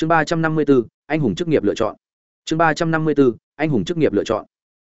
chương ba trăm năm mươi b ố anh hùng chức nghiệp lựa chọn. Chương ba trăm năm mươi b ố anh hùng chức nghiệp lựa chọn.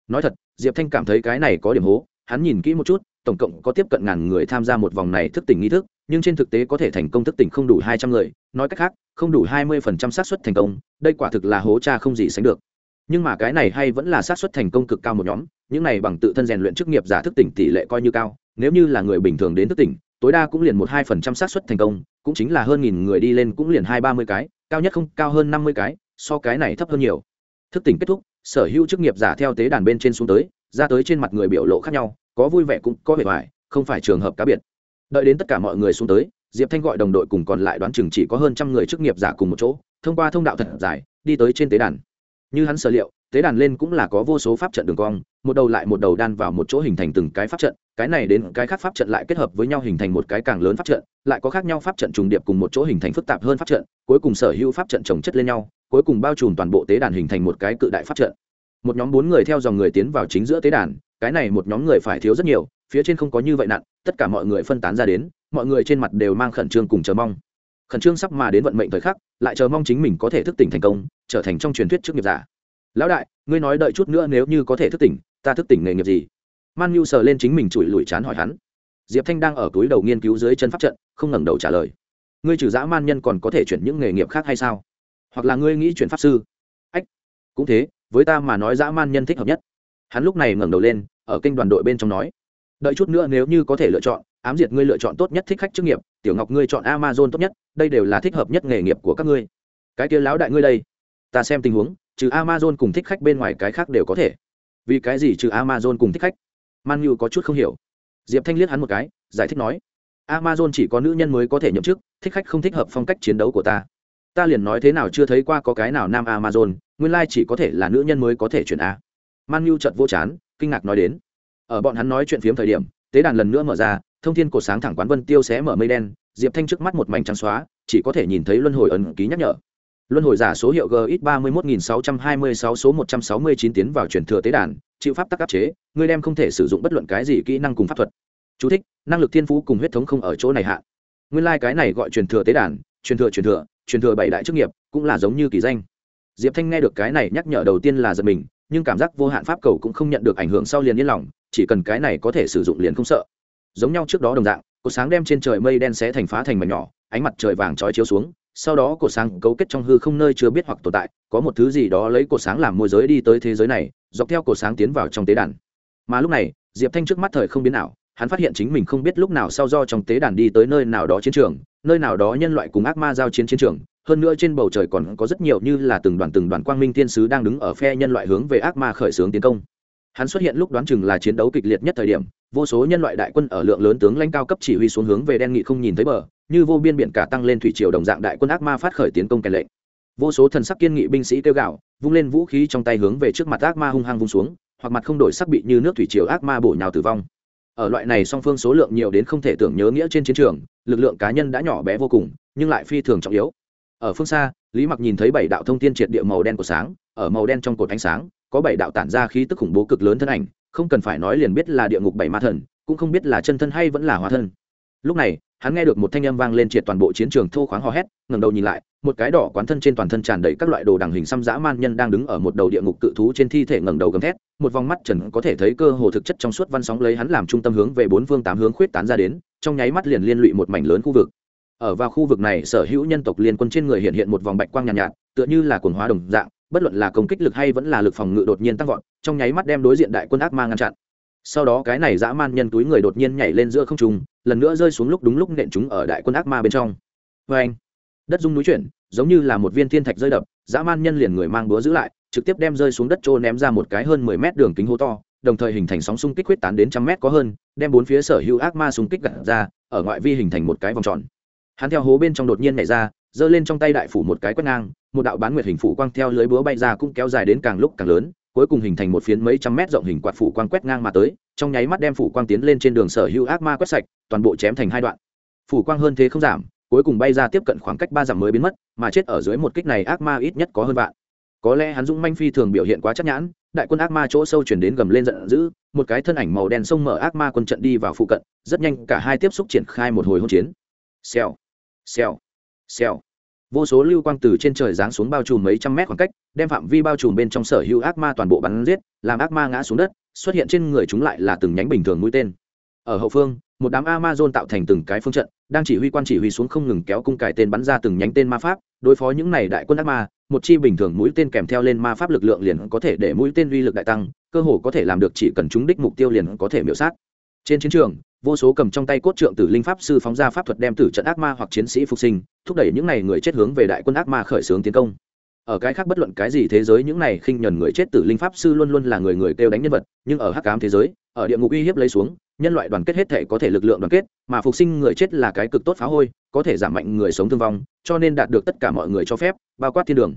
Nói thật, diệp thanh cảm thấy cái này có điểm hố, hắn nhìn kỹ một chút, tổng cộng có tiếp cận ngàn người tham gia một vòng này thức tỉnh nghi thức, nhưng trên thực tế có thể thành công thức tỉnh không đủ hai trăm người, nói cách khác, không đủ hai mươi phần trăm xác suất thành công, đây quả thực là hố cha không gì sánh được. Nhưng mà cái này hay vẫn là xác suất thành công cực cao một nhóm, những này bằng tự thân rèn luyện chức nghiệp giả thức tỉnh tỷ lệ coi như cao, nếu như là người bình thường đến thức tỉnh, tối đa cũng liền một hai phần trăm xác suất thành công, cũng chính là hơn nghìn người đi lên cũng liền hai ba mươi cái cao nhất không, cao hơn năm mươi cái, so cái này thấp hơn nhiều. Thức tỉnh kết thúc, sở hữu chức nghiệp giả theo tế đàn bên trên xuống tới, ra tới trên mặt người biểu lộ khác nhau, có vui vẻ cũng có vẻ vải, không phải trường hợp cá biệt. Đợi đến tất cả mọi người xuống tới, diệp thanh gọi đồng đội cùng còn lại đoán chừng chỉ có hơn trăm người chức nghiệp giả cùng một chỗ, thông qua thông đạo thật dài, đi tới trên tế đàn. Như hắn sở liệu, tế đàn lên cũng là có vô số pháp trận đường cong, một đầu lại một đầu đan vào một chỗ hình thành từng cái pháp trận cái này đến cái khác pháp trận lại kết hợp với nhau hình thành một cái càng lớn pháp trận, lại có khác nhau pháp trận trùng điệp cùng một chỗ hình thành phức tạp hơn pháp trận, cuối cùng sở hữu pháp trận trồng chất lên nhau, cuối cùng bao trùm toàn bộ tế đàn hình thành một cái cự đại pháp trận. Một nhóm bốn người theo dòng người tiến vào chính giữa tế đàn, cái này một nhóm người phải thiếu rất nhiều, phía trên không có như vậy nặng, tất cả mọi người phân tán ra đến, mọi người trên mặt đều mang khẩn trương cùng chờ mong. Khẩn trương sắp mà đến vận mệnh thời khắc, lại chờ mong chính mình có thể thức tỉnh thành công, trở thành trong truyền thuyết trước nghiệp giả. Lão đại, ngươi nói đợi chút nữa nếu như có thể thức tỉnh, ta thức tỉnh nghề nghiệp gì? Man nhu sờ lên chính mình chùi lùi chán hỏi hắn. Diệp thanh đang ở túi đầu nghiên cứu dưới chân pháp trận, không ngẩng đầu trả lời. Ngươi trừ dã man nhân còn có thể chuyển những nghề nghiệp khác hay sao? Hoặc là ngươi nghĩ chuyển pháp sư? Ách, cũng thế, với ta mà nói dã man nhân thích hợp nhất. Hắn lúc này ngẩng đầu lên, ở kênh đoàn đội bên trong nói. Đợi chút nữa nếu như có thể lựa chọn, ám diệt ngươi lựa chọn tốt nhất thích khách chức nghiệp, tiểu ngọc ngươi chọn amazon tốt nhất, đây đều là thích hợp nhất nghề nghiệp của các ngươi. Cái kia lão đại ngươi đây, ta xem tình huống, trừ amazon cùng thích khách bên ngoài cái khác đều có thể. Vì cái gì trừ amazon cùng thích khách? Man như có chút không hiểu. Diệp thanh liếc hắn một cái, giải thích nói, amazon chỉ có nữ nhân mới có thể nhậm chức, thích khách không thích hợp phong cách chiến đấu của ta. Ta liền nói thế nào chưa thấy qua có cái nào nam amazon, nguyên lai chỉ có thể là nữ nhân mới có thể chuyển a. Man như chợt vô chán, kinh ngạc nói đến, ở bọn hắn nói chuyện phiếm thời điểm, tế đàn lần nữa mở ra, thông thiên cột sáng thẳng quán vân tiêu xé mở mây đen, diệp thanh trước mắt một mảnh trắng xóa, chỉ có thể nhìn thấy luân hồi ẩn ký nhắc nhở. Luân hồi giả số hiệu gx ba mươi một nghìn sáu trăm hai mươi sáu số một trăm sáu mươi chín tiến vào truyền thừa tế đàn chịu pháp tắc áp chế ngươi đem không thể sử dụng bất luận cái gì kỹ năng cùng pháp thuật. Chú thích, năng lực thiên phú cùng huyết thống không ở chỗ này hạ. Nguyên lai、like、cái này gọi truyền thừa tế đàn truyền thừa truyền thừa truyền thừa bảy đại chức nghiệp cũng là giống như kỳ danh. Diệp thanh nghe được cái này nhắc nhở đầu tiên là giật mình nhưng cảm giác vô hạn pháp cầu cũng không nhận được ảnh hưởng sau liền yên lòng chỉ cần cái này có thể sử dụng liền không sợ. Giống nhau trước đó đồng dạng cột sáng đem trên trời mây đen xé thành phá thành mảnh nhỏ ánh mặt trời vàng trói chiếu xuống sau đó cột sáng cấu kết trong hư không nơi chưa biết hoặc tồn tại có một thứ gì đó lấy cột sáng làm môi giới đi tới thế giới này dọc theo cổ sáng tiến vào trong tế đàn. Mà lúc này, diệp thanh trước mắt thời không biến nào hắn phát hiện chính mình không biết lúc nào sau do trong tế đàn đi tới nơi nào đó chiến trường, nơi nào đó nhân loại cùng ác ma giao chiến chiến trường, hơn nữa trên bầu trời còn có rất nhiều như là từng đoàn từng đoàn quang minh thiên sứ đang đứng ở phe nhân loại hướng về ác ma khởi xướng tiến công. Hắn xuất hiện lúc đoán chừng là chiến đấu kịch liệt nhất thời điểm, vô số nhân loại đại quân ở lượng lớn tướng lãnh cao cấp chỉ huy xuống hướng về đen nghị không nhìn thấy bờ, như vô biên biển cả tăng lên thủy triều đồng dạng đại quân ác ma phát khởi tiến công kèn lệnh vô số thần sắc kiên nghị binh sĩ kêu gạo vung lên vũ khí trong tay hướng về trước mặt ác ma hung hăng vung xuống, hoặc mặt không đổi sắc bị như nước thủy triều ác ma bổ nhào tử vong. Ở loại này song phương số lượng nhiều đến không thể tưởng nhớ nghĩa trên chiến trường, lực lượng cá nhân đã nhỏ bé vô cùng, nhưng lại phi thường trọng yếu. Ở phương xa, lý mặc nhìn thấy bảy đạo thông tin triệt địa màu đen của sáng, ở màu đen trong cột ánh sáng, có bảy đạo tản ra khí tức khủng bố cực lớn thân ảnh, không cần phải nói liền biết là địa ngục bảy ma thần, cũng không biết là chân thân hay vẫn là hóa thân. Lúc này, hắn nghe được một thanh âm vang lên triệt toàn bộ chiến trường thô khoáng hò hét, ngẩng đầu nhìn lại một cái đỏ quán thân trên toàn thân tràn đầy các loại đồ đằng hình xăm dã man nhân đang đứng ở một đầu địa ngục cự thú trên thi thể ngẩng đầu gầm thét một vòng mắt trần có thể thấy cơ hồ thực chất trong suốt văn sóng lấy hắn làm trung tâm hướng về bốn phương tám hướng khuyết tán ra đến trong nháy mắt liền liên lụy một mảnh lớn khu vực. Ở vào khu vực này sở hữu nhân tộc liên quân trên người hiện hiện một vòng bạch quang nhàn nhạt, nhạt tựa như là cuồng hóa đồng dạng bất luận là công kích lực hay vẫn là lực phòng ngự đột nhiên tăng vọt trong nháy mắt đem đối diện đại quân ác ma ngăn chặn. Sau đó cái này dã man nhân túi người đột nhiên nhảy lên giữa không trung lần nữa rơi xuống lúc đúng lúc nện chúng ở đại quân ác ma bên trong. Vê anh đất rung núi chuyển, giống như là một viên thiên thạch rơi đập, dã man nhân liền người mang búa giữ lại, trực tiếp đem rơi xuống đất trô ném ra một cái hơn mười mét đường kính hố to, đồng thời hình thành sóng xung kích huyết tán đến trăm mét có hơn, đem bốn phía sở hữu ác ma xung kích gặt ra, ở ngoại vi hình thành một cái vòng tròn. Hắn theo hố bên trong đột nhiên nhảy ra, giơ lên trong tay đại phủ một cái quét ngang, một đạo bán nguyệt hình phủ quang theo lưới búa bay ra cũng kéo dài đến càng lúc càng lớn, cuối cùng hình thành một phiến mấy trăm mét rộng hình quạt phủ quang quét ngang mà tới, trong nháy mắt đem phủ quang tiến lên trên đường sở hữu ác ma quét sạch, toàn bộ chém thành hai đoạn. Phủ quang hơn thế không giảm cuối cùng bay ra tiếp cận khoảng cách ba dặm mới biến mất, mà chết ở dưới một kích này ác ma ít nhất có hơn vạn. Có lẽ hắn dũng manh phi thường biểu hiện quá chắc nhãn, đại quân ác ma chỗ sâu chuyển đến gầm lên giận dữ, một cái thân ảnh màu đen sông mở ác ma quân trận đi vào phụ cận, rất nhanh cả hai tiếp xúc triển khai một hồi hỗn chiến. Xèo xèo xèo. Vô số lưu quang từ trên trời giáng xuống bao trùm mấy trăm mét khoảng cách, đem phạm vi bao trùm bên trong sở hữu ác ma toàn bộ bắn giết, làm ác ma ngã xuống đất, xuất hiện trên người chúng lại là từng nhánh bình thường mũi tên. Ở hậu phương một đám amazon tạo thành từng cái phương trận, đang chỉ huy quan chỉ huy xuống không ngừng kéo cung cải tên bắn ra từng nhánh tên ma pháp, đối phó những này đại quân ác ma, một chi bình thường mũi tên kèm theo lên ma pháp lực lượng liền có thể để mũi tên uy lực đại tăng, cơ hồ có thể làm được chỉ cần chúng đích mục tiêu liền có thể miểu sát. Trên chiến trường, vô số cầm trong tay cốt trượng tử linh pháp sư phóng ra pháp thuật đem tử trận ác ma hoặc chiến sĩ phục sinh, thúc đẩy những này người chết hướng về đại quân ác ma khởi xướng tiến công. Ở cái khác bất luận cái gì thế giới những này khinh nhẫn người chết tử linh pháp sư luôn luôn là người người kêu đánh nhân vật, nhưng ở hắc ám thế giới, ở địa ngục uy hiếp lấy xuống nhân loại đoàn kết hết thể có thể lực lượng đoàn kết, mà phục sinh người chết là cái cực tốt phá hôi, có thể giảm mạnh người sống thương vong, cho nên đạt được tất cả mọi người cho phép, bao quát thiên đường.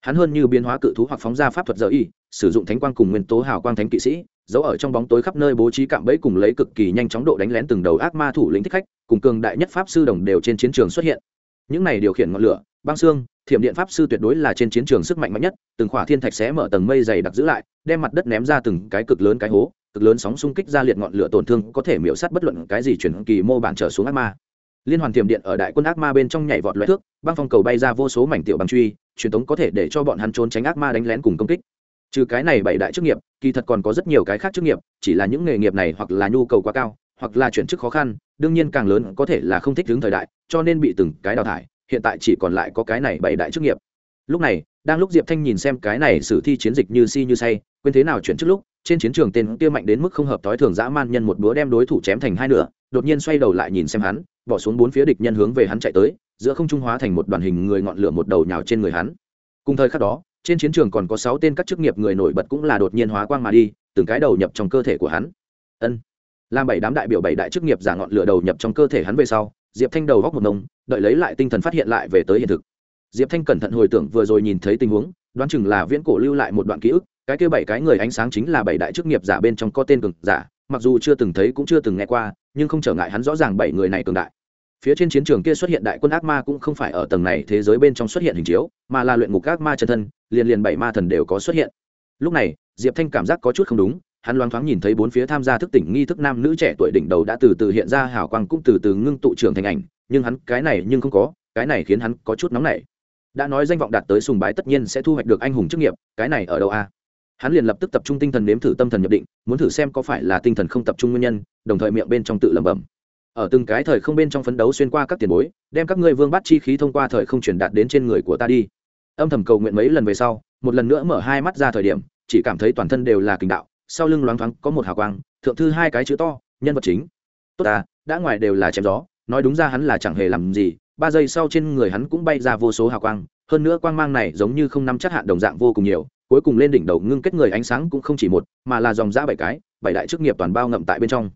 Hắn hơn như biến hóa cự thú hoặc phóng ra pháp thuật giờ y, sử dụng thánh quang cùng nguyên tố hào quang thánh kỵ sĩ, giấu ở trong bóng tối khắp nơi bố trí cạm bẫy cùng lấy cực kỳ nhanh chóng độ đánh lén từng đầu ác ma thủ lĩnh thích khách, cùng cường đại nhất pháp sư đồng đều trên chiến trường xuất hiện. Những này điều khiển ngọn lửa, băng xương, thiểm điện pháp sư tuyệt đối là trên chiến trường sức mạnh mạnh nhất, từng khỏa thiên thạch xé mở tầng mây dày đặc giữ lại, đem mặt đất ném ra từng cái cực lớn cái hố cực lớn sóng xung kích ra liệt ngọn lửa tổn thương có thể miễu sát bất luận cái gì chuyển kỳ mô bản trở xuống ác ma. Liên hoàn tiềm điện ở đại quân ác ma bên trong nhảy vọt loại thước, băng phong cầu bay ra vô số mảnh tiểu bằng truy, truyền tống có thể để cho bọn hắn trốn tránh ác ma đánh lén cùng công kích. Trừ cái này bảy đại chức nghiệp, kỳ thật còn có rất nhiều cái khác chức nghiệp, chỉ là những nghề nghiệp này hoặc là nhu cầu quá cao, hoặc là chuyển chức khó khăn, đương nhiên càng lớn có thể là không thích đứng thời đại, cho nên bị từng cái đào thải, hiện tại chỉ còn lại có cái này bảy đại chức nghiệp. Lúc này, đang lúc diệp thanh nhìn xem cái này sử thi chiến dịch như si như say, quên thế nào chuyển trước lúc trên chiến trường tên kia mạnh đến mức không hợp thói thường dã man nhân một búa đem đối thủ chém thành hai nửa, đột nhiên xoay đầu lại nhìn xem hắn, bỏ xuống bốn phía địch nhân hướng về hắn chạy tới, giữa không trung hóa thành một đoàn hình người ngọn lửa một đầu nhào trên người hắn. Cùng thời khắc đó, trên chiến trường còn có sáu tên các chức nghiệp người nổi bật cũng là đột nhiên hóa quang mà đi, từng cái đầu nhập trong cơ thể của hắn. Ân. Làm bảy đám đại biểu bảy đại chức nghiệp giả ngọn lửa đầu nhập trong cơ thể hắn về sau, diệp thanh đầu góc một nông, đợi lấy lại tinh thần phát hiện lại về tới hiện thực. Diệp thanh cẩn thận hồi tưởng vừa rồi nhìn thấy tình huống, đoán chừng là viễn cổ lưu lại một đoạn ký ức cái kia bảy cái người ánh sáng chính là bảy đại chức nghiệp giả bên trong có tên cường giả, mặc dù chưa từng thấy cũng chưa từng nghe qua, nhưng không trở ngại hắn rõ ràng bảy người này cường đại. Phía trên chiến trường kia xuất hiện đại quân ác ma cũng không phải ở tầng này thế giới bên trong xuất hiện hình chiếu, mà là luyện ngục ác ma chân thân, liền liền bảy ma thần đều có xuất hiện. Lúc này, diệp thanh cảm giác có chút không đúng, hắn loáng thoáng nhìn thấy bốn phía tham gia thức tỉnh nghi thức nam nữ trẻ tuổi đỉnh đầu đã từ từ hiện ra, hào quang cũng từ từ ngưng tụ trưởng thành ảnh, nhưng hắn, cái này nhưng không có, cái này khiến hắn có chút nóng nảy. Đã nói danh vọng đạt tới sùng bái tất nhiên sẽ thu hoạch được anh hùng chức nghiệp, cái này ở đâu a? Hắn liền lập tức tập trung tinh thần nếm thử tâm thần nhập định, muốn thử xem có phải là tinh thần không tập trung nguyên nhân, đồng thời miệng bên trong tự lẩm bẩm. Ở từng cái thời không bên trong phấn đấu xuyên qua các tiền bối, đem các ngươi vương bắt chi khí thông qua thời không truyền đạt đến trên người của ta đi. Âm thầm cầu nguyện mấy lần về sau, một lần nữa mở hai mắt ra thời điểm, chỉ cảm thấy toàn thân đều là kình đạo, sau lưng loáng thoáng có một hào quang, thượng thư hai cái chữ to, nhân vật chính. Tốt à đã ngoài đều là chém gió, nói đúng ra hắn là chẳng hề làm gì, ba giây sau trên người hắn cũng bay ra vô số hào quang hơn nữa quang mang này giống như không nắm chắc hạn đồng dạng vô cùng nhiều, cuối cùng lên đỉnh đầu ngưng kết người ánh sáng cũng không chỉ một, mà là dòng giã bảy cái, bảy đại chức nghiệp toàn bao ngậm tại bên trong.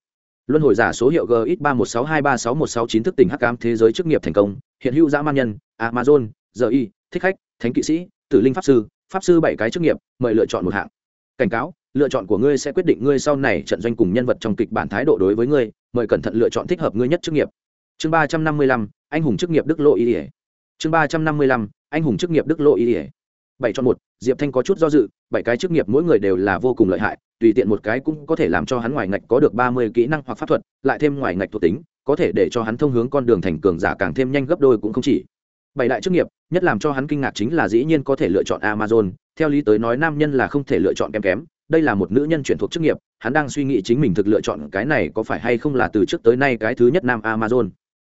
Luân hồi giả số hiệu gx ba một sáu hai ba sáu một sáu chín thức tỉnh hắc cam thế giới chức nghiệp thành công, hiện hữu dã man nhân, amazon giờ y thích khách, thánh kỵ sĩ, tử linh pháp sư pháp sư bảy cái chức nghiệp, mời lựa chọn một hạng. Cảnh cáo, lựa chọn của ngươi sẽ quyết định ngươi sau này trận doanh cùng nhân vật trong kịch bản thái độ đối với ngươi, mời cẩn thận lựa chọn thích hợp ngươi nhất chức nghiệp. Chương ba trăm năm mươi lăm, anh hùng chức nghiệp đức lộ ý ỉa chương ba trăm năm mươi lăm anh hùng chức nghiệp đức lộ ý ỉa. Bảy chọn một, diệp thanh có chút do dự, bảy cái chức nghiệp mỗi người đều là vô cùng lợi hại, tùy tiện một cái cũng có thể làm cho hắn ngoài ngạch có được ba mươi kỹ năng hoặc pháp thuật, lại thêm ngoài ngạch thuộc tính, có thể để cho hắn thông hướng con đường thành cường giả càng thêm nhanh gấp đôi cũng không chỉ. Bảy đại chức nghiệp, nhất làm cho hắn kinh ngạc chính là dĩ nhiên có thể lựa chọn amazon, theo lý tới nói nam nhân là không thể lựa chọn kém kém, đây là một nữ nhân chuyển thuộc chức nghiệp, hắn đang suy nghĩ chính mình thực lựa chọn cái này có phải hay không là từ trước tới nay cái thứ nhất nam amazon.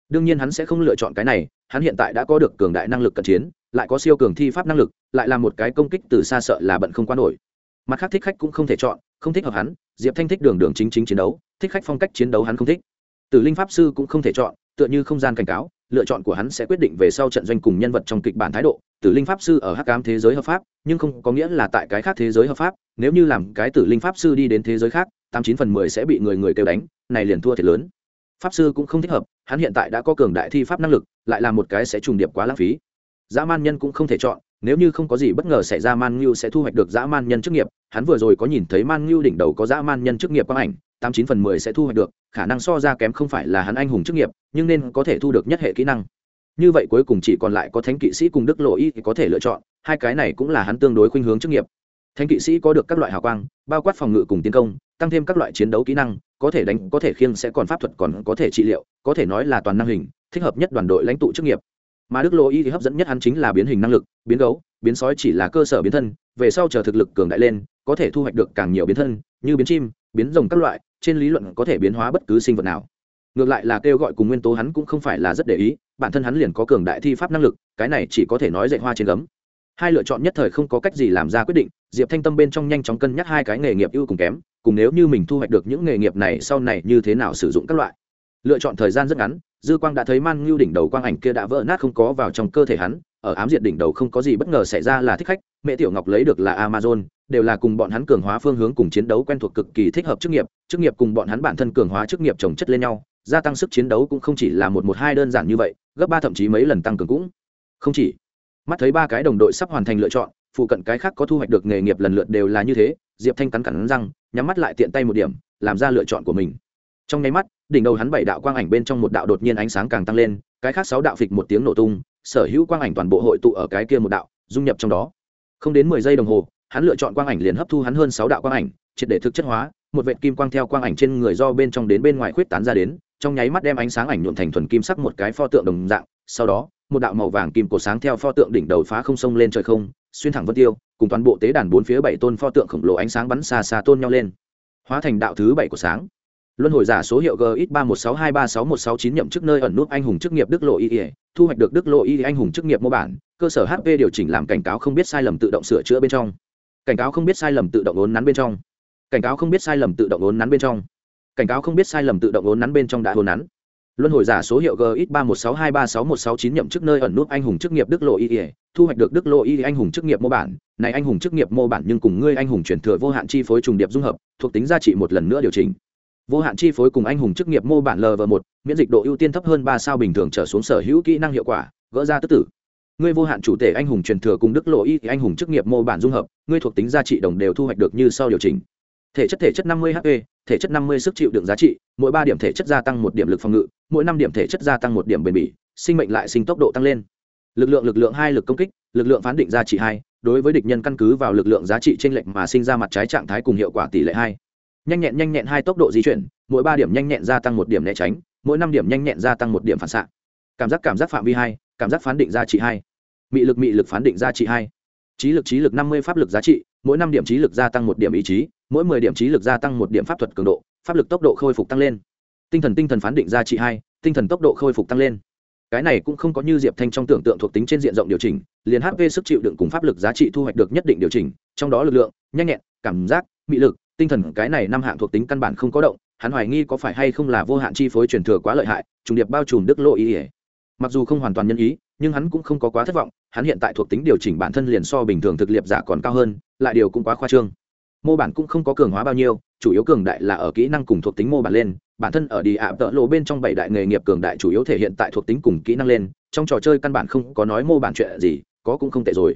Đương nhiên hắn sẽ không lựa chọn cái này, hắn hiện tại đã có được cường đại năng lực cận chiến lại có siêu cường thi pháp năng lực, lại là một cái công kích từ xa sợ là bận không qua nổi. Mặt khác thích khách cũng không thể chọn, không thích hợp hắn, diệp thanh thích đường đường chính chính chiến đấu, thích khách phong cách chiến đấu hắn không thích. Tử linh pháp sư cũng không thể chọn, tựa như không gian cảnh cáo, lựa chọn của hắn sẽ quyết định về sau trận doanh cùng nhân vật trong kịch bản thái độ. Tử linh pháp sư ở hắc cám thế giới hợp pháp, nhưng không có nghĩa là tại cái khác thế giới hợp pháp, nếu như làm cái tử linh pháp sư đi đến thế giới khác, tám chín phần mười sẽ bị người người kêu đánh, này liền thua thiệt lớn. Pháp sư cũng không thích hợp, hắn hiện tại đã có cường đại thi pháp năng lực, lại là một cái sẽ trùng điệp quá lãng phí dã man nhân cũng không thể chọn, nếu như không có gì bất ngờ xảy ra, man ngưu sẽ thu hoạch được dã man nhân chức nghiệp. Hắn vừa rồi có nhìn thấy man ngưu đỉnh đầu có dã man nhân chức nghiệp quang ảnh, tám chín phần mười sẽ thu hoạch được, khả năng so ra kém không phải là hắn anh hùng chức nghiệp, nhưng nên có thể thu được nhất hệ kỹ năng. Như vậy cuối cùng chỉ còn lại có thánh kỵ sĩ cùng đức lộ y thì có thể lựa chọn, hai cái này cũng là hắn tương đối khuynh hướng chức nghiệp. Thánh kỵ sĩ có được các loại hào quang, bao quát phòng ngự cùng tiến công, tăng thêm các loại chiến đấu kỹ năng, có thể đánh, có thể khiêng sẽ còn pháp thuật còn có thể trị liệu, có thể nói là toàn năng hình, thích hợp nhất đoàn đội lãnh tụ chức nghiệp mà đức lộ y thì hấp dẫn nhất hắn chính là biến hình năng lực, biến gấu, biến sói chỉ là cơ sở biến thân, về sau chờ thực lực cường đại lên, có thể thu hoạch được càng nhiều biến thân, như biến chim, biến rồng các loại, trên lý luận có thể biến hóa bất cứ sinh vật nào. Ngược lại là kêu gọi cùng nguyên tố hắn cũng không phải là rất để ý, bản thân hắn liền có cường đại thi pháp năng lực, cái này chỉ có thể nói dạy hoa trên gấm. Hai lựa chọn nhất thời không có cách gì làm ra quyết định, diệp thanh tâm bên trong nhanh chóng cân nhắc hai cái nghề nghiệp ưu cùng kém, cùng nếu như mình thu hoạch được những nghề nghiệp này sau này như thế nào sử dụng các loại. Lựa chọn thời gian rất ngắn dư quang đã thấy man ngưu đỉnh đầu quang ảnh kia đã vỡ nát không có vào trong cơ thể hắn, ở ám diệt đỉnh đầu không có gì bất ngờ xảy ra là thích khách, mẹ tiểu ngọc lấy được là amazon, đều là cùng bọn hắn cường hóa phương hướng cùng chiến đấu quen thuộc cực kỳ thích hợp chức nghiệp chức nghiệp cùng bọn hắn bản thân cường hóa chức nghiệp trồng chất lên nhau, gia tăng sức chiến đấu cũng không chỉ là một một hai đơn giản như vậy, gấp ba thậm chí mấy lần tăng cường cũng không chỉ. Mắt thấy ba cái đồng đội sắp hoàn thành lựa chọn, phụ cận cái khác có thu hoạch được nghề nghiệp lần lượt đều là như thế, diệp thanh cắn cắn răng, nhắm mắt lại tiện tay một điểm, làm ra lựa chọn của mình trong nháy mắt, đỉnh đầu hắn bảy đạo quang ảnh bên trong một đạo đột nhiên ánh sáng càng tăng lên, cái khác sáu đạo phịch một tiếng nổ tung, sở hữu quang ảnh toàn bộ hội tụ ở cái kia một đạo, dung nhập trong đó. Không đến mười giây đồng hồ, hắn lựa chọn quang ảnh liền hấp thu hắn hơn sáu đạo quang ảnh, triệt để thực chất hóa, một vệt kim quang theo quang ảnh trên người do bên trong đến bên ngoài khuyết tán ra đến, trong nháy mắt đem ánh sáng ảnh nhuộm thành thuần kim sắc một cái pho tượng đồng dạng, sau đó, một đạo màu vàng kim cổ sáng theo pho tượng đỉnh đầu phá không sông lên trời không, xuyên thẳng vân tiêu, cùng toàn bộ tế đàn bốn phía bảy tôn pho tượng khổng lồ ánh sáng bắn xa xa tôn nhau lên. Hóa thành đạo thứ bảy của sáng luân hồi giả số hiệu gx ba một sáu hai ba sáu một sáu chín nhậm chức nơi ẩn nút anh hùng chức nghiệp đức lộ y ỉa thu hoạch được đức lộ y anh hùng chức nghiệp mô bản, cơ sở hp điều chỉnh làm cảnh cáo không biết sai lầm tự động sửa chữa bên trong. Cảnh cáo không biết sai lầm tự động ốn nắn bên trong. Cảnh cáo không biết sai lầm tự động ốn nắn bên trong. Cảnh cáo không biết sai lầm tự động ốn nắn bên trong đã ốn nắn. Luân hồi giả số hiệu gx ba một sáu hai ba sáu một sáu chín nhậm chức nơi ẩn nút anh hùng chức nghiệp đức lộ y ỉa thu hoạch được đức lộ y anh hùng chức nghiệp mô bản. Này anh hùng chức nghiệp mô bản nhưng cùng ngươi anh hùng chuyển thừa vô hạn chi phối trùng điệp dung hợp, thuộc tính giá trị một lần nữa điều chỉnh vô hạn chi phối cùng anh hùng chức nghiệp mô bản lv một, miễn dịch độ ưu tiên thấp hơn ba sao bình thường trở xuống sở hữu kỹ năng hiệu quả, gỡ ra tức tử. Ngươi vô hạn chủ thể anh hùng truyền thừa cùng đức lộ y anh hùng chức nghiệp mô bản dung hợp, ngươi thuộc tính giá trị đồng đều thu hoạch được như sau điều chỉnh. Thể chất thể chất năm mươi hp thể chất năm mươi sức chịu đựng giá trị, mỗi ba điểm thể chất gia tăng một điểm lực phòng ngự, mỗi năm điểm thể chất gia tăng một điểm bền bỉ, sinh mệnh lại sinh tốc độ tăng lên. Lực lượng lực lượng hai lực công kích, lực lượng phán định giá trị hai, đối với địch nhân căn cứ vào lực lượng giá trị trên lệnh mà sinh ra mặt trái trạng thái cùng hiệu quả tỷ lệ hai nhanh nhẹn nhanh nhẹn hai tốc độ di chuyển, mỗi ba điểm nhanh nhẹn gia tăng một điểm né tránh, mỗi năm điểm nhanh nhẹn gia tăng một điểm phản xạ. Cảm giác cảm giác phạm vi hai, cảm giác phán định giá trị hai. Mị lực mị lực phán định giá trị hai. Trí lực trí lực năm mươi pháp lực giá trị, mỗi năm điểm trí lực gia tăng một điểm ý chí, mỗi mười điểm trí lực gia tăng một điểm pháp thuật cường độ, pháp lực tốc độ khôi phục tăng lên. Tinh thần tinh thần phán định giá trị hai, tinh thần tốc độ khôi phục tăng lên. Cái này cũng không có như diệp thanh trong tưởng tượng thuộc tính trên diện rộng điều chỉnh, liền hp sức chịu đựng cùng pháp lực giá trị thu hoạch được nhất định điều chỉnh, trong đó lực lượng, nhanh nhẹn, cảm giác, mị lực tinh thần cái này năm hạng thuộc tính căn bản không có động, hắn hoài nghi có phải hay không là vô hạn chi phối truyền thừa quá lợi hại, trùng điệp bao trùm đức lộ ý ỉa mặc dù không hoàn toàn nhân ý, nhưng hắn cũng không có quá thất vọng, hắn hiện tại thuộc tính điều chỉnh bản thân liền so bình thường thực liệp giả còn cao hơn, lại điều cũng quá khoa trương. Mô bản cũng không có cường hóa bao nhiêu, chủ yếu cường đại là ở kỹ năng cùng thuộc tính mô bản lên, bản thân ở đi ạ, tợ lộ bên trong bảy đại nghề nghiệp cường đại chủ yếu thể hiện tại thuộc tính cùng kỹ năng lên, trong trò chơi căn bản không có nói mô bản chuyện gì, có cũng không tệ rồi.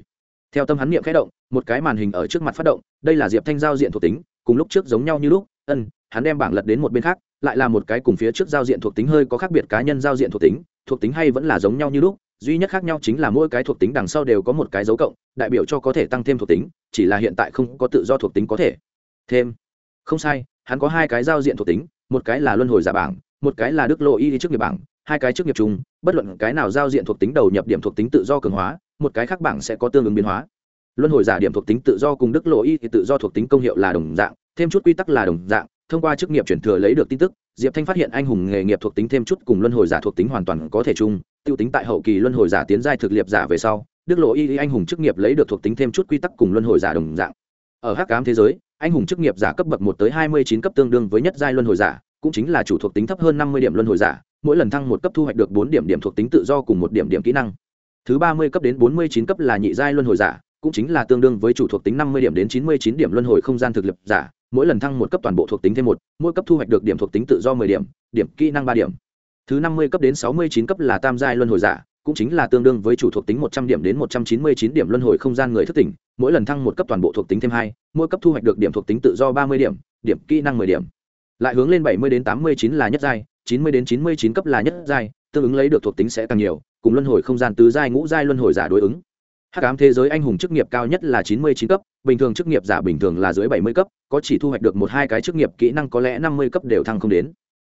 Theo tâm hắn niệm khẽ động, một cái màn hình ở trước mặt phát động, đây là diệp thanh giao diện thuộc tính cùng lúc trước giống nhau như lúc, ân, hắn đem bảng lật đến một bên khác, lại là một cái cùng phía trước giao diện thuộc tính hơi có khác biệt cá nhân giao diện thuộc tính thuộc tính hay vẫn là giống nhau như lúc, duy nhất khác nhau chính là mỗi cái thuộc tính đằng sau đều có một cái dấu cộng, đại biểu cho có thể tăng thêm thuộc tính, chỉ là hiện tại không có tự do thuộc tính có thể. Thêm. Không sai, hắn có hai cái giao diện thuộc tính, một cái là luân hồi giả bảng, một cái là đức lộ y đi trước nghiệp bảng, hai cái trước nghiệp chung, bất luận cái nào giao diện thuộc tính đầu nhập điểm thuộc tính tự do cường hóa, một cái khác bảng sẽ có tương ứng biến hóa luân hồi giả điểm thuộc tính tự do cùng đức lộ y thì tự do thuộc tính công hiệu là đồng dạng, thêm chút quy tắc là đồng dạng, thông qua chức nghiệp chuyển thừa lấy được tin tức, diệp thanh phát hiện anh hùng nghề nghiệp thuộc tính thêm chút cùng luân hồi giả thuộc tính hoàn toàn có thể chung t i ê u tính tại hậu kỳ luân hồi giả tiến giai thực liệp giả về sau, đức lộ y anh hùng chức nghiệp lấy được thuộc tính thêm chút quy tắc cùng luân hồi giả đồng dạng. Ở hắc cám thế giới, anh hùng chức nghiệp giả cấp bậc một tới hai mươi chín cấp tương đương với nhất giai luân hồi giả, cũng chính là chủ thuộc tính thấp hơn năm mươi điểm luân hồi giả, mỗi lần thăng một cấp thu hoạch được bốn điểm điểm thuộc tính tự do cùng một điểm điểm kỹ năng. Thứ ba mươi cấp đến bốn mươi chín cấp là nhị giai luân hồi giả cũng chính là tương đương với chủ thuộc tính năm mươi điểm đến chín mươi chín điểm luân hồi không gian thực lực giả, mỗi lần thăng một cấp toàn bộ thuộc tính thêm một, mỗi cấp thu hoạch được điểm thuộc tính tự do mười điểm điểm kỹ năng ba điểm. Thứ năm mươi cấp đến sáu mươi chín cấp là tam giai luân hồi giả, cũng chính là tương đương với chủ thuộc tính một trăm điểm đến một trăm chín mươi chín điểm luân hồi không gian người thức tỉnh, mỗi lần thăng một cấp toàn bộ thuộc tính thêm hai, mỗi cấp thu hoạch được điểm thuộc tính tự do ba mươi điểm điểm kỹ năng mười điểm. Lại hướng lên bảy mươi đến tám mươi chín là nhất giai, chín mươi đến chín mươi chín cấp là nhất giai, tương ứng lấy được thuộc tính sẽ càng nhiều, cùng luân hồi không gian tứ giai ngũ giai luân hồi giả đối ứng hắc ám thế giới anh hùng chức nghiệp cao nhất là chín mươi chín cấp, bình thường chức nghiệp giả bình thường là dưới bảy mươi cấp, có chỉ thu hoạch được một hai cái chức nghiệp kỹ năng có lẽ năm mươi cấp đều thăng không đến.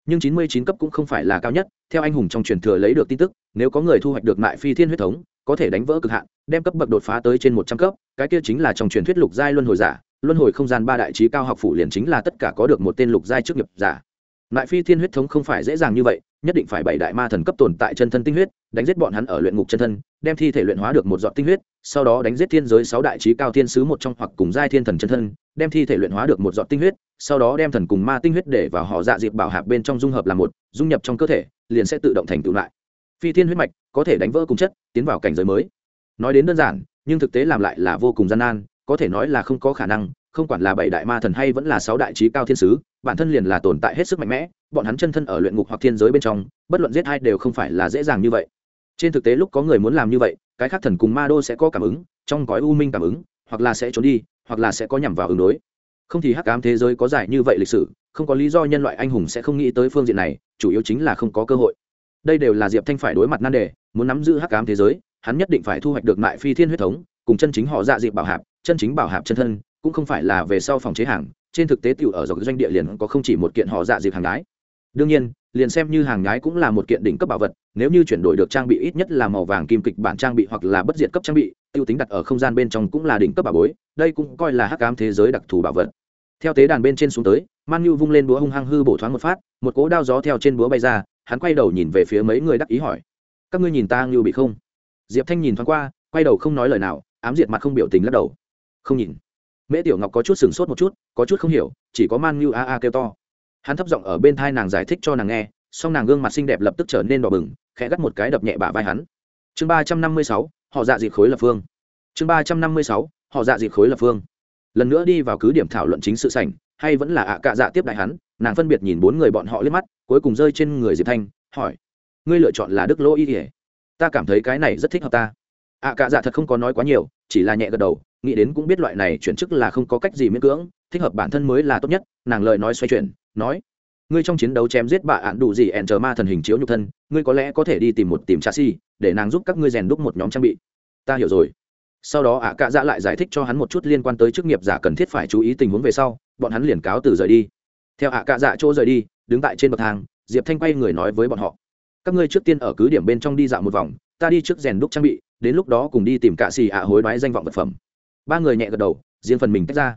Nhưng chín mươi chín cấp cũng không phải là cao nhất, theo anh hùng trong truyền thừa lấy được tin tức, nếu có người thu hoạch được mại phi thiên huyết thống, có thể đánh vỡ cực hạn, đem cấp bậc đột phá tới trên một trăm cấp, cái kia chính là trong truyền thuyết lục giai luân hồi giả, luân hồi không gian ba đại trí cao học phủ liền chính là tất cả có được một tên lục giai chức nghiệp giả. Mại phi thiên huyết thống không phải dễ dàng như vậy nhất định phải bảy đại ma thần cấp tồn tại chân thân tinh huyết, đánh giết bọn hắn ở luyện ngục chân thân, đem thi thể luyện hóa được một giọt tinh huyết, sau đó đánh giết thiên giới sáu đại trí cao thiên sứ một trong hoặc cùng giai thiên thần chân thân, đem thi thể luyện hóa được một giọt tinh huyết, sau đó đem thần cùng ma tinh huyết để vào họ dạ dịp bảo hạp bên trong dung hợp làm một, dung nhập trong cơ thể, liền sẽ tự động thành tựu lại. Phi thiên huyết mạch có thể đánh vỡ cùng chất, tiến vào cảnh giới mới. Nói đến đơn giản, nhưng thực tế làm lại là vô cùng gian nan, có thể nói là không có khả năng, không quản là bảy đại ma thần hay vẫn là sáu đại trí cao thiên sứ bản thân liền là tồn tại hết sức mạnh mẽ, bọn hắn chân thân ở luyện ngục hoặc thiên giới bên trong, bất luận giết ai đều không phải là dễ dàng như vậy. Trên thực tế lúc có người muốn làm như vậy, cái khác thần cùng ma đô sẽ có cảm ứng, trong gói u minh cảm ứng, hoặc là sẽ trốn đi, hoặc là sẽ có nhằm vào ứng đối. Không thì hắc ám thế giới có giải như vậy lịch sử, không có lý do nhân loại anh hùng sẽ không nghĩ tới phương diện này, chủ yếu chính là không có cơ hội. Đây đều là diệp thanh phải đối mặt nan đề, muốn nắm giữ hắc ám thế giới, hắn nhất định phải thu hoạch được mại phi thiên huyết thống, cùng chân chính họ dạ dịp bảo hạp, chân chính bảo hạp chân thân cũng không phải là về sau phòng chế hàng, trên thực tế tiểu ở dọc doanh địa liền có không chỉ một kiện họ dạ dịp hàng gái đương nhiên, liền xem như hàng nhái cũng là một kiện đỉnh cấp bảo vật, nếu như chuyển đổi được trang bị ít nhất là màu vàng kim kịch bản trang bị hoặc là bất diệt cấp trang bị, tiêu tính đặt ở không gian bên trong cũng là đỉnh cấp bảo bối, đây cũng coi là hắc ám thế giới đặc thù bảo vật. Theo tế đàn bên trên xuống tới, man nhu vung lên búa hung hăng hư bổ thoáng một phát, một cỗ đao gió theo trên búa bay ra, hắn quay đầu nhìn về phía mấy người đắc ý hỏi, các ngươi nhìn ta ngưu bị không? Diệp thanh nhìn thoáng qua, quay đầu không nói lời nào, ám diệt mặt không biểu tình lắc đầu. Không nhìn mễ tiểu ngọc có chút sừng sốt một chút, có chút không hiểu, chỉ có man ngưu a a kêu to. Hắn thấp giọng ở bên thai nàng giải thích cho nàng nghe, song nàng gương mặt xinh đẹp lập tức trở nên đỏ bừng, khẽ gắt một cái đập nhẹ bả vai hắn. Chương ba trăm năm mươi sáu, họ dạ dịp khối lập phương. Chương ba trăm năm mươi sáu, họ dạ dịp khối lập phương. Lần nữa đi vào cứ điểm thảo luận chính sự sảnh, hay vẫn là ạ cạ dạ tiếp đại hắn, nàng phân biệt nhìn bốn người bọn họ liếc mắt, cuối cùng rơi trên người diệp thanh, hỏi, ngươi lựa chọn là đức lỗ y ỉa ta cảm thấy cái này rất thích hợp ta. ạ cạ dạ thật không có nói quá nhiều, chỉ là nhẹ gật đầu nghĩ đến cũng biết loại này chuyển chức là không có cách gì miễn cưỡng, thích hợp bản thân mới là tốt nhất, nàng lời nói xoay chuyển, nói, ngươi trong chiến đấu chém giết bạ ạn đủ gì ẻn chờ ma thần hình chiếu nhục thân, ngươi có lẽ có thể đi tìm một tìm chassis, để nàng giúp các ngươi rèn đúc một nhóm trang bị. Ta hiểu rồi. Sau đó ạ cạ dạ lại giải thích cho hắn một chút liên quan tới chức nghiệp giả cần thiết phải chú ý tình huống về sau, bọn hắn liền cáo từ rời đi. Theo ạ cạ dạ chỗ rời đi, đứng tại trên bậc thang, diệp thanh quay người nói với bọn họ, các ngươi trước tiên ở cứ điểm bên trong đi dạo một vòng, ta đi trước rèn đúc trang bị, đến lúc đó cùng đi tìm cạ xì ạ hối đoái danh vọng vật phẩm ba người nhẹ gật đầu, riêng phần mình tách ra.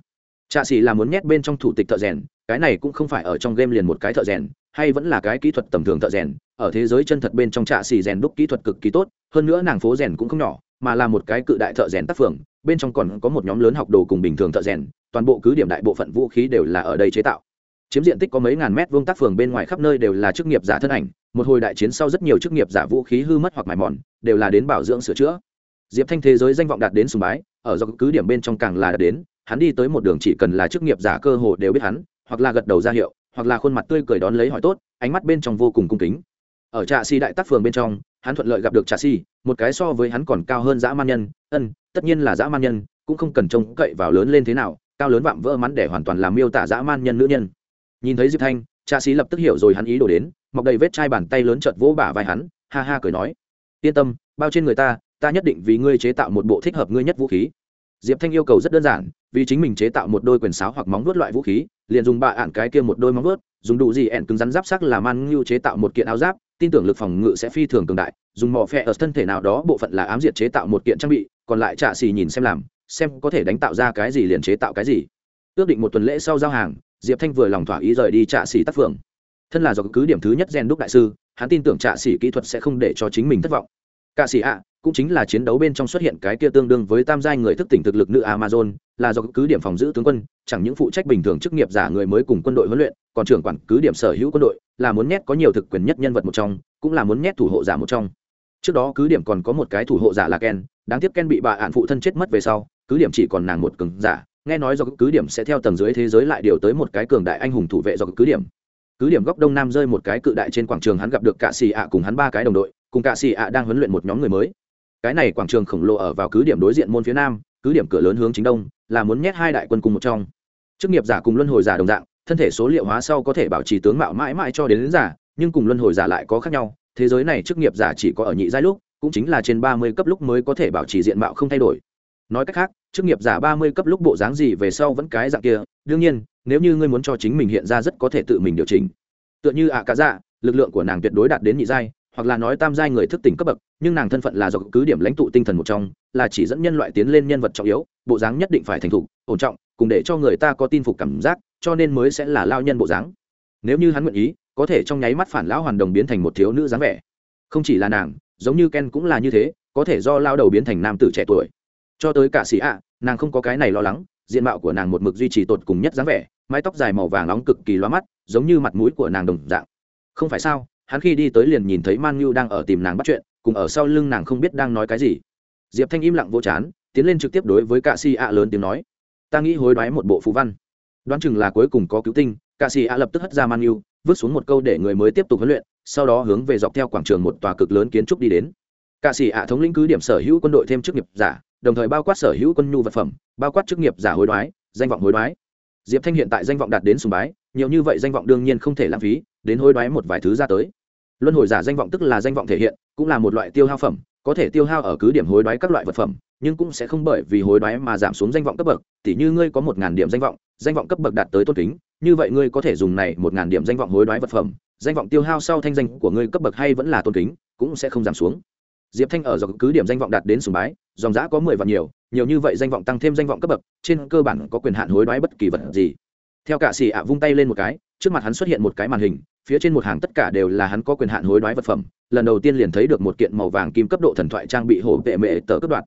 Trạ xỉ là muốn nhét bên trong thủ tịch thợ rèn, cái này cũng không phải ở trong game liền một cái thợ rèn, hay vẫn là cái kỹ thuật tầm thường thợ rèn, ở thế giới chân thật bên trong trạ xì rèn đúc kỹ thuật cực kỳ tốt, hơn nữa nàng phố rèn cũng không nhỏ, mà là một cái cự đại thợ rèn tác phường, bên trong còn có một nhóm lớn học đồ cùng bình thường thợ rèn, toàn bộ cứ điểm đại bộ phận vũ khí đều là ở đây chế tạo. Chiếm diện tích có mấy ngàn mét vuông tác phường bên ngoài khắp nơi đều là chức nghiệp giả thân ảnh, một hồi đại chiến sau rất nhiều chức nghiệp giả vũ khí hư mất hoặc mài mòn, đều là đến bảo dưỡng sửa chữa. Diệp thanh thế giới danh vọng đạt đến sùng bái ở do cứ điểm bên trong càng là đạt đến, hắn đi tới một đường chỉ cần là chức nghiệp giả cơ hồ đều biết hắn, hoặc là gật đầu ra hiệu, hoặc là khuôn mặt tươi cười đón lấy hỏi tốt, ánh mắt bên trong vô cùng cung kính. Ở trạ si đại tác phường bên trong, hắn thuận lợi gặp được trà si một cái so với hắn còn cao hơn dã man nhân, ân, tất nhiên là dã man nhân, cũng không cần trông cậy vào lớn lên thế nào, cao lớn vạm vỡ mắn để hoàn toàn làm miêu tả dã man nhân nữ nhân. Nhìn thấy diệp thanh trà si lập tức hiểu rồi hắn ý đồ đến, mọc đầy vết chai bàn tay lớn chợt vỗ bả vai hắn, ha ha cười nói, yên tâm, bao trên người ta ta nhất định vì ngươi chế tạo một bộ thích hợp ngươi nhất vũ khí. Diệp thanh yêu cầu rất đơn giản, vì chính mình chế tạo một đôi quyền sáo hoặc móng vuốt loại vũ khí, liền dùng bạ ạn cái kia một đôi móng vuốt, dùng đủ gì ẻn cứng rắn giáp sắc là man ngưu chế tạo một kiện áo giáp, tin tưởng lực phòng ngự sẽ phi thường cường đại, dùng mỏ phe ở thân thể nào đó bộ phận là ám diệt chế tạo một kiện trang bị, còn lại trạ xì nhìn xem làm, xem có thể đánh tạo ra cái gì liền chế tạo cái gì. Ước định một tuần lễ sau giao hàng, diệp thanh vừa lòng thỏa ý rời đi trạ xì tác phường. Thân là do cứ điểm thứ nhất gen đúc đại sư, hắn tin tưởng trạ xì kỹ thuật sẽ không để cho chính mình thất vọng. Cạ xỉ ạ cũng chính là chiến đấu bên trong xuất hiện cái kia tương đương với tam giai người thức tỉnh thực lực nữ amazon, là do cứ điểm phòng giữ tướng quân, chẳng những phụ trách bình thường chức nghiệp giả người mới cùng quân đội huấn luyện, còn trưởng quản cứ điểm sở hữu quân đội, là muốn nhét có nhiều thực quyền nhất nhân vật một trong, cũng là muốn nhét thủ hộ giả một trong. Trước đó cứ điểm còn có một cái thủ hộ giả là ken, đáng tiếc ken bị bà ạn phụ thân chết mất về sau, cứ điểm chỉ còn nàng một cường giả, nghe nói do cứ điểm sẽ theo tầng dưới thế giới lại điều tới một cái cường đại anh hùng thủ vệ do cứ điểm. Cứ điểm góc đông nam rơi một cái cự đại trên quảng trường hắn gặp được cả xì ạ cùng hắn ba cái đồng đội, cùng cả xì ạ đang huấn luyện một nhóm người mới cái này quảng trường khổng lồ ở vào cứ điểm đối diện môn phía nam cứ điểm cửa lớn hướng chính đông là muốn nhét hai đại quân cùng một trong. Chức nghiệp giả cùng luân hồi giả đồng dạng thân thể số liệu hóa sau có thể bảo trì tướng mạo mãi mãi cho đến, đến giả nhưng cùng luân hồi giả lại có khác nhau. Thế giới này chức nghiệp giả chỉ có ở nhị giai lúc cũng chính là trên ba mươi cấp lúc mới có thể bảo trì diện mạo không thay đổi. Nói cách khác chức nghiệp giả ba mươi cấp lúc bộ dáng gì về sau vẫn cái dạng kia đương nhiên nếu như ngươi muốn cho chính mình hiện ra rất có thể tự mình điều chỉnh. Tựa như ạ cả dạ lực lượng của nàng tuyệt đối đạt đến nhị giai hoặc là nói tam giai người thức tỉnh cấp bậc, nhưng nàng thân phận là do cứ điểm lãnh tụ tinh thần một trong, là chỉ dẫn nhân loại tiến lên nhân vật trọng yếu, bộ dáng nhất định phải thành thục, ổn trọng, cùng để cho người ta có tin phục cảm giác, cho nên mới sẽ là lao nhân bộ dáng. Nếu như hắn nguyện ý, có thể trong nháy mắt phản lão hoàn đồng biến thành một thiếu nữ dáng vẻ. Không chỉ là nàng, giống như ken cũng là như thế, có thể do lao đầu biến thành nam tử trẻ tuổi. Cho tới cả sĩ ạ, nàng không có cái này lo lắng, diện mạo của nàng một mực duy trì tột cùng nhất dáng vẻ, mái tóc dài màu vàng nóng cực kỳ loa mắt, giống như mặt mũi của nàng đồng dạng. Không phải sao? Hắn khi đi tới liền nhìn thấy man nhu đang ở tìm nàng bắt chuyện, cùng ở sau lưng nàng không biết đang nói cái gì. Diệp thanh im lặng vô chán, tiến lên trực tiếp đối với cạ si ạ lớn tiếng nói, ta nghĩ hối đoái một bộ phú văn. Đoán chừng là cuối cùng có cứu tinh cạ si ạ lập tức hất ra man nhu, vứt xuống một câu để người mới tiếp tục huấn luyện, sau đó hướng về dọc theo quảng trường một tòa cực lớn kiến trúc đi đến. Cạ sĩ ạ thống lĩnh cứ điểm sở hữu quân đội thêm chức nghiệp giả, đồng thời bao quát sở hữu quân nhu vật phẩm, bao quát chức nghiệp giả hối đoái, danh vọng hối đoái. Diệp thanh hiện tại danh vọng đạt đến sùng bái, nhiều như vậy danh vọng đương nhiên không thể lãng phí đến hối đoái một vài thứ ra tới. Luân hồi giả danh vọng tức là danh vọng thể hiện, cũng là một loại tiêu hao phẩm, có thể tiêu hao ở cứ điểm hối đoái các loại vật phẩm, nhưng cũng sẽ không bởi vì hối đoái mà giảm xuống danh vọng cấp bậc. Tỉ như ngươi có một ngàn điểm danh vọng danh vọng cấp bậc đạt tới tôn kính, như vậy ngươi có thể dùng này một ngàn điểm danh vọng hối đoái vật phẩm, danh vọng tiêu hao sau thanh danh của ngươi cấp bậc hay vẫn là tôn kính, cũng sẽ không giảm xuống. Diệp thanh ở dọc cứ điểm danh vọng đạt đến sùng bái, dòng giã có mười vạn nhiều nhiều như vậy danh vọng tăng thêm danh vọng cấp bậc, trên cơ bản có quyền hạn hối đoái bất kỳ vật gì. Theo cả xì ạ vung tay lên một cái, trước mặt hắn xuất hiện một cái màn hình phía trên một hàng tất cả đều là hắn có quyền hạn hối đoái vật phẩm, lần đầu tiên liền thấy được một kiện màu vàng kim cấp độ thần thoại trang bị hổ vệ mệ tờ cấp đoạn.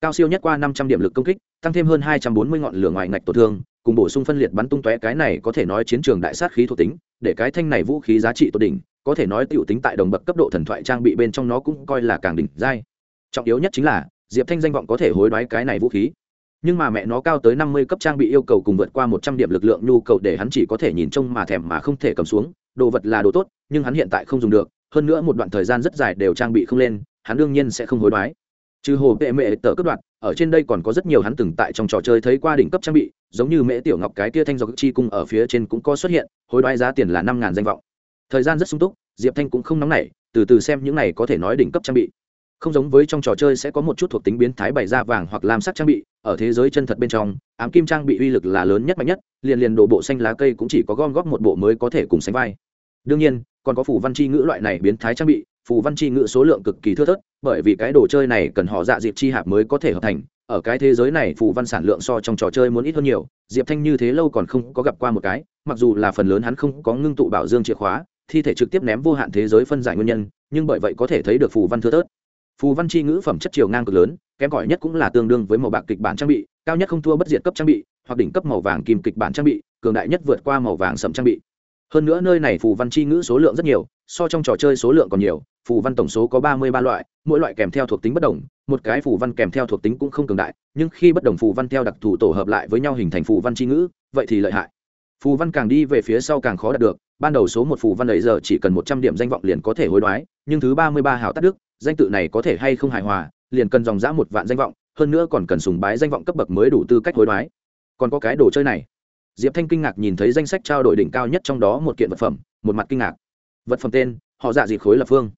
Cao siêu nhất qua năm trăm điểm lực công kích, tăng thêm hơn hai trăm bốn mươi ngọn lửa ngoài ngạch tổn thương, cùng bổ sung phân liệt bắn tung tóe cái này có thể nói chiến trường đại sát khí thuộc tính, để cái thanh này vũ khí giá trị tốt đỉnh, có thể nói tiểu tính tại đồng bậc cấp độ thần thoại trang bị bên trong nó cũng coi là càng đỉnh giai. Trọng yếu nhất chính là, diệp thanh danh vọng có thể hối đoái cái này vũ khí. Nhưng mà mẹ nó cao tới năm mươi cấp trang bị yêu cầu cùng vượt qua một trăm điểm lực lượng nhu cầu để hắn chỉ có thể nhìn trông mà thèm mà không thể cầm xuống đồ vật là đồ tốt, nhưng hắn hiện tại không dùng được, hơn nữa một đoạn thời gian rất dài đều trang bị không lên, hắn đương nhiên sẽ không hối đoái. Trừ hồ vệ mệ tờ cấp đoạn, ở trên đây còn có rất nhiều hắn từng tại trong trò chơi thấy qua đỉnh cấp trang bị, giống như mễ tiểu ngọc cái kia thanh do chi cung ở phía trên cũng có xuất hiện, hối đoái giá tiền là năm ngàn danh vọng. Thời gian rất sung túc, diệp thanh cũng không nóng nảy, từ từ xem những này có thể nói đỉnh cấp trang bị. Không giống với trong trò chơi sẽ có một chút thuộc tính biến thái bày ra vàng hoặc lam sắc trang bị, ở thế giới chân thật bên trong, ám kim trang bị uy lực là lớn nhất mạnh nhất, liền liền đồ bộ xanh lá cây cũng chỉ có gom góp một bộ mới có thể cùng sánh vai đương nhiên, còn có phủ văn chi ngữ loại này biến thái trang bị, phù văn chi ngữ số lượng cực kỳ thưa thớt, bởi vì cái đồ chơi này cần họ dạ dịp chi hạp mới có thể hợp thành, ở cái thế giới này phù văn sản lượng so trong trò chơi muốn ít hơn nhiều, diệp thanh như thế lâu còn không có gặp qua một cái, mặc dù là phần lớn hắn không có ngưng tụ bảo dương chìa khóa, thi thể trực tiếp ném vô hạn thế giới phân giải nguyên nhân, nhưng bởi vậy có thể thấy được phù văn thưa thớt. Phù văn chi ngữ phẩm chất chiều ngang cực lớn, kém cỏi nhất cũng là tương đương với màu bạc kịch bản trang bị, cao nhất không thua bất diệt cấp trang bị, hoặc đỉnh cấp màu vàng kim kịch bản trang bị, cường đại nhất vượt qua màu vàng sầm trang bị hơn nữa nơi này phù văn chi ngữ số lượng rất nhiều, so trong trò chơi số lượng còn nhiều, phù văn tổng số có ba mươi ba loại, mỗi loại kèm theo thuộc tính bất đồng, một cái phù văn kèm theo thuộc tính cũng không cường đại, nhưng khi bất đồng phù văn theo đặc thù tổ hợp lại với nhau hình thành phù văn chi ngữ, vậy thì lợi hại. Phù văn càng đi về phía sau càng khó đạt được, ban đầu số một phù văn ấy giờ chỉ cần một trăm điểm danh vọng liền có thể hối đoái, nhưng thứ ba mươi ba hào tắt đức danh tự này có thể hay không hài hòa, liền cần dòng dã một vạn danh vọng, hơn nữa còn cần sùng bái danh vọng cấp bậc mới đủ tư cách hối đoái. Còn có cái đồ chơi này diệp thanh kinh ngạc nhìn thấy danh sách trao đổi đỉnh cao nhất trong đó một kiện vật phẩm, một mặt kinh ngạc. Vật phẩm tên, họ dạ dị khối lập phương.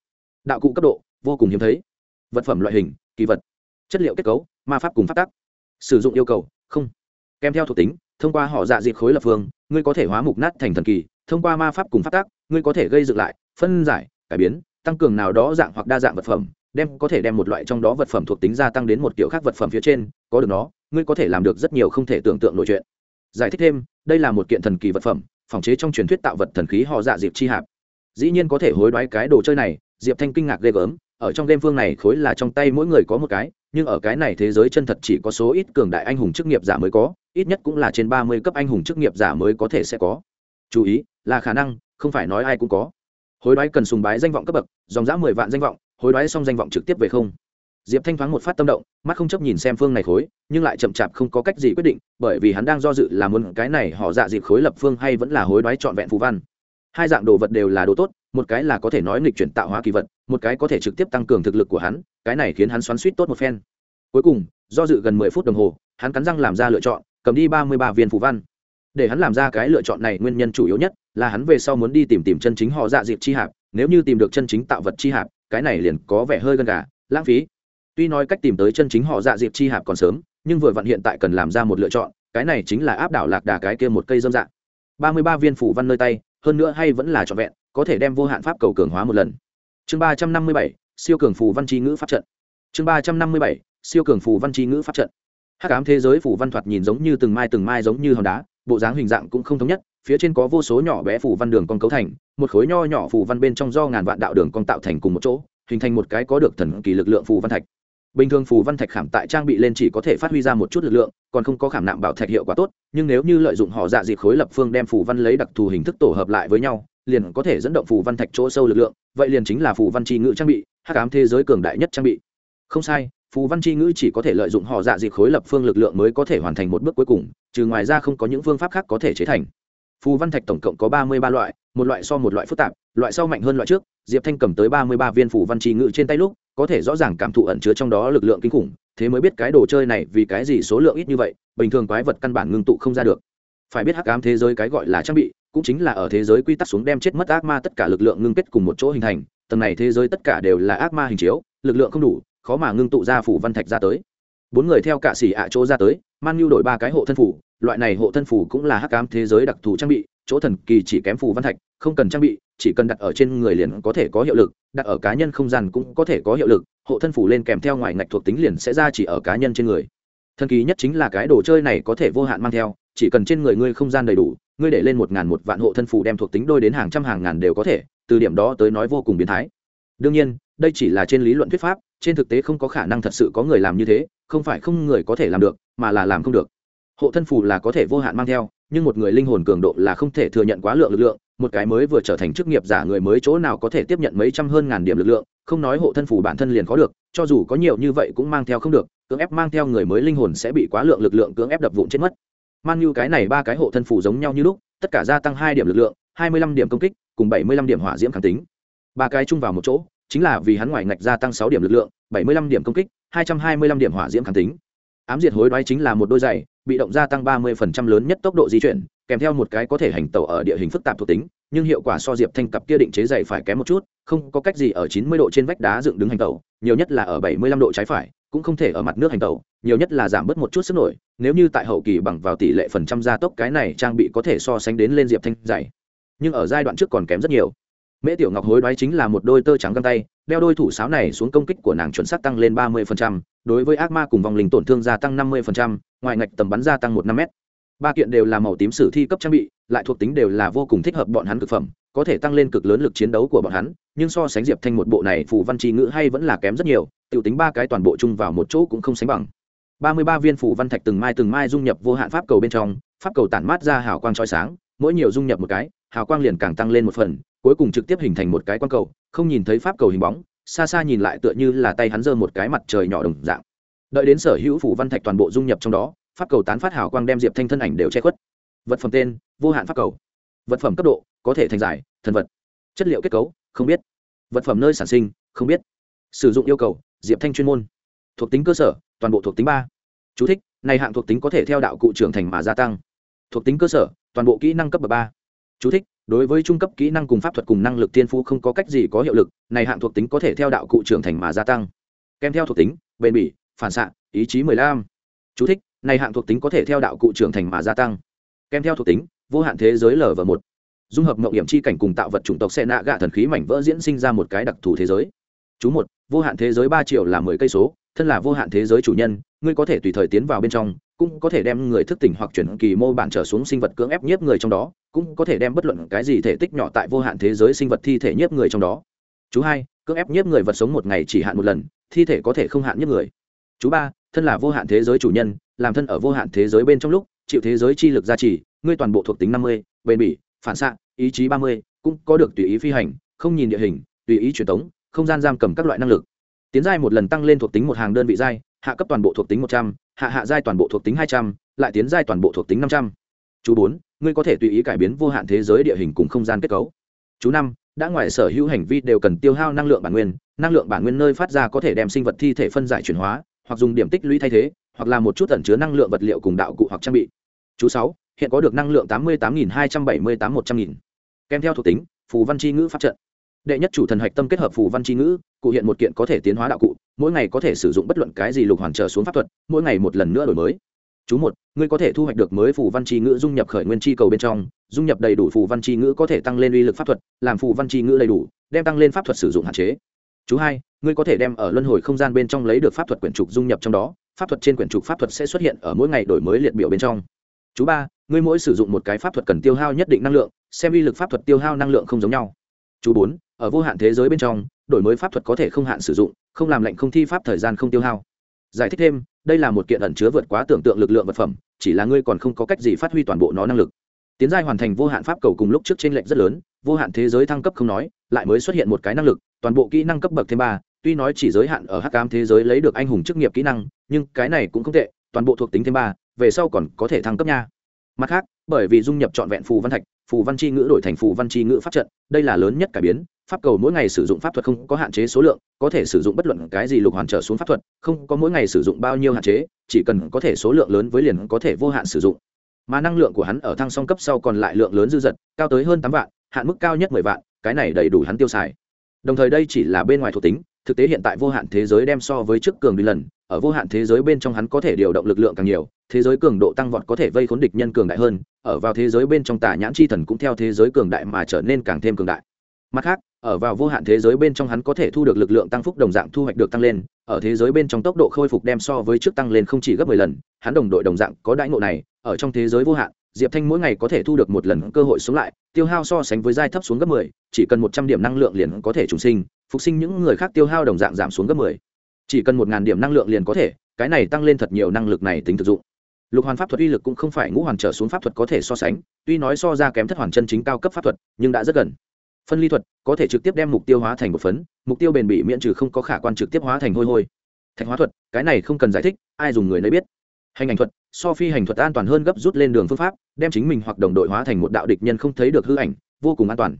Đạo cụ cấp độ, vô cùng hiếm thấy. Vật phẩm loại hình, kỳ vật. Chất liệu kết cấu, ma pháp cùng phát tắc. Sử dụng yêu cầu, không. Kèm theo thuộc tính, thông qua họ dạ dị khối lập phương, ngươi có thể hóa mục nát thành thần kỳ. Thông qua ma pháp cùng phát tác ngươi có thể gây dựng lại, phân giải, cải biến, tăng cường nào đó dạng hoặc đa dạng vật phẩm, đem, có thể đem một loại trong đó vật phẩm thuộc tính gia tăng đến một kiểu khác vật phẩm phía trên. Có được nó, ngươi có thể làm được rất nhiều không thể tưởng tượng nổi chuyện giải thích thêm, đây là một kiện thần kỳ vật phẩm, phòng chế trong truyền thuyết tạo vật thần khí họ dạ diệp chi hạp. Dĩ nhiên có thể hối đoái cái đồ chơi này, diệp thanh kinh ngạc ghê gớm, ở trong game phương này khối là trong tay mỗi người có một cái, nhưng ở cái này thế giới chân thật chỉ có số ít cường đại anh hùng chức nghiệp giả mới có, ít nhất cũng là trên ba mươi cấp anh hùng chức nghiệp giả mới có thể sẽ có. Chú ý, là khả năng, không phải nói ai cũng có. Hối đoái cần sùng bái danh vọng cấp bậc, dòng giã mười vạn danh vọng, hối đoái xong danh vọng trực tiếp về không diệp thanh thoáng một phát tâm động, mắt không chấp nhìn xem phương này khối, nhưng lại chậm chạp không có cách gì quyết định, bởi vì hắn đang do dự là muốn cái này họ dạ dịp khối lập phương hay vẫn là hối đoái trọn vẹn phù văn. Hai dạng đồ vật đều là đồ tốt, một cái là có thể nói nghịch chuyển tạo hóa kỳ vật, một cái có thể trực tiếp tăng cường thực lực của hắn, cái này khiến hắn xoắn suýt tốt một phen. Cuối cùng, do dự gần mười phút đồng hồ, hắn cắn răng làm ra lựa chọn, cầm đi ba mươi ba viên phù văn. Để hắn làm ra cái lựa chọn này nguyên nhân chủ yếu nhất là hắn về sau muốn đi tìm tìm chân chính họ dạ dịp chi hạp, nếu như tìm được chân chính tạo vật chi hạp, cái này liền có vẻ hơi gần gà, lãng phí tuy nói cách tìm tới chân chính họ dạ dịp chi hạp còn sớm, nhưng vừa vặn hiện tại cần làm ra một lựa chọn, cái này chính là áp đảo lạc đà cái kia một cây dâm dạng ba mươi ba viên phủ văn nơi tay, hơn nữa hay vẫn là trọn vẹn, có thể đem vô hạn pháp cầu cường hóa một lần. Chương ba trăm năm mươi bảy, siêu cường phù văn chi ngữ pháp trận. Chương ba trăm năm mươi bảy, siêu cường phù văn chi ngữ pháp trận. Hắc ám thế giới phù văn thoạt nhìn giống như từng mai từng mai giống như hòn đá, bộ dáng hình dạng cũng không thống nhất, phía trên có vô số nhỏ bé phù văn đường con cấu thành, một khối nho nhỏ phù văn bên trong do ngàn vạn đạo đường con tạo thành cùng một chỗ, hình thành một cái có được thần kỳ lực lượng phù văn thạch bình thường phù văn thạch khảm tại trang bị lên chỉ có thể phát huy ra một chút lực lượng, còn không có khảm nạm bảo thạch hiệu quả tốt, nhưng nếu như lợi dụng họ dạ dịp khối lập phương đem phù văn lấy đặc thù hình thức tổ hợp lại với nhau, liền có thể dẫn động phù văn thạch chỗ sâu lực lượng, vậy liền chính là phù văn tri ngữ trang bị, hắc ám thế giới cường đại nhất trang bị. Không sai, phù văn tri ngữ chỉ có thể lợi dụng họ dạ dịp khối lập phương lực lượng mới có thể hoàn thành một bước cuối cùng, trừ ngoài ra không có những phương pháp khác có thể chế thành. Phù văn thạch tổng cộng có ba mươi ba loại, một loại so một loại phức tạp, loại sau mạnh hơn loại trước, diệp thanh cầm tới ba mươi ba viên phù văn tri ngữ trên tay lúc có thể rõ ràng cảm thụ ẩn chứa trong đó lực lượng kinh khủng, thế mới biết cái đồ chơi này vì cái gì số lượng ít như vậy, bình thường quái vật căn bản ngưng tụ không ra được. Phải biết hắc ám thế giới cái gọi là trang bị, cũng chính là ở thế giới quy tắc xuống đem chết mất ác ma tất cả lực lượng ngưng kết cùng một chỗ hình thành, tầng này thế giới tất cả đều là ác ma hình chiếu, lực lượng không đủ, khó mà ngưng tụ ra phủ văn thạch ra tới. Bốn người theo cạ xỉ ạ chỗ ra tới, mang nhu đổi ba cái hộ thân phủ, loại này hộ thân phủ cũng là hắc ám thế giới đặc thù trang bị, chỗ thần kỳ chỉ kém phủ văn thạch, không cần trang bị chỉ cần đặt ở trên người liền có thể có hiệu lực, đặt ở cá nhân không gian cũng có thể có hiệu lực, hộ thân phủ lên kèm theo ngoài ngạch thuộc tính liền sẽ ra chỉ ở cá nhân trên người. Thần kỳ nhất chính là cái đồ chơi này có thể vô hạn mang theo, chỉ cần trên người ngươi không gian đầy đủ, ngươi để lên một ngàn một vạn hộ thân phủ đem thuộc tính đôi đến hàng trăm hàng ngàn đều có thể, từ điểm đó tới nói vô cùng biến thái. Đương nhiên, đây chỉ là trên lý luận thuyết pháp, trên thực tế không có khả năng thật sự có người làm như thế, không phải không người có thể làm được, mà là làm không được. Hộ thân phủ là có thể vô hạn mang theo, nhưng một người linh hồn cường độ là không thể thừa nhận quá lượng lực lượng một cái mới vừa trở thành chức nghiệp giả người mới chỗ nào có thể tiếp nhận mấy trăm hơn ngàn điểm lực lượng, không nói hộ thân phủ bản thân liền có được, cho dù có nhiều như vậy cũng mang theo không được, cưỡng ép mang theo người mới linh hồn sẽ bị quá lượng lực lượng cưỡng ép đập vụn chết mất. Man như cái này ba cái hộ thân phủ giống nhau như lúc, tất cả gia tăng hai điểm lực lượng, hai mươi lăm điểm công kích, cùng bảy mươi lăm điểm hỏa diễm kháng tính. Ba cái chung vào một chỗ, chính là vì hắn ngoài ngạch gia tăng sáu điểm lực lượng, bảy mươi lăm điểm công kích, hai trăm hai mươi lăm điểm hỏa diễm kháng tính. Ám diệt hối đoái chính là một đôi giày bị động gia tăng ba mươi phần trăm lớn nhất tốc độ di chuyển kèm theo một cái có thể hành tẩu ở địa hình phức tạp thuộc tính nhưng hiệu quả so diệp thanh cặp kia định chế dày phải kém một chút không có cách gì ở chín mươi độ trên vách đá dựng đứng hành tẩu nhiều nhất là ở bảy mươi lăm độ trái phải cũng không thể ở mặt nước hành tẩu nhiều nhất là giảm bớt một chút sức nổi nếu như tại hậu kỳ bằng vào tỷ lệ phần trăm gia tốc cái này trang bị có thể so sánh đến lên diệp thanh dày, nhưng ở giai đoạn trước còn kém rất nhiều mễ tiểu ngọc hối đoái chính là một đôi tơ trắng găng tay, đeo đôi thủ sáo này xuống công kích của nàng chuẩn xác tăng lên ba mươi đối với ác ma cùng vòng linh tổn thương gia tăng năm mươi ngoài ngạch tầm bắn gia tăng một năm m ba kiện đều là màu tím sử thi cấp trang bị, lại thuộc tính đều là vô cùng thích hợp bọn hắn cực phẩm, có thể tăng lên cực lớn lực chiến đấu của bọn hắn, nhưng so sánh diệp thanh một bộ này phù văn tri ngữ hay vẫn là kém rất nhiều t i ể u tính ba cái toàn bộ chung vào một chỗ cũng không sánh bằng. ba mươi ba viên phù văn thạch từng mai từng mai dung nhập vô hạn pháp cầu bên trong, pháp cầu tản mát ra hào quang trói sáng, mỗi nhiều dung nhập một cái hào quang liền càng tăng lên một phần cuối cùng trực tiếp hình thành một cái quang cầu không nhìn thấy pháp cầu hình bóng xa xa nhìn lại tựa như là tay hắn giơ một cái mặt trời nhỏ đồng dạng. Đợi đến sở hữu phủ văn thạch toàn bộ dung nhập trong đó pháp cầu tán phát hào quang đem diệp thanh thân ảnh đều che khuất. Vật phẩm tên vô hạn pháp cầu. Vật phẩm cấp độ có thể thành giải thần vật. Chất liệu kết cấu không biết. Vật phẩm nơi sản sinh không biết. Sử dụng yêu cầu diệp thanh chuyên môn. Thuộc tính cơ sở toàn bộ thuộc tính ba. Chú thích, này hạng thuộc tính có thể theo đạo cụ trưởng thành mà gia tăng. Thuộc tính cơ sở toàn bộ kỹ năng cấp bậc ba. Chú thích, đối với trung cấp kỹ năng cùng pháp thuật cùng năng lực tiên phú không có cách gì có hiệu lực này hạng thuộc tính có thể theo đạo cụ trưởng thành mà gia tăng. Kèm theo thuộc tính bền bỉ phản xạ ý chí mười lăm. Chú thích, này hạng thuộc tính có thể theo đạo cụ trưởng thành mà gia tăng. Kèm theo thuộc tính vô hạn thế giới lở và một. Dung hợp mộng hiểm chi cảnh cùng tạo vật chủng tộc xe nạ gạ thần khí mảnh vỡ diễn sinh ra một cái đặc thù thế giới. Chú một vô hạn thế giới ba triệu là mười cây số thân là vô hạn thế giới chủ nhân ngươi có thể tùy thời tiến vào bên trong cũng có thể đem người thức tỉnh hoặc chuyển kỳ mô bản trở xuống sinh vật cưỡng ép nhiếp người trong đó, cũng có thể đem bất luận cái gì thể tích nhỏ tại vô hạn thế giới sinh vật thi thể nhiếp người trong đó. Chú hai, cưỡng ép nhiếp người vật sống một ngày chỉ hạn một lần, thi thể có thể không hạn nhiếp người. Chú ba, thân là vô hạn thế giới chủ nhân, làm thân ở vô hạn thế giới bên trong lúc, chịu thế giới chi lực gia trì, ngươi toàn bộ thuộc tính năm mươi, bền bỉ, phản xạ, ý chí ba mươi, cũng có được tùy ý phi hành, không nhìn địa hình, tùy ý truyền tống, không gian giam cầm các loại năng lực. Tiến giai một lần tăng lên thuộc tính một hàng đơn vị giai hạ cấp toàn bộ thuộc tính một trăm, hạ hạ giai toàn bộ thuộc tính hai trăm, lại tiến giai toàn bộ thuộc tính năm trăm. Chú bốn, ngươi có thể tùy ý cải biến vô hạn thế giới địa hình cùng không gian kết cấu. Chú năm, đã ngoài sở hữu hành vi đều cần tiêu hao năng lượng bản nguyên, năng lượng bản nguyên nơi phát ra có thể đem sinh vật thi thể phân giải chuyển hóa, hoặc dùng điểm tích lũy thay thế, hoặc là một chút tẩn chứa năng lượng vật liệu cùng đạo cụ hoặc trang bị. Chú sáu, hiện có được năng lượng tám mươi tám hai trăm bảy mươi tám một trăm nghìn. Kèm theo thuộc tính, phù văn c h i ngữ pháp trận. Đệ nhất chủ thần hạch tâm kết hợp phù văn c h i ngữ, cụ hiện một kiện có thể tiến hóa đạo cụ mỗi ngày có thể sử dụng bất luận cái gì lục hoàn trở xuống pháp thuật, mỗi ngày một lần nữa đổi mới. Chú một, ngươi có thể thu hoạch được mới phù văn chi ngữ dung nhập khởi nguyên chi cầu bên trong, dung nhập đầy đủ phù văn chi ngữ có thể tăng lên uy lực pháp thuật, làm phù văn chi ngữ đầy đủ, đem tăng lên pháp thuật sử dụng hạn chế. Chú hai, ngươi có thể đem ở luân hồi không gian bên trong lấy được pháp thuật quyển trục dung nhập trong đó, pháp thuật trên quyển trục pháp thuật sẽ xuất hiện ở mỗi ngày đổi mới liệt biểu bên trong. Chú ba, ngươi mỗi sử dụng một cái pháp thuật cần tiêu hao nhất định năng lượng, xem uy lực pháp thuật tiêu hao năng lượng không giống nhau. Chú bốn ở vô hạn thế giới bên trong, đổi mới pháp thuật có thể không hạn sử dụng, không làm lệnh không thi pháp thời gian không tiêu hao. Giải thích thêm, đây là một kiện ẩn chứa vượt quá tưởng tượng lực lượng vật phẩm, chỉ là ngươi còn không có cách gì phát huy toàn bộ nó năng lực. Tiến giai hoàn thành vô hạn pháp cầu cùng lúc trước trên lệnh rất lớn, vô hạn thế giới thăng cấp không nói, lại mới xuất hiện một cái năng lực, toàn bộ kỹ năng cấp bậc thêm ba, tuy nói chỉ giới hạn ở hắc cam thế giới lấy được anh hùng chức nghiệp kỹ năng, nhưng cái này cũng không tệ, toàn bộ thuộc tính thêm ba, về sau còn có thể thăng cấp nha. Mặt khác, bởi vì dung nhập trọn vẹn phù văn thạch, phù văn chi ngữ đổi thành phù văn chi ngữ pháp trận, đây là lớn nhất cải biến pháp cầu mỗi ngày sử dụng pháp thuật không có hạn chế số lượng, có thể sử dụng bất luận cái gì lục hoàn trở xuống pháp thuật, không có mỗi ngày sử dụng bao nhiêu hạn chế, chỉ cần có thể số lượng lớn với liền có thể vô hạn sử dụng. Mà năng lượng của hắn ở thăng song cấp sau còn lại lượng lớn dư dật, cao tới hơn tám vạn, hạn mức cao nhất mười vạn, cái này đầy đủ hắn tiêu xài. Đồng thời đây chỉ là bên ngoài thuộc tính, thực tế hiện tại vô hạn thế giới đem so với trước cường đi lần, ở vô hạn thế giới bên trong hắn có thể điều động lực lượng càng nhiều, thế giới cường độ tăng vọt có thể vây khốn địch nhân cường đại hơn, ở vào thế giới bên trong tà nhãn chi thần cũng theo thế giới cường đại mà trở nên càng thêm cường đại. Mặt khác ở vào vô hạn thế giới bên trong hắn có thể thu được lực lượng tăng phúc đồng dạng thu hoạch được tăng lên, ở thế giới bên trong tốc độ khôi phục đem so với trước tăng lên không chỉ gấp mười lần, hắn đồng đội đồng dạng có đãi ngộ này, ở trong thế giới vô hạn, diệp thanh mỗi ngày có thể thu được một lần cơ hội sống lại, tiêu hao so sánh với giai thấp xuống gấp mười, chỉ cần một trăm điểm năng lượng liền có thể trùng sinh, phục sinh những người khác tiêu hao đồng dạng giảm xuống gấp mười. Chỉ cần một ngàn điểm năng lượng liền có thể, cái này tăng lên thật nhiều năng lực này tính thực dụng. Lục hoàn pháp thuật uy lực cũng không phải ngũ hoàn trở xuống pháp thuật có thể so sánh, tuy nói so ra kém thất hoàn chân chính cao cấp pháp thuật, nhưng đã rất gần phân ly thuật có thể trực tiếp đem mục tiêu hóa thành một phấn, mục tiêu bền bị miễn trừ không có khả quan trực tiếp hóa thành hôi hôi. Thạch hóa thuật, cái này không cần giải thích, ai dùng người nấy biết. Hành ảnh thuật, so phi hành thuật an toàn hơn gấp rút lên đường phương pháp, đem chính mình hoặc đồng đội hóa thành một đạo địch nhân không thấy được hư ảnh, vô cùng an toàn.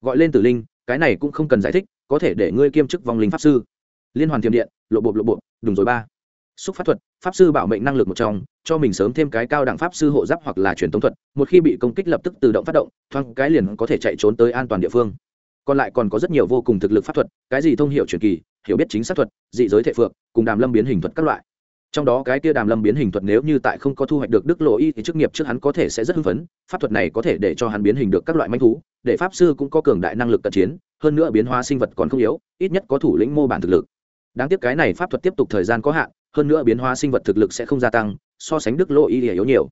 Gọi lên tử linh, cái này cũng không cần giải thích, có thể để ngươi kiêm chức vong linh pháp sư. Liên hoàn thiềm điện, lộ bộ lộ bộ đùng rồi ba. Xúc pháp thuật, pháp sư bảo mệnh năng lực một trong cho mình sớm thêm cái cao đẳng pháp sư hộ giáp hoặc là truyền tống thuật, một khi bị công kích lập tức tự động phát động, thoáng cái liền có thể chạy trốn tới an toàn địa phương. Còn lại còn có rất nhiều vô cùng thực lực pháp thuật, cái gì thông hiệu truyền kỳ, hiểu biết chính xác thuật, dị giới thể phượng, cùng đàm lâm biến hình thuật các loại. Trong đó cái kia đàm lâm biến hình thuật nếu như tại không có thu hoạch được đức lộ y thì chức nghiệp trước hắn có thể sẽ rất hưng phấn, pháp thuật này có thể để cho hắn biến hình được các loại manh thú, để pháp sư cũng có cường đại năng lực cận chiến, hơn nữa biến hóa sinh vật còn không yếu, ít nhất có thủ lĩnh mô bản thực lực. Đáng tiếc cái này pháp thuật tiếp tục thời gian có hạn, hơn nữa biến hóa sinh vật thực lực sẽ không gia tăng so sánh đức lộ y lìa yếu nhiều.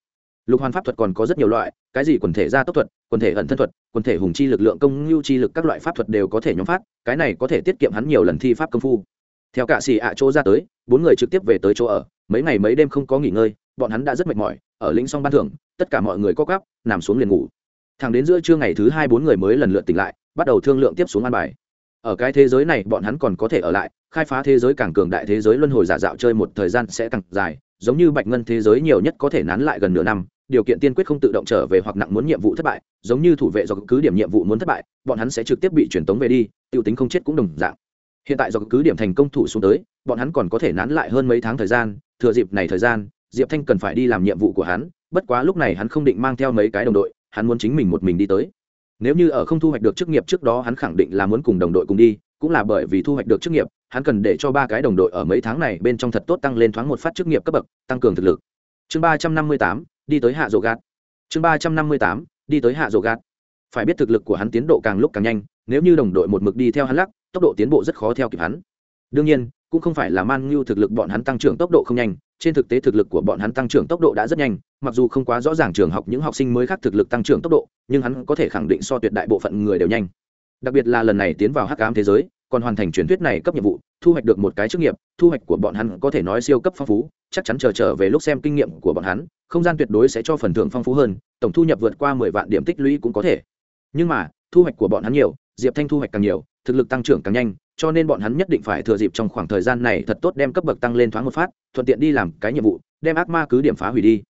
Lục hoàn pháp thuật còn có rất nhiều loại, cái gì quần thể gia tốc thuật, quần thể ẩn thân thuật, quần thể hùng chi lực lượng công ngưu chi lực các loại pháp thuật đều có thể nhóm phát, cái này có thể tiết kiệm hắn nhiều lần thi pháp công phu. Theo cả xì ạ chỗ ra tới, bốn người trực tiếp về tới chỗ ở, mấy ngày mấy đêm không có nghỉ ngơi, bọn hắn đã rất mệt mỏi, ở lĩnh xong ban thưởng, tất cả mọi người co cắp nằm xuống liền ngủ. Thẳng đến giữa trưa ngày thứ hai bốn người mới lần lượt tỉnh lại, bắt đầu thương lượng tiếp xuống an bài ở cái thế giới này bọn hắn còn có thể ở lại, khai phá thế giới càng cường đại thế giới luân hồi giả dạo chơi một thời gian sẽ càng dài, giống như bạch ngân thế giới nhiều nhất có thể nán lại gần nửa năm, điều kiện tiên quyết không tự động trở về hoặc nặng muốn nhiệm vụ thất bại, giống như thủ vệ do cứ điểm nhiệm vụ muốn thất bại, bọn hắn sẽ trực tiếp bị truyền tống về đi t i ê u tính không chết cũng đồng dạng. Hiện tại do cứ điểm thành công thủ xuống tới, bọn hắn còn có thể nán lại hơn mấy tháng thời gian, thừa dịp này thời gian, diệp thanh cần phải đi làm nhiệm vụ của hắn, bất quá lúc này hắn không định mang theo mấy cái đồng đội, hắn muốn chính mình một mình đi tới nếu như ở không thu hoạch được chức nghiệp trước đó, hắn khẳng định là muốn cùng đồng đội cùng đi, cũng là bởi vì thu hoạch được chức nghiệp, hắn cần để cho ba cái đồng đội ở mấy tháng này bên trong thật tốt tăng lên thoáng một phát chức nghiệp cấp bậc, tăng cường thực lực. Chương ba trăm năm mươi tám, đi tới hạ rổ gạt. Chương ba trăm năm mươi tám, đi tới hạ rổ gạt. Phải biết thực lực của hắn tiến độ càng lúc càng nhanh, nếu như đồng đội một mực đi theo hắn lắc, tốc độ tiến bộ rất khó theo kịp hắn. Đương nhiên, cũng không phải là man ngưu thực lực bọn hắn tăng trưởng tốc độ không nhanh trên thực tế thực lực của bọn hắn tăng trưởng tốc độ đã rất nhanh, mặc dù không quá rõ ràng trường học những học sinh mới khác thực lực tăng trưởng tốc độ, nhưng hắn có thể khẳng định so tuyệt đại bộ phận người đều nhanh. Đặc biệt là lần này tiến vào hắc ám thế giới, còn hoàn thành truyền thuyết này cấp nhiệm vụ, thu hoạch được một cái chức nghiệp, thu hoạch của bọn hắn có thể nói siêu cấp phong phú, chắc chắn chờ trở về lúc xem kinh nghiệm của bọn hắn, không gian tuyệt đối sẽ cho phần thưởng phong phú hơn, tổng thu nhập vượt qua mười vạn điểm tích lũy cũng có thể. Nhưng mà, thu hoạch của bọn hắn nhiều, diệp thanh thu hoạch càng nhiều, thực lực tăng trưởng càng nhanh cho nên bọn hắn nhất định phải thừa dịp trong khoảng thời gian này thật tốt đem cấp bậc tăng lên thoáng một phát, thuận tiện đi làm cái nhiệm vụ, đem ác ma cứ điểm phá hủy đi.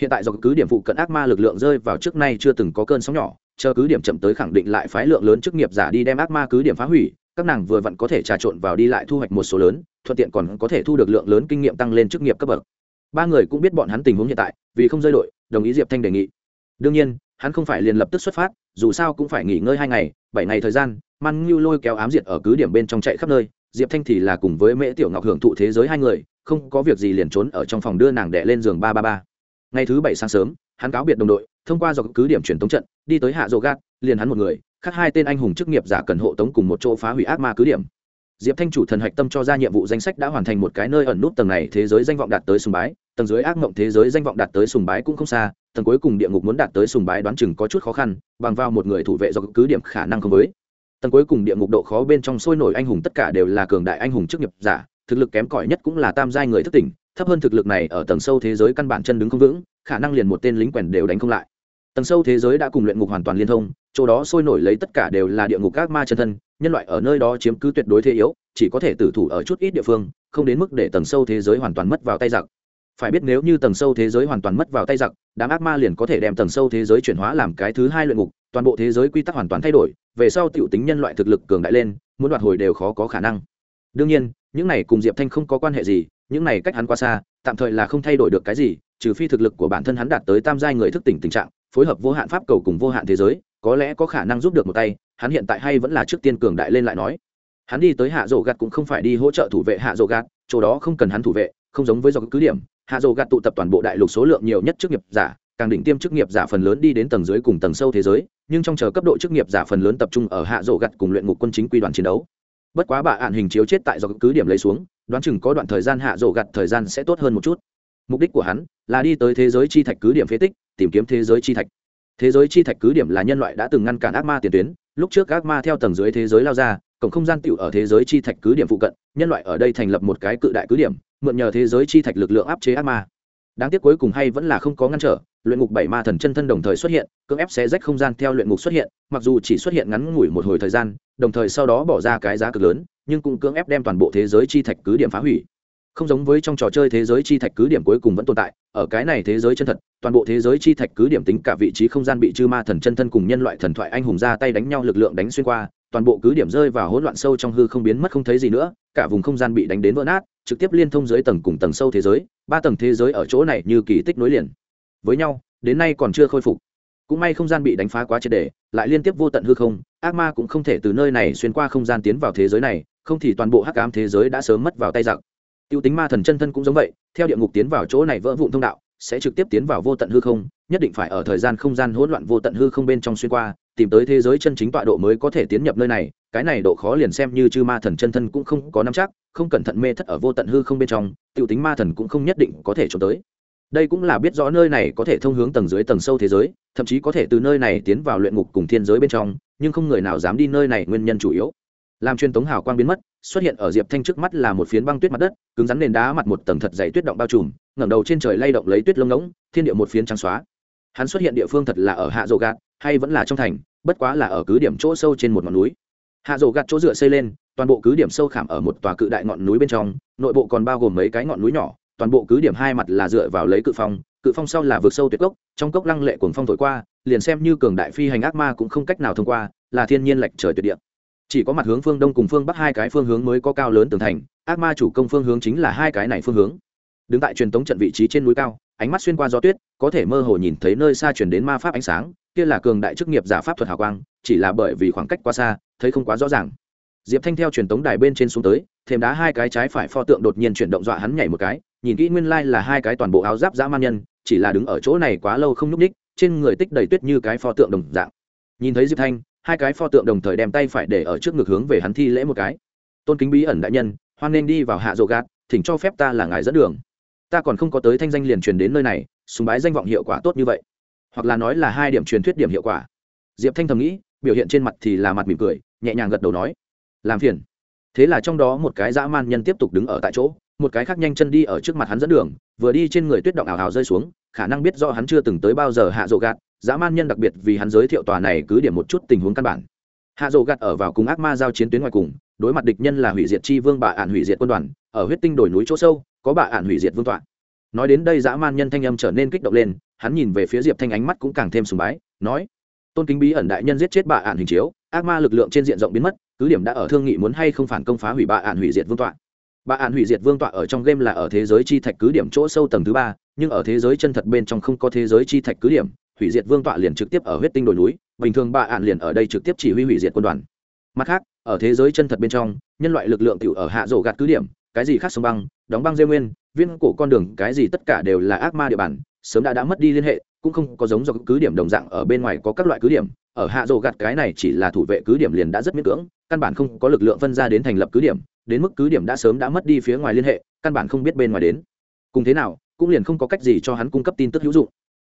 Hiện tại do cứ điểm vụ cận ác ma lực lượng rơi vào trước nay chưa từng có cơn sóng nhỏ, chờ cứ điểm chậm tới khẳng định lại phái lượng lớn chức nghiệp giả đi đem ác ma cứ điểm phá hủy, các nàng vừa vặn có thể trà trộn vào đi lại thu hoạch một số lớn, thuận tiện còn có thể thu được lượng lớn kinh nghiệm tăng lên chức nghiệp cấp bậc. Ba người cũng biết bọn hắn tình huống hiện tại, vì không rơi đội, đồng ý diệp thanh đề nghị. Đương nhiên, hắn không phải liền lập tức xuất phát, dù sao cũng phải nghỉ ngơi hai ngày, bảy ngày thời gian man ngưu lôi kéo ám diệt ở cứ điểm bên trong chạy khắp nơi, diệp thanh thì là cùng với mễ tiểu ngọc hưởng thụ thế giới hai người, không có việc gì liền trốn ở trong phòng đưa nàng đẻ lên giường ba ba ba. Ngày thứ bảy sáng sớm, hắn cáo biệt đồng đội, thông qua dọc cứ điểm truyền tống trận, đi tới hạ dô gạt, liền hắn một người, khác hai tên anh hùng chức nghiệp giả cần hộ tống cùng một chỗ phá hủy ác ma cứ điểm. Diệp thanh chủ thần hạch tâm cho ra nhiệm vụ danh sách đã hoàn thành một cái nơi ẩn nút tầng này thế giới danh vọng đạt tới sùng bái, tầng dưới ác mộng thế giới danh vọng đạt tới sùng bái cũng không xa, tầng cuối cùng địa ngục muốn đạt tới sùng bái đoán chừng có chút khó khăn, bằng vào một người thủ vệ do cứ điểm khả năng không với tầng cuối cùng địa ngục độ khó bên trong sôi nổi anh hùng tất cả đều là cường đại anh hùng chức nghiệp giả, thực lực kém cỏi nhất cũng là tam giai người thất tỉnh, thấp hơn thực lực này ở tầng sâu thế giới căn bản chân đứng không vững, khả năng liền một tên lính quèn đều đánh không lại. Tầng sâu thế giới đã cùng luyện ngục hoàn toàn liên thông, chỗ đó sôi nổi lấy tất cả đều là địa ngục các ma chân thân, nhân loại ở nơi đó chiếm cứ tuyệt đối thế yếu, chỉ có thể tử thủ ở chút ít địa phương, không đến mức để tầng sâu thế giới hoàn toàn mất vào tay giặc phải biết nếu như tầng sâu thế giới hoàn toàn mất vào tay giặc, đám ác ma liền có thể đem tầng sâu thế giới chuyển hóa làm cái thứ hai luyện ngục, toàn bộ thế giới quy tắc hoàn toàn thay đổi, về sau t i ể u tính nhân loại thực lực cường đại lên, muốn đoạt hồi đều khó có khả năng. Đương nhiên, những này cùng diệp thanh không có quan hệ gì, những này cách hắn qua xa, tạm thời là không thay đổi được cái gì, trừ phi thực lực của bản thân hắn đạt tới tam giai người thức tỉnh tình trạng, phối hợp vô hạn pháp cầu cùng vô hạn thế giới, có lẽ có khả năng giúp được một tay, hắn hiện tại hay vẫn là trước tiên cường đại lên lại nói. Hắn đi tới hạ rổ gạt cũng không phải đi hỗ trợ thủ vệ hạ rổ gạt, chỗ đó không cần hắn thủ vệ, không giống với do cứ điểm hạ rổ gạt tụ tập toàn bộ đại lục số lượng nhiều nhất chức nghiệp giả, càng đỉnh tiêm chức nghiệp giả phần lớn đi đến tầng dưới cùng tầng sâu thế giới, nhưng trong chờ cấp độ chức nghiệp giả phần lớn tập trung ở hạ rổ Gạt cùng luyện ngục quân chính quy đoàn chiến đấu. Bất quá bà ạn hình chiếu chết tại do cứ điểm lấy xuống, đoán chừng có đoạn thời gian hạ rổ Gạt thời gian sẽ tốt hơn một chút. Mục đích của hắn là đi tới thế giới chi thạch cứ điểm phế tích, tìm kiếm thế giới chi thạch. Thế giới chi thạch cứ điểm là nhân loại đã từng ngăn cản ác ma tiền tuyến, lúc trước ác ma theo tầng dưới thế giới lao ra cổng không gian tựu ở thế giới chi thạch cứ điểm phụ cận, nhân loại ở đây thành lập một cái cự đại cứ điểm mượn nhờ thế giới chi thạch lực lượng áp chế ác ma. Đáng tiếc cuối cùng hay vẫn là không có ngăn trở, luyện ngục bảy ma thần chân thân đồng thời xuất hiện, cưỡng ép xé rách không gian theo luyện ngục xuất hiện, mặc dù chỉ xuất hiện ngắn ngủi một hồi thời gian, đồng thời sau đó bỏ ra cái giá cực lớn, nhưng cũng cưỡng ép đem toàn bộ thế giới chi thạch cứ điểm phá hủy. Không giống với trong trò chơi thế giới chi thạch cứ điểm cuối cùng vẫn tồn tại, ở cái này thế giới chân thật, toàn bộ thế giới chi thạch cứ điểm tính cả vị trí không gian bị chư ma thần chân thân cùng nhân loại thần thoại anh hùng ra tay đánh nhau lực lượng đánh xuyên qua, toàn bộ cứ điểm rơi vào hỗn loạn sâu trong hư không biến mất không thấy gì nữa, cả vùng không gian bị đánh đến vỡ nát trực tiếp liên thông dưới tầng cùng tầng sâu thế giới, ba tầng thế giới ở chỗ này như kỳ tích nối liền. Với nhau, đến nay còn chưa khôi phục. Cũng may không gian bị đánh phá quá triệt đề lại liên tiếp vô tận hư không, ác ma cũng không thể từ nơi này xuyên qua không gian tiến vào thế giới này, không thì toàn bộ hắc ám thế giới đã sớm mất vào tay giặc. Tiêu tính ma thần chân thân cũng giống vậy, theo địa ngục tiến vào chỗ này vỡ vụn thông đạo, sẽ trực tiếp tiến vào vô tận hư không, nhất định phải ở thời gian không gian hỗn loạn vô tận hư không bên trong xuyên qua, tìm tới thế giới chân chính tọa độ mới có thể tiến nhập nơi này cái này độ khó liền xem như chư ma thần chân thân cũng không có nắm chắc, không cẩn thận mê thất ở vô tận hư không bên trong tiêu tính ma thần cũng không nhất định có thể trốn tới. Đây cũng là biết rõ nơi này có thể thông hướng tầng dưới tầng sâu thế giới, thậm chí có thể từ nơi này tiến vào luyện ngục cùng thiên giới bên trong, nhưng không người nào dám đi nơi này nguyên nhân chủ yếu. Làm truyền tống hào quang biến mất, xuất hiện ở diệp thanh trước mắt là một phiến băng tuyết mặt đất, cứng rắn nền đá mặt một tầng thật dày tuyết động bao trùm, ngẩng đầu trên trời lay động lấy tuyết lông ngỗng, thiên địa một phiến trắng xóa. Hắn xuất hiện địa phương thật là ở hạ rộ gạt, hay vẫn là trong thành, bất quá là ở cứ điểm chỗ sâu trên một ngọn núi hạ rổ gạt chỗ dựa xây lên, toàn bộ cứ điểm sâu khảm ở một tòa cự đại ngọn núi bên trong, nội bộ còn bao gồm mấy cái ngọn núi nhỏ, toàn bộ cứ điểm hai mặt là dựa vào lấy cự phong cự phong sau là vượt sâu tuyệt cốc, trong cốc lăng lệ cuồng phong thổi qua, liền xem như cường đại phi hành ác ma cũng không cách nào thông qua, là thiên nhiên lệch trời tuyệt địa. Chỉ có mặt hướng phương đông cùng phương bắc hai cái phương hướng mới có cao lớn tường thành, ác ma chủ công phương hướng chính là hai cái này phương hướng. Đứng tại truyền tống trận vị trí trên núi cao, ánh mắt xuyên qua gió tuyết, có thể mơ hồ nhìn thấy nơi xa chuyển đến ma pháp ánh sáng kia là cường đại chức nghiệp giả pháp thuật hào quang, chỉ là bởi vì khoảng cách quá xa, thấy không quá rõ ràng. Diệp thanh theo truyền tống đài bên trên xuống tới, thêm đá hai cái trái phải pho tượng đột nhiên chuyển động dọa hắn nhảy một cái, nhìn kỹ nguyên lai là hai cái toàn bộ áo giáp dã man nhân, chỉ là đứng ở chỗ này quá lâu không nhúc ních trên người tích đầy tuyết như cái pho tượng đồng dạng. Nhìn thấy diệp thanh, hai cái pho tượng đồng thời đem tay phải để ở trước ngực hướng về hắn thi lễ một cái. Tôn kính bí ẩn đại nhân, hoan nên đi vào hạ rộ gạt, thỉnh cho phép ta là ngài dẫn đường. Ta còn không có tới thanh danh liền truyền đến nơi này súng bái danh vọng hiệu quả tốt như vậy hoặc là nói là hai điểm truyền thuyết điểm hiệu quả. Diệp thanh thầm nghĩ, biểu hiện trên mặt thì là mặt mỉm cười, nhẹ nhàng gật đầu nói, làm phiền. Thế là trong đó một cái dã man nhân tiếp tục đứng ở tại chỗ, một cái khác nhanh chân đi ở trước mặt hắn dẫn đường, vừa đi trên người tuyết động ảo ảo rơi xuống, khả năng biết do hắn chưa từng tới bao giờ hạ rộ gạt, dã man nhân đặc biệt vì hắn giới thiệu tòa này cứ điểm một chút tình huống căn bản. Hạ rộ gạt ở vào cùng ác ma giao chiến tuyến ngoài cùng, đối mặt địch nhân là hủy diệt chi vương, bà ạn hủy diệt quân đoàn, ở huyết tinh đồi núi chỗ sâu, có bà ạn hủy diệt vương toàn nói đến đây dã man nhân thanh âm trở nên kích động lên, hắn nhìn về phía diệp thanh ánh mắt cũng càng thêm sùng bái, nói, tôn kính bí ẩn đại nhân giết chết bà ạn hình chiếu, ác ma lực lượng trên diện rộng biến mất, cứ điểm đã ở thương nghị muốn hay không phản công phá hủy bà ạn hủy diệt vương tọa. Bà ạn hủy diệt vương tọa ở trong game là ở thế giới chi thạch cứ điểm chỗ sâu tầng thứ ba, nhưng ở thế giới chân thật bên trong không có thế giới chi thạch cứ điểm, hủy diệt vương tọa liền trực tiếp ở huyết tinh đồi núi, bình thường bà ạn liền ở đây trực tiếp chỉ huy hủy diệt quân đoàn. Mặt khác, ở thế giới chân thật bên trong, nhân loại lực lượng tiểu ở hạ rổ gạt cứ điểm, cái gì khác sông băng, đóng băng dây nguyên viên cổ con đường, cái gì tất cả đều là ác ma địa bàn, sớm đã đã mất đi liên hệ, cũng không có giống do cứ điểm đồng dạng ở bên ngoài có các loại cứ điểm, ở hạ rồ gạt cái này chỉ là thủ vệ cứ điểm liền đã rất miễn cưỡng, căn bản không có lực lượng phân ra đến thành lập cứ điểm, đến mức cứ điểm đã sớm đã mất đi phía ngoài liên hệ, căn bản không biết bên ngoài đến. Cùng thế nào, cũng liền không có cách gì cho hắn cung cấp tin tức hữu dụng.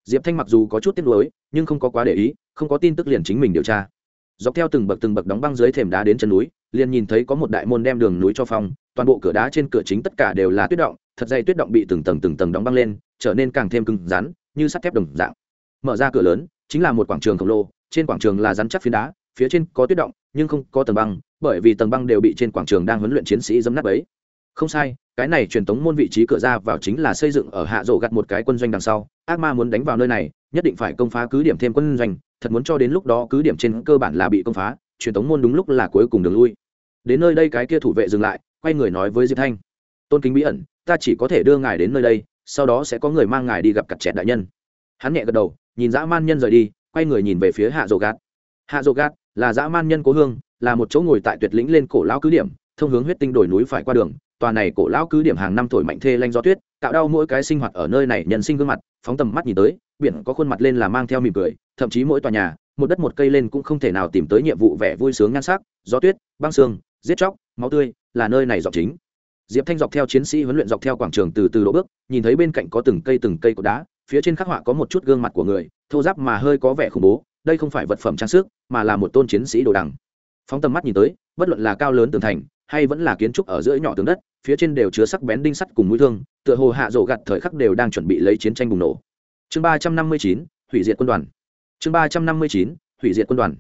Diệp thanh mặc dù có chút tiếc nuối, nhưng không có quá để ý, không có tin tức liền chính mình điều tra dọc theo từng bậc từng bậc đóng băng dưới thềm đá đến chân núi, liền nhìn thấy có một đại môn đem đường núi cho phong, toàn bộ cửa đá trên cửa chính tất cả đều là tuyết động, thật dày tuyết động bị từng tầng từng tầng đóng băng lên, trở nên càng thêm cứng rắn, như sắt thép đồng dạng. Mở ra cửa lớn, chính là một quảng trường khổng lồ, trên quảng trường là rắn chắc phiến đá, phía trên có tuyết động, nhưng không có tầng băng, bởi vì tầng băng đều bị trên quảng trường đang huấn luyện chiến sĩ dấm nát ấy không sai, cái này truyền thống môn vị trí cửa ra vào chính là xây dựng ở hạ rổ gặt một cái quân doanh đằng sau. Ác ma muốn đánh vào nơi này, nhất định phải công phá cứ điểm thêm quân doanh thật muốn cho đến lúc đó cứ điểm trên cơ bản là bị công phá, truyền tống môn đúng lúc là cuối cùng đường lui. Đến nơi đây cái kia thủ vệ dừng lại, quay người nói với diệp thanh, tôn kính bí ẩn, ta chỉ có thể đưa ngài đến nơi đây, sau đó sẽ có người mang ngài đi gặp cặt trẻ đại nhân. Hắn nhẹ gật đầu, nhìn dã man nhân rời đi, quay người nhìn về phía hạ dồ gạt. Hạ dồ gạt là dã man nhân cố hương, là một chỗ ngồi tại tuyệt lĩnh lên cổ lão cứ điểm, thông hướng huyết tinh đổi núi phải qua đường. Tòa này cổ lão cứ điểm hàng năm thổi mạnh thê lanh gió tuyết, tạo đau mỗi cái sinh hoạt ở nơi này nhân sinh gương mặt, phóng tầm mắt nhìn tới biển có khuôn mặt lên là mang theo mỉm cười thậm chí mỗi tòa nhà một đất một cây lên cũng không thể nào tìm tới nhiệm vụ vẻ vui sướng nhan sắc gió tuyết băng sương, giết chóc máu tươi là nơi này dọc chính. Diệp thanh dọc theo chiến sĩ huấn luyện dọc theo quảng trường từ từ đỗ bước nhìn thấy bên cạnh có từng cây từng cây cột đá phía trên khắc họa có một chút gương mặt của người thô giáp mà hơi có vẻ khủng bố đây không phải vật phẩm trang sức mà là một tôn chiến sĩ đồ đằng. Phóng tầm mắt nhìn tới bất luận là cao lớn tường thành hay vẫn là kiến trúc ở giữa nhỏ tường đất phía trên đều chứa sắc bén đinh sắt cùng mũi thương tựa hồ hạ rổ gặt thời khắc đều đang chuẩn bị lấy chiến tranh bùng nổ chương ba trăm năm mươi chín, hủy diệt quân đoàn. Chương ba trăm năm mươi chín, hủy diệt quân đoàn.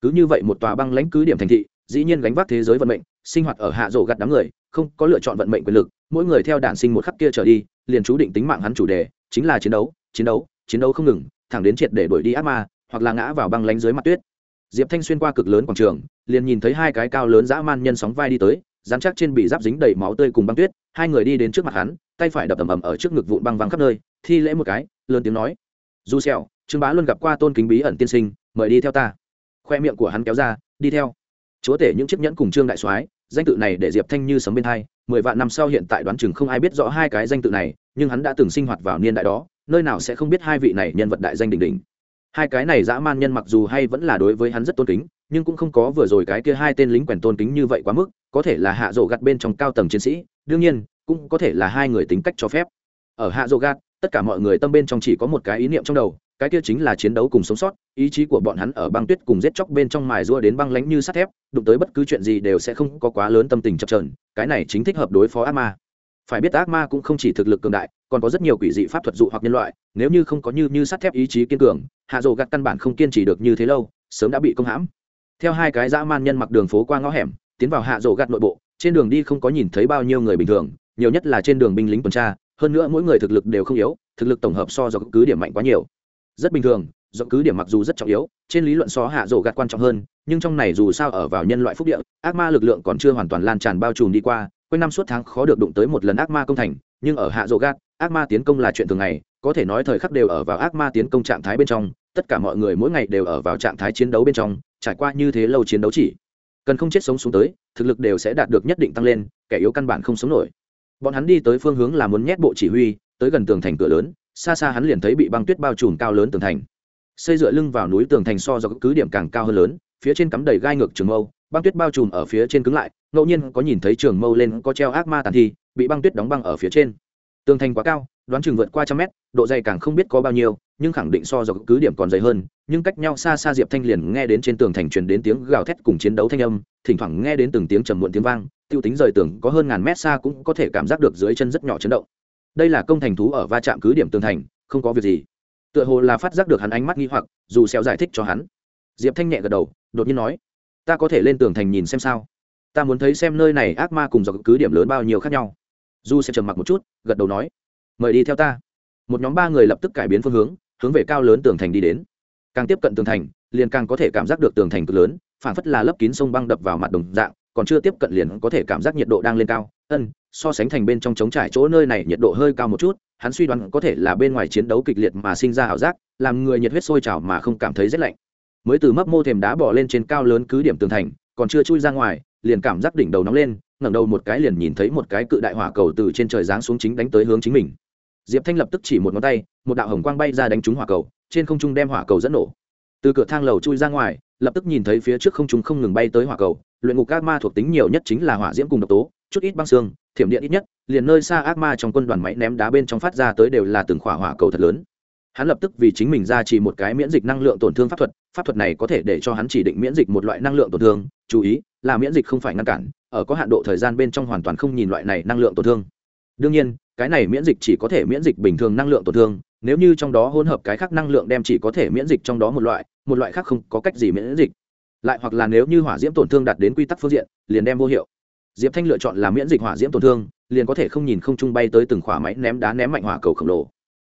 Cứ như vậy một tòa băng lãnh cứ điểm thành thị, dĩ nhiên gánh vác thế giới vận mệnh, sinh hoạt ở hạ rổ gặt đám người, không có lựa chọn vận mệnh quyền lực, mỗi người theo đản sinh một khắc kia trở đi, liền chú định tính mạng hắn chủ đề, chính là chiến đấu chiến đấu chiến đấu không ngừng, thẳng đến triệt để đuổi đi ác ma, hoặc là ngã vào băng lánh dưới mặt tuyết. Diệp thanh xuyên qua cực lớn quảng trường, liền nhìn thấy hai cái cao lớn dã man nhân sóng vai đi tới, dán chắc trên bị giáp dính đầy máu tươi cùng băng tuyết hai người đi đến trước mặt hắn, tay phải đập ầm ầm ở trước ngực vụn băng văng khắp nơi, thi lễ một cái, lớn tiếng nói. Du xẹo trương bá luôn gặp qua tôn kính bí ẩn tiên sinh, mời đi theo ta. Khoe miệng của hắn kéo ra, đi theo. Chúa tể những chiếc nhẫn cùng trương đại soái, danh tự này để diệp thanh như sấm bên hai, mười vạn năm sau hiện tại đoán chừng không ai biết rõ hai cái danh tự này, nhưng hắn đã từng sinh hoạt vào niên đại đó, nơi nào sẽ không biết hai vị này nhân vật đại danh đỉnh đỉnh. Hai cái này dã man nhân mặc dù hay vẫn là đối với hắn rất tôn kính nhưng cũng không có vừa rồi cái kia hai tên lính quèn tôn kính như vậy quá mức, có thể là hạ rộ gạt bên trong cao tầng chiến sĩ, đương nhiên, cũng có thể là hai người tính cách cho phép. Ở hạ rộ gạt, tất cả mọi người tâm bên trong chỉ có một cái ý niệm trong đầu, cái kia chính là chiến đấu cùng sống sót, ý chí của bọn hắn ở băng tuyết cùng giết chóc bên trong mài rua đến băng lánh như sắt thép, đụng tới bất cứ chuyện gì đều sẽ không có quá lớn tâm tình chập trờn cái này chính thích hợp đối phó ác ma. Phải biết ác ma cũng không chỉ thực lực cường đại, còn có rất nhiều quỷ dị pháp thuật dụ hoặc nhân loại, nếu như không có như như sắt thép ý chí kiên cường, hạ rồ gạt căn bản không kiên trì được như thế lâu, sớm đã bị công hãm theo hai cái dã man nhân mặc đường phố qua ngõ hẻm, tiến vào hạ rổ gạt nội bộ, trên đường đi không có nhìn thấy bao nhiêu người bình thường, nhiều nhất là trên đường binh lính tuần tra, hơn nữa mỗi người thực lực đều không yếu, thực lực tổng hợp so do cứ điểm mạnh quá nhiều. Rất bình thường do cứ điểm mặc dù rất trọng yếu, trên lý luận so hạ rổ gạt quan trọng hơn, nhưng trong này dù sao ở vào nhân loại phúc địa, ác ma lực lượng còn chưa hoàn toàn lan tràn bao trùm đi qua, quanh năm suốt tháng khó được đụng tới một lần ác ma công thành, nhưng ở hạ rổ gạt, ác ma tiến công là chuyện thường ngày, có thể nói thời khắc đều ở vào ác ma tiến công trạng thái bên trong, tất cả mọi người mỗi ngày đều ở vào trạng thái chiến đấu bên trong trải qua như thế lâu chiến đấu chỉ, cần không chết sống xuống tới, thực lực đều sẽ đạt được nhất định tăng lên, kẻ yếu căn bản không sống nổi. Bọn hắn đi tới phương hướng là muốn nhét bộ chỉ huy, tới gần tường thành cửa lớn, xa xa hắn liền thấy bị băng tuyết bao trùm cao lớn tường thành. Xây dựa lưng vào núi tường thành so do cứ điểm càng cao hơn lớn, phía trên cắm đầy gai ngược trường mâu, băng tuyết bao trùm ở phía trên cứng lại, ngẫu nhiên có nhìn thấy trường mâu lên có treo ác ma tàn thi, bị băng tuyết đóng băng ở phía trên. Tường thành quá cao đoán chừng vượt qua trăm mét, độ dày càng không biết có bao nhiêu, nhưng khẳng định so dọc cứ điểm còn dày hơn, nhưng cách nhau xa xa diệp thanh liền nghe đến trên tường thành truyền đến tiếng gào thét cùng chiến đấu thanh âm, thỉnh thoảng nghe đến từng tiếng trầm muộn tiếng vang, tiêu tính rời tường có hơn ngàn mét xa cũng có thể cảm giác được dưới chân rất nhỏ chấn động. Đây là công thành thú ở va chạm cứ điểm tường thành, không có việc gì. Tựa hồ là phát giác được hắn ánh mắt nghi hoặc, dù xéo giải thích cho hắn. Diệp thanh nhẹ gật đầu, đột nhiên nói, ta có thể lên tường thành nhìn xem sao? Ta muốn thấy xem nơi này ác ma cùng dọc cứ điểm lớn bao nhiêu khác nhau. Du sẽ trầm mặc một chút, gật đầu nói mời đi theo ta. Một nhóm ba người lập tức cải biến phương hướng hướng về cao lớn tường thành đi đến. Càng tiếp cận tường thành, liền càng có thể cảm giác được tường thành cực lớn phản phất là lấp kín sông băng đập vào mặt đồng dạng, còn chưa tiếp cận liền có thể cảm giác nhiệt độ đang lên cao. Ân, so sánh thành bên trong trống trải chỗ nơi này nhiệt độ hơi cao một chút, hắn suy đoán có thể là bên ngoài chiến đấu kịch liệt mà sinh ra ảo giác, làm người nhiệt huyết sôi trào mà không cảm thấy rét lạnh. Mới từ mấp mô thềm đá bỏ lên trên cao lớn cứ điểm tường thành, còn chưa chui ra ngoài, liền cảm giác đỉnh đầu nóng lên, ngẩng đầu một cái liền nhìn thấy một cái cự đại hỏa cầu từ trên trời giáng xuống chính đánh tới hướng chính mình diệp thanh lập tức chỉ một ngón tay, một đạo hồng quang bay ra đánh trúng hỏa cầu, trên không trung đem hỏa cầu dẫn nổ. Từ cửa thang lầu chui ra ngoài, lập tức nhìn thấy phía trước không trung không ngừng bay tới hỏa cầu, luyện ngục ác ma thuộc tính nhiều nhất chính là hỏa diễm cùng độc tố, chút ít băng xương, thiểm điện ít nhất, liền nơi xa ác ma trong quân đoàn máy ném đá bên trong phát ra tới đều là từng khỏa hỏa cầu thật lớn. Hắn lập tức vì chính mình ra chỉ một cái miễn dịch năng lượng tổn thương pháp thuật pháp thuật này có thể để cho hắn chỉ định miễn dịch một loại năng lượng tổn thương, chú ý, là miễn dịch không phải ngăn cản, ở có hạn độ thời gian bên trong hoàn toàn không nhìn loại này năng lượng tổn thương. Đương nhiên cái này miễn dịch chỉ có thể miễn dịch bình thường năng lượng tổn thương, nếu như trong đó hỗn hợp cái khác năng lượng đem chỉ có thể miễn dịch trong đó một loại một loại khác không có cách gì miễn dịch. Lại hoặc là nếu như hỏa diễm tổn thương đạt đến quy tắc phương diện, liền đem vô hiệu. Diệp thanh lựa chọn là miễn dịch hỏa diễm tổn thương, liền có thể không nhìn không trung bay tới từng khỏa máy ném đá ném mạnh hỏa cầu khổng lồ.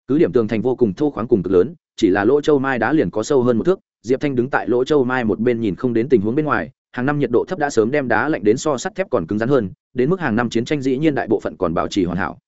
Cứ điểm tường thành vô cùng thô khoáng cùng cực lớn, chỉ là lỗ châu mai đá liền có sâu hơn một thước, diệp thanh đứng tại lỗ châu mai một bên nhìn không đến tình huống bên ngoài, hàng năm nhiệt độ thấp đã sớm đem đá lạnh đến so sắt thép còn cứng rắn hơn, đến mức hàng năm chiến tranh dĩ nhiên đại bộ phận còn bảo trì hoàn hảo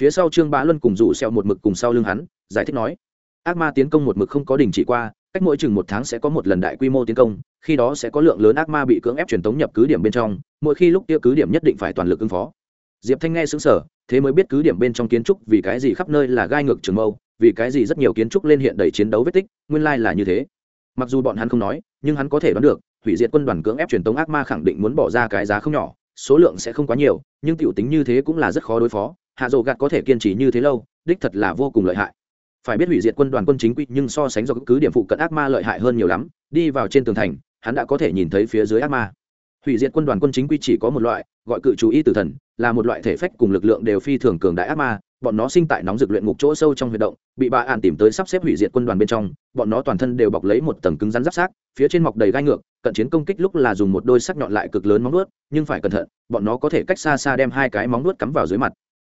phía sau trương bá luân cùng rủ xeo một mực cùng sau lưng hắn, giải thích nói, ác ma tiến công một mực không có đình chỉ qua, cách mỗi chừng một tháng sẽ có một lần đại quy mô tiến công, khi đó sẽ có lượng lớn ác ma bị cưỡng ép truyền tống nhập cứ điểm bên trong, mỗi khi lúc kia cứ điểm nhất định phải toàn lực ứng phó. Diệp thanh nghe xứng sở thế mới biết cứ điểm bên trong kiến trúc vì cái gì khắp nơi là gai ngược trường mâu, vì cái gì rất nhiều kiến trúc lên hiện đầy chiến đấu vết tích, nguyên lai là như thế. Mặc dù bọn hắn không nói, nhưng hắn có thể đoán được, hủy diệt quân đoàn cưỡng ép truyền tống ác ma khẳng định muốn bỏ ra cái giá không nhỏ, số lượng sẽ không quá nhiều, nhưng tiểu tính như thế cũng là rất khó đối phó hạ dồ gạt có thể kiên trì như thế lâu, đích thật là vô cùng lợi hại. Phải biết hủy diệt quân đoàn quân chính quy nhưng so sánh do cứ điểm phụ cận ác ma lợi hại hơn nhiều lắm, đi vào trên tường thành, hắn đã có thể nhìn thấy phía dưới ác ma. Hủy diệt quân đoàn quân chính quy chỉ có một loại, gọi cự chú ý tử thần, là một loại thể phách cùng lực lượng đều phi thường cường đại ác ma, bọn nó sinh tại nóng dược luyện ngục chỗ sâu trong huy động, bị bà ạn tìm tới sắp xếp hủy diệt quân đoàn bên trong, bọn nó toàn thân đều bọc lấy một tầng cứng rắn giáp sát, phía trên mọc đầy gai ngược, cận chiến công kích lúc là dùng một đôi sắc nhọn lại cực lớn móng nuốt nhưng phải cẩn thận, bọn nó có thể cách xa xa đem hai cái móng nuốt cắm vào dưới mặt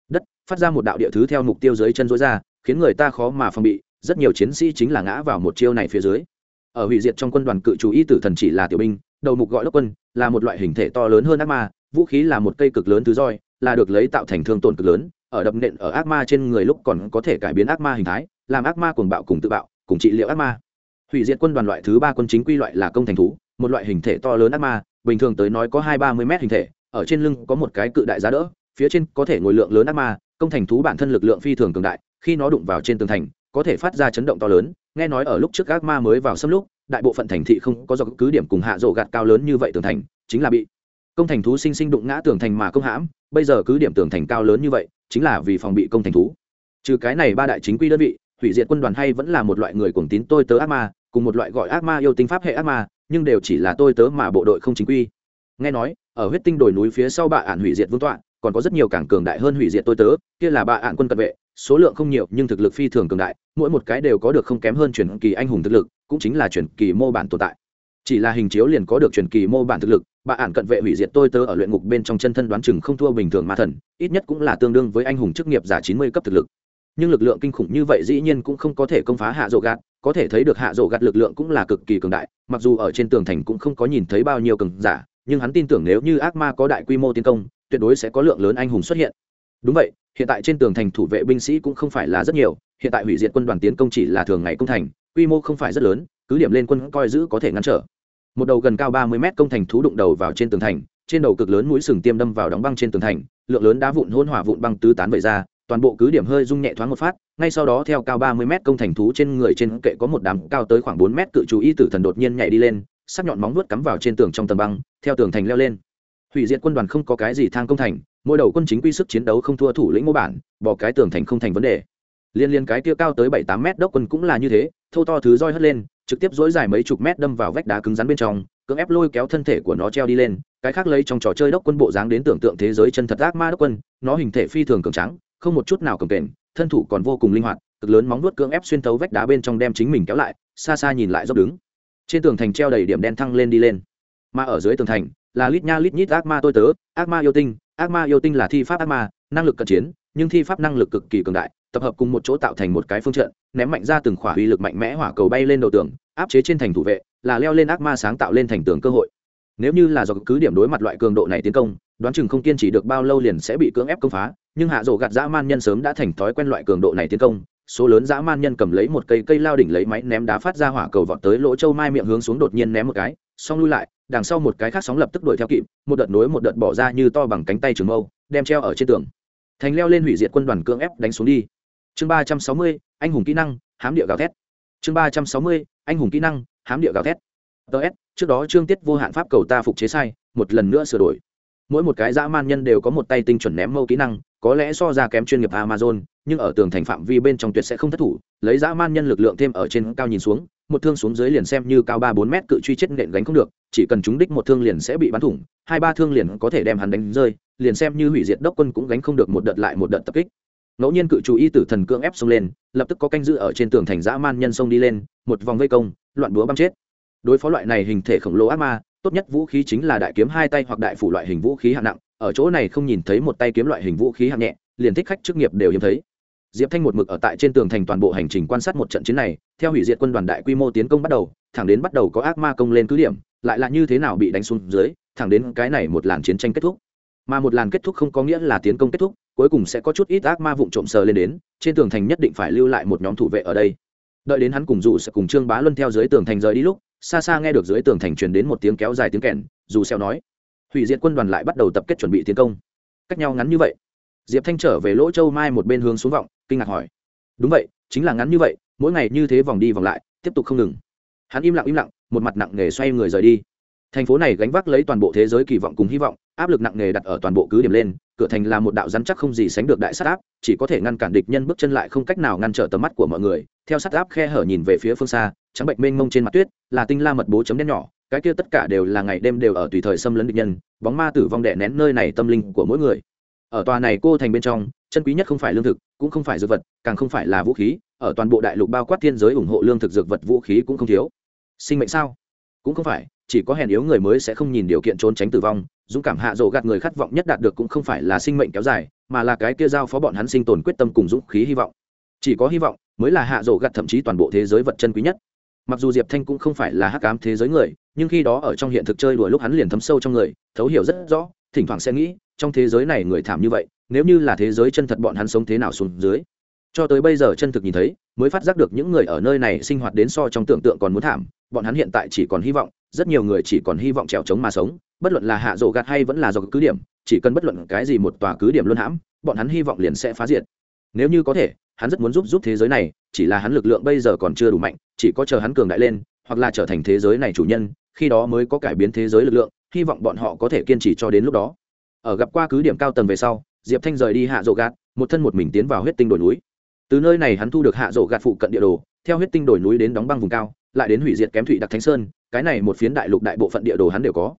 đất, phát ra một đạo địa thứ theo mục tiêu dưới chân rối ra, khiến người ta khó mà phòng bị, rất nhiều chiến sĩ chính là ngã vào một chiêu này phía dưới. Ở hủy diệt trong quân đoàn cự chú ý tử thần chỉ là tiểu binh, đầu mục gọi lốc quân, là một loại hình thể to lớn hơn ác ma, vũ khí là một cây cực lớn thứ roi, là được lấy tạo thành thương tổn cực lớn, ở đập nện ở ác ma trên người lúc còn có thể cải biến ác ma hình thái, làm ác ma cuồng bạo cùng tự bạo, cùng trị liệu ác ma. Hủy diệt quân đoàn loại thứ ba quân chính quy loại là công thành thú, một loại hình thể to lớn ác ma, bình thường tới nói có hai ba mươi mét hình thể, ở trên lưng có một cái cự đại giá đỡ phía trên có thể ngồi lượng lớn ác ma, công thành thú bản thân lực lượng phi thường cường đại, khi nó đụng vào trên tường thành, có thể phát ra chấn động to lớn. Nghe nói ở lúc trước ác ma mới vào xâm lúc đại bộ phận thành thị không có do cứ điểm cùng hạ rổ gạt cao lớn như vậy tường thành, chính là bị công thành thú sinh sinh đụng ngã tường thành mà công hãm. Bây giờ cứ điểm tường thành cao lớn như vậy, chính là vì phòng bị công thành thú. Trừ cái này ba đại chính quy đơn vị, hủy diệt quân đoàn hay vẫn là một loại người cuồng tín tôi tớ ác ma, cùng một loại gọi ác ma yêu tinh pháp hệ ác ma, nhưng đều chỉ là tôi tớ mà bộ đội không chính quy. Nghe nói, ở huyết tinh đồi núi phía sau bạ ản hủy diệt vương tọa còn có rất nhiều cảng cường đại hơn hủy diệt tôi tớ, kia là bạ ạn quân cận vệ, số lượng không nhiều nhưng thực lực phi thường cường đại, mỗi một cái đều có được không kém hơn truyền kỳ anh hùng thực lực, cũng chính là truyền kỳ mô bản tồn tại. Chỉ là hình chiếu liền có được truyền kỳ mô bản thực lực bà ạn cận vệ hủy diệt tôi tớ ở luyện ngục bên trong chân thân đoán chừng không thua bình thường ma thần, ít nhất cũng là tương đương với anh hùng chức nghiệp giả chín mươi cấp thực lực. Nhưng lực lượng kinh khủng như vậy dĩ nhiên cũng không có thể công phá hạ rộ gạt, có thể thấy được hạ rộ gạt lực lượng cũng là cực kỳ cường đại, mặc dù ở trên tường thành cũng không có nhìn thấy bao nhiêu cường giả, nhưng hắn tin tưởng nếu như ác ma có đại quy mô tiến công tuyệt đối sẽ có lượng lớn anh hùng xuất hiện. Đúng vậy, hiện tại trên tường thành thủ vệ binh sĩ cũng không phải là rất nhiều, hiện tại hủy diệt quân đoàn tiến công chỉ là thường ngày công thành, quy mô không phải rất lớn, cứ điểm lên quân coi giữ có thể ngăn trở. Một đầu gần cao ba mươi mét công thành thú đụng đầu vào trên tường thành, trên đầu cực lớn mũi sừng tiêm đâm vào đóng băng trên tường thành, lượng lớn đá vụn hôn hỏa vụn băng tứ tán vẩy ra, toàn bộ cứ điểm hơi rung nhẹ thoáng một phát, ngay sau đó theo cao ba mươi mét công thành thú trên người trên kệ có một đám cao tới khoảng bốn mét cự chú y tử thần đột nhiên nhảy đi lên, sắc nhọn móng vuốt cắm vào trên tường trong tầng băng, theo tường thành leo lên hủy diệt quân đoàn không có cái gì thang công thành, mỗi đầu quân chính quy sức chiến đấu không thua thủ lĩnh mô bản, bỏ cái tường thành không thành vấn đề. Liên liên cái kia cao tới bảy tám mét đốc quân cũng là như thế, thô to thứ roi hất lên, trực tiếp dối dài mấy chục mét đâm vào vách đá cứng rắn bên trong, cưỡng ép lôi kéo thân thể của nó treo đi lên, cái khác lấy trong trò chơi đốc quân bộ dáng đến tưởng tượng thế giới chân thật ác ma đốc quân, nó hình thể phi thường cường trắng không một chút nào cầm kềnh, thân thủ còn vô cùng linh hoạt, cực lớn móng nuốt cưỡng ép xuyên thấu vách đá bên trong đem chính mình kéo lại, xa xa nhìn lại dốc đứng. Trên tường thành treo đầy điểm đen thăng lên đi lên. Mà ở dưới tường thành là lít nha lít nhít ác ma tôi tớ, ác ma yêu tinh, ác ma yêu tinh là thi pháp ác ma, năng lực cận chiến, nhưng thi pháp năng lực cực kỳ cường đại, tập hợp cùng một chỗ tạo thành một cái phương trận, ném mạnh ra từng khỏa uy lực mạnh mẽ hỏa cầu bay lên đầu tường, áp chế trên thành thủ vệ, là leo lên ác ma sáng tạo lên thành tường cơ hội. Nếu như là do cứ điểm đối mặt loại cường độ này tiến công, đoán chừng không kiên trì được bao lâu liền sẽ bị cưỡng ép công phá, nhưng hạ rổ gạt dã man nhân sớm đã thành thói quen loại cường độ này tiến công, số lớn dã man nhân cầm lấy một cây cây lao đỉnh lấy máy ném đá phát ra hỏa cầu vọt tới lỗ châu mai miệng hướng xuống đột nhiên ném một cái, xong lui lại đằng sau một cái khác sóng lập tức đuổi theo kịp, một đợt nối một đợt bỏ ra như to bằng cánh tay trường mâu, đem treo ở trên tường. Thành leo lên hủy diệt quân đoàn cưỡng ép đánh xuống đi. Chương ba trăm sáu mươi, anh hùng kỹ năng, hám địa gào thét. Chương ba trăm sáu mươi, anh hùng kỹ năng, hám địa gào thét. Ts trước đó trương tiết vô hạn pháp cầu ta phục chế sai, một lần nữa sửa đổi. Mỗi một cái dã man nhân đều có một tay tinh chuẩn ném mâu kỹ năng, có lẽ so ra kém chuyên nghiệp amazon, nhưng ở tường thành phạm vi bên trong tuyệt sẽ không thất thủ, lấy dã man nhân lực lượng thêm ở trên cao nhìn xuống một thương xuống dưới liền xem như cao ba bốn mét cự truy chết nện gánh không được, chỉ cần chúng đích một thương liền sẽ bị bắn thủng, hai ba thương liền có thể đem hắn đánh rơi, liền xem như hủy diệt đốc quân cũng gánh không được một đợt lại một đợt tập kích. Ngẫu nhiên cự chú y tử thần cưỡng ép xông lên, lập tức có canh giữ ở trên tường thành dã man nhân xông đi lên, một vòng vây công, loạn búa băm chết. Đối phó loại này hình thể khổng lồ ác ma, tốt nhất vũ khí chính là đại kiếm hai tay hoặc đại phủ loại hình vũ khí hạng nặng, ở chỗ này không nhìn thấy một tay kiếm loại hình vũ khí hạng nhẹ, liền thích khách chức nghiệp đều hiếm thấy diệp thanh một mực ở tại trên tường thành toàn bộ hành trình quan sát một trận chiến này, theo hủy diệt quân đoàn đại quy mô tiến công bắt đầu, thẳng đến bắt đầu có ác ma công lên cứ điểm, lại là như thế nào bị đánh xuống dưới, thẳng đến cái này một làn chiến tranh kết thúc. Mà một làn kết thúc không có nghĩa là tiến công kết thúc, cuối cùng sẽ có chút ít ác ma vụng trộm sờ lên đến, trên tường thành nhất định phải lưu lại một nhóm thủ vệ ở đây. Đợi đến hắn cùng dù sẽ cùng trương bá luân theo dưới tường thành rời đi lúc, xa xa nghe được dưới tường thành truyền đến một tiếng kéo dài tiếng kèn, dù xeo nói, hủy diệt quân đoàn lại bắt đầu tập kết chuẩn bị tiến công. Cách nhau ngắn như vậy, diệp thanh trở về lỗ châu mai một bên hướng xuống vọng kinh ngạc hỏi. Đúng vậy, chính là ngắn như vậy, mỗi ngày như thế vòng đi vòng lại, tiếp tục không ngừng. Hắn im lặng im lặng, một mặt nặng nề xoay người rời đi. Thành phố này gánh vác lấy toàn bộ thế giới kỳ vọng cùng hy vọng, áp lực nặng nề đặt ở toàn bộ cứ điểm lên, cửa thành là một đạo rắn chắc không gì sánh được đại sát áp, chỉ có thể ngăn cản địch nhân bước chân lại không cách nào ngăn trở tầm mắt của mọi người. Theo sát áp khe hở nhìn về phía phương xa, trắng bệnh mênh mông trên mặt tuyết, là tinh la mật bố chấm đen nhỏ, cái kia tất cả đều là ngày đêm đều ở tùy thời xâm lấn địch nhân, bóng ma tử vong đè nén nơi này tâm linh của mỗi người ở tòa này cô thành bên trong, chân quý nhất không phải lương thực, cũng không phải dược vật, càng không phải là vũ khí, ở toàn bộ đại lục bao quát thiên giới ủng hộ lương thực dược vật vũ khí cũng không thiếu. Sinh mệnh sao? Cũng không phải, chỉ có hèn yếu người mới sẽ không nhìn điều kiện trốn tránh tử vong, dũng cảm hạ dỗ gạt người khát vọng nhất đạt được cũng không phải là sinh mệnh kéo dài, mà là cái kia giao phó bọn hắn sinh tồn quyết tâm cùng dũng khí hy vọng. Chỉ có hy vọng mới là hạ dỗ gạt thậm chí toàn bộ thế giới vật chân quý nhất. Mặc dù diệp thanh cũng không phải là hắc ám thế giới người, nhưng khi đó ở trong hiện thực chơi đùa lúc hắn liền thấm sâu trong người, thấu hiểu rất rõ, thỉnh thoảng sẽ nghĩ trong thế giới này người thảm như vậy, nếu như là thế giới chân thật bọn hắn sống thế nào xuống dưới. Cho tới bây giờ chân thực nhìn thấy, mới phát giác được những người ở nơi này sinh hoạt đến so trong tưởng tượng còn muốn thảm, bọn hắn hiện tại chỉ còn hy vọng, rất nhiều người chỉ còn hy vọng trèo trống mà sống, bất luận là hạ rộ gạt hay vẫn là do cứ điểm, chỉ cần bất luận cái gì một tòa cứ điểm luôn hãm, bọn hắn hy vọng liền sẽ phá diệt. Nếu như có thể, hắn rất muốn giúp giúp thế giới này, chỉ là hắn lực lượng bây giờ còn chưa đủ mạnh, chỉ có chờ hắn cường đại lên, hoặc là trở thành thế giới này chủ nhân, khi đó mới có cải biến thế giới lực lượng, hy vọng bọn họ có thể kiên trì cho đến lúc đó ở gặp qua cứ điểm cao tầng về sau, diệp thanh rời đi hạ rộ gạt, một thân một mình tiến vào huyết tinh đồi núi. Từ nơi này hắn thu được hạ rộ gạt phụ cận địa đồ, theo huyết tinh đồi núi đến đóng băng vùng cao, lại đến hủy diệt kém thủy đặc thánh sơn, cái này một phiến đại lục đại bộ phận địa đồ hắn đều có.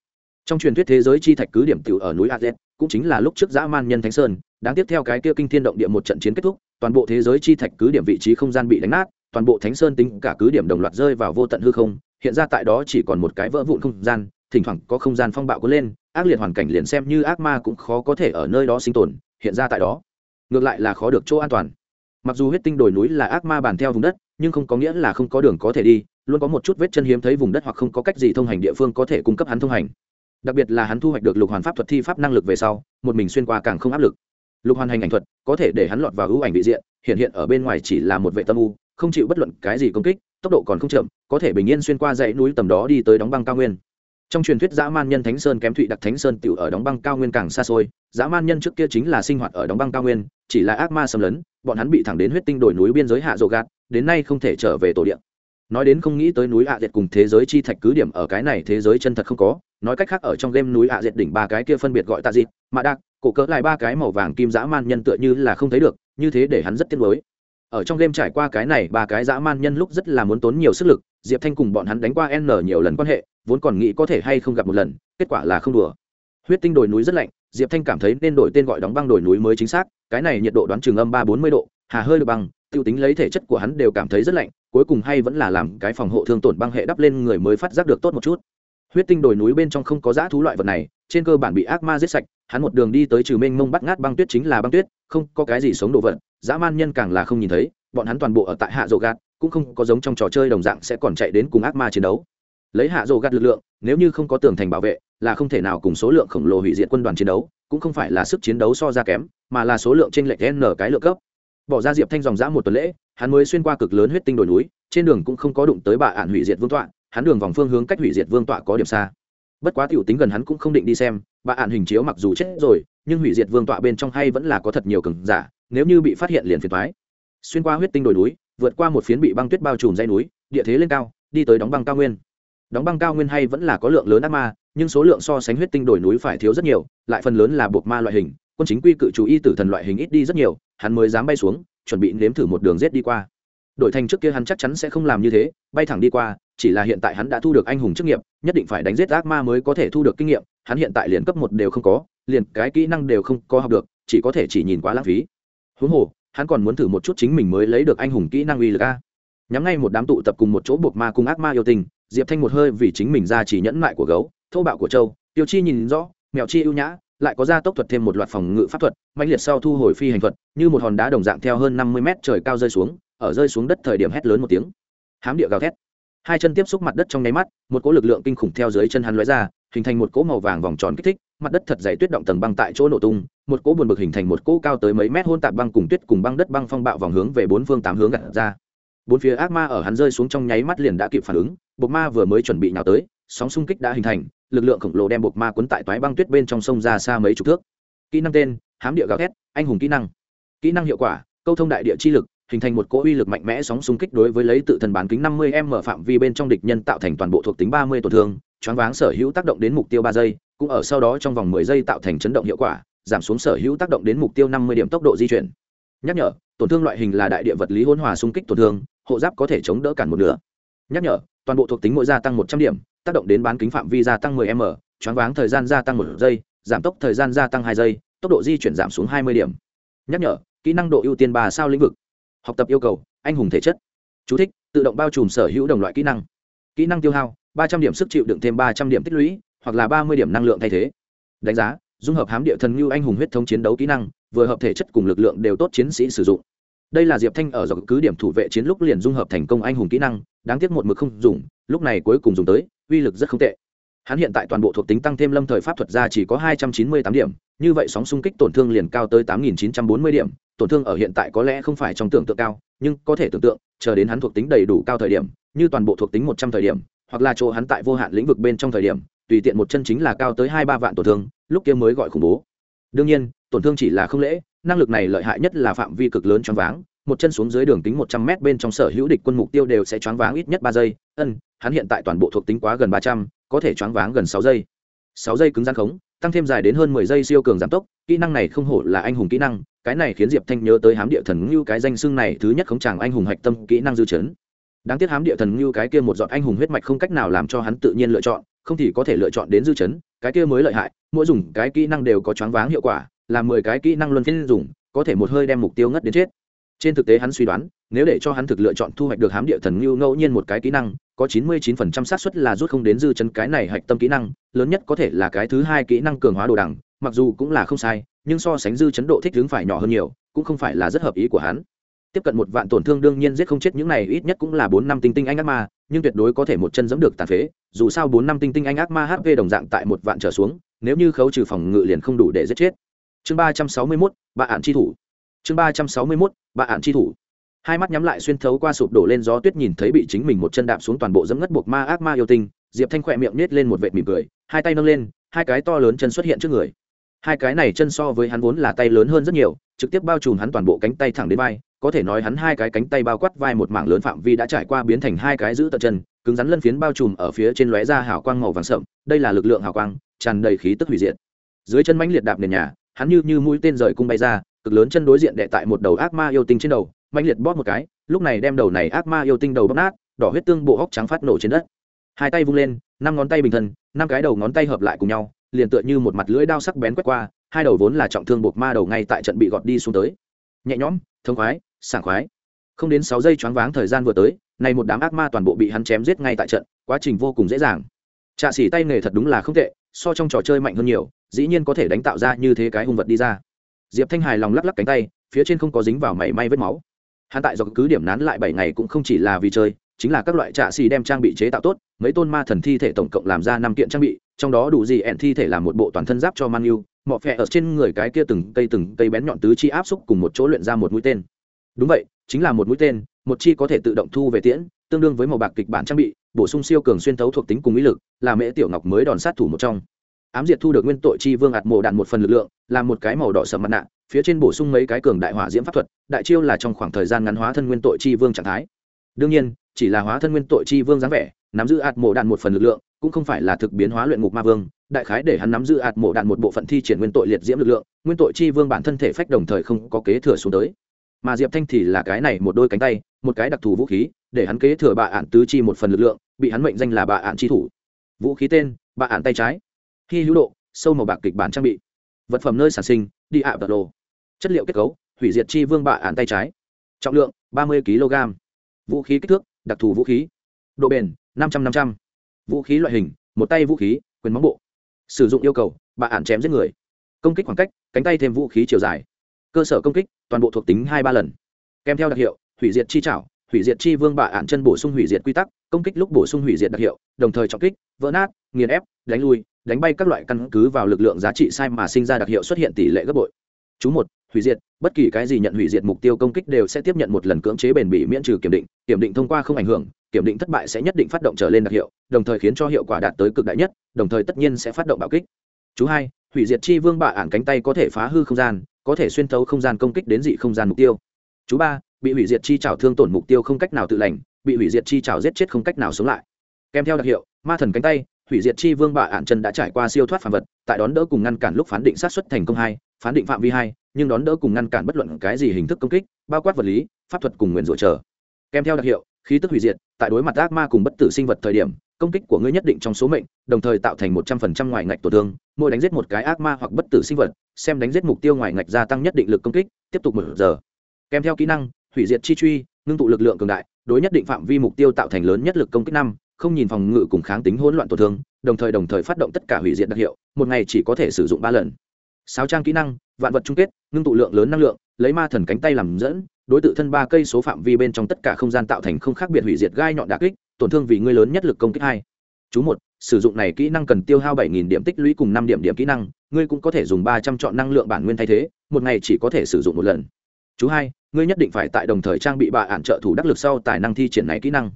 Trong truyền thuyết thế giới chi thạch cứ điểm tiểu ở núi az cũng chính là lúc trước dã man nhân thánh sơn, đáng tiếp theo cái kia kinh thiên động địa một trận chiến kết thúc, toàn bộ thế giới chi thạch cứ điểm vị trí không gian bị đánh nát, toàn bộ thánh sơn tính cả cứ điểm đồng loạt rơi vào vô tận hư không, hiện ra tại đó chỉ còn một cái vỡ vụn không gian, thỉnh thoảng có không gian phong bạo có lên ác liệt hoàn cảnh liền xem như ác ma cũng khó có thể ở nơi đó sinh tồn, hiện ra tại đó. Ngược lại là khó được chỗ an toàn. Mặc dù huyết tinh đồi núi là ác ma bàn theo vùng đất, nhưng không có nghĩa là không có đường có thể đi, luôn có một chút vết chân hiếm thấy vùng đất hoặc không có cách gì thông hành địa phương có thể cung cấp hắn thông hành. Đặc biệt là hắn thu hoạch được lục hoàn pháp thuật thi pháp năng lực về sau, một mình xuyên qua càng không áp lực. Lục hoàn hành ảnh thuật có thể để hắn lọt vào hữu ảnh vị diện, hiện hiện ở bên ngoài chỉ là một vệ tâm u, không chịu bất luận cái gì công kích, tốc độ còn không chậm, có thể bình yên xuyên qua dãy núi tầm đó đi tới đóng băng cao nguyên trong truyền thuyết dã man nhân thánh sơn kém thụy đặc thánh sơn tiểu ở đóng băng cao nguyên càng xa xôi, dã man nhân trước kia chính là sinh hoạt ở đóng băng cao nguyên, chỉ là ác ma xâm lấn, bọn hắn bị thẳng đến huyết tinh đổi núi biên giới hạ rộ gạt, đến nay không thể trở về tổ điện nói đến không nghĩ tới núi ạ diệt cùng thế giới chi thạch cứ điểm ở cái này thế giới chân thật không có, nói cách khác ở trong game núi ạ diệt đỉnh ba cái kia phân biệt gọi tạ dịt mà đặc cổ cỡ lại ba cái màu vàng kim dã man nhân tựa như là không thấy được, như thế để hắn rất tiếc nuối ở trong game trải qua cái này, ba cái dã man nhân lúc rất là muốn tốn nhiều sức lực, diệp thanh cùng bọn hắn đánh qua n nhiều lần quan hệ, vốn còn nghĩ có thể hay không gặp một lần, kết quả là không đùa. Huyết tinh đồi núi rất lạnh, diệp thanh cảm thấy nên đổi tên gọi đóng băng đồi núi mới chính xác, cái này nhiệt độ đoán chừng âm ba bốn mươi độ, hà hơi được băng, tiêu tính lấy thể chất của hắn đều cảm thấy rất lạnh, cuối cùng hay vẫn là làm cái phòng hộ thương tổn băng hệ đắp lên người mới phát giác được tốt một chút. Huyết tinh đồi núi bên trong không có dã thú loại vật này, trên cơ bản bị ác ma giết sạch, hắn một đường đi tới trừ mênh mông bắt ngát băng tuyết chính là băng tuyết, không có cái gì sống đồ vật dã man nhân càng là không nhìn thấy, bọn hắn toàn bộ ở tại hạ rộ gạt, cũng không có giống trong trò chơi đồng dạng sẽ còn chạy đến cùng ác ma chiến đấu. Lấy hạ rộ gạt lực lượng, nếu như không có tường thành bảo vệ, là không thể nào cùng số lượng khổng lồ hủy diệt quân đoàn chiến đấu, cũng không phải là sức chiến đấu so ra kém, mà là số lượng trên lệch n cái lượng cấp. Bỏ ra diệp thanh dòng dã một tuần lễ, hắn mới xuyên qua cực lớn huyết tinh đồi núi, trên đường cũng không có đụng tới bà ạn hủy diệt vương tọa, hắn đường vòng phương hướng cách hủy diệt vương tọa có điểm xa. Bất quá tiểu tính gần hắn cũng không định đi xem, bà ạn hình chiếu mặc dù chết rồi nhưng hủy diệt vương tọa bên trong hay vẫn là có thật nhiều cường giả, nếu như bị phát hiện liền phiền thoái xuyên qua huyết tinh đồi núi, vượt qua một phiến bị băng tuyết bao trùm dây núi, địa thế lên cao, đi tới đóng băng cao nguyên. Đóng băng cao nguyên hay vẫn là có lượng lớn ác ma, nhưng số lượng so sánh huyết tinh đồi núi phải thiếu rất nhiều, lại phần lớn là buộc ma loại hình, quân chính quy cự chú y tử thần loại hình ít đi rất nhiều, hắn mới dám bay xuống, chuẩn bị nếm thử một đường rết đi qua. Đổi thành trước kia hắn chắc chắn sẽ không làm như thế, bay thẳng đi qua, chỉ là hiện tại hắn đã thu được anh hùng chức nghiệp, nhất định phải đánh giết ác ma mới có thể thu được kinh nghiệm, hắn hiện tại liền cấp một đều không có liền cái kỹ năng đều không có học được, chỉ có thể chỉ nhìn quá lãng phí. Huống hồ, hắn còn muốn thử một chút chính mình mới lấy được anh hùng kỹ năng uy lực a. Nhắm ngay một đám tụ tập cùng một chỗ buộc ma cùng ác ma yêu tình diệp thanh một hơi vì chính mình ra chỉ nhẫn mại của gấu, thô bạo của châu tiêu chi nhìn rõ, mèo chi ưu nhã, lại có gia tốc thuật thêm một loạt phòng ngự pháp thuật mạnh liệt sau thu hồi phi hành thuật, như một hòn đá đồng dạng theo hơn năm mươi mét trời cao rơi xuống, ở rơi xuống đất thời điểm hét lớn một tiếng. Hám địa gào thét hai chân tiếp xúc mặt đất trong nháy mắt, một cỗ lực lượng kinh khủng theo dưới chân hắn lóe ra, hình thành một cỗ màu vàng vòng tròn kích thích, mặt đất thật dày tuyết động tầng băng tại chỗ nổ tung, một cỗ buồn bực hình thành một cỗ cao tới mấy mét hôn tạp băng cùng tuyết cùng băng đất băng phong bạo vòng hướng về bốn phương tám hướng gặt ra. Bốn phía ác ma ở hắn rơi xuống trong nháy mắt liền đã kịp phản ứng bột ma vừa mới chuẩn bị nào tới, sóng xung kích đã hình thành, lực lượng khổng lồ đem bột ma cuốn tại toái băng tuyết bên trong sông ra xa mấy chục thước. Kỹ năng tên, hám địa gào thét, anh hùng kỹ năng. Kỹ năng hiệu quả, câu thông đại địa chi lực hình thành một cỗ uy lực mạnh mẽ sóng xung kích đối với lấy tự thân bán kính 50 m phạm vi bên trong địch nhân tạo thành toàn bộ thuộc tính 30 tổn thương, choáng váng sở hữu tác động đến mục tiêu 3 giây, cũng ở sau đó trong vòng 10 giây tạo thành chấn động hiệu quả, giảm xuống sở hữu tác động đến mục tiêu 50 điểm tốc độ di chuyển. Nhắc nhở, tổn thương loại hình là đại địa vật lý hỗn hòa xung kích tổn thương, hộ giáp có thể chống đỡ cản một nửa. Nhắc nhở, toàn bộ thuộc tính mỗi gia tăng 100 điểm, tác động đến bán kính phạm vi gia tăng 10m, choáng váng thời gian gia tăng 1 giây, giảm tốc thời gian gia tăng 2 giây, tốc độ di chuyển giảm xuống 20 điểm. Nhắc nhở, kỹ năng độ ưu tiên 3 sao lĩnh vực. Học tập yêu cầu, anh hùng thể chất. Chú thích, tự động bao trùm sở hữu đồng loại kỹ năng. Kỹ năng tiêu hao ba trăm điểm sức chịu đựng thêm ba trăm điểm tích lũy hoặc là ba mươi điểm năng lượng thay thế. Đánh giá dung hợp hám địa thần như anh hùng huyết thống chiến đấu kỹ năng vừa hợp thể chất cùng lực lượng đều tốt chiến sĩ sử dụng. Đây là diệp thanh ở dọc cứ điểm thủ vệ chiến lúc liền dung hợp thành công anh hùng kỹ năng đáng tiếc một mực không dùng lúc này cuối cùng dùng tới uy lực rất không tệ. Hắn hiện tại toàn bộ thuộc tính tăng thêm lâm thời pháp thuật ra chỉ có hai trăm chín mươi tám điểm như vậy sóng xung kích tổn thương liền cao tới tám nghìn chín trăm bốn mươi điểm tổn thương ở hiện tại có lẽ không phải trong tưởng tượng cao, nhưng có thể tưởng tượng, chờ đến hắn thuộc tính đầy đủ cao thời điểm, như toàn bộ thuộc tính một trăm thời điểm, hoặc là chỗ hắn tại vô hạn lĩnh vực bên trong thời điểm, tùy tiện một chân chính là cao tới hai ba vạn tổn thương, lúc kia mới gọi khủng bố. Đương nhiên, tổn thương chỉ là không lễ, năng lực này lợi hại nhất là phạm vi cực lớn choáng váng, một chân xuống dưới đường tính một trăm m bên trong sở hữu địch quân mục tiêu đều sẽ choáng váng ít nhất ba giây. Ân, hắn hiện tại toàn bộ thuộc tính quá gần ba trăm, có thể choáng váng gần sáu giây. Sáu giây cứng gian khống tăng thêm dài đến hơn mười giây siêu cường giảm tốc, kỹ năng này không hổ là anh hùng kỹ năng, cái này khiến diệp thanh nhớ tới hám địa thần ngưu cái danh xưng này thứ nhất không chàng anh hùng hạch tâm kỹ năng dư chấn. Đáng tiếc hám địa thần ngưu cái kia một giọt anh hùng huyết mạch không cách nào làm cho hắn tự nhiên lựa chọn, không thì có thể lựa chọn đến dư chấn, cái kia mới lợi hại, mỗi dùng cái kỹ năng đều có choáng váng hiệu quả, là mười cái kỹ năng luân phiên dùng, có thể một hơi đem mục tiêu ngất đến chết. Trên thực tế hắn suy đoán, nếu để cho hắn thực lựa chọn thu hoạch được hám địa thần ngưu ngẫu nhiên một cái kỹ năng có 99% xác suất là rút không đến dư chân cái này hạch tâm kỹ năng, lớn nhất có thể là cái thứ hai kỹ năng cường hóa đồ đẳng mặc dù cũng là không sai, nhưng so sánh dư chấn độ thích ứng phải nhỏ hơn nhiều, cũng không phải là rất hợp ý của hắn. Tiếp cận một vạn tổn thương đương nhiên giết không chết những này ít nhất cũng là bốn năm tinh tinh anh ác ma, nhưng tuyệt đối có thể một chân giẫm được tàn phế, dù sao bốn năm tinh tinh anh ác ma hp đồng dạng tại một vạn trở xuống, nếu như khấu trừ phòng ngự liền không đủ để giết chết. Chương ba trăm sáu mươi mốt bạ chi thủ. Chương ba trăm sáu mươi mốt bạ chi thủ hai mắt nhắm lại xuyên thấu qua sụp đổ lên gió tuyết nhìn thấy bị chính mình một chân đạp xuống toàn bộ dẫm ngất buộc ma ác ma yêu tinh, diệp thanh khỏe miệng nết lên một vệt mỉm cười, hai tay nâng lên, hai cái to lớn chân xuất hiện trước người. Hai cái này chân so với hắn vốn là tay lớn hơn rất nhiều, trực tiếp bao trùm hắn toàn bộ cánh tay thẳng đến vai, có thể nói hắn hai cái cánh tay bao quát vai một mảng lớn phạm vi đã trải qua biến thành hai cái giữ tận chân, cứng rắn lân phiến bao trùm ở phía trên lóe ra hào quang màu vàng sậm, đây là lực lượng hào quang, tràn đầy khí tức hủy diệt. Dưới chân mãnh liệt đạp nền nhà, hắn như như mũi tên rời cung bay ra, cực lớn chân đối diện đệ tại một đầu ác ma yêu tinh trên đầu mạnh liệt bóp một cái, lúc này đem đầu này ác ma yêu tinh đầu bóp nát, đỏ huyết tương bộ hốc trắng phát nổ trên đất. Hai tay vung lên, năm ngón tay bình thân, năm cái đầu ngón tay hợp lại cùng nhau, liền tựa như một mặt lưỡi đao sắc bén quét qua, hai đầu vốn là trọng thương buộc ma đầu ngay tại trận bị gọt đi xuống tới. Nhẹ nhõm thông khoái, sảng khoái. Không đến sáu giây choáng váng thời gian vừa tới, này một đám ác ma toàn bộ bị hắn chém giết ngay tại trận, quá trình vô cùng dễ dàng. Trạ xỉ tay nghề thật đúng là không tệ, so trong trò chơi mạnh hơn nhiều, dĩ nhiên có thể đánh tạo ra như thế cái hung vật đi ra. Diệp thanh hài lòng lắc lắc cánh tay, phía trên không có dính vào mảy may vết máu hắn tại do cứ điểm nán lại bảy ngày cũng không chỉ là vì chơi, chính là các loại trạ xì đem trang bị chế tạo tốt, mấy tôn ma thần thi thể tổng cộng làm ra năm kiện trang bị, trong đó đủ gì ẹn thi thể làm một bộ toàn thân giáp cho man yêu mọ phẹ ở trên người cái kia từng cây từng cây bén nhọn tứ chi áp xúc cùng một chỗ luyện ra một mũi tên. Đúng vậy, chính là một mũi tên, một chi có thể tự động thu về tiễn, tương đương với màu bạc kịch bản trang bị, bổ sung siêu cường xuyên thấu thuộc tính cùng ý lực, là mễ tiểu ngọc mới đòn sát thủ một trong. Ám diệt thu được nguyên tội chi vương ạt mộ đạn một phần lực lượng, là một cái màu đỏ sầm mặt nạ phía trên bổ sung mấy cái cường đại hỏa diễm pháp thuật, đại chiêu là trong khoảng thời gian ngắn hóa thân nguyên tội chi vương trạng thái. Đương nhiên, chỉ là hóa thân nguyên tội chi vương dáng vẻ, nắm giữ ạt mộ đạn một phần lực lượng, cũng không phải là thực biến hóa luyện ngục ma vương, đại khái để hắn nắm giữ ạt mộ đạn một bộ phận thi triển nguyên tội liệt diễm lực lượng, nguyên tội chi vương bản thân thể phách đồng thời không có kế thừa xuống tới. Mà diệp thanh thì là cái này một đôi cánh tay, một cái đặc thù vũ khí, để hắn kế thừa bạ ạn tứ chi một phần lực lượng, bị hắn mệnh danh là bạ ạn chi thủ. Vũ khí tên, bạ ạn tay trái. Khi hữu độ, sâu màu bạc kịch bản trang bị vật phẩm nơi sản sinh, đi ạ vật đồ. Chất liệu kết cấu, hủy diệt chi vương bạ án tay trái. Trọng lượng, ba mươi kg. Vũ khí kích thước, đặc thù vũ khí. Độ bền, năm trăm năm trăm. Vũ khí loại hình, một tay vũ khí, quyền móng bộ. Sử dụng yêu cầu, bạ án chém giết người. Công kích khoảng cách, cánh tay thêm vũ khí chiều dài. Cơ sở công kích, toàn bộ thuộc tính hai ba lần. Kèm theo đặc hiệu, hủy diệt chi trảo hủy diệt chi vương bạ án chân bổ sung hủy diệt quy tắc, công kích lúc bổ sung hủy diệt đặc hiệu, đồng thời trọng kích, vỡ nát, nghiền ép, đánh lui đánh bay các loại căn cứ vào lực lượng giá trị sai mà sinh ra đặc hiệu xuất hiện tỷ lệ gấp bội. Chú một, hủy diệt, bất kỳ cái gì nhận hủy diệt mục tiêu công kích đều sẽ tiếp nhận một lần cưỡng chế bền bỉ miễn trừ kiểm định kiểm định thông qua không ảnh hưởng, kiểm định thất bại sẽ nhất định phát động trở lên đặc hiệu, đồng thời khiến cho hiệu quả đạt tới cực đại nhất, đồng thời tất nhiên sẽ phát động bạo kích. Chú hai, hủy diệt chi vương bạ ảng cánh tay có thể phá hư không gian, có thể xuyên thấu không gian công kích đến dị không gian mục tiêu. Chú ba, bị hủy diệt chi trào thương tổn mục tiêu không cách nào tự lành, bị hủy diệt chi trào giết chết không cách nào sống lại. Kèm theo đặc hiệu, ma thần cánh tay hủy diệt chi vương bạ ạn chân đã trải qua siêu thoát phản vật, tại đón đỡ cùng ngăn cản lúc phán định sát xuất thành công hai, phán định phạm vi hai, nhưng đón đỡ cùng ngăn cản bất luận cái gì hình thức công kích, bao quát vật lý, pháp thuật cùng nguyền rủa chờ kèm theo đặc hiệu, khí tức hủy diệt, tại đối mặt ác ma cùng bất tử sinh vật thời điểm, công kích của ngươi nhất định trong số mệnh, đồng thời tạo thành một trăm phần trăm ngoài ngạch tổn thương, mỗi đánh giết một cái ác ma hoặc bất tử sinh vật, xem đánh giết mục tiêu ngoài ngạch gia tăng nhất định lực công kích, tiếp tục một giờ. Kèm theo kỹ năng, hủy diệt chi truy, ngưng tụ lực lượng cường đại, đối nhất định phạm vi mục tiêu tạo thành lớn nhất lực công kích năm không nhìn phòng ngự cùng kháng tính hỗn loạn tổn thương, đồng thời đồng thời phát động tất cả hủy diệt đặc hiệu, một ngày chỉ có thể sử dụng ba lần. Sáu trang kỹ năng, vạn vật chung kết, ngưng tụ lượng lớn năng lượng, lấy ma thần cánh tay làm dẫn, đối tượng thân ba cây số phạm vi bên trong tất cả không gian tạo thành không khác biệt hủy diệt gai nhọn đà kích, tổn thương vì ngươi lớn nhất lực công kích hai. Chú một, sử dụng này kỹ năng cần tiêu hao bảy nghìn điểm tích lũy cùng năm điểm điểm kỹ năng, ngươi cũng có thể dùng ba trăm chọn năng lượng bản nguyên thay thế, một ngày chỉ có thể sử dụng một lần. Chú hai, ngươi nhất định phải tại đồng thời trang bị bà ạn trợ thủ đắc lực sau tài năng thi triển này kỹ năng.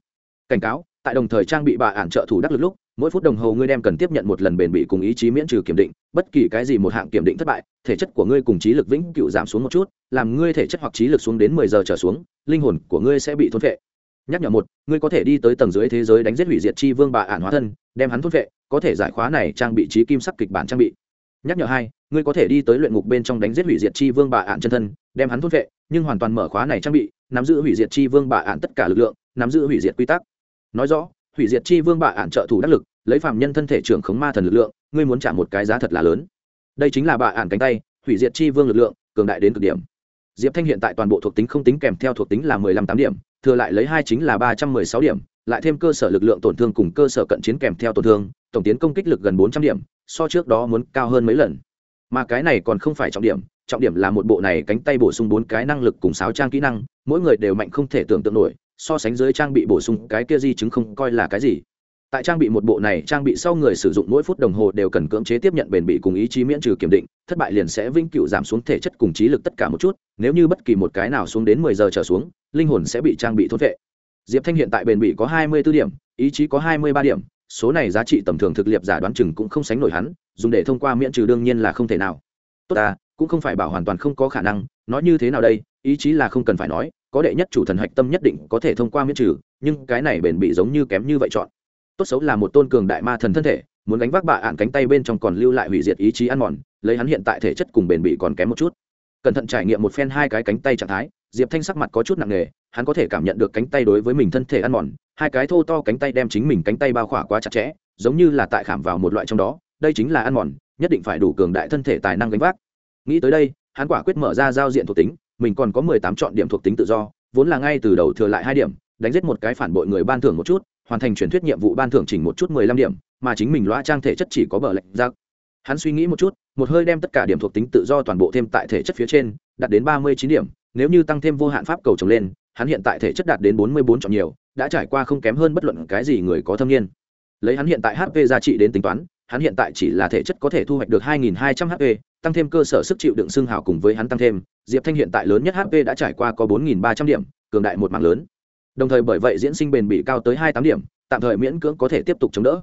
Cảnh cáo tại đồng thời trang bị bà ạn trợ thủ đắc lực lúc, mỗi phút đồng hồ ngươi đem cần tiếp nhận một lần bền bị cùng ý chí miễn trừ kiểm định, bất kỳ cái gì một hạng kiểm định thất bại, thể chất của ngươi cùng trí lực vĩnh cựu giảm xuống một chút, làm ngươi thể chất hoặc trí lực xuống đến mười giờ trở xuống, linh hồn của ngươi sẽ bị thôn vệ nhắc nhở một, ngươi có thể đi tới tầng dưới thế giới đánh giết hủy diệt chi vương bà ản hóa thân, đem hắn thôn vệ có thể giải khóa này trang bị trí kim sắc kịch bản trang bị. Nhắc nhở hai, ngươi có thể đi tới luyện ngục bên trong đánh giết hủy diệt chi vương bà ạn chân thân, đem hắn thôn vệ nhưng hoàn toàn mở khóa này trang bị, nắm giữ hủy diệt chi vương bà ạn tất cả lực lượng, nắm giữ hủy diệt quy tắc nói rõ, hủy diệt chi vương bạ ạn trợ thủ đắc lực, lấy phạm nhân thân thể trưởng khống ma thần lực lượng, ngươi muốn trả một cái giá thật là lớn. Đây chính là bạ ạn cánh tay, hủy diệt chi vương lực lượng, cường đại đến cực điểm. Diệp thanh hiện tại toàn bộ thuộc tính không tính kèm theo thuộc tính là mười lăm tám điểm, thừa lại lấy hai chính là ba trăm mười sáu điểm, lại thêm cơ sở lực lượng tổn thương cùng cơ sở cận chiến kèm theo tổn thương, tổng tiến công kích lực gần bốn trăm điểm, so trước đó muốn cao hơn mấy lần. Mà cái này còn không phải trọng điểm trọng điểm là một bộ này cánh tay bổ sung bốn cái năng lực cùng sáu trang kỹ năng, mỗi người đều mạnh không thể tưởng tượng nổi so sánh dưới trang bị bổ sung cái kia di chứng không coi là cái gì. Tại trang bị một bộ này, trang bị sau người sử dụng mỗi phút đồng hồ đều cần cưỡng chế tiếp nhận bền bỉ cùng ý chí miễn trừ kiểm định, thất bại liền sẽ vĩnh cửu giảm xuống thể chất cùng trí lực tất cả một chút, nếu như bất kỳ một cái nào xuống đến mười giờ trở xuống, linh hồn sẽ bị trang bị thốt vệ. Diệp thanh hiện tại bền bỉ có hai mươi b ố điểm, ý chí có hai mươi ba điểm, số này giá trị tầm thường thực liệp giả đoán chừng cũng không sánh nổi hắn, dùng để thông qua miễn trừ đương nhiên là không thể nào. Tốt ta, cũng không phải bảo hoàn toàn không có khả năng, nói như thế nào đây, ý chí là không cần phải nói có đệ nhất chủ thần hạch tâm nhất định có thể thông qua miễn trừ, nhưng cái này bền bị giống như kém như vậy chọn. Tốt xấu là một tôn cường đại ma thần thân thể, muốn đánh vác bạ ạn cánh tay bên trong còn lưu lại hủy diệt ý chí ăn mòn, lấy hắn hiện tại thể chất cùng bền bị còn kém một chút. Cẩn thận trải nghiệm một phen hai cái cánh tay trạng thái, diệp thanh sắc mặt có chút nặng nề, hắn có thể cảm nhận được cánh tay đối với mình thân thể ăn mòn, hai cái thô to cánh tay đem chính mình cánh tay bao khỏa quá chặt chẽ, giống như là tại khảm vào một loại trong đó, đây chính là ăn mòn, nhất định phải đủ cường đại thân thể tài năng gánh vác. Nghĩ tới đây, hắn quả quyết mở ra giao diện thuộc tính mình còn có mười tám chọn điểm thuộc tính tự do vốn là ngay từ đầu thừa lại hai điểm đánh giết một cái phản bội người ban thưởng một chút hoàn thành truyền thuyết nhiệm vụ ban thưởng chỉnh một chút mười lăm điểm mà chính mình loa trang thể chất chỉ có bờ lệnh giác hắn suy nghĩ một chút một hơi đem tất cả điểm thuộc tính tự do toàn bộ thêm tại thể chất phía trên đạt đến ba mươi chín điểm nếu như tăng thêm vô hạn pháp cầu trồng lên hắn hiện tại thể chất đạt đến bốn mươi bốn chọn nhiều đã trải qua không kém hơn bất luận cái gì người có thâm niên. Lấy hắn hiện tại hp giá trị đến tính toán hắn hiện tại chỉ là thể chất có thể thu hoạch được 2.200 HP, tăng thêm cơ sở sức chịu đựng xương hào cùng với hắn tăng thêm, Diệp Thanh hiện tại lớn nhất HP đã trải qua có 4.300 điểm, cường đại một mạng lớn. Đồng thời bởi vậy diễn sinh bền bỉ cao tới 28 điểm, tạm thời miễn cưỡng có thể tiếp tục chống đỡ.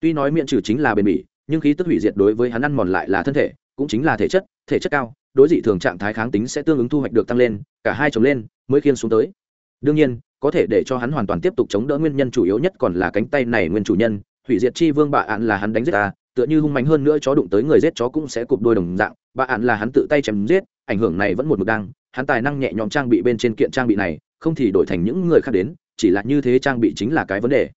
Tuy nói miễn trừ chính là bền bỉ, nhưng khí tức hủy diệt đối với hắn ăn mòn lại là thân thể, cũng chính là thể chất thể chất cao đối dị thường trạng thái kháng tính sẽ tương ứng thu hoạch được tăng lên cả hai chồng lên mới khiên xuống tới đương nhiên có thể để cho hắn hoàn toàn tiếp tục chống đỡ nguyên nhân chủ yếu nhất còn là cánh tay này nguyên chủ nhân hủy diệt chi vương bạ ạn là hắn đánh giết ta tựa như hung mạnh hơn nữa chó đụng tới người giết chó cũng sẽ cụp đôi đồng dạng, bà ạn là hắn tự tay chém giết, ảnh hưởng này vẫn một mực đang, hắn tài năng nhẹ nhõm trang bị bên trên kiện trang bị này, không thì đổi thành những người khác đến, chỉ là như thế trang bị chính là cái vấn đề.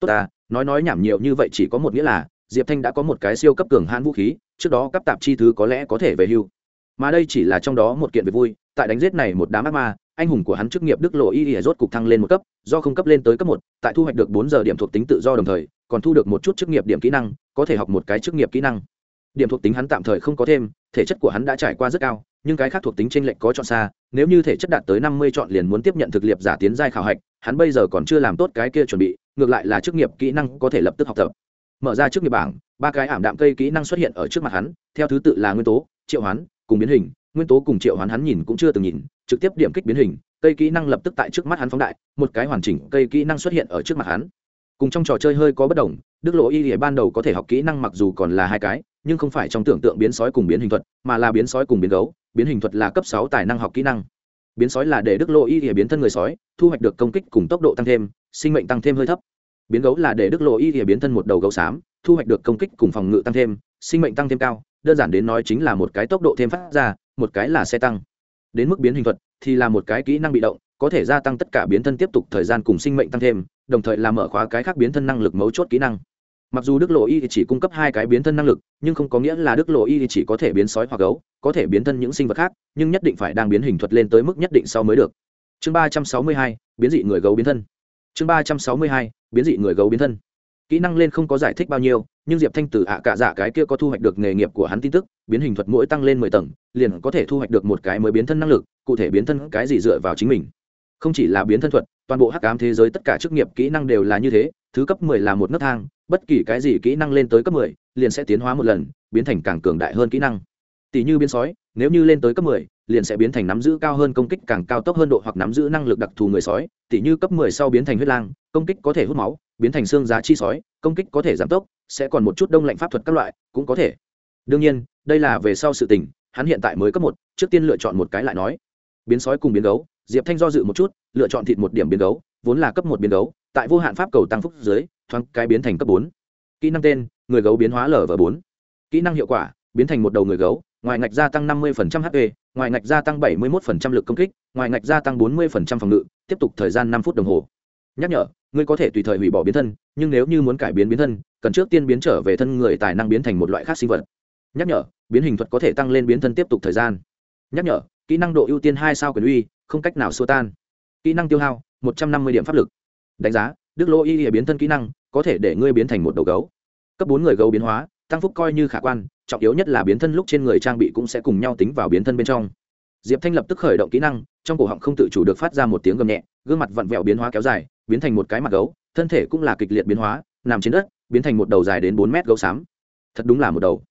Tốt ta, nói nói nhảm nhiều như vậy chỉ có một nghĩa là, diệp thanh đã có một cái siêu cấp cường hãn vũ khí, trước đó cấp tạp chi thứ có lẽ có thể về hưu. Mà đây chỉ là trong đó một kiện về vui, tại đánh giết này một đám ác ma anh hùng của hắn chức nghiệp đức lộ y ỉa rốt cục thăng lên một cấp, do không cấp lên tới cấp một, tại thu hoạch được bốn giờ điểm thuộc tính tự do đồng thời, còn thu được một chút chức nghiệp điểm kỹ năng, có thể học một cái chức nghiệp kỹ năng. Điểm thuộc tính hắn tạm thời không có thêm, thể chất của hắn đã trải qua rất cao, nhưng cái khác thuộc tính t r ê n lệch có chọn xa, nếu như thể chất đạt tới năm mươi chọn liền muốn tiếp nhận thực liệp giả tiến giai khảo hạch, hắn bây giờ còn chưa làm tốt cái kia chuẩn bị, ngược lại là chức nghiệp kỹ năng có thể lập tức học tập. Mở ra chức nghiệp bảng, ba cái ảm đạm cây kỹ năng xuất hiện ở trước mặt hắn, theo thứ tự là nguyên tố, triệu hoán, cùng biến hình nguyên tố cùng triệu hoán hắn nhìn cũng chưa từng nhìn, trực tiếp điểm kích biến hình, cây kỹ năng lập tức tại trước mắt hắn phóng đại, một cái hoàn chỉnh cây kỹ năng xuất hiện ở trước mặt hắn. Cùng trong trò chơi hơi có bất đồng, đức lộ y thì ban đầu có thể học kỹ năng mặc dù còn là hai cái, nhưng không phải trong tưởng tượng biến sói cùng biến hình thuật, mà là biến sói cùng biến gấu, biến hình thuật là cấp sáu tài năng học kỹ năng. Biến sói là để đức lộ y thì biến thân người sói, thu hoạch được công kích cùng tốc độ tăng thêm, sinh mệnh tăng thêm hơi thấp. Biến gấu là để đức lộ y thì biến thân một đầu gấu xám, thu hoạch được công kích cùng phòng ngự tăng thêm, sinh mệnh tăng thêm cao, đơn giản đến nói chính là một cái tốc độ thêm phát ra một cái là xe tăng. Đến mức biến hình thuật thì là một cái kỹ năng bị động, có thể gia tăng tất cả biến thân tiếp tục thời gian cùng sinh mệnh tăng thêm, đồng thời làm mở khóa cái khác biến thân năng lực mấu chốt kỹ năng. Mặc dù đức lộ y chỉ cung cấp hai cái biến thân năng lực, nhưng không có nghĩa là đức lộ y chỉ có thể biến sói hoặc gấu, có thể biến thân những sinh vật khác, nhưng nhất định phải đang biến hình thuật lên tới mức nhất định sau mới được. Chương ba trăm sáu mươi hai, biến dị người gấu biến thân. Chương ba trăm sáu mươi hai, biến dị người gấu biến thân. Kỹ năng lên không có giải thích bao nhiêu nhưng diệp thanh từ ạ cả dạ cái kia có thu hoạch được nghề nghiệp của hắn tin tức, biến hình thuật mỗi tăng lên mười tầng, liền có thể thu hoạch được một cái mới biến thân năng lực, cụ thể biến thân cái gì dựa vào chính mình. Không chỉ là biến thân thuật, toàn bộ hắc ám thế giới tất cả chức nghiệp kỹ năng đều là như thế, thứ cấp mười là một nấc thang, bất kỳ cái gì kỹ năng lên tới cấp mười, liền sẽ tiến hóa một lần, biến thành càng cường đại hơn kỹ năng. Tỷ như biến sói, nếu như lên tới cấp mười, liền sẽ biến thành nắm giữ cao hơn công kích càng cao tốc hơn độ hoặc nắm giữ năng lực đặc thù người sói. Tỷ như cấp mười sau biến thành huyết lang, công kích có thể hút máu, biến thành xương giá chi sói, công kích có thể giảm tốc sẽ còn một chút đông lạnh pháp thuật các loại, cũng có thể. Đương nhiên, đây là về sau sự tình, hắn hiện tại mới cấp một, trước tiên lựa chọn một cái lại nói. Biến sói cùng biến gấu, diệp thanh do dự một chút, lựa chọn thịt một điểm biến gấu, vốn là cấp một biến gấu, tại vô hạn pháp cầu tăng phúc dưới, thoáng cái biến thành cấp bốn. Kỹ năng tên, người gấu biến hóa lở và bốn. Kỹ năng hiệu quả, biến thành một đầu người gấu, ngoài ngạch gia tăng 50% hp ngoài ngạch gia tăng 71% lực công kích, ngoài ngạch gia tăng 40% phòng ngự, tiếp tục thời gian năm phút đồng hồ. Nhắc nhở, ngươi có thể tùy thời hủy bỏ biến thân, nhưng nếu như muốn cải biến biến thân cần trước tiên biến trở về thân người tài năng biến thành một loại khác sinh vật. Nhắc nhở, biến hình thuật có thể tăng lên biến thân tiếp tục thời gian. Nhắc nhở, kỹ năng độ ưu tiên hai sao quyền uy, không cách nào xua tan. Kỹ năng tiêu hao, một trăm năm mươi điểm pháp lực. Đánh giá, đức lô y biến thân kỹ năng, có thể để ngươi biến thành một đầu gấu. Cấp bốn người gấu biến hóa, tăng phúc coi như khả quan, trọng yếu nhất là biến thân lúc trên người trang bị cũng sẽ cùng nhau tính vào biến thân bên trong. Diệp thanh lập tức khởi động kỹ năng, trong cổ họng không tự chủ được phát ra một tiếng gầm nhẹ, gương mặt vặn vẹo biến hóa kéo dài, biến thành một cái mặt gấu, thân thể cũng là kịch liệt biến hóa, nằm trên đất biến thành một đầu dài đến bốn mét gấu xám. Thật đúng là một đầu.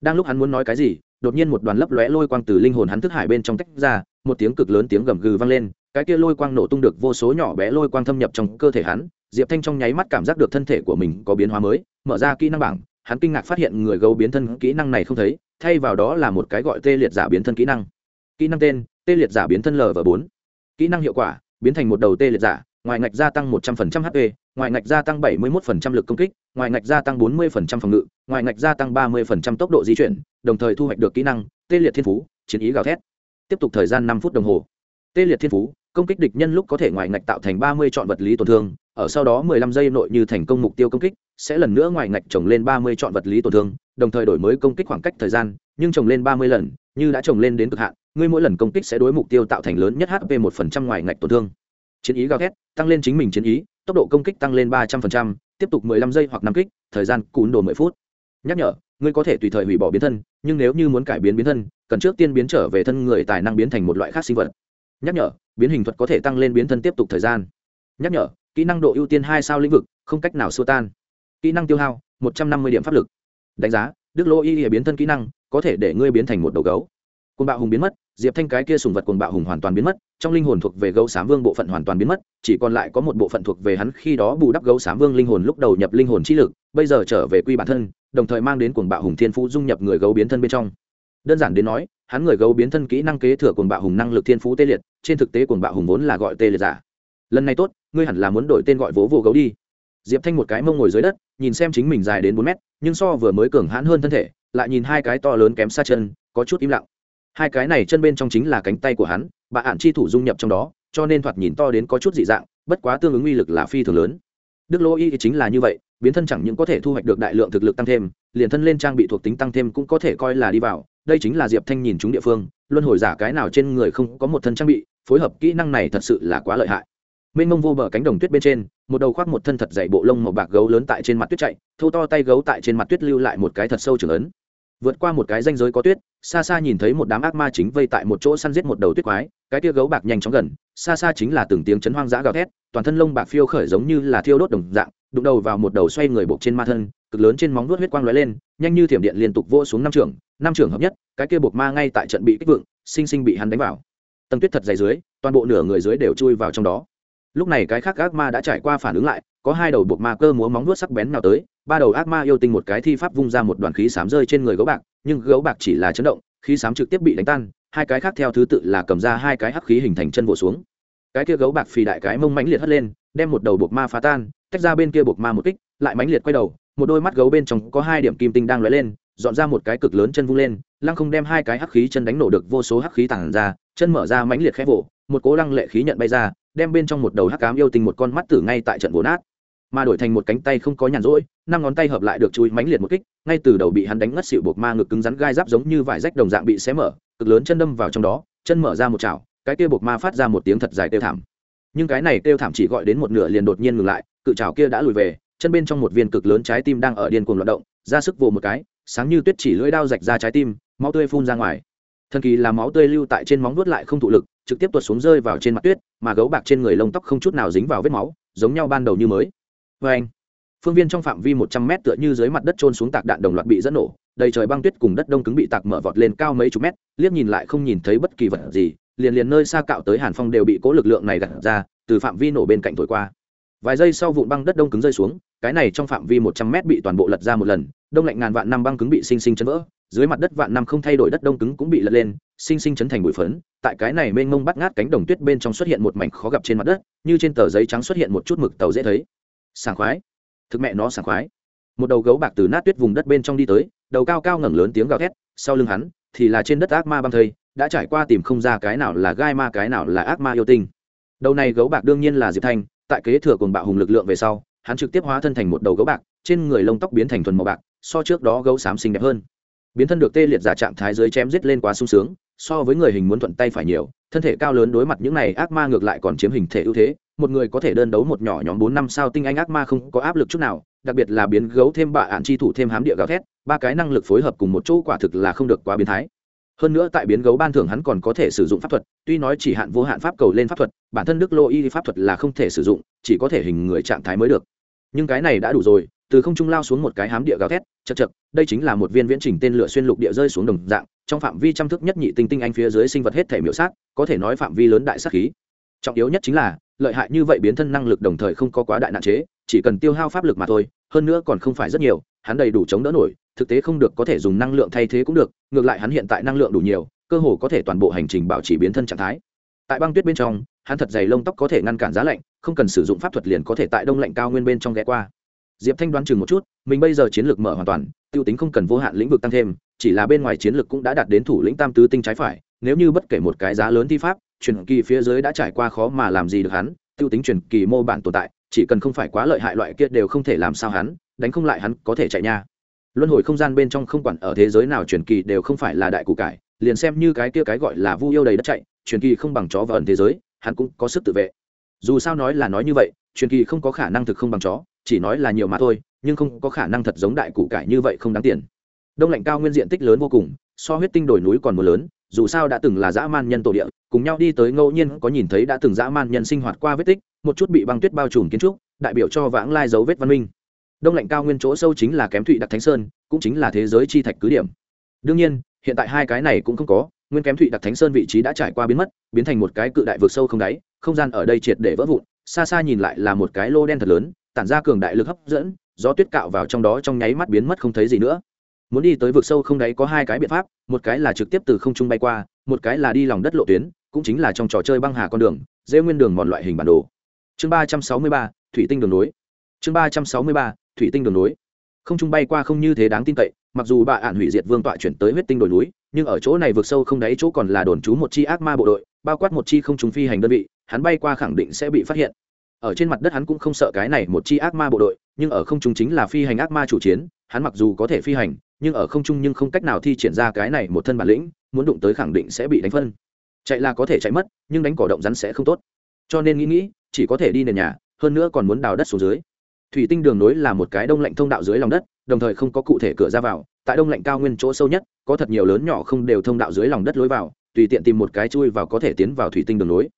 Đang lúc hắn muốn nói cái gì đột nhiên một đoàn lấp lóe lôi quang từ linh hồn hắn thức hải bên trong tách ra một tiếng cực lớn tiếng gầm gừ vang lên cái kia lôi quang nổ tung được vô số nhỏ bé lôi quang thâm nhập trong cơ thể hắn diệp thanh trong nháy mắt cảm giác được thân thể của mình có biến hóa mới mở ra kỹ năng bảng hắn kinh ngạc phát hiện người gấu biến thân kỹ năng này không thấy thay vào đó là một cái gọi tê liệt giả biến thân kỹ năng. Kỹ năng tên tê liệt giả biến thân lv bốn. Kỹ năng hiệu quả biến thành một đầu tê liệt giả ngoài ngạch gia tăng 100% HP, ngoài ngạch gia tăng 71% lực công kích, ngoài ngạch gia tăng 40% phòng ngự, ngoài ngạch gia tăng 30% tốc độ di chuyển, đồng thời thu hoạch được kỹ năng Tê liệt thiên phú, chiến ý gào thét. Tiếp tục thời gian 5 phút đồng hồ. Tê liệt thiên phú, công kích địch nhân lúc có thể ngoài ngạch tạo thành 30 chọn vật lý tổn thương, ở sau đó 15 giây nội như thành công mục tiêu công kích, sẽ lần nữa ngoài ngạch trồng lên 30 chọn vật lý tổn thương, đồng thời đổi mới công kích khoảng cách thời gian, nhưng trồng lên 30 lần, như đã trồng lên đến cực hạn, ngươi mỗi lần công kích sẽ đối mục tiêu tạo thành lớn nhất HP 1% ngoài ngạch tổn thương chiến ý gào thét tăng lên chính mình chiến ý tốc độ công kích tăng lên ba trăm linh tiếp tục mười lăm giây hoặc năm kích, thời gian cún đồ mười phút. Nhắc nhở, ngươi có thể tùy thời hủy bỏ biến thân, nhưng nếu như muốn cải biến biến thân, cần trước tiên biến trở về thân người tài năng biến thành một loại khác sinh vật. Nhắc nhở, biến hình thuật có thể tăng lên biến thân tiếp tục thời gian. Nhắc nhở, kỹ năng độ ưu tiên hai sao lĩnh vực, không cách nào xua tan. Kỹ năng tiêu hao, một trăm năm mươi điểm pháp lực. Đánh giá, đức lô y biến thân kỹ năng, có thể để ngươi biến thành một đầu gấu cồn bạo hùng biến mất, diệp thanh cái kia sùng vật cồn bạo hùng hoàn toàn biến mất, trong linh hồn thuộc về gấu xám vương bộ phận hoàn toàn biến mất, chỉ còn lại có một bộ phận thuộc về hắn khi đó bù đắp gấu xám vương linh hồn lúc đầu nhập linh hồn trí lực, bây giờ trở về quy bản thân, đồng thời mang đến cuồng bạo hùng thiên phú dung nhập người gấu biến thân bên trong. Đơn giản đến nói, hắn người gấu biến thân kỹ năng kế thừa cuồng bạo hùng năng lực thiên phú tê liệt, trên thực tế cuồng bạo hùng vốn là gọi tê liệt giả. Lần này tốt, ngươi hẳn là muốn đổi tên gọi vỗ vô gấu đi. Diệp thanh một cái mông ngồi dưới đất, nhìn xem chính mình dài đến bốn mét, nhưng so vừa mới cường hãn hơn thân thể, lại nhìn hai cái to lớn kém xa chân, có chút im lặng hai cái này chân bên trong chính là cánh tay của hắn, bà ạn chi thủ dung nhập trong đó, cho nên thoạt nhìn to đến có chút dị dạng, bất quá tương ứng uy lực là phi thường lớn. Đức lô y chính là như vậy, biến thân chẳng những có thể thu hoạch được đại lượng thực lực tăng thêm, liền thân lên trang bị thuộc tính tăng thêm cũng có thể coi là đi vào. Đây chính là diệp thanh nhìn chúng địa phương, luân hồi giả cái nào trên người không có một thân trang bị, phối hợp kỹ năng này thật sự là quá lợi hại. Mênh mông vô bờ cánh đồng tuyết bên trên, một đầu khoác một thân thật dày bộ lông màu bạc gấu lớn tại trên mặt tuyết chạy thâu to tay gấu tại trên mặt tuyết lưu lại một cái thật sâu trường ấn vượt qua một cái danh giới có tuyết, xa xa nhìn thấy một đám ác ma chính vây tại một chỗ săn giết một đầu tuyết quái, cái tia gấu bạc nhanh chóng gần, xa xa chính là từng tiếng chấn hoang dã gào thét, toàn thân lông bạc phiêu khởi giống như là thiêu đốt đồng dạng, đụng đầu vào một đầu xoay người buộc trên ma thân, cực lớn trên móng vuốt huyết quang lóe lên, nhanh như thiểm điện liên tục vỗ xuống năm trường năm trường hợp nhất, cái kia buộc ma ngay tại trận bị kích vượng, sinh sinh bị hắn đánh vào. Tầng tuyết thật dày dưới, toàn bộ nửa người dưới đều chui vào trong đó. Lúc này cái khác ác ma đã trải qua phản ứng lại, có hai đầu buộc ma cơ múa móng vuốt sắc bén nào tới ba đầu ác ma yêu tinh một cái thi pháp vung ra một đoàn khí sám rơi trên người gấu bạc, nhưng gấu bạc chỉ là chấn động, khí sám trực tiếp bị đánh tan, hai cái khác theo thứ tự là cầm ra hai cái hắc khí hình thành chân vỗ xuống. Cái kia gấu bạc phì đại cái mông mãnh liệt hất lên, đem một đầu buộc ma phá tan, tách ra bên kia buộc ma một kích, lại mãnh liệt quay đầu, một đôi mắt gấu bên trong có hai điểm kim tinh đang lóe lên, dọn ra một cái cực lớn chân vung lên, lăng không đem hai cái hắc khí chân đánh nổ được vô số hắc khí tản ra, chân mở ra mãnh liệt khép vỗ, một cố lăng lệ khí nhận bay ra, đem bên trong một đầu hắc cám yêu tinh một con mắt tử ngay tại trận vỗ nát mà đổi thành một cánh tay không có nhàn rỗi, năm ngón tay hợp lại được chui mánh liệt một kích, ngay từ đầu bị hắn đánh ngất xịu buộc ma ngực cứng rắn gai giáp giống như vải rách đồng dạng bị xé mở, cực lớn chân đâm vào trong đó, chân mở ra một chảo, cái kia buộc ma phát ra một tiếng thật dài kêu thảm. Nhưng cái này kêu thảm chỉ gọi đến một nửa liền đột nhiên ngừng lại, cự chảo kia đã lùi về, chân bên trong một viên cực lớn trái tim đang ở điên cuồng loạt động, ra sức vồ một cái, sáng như tuyết chỉ lưỡi đao rạch ra trái tim, máu tươi phun ra ngoài. Thần kỳ là máu tươi lưu tại trên móng vuốt lại không thụ lực, trực tiếp tuột xuống rơi vào trên mặt tuyết, mà gấu bạc trên người lông tóc không chút nào dính vào vết máu, giống nhau ban đầu như mới vê anh. Phương viên trong phạm vi một trăm mét tựa như dưới mặt đất trôn xuống tạc đạn đồng loạt bị dẫn nổ, đầy trời băng tuyết cùng đất đông cứng bị tạc mở vọt lên cao mấy chục mét, liếc nhìn lại không nhìn thấy bất kỳ vật gì, liền liền nơi xa cạo tới hàn phong đều bị cố lực lượng này gặt ra, từ phạm vi nổ bên cạnh thổi qua. Vài giây sau vụn băng đất đông cứng rơi xuống, cái này trong phạm vi một trăm mét bị toàn bộ lật ra một lần, đông lạnh ngàn vạn năm băng cứng bị sinh sinh chấn vỡ, dưới mặt đất vạn năm không thay đổi đất đông cứng cũng bị lật lên, sinh sinh chấn thành bụi phấn, tại cái này mênh mông bắt ngát cánh đồng tuyết bên trong xuất hiện một mảnh khó gặp trên mặt đất, như trên tờ giấy trắng xuất hiện một chút mực tàu dễ thấy sảng khoái. Thực mẹ nó sảng khoái. Một đầu gấu bạc từ nát tuyết vùng đất bên trong đi tới, đầu cao cao ngẩng lớn tiếng gào thét, sau lưng hắn thì là trên đất ác ma băng thây, đã trải qua tìm không ra cái nào là gai ma, cái nào là ác ma yêu tinh. Đầu này gấu bạc đương nhiên là diệp thanh, tại kế thừa cùng bạo hùng lực lượng về sau, hắn trực tiếp hóa thân thành một đầu gấu bạc, trên người lông tóc biến thành thuần màu bạc, so trước đó gấu xám xinh đẹp hơn. Biến thân được tê liệt giả trạng thái dưới chém giết lên quá sung sướng, so với người hình muốn thuận tay phải nhiều thân thể cao lớn đối mặt những này ác ma ngược lại còn chiếm hình thể ưu thế, một người có thể đơn đấu một nhỏ nhóm bốn năm sao tinh anh ác ma không có áp lực chút nào, đặc biệt là biến gấu thêm bạ ạn chi thủ thêm hám địa gào thét, ba cái năng lực phối hợp cùng một chỗ quả thực là không được quá biến thái. Hơn nữa tại biến gấu ban thưởng hắn còn có thể sử dụng pháp thuật, tuy nói chỉ hạn vô hạn pháp cầu lên pháp thuật, bản thân đức lô y pháp thuật là không thể sử dụng, chỉ có thể hình người trạng thái mới được. Nhưng cái này đã đủ rồi từ không trung lao xuống một cái hám địa gào thét, chật chật, đây chính là một viên viễn trình tên lửa xuyên lục địa rơi xuống đồng dạng, trong phạm vi trăm thức nhất nhị tinh tinh anh phía dưới sinh vật hết thể miểu sát, có thể nói phạm vi lớn đại sát khí. Trọng yếu nhất chính là, lợi hại như vậy biến thân năng lực đồng thời không có quá đại nạn chế, chỉ cần tiêu hao pháp lực mà thôi, hơn nữa còn không phải rất nhiều, hắn đầy đủ chống đỡ nổi, thực tế không được có thể dùng năng lượng thay thế cũng được, ngược lại hắn hiện tại năng lượng đủ nhiều, cơ hồ có thể toàn bộ hành trình bảo trì biến thân trạng thái. Tại băng tuyết bên trong, hắn thật dày lông tóc có thể ngăn cản giá lạnh, không cần sử dụng pháp thuật liền có thể tại đông lạnh cao nguyên bên trong ghé qua diệp thanh đoán chừng một chút, mình bây giờ chiến lược mở hoàn toàn t i ê u tính không cần vô hạn lĩnh vực tăng thêm, chỉ là bên ngoài chiến lược cũng đã đạt đến thủ lĩnh tam tứ tinh trái phải, nếu như bất kể một cái giá lớn thi pháp, truyền kỳ phía dưới đã trải qua khó mà làm gì được hắn t i ê u tính truyền kỳ mô bản tồn tại, chỉ cần không phải quá lợi hại loại kia đều không thể làm sao hắn, đánh không lại hắn có thể chạy nha. Luân hồi không gian bên trong không quản ở thế giới nào truyền kỳ đều không phải là đại cụ cải, liền xem như cái kia cái gọi là vu yêu đầy đất chạy, truyền kỳ không bằng chó và ẩn thế giới, hắn cũng có sức tự vệ. Dù sao nói là nói như vậy, truyền kỳ không có khả năng thực không bằng chó chỉ nói là nhiều mà thôi, nhưng không có khả năng thật giống đại củ cải như vậy không đáng tiền. Đông lạnh cao nguyên diện tích lớn vô cùng, so huyết tinh đồi núi còn mưa lớn, dù sao đã từng là dã man nhân tổ địa, cùng nhau đi tới ngẫu nhiên có nhìn thấy đã từng dã man nhân sinh hoạt qua vết tích, một chút bị băng tuyết bao trùm kiến trúc, đại biểu cho vãng lai dấu vết văn minh. Đông lạnh cao nguyên chỗ sâu chính là kém thụy đặc thánh sơn, cũng chính là thế giới chi thạch cứ điểm. Đương nhiên, hiện tại hai cái này cũng không có, nguyên kém thụy đặc thánh sơn vị trí đã trải qua biến mất, biến thành một cái cự đại vực sâu không đáy, không gian ở đây triệt để vỡ vụn, xa xa nhìn lại là một cái lô đen thật lớn tản ra cường đại lực hấp dẫn, gió tuyết cạo vào trong đó trong nháy mắt biến mất không thấy gì nữa. Muốn đi tới vực sâu không đáy có hai cái biện pháp, một cái là trực tiếp từ không trung bay qua, một cái là đi lòng đất lộ tuyến, cũng chính là trong trò chơi băng hà con đường dễ nguyên đường mòn loại hình bản đồ. Chương ba trăm sáu mươi ba, thủy tinh đường nối. Chương ba trăm sáu mươi ba, thủy tinh đường nối. Không trung bay qua không như thế đáng tin cậy, mặc dù bà ạn hủy diệt vương tọa chuyển tới huyết tinh đồi núi, nhưng ở chỗ này vượt sâu không đáy chỗ còn là đồn trú một chi ác ma bộ đội, bao quát một chi không trúng phi hành đơn vị, hắn bay qua khẳng định sẽ bị phát hiện ở trên mặt đất hắn cũng không sợ cái này một chi ác ma bộ đội, nhưng ở không trung chính là phi hành ác ma chủ chiến, hắn mặc dù có thể phi hành, nhưng ở không trung nhưng không cách nào thi triển ra cái này một thân bản lĩnh, muốn đụng tới khẳng định sẽ bị đánh phân. Chạy là có thể chạy mất, nhưng đánh cỏ động rắn sẽ không tốt. Cho nên nghĩ nghĩ, chỉ có thể đi nền nhà, hơn nữa còn muốn đào đất xuống dưới. Thủy tinh đường nối là một cái đông lạnh thông đạo dưới lòng đất, đồng thời không có cụ thể cửa ra vào, tại đông lạnh cao nguyên chỗ sâu nhất, có thật nhiều lớn nhỏ không đều thông đạo dưới lòng đất lối vào, tùy tiện tìm một cái chui vào có thể tiến vào thủy tinh đường nối.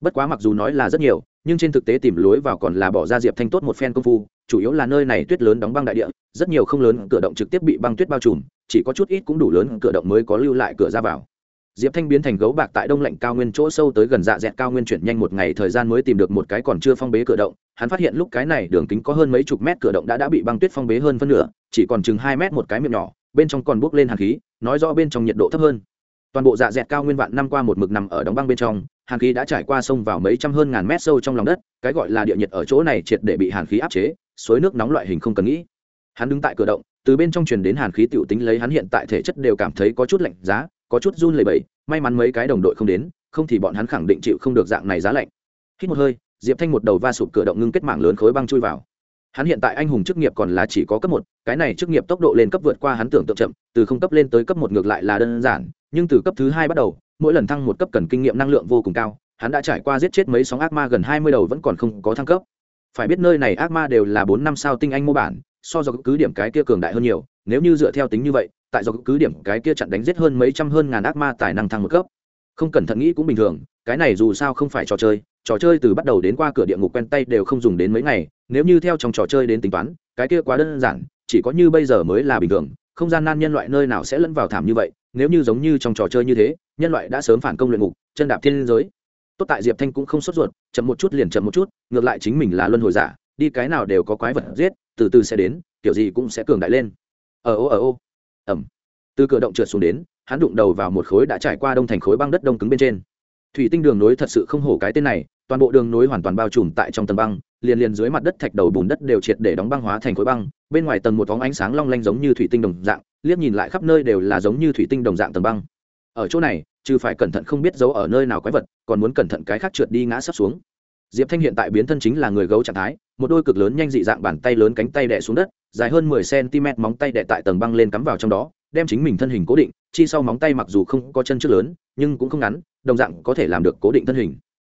Bất quá mặc dù nói là rất nhiều nhưng trên thực tế tìm lối vào còn là bỏ ra diệp thanh tốt một phen công phu, chủ yếu là nơi này tuyết lớn đóng băng đại địa, rất nhiều không lớn cửa động trực tiếp bị băng tuyết bao trùm, chỉ có chút ít cũng đủ lớn cửa động mới có lưu lại cửa ra vào. Diệp thanh biến thành gấu bạc tại đông lạnh cao nguyên chỗ sâu tới gần dạ dẹt cao nguyên chuyển nhanh một ngày thời gian mới tìm được một cái còn chưa phong bế cửa động, hắn phát hiện lúc cái này đường kính có hơn mấy chục mét cửa động đã đã bị băng tuyết phong bế hơn phân nửa, chỉ còn chừng hai mét một cái miệng nhỏ, bên trong còn bốc lên hàn khí, nói rõ bên trong nhiệt độ thấp hơn. Toàn bộ dạ dẹt cao nguyên vạn năm qua một mực nằm ở đóng băng bên trong hàn khí đã trải qua sông vào mấy trăm hơn ngàn mét sâu trong lòng đất, cái gọi là địa nhiệt ở chỗ này triệt để bị hàn khí áp chế, suối nước nóng loại hình không cần nghĩ. Hắn đứng tại cửa động, từ bên trong truyền đến hàn khí tiểu tính lấy hắn hiện tại thể chất đều cảm thấy có chút lạnh giá, có chút run lẩy bẩy, may mắn mấy cái đồng đội không đến, không thì bọn hắn khẳng định chịu không được dạng này giá lạnh. Hít một hơi, diệp thanh một đầu va sụp cửa động ngưng kết mạng lớn khối băng chui vào. Hắn hiện tại anh hùng chức nghiệp còn là chỉ có cấp một, cái này chức nghiệp tốc độ lên cấp vượt qua hắn tưởng tượng chậm, từ không cấp lên tới cấp một ngược lại là đơn giản, nhưng từ cấp thứ hai bắt đầu mỗi lần thăng một cấp cần kinh nghiệm năng lượng vô cùng cao, hắn đã trải qua giết chết mấy sóng ác ma gần hai mươi đầu vẫn còn không có thăng cấp. Phải biết nơi này ác ma đều là bốn năm sao tinh anh mô bản, so do cứ điểm cái kia cường đại hơn nhiều, nếu như dựa theo tính như vậy, tại do cứ điểm cái kia chặn đánh giết hơn mấy trăm hơn ngàn ác ma tài năng thăng một cấp. Không cẩn thận nghĩ cũng bình thường, cái này dù sao không phải trò chơi trò chơi từ bắt đầu đến qua cửa địa ngục quen tay đều không dùng đến mấy ngày, nếu như theo trong trò chơi đến tính toán, cái kia quá đơn giản, chỉ có như bây giờ mới là bình thường, không gian nan nhân loại nơi nào sẽ lẫn vào thảm như vậy nếu như giống như trong trò chơi như thế, nhân loại đã sớm phản công luyện ngục, chân đạp thiên giới. Tốt tại diệp thanh cũng không sốt ruột, chậm một chút liền chậm một chút, ngược lại chính mình là luân hồi giả, đi cái nào đều có quái vật giết, từ từ sẽ đến, kiểu gì cũng sẽ cường đại lên. Ở ô ở ô. Ẩm từ cửa động trượt xuống đến, hắn đụng đầu vào một khối đã trải qua đông thành khối băng đất đông cứng bên trên. Thủy tinh đường nối thật sự không hổ cái tên này, toàn bộ đường nối hoàn toàn bao trùm tại trong tầng băng, liền liền dưới mặt đất thạch đầu bùn đất đều triệt để đóng băng hóa thành khối băng, bên ngoài tầng một vóng ánh sáng long lanh giống như thủy tinh đồng dạng liếc nhìn lại khắp nơi đều là giống như thủy tinh đồng dạng tầng băng. Ở chỗ này, trừ phải cẩn thận không biết giấu ở nơi nào quái vật, còn muốn cẩn thận cái khác trượt đi ngã sắp xuống. Diệp thanh hiện tại biến thân chính là người gấu trạng thái, một đôi cực lớn nhanh dị dạng bàn tay lớn cánh tay đẻ xuống đất, dài hơn mười cm móng tay đẻ tại tầng băng lên cắm vào trong đó, đem chính mình thân hình cố định, chi sau móng tay mặc dù không có chân trước lớn, nhưng cũng không ngắn, đồng dạng có thể làm được cố định thân hình.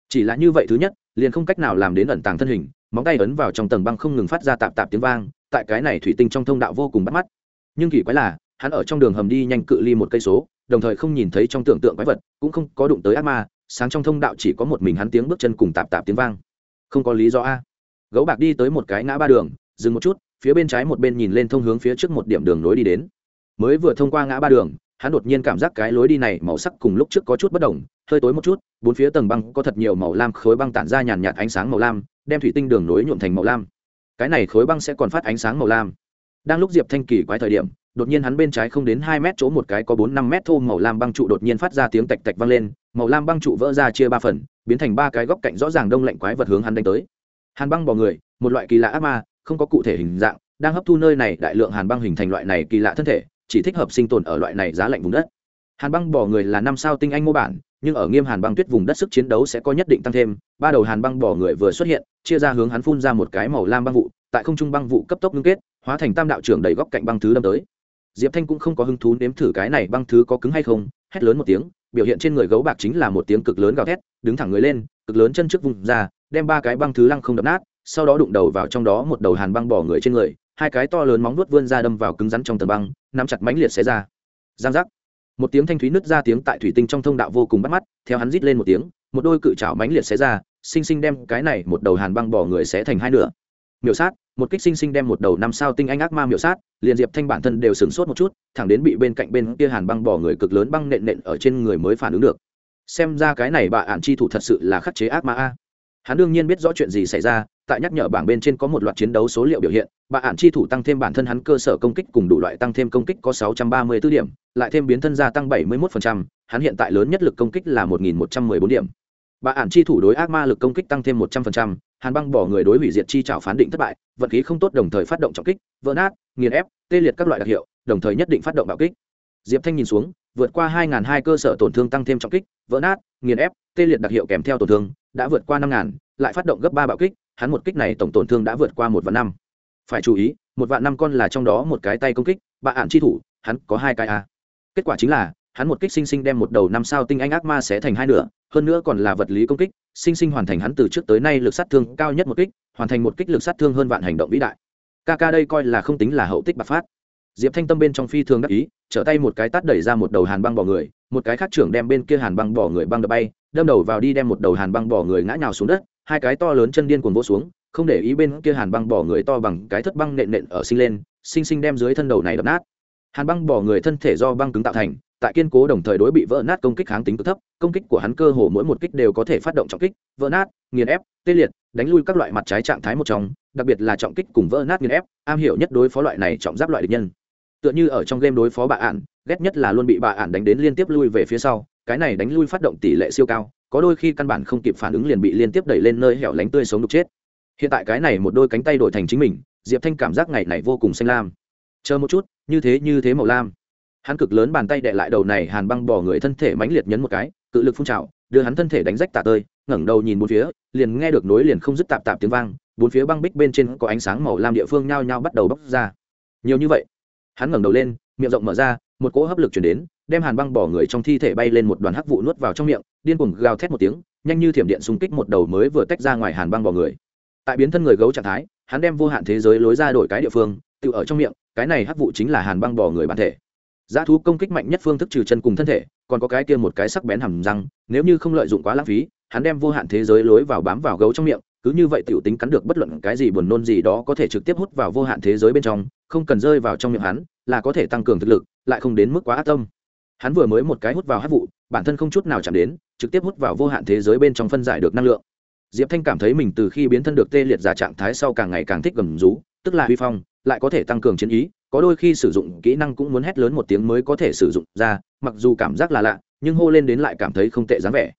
Chỉ là như vậy thứ nhất, liền không cách nào làm đến ẩn tàng thân hình, móng tay ấn vào trong tầng băng không ngừng phát ra tạp tạp tiếng vang, tại cái này thủy tinh trong thông đạo vô cùng bắt mắt nhưng kỳ quái là, hắn ở trong đường hầm đi nhanh cự ly một cây số, đồng thời không nhìn thấy trong tưởng tượng quái vật, cũng không có đụng tới ác ma, sáng trong thông đạo chỉ có một mình hắn tiếng bước chân cùng tạp tạp tiếng vang. Không có lý do a. Gấu bạc đi tới một cái ngã ba đường, dừng một chút, phía bên trái một bên nhìn lên thông hướng phía trước một điểm đường lối đi đến. Mới vừa thông qua ngã ba đường, hắn đột nhiên cảm giác cái lối đi này màu sắc cùng lúc trước có chút bất đồng, hơi tối một chút, bốn phía tầng băng có thật nhiều màu lam khối băng tản ra nhàn nhạt ánh sáng màu lam, đem thủy tinh đường nối nhuộm thành màu lam. Cái này khối băng sẽ còn phát ánh sáng màu lam đang lúc diệp thanh kỳ quái thời điểm, đột nhiên hắn bên trái không đến hai mét chỗ một cái có bốn năm mét thô màu lam băng trụ đột nhiên phát ra tiếng tạch tạch vang lên, màu lam băng trụ vỡ ra chia ba phần, biến thành ba cái góc cạnh rõ ràng đông lạnh quái vật hướng hắn đánh tới. Hàn băng bò người, một loại kỳ lạ ác ma, không có cụ thể hình dạng, đang hấp thu nơi này đại lượng hàn băng hình thành loại này kỳ lạ thân thể, chỉ thích hợp sinh tồn ở loại này giá lạnh vùng đất. Hàn băng bò người là năm sao tinh anh mô bản, nhưng ở nghiêm hàn băng tuyết vùng đất sức chiến đấu sẽ có nhất định tăng thêm, ba đầu hàn băng bò người vừa xuất hiện, chia ra hướng hắn phun ra một cái màu lam băng vụ, tại không trung băng vụ cấp tốc ngưng kết hóa thành tam đạo trưởng đầy góc cạnh băng thứ đâm tới. Diệp thanh cũng không có hứng thú nếm thử cái này băng thứ có cứng hay không, hét lớn một tiếng, biểu hiện trên người gấu bạc chính là một tiếng cực lớn gào thét, đứng thẳng người lên, cực lớn chân trước vùng ra, đem ba cái băng thứ lăng không đập nát, sau đó đụng đầu vào trong đó một đầu hàn băng bỏ người trên người, hai cái to lớn móng vuốt vươn ra đâm vào cứng rắn trong tầng băng, nắm chặt mãnh liệt xé ra. Giang giác. Một tiếng thanh thúy nứt ra tiếng tại thủy tinh trong thông đạo vô cùng bắt mắt, theo hắn rít lên một tiếng, một đôi cự chảo mãnh liệt xé ra sinh sinh đem cái này một đầu hàn băng bỏ người xé thành hai nửa. Miểu sát một kích sinh sinh đem một đầu năm sao tinh anh ác ma miểu sát liền diệp thanh bản thân đều sửng sốt một chút thẳng đến bị bên cạnh bên kia hàn băng bỏ người cực lớn băng nện nện ở trên người mới phản ứng được. Xem ra cái này bà ạn chi thủ thật sự là khắc chế ác ma a. Hắn đương nhiên biết rõ chuyện gì xảy ra tại nhắc nhở bảng bên trên có một loạt chiến đấu số liệu biểu hiện bà ạn chi thủ tăng thêm bản thân hắn cơ sở công kích cùng đủ loại tăng thêm công kích có 634 điểm lại thêm biến thân gia tăng 71%, hắn hiện tại lớn nhất lực công kích là 1114 điểm. Bà ạn chi thủ đối ác ma lực công kích tăng thêm 100%, hàn băng bỏ người đối hủy diệt chi trảo phán định thất bại vận khí không tốt đồng thời phát động trọng kích vỡ nát nghiền ép tê liệt các loại đặc hiệu đồng thời nhất định phát động bạo kích. Diệp thanh nhìn xuống vượt qua 2.200 cơ sở tổn thương tăng thêm trọng kích vỡ nát nghiền ép tê liệt đặc hiệu kèm theo tổn thương đã vượt qua năm ngàn, lại phát động gấp ba bạo kích hắn một kích này tổng tổn thương đã vượt qua một vạn năm. Phải chú ý một vạn năm con là trong đó một cái tay công kích bà ạn chi thủ hắn có hai cái a. Kết quả chính là hắn một kích sinh sinh đem một đầu năm sao tinh anh ác ma xé thành hai nửa hơn nữa còn là vật lý công kích sinh sinh hoàn thành hắn từ trước tới nay lực sát thương cao nhất một kích, hoàn thành một kích lực sát thương hơn vạn hành động vĩ đại. Ca ca đây coi là không tính là hậu tích bạc phát. Diệp thanh tâm bên trong phi thường đắc ý, trở tay một cái tát đẩy ra một đầu hàn băng bỏ người, một cái khác trưởng đem bên kia hàn băng bỏ người băng đập bay, đâm đầu vào đi đem một đầu hàn băng bỏ người ngã nhào xuống đất, hai cái to lớn chân điên cuồng vỗ xuống, không để ý bên kia hàn băng bỏ người to bằng cái thất băng nện nện ở sinh lên, sinh sinh đem dưới thân đầu này đập nát. Hàn băng bỏ người thân thể do băng cứng tạo thành tại kiên cố đồng thời đối bị vỡ nát công kích kháng tính cực thấp, công kích của hắn cơ hồ mỗi một kích đều có thể phát động trọng kích, vỡ nát, nghiền ép, tê liệt, đánh lui các loại mặt trái trạng thái một trong, đặc biệt là trọng kích cùng vỡ nát nghiền ép, am hiểu nhất đối phó loại này trọng giáp loại địch nhân. Tựa như ở trong game đối phó bà ạn, ghét nhất là luôn bị bà ạn đánh đến liên tiếp lui về phía sau, cái này đánh lui phát động tỷ lệ siêu cao, có đôi khi căn bản không kịp phản ứng liền bị liên tiếp đẩy lên nơi hẻo lánh tươi sống đục chết. Hiện tại cái này một đôi cánh tay đổi thành chính mình, diệp thanh cảm giác ngày này vô cùng xanh lam. Chờ một chút, như thế như thế màu lam hắn cực lớn bàn tay đệ lại đầu này hàn băng bỏ người thân thể mãnh liệt nhấn một cái, cự lực phun trào, đưa hắn thân thể đánh rách tả tơi, ngẩng đầu nhìn bốn phía, liền nghe được nối liền không dứt tạp tạp tiếng vang, bốn phía băng bích bên trên có ánh sáng màu lam địa phương nhao nhao bắt đầu bốc ra. Nhiều như vậy, hắn ngẩng đầu lên, miệng rộng mở ra, một cỗ hấp lực chuyển đến, đem hàn băng bỏ người trong thi thể bay lên một đoàn hắc vụ nuốt vào trong miệng, điên cuồng gào thét một tiếng, nhanh như thiểm điện xung kích một đầu mới vừa tách ra ngoài hàn băng bỏ người. Tại biến thân người gấu trạng thái, hắn đem vô hạn thế giới lối ra đổi cái địa phương, tự ở trong miệng, cái này hắc vụ chính là hàn băng bỏ người bản thể giá thú công kích mạnh nhất phương thức trừ chân cùng thân thể, còn có cái kia một cái sắc bén hầm răng, nếu như không lợi dụng quá lãng phí, hắn đem vô hạn thế giới lối vào bám vào gấu trong miệng, cứ như vậy tiểu tính cắn được bất luận cái gì buồn nôn gì đó có thể trực tiếp hút vào vô hạn thế giới bên trong, không cần rơi vào trong miệng hắn, là có thể tăng cường thực lực, lại không đến mức quá ác tâm. Hắn vừa mới một cái hút vào hắc vụ, bản thân không chút nào chạm đến, trực tiếp hút vào vô hạn thế giới bên trong phân giải được năng lượng. Diệp thanh cảm thấy mình từ khi biến thân được tê liệt giả trạng thái sau càng ngày càng thích gầm rú, tức là huy phong, lại có thể tăng cường chiến ý có đôi khi sử dụng kỹ năng cũng muốn hét lớn một tiếng mới có thể sử dụng ra, mặc dù cảm giác là lạ, nhưng hô lên đến lại cảm thấy không tệ dáng vẻ.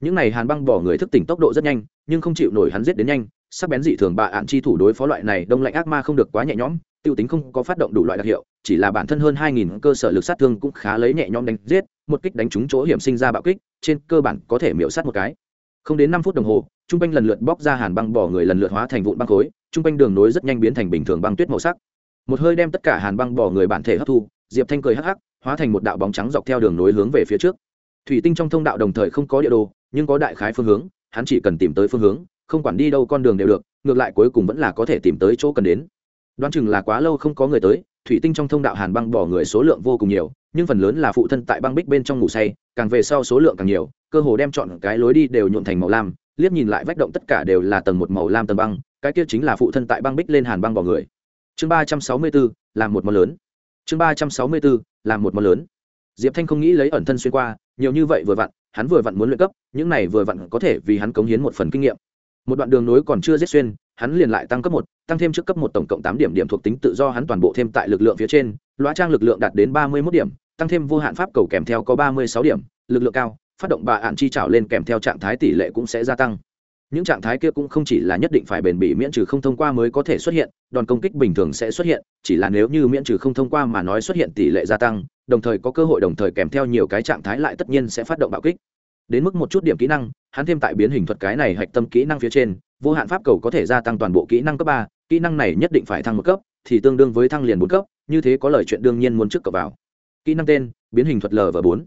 Những này hàn băng bỏ người thức tỉnh tốc độ rất nhanh, nhưng không chịu nổi hắn giết đến nhanh, sắc bén dị thường bà ạn chi thủ đối phó loại này, đông lạnh ác ma không được quá nhẹ nhõm, tiêu tính không có phát động đủ loại đặc hiệu, chỉ là bản thân hơn hai nghìn cơ sở lực sát thương cũng khá lấy nhẹ nhõm đánh giết, một kích đánh trúng chỗ hiểm sinh ra bạo kích, trên cơ bản có thể miễu sát một cái. Không đến năm phút đồng hồ, trung quanh lần lượt bóc ra hàn băng bỏ người lần lượt hóa thành vụn băng khối, trung quanh đường nối rất nhanh biến thành bình thường băng tuyết màu sắc một hơi đem tất cả hàn băng bỏ người bản thể hấp thu, diệp thanh cười hắc hắc, hóa thành một đạo bóng trắng dọc theo đường nối hướng về phía trước. Thủy tinh trong thông đạo đồng thời không có địa đồ, nhưng có đại khái phương hướng, hắn chỉ cần tìm tới phương hướng, không quản đi đâu con đường đều được, ngược lại cuối cùng vẫn là có thể tìm tới chỗ cần đến. Đoán chừng là quá lâu không có người tới, thủy tinh trong thông đạo hàn băng bỏ người số lượng vô cùng nhiều, nhưng phần lớn là phụ thân tại băng bích bên trong ngủ say, càng về sau số lượng càng nhiều, cơ hồ đem chọn cái lối đi đều nhuộn thành màu lam, liếc nhìn lại vách động tất cả đều là tầng một màu lam tầng băng, cái kia chính là phụ thân tại băng bích lên hàn băng bỏ người chương ba trăm sáu mươi bốn, làm một món lớn. Chương ba trăm sáu mươi bốn, làm một món lớn. Diệp thanh không nghĩ lấy ẩn thân xuyên qua, nhiều như vậy vừa vặn, hắn vừa vặn muốn luyện cấp, những này vừa vặn có thể vì hắn cống hiến một phần kinh nghiệm. Một đoạn đường nối còn chưa giết xuyên, hắn liền lại tăng cấp một, tăng thêm trước cấp một tổng cộng tám điểm điểm thuộc tính tự do hắn toàn bộ thêm tại lực lượng phía trên, loa trang lực lượng đạt đến ba mươi mốt điểm, tăng thêm vô hạn pháp cầu kèm theo có ba mươi sáu điểm, lực lượng cao, phát động bà ạn chi trảo lên kèm theo trạng thái tỷ lệ cũng sẽ gia tăng những trạng thái kia cũng không chỉ là nhất định phải bền bỉ miễn trừ không thông qua mới có thể xuất hiện đòn công kích bình thường sẽ xuất hiện chỉ là nếu như miễn trừ không thông qua mà nói xuất hiện tỷ lệ gia tăng đồng thời có cơ hội đồng thời kèm theo nhiều cái trạng thái lại tất nhiên sẽ phát động bạo kích. Đến mức một chút điểm kỹ năng hắn thêm tại biến hình thuật cái này hạch tâm kỹ năng phía trên vô hạn pháp cầu có thể gia tăng toàn bộ kỹ năng cấp ba kỹ năng này nhất định phải thăng một cấp thì tương đương với thăng liền bốn cấp như thế có lời chuyện đương nhiên muốn trước cập vào. Kỹ năng tên biến hình thuật l và bốn.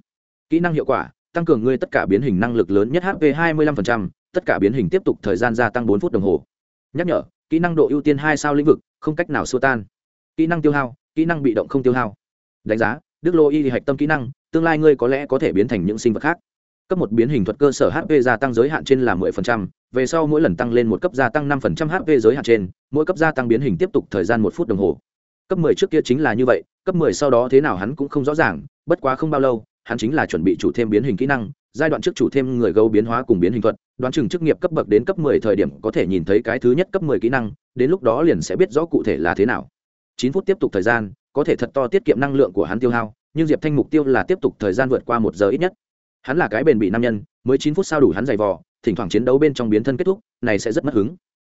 Kỹ năng hiệu quả tăng cường ngươi tất cả biến hình năng lực lớn nhất hp 25%, tất cả biến hình tiếp tục thời gian gia tăng bốn phút đồng hồ. Nhắc nhở kỹ năng độ ưu tiên hai sao lĩnh vực không cách nào xua tan. Kỹ năng tiêu hao kỹ năng bị động không tiêu hao. Đánh giá đức lô y hạch tâm kỹ năng tương lai ngươi có lẽ có thể biến thành những sinh vật khác. Cấp một biến hình thuật cơ sở hp gia tăng giới hạn trên là 10%, về sau mỗi lần tăng lên một cấp gia tăng 5% hp giới hạn trên mỗi cấp gia tăng biến hình tiếp tục thời gian một phút đồng hồ. Cấp 10 trước kia chính là như vậy cấp 10 sau đó thế nào hắn cũng không rõ ràng bất quá không bao lâu hắn chính là chuẩn bị chủ thêm biến hình kỹ năng giai đoạn trước chủ thêm người gấu biến hóa cùng biến hình thuật, đoán chừng chức nghiệp cấp bậc đến cấp 10 thời điểm có thể nhìn thấy cái thứ nhất cấp 10 kỹ năng, đến lúc đó liền sẽ biết rõ cụ thể là thế nào. 9 phút tiếp tục thời gian, có thể thật to tiết kiệm năng lượng của hắn tiêu hao, nhưng diệp thanh mục tiêu là tiếp tục thời gian vượt qua một giờ ít nhất. Hắn là cái bền bị nam nhân, mới chín phút sao đủ hắn dày vò, thỉnh thoảng chiến đấu bên trong biến thân kết thúc, này sẽ rất mất hứng.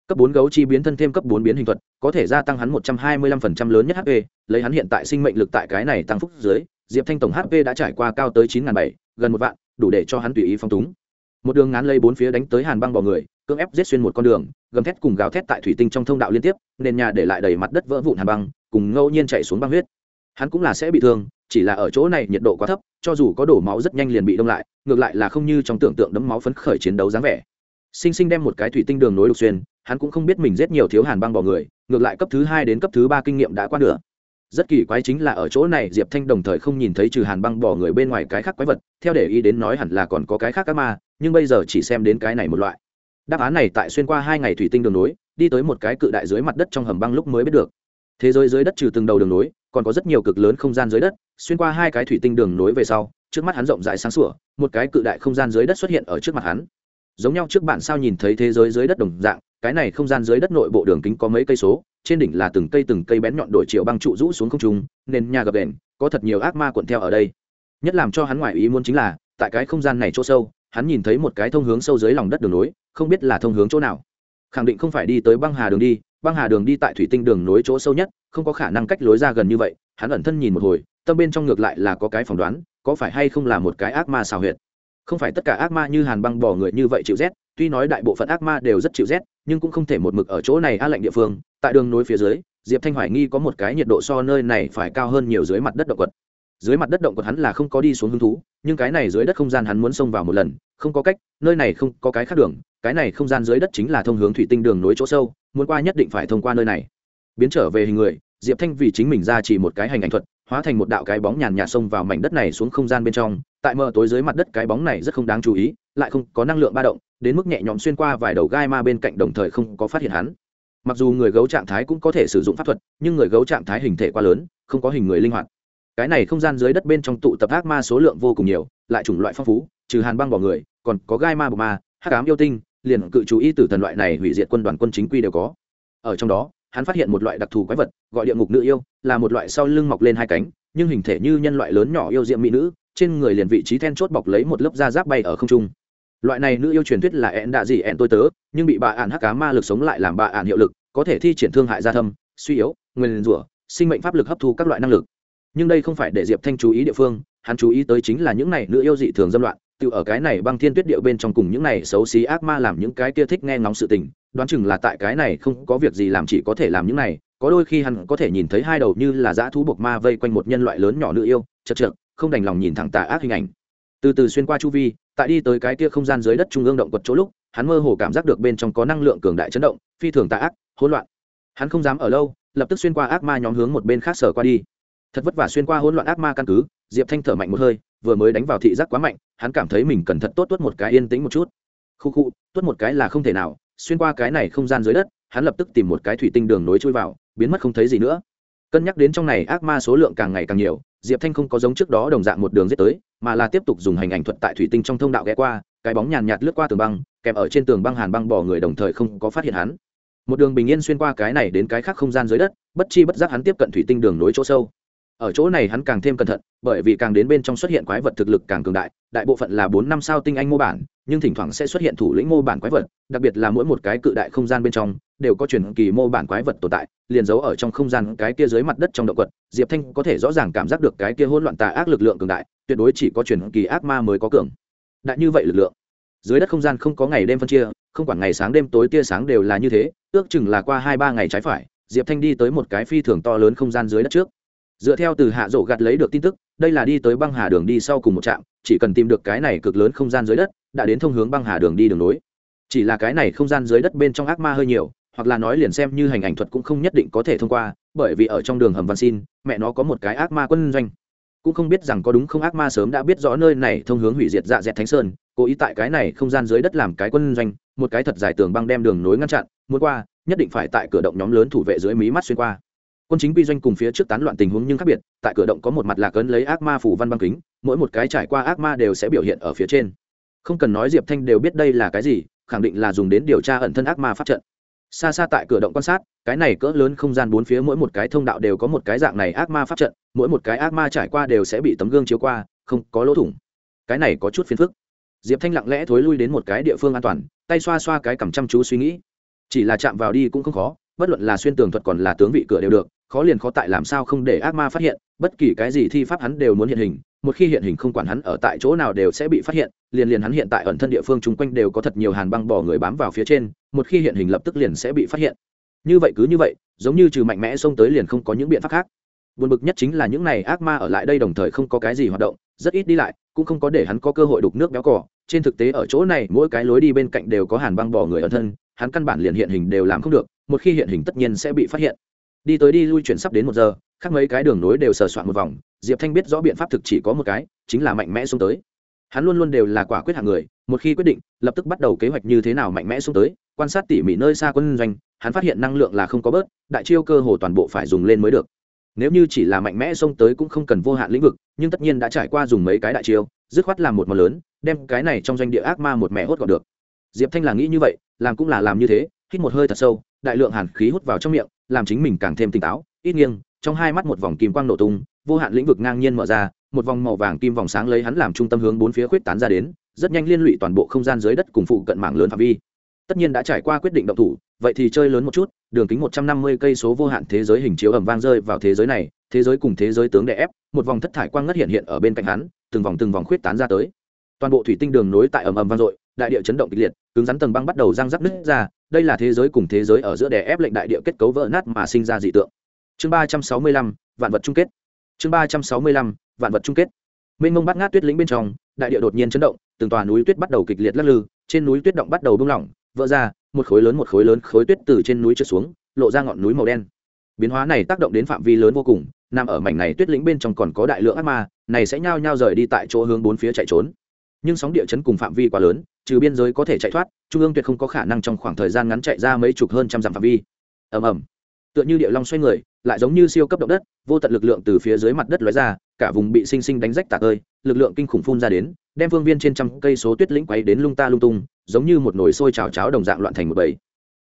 Cấp bốn gấu chi biến thân thêm cấp bốn biến hình thuật, có thể gia tăng hắn một trăm hai mươi lăm phần trăm lớn nhất hp lấy hắn hiện tại sinh mệnh lực tại cái này tăng phúc dưới, diệp thanh tổng hp đã trải qua cao tới chín n bảy, gần một vạn đủ để cho hắn tùy ý phong túng. Một đường ngán lây bốn phía đánh tới hàn băng bò người, cưỡng ép giết xuyên một con đường, gầm thét cùng gào thét tại thủy tinh trong thông đạo liên tiếp, nền nhà để lại đầy mặt đất vỡ vụn hàn băng, cùng ngẫu nhiên chạy xuống băng huyết. Hắn cũng là sẽ bị thương, chỉ là ở chỗ này nhiệt độ quá thấp, cho dù có đổ máu rất nhanh liền bị đông lại, ngược lại là không như trong tưởng tượng đấm máu phấn khởi chiến đấu dáng vẻ. Sinh sinh đem một cái thủy tinh đường nối đục xuyên, hắn cũng không biết mình giết nhiều thiếu hàn băng bỏ người, ngược lại cấp thứ hai đến cấp thứ ba kinh nghiệm đã qua nửa rất kỳ quái chính là ở chỗ này, diệp thanh đồng thời không nhìn thấy trừ hàn băng bỏ người bên ngoài cái khác quái vật, theo để ý đến nói hẳn là còn có cái khác các ma, nhưng bây giờ chỉ xem đến cái này một loại. Đáp án này tại xuyên qua hai ngày thủy tinh đường nối, đi tới một cái cự đại dưới mặt đất trong hầm băng lúc mới biết được. Thế giới dưới đất trừ từng đầu đường nối, còn có rất nhiều cực lớn không gian dưới đất, xuyên qua hai cái thủy tinh đường nối về sau, trước mắt hắn rộng rãi sáng sủa, một cái cự đại không gian dưới đất xuất hiện ở trước mặt hắn. Giống nhau trước bạn sao nhìn thấy thế giới dưới đất đồng dạng, cái này không gian dưới đất nội bộ đường kính có mấy cây số trên đỉnh là từng cây từng cây bén nhọn đổi chiều băng trụ rũ xuống không trung nên nhà gập đèn có thật nhiều ác ma cuộn theo ở đây. Nhất làm cho hắn ngoại ý muốn chính là, tại cái không gian này chỗ sâu, hắn nhìn thấy một cái thông hướng sâu dưới lòng đất đường nối, không biết là thông hướng chỗ nào. Khẳng định không phải đi tới băng hà đường đi, băng hà đường đi tại thủy tinh đường nối chỗ sâu nhất, không có khả năng cách lối ra gần như vậy, hắn ẩn thân nhìn một hồi, tâm bên trong ngược lại là có cái phỏng đoán, có phải hay không là một cái ác ma xào huyệt. Không phải tất cả ác ma như hàn băng bỏ người như vậy chịu rét, tuy nói đại bộ phận ác ma đều rất chịu rét nhưng cũng không thể một mực ở chỗ này a lạnh địa phương, tại đường nối phía dưới, diệp thanh hoài nghi có một cái nhiệt độ so nơi này phải cao hơn nhiều dưới mặt đất động vật dưới mặt đất động vật hắn là không có đi xuống hứng thú, nhưng cái này dưới đất không gian hắn muốn xông vào một lần, không có cách, nơi này không có cái khác đường, cái này không gian dưới đất chính là thông hướng thủy tinh đường nối chỗ sâu, muốn qua nhất định phải thông qua nơi này. Biến trở về hình người, diệp thanh vì chính mình ra chỉ một cái hành ảnh thuật, hóa thành một đạo cái bóng nhàn nhạt xông vào mảnh đất này xuống không gian bên trong, tại mờ tối dưới mặt đất cái bóng này rất không đáng chú ý lại không có năng lượng ba động, đến mức nhẹ nhõm xuyên qua vài đầu gai ma bên cạnh đồng thời không có phát hiện hắn. Mặc dù người gấu trạng thái cũng có thể sử dụng pháp thuật, nhưng người gấu trạng thái hình thể quá lớn, không có hình người linh hoạt. Cái này không gian dưới đất bên trong tụ tập ác ma số lượng vô cùng nhiều, lại chủng loại phong phú, trừ hàn băng bỏ người, còn có gai ma bờ ma, hắc ám yêu tinh, liền cự chú ý từ thần loại này hủy diệt quân đoàn quân chính quy đều có. Ở trong đó, hắn phát hiện một loại đặc thù quái vật, gọi địa ngục nữ yêu, là một loại sau lưng mọc lên hai cánh, nhưng hình thể như nhân loại lớn nhỏ yêu diệm mỹ nữ, trên người liền vị trí then chốt bọc lấy một lớp da giáp bay ở không trung loại này nữ yêu truyền thuyết là ẹn đạ gì ẹn tôi tớ, nhưng bị bà ạn hắc cá ma lực sống lại làm bà ạn hiệu lực, có thể thi triển thương hại gia thâm, suy yếu, nguyên rủa, sinh mệnh pháp lực hấp thu các loại năng lực. Nhưng đây không phải để diệp thanh chú ý địa phương, hắn chú ý tới chính là những này nữ yêu dị thường dâm loạn, tự ở cái này băng thiên tuyết điệu bên trong cùng những này xấu xí ác ma làm những cái kia thích nghe ngóng sự tình, đoán chừng là tại cái này không có việc gì làm chỉ có thể làm những này, có đôi khi hắn có thể nhìn thấy hai đầu như là dã thú buộc ma vây quanh một nhân loại lớn nhỏ nữ yêu, chật chật không đành lòng nhìn thẳng tà ác hình ảnh. Từ từ xuyên qua chu vi tại đi tới cái kia không gian dưới đất trung ương động quật chỗ lúc, hắn mơ hồ cảm giác được bên trong có năng lượng cường đại chấn động, phi thường tà ác, hỗn loạn. Hắn không dám ở lâu, lập tức xuyên qua ác ma nhóm hướng một bên khác sở qua đi. Thật vất vả xuyên qua hỗn loạn ác ma căn cứ, diệp thanh thở mạnh một hơi, vừa mới đánh vào thị giác quá mạnh, hắn cảm thấy mình cần thật tốt tuốt một cái yên tĩnh một chút. Khu khu, tuốt một cái là không thể nào, xuyên qua cái này không gian dưới đất, hắn lập tức tìm một cái thủy tinh đường nối chui vào, biến mất không thấy gì nữa. Cân nhắc đến trong này ác ma số lượng càng ngày càng nhiều diệp thanh không có giống trước đó đồng dạng một đường giết tới, mà là tiếp tục dùng hành ảnh thuật tại thủy tinh trong thông đạo ghé qua, cái bóng nhàn nhạt lướt qua tường băng kèm ở trên tường băng hàn băng bỏ người đồng thời không có phát hiện hắn. Một đường bình yên xuyên qua cái này đến cái khác không gian dưới đất, bất chi bất giác hắn tiếp cận thủy tinh đường nối chỗ sâu ở chỗ này hắn càng thêm cẩn thận, bởi vì càng đến bên trong xuất hiện quái vật thực lực càng cường đại đại bộ phận là bốn năm sao tinh anh mô bản, nhưng thỉnh thoảng sẽ xuất hiện thủ lĩnh mô bản quái vật, đặc biệt là mỗi một cái cự đại không gian bên trong, đều có truyền kỳ mô bản quái vật tồn tại, liền giấu ở trong không gian cái kia dưới mặt đất trong động quật, diệp thanh có thể rõ ràng cảm giác được cái kia hỗn loạn tà ác lực lượng cường đại, tuyệt đối chỉ có truyền kỳ ác ma mới có cường đại như vậy lực lượng. Dưới đất không gian không có ngày đêm phân chia, không quản ngày sáng đêm tối tia sáng đều là như thế, ước chừng là qua hai ba ngày trái phải, diệp thanh đi tới một cái phi thường to lớn không gian dưới đất trước dựa theo từ hạ rổ gạt lấy được tin tức, đây là đi tới băng hà đường đi sau cùng một trạm, chỉ cần tìm được cái này cực lớn không gian dưới đất, đã đến thông hướng băng hà đường đi đường nối. Chỉ là cái này không gian dưới đất bên trong ác ma hơi nhiều, hoặc là nói liền xem như hành ảnh thuật cũng không nhất định có thể thông qua, bởi vì ở trong đường hầm văn xin, mẹ nó có một cái ác ma quân doanh. Cũng không biết rằng có đúng không, ác ma sớm đã biết rõ nơi này thông hướng hủy diệt dạ dẹt thánh sơn, cố ý tại cái này không gian dưới đất làm cái quân doanh, một cái thật dài tường băng đem đường nối ngăn chặn, muốn qua, nhất định phải tại cửa động nhóm lớn thủ vệ dưới mí mắt xuyên qua quân chính quy doanh cùng phía trước tán loạn tình huống nhưng khác biệt, tại cửa động có một mặt lạc ấn lấy ác ma phủ văn băng kính, mỗi một cái trải qua ác ma đều sẽ biểu hiện ở phía trên. Không cần nói diệp thanh đều biết đây là cái gì, khẳng định là dùng đến điều tra ẩn thân ác ma pháp trận. Xa xa tại cửa động quan sát, cái này cỡ lớn không gian bốn phía mỗi một cái thông đạo đều có một cái dạng này ác ma pháp trận, mỗi một cái ác ma trải qua đều sẽ bị tấm gương chiếu qua, không có lỗ thủng. Cái này có chút phiền phức. Diệp thanh lặng lẽ thối lui đến một cái địa phương an toàn, tay xoa xoa cái cằm chăm chú suy nghĩ. Chỉ là chạm vào đi cũng không khó, bất luận là xuyên tường thuật còn là tướng vị cửa đều được khó liền khó tại làm sao không để ác ma phát hiện, bất kỳ cái gì thi pháp hắn đều muốn hiện hình, một khi hiện hình không quản hắn ở tại chỗ nào đều sẽ bị phát hiện, liền liền hắn hiện tại ẩn thân địa phương chung quanh đều có thật nhiều hàn băng bỏ người bám vào phía trên, một khi hiện hình lập tức liền sẽ bị phát hiện. Như vậy cứ như vậy, giống như trừ mạnh mẽ xông tới liền không có những biện pháp khác. Buồn bực nhất chính là những này ác ma ở lại đây đồng thời không có cái gì hoạt động, rất ít đi lại, cũng không có để hắn có cơ hội đục nước béo cỏ trên thực tế ở chỗ này, mỗi cái lối đi bên cạnh đều có hàn băng bỏ người ở thân, hắn căn bản liền hiện hình đều làm không được, một khi hiện hình tất nhiên sẽ bị phát hiện đi tới đi lui chuyển sắp đến một giờ, khác mấy cái đường nối đều sờ soạn một vòng, diệp thanh biết rõ biện pháp thực chỉ có một cái, chính là mạnh mẽ xuống tới. Hắn luôn luôn đều là quả quyết hạng người, một khi quyết định, lập tức bắt đầu kế hoạch như thế nào mạnh mẽ xuống tới, quan sát tỉ mỉ nơi xa quân doanh, hắn phát hiện năng lượng là không có bớt, đại chiêu cơ hồ toàn bộ phải dùng lên mới được. Nếu như chỉ là mạnh mẽ xông tới cũng không cần vô hạn lĩnh vực, nhưng tất nhiên đã trải qua dùng mấy cái đại chiêu, dứt khoát làm một món lớn, đem cái này trong doanh địa ác ma một mẹ hốt gọn được. Diệp thanh là nghĩ như vậy, làm cũng là làm như thế, hít một hơi thật sâu, đại lượng hàn khí hút vào trong miệng làm chính mình càng thêm tỉnh táo. Ít nghiêng, trong hai mắt một vòng kim quang nổ tung, vô hạn lĩnh vực ngang nhiên mở ra, một vòng màu vàng kim vòng sáng lấy hắn làm trung tâm hướng bốn phía khuyết tán ra đến, rất nhanh liên lụy toàn bộ không gian dưới đất cùng phụ cận mạng lớn phạm vi. Tất nhiên đã trải qua quyết định động thủ, vậy thì chơi lớn một chút, đường kính một trăm năm mươi cây số vô hạn thế giới hình chiếu ẩm vang rơi vào thế giới này, thế giới cùng thế giới tướng đè ép, một vòng thất thải quang ngất hiện hiện ở bên cạnh hắn, từng vòng từng vòng khuyết tán ra tới. Toàn bộ thủy tinh đường nối tại ầm ầm vang dội đại địa chấn động kịch liệt, cứng rắn tầng băng bắt đầu răng rắc nứt ra, đây là thế giới cùng thế giới ở giữa đè ép lệnh đại địa kết cấu vỡ nát mà sinh ra dị tượng. Chương ba trăm sáu mươi lăm, vạn vật chung kết. Chương ba trăm sáu mươi lăm, vạn vật chung kết. Mênh mông bắt ngát tuyết lĩnh bên trong, đại địa đột nhiên chấn động, từng tòa núi tuyết bắt đầu kịch liệt lắc lư, trên núi tuyết động bắt đầu bung lỏng, vỡ ra, một khối lớn một khối lớn khối tuyết từ trên núi trượt xuống, lộ ra ngọn núi màu đen. Biến hóa này tác động đến phạm vi lớn vô cùng, nằm ở mảnh này tuyết lĩnh bên trong còn có đại lượng ác ma, này sẽ nhao nhao rời đi tại chỗ hướng bốn phía chạy trốn. Nhưng sóng địa chấn cùng phạm vi quá lớn trừ biên giới có thể chạy thoát, trung ương tuyệt không có khả năng trong khoảng thời gian ngắn chạy ra mấy chục hơn trăm dặm phạm vi. Ầm ầm. Tựa như địa long xoay người, lại giống như siêu cấp động đất, vô tận lực lượng từ phía dưới mặt đất lóe ra, cả vùng bị sinh sinh đánh rách tạc ơi lực lượng kinh khủng phun ra đến, đem phương viên trên trăm cây số tuyết lĩnh quay đến lung ta lung tung, giống như một nồi sôi chảo cháo đồng dạng loạn thành một bầy.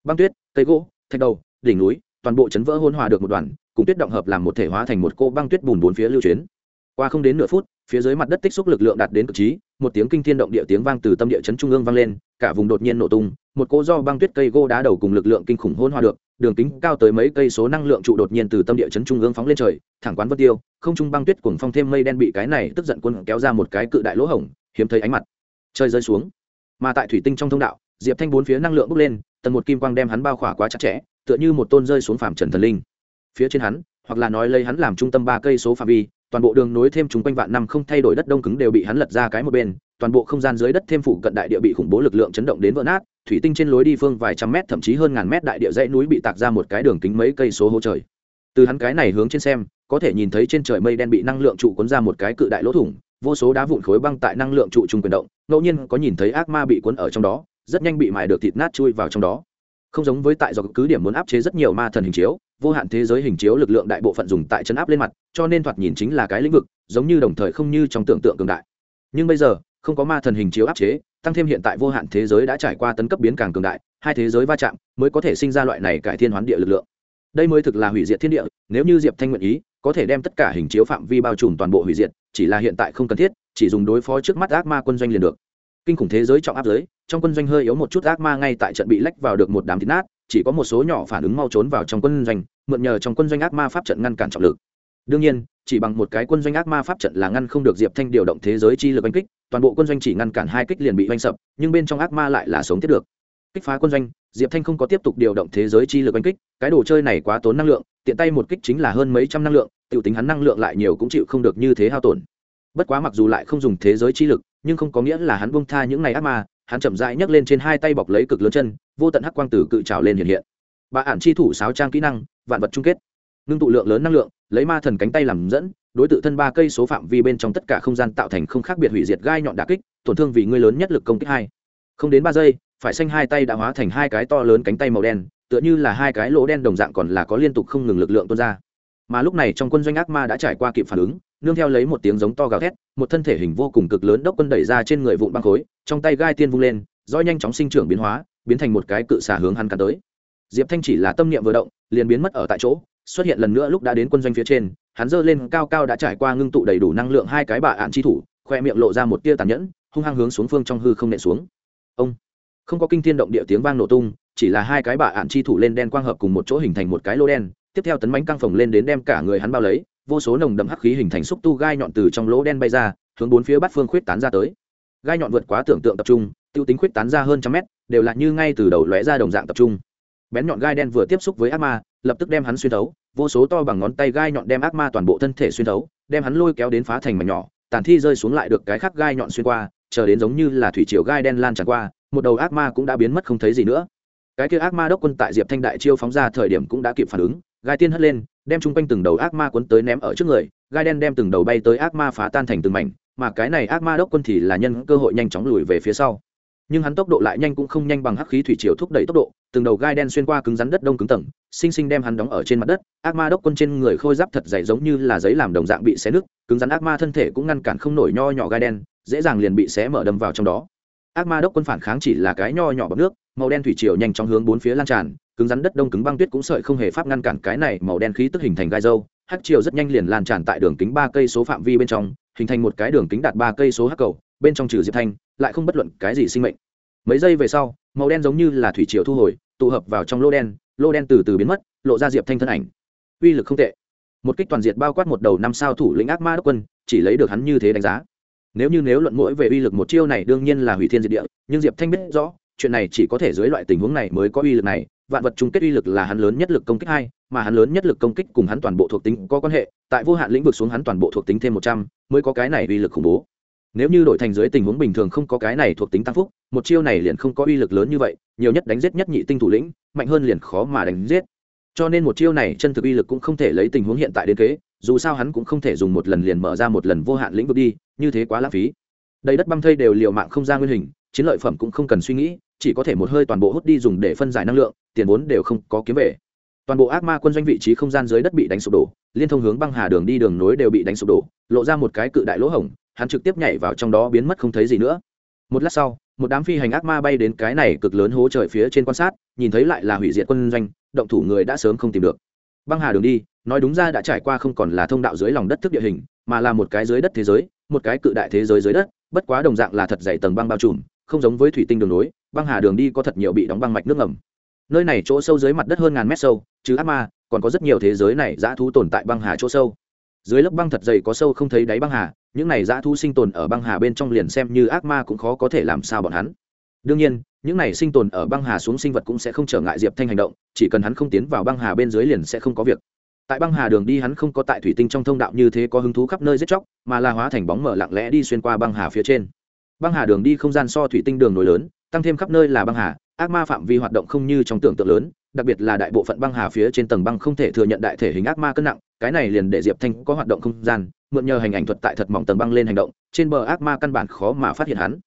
Băng tuyết, cây gỗ, thạch đầu, đỉnh núi, toàn bộ chấn vỡ hôn hòa được một đoàn, cùng tuyết động hợp làm một thể hóa thành một cô băng tuyết bùn bốn phía lưu chuyến qua không đến nửa phút phía dưới mặt đất tích xúc lực lượng đạt đến cực trí, một tiếng kinh thiên động địa tiếng vang từ tâm địa chấn trung ương vang lên, cả vùng đột nhiên nổ tung, một cỗ do băng tuyết cây gỗ đá đầu cùng lực lượng kinh khủng hôn hòa được, đường kính cao tới mấy cây số năng lượng trụ đột nhiên từ tâm địa chấn trung ương phóng lên trời, thẳng quán vân tiêu, không trung băng tuyết cuồng phong thêm mây đen bị cái này tức giận quân kéo ra một cái cự đại lỗ hổng, hiếm thấy ánh mặt trời rơi xuống. Mà tại thủy tinh trong thông đạo, diệp thanh bốn phía năng lượng bốc lên tần một kim quang đem hắn bao khỏa quá chặt chẽ, tựa như một tôn rơi xuống phàm trần thần linh. Phía trên hắn, hoặc là nói lấy hắn làm trung tâm ba cây số phạm vi toàn bộ đường nối thêm chúng quanh vạn năm không thay đổi đất đông cứng đều bị hắn lật ra cái một bên, toàn bộ không gian dưới đất thêm phụ cận đại địa bị khủng bố lực lượng chấn động đến vỡ nát, thủy tinh trên lối đi phương vài trăm mét, thậm chí hơn ngàn mét đại địa dãy núi bị tạc ra một cái đường kính mấy cây số hố trời. Từ hắn cái này hướng trên xem, có thể nhìn thấy trên trời mây đen bị năng lượng trụ cuốn ra một cái cự đại lỗ thủng, vô số đá vụn khối băng tại năng lượng trụ trung quyền động, ngẫu nhiên có nhìn thấy ác ma bị cuốn ở trong đó, rất nhanh bị mài được thịt nát chui vào trong đó. Không giống với tại do cứ điểm muốn áp chế rất nhiều ma thần hình chiếu vô hạn thế giới hình chiếu lực lượng đại bộ phận dùng tại chấn áp lên mặt, cho nên thoạt nhìn chính là cái lĩnh vực, giống như đồng thời không như trong tưởng tượng cường đại. Nhưng bây giờ, không có ma thần hình chiếu áp chế, tăng thêm hiện tại vô hạn thế giới đã trải qua tấn cấp biến càng cường đại, hai thế giới va chạm mới có thể sinh ra loại này cải thiên hoán địa lực lượng. Đây mới thực là hủy diệt thiên địa, nếu như diệp thanh nguyện ý, có thể đem tất cả hình chiếu phạm vi bao trùm toàn bộ hủy diệt, chỉ là hiện tại không cần thiết, chỉ dùng đối phó trước mắt ác ma quân doanh liền được. Kinh khủng thế giới trọng áp giới, trong quân doanh hơi yếu một chút ác ma ngay tại trận bị lách vào được một đám thịt nát chỉ có một số nhỏ phản ứng mau trốn vào trong quân doanh, mượn nhờ trong quân doanh ác ma pháp trận ngăn cản trọng lực. Đương nhiên, chỉ bằng một cái quân doanh ác ma pháp trận là ngăn không được diệp thanh điều động thế giới chi lực oanh kích, toàn bộ quân doanh chỉ ngăn cản hai kích liền bị oanh sập, nhưng bên trong ác ma lại là sống tiếp được. Kích phá quân doanh, diệp thanh không có tiếp tục điều động thế giới chi lực oanh kích, cái đồ chơi này quá tốn năng lượng, tiện tay một kích chính là hơn mấy trăm năng lượng t i ể u tính hắn năng lượng lại nhiều cũng chịu không được như thế hao tổn. Bất quá mặc dù lại không dùng thế giới chi lực, nhưng không có nghĩa là hắn bông tha những n à y ác ma hắn chậm rãi nhấc lên trên hai tay bọc lấy cực lớn chân, vô tận hắc quang tử cự trào lên hiện hiện. Bà ản chi thủ sáo trang kỹ năng, vạn vật chung kết. Ngưng tụ lượng lớn năng lượng, lấy ma thần cánh tay làm dẫn, đối tượng thân ba cây số phạm vi bên trong tất cả không gian tạo thành không khác biệt hủy diệt gai nhọn đà kích, tổn thương vì ngươi lớn nhất lực công kích hai. Không đến ba giây, phải xanh hai tay đã hóa thành hai cái to lớn cánh tay màu đen, tựa như là hai cái lỗ đen đồng dạng còn là có liên tục không ngừng lực lượng tuôn ra. Mà lúc này trong quân doanh ác ma đã trải qua kịp phản ứng nương theo lấy một tiếng giống to gào thét, một thân thể hình vô cùng cực lớn đốc quân đẩy ra trên người vụn băng khối, trong tay gai tiên vung lên, roi nhanh chóng sinh trưởng biến hóa, biến thành một cái cự xả hướng hắn cắn tới. Diệp thanh chỉ là tâm niệm vừa động, liền biến mất ở tại chỗ, xuất hiện lần nữa lúc đã đến quân doanh phía trên, hắn giơ lên cao cao đã trải qua ngưng tụ đầy đủ năng lượng hai cái bạ ạn chi thủ, khoe miệng lộ ra một tia tàn nhẫn, hung hăng hướng xuống phương trong hư không nện xuống. Ông! Không có kinh thiên động địa tiếng vang nổ tung, chỉ là hai cái bạ ạn chi thủ lên đen quang hợp cùng một chỗ hình thành một cái lô đen tiếp theo tấn bánh căng phồng lên đến đem cả người hắn bao lấy, vô số nồng đậm hắc khí hình thành xúc tu gai nhọn từ trong lỗ đen bay ra, hướng bốn phía bát phương khuyết tán ra tới. Gai nhọn vượt quá tưởng tượng tập trung, tiêu tính khuyết tán ra hơn trăm mét, đều là như ngay từ đầu lóe ra đồng dạng tập trung. Bén nhọn gai đen vừa tiếp xúc với ác ma, lập tức đem hắn xuyên thấu, vô số to bằng ngón tay gai nhọn đem ác ma toàn bộ thân thể xuyên thấu, đem hắn lôi kéo đến phá thành mảnh nhỏ, tàn thi rơi xuống lại được cái khác gai nhọn xuyên qua, chờ đến giống như là thủy triều gai đen lan tràn qua, một đầu ác ma cũng đã biến mất không thấy gì nữa. Cái kia ác ma đốc quân tại diệp thanh đại chiêu phóng ra thời điểm cũng đã kịp phản ứng gai tiên hất lên, đem chung quanh từng đầu ác ma cuốn tới ném ở trước người, gai đen đem từng đầu bay tới ác ma phá tan thành từng mảnh, mà cái này ác ma đốc quân thì là nhân cơ hội nhanh chóng lùi về phía sau. Nhưng hắn tốc độ lại nhanh cũng không nhanh bằng hắc khí thủy triều thúc đẩy tốc độ, từng đầu gai đen xuyên qua cứng rắn đất đông cứng tầng sinh sinh đem hắn đóng ở trên mặt đất, ác ma đốc quân trên người khôi giáp thật dày giống như là giấy làm đồng dạng bị xé nứt, cứng rắn ác ma thân thể cũng ngăn cản không nổi nho nhỏ gai đen, dễ dàng liền bị xé mở đâm vào trong đó. Ác ma đốc quân phản kháng chỉ là cái nho nhỏ bọc nước, màu đen thủy triều nhanh chóng hướng bốn phía lan tràn cứng rắn đất đông cứng băng tuyết cũng sợi không hề pháp ngăn cản cái này màu đen khí tức hình thành gai dâu hắc chiều rất nhanh liền lan tràn tại đường kính ba cây số phạm vi bên trong, hình thành một cái đường kính đạt ba cây số hắc cầu, bên trong trừ diệp thanh, lại không bất luận cái gì sinh mệnh. Mấy giây về sau, màu đen giống như là thủy triều thu hồi, tụ hợp vào trong lô đen lô đen từ từ biến mất, lộ ra diệp thanh thân ảnh. Uy lực không tệ. Một kích toàn diệt bao quát một đầu năm sao thủ lĩnh ác ma đốc quân, chỉ lấy được hắn như thế đánh giá. Nếu như nếu luận mũi về uy lực một chiêu này đương nhiên là hủy thiên diệt địa, nhưng diệp thanh biết rõ, chuyện này chỉ có thể dưới loại tình huống này mới có uy lực này vạn vật chung kết uy lực là hắn lớn nhất lực công kích hai, mà hắn lớn nhất lực công kích cùng hắn toàn bộ thuộc tính có quan hệ, tại vô hạn lĩnh vực xuống hắn toàn bộ thuộc tính thêm một trăm mới có cái này uy lực khủng bố. Nếu như đổi thành dưới tình huống bình thường không có cái này thuộc tính tăng phúc, một chiêu này liền không có uy lực lớn như vậy, nhiều nhất đánh giết nhất nhị tinh thủ lĩnh, mạnh hơn liền khó mà đánh giết. Cho nên một chiêu này chân thực uy lực cũng không thể lấy tình huống hiện tại đến kế, dù sao hắn cũng không thể dùng một lần liền mở ra một lần vô hạn lĩnh vực đi, như thế quá lãng phí. Đầy đất băng thây đều liều mạng không ra nguyên hình, chiến lợi phẩm cũng không cần suy nghĩ chỉ có thể một hơi toàn bộ hút đi dùng để phân giải năng lượng, tiền vốn đều không có kiếm về. Toàn bộ ác ma quân doanh vị trí không gian dưới đất bị đánh sụp đổ, liên thông hướng băng hà đường đi đường nối đều bị đánh sụp đổ, lộ ra một cái cự đại lỗ hổng, hắn trực tiếp nhảy vào trong đó biến mất không thấy gì nữa. Một lát sau, một đám phi hành ác ma bay đến cái này cực lớn hố trời phía trên quan sát, nhìn thấy lại là hủy diệt quân doanh, động thủ người đã sớm không tìm được. Băng hà đường đi, nói đúng ra đã trải qua không còn là thông đạo dưới lòng đất thức địa hình, mà là một cái dưới đất thế giới, một cái cự đại thế giới dưới đất, bất quá đồng dạng là thật dày tầng băng bao trùm, không giống với thủy tinh đường nối băng hà đường đi có thật nhiều bị đóng băng mạch nước ngầm. Nơi này chỗ sâu dưới mặt đất hơn ngàn mét sâu chứ ác ma, còn có rất nhiều thế giới này dã thú tồn tại băng hà chỗ sâu. Dưới lớp băng thật dày có sâu không thấy đáy băng hà, những này dã thú sinh tồn ở băng hà bên trong liền xem như ác ma cũng khó có thể làm sao bọn hắn. Đương nhiên, những này sinh tồn ở băng hà xuống sinh vật cũng sẽ không trở ngại diệp thanh hành động, chỉ cần hắn không tiến vào băng hà bên dưới liền sẽ không có việc. Tại băng hà đường đi hắn không có tại thủy tinh trong thông đạo như thế có hứng thú khắp nơi giết chóc, mà là hóa thành bóng mở lặng lẽ đi xuyên qua băng hà phía trên. Băng hà đường đi không gian so thủy tinh đường nối lớn tăng thêm khắp nơi là băng hà, ác ma phạm vi hoạt động không như trong tưởng tượng lớn, đặc biệt là đại bộ phận băng hà phía trên tầng băng không thể thừa nhận đại thể hình ác ma cân nặng, cái này liền để diệp thanh có hoạt động không gian, mượn nhờ hình ảnh thuật tại thật mỏng tầng băng lên hành động, trên bờ ác ma căn bản khó mà phát hiện hắn.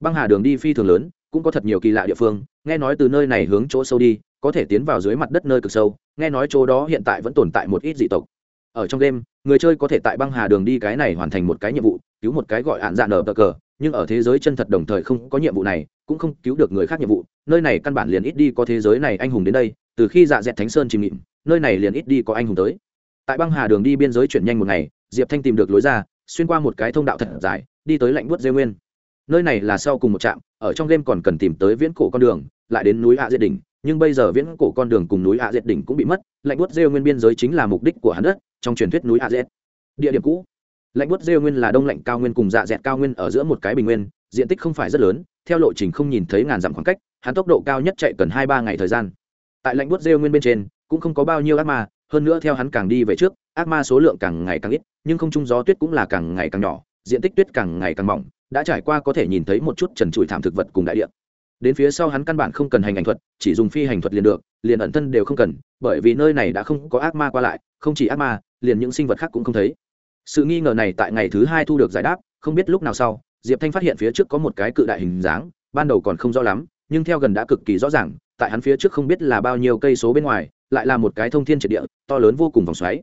Băng hà đường đi phi thường lớn, cũng có thật nhiều kỳ lạ địa phương, nghe nói từ nơi này hướng chỗ sâu đi, có thể tiến vào dưới mặt đất nơi cực sâu, nghe nói chỗ đó hiện tại vẫn tồn tại một ít dị tộc. Ở trong game người chơi có thể tại băng hà đường đi cái này hoàn thành một cái nhiệm vụ, cứu một cái gọi hạn dạn nở cờ nhưng ở thế giới chân thật đồng thời không có nhiệm vụ này, cũng không cứu được người khác nhiệm vụ. Nơi này căn bản liền ít đi có thế giới này anh hùng đến đây, từ khi dạ dẹt thánh sơn chìm nghịm, nơi này liền ít đi có anh hùng tới. Tại băng hà đường đi biên giới chuyển nhanh một ngày, diệp thanh tìm được lối ra, xuyên qua một cái thông đạo thật dài, đi tới lạnh buốt dê nguyên. Nơi này là sau cùng một trạm, ở trong game còn cần tìm tới viễn cổ con đường, lại đến núi hạ diệt đỉnh, nhưng bây giờ viễn cổ con đường cùng núi hạ diệt đỉnh cũng bị mất, lạnh buốt dây nguyên biên giới chính là mục đích của hắn đất, trong truyền thuyết núi hạ diệt. Địa điểm cũ lạnh Bút rêu nguyên là đông lạnh cao nguyên cùng dạ dẹt cao nguyên ở giữa một cái bình nguyên, diện tích không phải rất lớn, theo lộ trình không nhìn thấy ngàn dặm khoảng cách, hắn tốc độ cao nhất chạy cần hai ba ngày thời gian. Tại lạnh Bút rêu nguyên bên trên, cũng không có bao nhiêu ác ma, hơn nữa theo hắn càng đi về trước, ác ma số lượng càng ngày càng ít, nhưng không trung gió tuyết cũng là càng ngày càng nhỏ, diện tích tuyết càng ngày càng mỏng, đã trải qua có thể nhìn thấy một chút trần trụi thảm thực vật cùng đại địa. Đến phía sau hắn căn bản không cần hành ảnh thuật, chỉ dùng phi hành thuật liền được, liền ẩn thân đều không cần, bởi vì nơi này đã không có ác ma qua lại, không chỉ ác ma, liền những sinh vật khác cũng không thấy sự nghi ngờ này tại ngày thứ hai thu được giải đáp, không biết lúc nào sau, diệp thanh phát hiện phía trước có một cái cự đại hình dáng, ban đầu còn không rõ lắm, nhưng theo gần đã cực kỳ rõ ràng, tại hắn phía trước không biết là bao nhiêu cây số bên ngoài, lại là một cái thông thiên triệt địa, to lớn vô cùng vòng xoáy.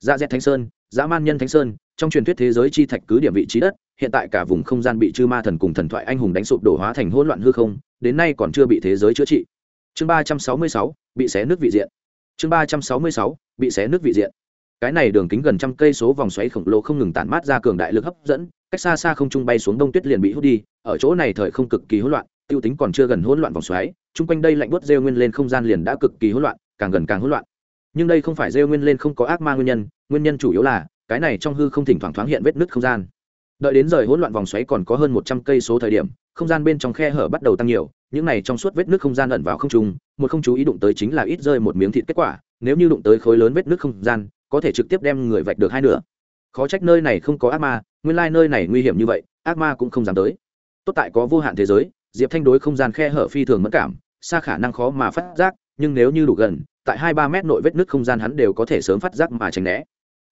Dạ dẹt thánh sơn dã man nhân thánh sơn, trong truyền thuyết thế giới chi thạch cứ điểm vị trí đất, hiện tại cả vùng không gian bị chư ma thần cùng thần thoại anh hùng đánh sụp đổ hóa thành hỗn loạn hư không, đến nay còn chưa bị thế giới chữa trị. Chương ba trăm sáu mươi sáu, bị xé nước vị diện. Chương ba trăm sáu mươi sáu, bị xé nước vị diện cái này đường kính gần trăm cây số vòng xoáy khổng lồ không ngừng tản mát ra cường đại lực hấp dẫn, cách xa xa không trung bay xuống đông tuyết liền bị hút đi, ở chỗ này thời không cực kỳ hỗn loạn, tiêu tính còn chưa gần hỗn loạn vòng xoáy, chung quanh đây lạnh buốt rêu nguyên lên không gian liền đã cực kỳ hỗn loạn, càng gần càng hỗn loạn. Nhưng đây không phải rêu nguyên lên không có ác ma nguyên nhân nguyên nhân chủ yếu là, cái này trong hư không thỉnh thoảng thoáng hiện vết nứt không gian. Đợi đến rời hỗn loạn vòng xoáy còn có hơn một trăm cây số thời điểm, không gian bên trong khe hở bắt đầu tăng nhiều, những này trong suốt vết nước không gian ẩn vào không trung, một không chú ý đụng tới chính là ít rơi một miếng thịt kết quả, nếu như đụng tới khối lớn vết nước không gian có thể trực tiếp đem người vạch được hai nửa. Khó trách nơi này không có ác ma, nguyên lai nơi này nguy hiểm như vậy, ác ma cũng không dám tới. Tốt tại có vô hạn thế giới, diệp thanh đối không gian khe hở phi thường mất cảm, xa khả năng khó mà phát giác, nhưng nếu như đủ gần, tại hai ba mét nội vết nước không gian hắn đều có thể sớm phát giác mà tránh né.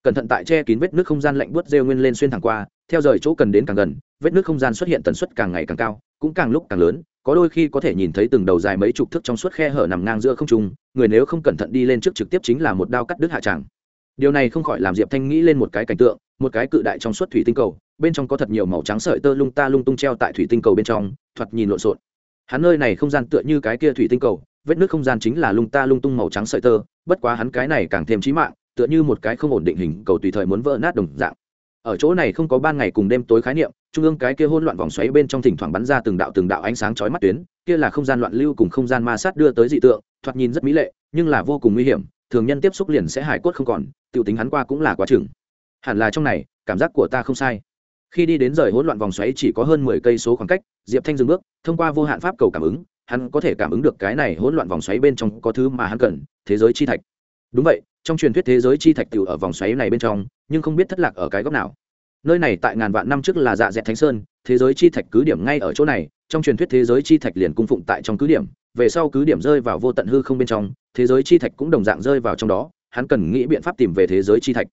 Cẩn thận tại che kín vết nước không gian lạnh buốt rêu nguyên lên xuyên thẳng qua, theo rời chỗ cần đến càng gần, vết nước không gian xuất hiện tần suất càng ngày càng cao, cũng càng lúc càng lớn, có đôi khi có thể nhìn thấy từng đầu dài mấy chục thước trong suốt khe hở nằm ngang giữa không trung, người nếu không cẩn thận đi lên trước trực tiếp chính là một đao cắt đứt hạ tràng điều này không khỏi làm diệp thanh nghĩ lên một cái cảnh tượng, một cái cự đại trong suốt thủy tinh cầu, bên trong có thật nhiều màu trắng sợi tơ lung ta lung tung treo tại thủy tinh cầu bên trong, thoạt nhìn lộn xộn. Hắn nơi này không gian tựa như cái kia thủy tinh cầu, vết nước không gian chính là lung ta lung tung màu trắng sợi tơ, bất quá hắn cái này càng thêm trí mạng, tựa như một cái không ổn định hình cầu tùy thời muốn vỡ nát đồng dạng. Ở chỗ này không có ban ngày cùng đêm tối khái niệm, trung ương cái kia hỗn loạn vòng xoáy bên trong thỉnh thoảng bắn ra từng đạo từng đạo ánh sáng chói mắt tuyến, kia là không gian loạn lưu cùng không gian ma sát đưa tới dị tượng, thoạt nhìn rất mỹ lệ, nhưng là vô cùng nguy hiểm thường nhân tiếp xúc liền sẽ hải cốt không còn, tiểu tính hắn qua cũng là quá chừng. Hẳn là trong này, cảm giác của ta không sai. Khi đi đến rời hỗn loạn vòng xoáy chỉ có hơn mười cây số khoảng cách, diệp thanh dừng bước, thông qua vô hạn pháp cầu cảm ứng, hắn có thể cảm ứng được cái này hỗn loạn vòng xoáy bên trong có thứ mà hắn cần, thế giới chi thạch. Đúng vậy, trong truyền thuyết thế giới chi thạch tiểu ở vòng xoáy này bên trong, nhưng không biết thất lạc ở cái góc nào. Nơi này tại ngàn vạn năm trước là dạ dẹt thánh sơn, thế giới chi thạch cứ điểm ngay ở chỗ này, trong truyền thuyết thế giới chi thạch liền cung phụng tại trong cứ điểm về sau cứ điểm rơi vào vô tận hư không bên trong thế giới chi thạch cũng đồng dạng rơi vào trong đó hắn cần nghĩ biện pháp tìm về thế giới chi thạch.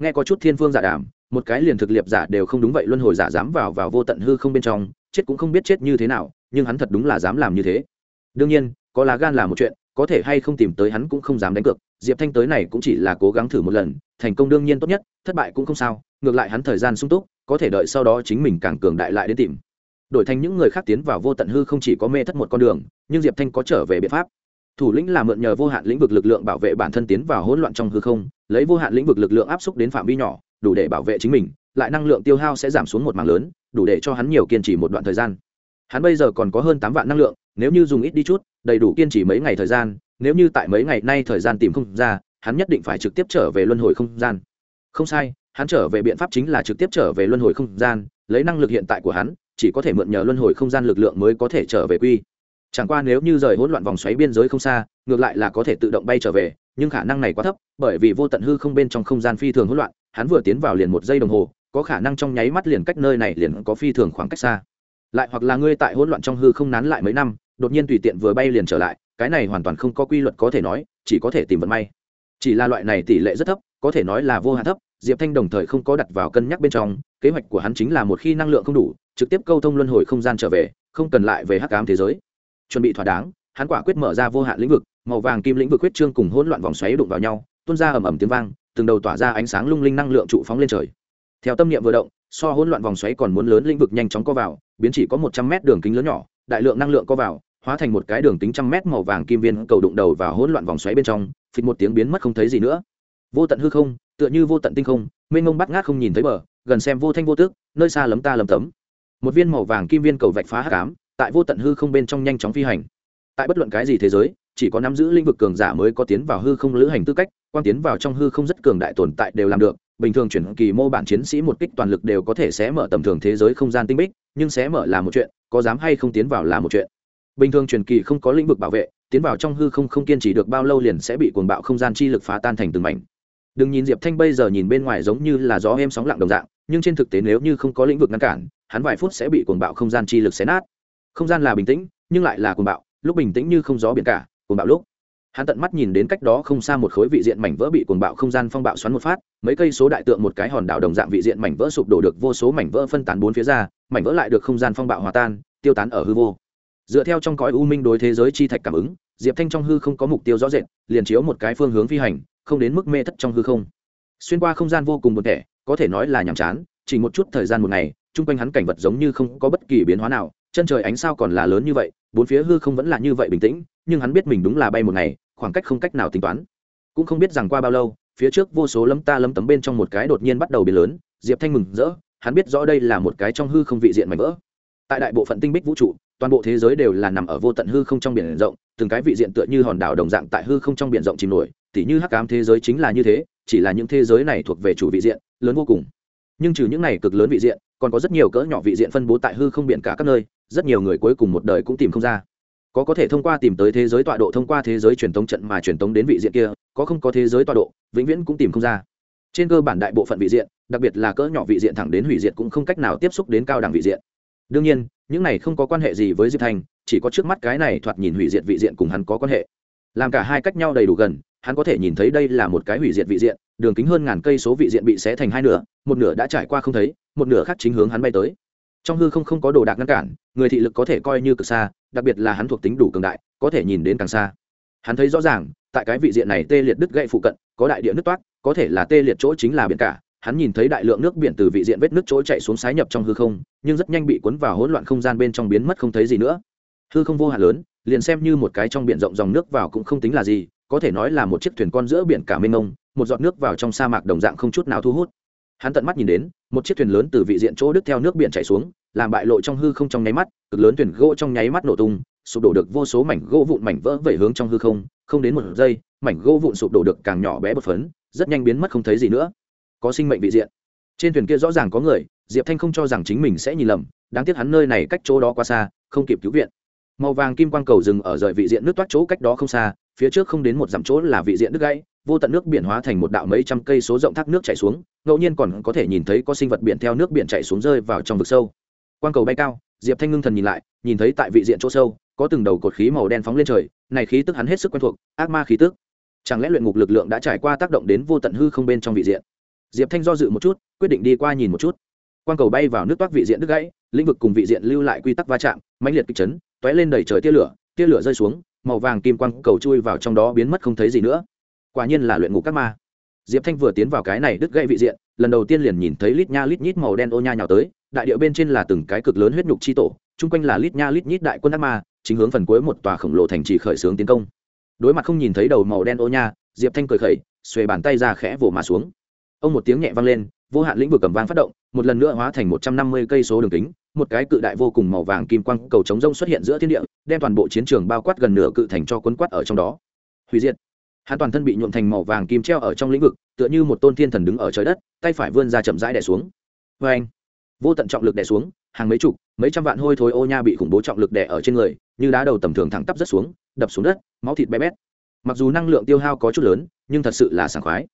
Nghe có chút thiên phương giả đảm, một cái liền thực liệp giả đều không đúng vậy luân hồi giả dám vào vào vô tận hư không bên trong chết cũng không biết chết như thế nào nhưng hắn thật đúng là dám làm như thế. Đương nhiên có lá gan là một chuyện có thể hay không tìm tới hắn cũng không dám đánh cược diệp thanh tới này cũng chỉ là cố gắng thử một lần thành công đương nhiên tốt nhất thất bại cũng không sao ngược lại hắn thời gian sung túc có thể đợi sau đó chính mình càng cường đại lại đến tìm. Đổi thành những người khác tiến vào vô tận hư không chỉ có mê thất một con đường nhưng diệp thanh có trở về biện pháp. thủ lĩnh là mượn nhờ vô hạn lĩnh vực lực lượng bảo vệ bản thân tiến vào hỗn loạn trong hư không, lấy vô hạn lĩnh vực lực lượng áp xúc đến phạm vi nhỏ, đủ để bảo vệ chính mình, lại năng lượng tiêu hao sẽ giảm xuống một mảng lớn, đủ để cho hắn nhiều kiên trì một đoạn thời gian. hắn bây giờ còn có hơn tám vạn năng lượng, nếu như dùng ít đi chút, đầy đủ kiên trì mấy ngày thời gian, nếu như tại mấy ngày nay thời gian tìm không ra, hắn nhất định phải trực tiếp trở về luân hồi không gian. không sai, hắn trở về biện pháp chính là trực tiếp trở về luân hồi không gian, lấy năng lực hiện tại của hắn, chỉ có thể mượn nhờ luân hồi không gian lực lượng mới có thể trở về quy chẳng qua nếu như rời hỗn loạn vòng xoáy biên giới không xa, ngược lại là có thể tự động bay trở về, nhưng khả năng này quá thấp, bởi vì vô tận hư không bên trong không gian phi thường hỗn loạn, hắn vừa tiến vào liền một giây đồng hồ, có khả năng trong nháy mắt liền cách nơi này liền có phi thường khoảng cách xa. Lại hoặc là ngươi tại hỗn loạn trong hư không nán lại mấy năm, đột nhiên tùy tiện vừa bay liền trở lại, cái này hoàn toàn không có quy luật có thể nói, chỉ có thể tìm vận may. Chỉ là loại này tỷ lệ rất thấp, có thể nói là vô hạn thấp, diệp thanh đồng thời không có đặt vào cân nhắc bên trong, kế hoạch của hắn chính là một khi năng lượng không đủ, trực tiếp câu thông luân hồi không gian trở về, không cần lại về hắc ám thế giới chuẩn bị thỏa đáng, hắn quả quyết mở ra vô hạn lĩnh vực, màu vàng kim lĩnh vực quyết trương cùng hỗn loạn vòng xoáy đụng vào nhau, tuôn ra ầm ầm tiếng vang, từng đầu tỏa ra ánh sáng lung linh năng lượng trụ phóng lên trời. Theo tâm niệm vừa động, so hỗn loạn vòng xoáy còn muốn lớn lĩnh vực nhanh chóng co vào, biến chỉ có một trăm mét đường kính lớn nhỏ, đại lượng năng lượng co vào, hóa thành một cái đường kính trăm mét màu vàng kim viên cầu đụng đầu vào hỗn loạn vòng xoáy bên trong, phịch một tiếng biến mất không thấy gì nữa. Vô tận hư không, tựa như vô tận tinh không, mênh mông bắt ngát không nhìn thấy bờ, gần xem vô thanh vô tước, nơi xa lấm ta lấm tấm. Một viên màu vàng kim viên cầu vạch phá hắc ám tại vô tận hư không bên trong nhanh chóng phi hành. Tại bất luận cái gì thế giới, chỉ có nắm giữ lĩnh vực cường giả mới có tiến vào hư không lữ hành tư cách, quan tiến vào trong hư không rất cường đại tồn tại đều làm được. Bình thường chuyển kỳ mô bản chiến sĩ một kích toàn lực đều có thể sẽ mở tầm thường thế giới không gian tinh bích, nhưng sẽ mở là một chuyện, có dám hay không tiến vào là một chuyện. Bình thường truyền kỳ không có lĩnh vực bảo vệ, tiến vào trong hư không không kiên trì được bao lâu liền sẽ bị cuồng bạo không gian chi lực phá tan thành từng mảnh. Đừng nhìn diệp thanh bây giờ nhìn bên ngoài giống như là gió êm sóng lặng đồng dạng, nhưng trên thực tế nếu như không có lĩnh vực ngăn cản, hắn vài phút sẽ bị cuồng bạo không gian chi lực xé nát không gian là bình tĩnh, nhưng lại là cuồng bạo, lúc bình tĩnh như không gió biển cả, cuồng bạo lúc. Hắn tận mắt nhìn đến cách đó không xa một khối vị diện mảnh vỡ bị cuồng bạo không gian phong bạo xoắn một phát, mấy cây số đại tượng một cái hòn đảo đồng dạng vị diện mảnh vỡ sụp đổ được vô số mảnh vỡ phân tán bốn phía ra, mảnh vỡ lại được không gian phong bạo hòa tan, tiêu tán ở hư vô. Dựa theo trong cõi u minh đối thế giới chi thạch cảm ứng, diệp thanh trong hư không có mục tiêu rõ rệt, liền chiếu một cái phương hướng phi hành, không đến mức mê thất trong hư không. Xuyên qua không gian vô cùng một thể có thể nói là nhàm chán, chỉ một chút thời gian một ngày, chung quanh hắn cảnh vật giống như không có bất kỳ biến hóa nào chân trời ánh sao còn là lớn như vậy, bốn phía hư không vẫn là như vậy bình tĩnh, nhưng hắn biết mình đúng là bay một ngày, khoảng cách không cách nào tính toán. Cũng không biết rằng qua bao lâu, phía trước vô số lấm ta lấm tấm bên trong một cái đột nhiên bắt đầu biến lớn, diệp thanh mừng rỡ, hắn biết rõ đây là một cái trong hư không vị diện mảnh vỡ. Tại đại bộ phận tinh bích vũ trụ, toàn bộ thế giới đều là nằm ở vô tận hư không trong biển rộng, từng cái vị diện tựa như hòn đảo đồng dạng tại hư không trong biển rộng chìm nổi, tỉ như hắc ám thế giới chính là như thế, chỉ là những thế giới này thuộc về chủ vị diện, lớn vô cùng. Nhưng trừ những này cực lớn vị diện còn có rất nhiều cỡ nhỏ vị diện phân bố tại hư không biển cả các nơi, rất nhiều người cuối cùng một đời cũng tìm không ra. Có có thể thông qua tìm tới thế giới tọa độ, thông qua thế giới truyền thống trận mà truyền thống đến vị diện kia, có không có thế giới tọa độ, vĩnh viễn cũng tìm không ra. Trên cơ bản đại bộ phận vị diện, đặc biệt là cỡ nhỏ vị diện thẳng đến hủy diệt cũng không cách nào tiếp xúc đến cao đẳng vị diện. Đương nhiên, những này không có quan hệ gì với diệp thanh chỉ có trước mắt cái này thoạt nhìn hủy diệt vị diện cùng hắn có quan hệ. Làm cả hai cách nhau đầy đủ gần hắn có thể nhìn thấy đây là một cái hủy diệt vị diện, đường kính hơn ngàn cây số vị diện bị xé thành hai nửa, một nửa đã trải qua không thấy, một nửa khác chính hướng hắn bay tới. Trong hư không không có đồ đạc ngăn cản, người thị lực có thể coi như cực xa, đặc biệt là hắn thuộc tính đủ cường đại, có thể nhìn đến càng xa. Hắn thấy rõ ràng, tại cái vị diện này tê liệt đứt gậy phụ cận, có đại địa nước toát có thể là tê liệt chỗ chính là biển cả. Hắn nhìn thấy đại lượng nước biển từ vị diện vết nước chỗ chạy xuống sái nhập trong hư không, nhưng rất nhanh bị cuốn vào hỗn loạn không gian bên trong biến mất không thấy gì nữa. Hư không vô hạn lớn, liền xem như một cái trong biển rộng dòng nước vào cũng không tính là gì có thể nói là một chiếc thuyền con giữa biển cả mênh mông, một giọt nước vào trong sa mạc đồng dạng không chút nào thu hút. Hắn tận mắt nhìn đến, một chiếc thuyền lớn từ vị diện chỗ đứt theo nước biển chảy xuống, làm bại lộ trong hư không trong nháy mắt, cực lớn thuyền gỗ trong nháy mắt nổ tung, sụp đổ được vô số mảnh gỗ vụn mảnh vỡ vẩy hướng trong hư không không đến một giây, mảnh gỗ vụn sụp đổ được càng nhỏ bé bột phấn, rất nhanh biến mất không thấy gì nữa. Có sinh mệnh vị diện. Trên thuyền kia rõ ràng có người, diệp thanh không cho rằng chính mình sẽ nhìn lầm, đáng tiếc hắn nơi này cách chỗ đó quá xa, không kịp cứu viện. Màu vàng kim quang cầu dừng ở rời vị diện nước toát chỗ cách đó không xa phía trước không đến một dặm chỗ là vị diện nước gãy, vô tận nước biển hóa thành một đạo mấy trăm cây số rộng thác nước chảy xuống, ngẫu nhiên còn có thể nhìn thấy có sinh vật biển theo nước biển chảy xuống rơi vào trong vực sâu. Quang cầu bay cao, diệp thanh ngưng thần nhìn lại, nhìn thấy tại vị diện chỗ sâu, có từng đầu cột khí màu đen phóng lên trời, này khí tức hắn hết sức quen thuộc, ác ma khí tức. Chẳng lẽ luyện ngục lực lượng đã trải qua tác động đến vô tận hư không bên trong vị diện? Diệp thanh do dự một chút, quyết định đi qua nhìn một chút. Quang cầu bay vào nước toát vị diện đứt gãy, lĩnh vực cùng vị diện lưu lại quy tắc va chạm, mãnh liệt kịch chấn t ó é lên đầy trời tia lửa tia lửa rơi xuống màu vàng kim quang cầu chui vào trong đó biến mất không thấy gì nữa. Quả nhiên là luyện ngục các ma. Diệp thanh vừa tiến vào cái này đứt gãy vị diện, lần đầu tiên liền nhìn thấy lít nha lít nhít màu đen ô nha nhào tới, đại điệu bên trên là từng cái cực lớn huyết nhục chi tổ, chung quanh là lít nha lít nhít đại quân ác ma, chính hướng phần cuối một tòa khổng lồ thành trì khởi xướng tiến công. Đối mặt không nhìn thấy đầu màu đen ô nha, diệp thanh cười khẩy, xuề bàn tay ra khẽ vồ mà xuống. Ông một tiếng nhẹ vang lên, vô hạn lĩnh vực cầm vang phát động, một lần nữa hóa thành một trăm năm mươi cây số đường kính một cái cự đại vô cùng màu vàng kim quang cầu chống rông xuất hiện giữa thiên địa, đem toàn bộ chiến trường bao quát gần nửa cự thành cho quấn quát ở trong đó. Hủy diệt. Hắn toàn thân bị nhuộm thành màu vàng kim treo ở trong lĩnh vực, tựa như một tôn thiên thần đứng ở trời đất, tay phải vươn ra chậm rãi đè xuống. Vê anh, vô tận trọng lực đè xuống, hàng mấy chục, mấy trăm vạn hôi thối ô nha bị khủng bố trọng lực đè ở trên người, như đá đầu tầm thường thẳng tắp rất xuống, đập xuống đất, máu thịt bé bét. Mặc dù năng lượng tiêu hao có chút lớn, nhưng thật sự là sảng khoái.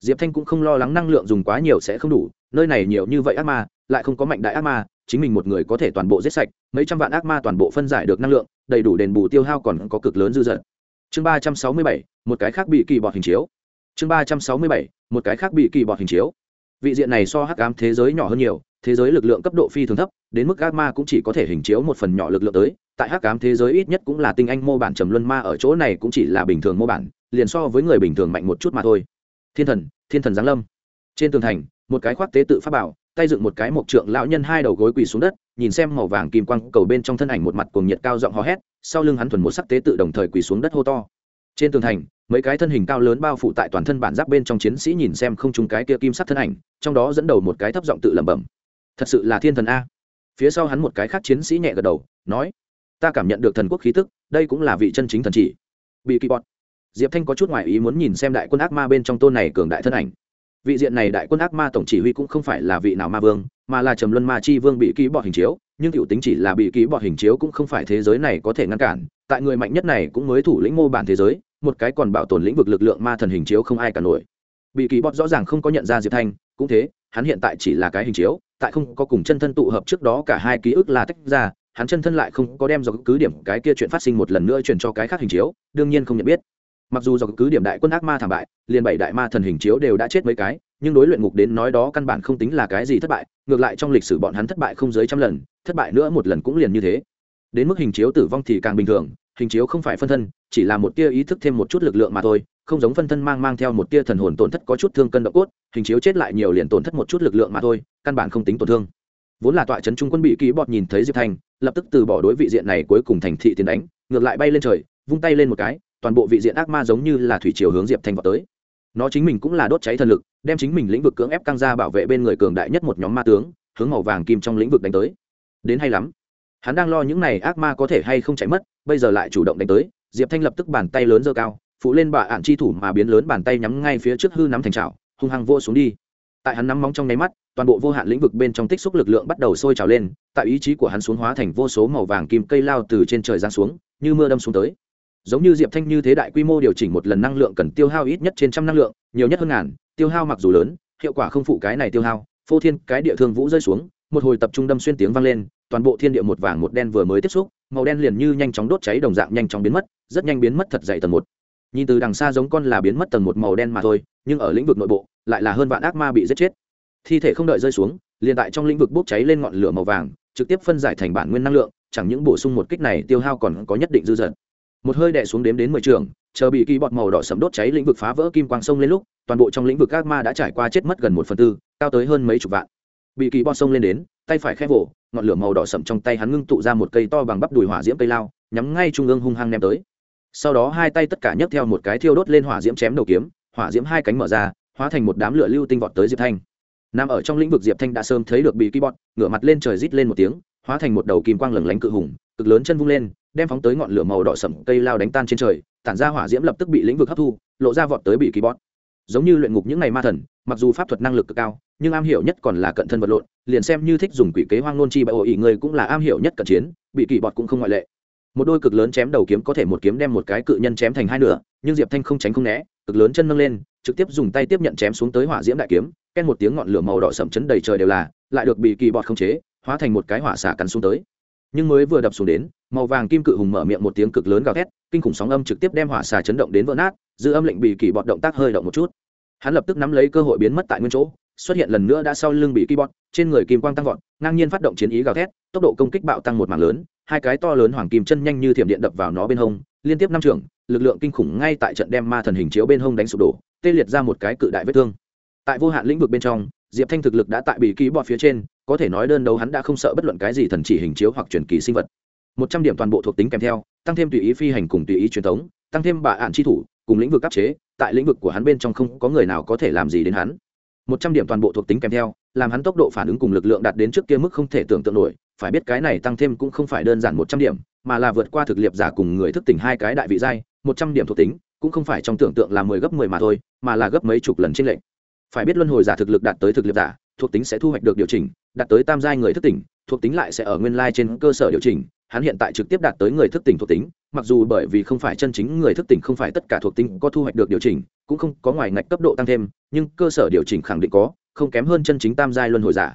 Diệp thanh cũng không lo lắng năng lượng dùng quá nhiều sẽ không đủ, nơi này nhiều như vậy ác ma, lại không có mạnh đại ác ma chính mình một người có thể toàn bộ giết sạch, mấy trăm vạn ác ma toàn bộ phân giải được năng lượng, đầy đủ đền bù tiêu hao còn có cực lớn dư dật. Chương ba trăm sáu mươi bảy, một cái khác bị kỳ bọt hình chiếu. Chương ba trăm sáu mươi bảy, một cái khác bị kỳ bọt hình chiếu. Vị diện này so hắc ám thế giới nhỏ hơn nhiều, thế giới lực lượng cấp độ phi thường thấp, đến mức ác ma cũng chỉ có thể hình chiếu một phần nhỏ lực lượng tới. Tại hắc ám thế giới ít nhất cũng là tinh anh mô bản trầm luân ma ở chỗ này cũng chỉ là bình thường mô bản, liền so với người bình thường mạnh một chút mà thôi. Thiên thần thiên thần giáng lâm. Trên tường thành, một cái khoác tế tự pháp bảo tay dựng một cái mộc trượng lão nhân hai đầu gối quỳ xuống đất, nhìn xem màu vàng kim quang cầu bên trong thân ảnh một mặt cuồng nhiệt cao giọng hò hét, sau lưng hắn thuần một sắc tế tự đồng thời quỳ xuống đất hô to. Trên tường thành, mấy cái thân hình cao lớn bao phủ tại toàn thân bản giáp bên trong chiến sĩ nhìn xem không trùng cái kia kim sắc thân ảnh, trong đó dẫn đầu một cái thấp giọng tự lẩm bẩm. Thật sự là thiên thần a. Phía sau hắn một cái khác chiến sĩ nhẹ gật đầu, nói, ta cảm nhận được thần quốc khí tức, đây cũng là vị chân chính thần chỉ. Bị kỳ bọt. Diệp thanh có chút ngoại ý muốn nhìn xem đại quân ác ma bên trong tôn này cường đại thân ảnh vị diện này đại quân ác ma tổng chỉ huy cũng không phải là vị nào ma vương, mà là trầm luân ma chi vương bị ký bọt hình chiếu, nhưng cựu tính chỉ là bị ký bọt hình chiếu cũng không phải thế giới này có thể ngăn cản, tại người mạnh nhất này cũng mới thủ lĩnh mô bản thế giới, một cái còn bảo tồn lĩnh vực lực lượng ma thần hình chiếu không ai cả nổi. Bị ký bọt rõ ràng không có nhận ra diệp thanh, cũng thế, hắn hiện tại chỉ là cái hình chiếu, tại không có cùng chân thân tụ hợp trước đó cả hai ký ức là tách ra, hắn chân thân lại không có đem do cứ điểm cái kia chuyện phát sinh một lần nữa chuyển cho cái khác hình chiếu, đương nhiên không nhận biết mặc dù do cứ điểm đại quân ác ma thảm bại liền bảy đại ma thần hình chiếu đều đã chết mấy cái nhưng đối luyện ngục đến nói đó căn bản không tính là cái gì thất bại ngược lại trong lịch sử bọn hắn thất bại không dưới trăm lần thất bại nữa một lần cũng liền như thế. Đến mức hình chiếu tử vong thì càng bình thường hình chiếu không phải phân thân chỉ là một tia ý thức thêm một chút lực lượng mà thôi không giống phân thân mang mang theo một tia thần hồn tổn thất có chút thương cân độ cốt hình chiếu chết lại nhiều liền tổn thất một chút lực lượng mà thôi căn bản không tính tổn thương. Vốn là tọa trấn trung quân bị ký bọt nhìn thấy diệp thành, lập tức từ bỏ đối vị diện này cuối cùng thành thị tiến đánh ngược lại bay lên trời vung tay lên một cái toàn bộ vị diện ác ma giống như là thủy chiều hướng diệp thanh vào tới. Nó chính mình cũng là đốt cháy thần lực, đem chính mình lĩnh vực cưỡng ép căng ra bảo vệ bên người cường đại nhất một nhóm ma tướng, hướng màu vàng kim trong lĩnh vực đánh tới. Đến hay lắm. Hắn đang lo những này ác ma có thể hay không chạy mất, bây giờ lại chủ động đánh tới, diệp thanh lập tức bàn tay lớn dơ cao, phụ lên bà ạn chi thủ mà biến lớn bàn tay nhắm ngay phía trước hư nắm thành trào hung hăng vô xuống đi. Tại hắn nắm móng trong nháy mắt, toàn bộ vô hạn lĩnh vực bên trong tích xúc lực lượng bắt đầu sôi trào lên, tại ý chí của hắn xuống hóa thành vô số màu vàng kim cây lao từ trên trời giáng xuống, như mưa đâm xuống tới giống như diệp thanh như thế đại quy mô điều chỉnh một lần năng lượng cần tiêu hao ít nhất trên trăm năng lượng, nhiều nhất hơn ngàn, tiêu hao mặc dù lớn, hiệu quả không phụ cái này tiêu hao, phô thiên cái địa thương vũ rơi xuống, một hồi tập trung đâm xuyên tiếng vang lên, toàn bộ thiên địa một vàng một đen vừa mới tiếp xúc, màu đen liền như nhanh chóng đốt cháy đồng dạng nhanh chóng biến mất, rất nhanh biến mất thật dậy tầng một. Nhìn từ đằng xa giống con là biến mất tầng một màu đen mà thôi, nhưng ở lĩnh vực nội bộ, lại là hơn vạn ác ma bị giết chết. Thi thể không đợi rơi xuống, liền tại trong lĩnh vực bốc cháy lên ngọn lửa màu vàng, trực tiếp phân giải thành bản nguyên năng lượng, chẳng những bổ sung một kích này tiêu hao còn có nhất định dư dật một hơi đè xuống đếm đến mười trường, chờ bị kỳ bọt màu đỏ sẫm đốt cháy lĩnh vực phá vỡ kim quang sông lên lúc, toàn bộ trong lĩnh vực các ma đã trải qua chết mất gần một phần tư, cao tới hơn mấy chục vạn. Bị kỳ bọt sông lên đến, tay phải khép vỗ ngọn lửa màu đỏ sẫm trong tay hắn ngưng tụ ra một cây to bằng bắp đùi hỏa diễm cây lao, nhắm ngay trung ương hung hăng ném tới. Sau đó hai tay tất cả nhấc theo một cái thiêu đốt lên hỏa diễm chém đầu kiếm, hỏa diễm hai cánh mở ra, hóa thành một đám lửa lưu tinh vọt tới diệp thanh. Nằm ở trong lĩnh vực diệp thanh đã sớm thấy được bị kỳ bọt, ngửa mặt lên trời rít lên một tiếng, hóa thành một đầu kim quang lừng lánh cự hùng, cực lớn chân vung lên đem phóng tới ngọn lửa màu đỏ sẫm cây lao đánh tan trên trời, tản ra hỏa diễm lập tức bị lĩnh vực hấp thu, lộ ra vọt tới bị kỳ bọt giống như luyện ngục những ngày ma thần, mặc dù pháp thuật năng lực cực cao, nhưng am hiểu nhất còn là cận thân vật lộn, liền xem như thích dùng quỷ kế hoang nôn chi bại ổ ỉ người cũng là am hiểu nhất cận chiến, bị kỳ bọt cũng không ngoại lệ. Một đôi cực lớn chém đầu kiếm có thể một kiếm đem một cái cự nhân chém thành hai nửa, nhưng diệp thanh không tránh không né, cực lớn chân nâng lên, trực tiếp dùng tay tiếp nhận chém xuống tới hỏa diễm đại kiếm, ken một tiếng ngọn lửa màu đỏ sậm chấn đầy trời đều là, lại được bị kỳ bọt không chế, hóa thành một cái hỏa xả cắn xuống tới nhưng mới vừa đập xuống đến, màu vàng kim cự hùng mở miệng một tiếng cực lớn gào thét, kinh khủng sóng âm trực tiếp đem hỏa xà chấn động đến vỡ nát, dư âm lệnh bị kỳ bọt động tác hơi động một chút. Hắn lập tức nắm lấy cơ hội biến mất tại nguyên chỗ, xuất hiện lần nữa đã sau lưng bị kỳ bọt trên người kim quang tăng vọt, ngang nhiên phát động chiến ý gào thét, tốc độ công kích bạo tăng một mảng lớn, hai cái to lớn hoàng kim chân nhanh như thiểm điện đập vào nó bên hông, liên tiếp năm trưởng, lực lượng kinh khủng ngay tại trận đem ma thần hình chiếu bên hông đánh sụp đổ, tê liệt ra một cái cự đại vết thương. Tại vô hạn lĩnh vực bên trong diệp thanh thực lực đã tại bị ký bọt phía trên, có thể nói đơn đấu hắn đã không sợ bất luận cái gì thần chỉ hình chiếu hoặc truyền kỳ sinh vật. Một trăm điểm toàn bộ thuộc tính kèm theo, tăng thêm tùy ý phi hành cùng tùy ý truyền thống, tăng thêm bà ạn chi thủ, cùng lĩnh vực áp chế, tại lĩnh vực của hắn bên trong không có người nào có thể làm gì đến hắn. Một trăm điểm toàn bộ thuộc tính kèm theo, làm hắn tốc độ phản ứng cùng lực lượng đạt đến trước kia mức không thể tưởng tượng nổi, phải biết cái này tăng thêm cũng không phải đơn giản một trăm điểm, mà là vượt qua thực liệp giả cùng người thức tỉnh hai cái đại vị giai, một trăm điểm thuộc tính, cũng không phải trong tưởng tượng là mười gấp mười mà thôi, mà là gấp mấy chục lần trên lệnh phải biết luân hồi giả thực lực đạt tới thực lực giả, thuộc tính sẽ thu hoạch được điều chỉnh, đạt tới tam giai người thức tỉnh, thuộc tính lại sẽ ở nguyên lai trên cơ sở điều chỉnh. Hắn hiện tại trực tiếp đạt tới người thức tỉnh thuộc tính, mặc dù bởi vì không phải chân chính người thức tỉnh không phải tất cả thuộc tính có thu hoạch được điều chỉnh, cũng không có ngoài ngạch cấp độ tăng thêm, nhưng cơ sở điều chỉnh khẳng định có, không kém hơn chân chính tam giai luân hồi giả.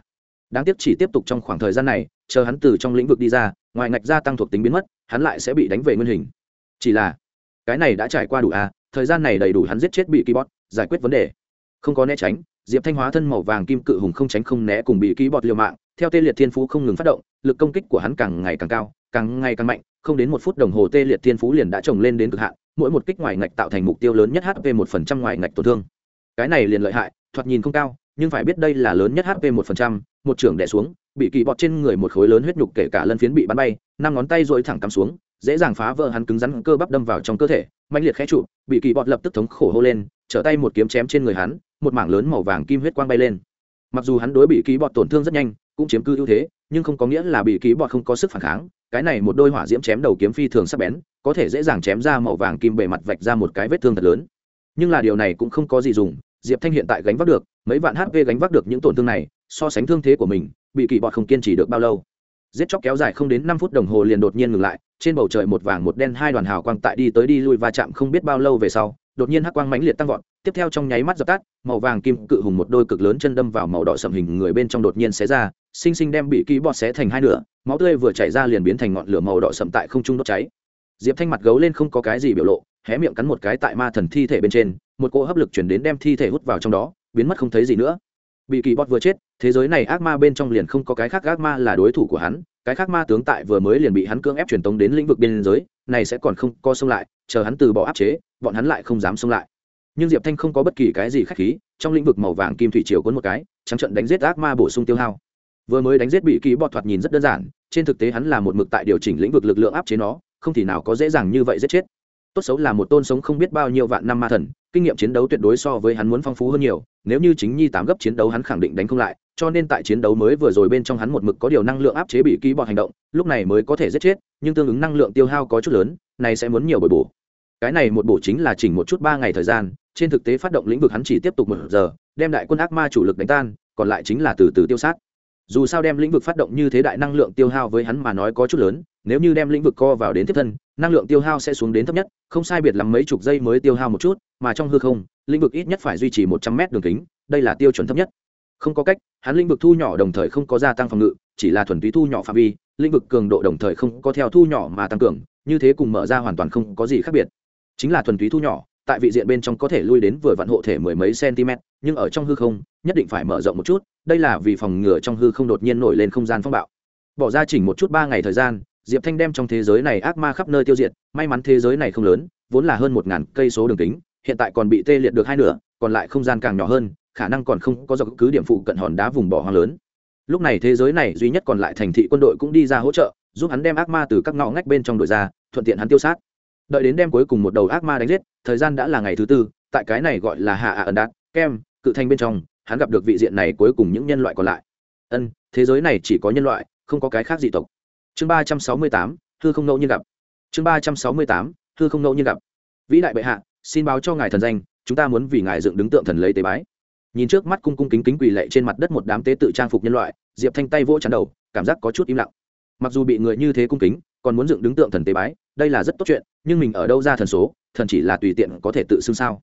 Đáng tiếc chỉ tiếp tục trong khoảng thời gian này, chờ hắn từ trong lĩnh vực đi ra, ngoài ngạch gia tăng thuộc tính biến mất, hắn lại sẽ bị đánh về nguyên hình. Chỉ là, cái này đã trải qua đủ à thời gian này đầy đủ hắn giết chết bị ký bọt giải quyết vấn đề không có né tránh, diệp thanh hóa thân màu vàng kim cự hùng không tránh không né cùng bị ký bọt liều mạng, theo tê liệt thiên phú không ngừng phát động, lực công kích của hắn càng ngày càng cao, càng ngày càng mạnh, không đến một phút đồng hồ tê liệt thiên phú liền đã trồng lên đến cực hạn, mỗi một kích ngoài ngạch tạo thành mục tiêu lớn nhất hp một phần trăm ngoài ngạch tổn thương. Cái này liền lợi hại, thoạt nhìn không cao, nhưng phải biết đây là lớn nhất hp một phần trăm, một trưởng đẻ xuống, bị kỳ bọt trên người một khối lớn huyết nhục kể cả lân phiến bị bắn bay, năm ngón tay dội thẳng cắm xuống, dễ dàng phá vỡ hắn cứng rắn cơ bắp đâm vào trong cơ thể mạnh liệt khẽ trụ, bị kỳ bọt lập tức thống khổ hô lên, trở tay một kiếm chém trên người hắn một mảng lớn màu vàng kim huyết quang bay lên. Mặc dù hắn đối bị ký bọt tổn thương rất nhanh, cũng chiếm cư ưu thế, nhưng không có nghĩa là bị ký bọt không có sức phản kháng. Cái này một đôi hỏa diễm chém đầu kiếm phi thường sắc bén, có thể dễ dàng chém ra màu vàng kim bề mặt vạch ra một cái vết thương thật lớn. Nhưng là điều này cũng không có gì dùng, diệp thanh hiện tại gánh vác được, mấy vạn hp gánh vác được những tổn thương này, so sánh thương thế của mình, bị kỳ bọt không kiên trì được bao lâu. Giết chóc kéo dài không đến năm phút đồng hồ liền đột nhiên ngừng lại, trên bầu trời một vàng một đen hai đoàn hào quang tại đi tới đi lui va chạm không biết bao lâu về sau đột nhiên hắc quang mãnh liệt tăng vọt, tiếp theo trong nháy mắt dập tắt, màu vàng kim cự hùng một đôi cực lớn chân đâm vào màu đỏ sầm hình người bên trong đột nhiên xé ra sinh sinh đem bị ký bọt xé thành hai nửa, máu tươi vừa chảy ra liền biến thành ngọn lửa màu đỏ sầm tại không trung đốt cháy. Diệp thanh mặt gấu lên không có cái gì biểu lộ, hé miệng cắn một cái tại ma thần thi thể bên trên, một cỗ hấp lực chuyển đến đem thi thể hút vào trong đó, biến mất không thấy gì nữa. Bị kỳ bọt vừa chết, thế giới này ác ma bên trong liền không có cái khác ác ma là đối thủ của hắn, cái khác ma tướng tại vừa mới liền bị hắn cưỡng ép truyền tống đến lĩnh vực biên giới này sẽ còn không co xông lại, chờ hắn từ bỏ áp chế, bọn hắn lại không dám xông lại. Nhưng diệp thanh không có bất kỳ cái gì k h á c h khí, trong lĩnh vực màu vàng kim thủy triều cuốn một cái, trắng trận đánh giết ác ma bổ sung tiêu hao. Vừa mới đánh giết bị ký bọt thoạt nhìn rất đơn giản, trên thực tế hắn là một mực tại điều chỉnh lĩnh vực lực lượng áp chế nó, không thì nào có dễ dàng như vậy giết chết tốt xấu là một tôn sống không biết bao nhiêu vạn năm ma thần, kinh nghiệm chiến đấu tuyệt đối so với hắn muốn phong phú hơn nhiều, nếu như chính nhi tám gấp chiến đấu hắn khẳng định đánh không lại, cho nên tại chiến đấu mới vừa rồi bên trong hắn một mực có điều năng lượng áp chế bị ký bọn hành động, lúc này mới có thể giết chết, nhưng tương ứng năng lượng tiêu hao có chút lớn, này sẽ muốn nhiều bồi bổ. Cái này một bổ chính là chỉnh một chút ba ngày thời gian, trên thực tế phát động lĩnh vực hắn chỉ tiếp tục một giờ, đem đại quân ác ma chủ lực đánh tan, còn lại chính là từ từ tiêu sát dù sao đem lĩnh vực phát động như thế đại năng lượng tiêu hao với hắn mà nói có chút lớn, nếu như đem lĩnh vực co vào đến tiếp thân, năng lượng tiêu hao sẽ xuống đến thấp nhất, không sai biệt lắm mấy chục giây mới tiêu hao một chút, mà trong hư không, lĩnh vực ít nhất phải duy trì một trăm mét đường kính, đây là tiêu chuẩn thấp nhất. Không có cách, hắn lĩnh vực thu nhỏ đồng thời không có gia tăng phòng ngự, chỉ là thuần túy thu nhỏ phạm vi, lĩnh vực cường độ đồng thời không có theo thu nhỏ mà tăng cường, như thế cùng mở ra hoàn toàn không có gì khác biệt. Chính là thuần túy thu nhỏ, tại vị diện bên trong có thể lui đến vừa vặn hộ thể mười mấy cm nhưng ở trong hư không, nhất định phải mở rộng một chút đây là vì phòng ngừa trong hư không đột nhiên nổi lên không gian phong bạo. Bỏ ra chỉnh một chút ba ngày thời gian, diệp thanh đem trong thế giới này ác ma khắp nơi tiêu diệt, may mắn thế giới này không lớn, vốn là hơn một ngàn cây số đường kính, hiện tại còn bị tê liệt được hai nửa, còn lại không gian càng nhỏ hơn, khả năng còn không có do cứ điểm phụ cận hòn đá vùng bỏ hoang lớn. Lúc này thế giới này duy nhất còn lại thành thị quân đội cũng đi ra hỗ trợ, giúp hắn đem ác ma từ các ngõ ngách bên trong đội ra, thuận tiện hắn tiêu sát. Đợi đến đêm cuối cùng một đầu ác ma đánh giết, thời gian đã là ngày thứ tư, tại cái này gọi là hạ ẩn đạt, kem, cự thanh bên trong hắn gặp được vị diện này cuối cùng những nhân loại còn lại. Ân, thế giới này chỉ có nhân loại, không có cái khác dị tộc. Chương ba trăm sáu mươi tám thư không ngẫu nhiên gặp. Chương ba trăm sáu mươi tám thư không ngẫu nhiên gặp. Vĩ đại bệ hạ, xin báo cho ngài thần danh, chúng ta muốn vì ngài dựng đứng tượng thần lấy tế bái. Nhìn trước mắt cung cung kính kính quỳ lệ trên mặt đất một đám tế tự trang phục nhân loại, diệp thanh tay vỗ chắn đầu, cảm giác có chút im lặng. Mặc dù bị người như thế cung kính, còn muốn dựng đứng tượng thần tế bái, đây là rất tốt chuyện, nhưng mình ở đâu ra thần số, thần chỉ là tùy tiện có thể tự xưng sao?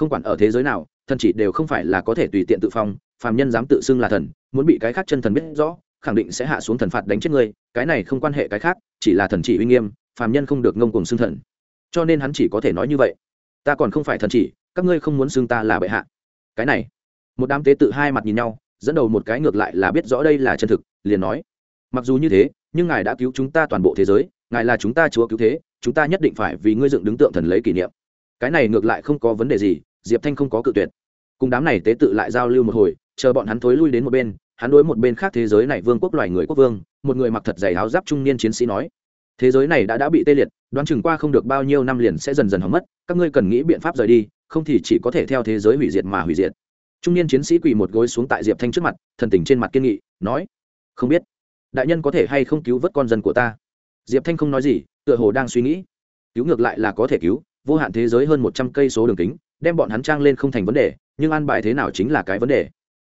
Không quản ở thế giới nào, thần chỉ đều không phải là có thể tùy tiện tự phong, phàm nhân dám tự xưng là thần, muốn bị cái khác chân thần biết rõ, khẳng định sẽ hạ xuống thần phạt đánh chết người, cái này không quan hệ cái khác, chỉ là thần chỉ uy nghiêm, phàm nhân không được ngông cùng xưng thần. Cho nên hắn chỉ có thể nói như vậy. Ta còn không phải thần chỉ, các ngươi không muốn xưng ta là bệ hạ. Cái này, một đám tế tự hai mặt nhìn nhau, dẫn đầu một cái ngược lại là biết rõ đây là chân thực, liền nói, mặc dù như thế, nhưng ngài đã cứu chúng ta toàn bộ thế giới, ngài là chúng ta chúa cứu thế, chúng ta nhất định phải vì ngươi dựng đứng tượng thần lấy kỷ niệm. Cái này ngược lại không có vấn đề gì diệp thanh không có cự tuyệt. Cùng đám này tế tự lại giao lưu một hồi, chờ bọn hắn thối lui đến một bên, hắn đối một bên khác thế giới này vương quốc loài người quốc vương, một người mặc thật dày áo giáp trung niên chiến sĩ nói, thế giới này đã đã bị tê liệt, đoán chừng qua không được bao nhiêu năm liền sẽ dần dần hỏng mất, các ngươi cần nghĩ biện pháp rời đi, không thì chỉ có thể theo thế giới hủy diệt mà hủy diệt. Trung niên chiến sĩ quỳ một gối xuống tại diệp thanh trước mặt, thần tình trên mặt kiên nghị, nói, không biết, đại nhân có thể hay không cứu vớt con dân của ta? Diệp thanh không nói gì, tựa hồ đang suy nghĩ, cứu ngược lại là có thể cứu, vô hạn thế giới hơn một trăm cây số đường kính đem bọn hắn trang lên không thành vấn đề, nhưng an bài thế nào chính là cái vấn đề.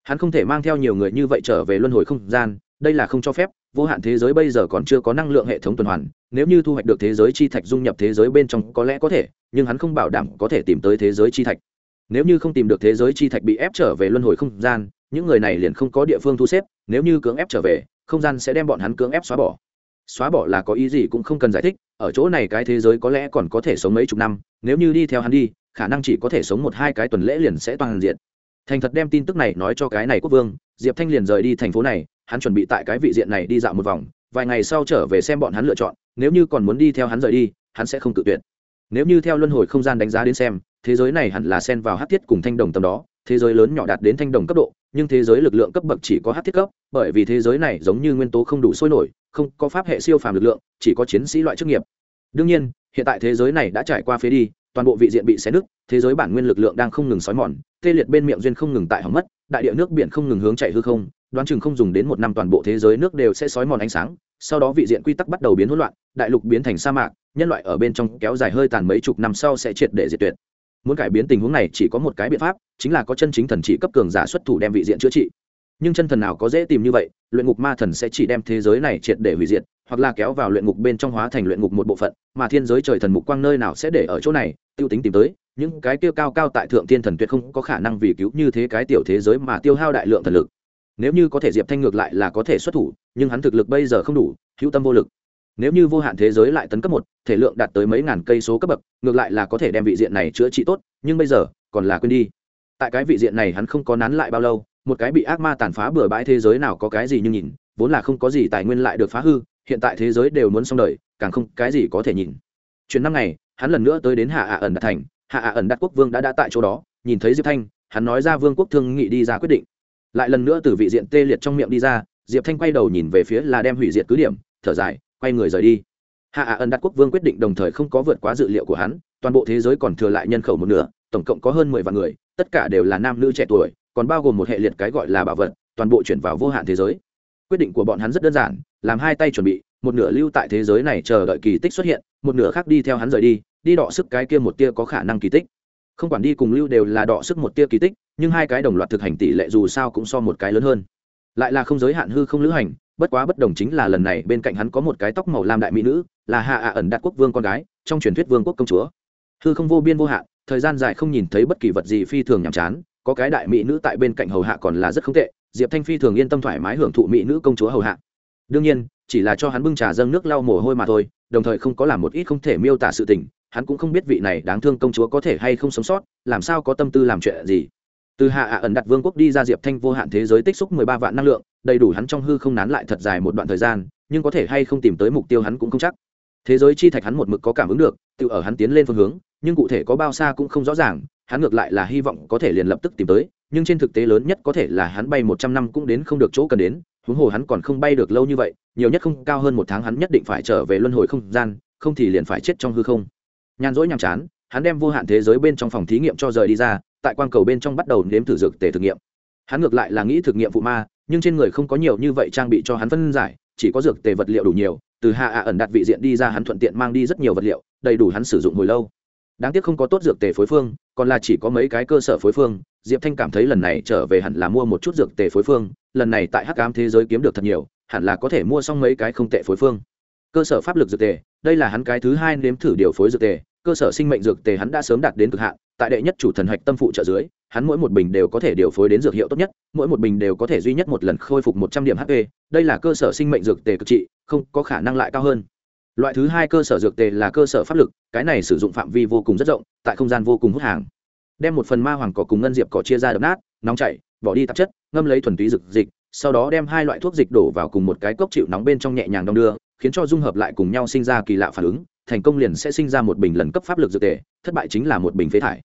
Hắn không thể mang theo nhiều người như vậy trở về luân hồi không gian, đây là không cho phép, vô hạn thế giới bây giờ còn chưa có năng lượng hệ thống tuần hoàn, nếu như thu hoạch được thế giới chi thạch dung nhập thế giới bên trong có lẽ có thể, nhưng hắn không bảo đảm có thể tìm tới thế giới chi thạch. Nếu như không tìm được thế giới chi thạch bị ép trở về luân hồi không gian, những người này liền không có địa phương thu xếp, nếu như cưỡng ép trở về, không gian sẽ đem bọn hắn cưỡng ép xóa bỏ. Xóa bỏ là có ý gì cũng không cần giải thích, ở chỗ này cái thế giới có lẽ còn có thể sống mấy chục năm, nếu như đi theo hắn đi khả năng chỉ có thể sống một hai cái tuần lễ liền sẽ toàn diện. Thành thật đem tin tức này nói cho cái này quốc vương, diệp thanh liền rời đi thành phố này, hắn chuẩn bị tại cái vị diện này đi dạo một vòng, vài ngày sau trở về xem bọn hắn lựa chọn, nếu như còn muốn đi theo hắn rời đi, hắn sẽ không tự tuyệt. Nếu như theo luân hồi không gian đánh giá đến xem, thế giới này hẳn là xen vào hát thiết cùng thanh đồng tầm đó, thế giới lớn nhỏ đạt đến thanh đồng cấp độ, nhưng thế giới lực lượng cấp bậc chỉ có hát thiết cấp, bởi vì thế giới này giống như nguyên tố không đủ sôi nổi, không có pháp hệ siêu phàm lực lượng, chỉ có chiến sĩ loại chức nghiệp. Đương nhiên, hiện tại thế giới này đã trải qua phế đi toàn bộ vị diện bị xé nứt, thế giới bản nguyên lực lượng đang không ngừng xói mòn, tê liệt bên miệng duyên không ngừng tại hỏng mất, đại địa nước biển không ngừng hướng chạy hư không, đoán chừng không dùng đến một năm toàn bộ thế giới nước đều sẽ xói mòn ánh sáng, sau đó vị diện quy tắc bắt đầu biến hỗn loạn, đại lục biến thành sa mạc, nhân loại ở bên trong kéo dài hơi tàn mấy chục năm sau sẽ triệt để diệt tuyệt. Muốn cải biến tình huống này chỉ có một cái biện pháp, chính là có chân chính thần chỉ cấp cường giả xuất thủ đem vị diện chữa trị. Nhưng chân thần nào có dễ tìm như vậy, luyện ngục ma thần sẽ chỉ đem thế giới này triệt để hủy diệt hoặc là kéo vào luyện ngục bên trong hóa thành luyện ngục một bộ phận, mà thiên giới trời thần mục quang nơi nào sẽ để ở chỗ này, tiêu tính tìm tới, những cái tiêu cao cao tại thượng thiên thần tuyệt không có khả năng vì cứu như thế cái tiểu thế giới mà tiêu hao đại lượng thần lực. Nếu như có thể diệp thanh ngược lại là có thể xuất thủ, nhưng hắn thực lực bây giờ không đủ, hữu tâm vô lực. Nếu như vô hạn thế giới lại tấn cấp một, thể lượng đạt tới mấy ngàn cây số cấp bậc, ngược lại là có thể đem vị diện này chữa trị tốt, nhưng bây giờ, còn là quên đi. Tại cái vị diện này hắn không có nán lại bao lâu, một cái bị ác ma tàn phá bừa bãi thế giới nào có cái gì như nhìn, vốn là không có gì tài nguyên lại được phá hư hiện tại thế giới đều muốn xong đời, càng không cái gì có thể nhìn. Chuyển năm ngày, hắn lần nữa tới đến hạ ạ ẩn đạt thành. Hạ ạ ẩn Đạt quốc vương đã đã tại chỗ đó, nhìn thấy diệp thanh, hắn nói ra vương quốc thương nghị đi ra quyết định. Lại lần nữa từ vị diện tê liệt trong miệng đi ra, diệp thanh quay đầu nhìn về phía là đem hủy diệt cứ điểm, thở dài, quay người rời đi. Hạ ạ ẩn Đạt quốc vương quyết định đồng thời không có vượt quá dự liệu của hắn, toàn bộ thế giới còn thừa lại nhân khẩu một nửa, tổng cộng có hơn mười vạn người, tất cả đều là nam nữ trẻ tuổi, còn bao gồm một hệ liệt cái gọi là bảo vật, toàn bộ chuyển vào vô hạn thế giới quyết định của bọn hắn rất đơn giản, làm hai tay chuẩn bị, một nửa lưu tại thế giới này chờ đợi kỳ tích xuất hiện, một nửa khác đi theo hắn rời đi đi đọ sức cái kia một tia có khả năng kỳ tích. Không quản đi cùng lưu đều là đọ sức một tia kỳ tích, nhưng hai cái đồng loạt thực hành tỷ lệ dù sao cũng so một cái lớn hơn. Lại là không giới hạn hư không lữ hành, bất quá bất đồng chính là lần này bên cạnh hắn có một cái tóc màu lam đại mỹ nữ, là hạ ạ ẩn đạt quốc vương con gái, trong truyền thuyết vương quốc công chúa. Hư không vô biên vô hạn, thời gian dài không nhìn thấy bất kỳ vật gì phi thường nhàm chán, có cái đại mỹ nữ tại bên cạnh hầu hạ còn là rất không tệ diệp thanh phi thường yên tâm thoải mái hưởng thụ mỹ nữ công chúa hầu hạ. Đương nhiên, chỉ là cho hắn bưng trà dâng nước lau mồ hôi mà thôi, đồng thời không có làm một ít không thể miêu tả sự tình, hắn cũng không biết vị này đáng thương công chúa có thể hay không sống sót, làm sao có tâm tư làm chuyện gì. Từ hạ ạ ẩn đặt vương quốc đi ra diệp thanh vô hạn thế giới tích xúc mười ba vạn năng lượng, đầy đủ hắn trong hư không nán lại thật dài một đoạn thời gian, nhưng có thể hay không tìm tới mục tiêu hắn cũng không chắc. Thế giới chi thạch hắn một mực có cảm ứng được, tự ở hắn tiến lên phương hướng, nhưng cụ thể có bao xa cũng không rõ ràng hắn ngược lại là hy vọng có thể liền lập tức tìm tới, nhưng trên thực tế lớn nhất có thể là hắn bay một trăm năm cũng đến không được chỗ cần đến, huống hồ hắn còn không bay được lâu như vậy, nhiều nhất không cao hơn một tháng hắn nhất định phải trở về luân hồi không gian, không thì liền phải chết trong hư không. Nhàn rỗi nhàm chán, hắn đem vô hạn thế giới bên trong phòng thí nghiệm cho rời đi ra, tại quang cầu bên trong bắt đầu nếm thử dược tề thực nghiệm. Hắn ngược lại là nghĩ thực nghiệm phụ ma, nhưng trên người không có nhiều như vậy trang bị cho hắn phân giải, chỉ có dược tề vật liệu đủ nhiều, từ hạ ạ ẩn đặt vị diện đi ra hắn thuận tiện mang đi rất nhiều vật liệu, đầy đủ hắn sử dụng hồi lâu đáng tiếc không có tốt dược tề phối phương, còn là chỉ có mấy cái cơ sở phối phương. Diệp thanh cảm thấy lần này trở về hẳn là mua một chút dược tề phối phương, lần này tại hắc cám thế giới kiếm được thật nhiều, hẳn là có thể mua xong mấy cái không tệ phối phương. Cơ sở pháp lực dược tề, đây là hắn cái thứ hai nếm thử điều phối dược tề, cơ sở sinh mệnh dược tề hắn đã sớm đạt đến cực hạn, tại đệ nhất chủ thần hạch tâm phụ trợ dưới, hắn mỗi một bình đều có thể điều phối đến dược hiệu tốt nhất, mỗi một bình đều có thể duy nhất một lần khôi phục một trăm điểm hp đây là cơ sở sinh mệnh dược tề cực trị, không có khả năng lại cao hơn loại thứ hai cơ sở dược tề là cơ sở pháp lực, cái này sử dụng phạm vi vô cùng rất rộng, tại không gian vô cùng hút hàng. Đem một phần ma hoàng cỏ cùng ngân diệp cỏ chia ra đập nát, nóng chảy, bỏ đi tạp chất, ngâm lấy thuần túy dược dịch, sau đó đem hai loại thuốc dịch đổ vào cùng một cái cốc chịu nóng bên trong nhẹ nhàng đong đưa, khiến cho dung hợp lại cùng nhau sinh ra kỳ lạ phản ứng, thành công liền sẽ sinh ra một bình lần cấp pháp lực dược tề, thất bại chính là một bình phế thải.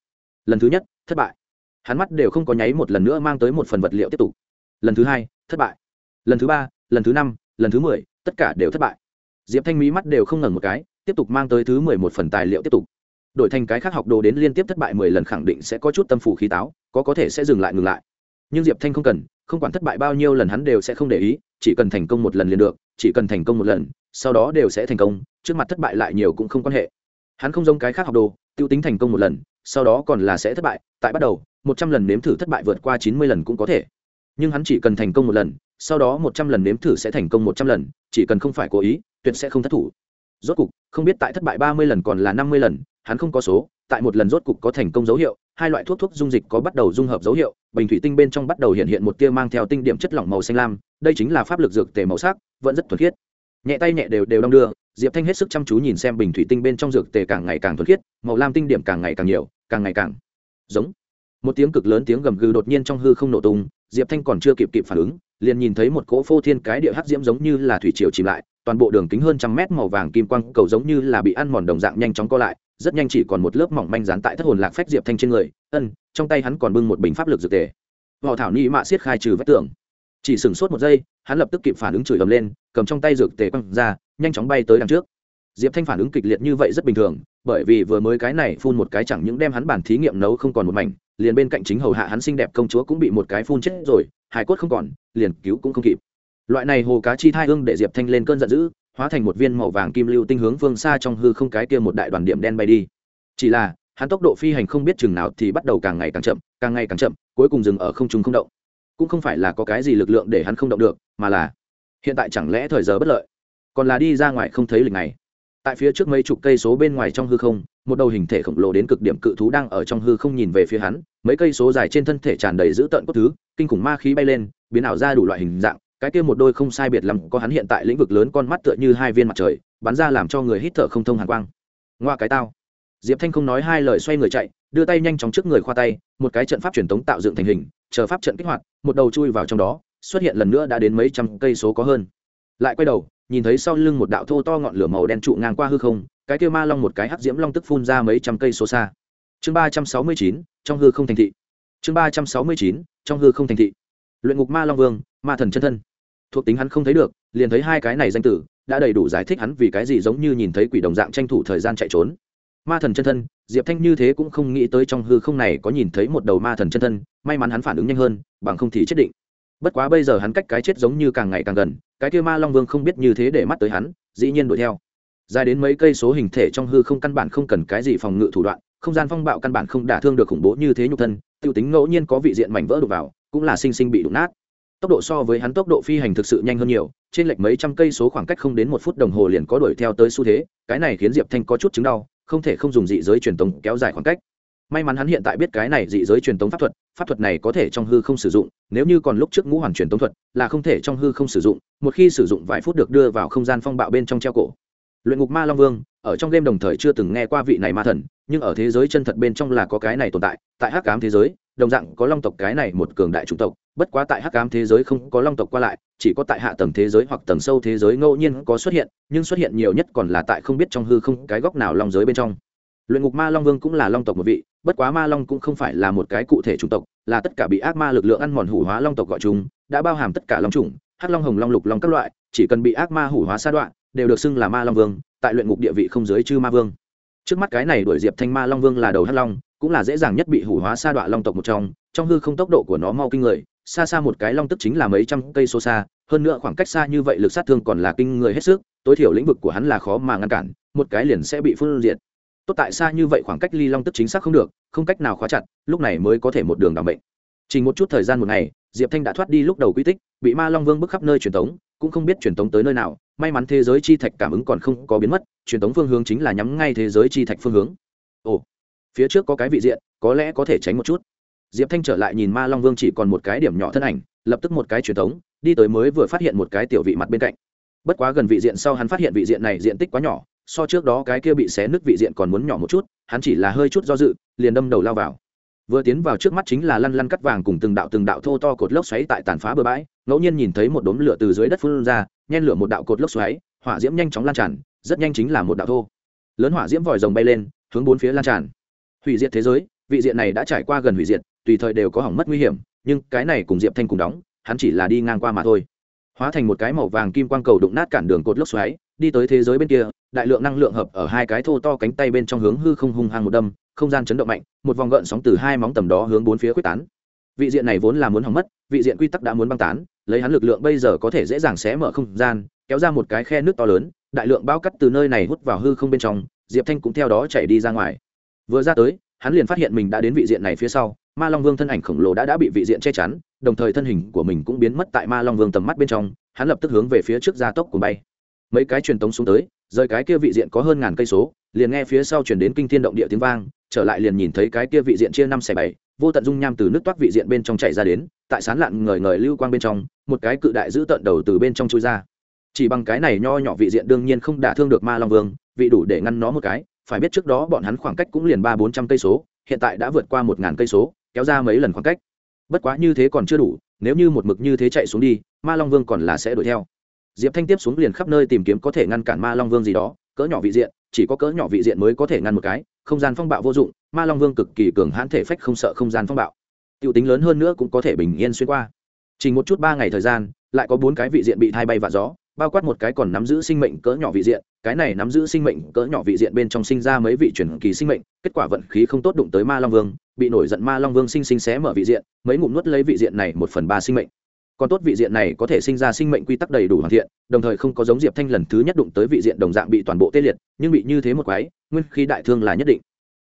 Lần thứ nhất, thất bại. Hắn mắt đều không có nháy một lần nữa mang tới một phần vật liệu tiếp tục. Lần thứ hai, thất bại. Lần thứ ba, lần thứ năm, lần thứ mười, tất cả đều thất bại diệp thanh mỹ mắt đều không ngẩn một cái, tiếp tục mang tới thứ mười một phần tài liệu tiếp tục. Đổi thành cái khác học đồ đến liên tiếp thất bại mười lần khẳng định sẽ có chút tâm phủ khí táo, có có thể sẽ dừng lại ngừng lại. Nhưng diệp thanh không cần, không quản thất bại bao nhiêu lần hắn đều sẽ không để ý, chỉ cần thành công một lần liền được, chỉ cần thành công một lần, sau đó đều sẽ thành công, trước mặt thất bại lại nhiều cũng không quan hệ. Hắn không giống cái khác học đồ t i ê u tính thành công một lần, sau đó còn là sẽ thất bại, tại bắt đầu, một trăm lần nếm thử thất bại vượt qua chín mươi lần cũng có thể. Nhưng hắn chỉ cần thành công một lần sau đó một trăm lần nếm thử sẽ thành công một trăm lần, chỉ cần không phải cố ý, tuyệt sẽ không thất thủ. Rốt cục, không biết tại thất bại ba mươi lần còn là năm mươi lần, hắn không có số, tại một lần rốt cục có thành công dấu hiệu, hai loại thuốc thuốc dung dịch có bắt đầu dung hợp dấu hiệu, bình thủy tinh bên trong bắt đầu hiện hiện một tia mang theo tinh điểm chất lỏng màu xanh lam, đây chính là pháp lực dược tề màu sắc, vẫn rất thuần khiết. Nhẹ tay nhẹ đều đều đong đưa, diệp thanh hết sức chăm chú nhìn xem bình thủy tinh bên trong dược tề càng ngày càng thuần khiết, màu lam tinh điểm càng ngày càng nhiều, càng ngày càng giống. Một tiếng cực lớn tiếng gầm gừ đột nhiên trong hư không nổ tung, diệp thanh còn chưa kịp kịp phản ứng liền nhìn thấy một cỗ phô thiên cái địa hắc diễm giống như là thủy triều chìm lại, toàn bộ đường kính hơn trăm mét màu vàng kim quang cầu giống như là bị ăn mòn đồng dạng nhanh chóng co lại, rất nhanh chỉ còn một lớp mỏng manh dán tại thất hồn lạc phách diệp thanh trên người, ân, trong tay hắn còn bưng một bình pháp lực dược tề. Họ thảo ni mạ siết khai trừ vách tường. Chỉ sửng sốt một giây, hắn lập tức kịp phản ứng chửi ầm lên, cầm trong tay dược tề quăng ra, nhanh chóng bay tới đằng trước diệp thanh phản ứng kịch liệt như vậy rất bình thường, bởi vì vừa mới cái này phun một cái chẳng những đem hắn bản thí nghiệm nấu không còn một mảnh, liền bên cạnh chính hầu hạ hắn xinh đẹp công chúa cũng bị một cái phun chết rồi hải cốt không còn, liền cứu cũng không kịp. Loại này hồ cá chi thai hương để diệp thanh lên cơn giận dữ, hóa thành một viên màu vàng kim lưu tinh hướng phương xa trong hư không cái kia một đại đoàn điểm đen bay đi. Chỉ là, hắn tốc độ phi hành không biết chừng nào thì bắt đầu càng ngày càng chậm, càng ngày càng chậm, cuối cùng dừng ở không trung không động. Cũng không phải là có cái gì lực lượng để hắn không động được, mà là hiện tại chẳng lẽ thời giờ bất lợi? Còn là đi ra ngoài không thấy lịch này tại phía trước mấy chục cây số bên ngoài trong hư không, một đầu hình thể khổng lồ đến cực điểm cự thú đang ở trong hư không nhìn về phía hắn, mấy cây số dài trên thân thể tràn đầy dữ tợn cốt thứ, kinh khủng ma khí bay lên, biến ảo ra đủ loại hình dạng, cái kia một đôi không sai biệt lắm, có hắn hiện tại lĩnh vực lớn con mắt tựa như hai viên mặt trời, bắn ra làm cho người hít thở không thông hàn quang. Ngoa cái tao. Diệp thanh không nói hai lời xoay người chạy, đưa tay nhanh chóng trước người khoa tay, một cái trận pháp truyền thống tạo dựng thành hình, chờ pháp trận kích hoạt, một đầu chui vào trong đó, xuất hiện lần nữa đã đến mấy trăm cây số có hơn. Lại quay đầu nhìn thấy sau lưng một đạo thô to ngọn lửa màu đen trụ ngang qua hư không, cái kia ma long một cái hắc diễm long tức phun ra mấy trăm cây số xa. Chương ba trăm sáu mươi chín, trong hư không thành thị. Chương ba trăm sáu mươi chín, trong hư không thành thị. Luyện ngục ma long vương, ma thần chân thân. Thuộc tính hắn không thấy được, liền thấy hai cái này danh tử, đã đầy đủ giải thích hắn vì cái gì giống như nhìn thấy quỷ đồng dạng tranh thủ thời gian chạy trốn. Ma thần chân thân, diệp thanh như thế cũng không nghĩ tới trong hư không này có nhìn thấy một đầu ma thần chân thân, may mắn hắn phản ứng nhanh hơn, bằng không thì chết định. Bất quá bây giờ hắn cách cái chết giống như càng ngày càng gần cái kia ma long vương không biết như thế để mắt tới hắn, dĩ nhiên đuổi theo. Dài đến mấy cây số hình thể trong hư không căn bản không cần cái gì phòng ngự thủ đoạn, không gian phong bạo căn bản không đả thương được khủng bố như thế nhục thân t i ê u tính ngẫu nhiên có vị diện mảnh vỡ đục vào, cũng là sinh sinh bị đụng nát. Tốc độ so với hắn tốc độ phi hành thực sự nhanh hơn nhiều, trên lệch mấy trăm cây số khoảng cách không đến một phút đồng hồ liền có đuổi theo tới xu thế, cái này khiến diệp thanh có chút chứng đau, không thể không dùng dị giới truyền tống kéo dài khoảng cách may mắn hắn hiện tại biết cái này dị giới truyền tống pháp thuật pháp thuật này có thể trong hư không sử dụng, nếu như còn lúc trước ngũ hoàn truyền tống thuật, là không thể trong hư không sử dụng, một khi sử dụng vài phút được đưa vào không gian phong bạo bên trong treo cổ. Luyện ngục ma long vương, ở trong game đồng thời chưa từng nghe qua vị này ma thần, nhưng ở thế giới chân thật bên trong là có cái này tồn tại tại hắc cám thế giới, đồng dạng có long tộc cái này một cường đại chủng tộc, bất quá tại hắc cám thế giới không có long tộc qua lại, chỉ có tại hạ tầng thế giới hoặc tầng sâu thế giới ngẫu nhiên có xuất hiện, nhưng xuất hiện nhiều nhất còn là tại không biết trong hư không cái góc nào long giới bên trong. Luyện ngục ma long vương cũng là long tộc một vị bất quá ma long cũng không phải là một cái cụ thể chủng tộc, là tất cả bị ác ma lực lượng ăn mòn hủ hóa long tộc gọi chúng, đã bao hàm tất cả long chủng, hắc long, hồng long, lục long các loại, chỉ cần bị ác ma hủ hóa sa đoạn, đều được xưng là ma long vương, tại luyện ngục địa vị không dưới chư ma vương. Trước mắt cái này đuổi diệp thanh ma long vương là đầu hắc long, cũng là dễ dàng nhất bị hủ hóa sa đoạn long tộc một trong trong hư không tốc độ của nó mau kinh người, xa xa một cái long tức chính là mấy trăm cây số xa, hơn nữa khoảng cách xa như vậy lực sát thương còn là kinh người hết sức, tối thiểu lĩnh vực của hắn là khó mà ngăn cản, một cái liền sẽ bị phương diệt tốt tại xa như vậy khoảng cách ly long tức chính xác không được, không cách nào khóa chặt, lúc này mới có thể một đường đảm bệnh. Chỉ một chút thời gian một ngày, diệp thanh đã thoát đi lúc đầu quy tích, bị ma long vương bức khắp nơi truyền tống, cũng không biết truyền tống tới nơi nào, may mắn thế giới chi thạch cảm ứng còn không có biến mất, truyền tống phương hướng chính là nhắm ngay thế giới chi thạch phương hướng. Ồ, phía trước có cái vị diện, có lẽ có thể tránh một chút. Diệp thanh trở lại nhìn ma long vương chỉ còn một cái điểm nhỏ thân ảnh, lập tức một cái truyền tống, đi tới mới vừa phát hiện một cái tiểu vị mặt bên cạnh. Bất quá gần vị diện sau hắn phát hiện vị diện này diện tích quá nhỏ so trước đó cái kia bị xé nứt vị diện còn muốn nhỏ một chút, hắn chỉ là hơi chút do dự, liền đâm đầu lao vào. Vừa tiến vào trước mắt chính là lăn lăn cắt vàng cùng từng đạo từng đạo thô to cột lốc xoáy tại tàn phá bờ bãi, ngẫu nhiên nhìn thấy một đốm lửa từ dưới đất phun ra, nhen lửa một đạo cột lốc xoáy, hỏa diễm nhanh chóng lan tràn, rất nhanh chính là một đạo thô. Lớn hỏa diễm vòi rồng bay lên, hướng bốn phía lan tràn. Hủy diệt thế giới, vị diện này đã trải qua gần hủy diệt, tùy thời đều có hỏng mất nguy hiểm, nhưng cái này cùng diệp thanh cùng đóng, hắn chỉ là đi ngang qua mà thôi. Hóa thành một cái màu vàng kim quang cầu đụng nát cản đường cột lốc xoáy đi tới thế giới bên kia, đại lượng năng lượng hợp ở hai cái thô to cánh tay bên trong hướng hư không hung hăng một đâm, không gian chấn động mạnh, một vòng gợn sóng từ hai móng tầm đó hướng bốn phía quyết tán. Vị diện này vốn là muốn hỏng mất, vị diện quy tắc đã muốn băng tán, lấy hắn lực lượng bây giờ có thể dễ dàng xé mở không gian, kéo ra một cái khe nước to lớn, đại lượng bao cắt từ nơi này hút vào hư không bên trong, diệp thanh cũng theo đó chạy đi ra ngoài. Vừa ra tới, hắn liền phát hiện mình đã đến vị diện này phía sau, ma long vương thân ảnh khổng lồ đã đã bị vị diện che chắn, đồng thời thân hình của mình cũng biến mất tại ma long vương tầm mắt bên trong, hắn lập tức hướng về phía trước gia tốc của bay mấy cái truyền tống xuống tới, rời cái kia vị diện có hơn ngàn cây số, liền nghe phía sau chuyển đến kinh thiên động địa tiếng vang, trở lại liền nhìn thấy cái kia vị diện chia năm xẻ bảy, vô tận dung nham từ nước toát vị diện bên trong chạy ra đến, tại sán lạn ngời ngời lưu quang bên trong, một cái cự đại giữ tận đầu từ bên trong chui ra. Chỉ bằng cái này nho nhỏ vị diện đương nhiên không đả thương được ma long vương, vị đủ để ngăn nó một cái, phải biết trước đó bọn hắn khoảng cách cũng liền ba bốn trăm cây số, hiện tại đã vượt qua một ngàn cây số, kéo ra mấy lần khoảng cách. Bất quá như thế còn chưa đủ, nếu như một mực như thế chạy xuống đi, ma long vương còn là sẽ đuổi theo diệp thanh tiếp xuống liền khắp nơi tìm kiếm có thể ngăn cản ma long vương gì đó, cỡ nhỏ vị diện, chỉ có cỡ nhỏ vị diện mới có thể ngăn một cái, không gian phong bạo vô dụng, ma long vương cực kỳ cường hãn thể phách không sợ không gian phong bạo. T i ể u tính lớn hơn nữa cũng có thể bình yên xuyên qua. Chỉ một chút ba ngày thời gian, lại có bốn cái vị diện bị thay bay và gió, bao quát một cái còn nắm giữ sinh mệnh cỡ nhỏ vị diện, cái này nắm giữ sinh mệnh cỡ nhỏ vị diện bên trong sinh ra mấy vị truyền kỳ sinh mệnh, kết quả vận khí không tốt đụng tới ma long vương, bị nổi giận ma long vương sinh sinh xé mở vị diện, mấy ngụm nuốt lấy vị diện này một phần ba sinh mệnh còn tốt vị diện này có thể sinh ra sinh mệnh quy tắc đầy đủ hoàn thiện, đồng thời không có giống diệp thanh lần thứ nhất đụng tới vị diện đồng dạng bị toàn bộ tê liệt, nhưng bị như thế một quái, nguyên khí đại thương là nhất định.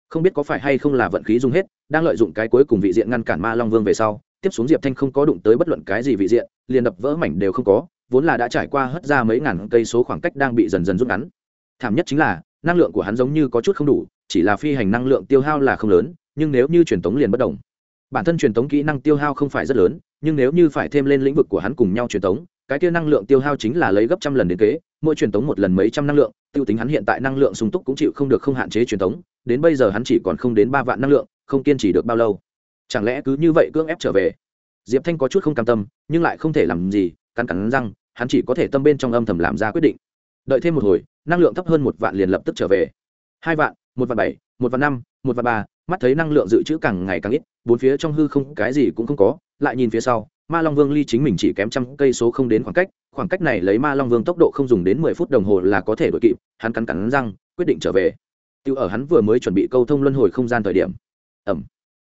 Không biết có phải hay không là vận khí dùng hết, đang lợi dụng cái cuối cùng vị diện ngăn cản ma long vương về sau, tiếp xuống diệp thanh không có đụng tới bất luận cái gì vị diện, liền đập vỡ mảnh đều không có, vốn là đã trải qua hất ra mấy ngàn cây số khoảng cách đang bị dần dần rút ngắn. Thảm nhất chính là, năng lượng của hắn giống như có chút không đủ, chỉ là phi hành năng lượng tiêu hao là không lớn, nhưng nếu như truyền tống liền bất đồng bản thân truyền tống kỹ năng tiêu hao không phải rất lớn nhưng nếu như phải thêm lên lĩnh vực của hắn cùng nhau truyền tống, cái kia năng lượng tiêu hao chính là lấy gấp trăm lần đến kế, mỗi truyền tống một lần mấy trăm năng lượng, tiêu tính hắn hiện tại năng lượng sung túc cũng chịu không được không hạn chế truyền tống, đến bây giờ hắn chỉ còn không đến ba vạn năng lượng, không kiên trì được bao lâu. Chẳng lẽ cứ như vậy cưỡng ép trở về? Diệp thanh có chút không cam tâm, nhưng lại không thể làm gì, cắn cắn răng, hắn chỉ có thể tâm bên trong âm thầm làm ra quyết định. Đợi thêm một hồi, năng lượng thấp hơn một vạn liền lập tức trở về. Hai vạn, một vạn bảy, một vạn năm, một vạn ba, mắt thấy năng lượng dự trữ càng ngày càng ít, bốn phía trong hư không cái gì cũng không có lại nhìn phía sau, ma long vương ly chính mình chỉ kém trăm cây số không đến khoảng cách khoảng cách này lấy ma long vương tốc độ không dùng đến mười phút đồng hồ là có thể đ ổ i kịp, hắn cắn cắn răng, quyết định trở về. Tiêu ở hắn vừa mới chuẩn bị câu thông luân hồi không gian thời điểm. Ẩm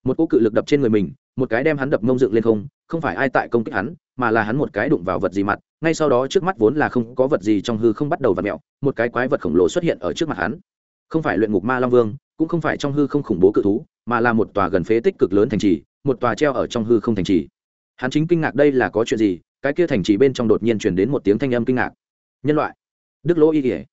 một cỗ cự lực đập trên người mình, một cái đem hắn đập mông dựng lên không không phải ai tại công kích hắn, mà là hắn một cái đụng vào vật gì mặt, ngay sau đó trước mắt vốn là không có vật gì trong hư không bắt đầu v ặ mẹo một cái quái vật khổng lồ xuất hiện ở trước mặt hắn. Không phải luyện ngục ma long vương, cũng không phải trong hư không khủng bố cự thú, mà là một tòa gần phế tích cực lớn thành trì một tòa treo ở trong hư không thành trì. Hắn chính kinh ngạc đây là có chuyện gì, cái kia thành trì bên trong đột nhiên chuyển đến một tiếng thanh âm kinh ngạc. Nhân loại. Đức lỗ y kỉa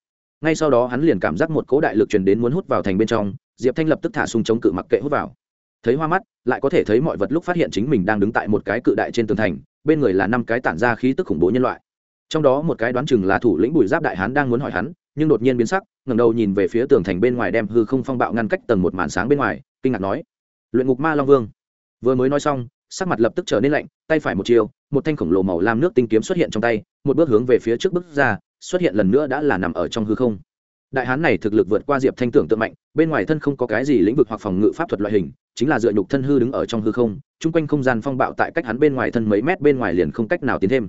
ngay sau đó hắn liền cảm giác một cỗ đại lực truyền đến muốn hút vào thành bên trong, diệp thanh lập tức thả súng chống cự mặc kệ hút vào. Thấy hoa mắt, lại có thể thấy mọi vật lúc phát hiện chính mình đang đứng tại một cái cự đại trên tường thành, bên người là năm cái tản ra khí tức khủng bố nhân loại. Trong đó một cái đoán chừng là thủ lĩnh bùi giáp đại hán đang muốn hỏi hắn, nhưng đột nhiên biến sắc, ngẩng đầu nhìn về phía tường thành bên ngoài đem hư không phong bạo ngăn cách tầng một màn sáng bên ngoài, kinh ngạc nói, luyện ngục ma long vương vừa mới nói xong, sắc mặt lập tức trở nên lạnh, tay phải một chiều một thanh khổng lồ màu lam nước tinh kiếm xuất hiện trong tay, một bước hướng về phía trước bước ra, xuất hiện lần nữa đã là nằm ở trong hư không. Đại hán này thực lực vượt qua diệp thanh tưởng tượng mạnh, bên ngoài thân không có cái gì lĩnh vực hoặc phòng ngự pháp thuật loại hình, chính là dựa nhục thân hư đứng ở trong hư không, chung quanh không gian phong bạo tại cách hắn bên ngoài thân mấy mét bên ngoài liền không cách nào tiến thêm.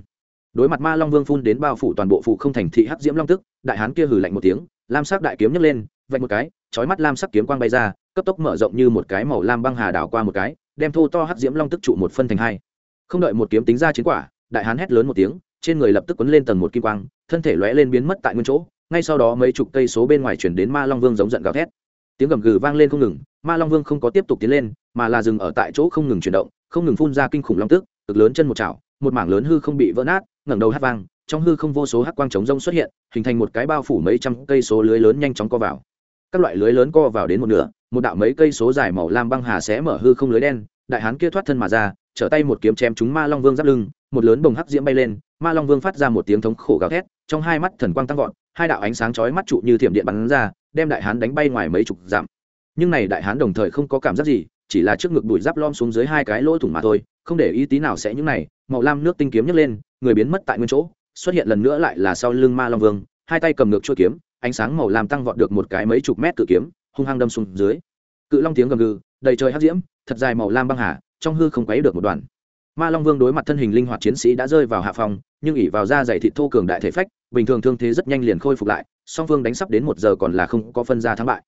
Đối mặt ma long vương phun đến bao phủ toàn bộ phủ không thành thị hắc diễm long tức, đại hán kia hừ lạnh một tiếng, lam sắc đại kiếm nhấc lên, vạch một cái, chói mắt lam sắc kiếm quang bay ra, cấp tốc mở rộng như một cái màu lam băng hà đảo qua một cái đem thô to hắc diễm long tức trụ một phân thành hai. Không đợi một kiếm tính ra chiến quả, đại hán hét lớn một tiếng, trên người lập tức quấn lên tầng một kim quang, thân thể lóe lên biến mất tại nguyên chỗ, ngay sau đó mấy chục cây số bên ngoài chuyển đến ma long vương giống giận gào thét. Tiếng gầm gừ vang lên không ngừng, ma long vương không có tiếp tục tiến lên, mà là dừng ở tại chỗ không ngừng chuyển động, không ngừng phun ra kinh khủng long tức, cực lớn chân một chảo, một mảng lớn hư không bị vỡ nát, ngẩng đầu hát vang, trong hư không vô số hắc quang chống rông xuất hiện, hình thành một cái bao phủ mấy trăm cây số lưới lớn nhanh chóng co vào. Các loại lưới lớn co vào đến một nửa một đạo mấy cây số dài màu lam băng hà sẽ mở hư không lưới đen, đại hán kia thoát thân mà ra, trở tay một kiếm chém chúng ma long vương giáp lưng, một lớn bồng hắc diễm bay lên, ma long vương phát ra một tiếng thống khổ gào thét, trong hai mắt thần quang tăng vọt, hai đạo ánh sáng chói mắt trụ như thiểm điện bắn ra, đem đại hán đánh bay ngoài mấy chục dặm. Nhưng này đại hán đồng thời không có cảm giác gì, chỉ là trước ngực đùi giáp lom xuống dưới hai cái lỗ thủng mà thôi, không để ý tí nào sẽ những này, màu lam nước tinh kiếm nhấc lên, người biến mất tại nguyên chỗ, xuất hiện lần nữa lại là sau lưng ma long vương, hai tay cầm ngược chuôi kiếm, ánh sáng màu lam tăng vọt được một cái mấy chục mét cự kiếm hung hăng đâm xuống dưới. Cự long tiếng gầm gừ, đầy trời hắc diễm, thật dài màu lam băng hà, trong hư không quấy được một đoàn. Ma long vương đối mặt thân hình linh hoạt chiến sĩ đã rơi vào hạ phòng, nhưng ỉ vào da dày thịt thô cường đại thể phách, bình thường thương thế rất nhanh liền khôi phục lại, song phương đánh sắp đến một giờ còn là không có phân ra thắng bại.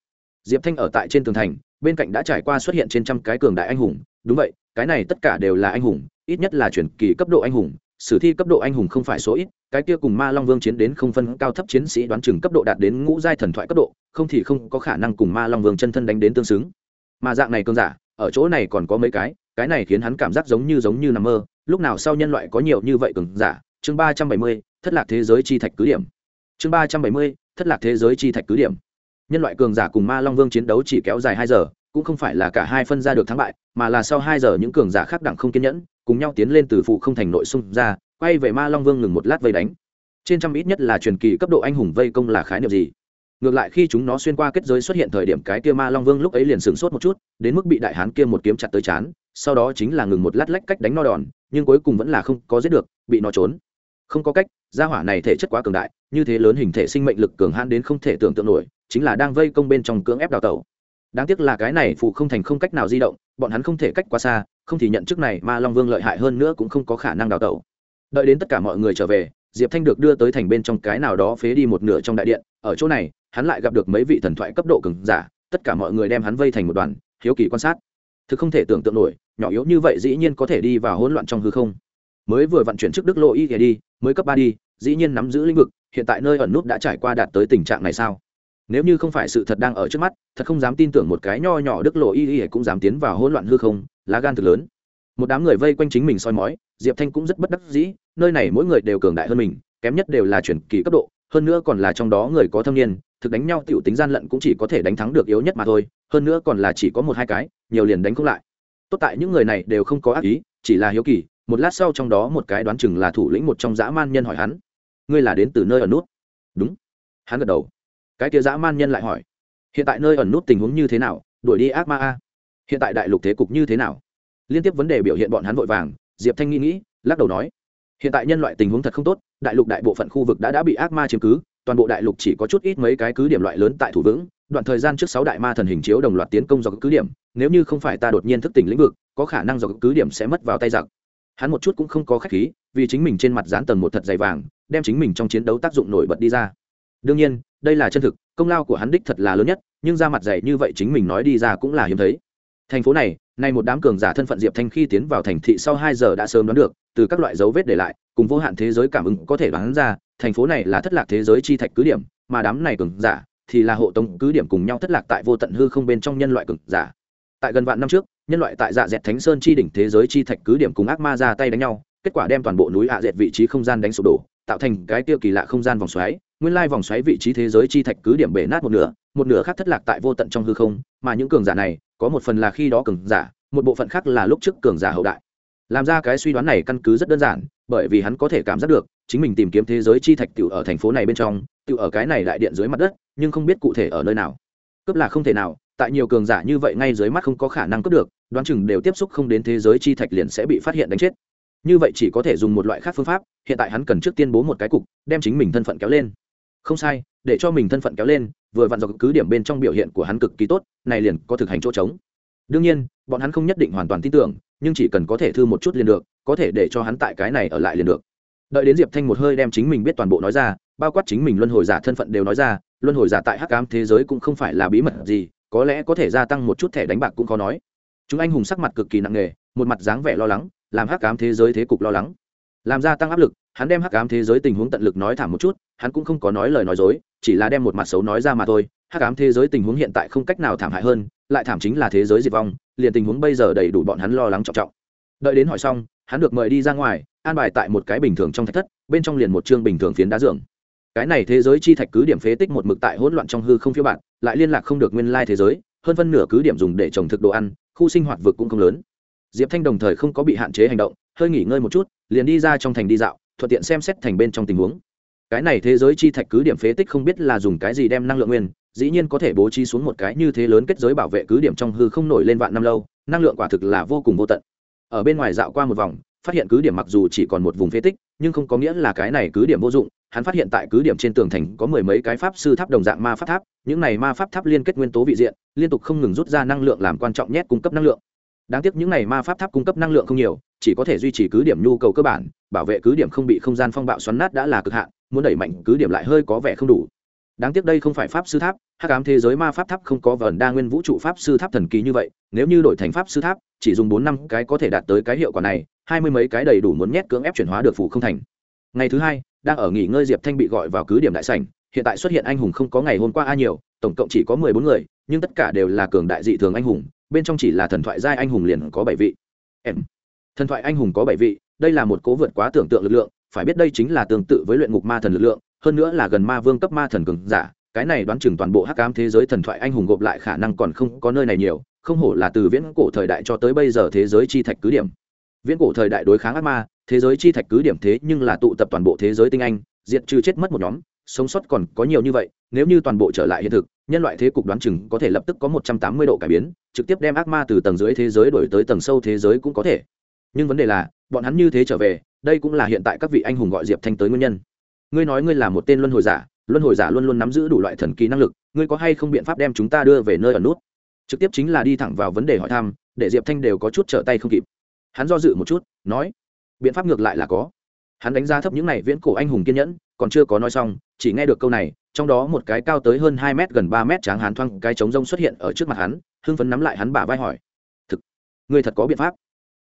Diệp thanh ở tại trên tường thành, bên cạnh đã trải qua xuất hiện trên trăm cái cường đại anh hùng. Đúng vậy, cái này tất cả đều là anh hùng, ít nhất là chuyển kỳ cấp độ anh hùng, sử thi cấp độ anh hùng không phải số ít, cái kia cùng ma long vương chiến đến không phân cao thấp chiến sĩ đoán chừng cấp độ đạt đến ngũ giai thần thoại cấp độ không thì không có khả năng cùng ma long vương chân thân đánh đến tương xứng. Mà dạng này cơn giả, ở chỗ này còn có mấy cái cái này khiến hắn cảm giác giống như giống như nằm mơ. Lúc nào sau nhân loại có nhiều như vậy cường giả? Chương ba trăm bảy mươi, thất lạc thế giới chi thạch cứ điểm. Chương ba trăm bảy mươi, thất lạc thế giới chi thạch cứ điểm. Nhân loại cường giả cùng ma long vương chiến đấu chỉ kéo dài hai giờ, cũng không phải là cả hai phân ra được thắng bại, mà là sau hai giờ những cường giả khác đẳng không kiên nhẫn, cùng nhau tiến lên từ phụ không thành nội xung ra, quay về ma long vương ngừng một lát vây đánh. Trên trăm ít nhất là truyền kỳ cấp độ anh hùng vây công là khái niệm gì? Ngược lại khi chúng nó xuyên qua kết giới xuất hiện thời điểm cái kia ma long vương lúc ấy liền sửng sốt một chút, đến mức bị đại hán kia một kiếm chặt tới chán, sau đó chính là ngừng một lát lách cách đánh no đòn, nhưng cuối cùng vẫn là không có giết được, bị nó trốn. Không có cách, gia hỏa này thể chất quá cường đại, như thế lớn hình thể sinh mệnh lực cường hãn đến không thể tưởng tượng nổi, chính là đang vây công bên trong cưỡng ép đào tẩu. Đáng tiếc là cái này phụ không thành không cách nào di động, bọn hắn không thể cách quá xa, không thì nhận chức này ma long vương lợi hại hơn nữa cũng không có khả năng đào tẩu. Đợi đến tất cả mọi người trở về diệp thanh được đưa tới thành bên trong cái nào đó phế đi một nửa trong đại điện. Ở chỗ này, hắn lại gặp được mấy vị thần thoại cấp độ cường giả, tất cả mọi người đem hắn vây thành một đoàn, hiếu kỳ quan sát. Thực không thể tưởng tượng nổi, nhỏ yếu như vậy dĩ nhiên có thể đi vào hỗn loạn trong hư không. Mới vừa vận chuyển trước đức lộ y đi, mới cấp ba đi, dĩ nhiên nắm giữ lĩnh vực, hiện tại nơi ẩn nút đã trải qua đạt tới tình trạng này sao? Nếu như không phải sự thật đang ở trước mắt, thật không dám tin tưởng một cái nho nhỏ đức lộ y y cũng dám tiến vào hỗn loạn hư không, lá gan thực lớn. Một đám người vây quanh chính mình soi mói diệp thanh cũng rất bất đắc dĩ, nơi này mỗi người đều cường đại hơn mình, kém nhất đều là chuyển kỳ cấp độ, hơn nữa còn là trong đó người có thâm niên, thực đánh nhau t i ể u tính gian lận cũng chỉ có thể đánh thắng được yếu nhất mà thôi, hơn nữa còn là chỉ có một hai cái, nhiều liền đánh không lại. Tốt tại những người này đều không có ác ý, chỉ là hiếu kỳ, một lát sau trong đó một cái đoán chừng là thủ lĩnh một trong dã man nhân hỏi hắn, ngươi là đến từ nơi ở nút? Đúng. Hắn gật đầu. Cái kia dã man nhân lại hỏi, hiện tại nơi ẩn nút tình huống như thế nào? Đuổi đi ác ma a. Hiện tại đại lục thế cục như thế nào? Liên tiếp vấn đề biểu hiện bọn hắn vội vàng diệp thanh nghĩ nghĩ, lắc đầu nói, hiện tại nhân loại tình huống thật không tốt, đại lục đại bộ phận khu vực đã đã bị ác ma chiếm cứ, toàn bộ đại lục chỉ có chút ít mấy cái cứ điểm loại lớn tại thủ vững, đoạn thời gian trước sáu đại ma thần hình chiếu đồng loạt tiến công do cứ điểm, nếu như không phải ta đột nhiên thức tỉnh lĩnh vực, có khả năng do cứ điểm sẽ mất vào tay giặc. Hắn một chút cũng không có khách khí, vì chính mình trên mặt dán tầng một thật dày vàng, đem chính mình trong chiến đấu tác dụng nổi bật đi ra. Đương nhiên, đây là chân thực, công lao của hắn đích thật là lớn nhất, nhưng ra mặt dày như vậy chính mình nói đi ra cũng là hiếm thấy. Thành phố này nay một đám cường giả thân phận diệp thanh khi tiến vào thành thị sau hai giờ đã sớm đoán được, từ các loại dấu vết để lại, cùng vô hạn thế giới cảm ứng có thể đoán ra, thành phố này là thất lạc thế giới chi thạch cứ điểm, mà đám này cường giả thì là hộ tống cứ điểm cùng nhau thất lạc tại vô tận hư không bên trong nhân loại cường giả. Tại gần vạn năm trước, nhân loại tại dạ dẹt thánh sơn chi đỉnh thế giới chi thạch cứ điểm cùng ác ma ra tay đánh nhau, kết quả đem toàn bộ núi hạ dẹt vị trí không gian đánh sụp đổ, tạo thành cái tiêu kỳ lạ không gian vòng xoáy nguyên lai vòng xoáy vị trí thế giới chi thạch cứ điểm bể nát một nửa một nửa khác thất lạc tại vô tận trong hư không, mà những cường giả này, có một phần là khi đó cường giả, một bộ phận khác là lúc trước cường giả hậu đại. Làm ra cái suy đoán này căn cứ rất đơn giản, bởi vì hắn có thể cảm giác được, chính mình tìm kiếm thế giới chi thạch tiểu ở thành phố này bên trong, tiểu ở cái này đại điện dưới mặt đất, nhưng không biết cụ thể ở nơi nào. Cướp là không thể nào, tại nhiều cường giả như vậy ngay dưới mắt không có khả năng cướp được, đoán chừng đều tiếp xúc không đến thế giới chi thạch liền sẽ bị phát hiện đánh chết. Như vậy chỉ có thể dùng một loại khác phương pháp, hiện tại hắn cần trước tiên bố một cái cục, đem chính mình thân phận kéo lên không sai, để cho mình thân phận kéo lên, vừa vặn dọc cứ điểm bên trong biểu hiện của hắn cực kỳ tốt, này liền có thực hành chỗ trống. Đương nhiên, bọn hắn không nhất định hoàn toàn tin tưởng, nhưng chỉ cần có thể thư một chút liền được, có thể để cho hắn tại cái này ở lại liền được. Đợi đến diệp thanh một hơi đem chính mình biết toàn bộ nói ra, bao quát chính mình luân hồi giả thân phận đều nói ra, luân hồi giả tại hắc ám thế giới cũng không phải là bí mật gì, có lẽ có thể gia tăng một chút thẻ đánh bạc cũng khó nói. Chúng anh hùng sắc mặt cực kỳ nặng nề, một mặt dáng vẻ lo lắng, làm hắc ám thế giới thế cục lo lắng làm gia tăng áp lực, hắn đem hắc ám thế giới tình huống tận lực nói thảm một chút, hắn cũng không có nói lời nói dối, chỉ là đem một mặt xấu nói ra mà thôi. Hắc ám thế giới tình huống hiện tại không cách nào thảm hại hơn, lại thảm chính là thế giới diệt vong, liền tình huống bây giờ đầy đủ bọn hắn lo lắng trọng trọng. Đợi đến hỏi xong, hắn được mời đi ra ngoài, an bài tại một cái bình thường trong thạch thất, bên trong liền một chương bình thường phiến đá giường. Cái này thế giới chi thạch cứ điểm phế tích một mực tại hỗn loạn trong hư không phiêu bạn lại liên lạc không được nguyên lai thế giới, hơn phân nửa cứ điểm dùng để trồng thực đồ ăn, khu sinh hoạt vực cũng không lớn. Diệp thanh đồng thời không có bị hạn chế hành động hơi nghỉ ngơi một chút, liền đi ra trong thành đi dạo, thuận tiện xem xét thành bên trong tình huống. Cái này thế giới chi thạch cứ điểm phế tích không biết là dùng cái gì đem năng lượng nguyên, dĩ nhiên có thể bố trí xuống một cái như thế lớn kết giới bảo vệ cứ điểm trong hư không nổi lên vạn năm lâu, năng lượng quả thực là vô cùng vô tận. Ở bên ngoài dạo qua một vòng, phát hiện cứ điểm mặc dù chỉ còn một vùng phế tích, nhưng không có nghĩa là cái này cứ điểm vô dụng. Hắn phát hiện tại cứ điểm trên tường thành có mười mấy cái pháp sư tháp đồng dạng ma pháp tháp, những này ma pháp tháp liên kết nguyên tố vị diện, liên tục không ngừng rút ra năng lượng làm quan trọng nhất cung cấp năng lượng đáng tiếc những này ma pháp tháp cung cấp năng lượng không nhiều, chỉ có thể duy trì cứ điểm nhu cầu cơ bản, bảo vệ cứ điểm không bị không gian phong bạo xoắn nát đã là cực hạn, muốn đẩy mạnh cứ điểm lại hơi có vẻ không đủ. Đáng tiếc đây không phải pháp sư tháp, hắc ám thế giới ma pháp tháp không có vần đa nguyên vũ trụ pháp sư tháp thần kỳ như vậy, nếu như đổi thành pháp sư tháp, chỉ dùng bốn năm cái có thể đạt tới cái hiệu quả này, hai mươi mấy cái đầy đủ muốn nhét cưỡng ép chuyển hóa được phủ không thành. Ngày thứ hai, đang ở nghỉ ngơi diệp thanh bị gọi vào cứ điểm đại sảnh, hiện tại xuất hiện anh hùng không có ngày hôm qua a nhiều, tổng cộng chỉ có mười bốn người, nhưng tất cả đều là cường đại dị thường anh hùng bên trong chỉ là thần thoại giai anh hùng liền có bảy vị. Em, thần thoại anh hùng có bảy vị, đây là một cố vượt quá tưởng tượng lực lượng, phải biết đây chính là tương tự với luyện ngục ma thần lực lượng, hơn nữa là gần ma vương cấp ma thần cường giả, cái này đoán chừng toàn bộ hắc ám thế giới thần thoại anh hùng gộp lại khả năng còn không có nơi này nhiều, không hổ là từ viễn cổ thời đại cho tới bây giờ thế giới chi thạch cứ điểm. Viễn cổ thời đại đối kháng ác ma, thế giới chi thạch cứ điểm thế nhưng là tụ tập toàn bộ thế giới tinh anh, diệt trừ chết mất một nhóm, sống sót còn có nhiều như vậy, nếu như toàn bộ trở lại hiện thực, nhân loại thế cục đoán chừng có thể lập tức có một trăm tám mươi độ cải biến trực tiếp đem ác ma từ tầng dưới thế giới đổi tới tầng sâu thế giới cũng có thể. Nhưng vấn đề là, bọn hắn như thế trở về, đây cũng là hiện tại các vị anh hùng gọi diệp thanh tới nguyên nhân. Ngươi nói ngươi là một tên luân hồi giả, luân hồi giả luôn luôn nắm giữ đủ loại thần kỳ năng lực, ngươi có hay không biện pháp đem chúng ta đưa về nơi ở nút? Trực tiếp chính là đi thẳng vào vấn đề hỏi thăm, để diệp thanh đều có chút trở tay không kịp. Hắn do dự một chút, nói, biện pháp ngược lại là có. Hắn đánh giá thấp những này viễn cổ anh hùng kiên nhẫn còn chưa có nói xong, chỉ nghe được câu này, trong đó một cái cao tới hơn hai mét gần ba mét tráng hán thoang cái trống rông xuất hiện ở trước mặt hắn, hưng phấn nắm lại hắn bả vai hỏi, thực, ngươi thật có biện pháp?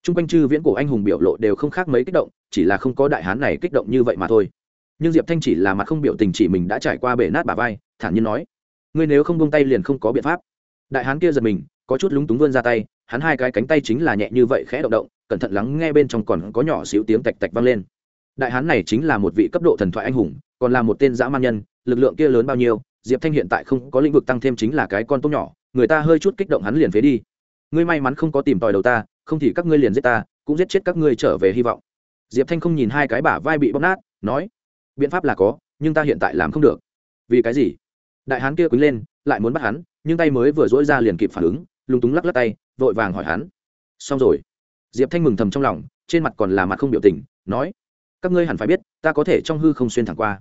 T r u n g quanh chư viễn cổ anh hùng biểu lộ đều không khác mấy kích động, chỉ là không có đại hán này kích động như vậy mà thôi. Nhưng diệp thanh chỉ là mặt không biểu tình chỉ mình đã trải qua bể nát bả vai, thản nhiên nói, ngươi nếu không buông tay liền không có biện pháp. Đại hán kia giật mình, có chút lúng túng vươn ra tay, hắn hai cái cánh tay chính là nhẹ như vậy khẽ động động, cẩn thận lắng nghe bên trong còn có nhỏ xíu tiếng tạch tạch vang lên đại hán này chính là một vị cấp độ thần thoại anh hùng, còn là một tên dã man nhân, lực lượng kia lớn bao nhiêu, diệp thanh hiện tại không có lĩnh vực tăng thêm chính là cái con tốt nhỏ, người ta hơi chút kích động hắn liền phế đi. Ngươi may mắn không có tìm tòi đầu ta, không thì các ngươi liền giết ta, cũng giết chết các ngươi trở về hy vọng. Diệp thanh không nhìn hai cái bả vai bị bóc nát, nói, biện pháp là có, nhưng ta hiện tại làm không được. Vì cái gì? Đại hán kia quý lên, lại muốn bắt hắn, nhưng tay mới vừa dỗi ra liền kịp phản ứng, lúng túng lắc lắc tay, vội vàng hỏi hắn. Xong rồi. Diệp thanh mừng thầm trong lòng, trên mặt còn là mặt không biểu tình, nói các ngươi hẳn phải biết, ta có thể trong hư không xuyên thẳng qua.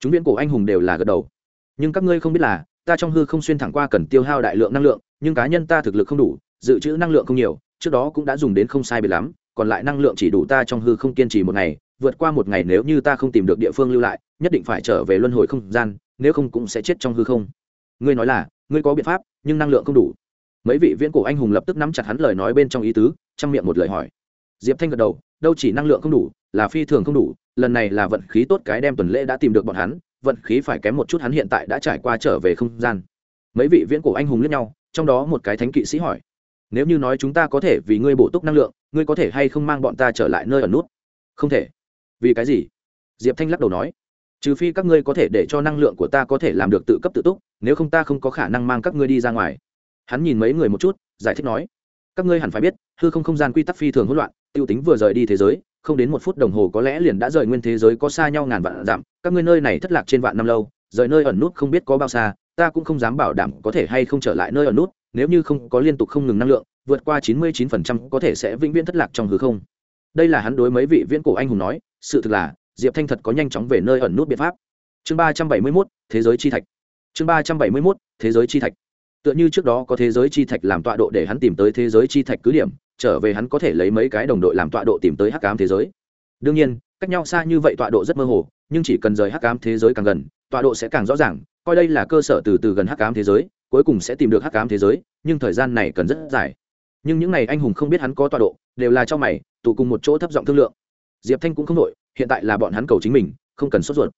Chúng viễn cổ anh hùng đều là gật đầu. Nhưng các ngươi không biết là, ta trong hư không xuyên thẳng qua cần tiêu hao đại lượng năng lượng, nhưng cá nhân ta thực lực không đủ, dự trữ năng lượng không nhiều, trước đó cũng đã dùng đến không sai biệt lắm, còn lại năng lượng chỉ đủ ta trong hư không kiên trì một ngày, vượt qua một ngày nếu như ta không tìm được địa phương lưu lại, nhất định phải trở về luân hồi không gian, nếu không cũng sẽ chết trong hư không. Ngươi nói là, ngươi có biện pháp, nhưng năng lượng không đủ. Mấy vị viễn cổ anh hùng lập tức nắm chặt hắn lời nói bên trong ý tứ, trong miệng một lời hỏi. Diệp thanh gật đầu đâu chỉ năng lượng không đủ, là phi thường không đủ, lần này là vận khí tốt cái đem tuần lễ đã tìm được bọn hắn, vận khí phải kém một chút hắn hiện tại đã trải qua trở về không gian. Mấy vị viễn cổ anh hùng lẫn nhau, trong đó một cái thánh kỵ sĩ hỏi, nếu như nói chúng ta có thể vì ngươi bổ túc năng lượng, ngươi có thể hay không mang bọn ta trở lại nơi ở nút? Không thể. Vì cái gì? Diệp thanh lắc đầu nói, trừ phi các ngươi có thể để cho năng lượng của ta có thể làm được tự cấp tự túc, nếu không ta không có khả năng mang các ngươi đi ra ngoài. Hắn nhìn mấy người một chút, giải thích nói, các ngươi hẳn phải biết, hư không không gian quy tắc phi thường hỗn loạn Tiêu tính vừa rời đi thế giới, không đến một phút đồng hồ có lẽ liền đã rời nguyên thế giới có xa nhau ngàn vạn dặm. Các ngươi nơi này thất lạc trên vạn năm lâu, rời nơi ẩn nút không biết có bao xa, ta cũng không dám bảo đảm có thể hay không trở lại nơi ẩn nút, nếu như không có liên tục không ngừng năng lượng, vượt qua chín mươi chín phần trăm có thể sẽ vĩnh viễn thất lạc trong hư không. Đây là hắn đối mấy vị viễn cổ anh hùng nói, sự thực là, diệp thanh thật có nhanh chóng về nơi ẩn nút biện pháp. Chương ba trăm bảy mươi mốt, thế giới chi thạch. Chương ba trăm bảy mươi mốt, thế giới chi thạch tựa như trước đó có thế giới chi thạch làm tọa độ để hắn tìm tới thế giới chi thạch cứ điểm, trở về hắn có thể lấy mấy cái đồng đội làm tọa độ tìm tới hắc ám thế giới. Đương nhiên, cách nhau xa như vậy tọa độ rất mơ hồ, nhưng chỉ cần rời hắc ám thế giới càng gần, tọa độ sẽ càng rõ ràng, coi đây là cơ sở từ từ gần hắc ám thế giới, cuối cùng sẽ tìm được hắc ám thế giới, nhưng thời gian này cần rất dài. Nhưng những n à y anh hùng không biết hắn có tọa độ, đều là cho mày, tụ cùng một chỗ thấp giọng thương lượng. Diệp thanh cũng không đội hiện tại là bọn hắn cầu chính mình, không cần sốt ruột.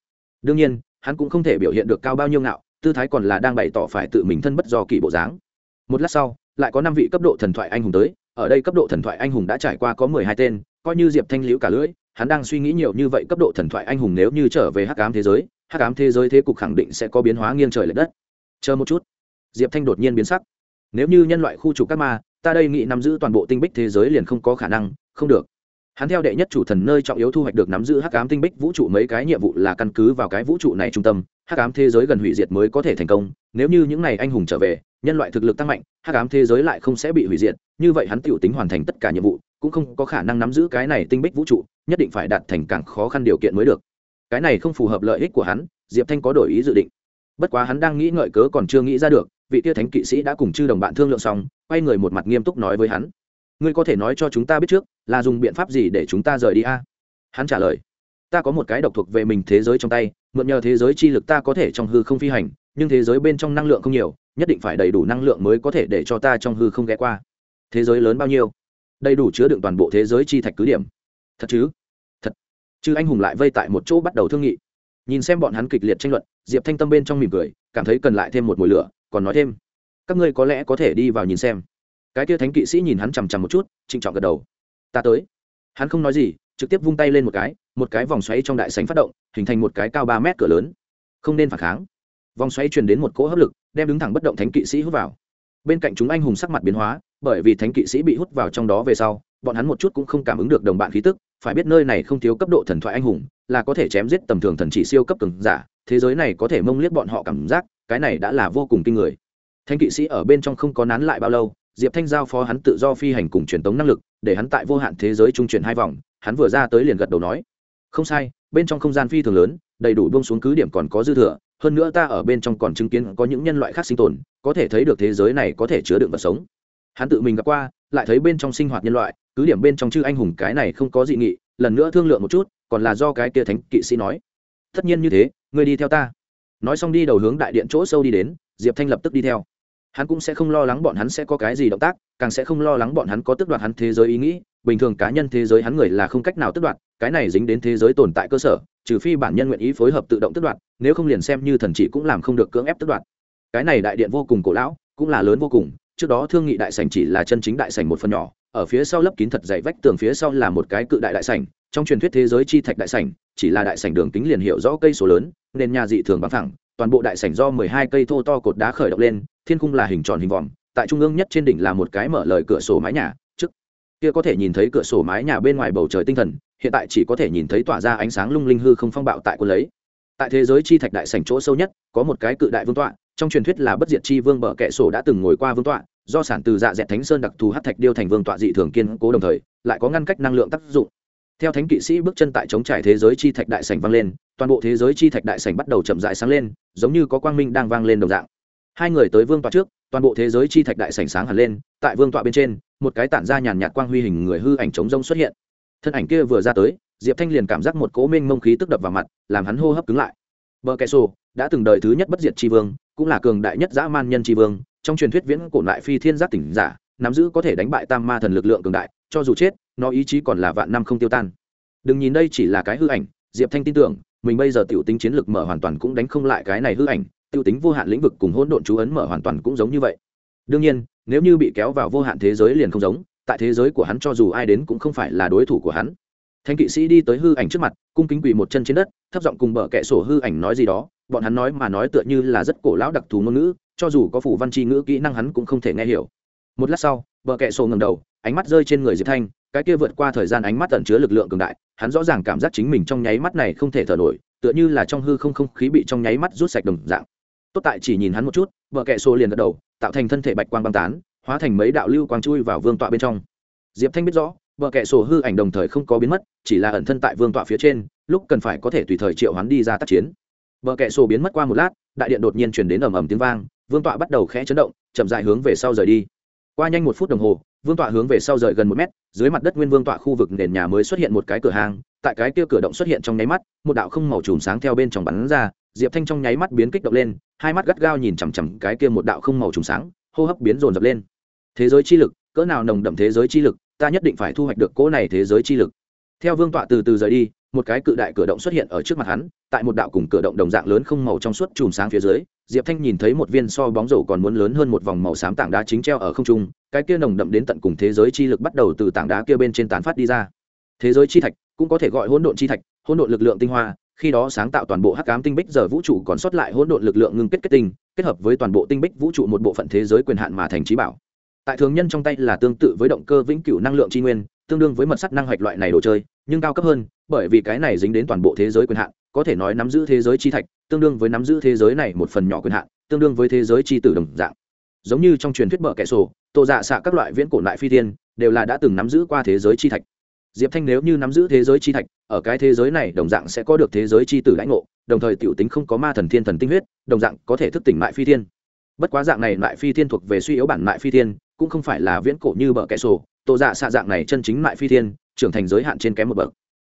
Đương nhiên, hắn cũng không thể biểu hiện được cao bao nhiêu ngạo tư thái còn là đang bày tỏ phải tự mình thân bất do kỳ bộ dáng. Một lát sau, lại có năm vị cấp độ thần thoại anh hùng tới. Ở đây cấp độ thần thoại anh hùng đã trải qua có mười hai tên, coi như diệp thanh liễu cả lưỡi, hắn đang suy nghĩ nhiều như vậy cấp độ thần thoại anh hùng nếu như trở về hắc ám thế giới, hắc ám thế giới thế cục khẳng định sẽ có biến hóa nghiêng trời l ệ đất. Chờ một chút. Diệp thanh đột nhiên biến sắc. Nếu như nhân loại khu trục các ma, ta đây nghĩ nắm giữ toàn bộ tinh bích thế giới liền không có khả năng, không được hắn theo đệ nhất chủ thần nơi trọng yếu thu hoạch được nắm giữ hắc ám tinh bích vũ trụ mấy cái nhiệm vụ là căn cứ vào cái vũ trụ này trung tâm, hắc ám thế giới gần hủy diệt mới có thể thành công. Nếu như những ngày anh hùng trở về, nhân loại thực lực tăng mạnh, hắc ám thế giới lại không sẽ bị hủy diệt. Như vậy hắn t tính hoàn thành tất cả nhiệm vụ, cũng không có khả năng nắm giữ cái này tinh bích vũ trụ, nhất định phải đạt thành càng khó khăn điều kiện mới được. Cái này không phù hợp lợi ích của hắn, diệp thanh có đổi ý dự định. Bất quá hắn đang nghĩ ngợi cớ còn chưa nghĩ ra được, vị tia thánh kỵ sĩ đã cùng chư đồng bạn thương lượng xong, quay người một mặt nghiêm túc nói với hắn ngươi có thể nói cho chúng ta biết trước, là dùng biện pháp gì để chúng ta rời đi a? Hắn trả lời, ta có một cái độc thuộc về mình thế giới trong tay, mượn nhờ thế giới chi lực ta có thể trong hư không phi hành, nhưng thế giới bên trong năng lượng không nhiều, nhất định phải đầy đủ năng lượng mới có thể để cho ta trong hư không ghé qua. Thế giới lớn bao nhiêu? Đầy đủ chứa đựng toàn bộ thế giới chi thạch cứ điểm. Thật chứ? Thật. Chứ anh hùng lại vây tại một chỗ bắt đầu thương nghị. Nhìn xem bọn hắn kịch liệt tranh luận, diệp thanh tâm bên trong mỉm cười, cảm thấy cần lại thêm một mùi lửa, còn nói thêm, các ngươi có lẽ có thể đi vào nhìn xem cái kia thánh kỵ sĩ nhìn hắn chằm chằm một chút, trịnh trọng gật đầu. Ta tới. Hắn không nói gì, trực tiếp vung tay lên một cái một cái vòng xoáy trong đại sánh phát động, hình thành một cái cao ba mét cửa lớn. Không nên phản kháng. Vòng xoáy truyền đến một cỗ hấp lực, đem đứng thẳng bất động thánh kỵ sĩ hút vào. Bên cạnh chúng anh hùng sắc mặt biến hóa, bởi vì thánh kỵ sĩ bị hút vào trong đó về sau, bọn hắn một chút cũng không cảm ứng được đồng bạn khí tức, phải biết nơi này không thiếu cấp độ thần thoại anh hùng, là có thể chém giết tầm thường thần chỉ siêu cấp cường giả, thế giới này có thể mông liếc bọn họ cảm giác, cái này đã là vô cùng kinh người. Thánh kỵ sĩ ở bên trong không có nán lại bao lâu diệp thanh giao phó hắn tự do phi hành cùng truyền tống năng lực, để hắn tại vô hạn thế giới trung chuyển hai vòng, hắn vừa ra tới liền gật đầu nói, không sai, bên trong không gian phi thường lớn, đầy đủ bông xuống cứ điểm còn có dư thừa, hơn nữa ta ở bên trong còn chứng kiến có những nhân loại khác sinh tồn, có thể thấy được thế giới này có thể chứa đựng vật sống. Hắn tự mình gặp qua, lại thấy bên trong sinh hoạt nhân loại, cứ điểm bên trong chư anh hùng cái này không có dị nghị, lần nữa thương lượng một chút, còn là do cái kia thánh kỵ sĩ nói, tất nhiên như thế, ngươi đi theo ta. Nói xong đi đầu hướng đại điện chỗ sâu đi đến, diệp thanh lập tức đi theo hắn cũng sẽ không lo lắng bọn hắn sẽ có cái gì động tác, càng sẽ không lo lắng bọn hắn có tước đoạt hắn thế giới ý nghĩ. Bình thường cá nhân thế giới hắn người là không cách nào tước đoạt, cái này dính đến thế giới tồn tại cơ sở, trừ phi bản nhân nguyện ý phối hợp tự động tước đoạt, nếu không liền xem như thần chỉ cũng làm không được cưỡng ép tước đoạt. Cái này đại điện vô cùng cổ lão, cũng là lớn vô cùng, trước đó thương nghị đại sảnh chỉ là chân chính đại sảnh một phần nhỏ, ở phía sau lấp kín thật dày vách tường phía sau là một cái cự đại đại sảnh, trong truyền thuyết thế giới chi thạch đại sảnh, chỉ là đại sảnh đường kính liền hiệu rõ cây số lớn nên nhà dị thường bằng thẳng toàn bộ đại sảnh do mười hai cây thô to cột đá khởi động lên, thiên khung là hình tròn hình vòm, tại trung ương nhất trên đỉnh là một cái mở lời cửa sổ mái nhà, trước kia có thể nhìn thấy cửa sổ mái nhà bên ngoài bầu trời tinh thần, hiện tại chỉ có thể nhìn thấy tỏa ra ánh sáng lung linh hư không phong bạo tại quân lấy. Tại thế giới chi thạch đại sảnh chỗ sâu nhất, có một cái cự đại vương tọa, trong truyền thuyết là bất diệt chi vương bờ kệ sổ đã từng ngồi qua vương tọa, do sản từ dạ dẹt thánh sơn đặc thù hát thạch điêu thành vương tọa dị thường kiên cố đồng thời, lại có ngăn cách năng lượng tác dụng theo thánh kỵ sĩ bước chân tại chống trải thế giới chi thạch đại sảnh vang lên, toàn bộ thế giới chi thạch đại sảnh bắt đầu chậm rãi sáng lên, giống như có quang minh đang vang lên đồng dạng. Hai người tới vương tọa trước, toàn bộ thế giới chi thạch đại sảnh sáng hẳn lên, tại vương tọa bên trên, một cái tản ra nhàn nhạt quang huy hình người hư ảnh trống rông xuất hiện. Thân ảnh kia vừa ra tới, diệp thanh liền cảm giác một cỗ minh mông khí tức đập vào mặt, làm hắn hô hấp cứng lại. Bờ kẻ sổ đã từng đời thứ nhất bất diệt tri vương, cũng là cường đại nhất dã man nhân tri vương, trong truyền thuyết viễn cổ lại phi thiên giác tỉnh giả, nắm giữ có thể đánh bại tam ma thần lực lượng cường đại cho dù chết, nó ý chí còn là vạn năm không tiêu tan. Đừng nhìn đây chỉ là cái hư ảnh, diệp thanh tin tưởng, mình bây giờ t i ể u tính chiến lược mở hoàn toàn cũng đánh không lại cái này hư ảnh t i u tính vô hạn lĩnh vực cùng hỗn độn chú ấn mở hoàn toàn cũng giống như vậy. Đương nhiên, nếu như bị kéo vào vô hạn thế giới liền không giống, tại thế giới của hắn cho dù ai đến cũng không phải là đối thủ của hắn. Thanh kỵ sĩ đi tới hư ảnh trước mặt, cung kính quỳ một chân trên đất, thấp giọng cùng bờ kệ sổ hư ảnh nói gì đó, bọn hắn nói mà nói tựa như là rất cổ lão đặc thù ngôn ngữ, cho dù có phủ văn tri ngữ kỹ năng hắn cũng không thể nghe hiểu. Một lát sau, bờ kệ sổ ngầm đầu ánh mắt rơi trên người diệp thanh, cái kia vượt qua thời gian ánh mắt tẩn chứa lực lượng cường đại, hắn rõ ràng cảm giác chính mình trong nháy mắt này không thể thở nổi, tựa như là trong hư không không khí bị trong nháy mắt rút sạch đồng dạng. Tốt tại chỉ nhìn hắn một chút, vợ kệ xô liền gật đầu, tạo thành thân thể bạch quang băng tán, hóa thành mấy đạo lưu quang chui vào vương tọa bên trong. Diệp thanh biết rõ, vợ kệ sổ hư ảnh đồng thời không có biến mất, chỉ là ẩn thân tại vương tọa phía trên, lúc cần phải có thể tùy thời triệu hắn đi ra tác chiến. Vợ kệ sổ biến mất qua một lát, đại điện đột nhiên chuyển đến ầm ầm tiếng vang, vương tọa bắt đầu khẽ chấn động, chậm dại hướng về sau rời đi. Qua nhanh một phút đồng hồ vương tọa hướng về sau rời gần một mét, dưới mặt đất nguyên vương tọa khu vực nền nhà mới xuất hiện một cái cửa hàng, tại cái kia cửa động xuất hiện trong nháy mắt, một đạo không màu chùm sáng theo bên trong bắn ra, diệp thanh trong nháy mắt biến kích động lên, hai mắt gắt gao nhìn chằm chằm cái kia một đạo không màu chùm sáng, hô hấp biến rồn rập lên. Thế giới chi lực, cỡ nào nồng đậm thế giới chi lực, ta nhất định phải thu hoạch được cỗ này thế giới chi lực. Theo vương tọa từ từ rời đi, một cái cự đại cửa động xuất hiện ở trước mặt hắn, tại một đạo cùng cửa động đồng dạng lớn không màu trong suốt chùm sáng phía dưới, diệp thanh nhìn thấy một viên so bóng rổ còn muốn lớn hơn một vòng màu xám tảng đá chính treo ở không trung cái kia nồng đậm đến tận cùng thế giới chi lực bắt đầu từ tảng đá kia bên trên tán phát đi ra. Thế giới chi thạch cũng có thể gọi hỗn độn chi thạch, hỗn độn lực lượng tinh hoa, khi đó sáng tạo toàn bộ hắc ám tinh bích giờ vũ trụ còn sót lại hỗn độn lực lượng ngưng kết kết tinh, kết hợp với toàn bộ tinh bích vũ trụ một bộ phận thế giới quyền hạn mà thành trí bảo. Tại thường nhân trong tay là tương tự với động cơ vĩnh cửu năng lượng tri nguyên, tương đương với mật sắt năng hoạch loại này đồ chơi, nhưng cao cấp hơn, bởi vì cái này dính đến toàn bộ thế giới quyền hạn, có thể nói nắm giữ thế giới chi thạch, tương đương với nắm giữ thế giới này một phần nhỏ quyền hạn, tương đương với thế giới chi tử đồng dạng giống như trong truyền thuyết bờ kẻ sổ tổ dạ xạ các loại viễn cổ lại phi tiên, đều là đã từng nắm giữ qua thế giới chi thạch. Diệp thanh nếu như nắm giữ thế giới chi thạch ở cái thế giới này đồng dạng sẽ có được thế giới chi tử lãnh ngộ đồng thời t i ể u tính không có ma thần thiên thần tinh huyết đồng dạng có thể thức tỉnh lại phi thiên. Bất quá dạng này lại phi thiên thuộc về suy yếu bản lại phi thiên cũng không phải là viễn cổ như bờ kẻ sổ tổ dạ xạ dạng này chân chính lại phi thiên trưởng thành giới hạn trên kém một bậc.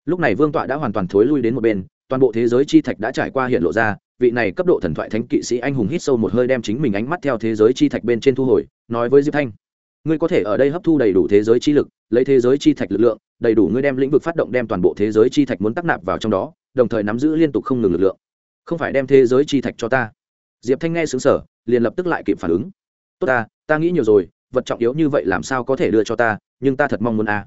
Lúc này vương tọa đã hoàn toàn thối lui đến một bên toàn bộ thế giới chi thạch đã trải qua hiện lộ ra, vị này cấp độ thần thoại thánh kỵ sĩ anh hùng hít sâu một hơi đem chính mình ánh mắt theo thế giới chi thạch bên trên thu hồi, nói với diệp thanh, ngươi có thể ở đây hấp thu đầy đủ thế giới chi lực, lấy thế giới chi thạch lực lượng, đầy đủ ngươi đem lĩnh vực phát động đem toàn bộ thế giới chi thạch muốn tắc nạp vào trong đó, đồng thời nắm giữ liên tục không ngừng lực lượng. Không phải đem thế giới chi thạch cho ta. Diệp thanh nghe xứng sở liền lập tức lại kịp phản ứng. Tốt ta ta nghĩ nhiều rồi, vật trọng yếu như vậy làm sao có thể đưa cho ta, nhưng ta thật mong muốn a. À.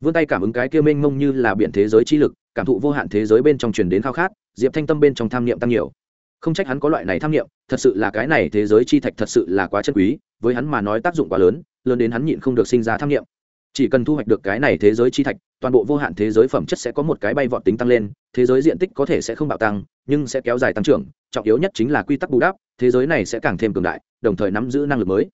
vươn tay cảm ứng cái kia mênh mông như là biển thế giới chi lực cảm thụ vô hạn thế giới bên trong truyền đến khao khát, diệp thanh tâm bên trong tham niệm tăng nhiều. Không trách hắn có loại này tham niệm, thật sự là cái này thế giới chi thạch thật sự là quá chân quý, với hắn mà nói tác dụng quá lớn lớn đến hắn nhịn không được sinh ra tham niệm. Chỉ cần thu hoạch được cái này thế giới chi thạch, toàn bộ vô hạn thế giới phẩm chất sẽ có một cái bay vọt tính tăng lên, thế giới diện tích có thể sẽ không bạo tăng, nhưng sẽ kéo dài tăng trưởng, trọng yếu nhất chính là quy tắc bù đắp, thế giới này sẽ càng thêm cường đại, đồng thời nắm giữ năng lực mới.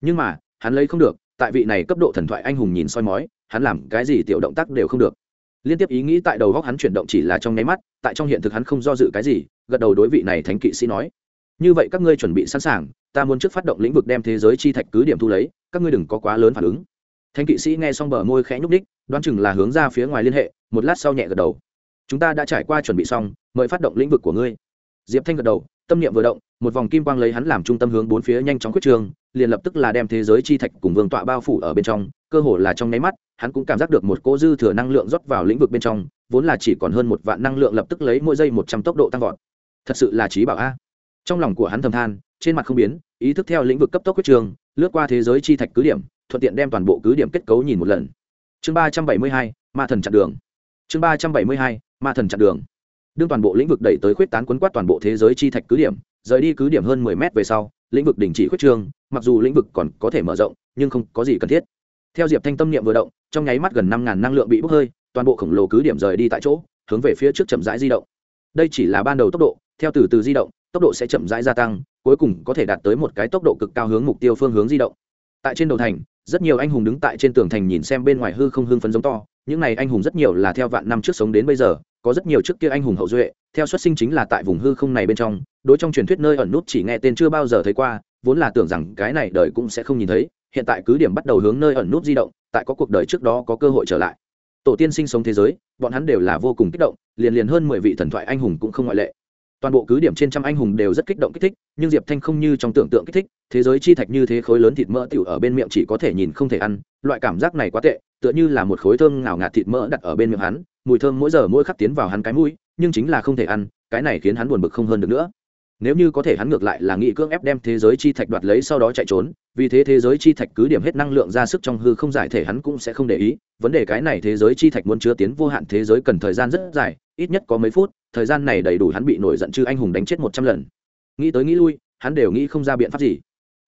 Nhưng mà, hắn lấy không được, tại vị này cấp độ thần thoại anh hùng nhìn soi mói, hắn làm cái gì tiểu động tác đều không được liên tiếp ý nghĩ tại đầu góc hắn chuyển động chỉ là trong nháy mắt, tại trong hiện thực hắn không do dự cái gì, gật đầu đối vị này thánh kỵ sĩ nói. Như vậy các ngươi chuẩn bị sẵn sàng, ta muốn trước phát động lĩnh vực đem thế giới chi thạch cứ điểm thu lấy, các ngươi đừng có quá lớn phản ứng. Thánh kỵ sĩ nghe xong bờ môi khẽ nhúc ních đoán chừng là hướng ra phía ngoài liên hệ, một lát sau nhẹ gật đầu. Chúng ta đã trải qua chuẩn bị xong, mời phát động lĩnh vực của ngươi. Diệp thanh gật đầu, tâm niệm vừa động, một vòng kim quang lấy hắn làm trung tâm hướng bốn phía nhanh chóng quyết trường, liền lập tức là đem thế giới chi thạch cùng vương tọa bao phủ ở bên trong cơ hồ là trong nháy mắt, hắn cũng cảm giác được một cỗ dư thừa năng lượng rót vào lĩnh vực bên trong, vốn là chỉ còn hơn một vạn năng lượng lập tức lấy mỗi giây một trăm tốc độ tăng vọt. Thật sự là trí bảo a. Trong lòng của hắn thầm than, trên mặt không biến, ý thức theo lĩnh vực cấp tốc quyết trường, lướt qua thế giới chi thạch cứ điểm, thuận tiện đem toàn bộ cứ điểm kết cấu nhìn một lần. Chương ba trăm bảy mươi hai, ma thần chặn đường. Chương ba trăm bảy mươi hai, ma thần chặn đường. Đương toàn bộ lĩnh vực đẩy tới khuyết tán quấn quát toàn bộ thế giới chi thạch cứ điểm, rời đi cứ điểm hơn mười mét về sau, lĩnh vực đình chỉ khuyết trương mặc dù lĩnh vực còn có thể mở rộng, nhưng không có gì cần thiết theo diệp thanh tâm niệm vừa động, trong nháy mắt gần năm ngàn năng lượng bị bốc hơi, toàn bộ khổng lồ cứ điểm rời đi tại chỗ, hướng về phía trước chậm rãi di động. Đây chỉ là ban đầu tốc độ, theo từ từ di động, tốc độ sẽ chậm rãi gia tăng, cuối cùng có thể đạt tới một cái tốc độ cực cao hướng mục tiêu phương hướng di động. Tại trên đầu thành, rất nhiều anh hùng đứng tại trên tường thành nhìn xem bên ngoài hư không hưng phấn giống to, những này anh hùng rất nhiều là theo vạn năm trước sống đến bây giờ, có rất nhiều trước kia anh hùng hậu duệ, theo xuất sinh chính là tại vùng hư không này bên trong, đối trong truyền thuyết nơi ẩn nút chỉ nghe tên chưa bao giờ thấy qua, vốn là tưởng rằng cái này đời cũng sẽ không nhìn thấy hiện tại cứ điểm bắt đầu hướng nơi ẩn nút di động, tại có cuộc đời trước đó có cơ hội trở lại. Tổ tiên sinh sống thế giới, bọn hắn đều là vô cùng kích động, liền liền hơn mười vị thần thoại anh hùng cũng không ngoại lệ. Toàn bộ cứ điểm trên trăm anh hùng đều rất kích động kích thích, nhưng diệp thanh không như trong tưởng tượng kích thích, thế giới chi thạch như thế khối lớn thịt mỡ tiểu ở bên miệng chỉ có thể nhìn không thể ăn, loại cảm giác này quá tệ, tựa như là một khối thơm ngào ngạt thịt mỡ đặt ở bên miệng hắn, mùi thơm mỗi giờ mỗi khắc tiến vào hắn cái mũi, nhưng chính là không thể ăn, cái này khiến hắn buồn bực không hơn được nữa nếu như có thể hắn ngược lại là nghị cưỡng ép đem thế giới chi thạch đoạt lấy sau đó chạy trốn, vì thế thế giới chi thạch cứ điểm hết năng lượng ra sức trong hư không giải thể hắn cũng sẽ không để ý. Vấn đề cái này thế giới chi thạch muốn chứa tiến vô hạn thế giới cần thời gian rất dài, ít nhất có mấy phút, thời gian này đầy đủ hắn bị nổi giận chứ anh hùng đánh chết một trăm lần. Nghĩ tới nghĩ lui, hắn đều nghĩ không ra biện pháp gì.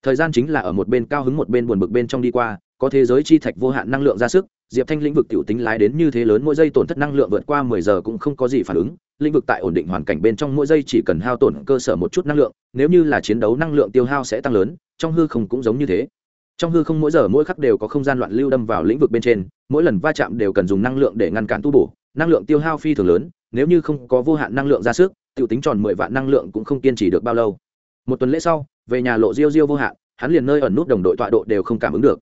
Thời gian chính là ở một bên cao hứng một bên buồn bực bên trong đi qua có thế giới chi thạch vô hạn năng lượng ra sức, diệp thanh lĩnh vực t i ể u tính lái đến như thế lớn mỗi giây tổn thất năng lượng vượt qua mười giờ cũng không có gì phản ứng, lĩnh vực tại ổn định hoàn cảnh bên trong mỗi giây chỉ cần hao tổn cơ sở một chút năng lượng, nếu như là chiến đấu năng lượng tiêu hao sẽ tăng lớn, trong hư không cũng giống như thế. Trong hư không mỗi giờ mỗi khắc đều có không gian loạn lưu đâm vào lĩnh vực bên trên, mỗi lần va chạm đều cần dùng năng lượng để ngăn cản tu bổ, năng lượng tiêu hao phi thường lớn, nếu như không có vô hạn năng lượng ra sức t i ể u tính tròn mười vạn năng lượng cũng không kiên trì được bao lâu. Một tuần lễ sau, về nhà lộ riêu riêu vô hạn, hắn liền nơi ẩn nút đồng đội tọa độ đều không cảm ứng được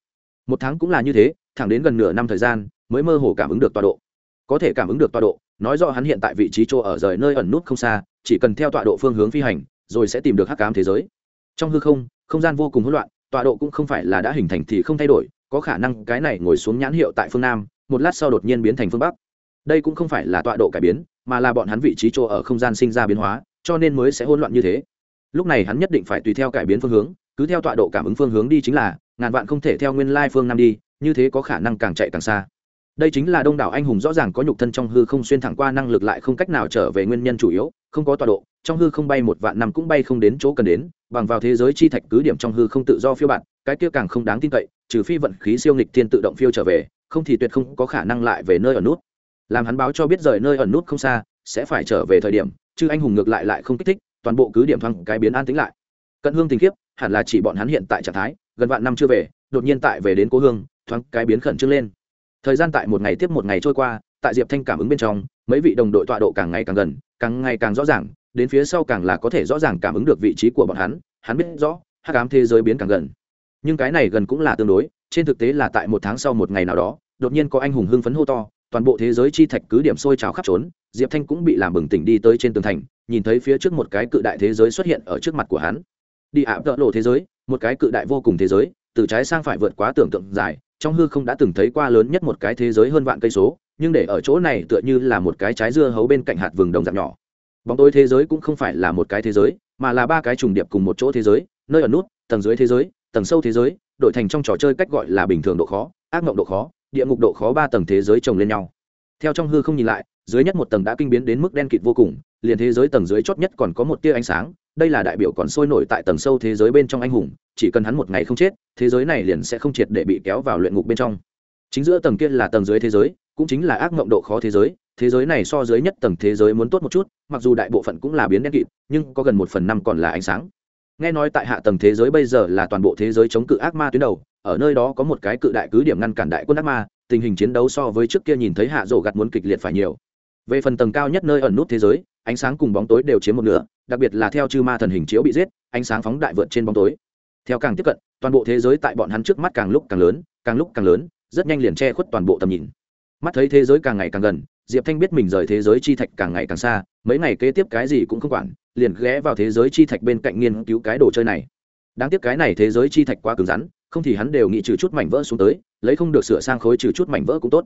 một tháng cũng là như thế, thẳng đến gần nửa năm thời gian, mới mơ hồ cảm ứng được tọa độ. Có thể cảm ứng được tọa độ, nói rõ hắn hiện tại vị trí chỗ ở rời nơi ẩn nút không xa, chỉ cần theo tọa độ phương hướng phi hành, rồi sẽ tìm được hắc cám thế giới. Trong hư không không gian vô cùng hỗn loạn, tọa độ cũng không phải là đã hình thành thì không thay đổi, có khả năng cái này ngồi xuống nhãn hiệu tại phương nam, một lát sau đột nhiên biến thành phương bắc. Đây cũng không phải là tọa độ cải biến, mà là bọn hắn vị trí chỗ ở không gian sinh ra biến hóa, cho nên mới sẽ hỗn loạn như thế. Lúc này hắn nhất định phải tùy theo cải biến phương hướng, cứ theo tọa độ cảm ứng phương hướng đi chính là ngàn vạn không thể theo nguyên lai phương nam đi, như thế có khả năng càng chạy càng xa. Đây chính là đông đảo anh hùng rõ ràng có nhục thân trong hư không xuyên thẳng qua năng lực lại không cách nào trở về nguyên nhân chủ yếu, không có tọa độ, trong hư không bay một vạn năm cũng bay không đến chỗ cần đến, bằng vào thế giới chi thạch cứ điểm trong hư không tự do phiêu bạn cái kia càng không đáng tin cậy, trừ phi vận khí siêu nghịch thiên tự động phiêu trở về, không thì tuyệt không có khả năng lại về nơi ở nút. Làm hắn báo cho biết rời nơi ẩn nút không xa, sẽ phải trở về thời điểm, chứ anh hùng ngược lại lại không kích thích, toàn bộ cứ điểm thăng cái biến an tĩnh lại. Cận hương tình kiếp hẳn là chỉ bọn hắn hiện tại trạng thái gần vạn năm chưa về, đột nhiên tại về đến cố hương, thoáng cái biến khẩn trương lên. Thời gian tại một ngày tiếp một ngày trôi qua, tại diệp thanh cảm ứng bên trong, mấy vị đồng đội tọa độ càng ngày càng gần, càng ngày càng rõ ràng, đến phía sau càng là có thể rõ ràng cảm ứng được vị trí của bọn hắn hắn biết rõ, hắc ám thế giới biến càng gần. Nhưng cái này gần cũng là tương đối, trên thực tế là tại một tháng sau một ngày nào đó, đột nhiên có anh hùng hưng phấn hô to, toàn bộ thế giới chi thạch cứ điểm sôi trào khắp trốn, diệp thanh cũng bị làm bừng tỉnh đi tới trên tường thành, nhìn thấy phía trước một cái cự đại thế giới xuất hiện ở trước mặt của hắn. Đi ảo tợ lộ thế giới một cái cự đại vô cùng thế giới, từ trái sang phải vượt quá tưởng tượng dài, trong hư không đã từng thấy qua lớn nhất một cái thế giới hơn vạn cây số, nhưng để ở chỗ này tựa như là một cái trái dưa hấu bên cạnh hạt vừng đồng dạng nhỏ. Bóng tối thế giới cũng không phải là một cái thế giới, mà là ba cái trùng điệp cùng một chỗ thế giới, nơi ở nút, tầng dưới thế giới, tầng sâu thế giới, đổi thành trong trò chơi cách gọi là bình thường độ khó, ác mộng độ khó, địa ngục độ khó ba tầng thế giới chồng lên nhau. Theo trong hư không nhìn lại, dưới nhất một tầng đã kinh biến đến mức đen kịt vô cùng, liền thế giới tầng dưới chót nhất còn có một tia ánh sáng đây là đại biểu còn sôi nổi tại tầng sâu thế giới bên trong anh hùng, chỉ cần hắn một ngày không chết, thế giới này liền sẽ không triệt để bị kéo vào luyện ngục bên trong. Chính giữa tầng kia là tầng dưới thế giới, cũng chính là ác mộng độ khó thế giới thế giới này so dưới nhất tầng thế giới muốn tốt một chút, mặc dù đại bộ phận cũng là biến đen kịt, nhưng có gần một phần năm còn là ánh sáng. Nghe nói tại hạ tầng thế giới bây giờ là toàn bộ thế giới chống cự ác ma tuyến đầu, ở nơi đó có một cái cự đại cứ điểm ngăn cản đại quân ác ma, tình hình chiến đấu so với trước kia nhìn thấy hạ rổ gặt muốn kịch liệt phải nhiều. Về phần tầng cao nhất nơi ẩn nút thế giới ánh sáng cùng bóng tối đều chiếm một nửa, đặc biệt là theo chư ma thần hình chiếu bị giết, ánh sáng phóng đại vượt trên bóng tối. Theo càng tiếp cận, toàn bộ thế giới tại bọn hắn trước mắt càng lúc càng lớn, càng lúc càng lớn, rất nhanh liền che khuất toàn bộ tầm nhìn. Mắt thấy thế giới càng ngày càng gần, diệp thanh biết mình rời thế giới chi thạch càng ngày càng xa, mấy ngày kế tiếp cái gì cũng không quản, liền ghé vào thế giới chi thạch bên cạnh nghiên cứu cái đồ chơi này. Đáng tiếc cái này thế giới chi thạch quá cứng rắn, không thì hắn đều nghĩ trừ chút mảnh vỡ xuống tới, lấy không được sửa sang khối trừ chút mảnh vỡ cũng tốt.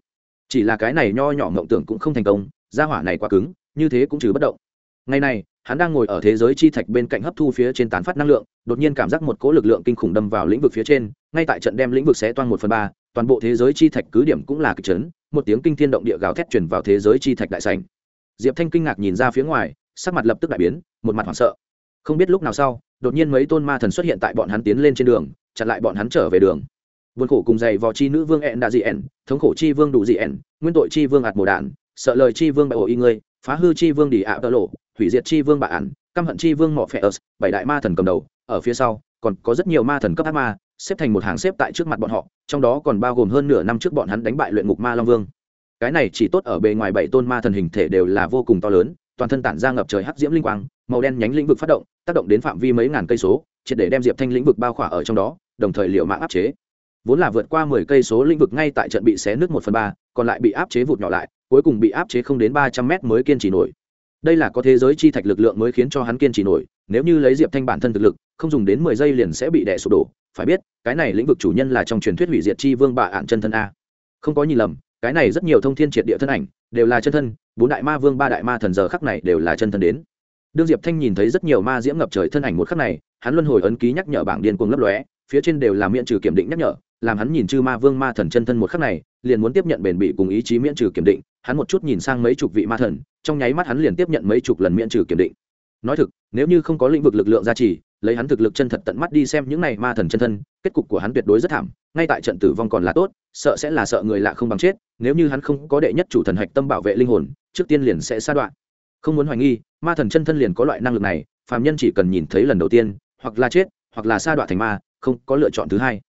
Chỉ là cái này nho nhỏ mộng tưởng cũng không thành công, gia hỏa này quá cứng như thế cũng trừ bất động. Ngày này hắn đang ngồi ở thế giới chi thạch bên cạnh hấp thu phía trên tán phát năng lượng đột nhiên cảm giác một cỗ lực lượng kinh khủng đâm vào lĩnh vực phía trên ngay tại trận đem lĩnh vực xé toan một phần ba toàn bộ thế giới chi thạch cứ điểm cũng là kịch chấn một tiếng kinh thiên động địa gào thét truyền vào thế giới chi thạch đại sành diệp thanh kinh ngạc nhìn ra phía ngoài sắc mặt lập tức đại biến một mặt hoảng sợ. Không biết lúc nào sau đột nhiên mấy tôn ma thần xuất hiện tại bọn hắn tiến lên trên đường chặn lại bọn hắn trở về đường. Vườn khổ cùng dày vò chi nữ vương ẹn đạ dị ẹn, thống khổ chi vương đủ dị ẹn, nguyên tội chi vương ạt mồ đạn sợ lời chi vương bại ổ y ngươi phá hư chi vương đi ạ tơ lộ, hủy diệt chi vương bạ ản căm hận chi vương mỏ phẹ ớt, bảy đại ma thần cầm đầu, ở phía sau, còn có rất nhiều ma thần cấp ác ma, xếp thành một hàng xếp tại trước mặt bọn họ, trong đó còn bao gồm hơn nửa năm trước bọn hắn đánh bại luyện ngục ma long vương. Cái này chỉ tốt ở bề ngoài bảy tôn ma thần hình thể đều là vô cùng to lớn, toàn thân tản ra ngập trời hắc diễm linh quang, màu đen nhánh lĩnh vực phát động, tác động đến phạm vi mấy ngàn cây số, triệt để đem diệp thanh lĩnh vực bao khỏa ở trong đó, đồng thời liệu mạng áp chế vốn là vượt qua mười cây số lĩnh vực ngay tại trận bị xé nứt một phần ba, còn lại bị áp chế vụt nhỏ lại, cuối cùng bị áp chế không đến ba trăm mét mới kiên trì nổi. Đây là có thế giới chi thạch lực lượng mới khiến cho hắn kiên trì nổi, nếu như lấy diệp thanh bản thân thực lực, không dùng đến mười giây liền sẽ bị đè sụp đổ. Phải biết, cái này lĩnh vực chủ nhân là trong truyền thuyết hủy diệt chi vương bà án chân thân a. Không có nhìn lầm, cái này rất nhiều thông thiên triệt địa thân ảnh, đều là chân thân, bốn đại ma vương, ba đại ma thần giờ khắc này đều là chân thân đến. Đương diệp thanh nhìn thấy rất nhiều ma diễm ngập trời thân ảnh một khắc này, hắn luân hồi ấn ký nhắc nhở bảng điên cuồng lấp lóe, phía trên đều là miễn trừ kiểm định nhắc nhở làm hắn nhìn chư ma vương ma thần chân thân một khắc này, liền muốn tiếp nhận bền bỉ cùng ý chí miễn trừ kiểm định, hắn một chút nhìn sang mấy chục vị ma thần, trong nháy mắt hắn liền tiếp nhận mấy chục lần miễn trừ kiểm định. Nói thực, nếu như không có lĩnh vực lực lượng gia trì, lấy hắn thực lực chân thật tận mắt đi xem những này ma thần chân thân, kết cục của hắn tuyệt đối rất thảm, ngay tại trận tử vong còn là tốt, sợ sẽ là sợ người lạ không bằng chết, nếu như hắn không có đệ nhất chủ thần hạch tâm bảo vệ linh hồn, trước tiên liền sẽ sa đoạn. Không muốn hoài nghi, ma thần chân thân liền có loại năng lực này, phàm nhân chỉ cần nhìn thấy lần đầu tiên, hoặc là chết, hoặc là sa đoạn thành ma, không có lựa chọn thứ hai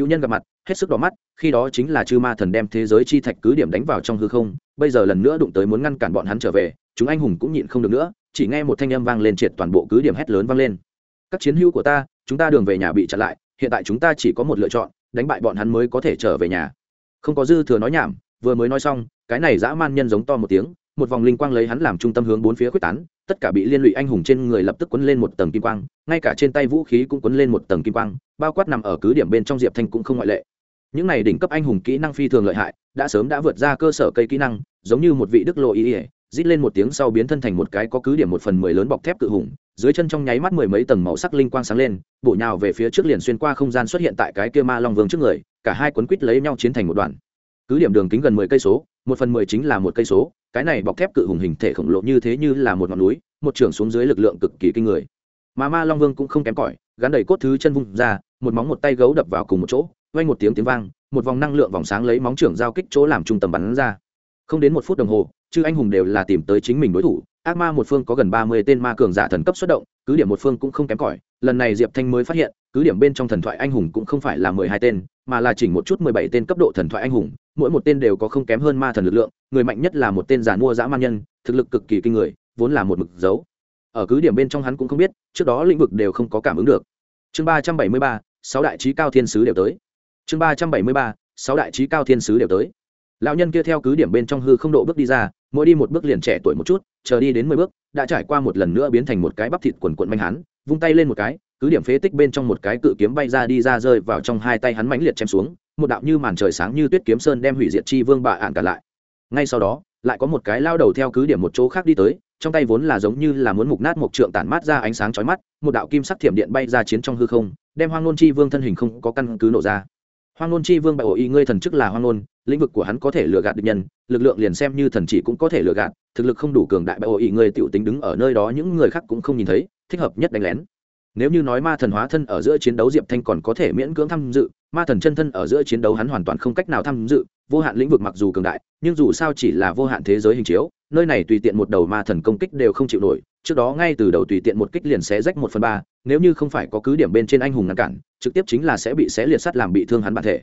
cựu nhân gặp mặt, hết sức đỏ mắt, khi đó chính là chư ma thần đem thế giới chi thạch cứ điểm đánh vào trong hư không, bây giờ lần nữa đụng tới muốn ngăn cản bọn hắn trở về, chúng anh hùng cũng nhịn không được nữa, chỉ nghe một thanh âm vang lên triệt toàn bộ cứ điểm hét lớn vang lên. Các chiến hữu của ta, chúng ta đường về nhà bị chặn lại, hiện tại chúng ta chỉ có một lựa chọn, đánh bại bọn hắn mới có thể trở về nhà. Không có dư thừa nói nhảm, vừa mới nói xong, cái này dã man nhân giống to một tiếng, một vòng linh quang lấy hắn làm trung tâm hướng bốn phía quyết tán tất cả bị liên lụy anh hùng trên người lập tức quấn lên một tầng kim quang, ngay cả trên tay vũ khí cũng quấn lên một tầng kim quang, bao quát nằm ở cứ điểm bên trong diệp thanh cũng không ngoại lệ. Những này đỉnh cấp anh hùng kỹ năng phi thường lợi hại, đã sớm đã vượt ra cơ sở cây kỹ năng, giống như một vị đức lộ ý ỉa rít lên một tiếng sau biến thân thành một cái có cứ điểm một phần mười lớn bọc thép cự hùng, dưới chân trong nháy mắt mười mấy tầng màu sắc linh quang sáng lên, bổ nhào về phía trước liền xuyên qua không gian xuất hiện tại cái kia ma long vương trước người, cả hai quấn quít lấy nhau chiến thành một đoạn cứ điểm đường kính gần mười cây số, một phần mười chính là một cây số. Cái này bọc thép cự hùng hình thể khổng lồ như thế như là một ngọn núi, một trường xuống dưới lực lượng cực kỳ kinh người. Mà ma long vương cũng không kém cỏi, gắn đầy cốt thứ chân vung ra, một móng một tay gấu đập vào cùng một chỗ, vang một tiếng tiếng vang, một vòng năng lượng vòng sáng lấy móng trưởng giao kích chỗ làm trung tâm bắn ra. Không đến một phút đồng hồ chư anh hùng đều là tìm tới chính mình đối thủ. Ác ma một phương có gần ba mươi tên ma cường giả thần cấp xuất động, cứ điểm một phương cũng không kém cỏi. Lần này diệp thanh mới phát hiện, cứ điểm bên trong thần thoại anh hùng cũng không phải là mười hai tên, mà là chỉnh một chút mười bảy tên cấp độ thần thoại anh hùng. Mỗi một tên đều có không kém hơn ma thần lực lượng, người mạnh nhất là một tên giả mua dã man nhân, thực lực cực kỳ kinh người, vốn là một mực dấu. Ở cứ điểm bên trong hắn cũng không biết, trước đó lĩnh vực đều không có cảm ứng được. Chương ba trăm bảy mươi ba, sáu đại trí cao thiên sứ đều tới. Chương ba trăm bảy mươi ba, sáu đại trí cao thiên sứ đều tới lão nhân kia theo cứ điểm bên trong hư không độ bước đi ra, mỗi đi một bước liền trẻ tuổi một chút, chờ đi đến mười bước, đã trải qua một lần nữa biến thành một cái bắp thịt quần quận manh hắn, vung tay lên một cái, cứ điểm phế tích bên trong một cái cự kiếm bay ra đi ra rơi vào trong hai tay hắn mãnh liệt chém xuống, một đạo như màn trời sáng như tuyết kiếm sơn đem hủy diệt chi vương bạ ạn cả lại. Ngay sau đó, lại có một cái lao đầu theo cứ điểm một chỗ khác đi tới, trong tay vốn là giống như là muốn mục nát một trượng tản mát ra ánh sáng chói mắt, một đạo kim sắc thiểm điện bay ra chiến trong hư không, đem hoang nôn chi vương thân hình không có căn cứ nổ ra hoang nôn chi vương bại ổ y ngươi thần chức là hoang nôn lĩnh vực của hắn có thể lừa gạt được nhân, lực lượng liền xem như thần chỉ cũng có thể lừa gạt, thực lực không đủ cường đại bại ổ y ngươi tiểu tính đứng ở nơi đó những người khác cũng không nhìn thấy, thích hợp nhất đánh lén. Nếu như nói ma thần hóa thân ở giữa chiến đấu diệp thanh còn có thể miễn cưỡng tham dự, ma thần chân thân ở giữa chiến đấu hắn hoàn toàn không cách nào tham dự, vô hạn lĩnh vực mặc dù cường đại, nhưng dù sao chỉ là vô hạn thế giới hình chiếu nơi này tùy tiện một đầu ma thần công kích đều không chịu nổi, trước đó ngay từ đầu tùy tiện một kích liền xé rách một phần ba, nếu như không phải có cứ điểm bên trên anh hùng ngăn cản, trực tiếp chính là sẽ bị xé liệt sắt làm bị thương hắn bản thể.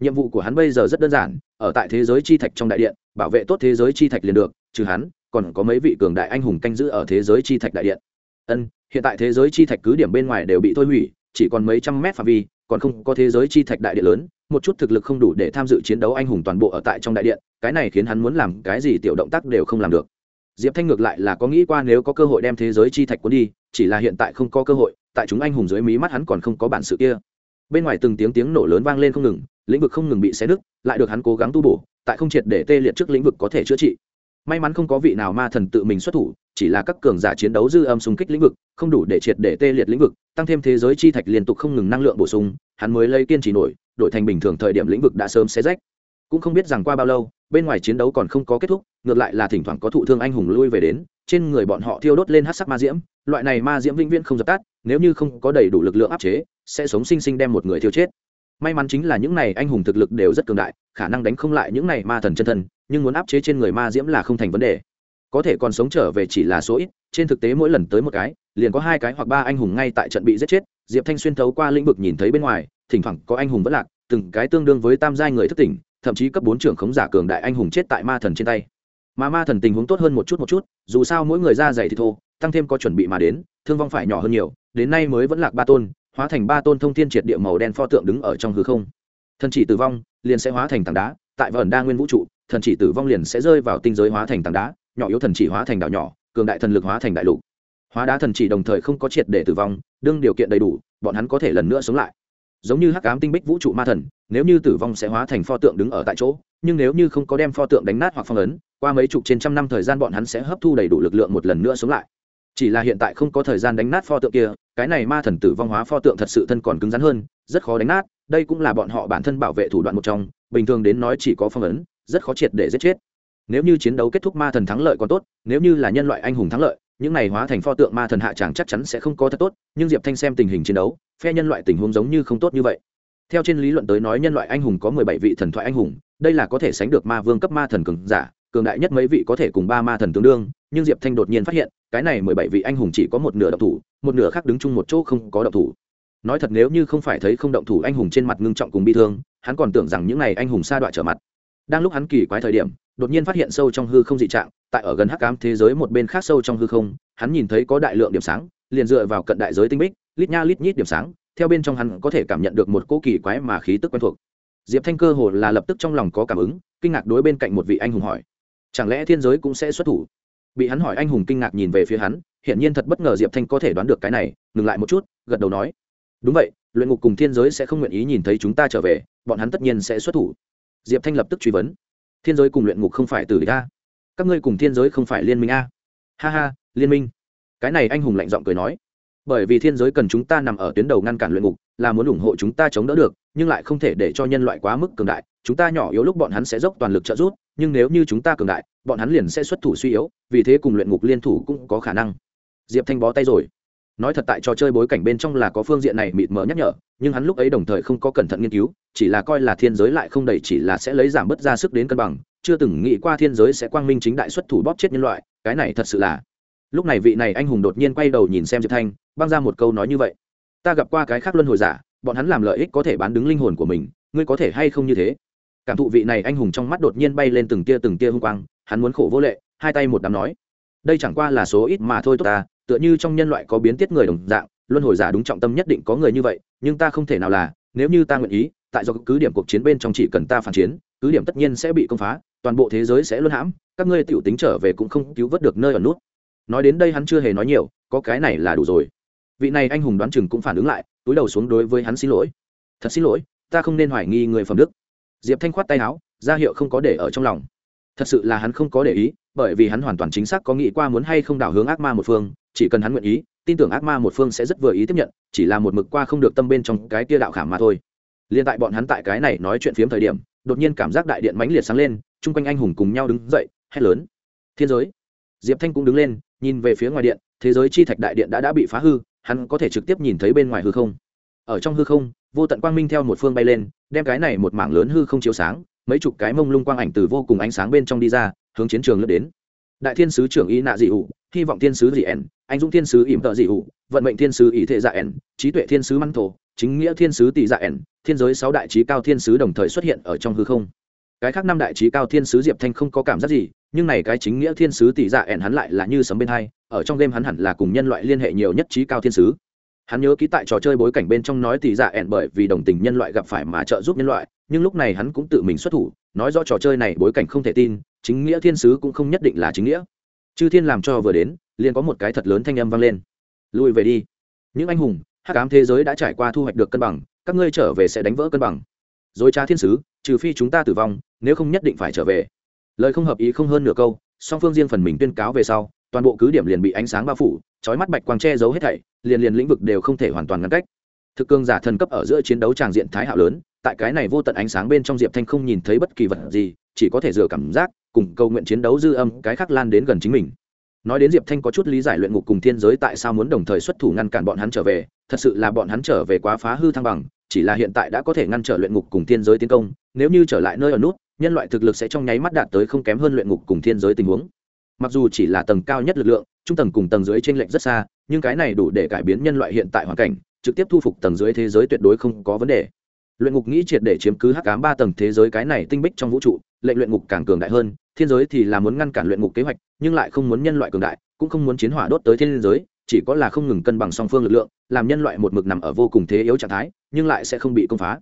Nhiệm vụ của hắn bây giờ rất đơn giản, ở tại thế giới chi thạch trong đại điện, bảo vệ tốt thế giới chi thạch liền được, trừ hắn, còn có mấy vị cường đại anh hùng canh giữ ở thế giới chi thạch đại điện. Ân, hiện tại thế giới chi thạch cứ điểm bên ngoài đều bị thôi hủy, chỉ còn mấy trăm mét phạm vi còn không có thế giới chi thạch đại điện lớn, một chút thực lực không đủ để tham dự chiến đấu anh hùng toàn bộ ở tại trong đại điện, cái này khiến hắn muốn làm cái gì tiểu động tác đều không làm được. Diệp thanh ngược lại là có nghĩ qua nếu có cơ hội đem thế giới chi thạch cuốn đi, chỉ là hiện tại không có cơ hội, tại chúng anh hùng dưới mí mắt hắn còn không có bản sự kia. Bên ngoài từng tiếng tiếng nổ lớn vang lên không ngừng, lĩnh vực không ngừng bị xé nứt, lại được hắn cố gắng tu bổ, tại không triệt để tê liệt trước lĩnh vực có thể chữa trị. May mắn không có vị nào ma thần tự mình xuất thủ chỉ là các cường giả chiến đấu dư âm xung kích lĩnh vực, không đủ để triệt để tê liệt lĩnh vực, tăng thêm thế giới chi thạch liên tục không ngừng năng lượng bổ sung, hắn mới lấy kiên trì nổi, đổi thành bình thường thời điểm lĩnh vực đã sớm xé rách. Cũng không biết rằng qua bao lâu, bên ngoài chiến đấu còn không có kết thúc, ngược lại là thỉnh thoảng có thụ thương anh hùng lui về đến, trên người bọn họ thiêu đốt lên hát sắc ma diễm, loại này ma diễm vĩnh viễn không dập tắt, nếu như không có đầy đủ lực lượng áp chế, sẽ sống sinh sinh đem một người thiêu chết. May mắn chính là những này anh hùng thực lực đều rất cường đại, khả năng đánh không lại những này ma thần chân thân, nhưng muốn áp chế trên người ma diễm là không thành vấn đề có thể còn sống trở về chỉ là số ít, trên thực tế mỗi lần tới một cái, liền có hai cái hoặc ba anh hùng ngay tại trận bị giết chết, diệp thanh xuyên thấu qua lĩnh vực nhìn thấy bên ngoài, thỉnh thoảng có anh hùng vẫn lạc, từng cái tương đương với tam giai người thức tỉnh, thậm chí cấp bốn trưởng khống giả cường đại anh hùng chết tại ma thần trên tay. Mà ma thần tình huống tốt hơn một chút một chút, dù sao mỗi người ra dày thì thô, tăng thêm có chuẩn bị mà đến, thương vong phải nhỏ hơn nhiều, đến nay mới vẫn lạc ba tôn, hóa thành ba tôn thông thiên triệt địa màu đen pho tượng đứng ở trong hư không. Thần chỉ tử vong, liền sẽ hóa thành tảng đá, tại vẩn đa nguyên vũ trụ, thần chỉ tử vong liền sẽ rơi vào tinh giới hóa thành tảng đá nhỏ yếu thần chỉ hóa thành đảo nhỏ, cường đại thần lực hóa thành đại lục. Hóa đá thần chỉ đồng thời không có triệt để tử vong, đương điều kiện đầy đủ, bọn hắn có thể lần nữa sống lại. Giống như hắc ám tinh bích vũ trụ ma thần, nếu như tử vong sẽ hóa thành pho tượng đứng ở tại chỗ, nhưng nếu như không có đem pho tượng đánh nát hoặc phong ấn, qua mấy chục trên trăm năm thời gian bọn hắn sẽ hấp thu đầy đủ lực lượng một lần nữa sống lại. Chỉ là hiện tại không có thời gian đánh nát pho tượng kia, cái này ma thần tử vong hóa pho tượng thật sự thân còn cứng rắn hơn, rất khó đánh nát, đây cũng là bọn họ bản thân bảo vệ thủ đoạn một trong, bình thường đến nói chỉ có phong ấn, rất khó triệt để giết chết nếu như chiến đấu kết thúc ma thần thắng lợi còn tốt, nếu như là nhân loại anh hùng thắng lợi, những này hóa thành pho tượng ma thần hạ tràng chắc chắn sẽ không có thật tốt, nhưng diệp thanh xem tình hình chiến đấu, phe nhân loại tình huống giống như không tốt như vậy. Theo trên lý luận tới nói nhân loại anh hùng có mười bảy vị thần thoại anh hùng, đây là có thể sánh được ma vương cấp ma thần cường giả, cường đại nhất mấy vị có thể cùng ba ma thần tương đương, nhưng diệp thanh đột nhiên phát hiện, cái này mười bảy vị anh hùng chỉ có một nửa động thủ, một nửa khác đứng chung một chỗ không có động thủ. Nói thật nếu như không phải thấy không động thủ anh hùng trên mặt ngưng trọng cùng bi thương, hắn còn tưởng rằng những n à y anh hùng sa đoạn trở mặt. Đang lúc hắn kỳ quái thời điểm đột nhiên phát hiện sâu trong hư không dị trạng, tại ở gần hắc cám thế giới một bên khác sâu trong hư không, hắn nhìn thấy có đại lượng điểm sáng, liền dựa vào cận đại giới tinh bích, lít nha lít nhít điểm sáng, theo bên trong hắn có thể cảm nhận được một cỗ kỳ quái mà khí tức quen thuộc. Diệp thanh cơ hồ là lập tức trong lòng có cảm ứng, kinh ngạc đối bên cạnh một vị anh hùng hỏi, chẳng lẽ thiên giới cũng sẽ xuất thủ? Bị hắn hỏi anh hùng kinh ngạc nhìn về phía hắn, hiển nhiên thật bất ngờ diệp thanh có thể đoán được cái này, ngừng lại một chút, gật đầu nói, đúng vậy, luyện ngục cùng thiên giới sẽ không nguyện ý nhìn thấy chúng ta trở về, bọn hắn tất nhiên sẽ xuất thủ. Diệp thanh lập tức truy vấn thiên giới cùng luyện ngục không phải từ địch a. Các ngươi cùng thiên giới không phải liên minh a. Ha ha, liên minh. Cái này anh hùng lạnh giọng cười nói. Bởi vì thiên giới cần chúng ta nằm ở tuyến đầu ngăn cản luyện ngục, là muốn ủng hộ chúng ta chống đỡ được, nhưng lại không thể để cho nhân loại quá mức cường đại. Chúng ta nhỏ yếu lúc bọn hắn sẽ dốc toàn lực trợ giúp, nhưng nếu như chúng ta cường đại, bọn hắn liền sẽ xuất thủ suy yếu, vì thế cùng luyện ngục liên thủ cũng có khả năng. Diệp thanh bó tay rồi nói thật tại trò chơi bối cảnh bên trong là có phương diện này mịt mờ nhắc nhở, nhưng hắn lúc ấy đồng thời không có cẩn thận nghiên cứu, chỉ là coi là thiên giới lại không đầy chỉ là sẽ lấy giảm bớt ra sức đến cân bằng, chưa từng nghĩ qua thiên giới sẽ quang minh chính đại xuất thủ bóp chết nhân loại, cái này thật sự là. Lúc này vị này anh hùng đột nhiên quay đầu nhìn xem diệp thanh, băng ra một câu nói như vậy. Ta gặp qua cái khác luân hồi giả, bọn hắn làm lợi ích có thể bán đứng linh hồn của mình, ngươi có thể hay không như thế? Cảm thụ vị này anh hùng trong mắt đột nhiên bay lên từng tia từng tia hung quang, hắn muốn khổ vô lệ, hai tay một đám nói. Đây chẳng qua là số ít mà thôi tốt ta tựa như trong nhân loại có biến tiết người đồng dạng, luân hồi giả đúng trọng tâm nhất định có người như vậy, nhưng ta không thể nào là, nếu như ta nguyện ý, tại do cứ điểm cuộc chiến bên trong chỉ cần ta phản chiến, cứ điểm tất nhiên sẽ bị công phá, toàn bộ thế giới sẽ luân hãm, các ngươi tiểu tính trở về cũng không cứu vớt được nơi ở nút. Nói đến đây hắn chưa hề nói nhiều, có cái này là đủ rồi. Vị này anh hùng đoán chừng cũng phản ứng lại, túi đầu xuống đối với hắn xin lỗi. Thật xin lỗi, ta không nên hoài nghi người phẩm đức. Diệp thanh khoát tay áo, ra hiệu không có để ở trong lòng. Thật sự là hắn không có để ý, bởi vì hắn hoàn toàn chính xác có nghĩ qua muốn hay không đảo hướng ác ma một phương chỉ cần hắn nguyện ý, tin tưởng ác ma một phương sẽ rất vừa ý tiếp nhận, chỉ là một mực qua không được tâm bên trong cái kia đạo khảm mà thôi. Liên tại bọn hắn tại cái này nói chuyện phiếm thời điểm, đột nhiên cảm giác đại điện mãnh liệt sáng lên, chung quanh anh hùng cùng nhau đứng dậy, hét lớn. Thiên giới. Diệp thanh cũng đứng lên, nhìn về phía ngoài điện, thế giới chi thạch đại điện đã đã bị phá hư, hắn có thể trực tiếp nhìn thấy bên ngoài hư không. Ở trong hư không, vô tận quang minh theo một phương bay lên, đem cái này một mảng lớn hư không chiếu sáng, mấy chục cái mông lung quang ảnh từ vô cùng ánh sáng bên trong đi ra, hướng chiến trường lướt đến. Đại thiên sứ trưởng y nạ dị ủ hy vọng thiên sứ dị ẻn anh dũng thiên sứ ỉm tợ dị ủ, vận mệnh thiên sứ ỷ thệ dạ ẻn, trí tuệ thiên sứ măng thổ, chính nghĩa thiên sứ tỷ dạ ẻn, thiên giới sáu đại trí cao thiên sứ đồng thời xuất hiện ở trong hư không. Cái khác năm đại trí cao thiên sứ diệp thanh không có cảm giác gì, nhưng này cái chính nghĩa thiên sứ tỷ dạ ẻn hắn lại là như sấm bên hai, ở trong game hắn hẳn là cùng nhân loại liên hệ nhiều nhất trí cao thiên sứ. Hắn nhớ ký tại trò chơi bối cảnh bên trong nói tỷ dạ ẻn bởi vì đồng tình nhân loại gặp phải mà trợ giúp nhân loại, nhưng lúc này hắn cũng tự mình xuất thủ, nói do trò chơi này bối cảnh không thể tin, chính nghĩa thiên sứ cũng không nhất định là chính nghĩa. Chư thiên làm cho vừa đến liền có một cái thật lớn thanh âm vang lên. Lùi về đi. Những anh hùng hát cám thế giới đã trải qua thu hoạch được cân bằng, các ngươi trở về sẽ đánh vỡ cân bằng. Dối trá thiên sứ, trừ phi chúng ta tử vong, nếu không nhất định phải trở về. Lời không hợp ý không hơn nửa câu, song phương riêng phần mình tuyên cáo về sau, toàn bộ cứ điểm liền bị ánh sáng bao phủ trói mắt bạch quang che giấu hết thảy, liền liền lĩnh vực đều không thể hoàn toàn ngăn cách. Thực cương giả thần cấp ở giữa chiến đấu tràng diện thái hạo lớn, tại cái này vô tận ánh sáng bên trong diệp thanh không nhìn thấy bất kỳ vật gì, chỉ có thể dựa cảm giác, cùng câu nguyện chiến đấu dư âm, cái khác lan đến gần chính mình nói đến diệp thanh có chút lý giải luyện ngục cùng thiên giới tại sao muốn đồng thời xuất thủ ngăn cản bọn hắn trở về, thật sự là bọn hắn trở về quá phá hư thăng bằng, chỉ là hiện tại đã có thể ngăn trở luyện ngục cùng thiên giới tiến công, nếu như trở lại nơi ở nút, nhân loại thực lực sẽ trong nháy mắt đạt tới không kém hơn luyện ngục cùng thiên giới tình huống. Mặc dù chỉ là tầng cao nhất lực lượng, trung tầng cùng tầng dưới t r ê n lệch rất xa, nhưng cái này đủ để cải biến nhân loại hiện tại hoàn cảnh, trực tiếp thu phục tầng dưới thế giới tuyệt đối không có vấn đề luyện ngục nghĩ triệt để chiếm cứ hắc ám ba tầng thế giới cái này tinh bích trong vũ trụ, lệnh luyện ngục càng cường đại hơn, thiên giới thì là muốn ngăn cản luyện ngục kế hoạch, nhưng lại không muốn nhân loại cường đại, cũng không muốn chiến hỏa đốt tới thiên giới, chỉ có là không ngừng cân bằng song phương lực lượng, làm nhân loại một mực nằm ở vô cùng thế yếu trạng thái, nhưng lại sẽ không bị công phá.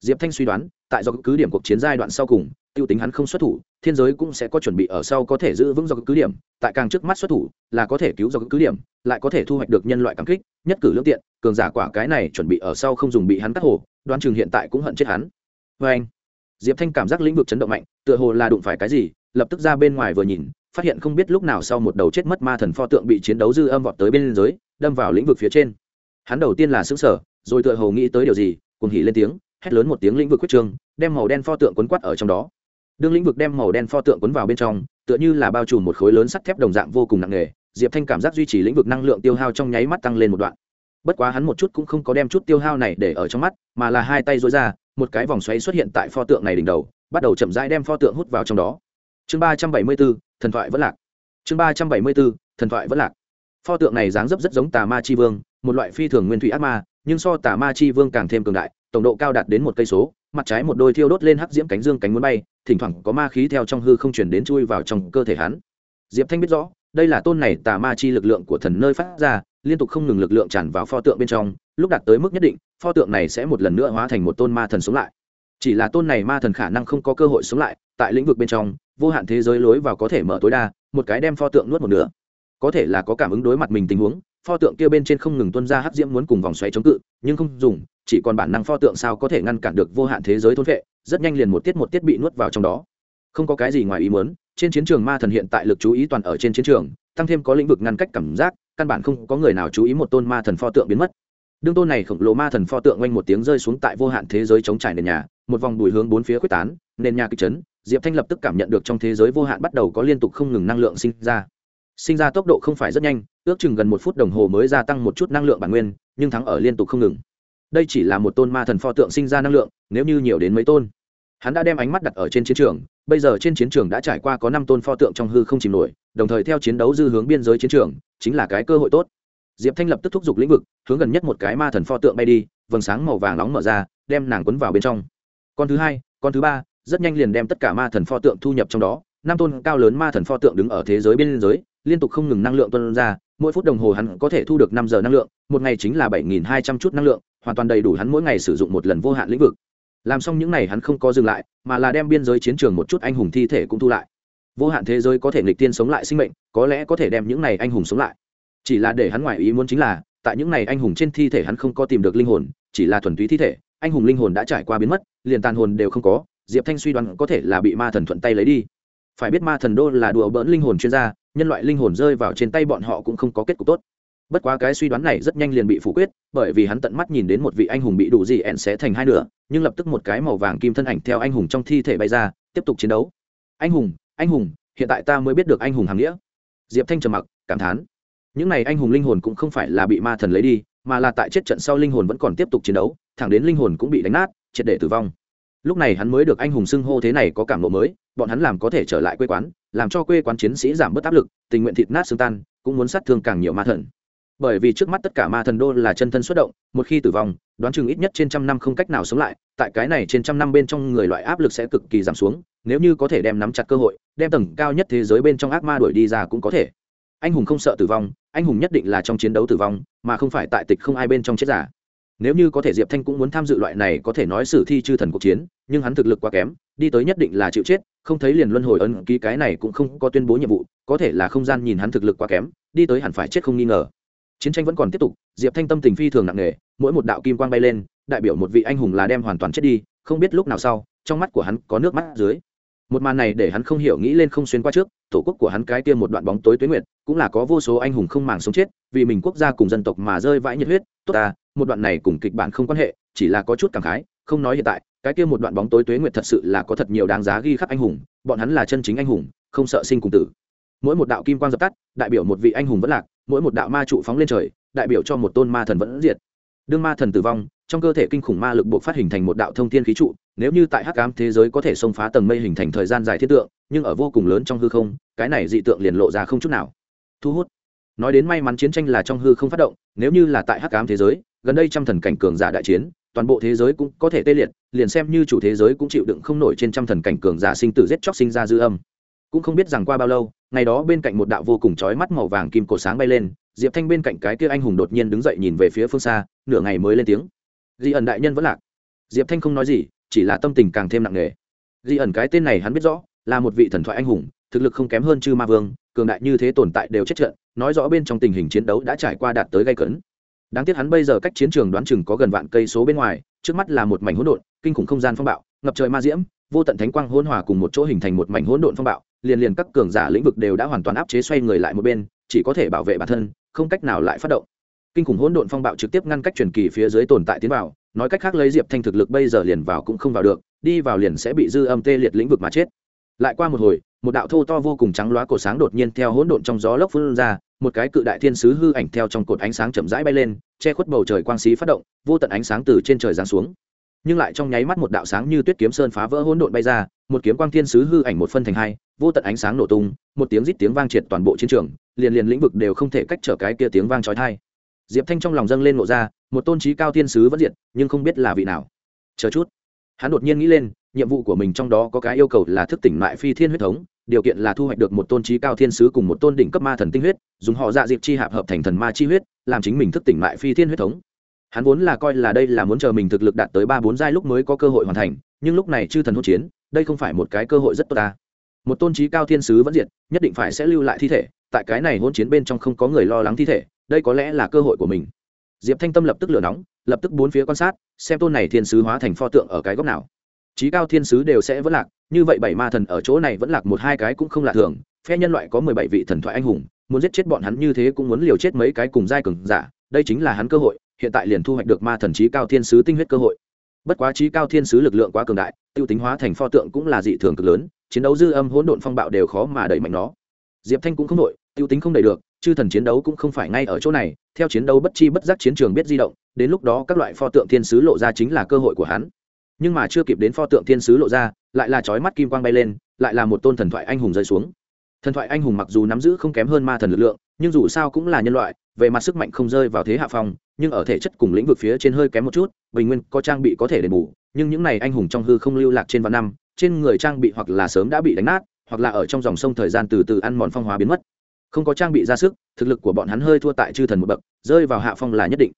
Diệp thanh suy đoán, tại do cứ điểm cuộc chiến giai đoạn sau cùng, tiêu tính hắn không xuất thủ, thiên giới cũng sẽ có chuẩn bị ở sau có thể giữ vững do cứ điểm, tại càng trước mắt xuất thủ, là có thể cứu do cứ điểm, lại có thể thu hoạch được nhân loại cảm kích, nhất cử lương tiện, cường giả quả cái này chuẩn bị ở sau không dùng bị hắn cắt hồ đoán chừng hiện tại cũng hận chết hắn. Vê anh, diệp thanh cảm giác lĩnh vực chấn động mạnh, tựa hồ là đụng phải cái gì, lập tức ra bên ngoài vừa nhìn, phát hiện không biết lúc nào sau một đầu chết mất ma thần pho tượng bị chiến đấu dư âm vọt tới bên dưới đâm vào lĩnh vực phía trên. Hắn đầu tiên là xứng sở rồi tựa hồ nghĩ tới điều gì cùng hỉ lên tiếng, hét lớn một tiếng lĩnh vực quyết trương đem màu đen pho tượng quấn quắt ở trong đó. Đương lĩnh vực đem màu đen pho tượng quấn vào bên trong, tựa như là bao trùm một khối lớn sắt thép đồng dạng vô cùng nặng nề, diệp thanh cảm giác duy trì lĩnh vực năng lượng tiêu hao trong nháy mắt tăng lên một đoạn bất quá hắn một chút cũng không có đem chút tiêu hao này để ở trong mắt, mà là hai tay dối ra, một cái vòng xoáy xuất hiện tại pho tượng này đỉnh đầu, bắt đầu chậm rãi đem pho tượng hút vào trong đó. Chương ba trăm bảy mươi bốn, thần thoại vẫn lạc. Chương ba trăm bảy mươi bốn, thần thoại vẫn lạc. Pho tượng này dáng dấp rất giống tà ma chi vương, một loại phi thường nguyên thủy ác ma, nhưng so tà ma chi vương càng thêm cường đại, tổng độ cao đạt đến một cây số, mặt trái một đôi thiêu đốt lên hắc diễm cánh dương cánh muốn bay, thỉnh thoảng có ma khí theo trong hư không chuyển đến chui vào trong cơ thể hắn. Diệp thanh biết rõ, đây là tôn này tà ma chi lực lượng của thần nơi phát ra liên tục không ngừng lực lượng tràn vào pho tượng bên trong, lúc đạt tới mức nhất định, pho tượng này sẽ một lần nữa hóa thành một tôn ma thần sống lại. Chỉ là tôn này ma thần khả năng không có cơ hội sống lại, tại lĩnh vực bên trong, vô hạn thế giới lối vào có thể mở tối đa, một cái đem pho tượng nuốt một nửa. Có thể là có cảm ứng đối mặt mình tình huống, pho tượng kia bên trên không ngừng tuân ra hắc diễm muốn cùng vòng xoáy chống cự, nhưng không dùng, chỉ còn bản năng pho tượng sao có thể ngăn cản được vô hạn thế giới thôn vệ, rất nhanh liền một tiết một tiết bị nuốt vào trong đó. Không có cái gì ngoài ý muốn, trên chiến trường ma thần hiện tại lực chú ý toàn ở trên chiến trường, tăng thêm có lĩnh vực ngăn cách cảm giác căn bản không có người nào chú ý một tôn ma thần pho tượng biến mất. Đương tôn này khổng lồ ma thần pho tượng oanh một tiếng rơi xuống tại vô hạn thế giới chống trải nền nhà, một vòng đùi hướng bốn phía quyết tán, nền nhà kịch chấn, diệp thanh lập tức cảm nhận được trong thế giới vô hạn bắt đầu có liên tục không ngừng năng lượng sinh ra. Sinh ra tốc độ không phải rất nhanh, ước chừng gần một phút đồng hồ mới gia tăng một chút năng lượng bản nguyên, nhưng thắng ở liên tục không ngừng. Đây chỉ là một tôn ma thần pho tượng sinh ra năng lượng, nếu như nhiều đến mấy tôn hắn đã đem ánh mắt đặt ở trên chiến trường, bây giờ trên chiến trường đã trải qua có năm tôn pho tượng trong hư không chìm nổi, đồng thời theo chiến đấu dư hướng biên giới chiến trường, chính là cái cơ hội tốt. Diệp thanh lập tức thúc giục lĩnh vực, hướng gần nhất một cái ma thần pho tượng bay đi, vầng sáng màu vàng nóng mở ra, đem nàng quấn vào bên trong. Con thứ hai, con thứ ba, rất nhanh liền đem tất cả ma thần pho tượng thu nhập trong đó, năm tôn cao lớn ma thần pho tượng đứng ở thế giới biên giới, liên tục không ngừng năng lượng tuân ra, mỗi phút đồng hồ hắn có thể thu được năm giờ năng lượng, một ngày chính là bảy nghìn hai trăm chút năng lượng, hoàn toàn đầy đủ hắn mỗi ngày sử dụng một lần vô hạn lĩnh vực làm xong những n à y hắn không có dừng lại, mà là đem biên giới chiến trường một chút anh hùng thi thể cũng thu lại. Vô hạn thế giới có thể nghịch tiên sống lại sinh mệnh, có lẽ có thể đem những n à y anh hùng sống lại. Chỉ là để hắn ngoài ý muốn chính là, tại những n à y anh hùng trên thi thể hắn không có tìm được linh hồn, chỉ là thuần túy thi thể, anh hùng linh hồn đã trải qua biến mất, liền tàn hồn đều không có, diệp thanh suy đoán có thể là bị ma thần thuận tay lấy đi. Phải biết ma thần đô là đùa bỡn linh hồn chuyên gia, nhân loại linh hồn rơi vào trên tay bọn họ cũng không có kết cục tốt bất quá cái suy đoán này rất nhanh liền bị phủ quyết, bởi vì hắn tận mắt nhìn đến một vị anh hùng bị đủ gì ẹn xé thành hai nửa, nhưng lập tức một cái màu vàng kim thân ảnh theo anh hùng trong thi thể bay ra, tiếp tục chiến đấu. Anh hùng anh hùng, hiện tại ta mới biết được anh hùng hàng nghĩa. Diệp thanh trầm mặc, cảm thán. Những n à y anh hùng linh hồn cũng không phải là bị ma thần lấy đi, mà là tại chết trận sau linh hồn vẫn còn tiếp tục chiến đấu, thẳng đến linh hồn cũng bị đánh nát, triệt để tử vong. Lúc này hắn mới được anh hùng xưng hô thế này có cảm lộ mới, bọn hắn làm có thể trở lại quê quán, làm cho quê quán chiến sĩ giảm bớt áp lực, tình nguyện thịt nát xương tan, cũng muốn sát thương càng nhiều ma thần bởi vì trước mắt tất cả ma thần đô là chân thân xuất động, một khi tử vong, đoán chừng ít nhất trên trăm năm không cách nào sống lại, tại cái này trên trăm năm bên trong người loại áp lực sẽ cực kỳ giảm xuống, nếu như có thể đem nắm chặt cơ hội, đem tầng cao nhất thế giới bên trong ác ma đuổi đi ra cũng có thể. Anh hùng không sợ tử vong, anh hùng nhất định là trong chiến đấu tử vong, mà không phải tại tịch không ai bên trong chết giả. Nếu như có thể diệp thanh cũng muốn tham dự loại này có thể nói sử thi chư thần cuộc chiến, nhưng hắn thực lực quá kém, đi tới nhất định là chịu chết, không thấy liền luân hồi ân ký cái này cũng không có tuyên bố nhiệm vụ, có thể là không gian nhìn hắn thực lực quá kém, đi tới hẳn phải chết không nghi ngờ chiến tranh vẫn còn tiếp tục, diệp thanh tâm tình phi thường nặng nề, mỗi một đạo kim quang bay lên, đại biểu một vị anh hùng là đem hoàn toàn chết đi, không biết lúc nào sau, trong mắt của hắn có nước mắt dưới. Một màn này để hắn không hiểu nghĩ lên không xuyên qua trước, tổ quốc của hắn cái tiêm một đoạn bóng tối tuế nguyệt, cũng là có vô số anh hùng không màng sống chết, vì mình quốc gia cùng dân tộc mà rơi vãi nhiệt huyết, tốt ta, một đoạn này cùng kịch bản không quan hệ, chỉ là có chút cảm khái, không nói hiện tại, cái kia một đoạn bóng tối tuế nguyệt thật sự là có thật nhiều đáng giá ghi khắc anh hùng, bọn hắn là chân chính anh hùng, không sợ sinh cùng tử. Mỗi một đạo kim quang dập tắt, đại biểu một vị anh hùng vẫn lạc mỗi một đạo ma trụ phóng lên trời, đại biểu cho một tôn ma thần vẫn diệt. Đương ma thần tử vong, trong cơ thể kinh khủng ma lực buộc phát hình thành một đạo thông thiên khí trụ, nếu như tại hắc ám thế giới có thể xông phá tầng mây hình thành thời gian dài thiết tượng, nhưng ở vô cùng lớn trong hư không, cái này dị tượng liền lộ ra không chút nào. Thu hút. Nói đến may mắn chiến tranh là trong hư không phát động, nếu như là tại hắc ám thế giới, gần đây trăm thần cảnh cường giả đại chiến, toàn bộ thế giới cũng có thể tê liệt, liền xem như chủ thế giới cũng chịu đựng không nổi trên trăm thần cảnh cường giả sinh tử giết chóc sinh ra dư âm cũng không biết rằng qua bao lâu, ngày đó bên cạnh một đạo vô cùng chói mắt màu vàng kim cổ sáng bay lên, diệp thanh bên cạnh cái kia anh hùng đột nhiên đứng dậy nhìn về phía phương xa, nửa ngày mới lên tiếng. Di ẩn đại nhân vẫn lạc. Diệp thanh không nói gì, chỉ là tâm tình càng thêm nặng nề. Di ẩn cái tên này hắn biết rõ, là một vị thần thoại anh hùng, thực lực không kém hơn chư ma vương, cường đại như thế tồn tại đều chết trận, nói rõ bên trong tình hình chiến đấu đã trải qua đạt tới gây cấn. Đáng tiếc hắn bây giờ cách chiến trường đoán chừng có gần vạn cây số bên ngoài, trước mắt là một mảnh hỗn độn, kinh khủng không gian phong bạo, ngập trời ma diễm, vô tận thánh quang hỗn hòa cùng một chỗ hình thành một mảnh hỗn độn phong bạo liền liền các cường giả lĩnh vực đều đã hoàn toàn áp chế xoay người lại một bên, chỉ có thể bảo vệ bản thân, không cách nào lại phát động. Kinh khủng hỗn độn phong bạo trực tiếp ngăn cách truyền kỳ phía dưới tồn tại tiến vào, nói cách khác lấy diệp thanh thực lực bây giờ liền vào cũng không vào được, đi vào liền sẽ bị dư âm tê liệt lĩnh vực mà chết. Lại qua một hồi, một đạo thô to vô cùng trắng loá cổ sáng đột nhiên theo hỗn độn trong gió lốc phun ra, một cái cự đại thiên sứ hư ảnh theo trong cột ánh sáng chậm rãi bay lên, che khuất bầu trời quang xí phát động, vô tận ánh sáng từ trên trời giáng xuống. Nhưng lại trong nháy mắt một đạo sáng như tuyết kiếm sơn phá vỡ hỗn độn bay ra, một kiếm quang thiên sứ hư ảnh một phân thành hai vô tận ánh sáng nổ tung, một tiếng rít tiếng vang triệt toàn bộ chiến trường, liền liền lĩnh vực đều không thể cách trở cái kia tiếng vang trói thai diệp thanh trong lòng dâng lên ngộ ra, một tôn trí cao thiên sứ vẫn diệt, nhưng không biết là vị nào. Chờ chút. Hắn đột nhiên nghĩ lên, nhiệm vụ của mình trong đó có cái yêu cầu là thức tỉnh lại phi thiên huyết thống, điều kiện là thu hoạch được một tôn trí cao thiên sứ cùng một tôn đỉnh cấp ma thần tinh huyết, dùng họ dạ dịp chi hạp hợp thành thần ma chi huyết, làm chính mình thức tỉnh lại phi thiên huyết thống. Hắn vốn là coi là đây là muốn chờ mình thực lực đạt tới ba bốn giai lúc mới có cơ hội hoàn thành, nhưng lúc này chư thần hỗn chiến, đây không phải một cái cơ hội rất tốt ta một tôn trí cao thiên sứ vẫn diệt, nhất định phải sẽ lưu lại thi thể, tại cái này hỗn chiến bên trong không có người lo lắng thi thể, đây có lẽ là cơ hội của mình. Diệp thanh tâm lập tức lửa nóng, lập tức bốn phía quan sát, xem tôn này thiên sứ hóa thành pho tượng ở cái góc nào. Trí cao thiên sứ đều sẽ vẫn lạc, như vậy bảy ma thần ở chỗ này vẫn lạc một hai cái cũng không lạ thường, phe nhân loại có mười bảy vị thần thoại anh hùng, muốn giết chết bọn hắn như thế cũng muốn liều chết mấy cái cùng giai cường giả, đây chính là hắn cơ hội, hiện tại liền thu hoạch được ma thần trí cao thiên sứ tinh huyết cơ hội bất quá trí cao thiên sứ lực lượng quá cường đại, tiêu tính hóa thành pho tượng cũng là dị thường cực lớn, chiến đấu dư âm hỗn độn phong bạo đều khó mà đẩy mạnh nó. Diệp thanh cũng không đội tiêu tính không đẩy được, chư thần chiến đấu cũng không phải ngay ở chỗ này, theo chiến đấu bất chi bất giác chiến trường biết di động, đến lúc đó các loại pho tượng thiên sứ lộ ra chính là cơ hội của hắn. Nhưng mà chưa kịp đến pho tượng thiên sứ lộ ra, lại là chói mắt kim quang bay lên, lại là một tôn thần thoại anh hùng rơi xuống. Thần thoại anh hùng mặc dù nắm giữ không kém hơn ma thần lực lượng, nhưng dù sao cũng là nhân loại, về mặt sức mạnh không rơi vào thế hạ phong nhưng ở thể chất cùng lĩnh vực phía trên hơi kém một chút, bình nguyên có trang bị có thể đền bù, nhưng những này anh hùng trong hư không lưu lạc trên vạn năm, trên người trang bị hoặc là sớm đã bị đánh nát, hoặc là ở trong dòng sông thời gian từ từ ăn mòn phong hóa biến mất. Không có trang bị ra sức, thực lực của bọn hắn hơi thua tại chư thần một bậc, rơi vào hạ phong là nhất định.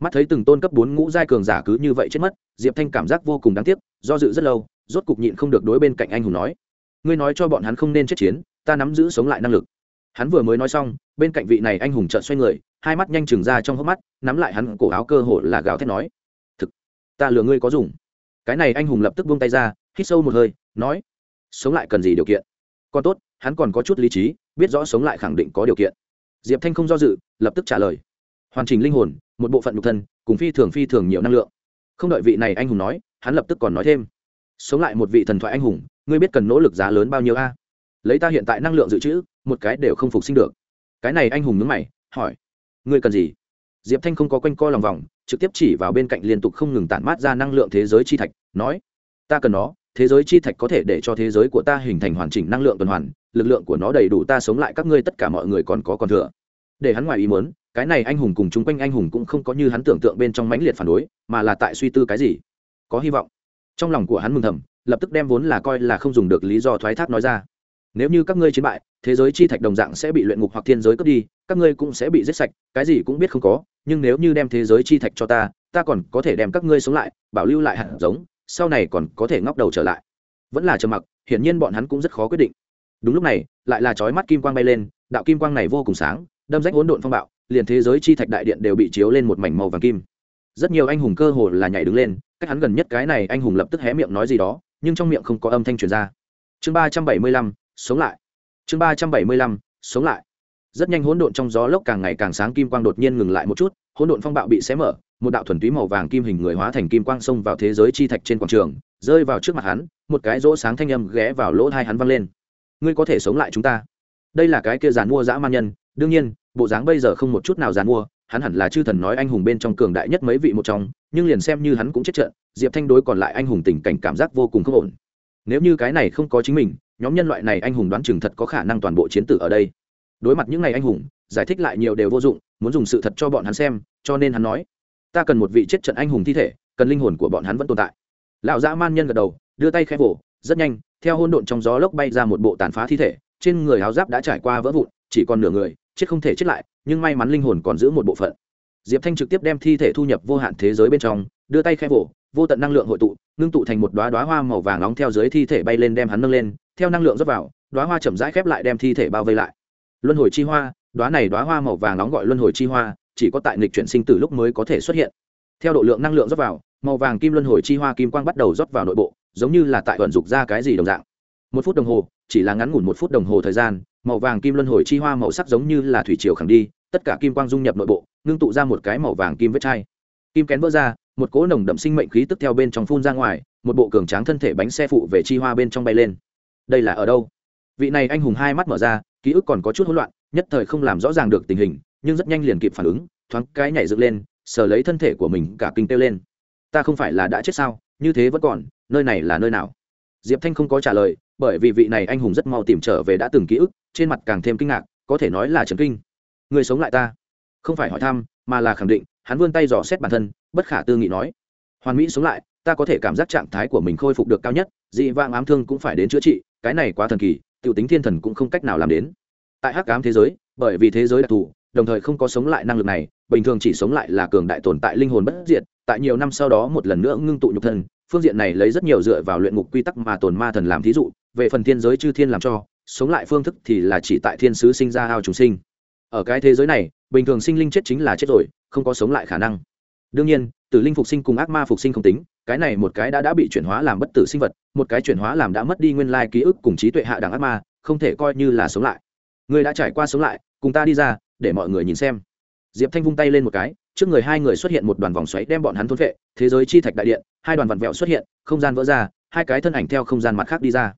Mắt thấy từng tôn cấp bốn ngũ giai cường giả cứ như vậy chết mất, diệp thanh cảm giác vô cùng đáng tiếc, do dự rất lâu, rốt cục nhịn không được đối bên cạnh anh hùng nói, ngươi nói cho bọn hắn không nên chết chiến, ta nắm giữ sống lại năng lực. Hắn vừa mới nói xong, bên cạnh vị này anh hùng trợn xoay người hai mắt nhanh chừng ra trong hốc mắt, nắm lại hắn cổ áo cơ hồ là gào thét nói, thực, ta lừa ngươi có dùng. Cái này anh hùng lập tức buông tay ra, hít sâu một hơi, nói, sống lại cần gì điều kiện? Còn tốt, hắn còn có chút lý trí, biết rõ sống lại khẳng định có điều kiện. Diệp thanh không do dự, lập tức trả lời, hoàn chỉnh linh hồn, một bộ phận nhục thân, cùng phi thường phi thường nhiều năng lượng. Không đợi vị này anh hùng nói, hắn lập tức còn nói thêm, sống lại một vị thần thoại anh hùng, ngươi biết cần nỗ lực giá lớn bao nhiêu a? Lấy ta hiện tại năng lượng dự trữ, một cái đều không phục sinh được. Cái này anh hùng nhớ mày, hỏi ngươi cần gì? Diệp thanh không có quanh co lòng vòng, trực tiếp chỉ vào bên cạnh liên tục không ngừng tản mát ra năng lượng thế giới chi thạch, nói, ta cần nó, thế giới chi thạch có thể để cho thế giới của ta hình thành hoàn chỉnh năng lượng tuần hoàn, lực lượng của nó đầy đủ ta sống lại các ngươi tất cả mọi người còn có còn thừa. Để hắn ngoài ý muốn, cái này anh hùng cùng chung quanh anh hùng cũng không có như hắn tưởng tượng bên trong mãnh liệt phản đối, mà là tại suy tư cái gì? Có hy vọng. Trong lòng của hắn mừng thầm, lập tức đem vốn là coi là không dùng được lý do thoái thác nói ra nếu như các ngươi chiến bại, thế giới chi thạch đồng dạng sẽ bị luyện ngục hoặc thiên giới cướp đi, các ngươi cũng sẽ bị giết sạch, cái gì cũng biết không có, nhưng nếu như đem thế giới chi thạch cho ta ta còn có thể đem các ngươi sống lại, bảo lưu lại hạt giống, sau này còn có thể ngóc đầu trở lại. Vẫn là trầm mặc, hiển nhiên bọn hắn cũng rất khó quyết định. Đúng lúc này, lại là chói mắt kim quang bay lên, đạo kim quang này vô cùng sáng, đâm rách hỗn độn phong bạo, liền thế giới chi thạch đại điện đều bị chiếu lên một mảnh màu vàng kim. Rất nhiều anh hùng cơ hồ là nhảy đứng lên, cách hắn gần nhất cái này anh hùng lập tức hé miệng nói gì đó, nhưng trong miệng không có âm thanh truyền ra. Chương ba trăm bảy mươi lăm sống lại. Chương ba trăm bảy mươi lăm, sống lại. Rất nhanh hỗn độn trong gió lốc càng ngày càng sáng kim quang đột nhiên ngừng lại một chút, hỗn độn phong bạo bị xé mở, một đạo thuần túy màu vàng kim hình người hóa thành kim quang xông vào thế giới chi thạch trên quảng trường, rơi vào trước mặt hắn, một cái rỗ sáng thanh âm ghé vào lỗ hai hắn văng lên. Ngươi có thể sống lại chúng ta. Đây là cái kia giàn mua dã man nhân, đương nhiên, bộ dáng bây giờ không một chút nào giàn mua, hắn hẳn là chư thần nói anh hùng bên trong cường đại nhất mấy vị một trong, nhưng liền xem như hắn cũng chết trận, diệp thanh đối còn lại anh hùng tình cảnh cảm giác vô cùng không ổn. Nếu như cái này không có chính mình nhóm nhân loại này anh hùng đoán chừng thật có khả năng toàn bộ chiến tử ở đây. Đối mặt những ngày anh hùng, giải thích lại nhiều đều vô dụng, muốn dùng sự thật cho bọn hắn xem, cho nên hắn nói, ta cần một vị chết trận anh hùng thi thể, cần linh hồn của bọn hắn vẫn tồn tại. Lão dã man nhân gật đầu, đưa tay khẽ vỗ, rất nhanh, theo hôn độn trong gió lốc bay ra một bộ tàn phá thi thể, trên người áo giáp đã trải qua vỡ vụn, chỉ còn nửa người, chết không thể chết lại, nhưng may mắn linh hồn còn giữ một bộ phận. Diệp thanh trực tiếp đem thi thể thu nhập vô hạn thế giới bên trong, đưa tay khẽ vỗ, vô tận năng lượng hội tụ, ngưng tụ thành một đoá đoá hoa màu vàng nóng theo dưới thi thể bay lên đem hắn nâng lên theo năng lượng rót vào đoá hoa chậm rãi khép lại đem thi thể bao vây lại. Luân hồi chi hoa đoá này đoá hoa màu vàng nóng gọi luân hồi chi hoa, chỉ có tại nghịch chuyển sinh tử lúc mới có thể xuất hiện. Theo độ lượng năng lượng rót vào, màu vàng kim luân hồi chi hoa kim quang bắt đầu rót vào nội bộ, giống như là tại vận dục ra cái gì đồng dạng. Một phút đồng hồ, chỉ là ngắn ngủn một phút đồng hồ thời gian, màu vàng kim luân hồi chi hoa màu sắc giống như là thủy triều khẳng đi, tất cả kim quang dung nhập nội bộ, ngưng tụ ra một cái màu vàng kim vết chai. Kim kén vỡ ra, một cỗ nồng đậm sinh mệnh khí tức theo bên trong phun ra ngoài, một bộ cường tráng thân thể bánh xe phụ về chi hoa bên trong bay lên đây là ở đâu? Vị này anh hùng hai mắt mở ra, ký ức còn có chút hỗn loạn, nhất thời không làm rõ ràng được tình hình, nhưng rất nhanh liền kịp phản ứng, thoáng cái nhảy dựng lên, sờ lấy thân thể của mình, cả kinh têu lên. Ta không phải là đã chết sao? Như thế vẫn còn, nơi này là nơi nào? Diệp thanh không có trả lời, bởi vì vị này anh hùng rất mau tìm trở về đã từng ký ức, trên mặt càng thêm kinh ngạc, có thể nói là trấn kinh. Người sống lại ta. Không phải hỏi thăm, mà là khẳng định, hắn vươn tay dò xét bản thân, bất khả tư nghị nói. Hoàn mỹ sống lại, ta có thể cảm giác trạng thái của mình khôi phục được cao nhất, dị vang ám thương cũng phải đến chữa trị cái này quá thần kỳ t i ể u tính thiên thần cũng không cách nào làm đến. Tại hắc ám thế giới, bởi vì thế giới đặc thù, đồng thời không có sống lại năng lực này, bình thường chỉ sống lại là cường đại tồn tại linh hồn bất diệt, tại nhiều năm sau đó một lần nữa ngưng tụ nhục thân, phương diện này lấy rất nhiều dựa vào luyện ngục quy tắc mà tồn ma thần làm thí dụ, về phần thiên giới chư thiên làm cho, sống lại phương thức thì là chỉ tại thiên sứ sinh ra ao trùng sinh. Ở cái thế giới này, bình thường sinh linh chết chính là chết rồi, không có sống lại khả năng. Đương nhiên, tử linh phục sinh cùng ác ma phục sinh không tính cái này một cái đã đã bị chuyển hóa làm bất tử sinh vật, một cái chuyển hóa làm đã mất đi nguyên lai ký ức cùng trí tuệ hạ đẳng ác ma, không thể coi như là sống lại. Người đã trải qua sống lại, cùng ta đi ra, để mọi người nhìn xem. Diệp thanh vung tay lên một cái, trước người hai người xuất hiện một đoàn vòng xoáy đem bọn hắn thôn vệ thế giới chi thạch đại điện, hai đoàn vặn vẹo xuất hiện, không gian vỡ ra, hai cái thân ảnh theo không gian mặt khác đi ra.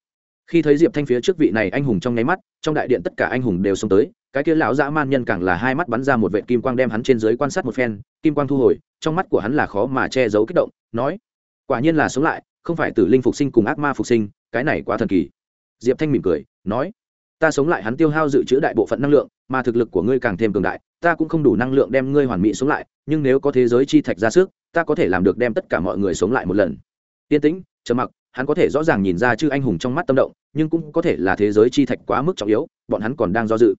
Khi thấy diệp thanh phía trước vị này anh hùng trong nháy mắt, trong đại điện tất cả anh hùng đều xông tới, cái kia lão dã man nhân càng là hai mắt bắn ra một vệ kim quang đem hắn trên dưới quan sát một phen, kim quang thu hồi, trong mắt của hắn là khó mà che giấu kích động, nói quả nhiên là sống lại, không phải tử linh phục sinh cùng ác ma phục sinh, cái này quá thần kỳ. Diệp thanh mỉm cười, nói, ta sống lại hắn tiêu hao dự trữ đại bộ phận năng lượng, mà thực lực của ngươi càng thêm cường đại, ta cũng không đủ năng lượng đem ngươi hoàn mỹ sống lại, nhưng nếu có thế giới chi thạch ra sức, ta có thể làm được đem tất cả mọi người sống lại một lần. Tiên tĩnh, trầm mặc, hắn có thể rõ ràng nhìn ra chư anh hùng trong mắt tâm động, nhưng cũng có thể là thế giới chi thạch quá mức trọng yếu, bọn hắn còn đang do dự.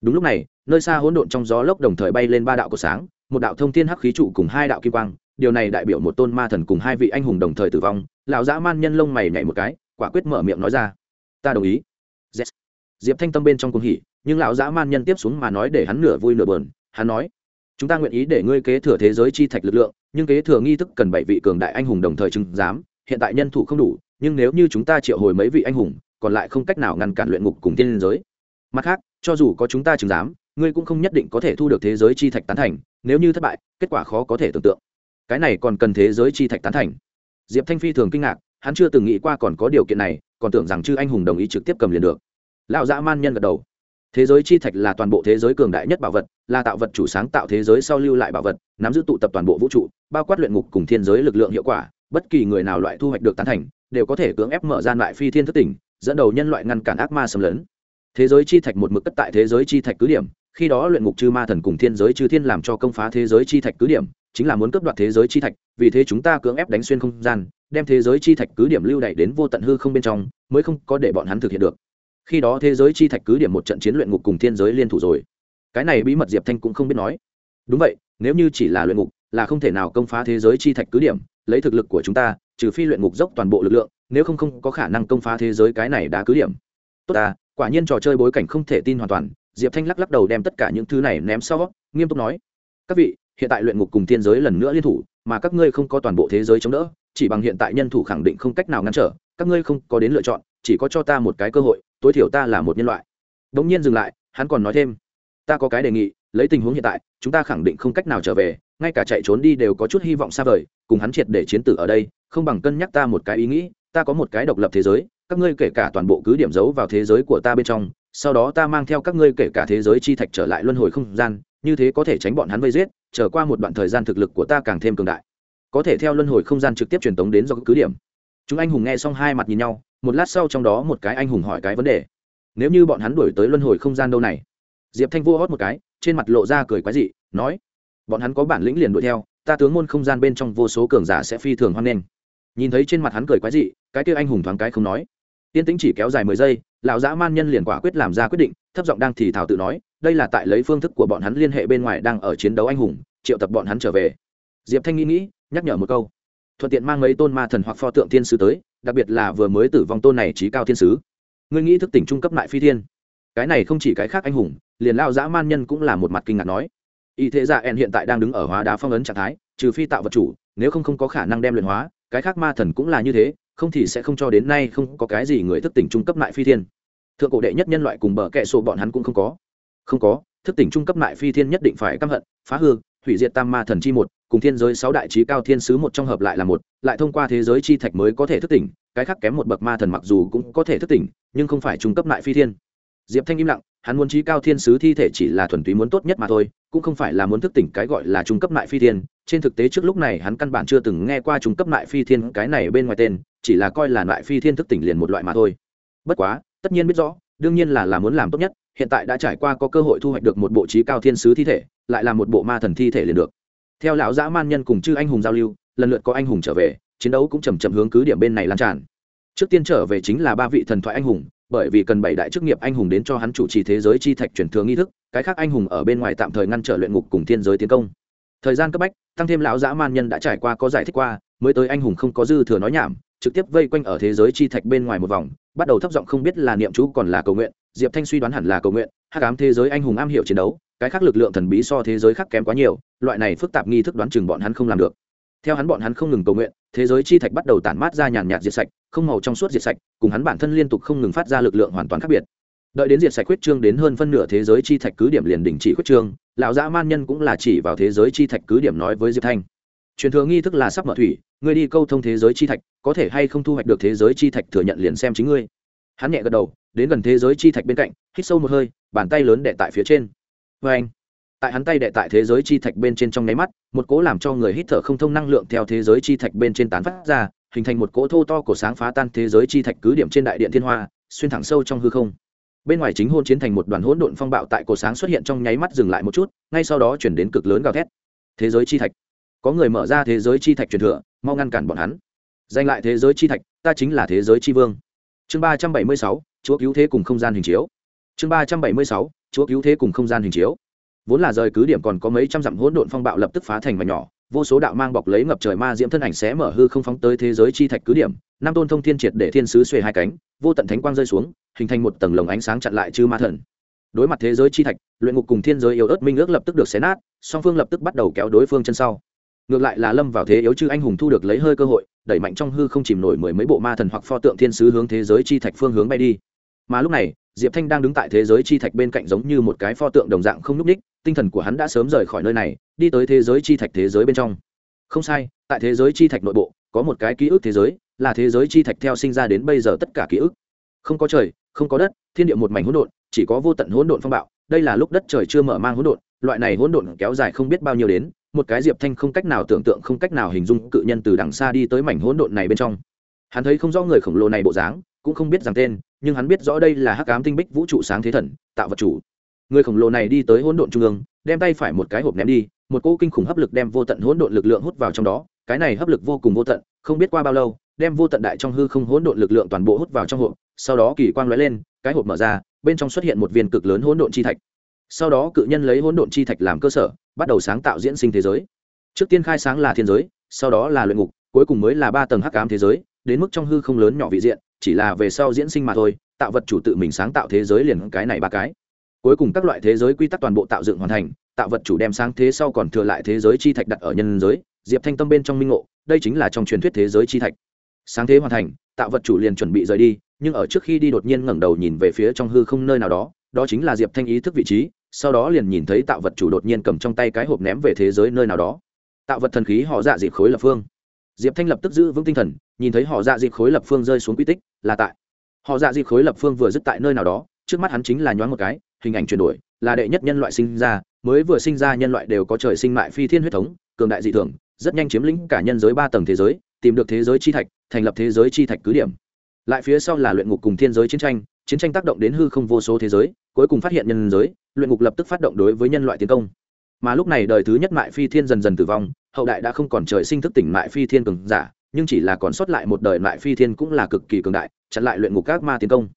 Đúng lúc này, nơi xa hỗn độn trong gió lốc đồng thời bay lên ba đạo của sáng, một đạo thông thiên hắc khí trụ cùng hai đạo kim quang điều này đại biểu một tôn ma thần cùng hai vị anh hùng đồng thời tử vong, lão dã man nhân lông mày nhảy một cái, quả quyết mở miệng nói ra. Ta đồng ý. Yes. diệp thanh tâm bên trong cung hỉ, nhưng lão dã man nhân tiếp xuống mà nói để hắn nửa vui nửa bờn hắn nói, chúng ta nguyện ý để ngươi kế thừa thế giới chi thạch lực lượng, nhưng kế thừa nghi thức cần bảy vị cường đại anh hùng đồng thời chứng giám, hiện tại nhân thủ không đủ, nhưng nếu như chúng ta triệu hồi mấy vị anh hùng, còn lại không cách nào ngăn cản luyện ngục cùng tiên giới. Mặt khác, cho dù có chúng ta chứng giám, ngươi cũng không nhất định có thể thu được thế giới chi thạch tán thành, nếu như thất bại, kết quả khó có thể tưởng tượng cái này còn cần thế giới chi thạch tán thành. Diệp thanh phi thường kinh ngạc, hắn chưa từng nghĩ qua còn có điều kiện này, còn tưởng rằng chư anh hùng đồng ý trực tiếp cầm liền được. Lão dã man nhân gật đầu. Thế giới chi thạch là toàn bộ thế giới cường đại nhất bảo vật, là tạo vật chủ sáng tạo thế giới sau lưu lại bảo vật, nắm giữ tụ tập toàn bộ vũ trụ, bao quát luyện ngục cùng thiên giới lực lượng hiệu quả, bất kỳ người nào loại thu hoạch được tán thành, đều có thể cưỡng ép mở ra lại phi thiên thất tỉnh, dẫn đầu nhân loại ngăn cản ác ma xâm lấn. Thế giới chi thạch một mực cất tại thế giới chi thạch cứ điểm khi đó luyện ngục chư ma thần cùng thiên giới chư thiên làm cho công phá thế giới chi thạch cứ điểm, chính là muốn cướp đoạt thế giới chi thạch, vì thế chúng ta cưỡng ép đánh xuyên không gian, đem thế giới chi thạch cứ điểm lưu đẩy đến vô tận hư không bên trong, mới không có để bọn hắn thực hiện được. Khi đó thế giới chi thạch cứ điểm một trận chiến luyện ngục cùng thiên giới liên thủ rồi. Cái này bí mật diệp thanh cũng không biết nói. Đúng vậy, nếu như chỉ là luyện ngục, là không thể nào công phá thế giới chi thạch cứ điểm, lấy thực lực của chúng ta, trừ phi luyện ngục dốc toàn bộ lực lượng, nếu không không có khả năng công phá thế giới cái này đã cứ điểm. Tốt ta, quả nhiên trò chơi bối cảnh không thể tin hoàn toàn diệp thanh lắc lắc đầu đem tất cả những thứ này ném sau, nghiêm túc nói, các vị, hiện tại luyện ngục cùng thiên giới lần nữa liên thủ, mà các ngươi không có toàn bộ thế giới chống đỡ, chỉ bằng hiện tại nhân thủ khẳng định không cách nào ngăn trở, các ngươi không có đến lựa chọn, chỉ có cho ta một cái cơ hội, tối thiểu ta là một nhân loại. Đống nhiên dừng lại, hắn còn nói thêm, ta có cái đề nghị, lấy tình huống hiện tại, chúng ta khẳng định không cách nào trở về, ngay cả chạy trốn đi đều có chút hy vọng xa vời, cùng hắn triệt để chiến tử ở đây, không bằng cân nhắc ta một cái ý nghĩ, ta có một cái độc lập thế giới, các ngươi kể cả toàn bộ cứ điểm giấu vào thế giới của ta bên trong sau đó ta mang theo các ngươi kể cả thế giới chi thạch trở lại luân hồi không gian, như thế có thể tránh bọn hắn vây giết trở qua một đoạn thời gian thực lực của ta càng thêm cường đại. Có thể theo luân hồi không gian trực tiếp truyền tống đến do cứ điểm. Chúng anh hùng nghe xong hai mặt nhìn nhau, một lát sau trong đó một cái anh hùng hỏi cái vấn đề. Nếu như bọn hắn đuổi tới luân hồi không gian đâu này? Diệp thanh vua hót một cái, trên mặt lộ ra cười quái dị, nói, bọn hắn có bản lĩnh liền đuổi theo, ta tướng môn không gian bên trong vô số cường giả sẽ phi thường hoan nghênh. Nhìn thấy trên mặt hắn cười quái dị, cái kia anh hùng thoáng cái không nói tiên tĩnh chỉ kéo dài mười giây, lão dã man nhân liền quả quyết làm ra quyết định, thấp giọng đang thì thảo tự nói, đây là tại lấy phương thức của bọn hắn liên hệ bên ngoài đang ở chiến đấu anh hùng, triệu tập bọn hắn trở về. Diệp thanh nghĩ nghĩ, nhắc nhở một câu. Thuận tiện mang mấy tôn ma thần hoặc pho tượng thiên sứ tới, đặc biệt là vừa mới tử vong tôn này trí cao thiên sứ. Ngươi nghĩ thức tỉnh trung cấp lại phi thiên. Cái này không chỉ cái khác anh hùng, liền lao dã man nhân cũng là một mặt kinh ngạc nói. Y thế dạ en hiện tại đang đứng ở hóa đá phong ấn trạng thái, trừ phi tạo vật chủ, nếu không không có khả năng đem luyện hóa, cái khác ma thần cũng là như thế không thì sẽ không cho đến nay không có cái gì người thức tỉnh trung cấp lại phi thiên. Thượng cổ đệ nhất nhân loại cùng bờ kệ sổ bọn hắn cũng không có. Không có, thức tỉnh trung cấp lại phi thiên nhất định phải căm hận, phá hư, hủy diệt tam ma thần chi một, cùng thiên giới sáu đại trí cao thiên sứ một trong hợp lại là một, lại thông qua thế giới chi thạch mới có thể thức tỉnh, cái khác kém một bậc ma thần mặc dù cũng có thể thức tỉnh, nhưng không phải trung cấp lại phi thiên. Diệp thanh im lặng, hắn muốn trí cao thiên sứ thi thể chỉ là thuần túy muốn tốt nhất mà thôi, cũng không phải là muốn thức tỉnh cái gọi là trung cấp lại phi thiên. Trên thực tế trước lúc này hắn căn bản chưa từng nghe qua trung cấp lại phi thiên cái này bên ngoài tên chỉ là coi là lại phi thiên thức tỉnh liền một loại mà thôi. Bất quá, tất nhiên biết rõ, đương nhiên là là muốn làm tốt nhất, hiện tại đã trải qua có cơ hội thu hoạch được một bộ trí cao thiên sứ thi thể, lại là một bộ ma thần thi thể liền được. Theo lão dã man nhân cùng chư anh hùng giao lưu, lần lượt có anh hùng trở về, chiến đấu cũng chầm chậm hướng cứ điểm bên này lan tràn. Trước tiên trở về chính là ba vị thần thoại anh hùng, bởi vì cần bảy đại chức nghiệp anh hùng đến cho hắn chủ trì thế giới chi thạch truyền thừa nghi thức, cái khác anh hùng ở bên ngoài tạm thời ngăn trở luyện ngục cùng thiên giới tiến công. Thời gian cấp bách, tăng thêm lão dã man nhân đã trải qua có giải thích qua, mới tới anh hùng không có dư thừa nói nhảm trực tiếp vây quanh ở thế giới chi thạch bên ngoài một vòng, bắt đầu thấp giọng không biết là niệm chú còn là cầu nguyện, diệp thanh suy đoán hẳn là cầu nguyện hát cám thế giới anh hùng am hiểu chiến đấu, cái khác lực lượng thần bí so thế giới khác kém quá nhiều, loại này phức tạp nghi thức đoán chừng bọn hắn không làm được. Theo hắn bọn hắn không ngừng cầu nguyện, thế giới chi thạch bắt đầu tản mát ra nhàn nhạt diệt sạch, không màu trong suốt diệt sạch, cùng hắn bản thân liên tục không ngừng phát ra lực lượng hoàn toàn khác biệt. Đợi đến diệt sạch huyết trương đến hơn phân nửa thế giới chi thạch cứ điểm liền đình chỉ huyết trương, lão dã man nhân cũng là chỉ vào thế giới chi thạch cứ điểm nói với diệp thanh truyền thừa nghi thức là sắp mở thủy, ngươi đi câu thông thế giới chi thạch, có thể hay không thu hoạch được thế giới chi thạch thừa nhận liền xem chính ngươi. Hắn nhẹ gật đầu, đến gần thế giới chi thạch bên cạnh, hít sâu một hơi, bàn tay lớn đệ tại phía trên. Vê anh, tại hắn tay đệ tại thế giới chi thạch bên trên trong nháy mắt, một cỗ làm cho người hít thở không thông năng lượng theo thế giới chi thạch bên trên tán phát ra, hình thành một cỗ thô to của sáng phá tan thế giới chi thạch cứ điểm trên đại điện thiên hoa, xuyên thẳng sâu trong hư không. Bên ngoài chính hôn chiến thành một đoàn hỗn độn phong bạo tại cổ sáng xuất hiện trong nháy mắt dừng lại một chút, ngay sau đó chuyển đến cực lớn gào thét. Thế giới chi thạch có người mở ra thế giới chi thạch truyền thừa, mau ngăn cản bọn hắn. Giành lại thế giới chi thạch, ta chính là thế giới chi vương. Chương ba trăm bảy mươi sáu, chúa cứu thế cùng không gian hình chiếu. Chương ba trăm bảy mươi sáu, chúa cứu thế cùng không gian hình chiếu. Vốn là rời cứ điểm còn có mấy trăm dặm hỗn độn phong bạo lập tức phá thành và nhỏ, vô số đạo mang bọc lấy ngập trời ma diễm thân ảnh xé mở hư không phóng tới thế giới chi thạch cứ điểm, năm tôn thông thiên triệt để thiên sứ xuề hai cánh, vô tận thánh quang rơi xuống, hình thành một tầng lồng ánh sáng chặn lại chư ma thần. Đối mặt thế giới chi thạch, luyện ngục cùng thiên giới yếu ớt minh ước lập tức được xé nát, song phương lập tức bắt đầu kéo đối phương chân sau ngược lại là lâm vào thế yếu chư anh hùng thu được lấy hơi cơ hội, đẩy mạnh trong hư không chìm nổi mười mấy bộ ma thần hoặc pho tượng thiên sứ hướng thế giới chi thạch phương hướng bay đi. Mà lúc này, diệp thanh đang đứng tại thế giới chi thạch bên cạnh giống như một cái pho tượng đồng dạng không n ú c ních tinh thần của hắn đã sớm rời khỏi nơi này, đi tới thế giới chi thạch thế giới bên trong. Không sai, tại thế giới chi thạch nội bộ, có một cái ký ức thế giới, là thế giới chi thạch theo sinh ra đến bây giờ tất cả ký ức. Không có trời, không có đất, thiên địa một mảnh hỗn độn, chỉ có vô tận hỗn độn phong bạo, đây là lúc đất trời chưa mở mang hỗn độn, loại này hỗn độn kéo dài không biết bao nhiêu đến một cái diệp thanh không cách nào tưởng tượng, không cách nào hình dung cự nhân từ đằng xa đi tới mảnh hỗn độn này bên trong. Hắn thấy không rõ người khổng lồ này bộ dáng, cũng không biết rằng tên, nhưng hắn biết rõ đây là hắc ám tinh bích vũ trụ sáng thế thần, tạo vật chủ. Người khổng lồ này đi tới hỗn độn trung ương, đem tay phải một cái hộp ném đi, một cỗ kinh khủng hấp lực đem vô tận hỗn độn lực lượng hút vào trong đó, cái này hấp lực vô cùng vô tận, không biết qua bao lâu, đem vô tận đại trong hư không hỗn độn lực lượng toàn bộ hút vào trong hộp, sau đó kỳ quang lóe lên, cái hộp mở ra, bên trong xuất hiện một viên cực lớn hỗn độn chi thạch. Sau đó cự nhân lấy hỗn độn chi thạch làm cơ sở bắt đầu sáng tạo diễn sinh thế giới. Trước tiên khai sáng là thiên giới, sau đó là luyện ngục, cuối cùng mới là ba tầng hắc ám thế giới, đến mức trong hư không lớn nhỏ vị diện, chỉ là về sau diễn sinh mà thôi, tạo vật chủ tự mình sáng tạo thế giới liền cái này ba cái. Cuối cùng các loại thế giới quy tắc toàn bộ tạo dựng hoàn thành, tạo vật chủ đem sáng thế sau còn thừa lại thế giới chi thạch đặt ở nhân giới, diệp thanh tâm bên trong minh ngộ, đây chính là trong truyền thuyết thế giới chi thạch. Sáng thế hoàn thành, tạo vật chủ liền chuẩn bị rời đi, nhưng ở trước khi đi đột nhiên ngẩng đầu nhìn về phía trong hư không nơi nào đó đó chính là diệp thanh ý thức vị trí sau đó liền nhìn thấy tạo vật chủ đột nhiên cầm trong tay cái hộp ném về thế giới nơi nào đó. Tạo vật thần khí họ dạ dịp khối lập phương. Diệp thanh lập tức giữ vững tinh thần, nhìn thấy họ dạ dịp khối lập phương rơi xuống quy tích, là tại. Họ dạ dịp khối lập phương vừa dứt tại nơi nào đó, trước mắt hắn chính là nhoáng một cái, hình ảnh chuyển đổi, là đệ nhất nhân loại sinh ra, mới vừa sinh ra nhân loại đều có trời sinh mại phi thiên huyết thống, cường đại dị thường, rất nhanh chiếm lĩnh cả nhân giới ba tầng thế giới, tìm được thế giới chi thạch, thành lập thế giới chi thạch cứ điểm. Lại phía sau là luyện ngục cùng thiên giới chiến tranh chiến tranh tác động đến hư không vô số thế giới, cuối cùng phát hiện nhân giới, luyện ngục lập tức phát động đối với nhân loại tiến công. Mà lúc này đời thứ nhất mại phi thiên dần dần tử vong, hậu đại đã không còn trời sinh thức tỉnh mại phi thiên cường giả, nhưng chỉ là còn sót lại một đời mại phi thiên cũng là cực kỳ cường đại, chặn lại luyện ngục các ma tiến công.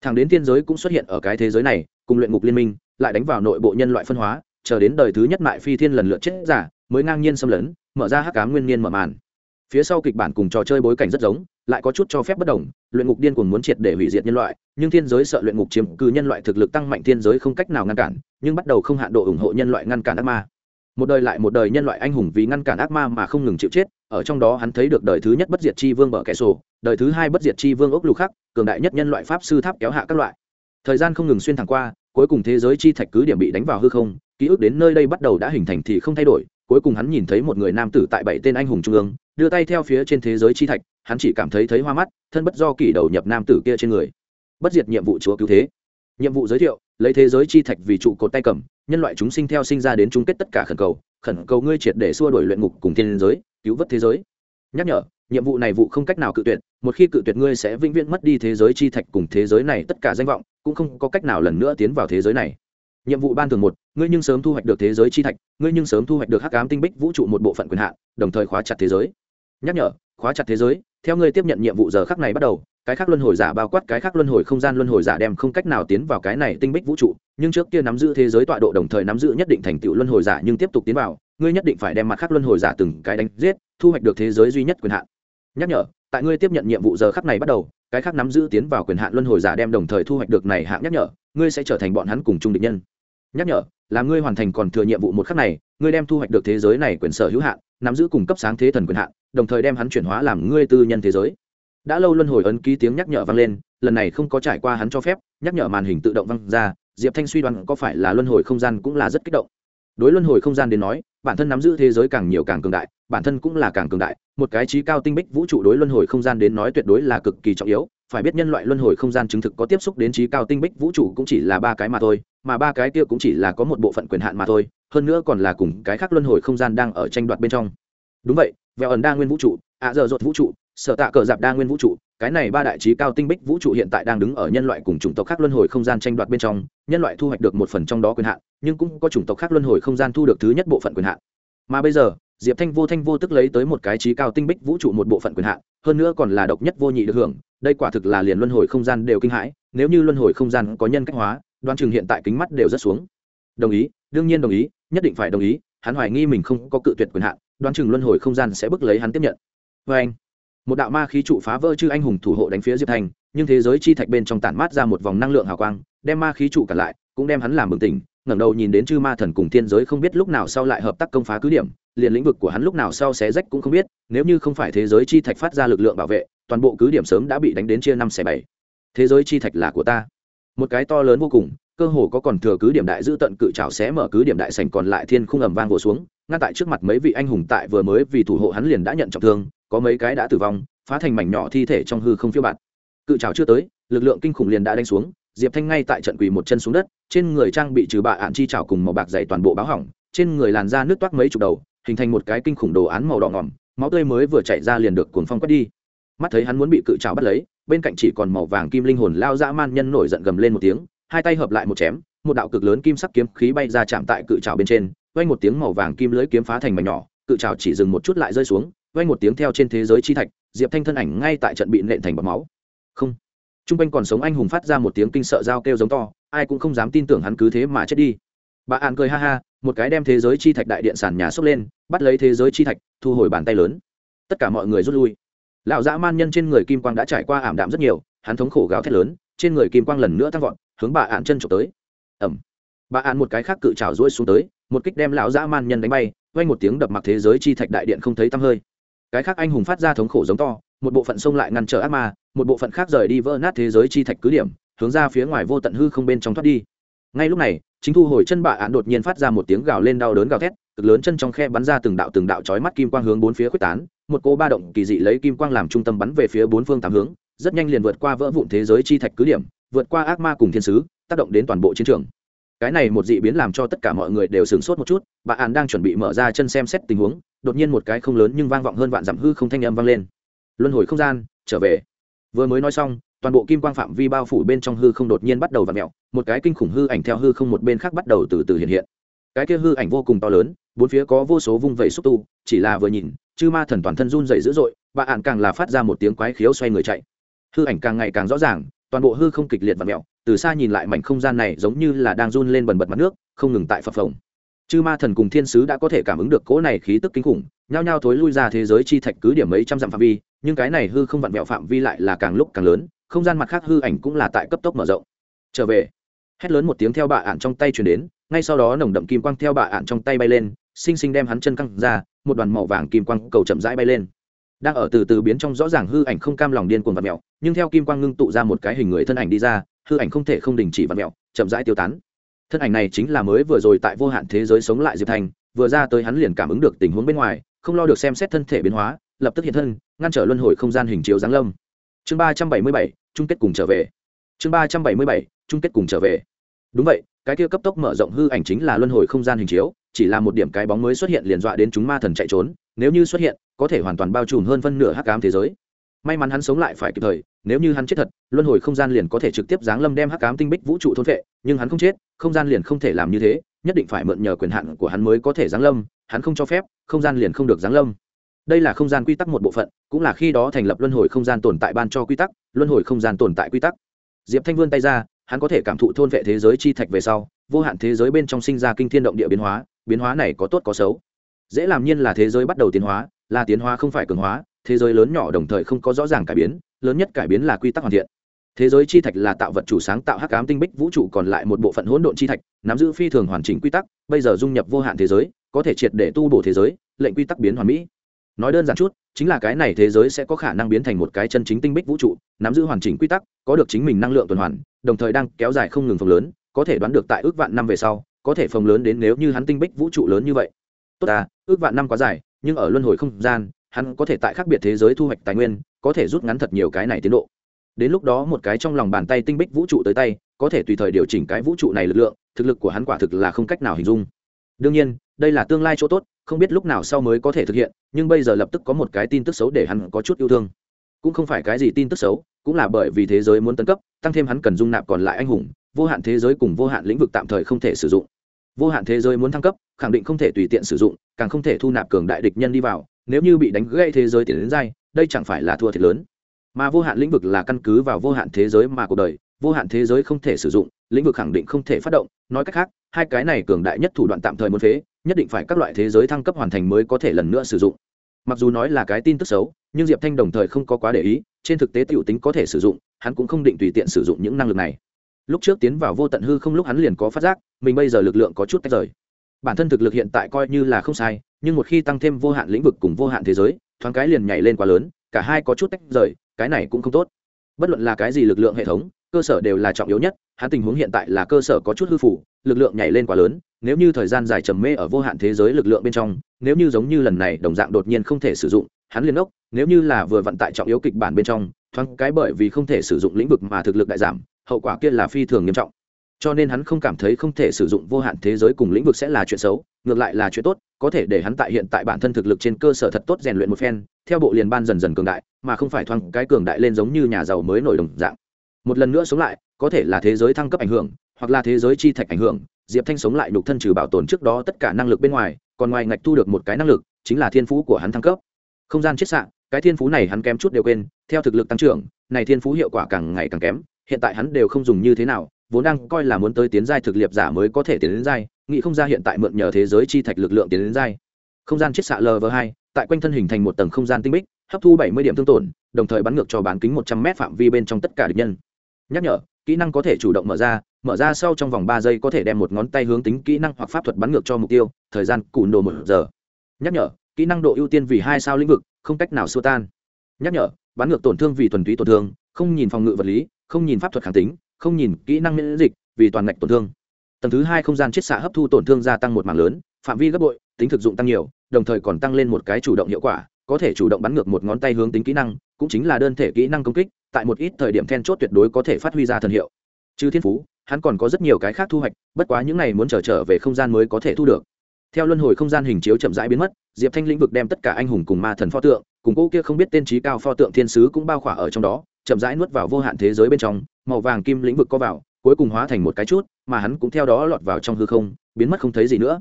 Thằng đến thiên giới cũng xuất hiện ở cái thế giới này, cùng luyện ngục liên minh, lại đánh vào nội bộ nhân loại phân hóa, chờ đến đời thứ nhất mại phi thiên lần lượt chết giả, mới ngang nhiên xâm lấn, mở ra hắc cá nguyên niên mở màn phía sau kịch bản cùng trò chơi bối cảnh rất giống, lại có chút cho phép bất đồng, luyện ngục điên cuồng muốn triệt để hủy diệt nhân loại, nhưng thiên giới sợ luyện ngục chiếm cứ nhân loại thực lực tăng mạnh thiên giới không cách nào ngăn cản, nhưng bắt đầu không hạn độ ủng hộ nhân loại ngăn cản ác ma. Một đời lại một đời nhân loại anh hùng vì ngăn cản ác ma mà không ngừng chịu chết, ở trong đó hắn thấy được đời thứ nhất bất diệt chi vương bờ kẻ sổ, đời thứ hai bất diệt chi vương ốc lục khắc, cường đại nhất nhân loại pháp sư tháp kéo hạ các loại. Thời gian không ngừng xuyên thẳng qua, cuối cùng thế giới chi thạch cứ điểm bị đánh vào hư không, ký ức đến nơi đây bắt đầu đã hình thành thì không thay đổi, cuối cùng hắn nhìn thấy một người nam tử tại bảy tên anh hùng trung ương đưa tay theo phía trên thế giới chi thạch, hắn chỉ cảm thấy thấy hoa mắt, thân bất do kỷ đầu nhập nam tử kia trên người. Bất diệt nhiệm vụ chúa cứu thế. Nhiệm vụ giới thiệu, lấy thế giới chi thạch vì trụ cột tay cầm, nhân loại chúng sinh theo sinh ra đến chung kết tất cả khẩn cầu khẩn cầu ngươi triệt để xua đổi luyện ngục cùng thiên giới, cứu vớt thế giới. Nhắc nhở, nhiệm vụ này vụ không cách nào cự tuyệt, một khi cự tuyệt ngươi sẽ vĩnh viễn mất đi thế giới chi thạch cùng thế giới này tất cả danh vọng, cũng không có cách nào lần nữa tiến vào thế giới này. Nhiệm vụ ban thường một, ngươi nhưng sớm thu hoạch được thế giới chi thạch, ngươi nhưng sớm thu hoạch được hắc ám tinh bích vũ trụ một bộ phận quyền hạn, đồng thời khóa chặt thế giới nhắc nhở, khóa chặt thế giới, theo ngươi tiếp nhận nhiệm vụ giờ khắc này bắt đầu, cái khác luân hồi giả bao quát cái khác luân hồi không gian luân hồi giả đem không cách nào tiến vào cái này tinh bích vũ trụ, nhưng trước kia nắm giữ thế giới tọa độ đồng thời nắm giữ nhất định thành tựu luân hồi giả nhưng tiếp tục tiến vào, ngươi nhất định phải đem mặt khác luân hồi giả từng cái đánh giết, thu hoạch được thế giới duy nhất quyền hạn. Nhắc nhở, tại ngươi tiếp nhận nhiệm vụ giờ khắc này bắt đầu, cái khác nắm giữ tiến vào quyền hạn luân hồi giả đem đồng thời thu hoạch được này hạng nhắc nhở, ngươi sẽ trở thành bọn hắn cùng chung địch nhân. Nhắc nhở, là ngươi hoàn thành còn thừa nhiệm vụ một khắc này, ngươi đem thu hoạch được thế giới này quyền sở hữu hạn, nắm giữ cung cấp sáng thế thần quyền hạn đồng thời đem hắn chuyển hóa làm ngươi tư nhân thế giới. Đã lâu luân hồi ấn ký tiếng nhắc nhở vang lên, lần này không có trải qua hắn cho phép, nhắc nhở màn hình tự động vang ra, diệp thanh suy đoán có phải là luân hồi không gian cũng là rất kích động. Đối luân hồi không gian đến nói, bản thân nắm giữ thế giới càng nhiều càng cường đại, bản thân cũng là càng cường đại, một cái trí cao tinh bích vũ trụ đối luân hồi không gian đến nói tuyệt đối là cực kỳ trọng yếu, phải biết nhân loại luân hồi không gian chứng thực có tiếp xúc đến trí cao tinh bích vũ trụ cũng chỉ là ba cái mà thôi, mà ba cái kia cũng chỉ là có một bộ phận quyền hạn mà thôi, hơn nữa còn là cùng cái khác luân hồi không gian đang ở tranh đoạt bên trong. Đúng vậy vẹo ẩn đa nguyên vũ trụ, ạ dở dột vũ trụ, sở tạ cờ dạp đa nguyên vũ trụ, cái này ba đại trí cao tinh bích vũ trụ hiện tại đang đứng ở nhân loại cùng chủng tộc khác luân hồi không gian tranh đoạt bên trong, nhân loại thu hoạch được một phần trong đó quyền hạn, nhưng cũng có chủng tộc khác luân hồi không gian thu được thứ nhất bộ phận quyền hạn. Mà bây giờ, diệp thanh vô thanh vô tức lấy tới một cái trí cao tinh bích vũ trụ một bộ phận quyền hạn, hơn nữa còn là độc nhất vô nhị được hưởng, đây quả thực là liền luân hồi không gian đều kinh hãi, nếu như luân hồi không gian có nhân cách hóa, đoan chừng hiện tại kính mắt đều rất xuống. Đồng ý, đương nhiên đồng ý, nhất định phải đồng ý hắn hoài nghi mình không có cự tuyệt quyền hạn đoán chừng luân hồi không gian sẽ bức lấy hắn tiếp nhận. Vê anh một đạo ma khí trụ phá vỡ chư anh hùng thủ hộ đánh phía diệp thành, nhưng thế giới chi thạch bên trong tản mát ra một vòng năng lượng hào quang đem ma khí trụ cả lại cũng đem hắn làm bừng tỉnh ngẩng đầu nhìn đến chư ma thần cùng thiên giới không biết lúc nào sau lại hợp tác công phá cứ điểm liền lĩnh vực của hắn lúc nào sau xé rách cũng không biết nếu như không phải thế giới chi thạch phát ra lực lượng bảo vệ toàn bộ cứ điểm sớm đã bị đánh đến chia năm xẻ bảy. Thế giới chi thạch là của ta. Một cái to lớn vô cùng cơ hồ có còn thừa cứ điểm đại giữ tận cự trảo xé mở cứ điểm đại sảnh còn lại thiên khung ầm vang vỗ xuống ngăn tại trước mặt mấy vị anh hùng tại vừa mới vì thủ hộ hắn liền đã nhận trọng thương có mấy cái đã tử vong phá thành mảnh nhỏ thi thể trong hư không phiêu bạt. Cự trảo chưa tới lực lượng kinh khủng liền đã đánh xuống diệp thanh ngay tại trận quỳ một chân xuống đất trên người trang bị trừ bạ án chi trảo cùng màu bạc dày toàn bộ báo hỏng trên người làn da nước toát mấy chục đầu hình thành một cái kinh khủng đồ án màu đỏ ngòm, máu tươi mới vừa chảy ra liền được cuồng phong quét đi. Mắt thấy hắn muốn bị cự trảo bắt lấy bên cạnh chỉ còn màu vàng kim linh hồn lao dã man nhân nổi giận gầm lên một tiếng hai tay hợp lại một chém, một đạo cực lớn kim sắc kiếm khí bay ra chạm tại cự trào bên trên, vang một tiếng màu vàng kim lưới kiếm phá thành mảnh nhỏ, cự trào chỉ dừng một chút lại rơi xuống, vang một tiếng theo trên thế giới chi thạch, diệp thanh thân ảnh ngay tại trận bị nện thành bọt máu. Không. Trung quanh còn sống anh hùng phát ra một tiếng kinh sợ dao kêu giống to, ai cũng không dám tin tưởng hắn cứ thế mà chết đi. Bà an cười ha ha, một cái đem thế giới chi thạch đại điện sàn nhà xốc lên, bắt lấy thế giới chi thạch, thu hồi bàn tay lớn. Tất cả mọi người rút lui. Lão dã man nhân trên người kim quang đã trải qua ảm đạm rất nhiều, hắn thống khổ gào thét lớn trên người kim quang lần nữa tăng vọt, hướng bà ạn chân trộm tới. Ẩm. Bà ạn một cái khác cự trào rỗi xuống tới, một kích đem lão dã man nhân đánh bay vay một tiếng đập mặc thế giới chi thạch đại điện không thấy tăm hơi. Cái khác anh hùng phát ra thống khổ giống to, một bộ phận xông lại ngăn trở ác ma, một bộ phận khác rời đi vỡ nát thế giới chi thạch cứ điểm, hướng ra phía ngoài vô tận hư không bên trong thoát đi. Ngay lúc này, chính thu hồi chân bà án đột nhiên phát ra một tiếng gào lên đau đớn gào thét, cực lớn chân trong khe bắn ra từng đạo từng đạo chói mắt kim quang hướng bốn phía quyết tán, một cô ba động kỳ dị lấy kim quang làm trung tâm bắn về phía bốn phương tám hướng rất nhanh liền vượt qua vỡ vụn thế giới chi thạch cứ điểm, vượt qua ác ma cùng thiên sứ, tác động đến toàn bộ chiến trường. Cái này một dị biến làm cho tất cả mọi người đều sửng sốt một chút, bà an đang chuẩn bị mở ra chân xem xét tình huống, đột nhiên một cái không lớn nhưng vang vọng hơn vạn dặm hư không thanh âm vang lên. Luân hồi không gian, trở về. Vừa mới nói xong, toàn bộ kim quang phạm vi bao phủ bên trong hư không đột nhiên bắt đầu v ặ mẹo một cái kinh khủng hư ảnh theo hư không một bên khác bắt đầu từ từ hiện hiện. Cái kia hư ảnh vô cùng to lớn, bốn phía có vô số vung vẩy xúc tu, chỉ là vừa nhìn, chư ma thần toàn thân run dày dữ dội, bà ạn càng là phát ra một tiếng quái khiếu xoay người chạy hư ảnh càng ngày càng rõ ràng, toàn bộ hư không kịch liệt và mẹo từ xa nhìn lại mảnh không gian này giống như là đang run lên bần bật mặt nước, không ngừng tại phập phồng. Chư ma thần cùng thiên sứ đã có thể cảm ứng được cỗ này khí tức kinh khủng, nhao nhao thối lui ra thế giới chi thạch cứ điểm mấy trăm dặm phạm vi, nhưng cái này hư không vặn vẹo phạm vi lại là càng lúc càng lớn, không gian mặt khác hư ảnh cũng là tại cấp tốc mở rộng. Trở về, hét lớn một tiếng theo bà ạn trong tay chuyển đến, ngay sau đó nồng đậm kim quang theo bà ạn trong tay bay lên, xinh xinh đem hắn chân căng ra, một đoàn màu vàng kim quang cầu chậm rãi bay lên đang ở từ từ biến trong rõ ràng hư ảnh không cam lòng điên cuồng vặn mèo, nhưng theo kim quang ngưng tụ ra một cái hình người thân ảnh đi ra, hư ảnh không thể không đình chỉ vặn mèo, chậm rãi tiêu tán. Thân ảnh này chính là mới vừa rồi tại vô hạn thế giới sống lại diệp thành, vừa ra tới hắn liền cảm ứng được tình huống bên ngoài, không lo được xem xét thân thể biến hóa, lập tức hiện thân, ngăn trở luân hồi không gian hình chiếu giáng lâm. Chương ba trăm bảy mươi bảy, chung kết cùng trở về. Chương ba trăm bảy mươi bảy, chung kết cùng trở về. Đúng vậy, cái kia cấp tốc mở rộng hư ảnh chính là luân hồi không gian hình chiếu, chỉ là một điểm cái bóng mới xuất hiện liền dọa đến chúng ma thần chạy trốn nếu như xuất hiện, có thể hoàn toàn bao trùm hơn phân nửa hắc ám thế giới. May mắn hắn sống lại phải kịp thời, nếu như hắn chết thật, luân hồi không gian liền có thể trực tiếp giáng lâm đem hắc ám tinh bích vũ trụ thôn vệ nhưng hắn không chết, không gian liền không thể làm như thế, nhất định phải mượn nhờ quyền hạn của hắn mới có thể giáng lâm, hắn không cho phép, không gian liền không được giáng lâm. Đây là không gian quy tắc một bộ phận, cũng là khi đó thành lập luân hồi không gian tồn tại ban cho quy tắc, luân hồi không gian tồn tại quy tắc. Diệp thanh vươn tay ra, hắn có thể cảm thụ thôn vệ thế giới chi thạch về sau, vô hạn thế giới bên trong sinh ra kinh thiên động địa biến hóa biến hóa này có tốt có xấu dễ làm nhiên là thế giới bắt đầu tiến hóa, là tiến hóa không phải cường hóa, thế giới lớn nhỏ đồng thời không có rõ ràng cải biến, lớn nhất cải biến là quy tắc hoàn thiện. Thế giới chi thạch là tạo vật chủ sáng tạo hắc ám tinh bích vũ trụ còn lại một bộ phận hỗn độn chi thạch, nắm giữ phi thường hoàn chỉnh quy tắc, bây giờ dung nhập vô hạn thế giới, có thể triệt để tu bổ thế giới, lệnh quy tắc biến hoàn mỹ. Nói đơn giản chút, chính là cái này thế giới sẽ có khả năng biến thành một cái chân chính tinh bích vũ trụ, nắm giữ hoàn chỉnh quy tắc, có được chính mình năng lượng tuần hoàn, đồng thời đang kéo dài không ngừng phồng lớn, có thể đoán được tại ước vạn năm về sau, có thể phồng lớn đến nếu như hắn tinh bích vũ trụ lớn như vậy tốt à ước vạn năm quá dài, nhưng ở luân hồi không gian, hắn có thể tại khác biệt thế giới thu hoạch tài nguyên, có thể rút ngắn thật nhiều cái này tiến độ. Đến lúc đó một cái trong lòng bàn tay tinh bích vũ trụ tới tay, có thể tùy thời điều chỉnh cái vũ trụ này lực lượng, thực lực của hắn quả thực là không cách nào hình dung. Đương nhiên, đây là tương lai chỗ tốt, không biết lúc nào sau mới có thể thực hiện, nhưng bây giờ lập tức có một cái tin tức xấu để hắn có chút yêu thương. Cũng không phải cái gì tin tức xấu, cũng là bởi vì thế giới muốn tấn cấp, tăng thêm hắn cần dung nạp còn lại anh hùng, vô hạn thế giới cùng vô hạn lĩnh vực tạm thời không thể sử dụng vô hạn thế giới muốn thăng cấp, khẳng định không thể tùy tiện sử dụng, càng không thể thu nạp cường đại địch nhân đi vào, nếu như bị đánh gây thế giới tiền đến dai, đây chẳng phải là thua thiệt lớn. Mà vô hạn lĩnh vực là căn cứ vào vô hạn thế giới mà cuộc đời, vô hạn thế giới không thể sử dụng, lĩnh vực khẳng định không thể phát động. Nói cách khác, hai cái này cường đại nhất thủ đoạn tạm thời muốn phế, nhất định phải các loại thế giới thăng cấp hoàn thành mới có thể lần nữa sử dụng. Mặc dù nói là cái tin tức xấu, nhưng diệp thanh đồng thời không có quá để ý, trên thực tế t i ể u tính có thể sử dụng, hắn cũng không định tùy tiện sử dụng những năng lực này lúc trước tiến vào vô tận hư không lúc hắn liền có phát giác, mình bây giờ lực lượng có chút tách rời. Bản thân thực lực hiện tại coi như là không sai, nhưng một khi tăng thêm vô hạn lĩnh vực cùng vô hạn thế giới, thoáng cái liền nhảy lên quá lớn, cả hai có chút tách rời, cái này cũng không tốt. Bất luận là cái gì lực lượng hệ thống, cơ sở đều là trọng yếu nhất, hắn tình huống hiện tại là cơ sở có chút hư phủ, lực lượng nhảy lên quá lớn, nếu như thời gian dài trầm mê ở vô hạn thế giới lực lượng bên trong, nếu như giống như lần này đồng dạng đột nhiên không thể sử dụng, hắn liền ốc, nếu như là vừa vận tại trọng yếu kịch bản bên trong, thoáng cái bởi vì không thể sử dụng lĩnh vực mà thực lực đại giảm hậu quả kia là phi thường nghiêm trọng. Cho nên hắn không cảm thấy không thể sử dụng vô hạn thế giới cùng lĩnh vực sẽ là chuyện xấu, ngược lại là chuyện tốt, có thể để hắn tại hiện tại bản thân thực lực trên cơ sở thật tốt rèn luyện một phen, theo bộ liền ban dần dần cường đại, mà không phải thoáng cái cường đại lên giống như nhà giàu mới nổi đồng dạng. Một lần nữa sống lại, có thể là thế giới thăng cấp ảnh hưởng, hoặc là thế giới chi thạch ảnh hưởng, diệp thanh sống lại nhục thân trừ bảo tồn trước đó tất cả năng lực bên ngoài, còn ngoài ngạch thu được một cái năng lực, chính là thiên phú của hắn thăng cấp. Không gian chiết xạ, cái thiên phú này hắn kém chút đều quên, theo thực lực tăng trưởng, này thiên phú hiệu quả càng ngày càng kém hiện tại hắn đều không dùng như thế nào, vốn đang coi là muốn tới tiến giai thực liệp giả mới có thể tiến đến giai, nghĩ không ra hiện tại mượn nhờ thế giới chi thạch lực lượng tiến đến giai. Không gian chiết xạ lv hai, tại quanh thân hình thành một tầng không gian tinh bích, hấp thu bảy mươi điểm thương tổn, đồng thời bắn ngược cho bán kính một trăm m phạm vi bên trong tất cả địch nhân. Nhắc nhở, kỹ năng có thể chủ động mở ra mở ra sau trong vòng ba giây có thể đem một ngón tay hướng tính kỹ năng hoặc pháp thuật bắn ngược cho mục tiêu, thời gian cùn đồ một giờ. Nhắc nhở, kỹ năng độ ưu tiên vì hai sao lĩnh vực, không cách nào xua tan. Nhắc nhở, bắn ngược tổn thương vì thuần túy tổn thương, không nhìn phòng ngự vật lý không nhìn pháp thuật kháng tính, không nhìn kỹ năng miễn dịch, vì toàn ngạch tổn thương. Tầng thứ hai không gian chiết xạ hấp thu tổn thương gia tăng một mảng lớn, phạm vi gấp bội, tính thực dụng tăng nhiều, đồng thời còn tăng lên một cái chủ động hiệu quả, có thể chủ động bắn ngược một ngón tay hướng tính kỹ năng, cũng chính là đơn thể kỹ năng công kích, tại một ít thời điểm then chốt tuyệt đối có thể phát huy ra thần hiệu. Chứ thiên phú, hắn còn có rất nhiều cái khác thu hoạch, bất quá những này muốn trở trở về không gian mới có thể thu được. Theo luân hồi không gian hình chiếu chậm rãi biến mất, diệp thanh lĩnh vực đem tất cả anh hùng cùng ma thần pho tượng, cùng cô kia không biết tên trí cao pho tượng thiên sứ cũng bao khỏa ở trong đó chậm rãi nuốt vào vô hạn thế giới bên trong, màu vàng kim lĩnh vực có vào, cuối cùng hóa thành một cái chút, mà hắn cũng theo đó lọt vào trong hư không, biến mất không thấy gì nữa.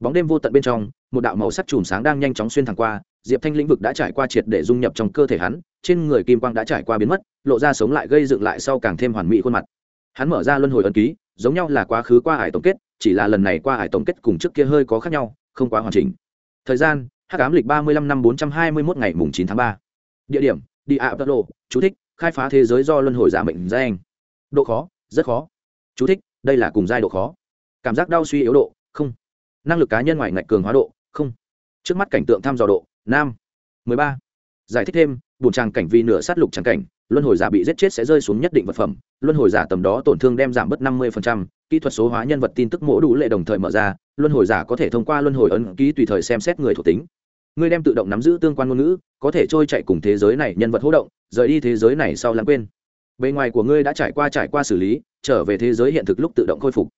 Bóng đêm vô tận bên trong, một đạo màu sắc chùm sáng đang nhanh chóng xuyên thẳng qua, diệp thanh lĩnh vực đã trải qua triệt để dung nhập trong cơ thể hắn, trên người kim quang đã trải qua biến mất, lộ ra sống lại gây dựng lại sau càng thêm hoàn mỹ khuôn mặt. Hắn mở ra luân hồi ấn ký, giống nhau là quá khứ qua hải tổng kết, chỉ là lần này qua hải tổng kết cùng trước kia hơi có khác nhau, không quá hoàn chỉnh. Thời gian, hắc ám lịch ba mươi lăm năm bốn trăm hai mươi mốt ngày mùng chín tháng ba. Địa điểm đi ạ đất lộ chú thích khai phá thế giới do luân hồi giả mệnh danh. Độ khó, rất khó. Chú thích, đây là cùng giai độ khó. Cảm giác đau suy yếu độ, không. Năng lực cá nhân ngoài ngạch cường hóa độ, không. Trước mắt cảnh tượng thăm dò độ, nam. Mười ba. Giải thích thêm bùn tràng cảnh vì nửa sát lục tràng cảnh, luân hồi giả bị giết chết sẽ rơi xuống nhất định vật phẩm. Luân hồi giả tầm đó tổn thương đem giảm bớt năm mươi kỹ thuật số hóa nhân vật tin tức mỗ đủ lệ đồng thời mở ra. Luân hồi giả có thể thông qua luân hồi ấn ký tùy thời xem xét người thuộc tính ngươi đem tự động nắm giữ tương quan ngôn ngữ, có thể trôi chạy cùng thế giới này nhân vật hỗ động, rời đi thế giới này sau lãng quên. Bề ngoài của ngươi đã trải qua trải qua xử lý, trở về thế giới hiện thực lúc tự động khôi phục.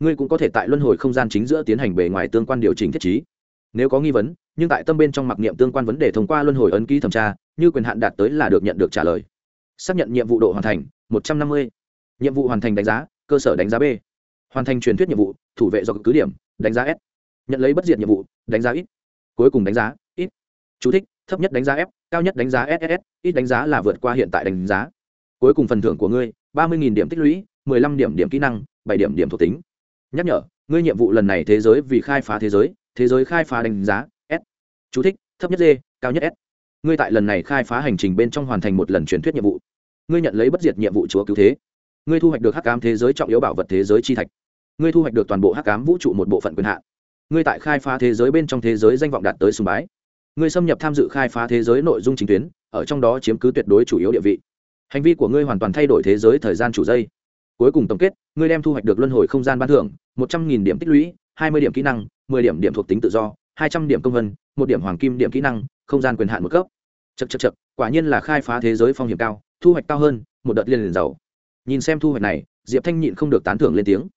Ngươi cũng có thể tại luân hồi không gian chính giữa tiến hành bề ngoài tương quan điều chỉnh thiết trí. Nếu có nghi vấn, nhưng tại tâm bên trong mặc niệm tương quan vấn đề thông qua luân hồi ấn ký thẩm tra, như quyền hạn đạt tới là được nhận được trả lời. Xác nhận nhiệm vụ độ hoàn thành, một trăm năm mươi. Nhiệm vụ hoàn thành đánh giá, cơ sở đánh giá b. Hoàn thành truyền thuyết nhiệm vụ, thủ vệ do cứ điểm, đánh giá s. Nhận lấy bất diệt nhiệm vụ, đánh giá ít. Cuối cùng đánh giá chú thích, thấp nhất đánh giá f, cao nhất đánh giá ss ít đánh giá là vượt qua hiện tại đánh giá. Cuối cùng phần thưởng của ngươi, ba mươi điểm tích lũy, mười lăm điểm điểm kỹ năng, bảy điểm điểm thuộc tính. Nhắc nhở, ngươi nhiệm vụ lần này thế giới vì khai phá thế giới thế giới khai phá đánh giá s. Chú thích, thấp nhất d, cao nhất s. Ngươi tại lần này khai phá hành trình bên trong hoàn thành một lần truyền thuyết nhiệm vụ. Ngươi nhận lấy bất diệt nhiệm vụ chúa cứu thế. Ngươi thu hoạch được hắc ám thế giới trọng yếu bảo vật thế giới chi thạch. Ngươi thu hoạch được toàn bộ hắc ám vũ trụ một bộ phận quyền hạn. Ngươi tại khai phá thế giới bên trong thế giới danh vọng đạt tới sùng bái ngươi xâm nhập tham dự khai phá thế giới nội dung chính tuyến, ở trong đó chiếm cứ tuyệt đối chủ yếu địa vị. Hành vi của ngươi hoàn toàn thay đổi thế giới thời gian chủ dây cuối cùng tổng kết, ngươi đem thu hoạch được luân hồi không gian ban thưởng, một trăm nghìn điểm tích lũy, hai mươi điểm kỹ năng, mười điểm điểm thuộc tính tự do, hai trăm điểm công vân, một điểm hoàng kim điểm kỹ năng, không gian quyền hạn một cấp. Chật chật chật quả nhiên là khai phá thế giới phong hiểm cao, thu hoạch cao hơn, một đợt liên liền giàu. Nhìn xem thu hoạch này, diệp thanh nhịn không được tán thưởng lên tiếng.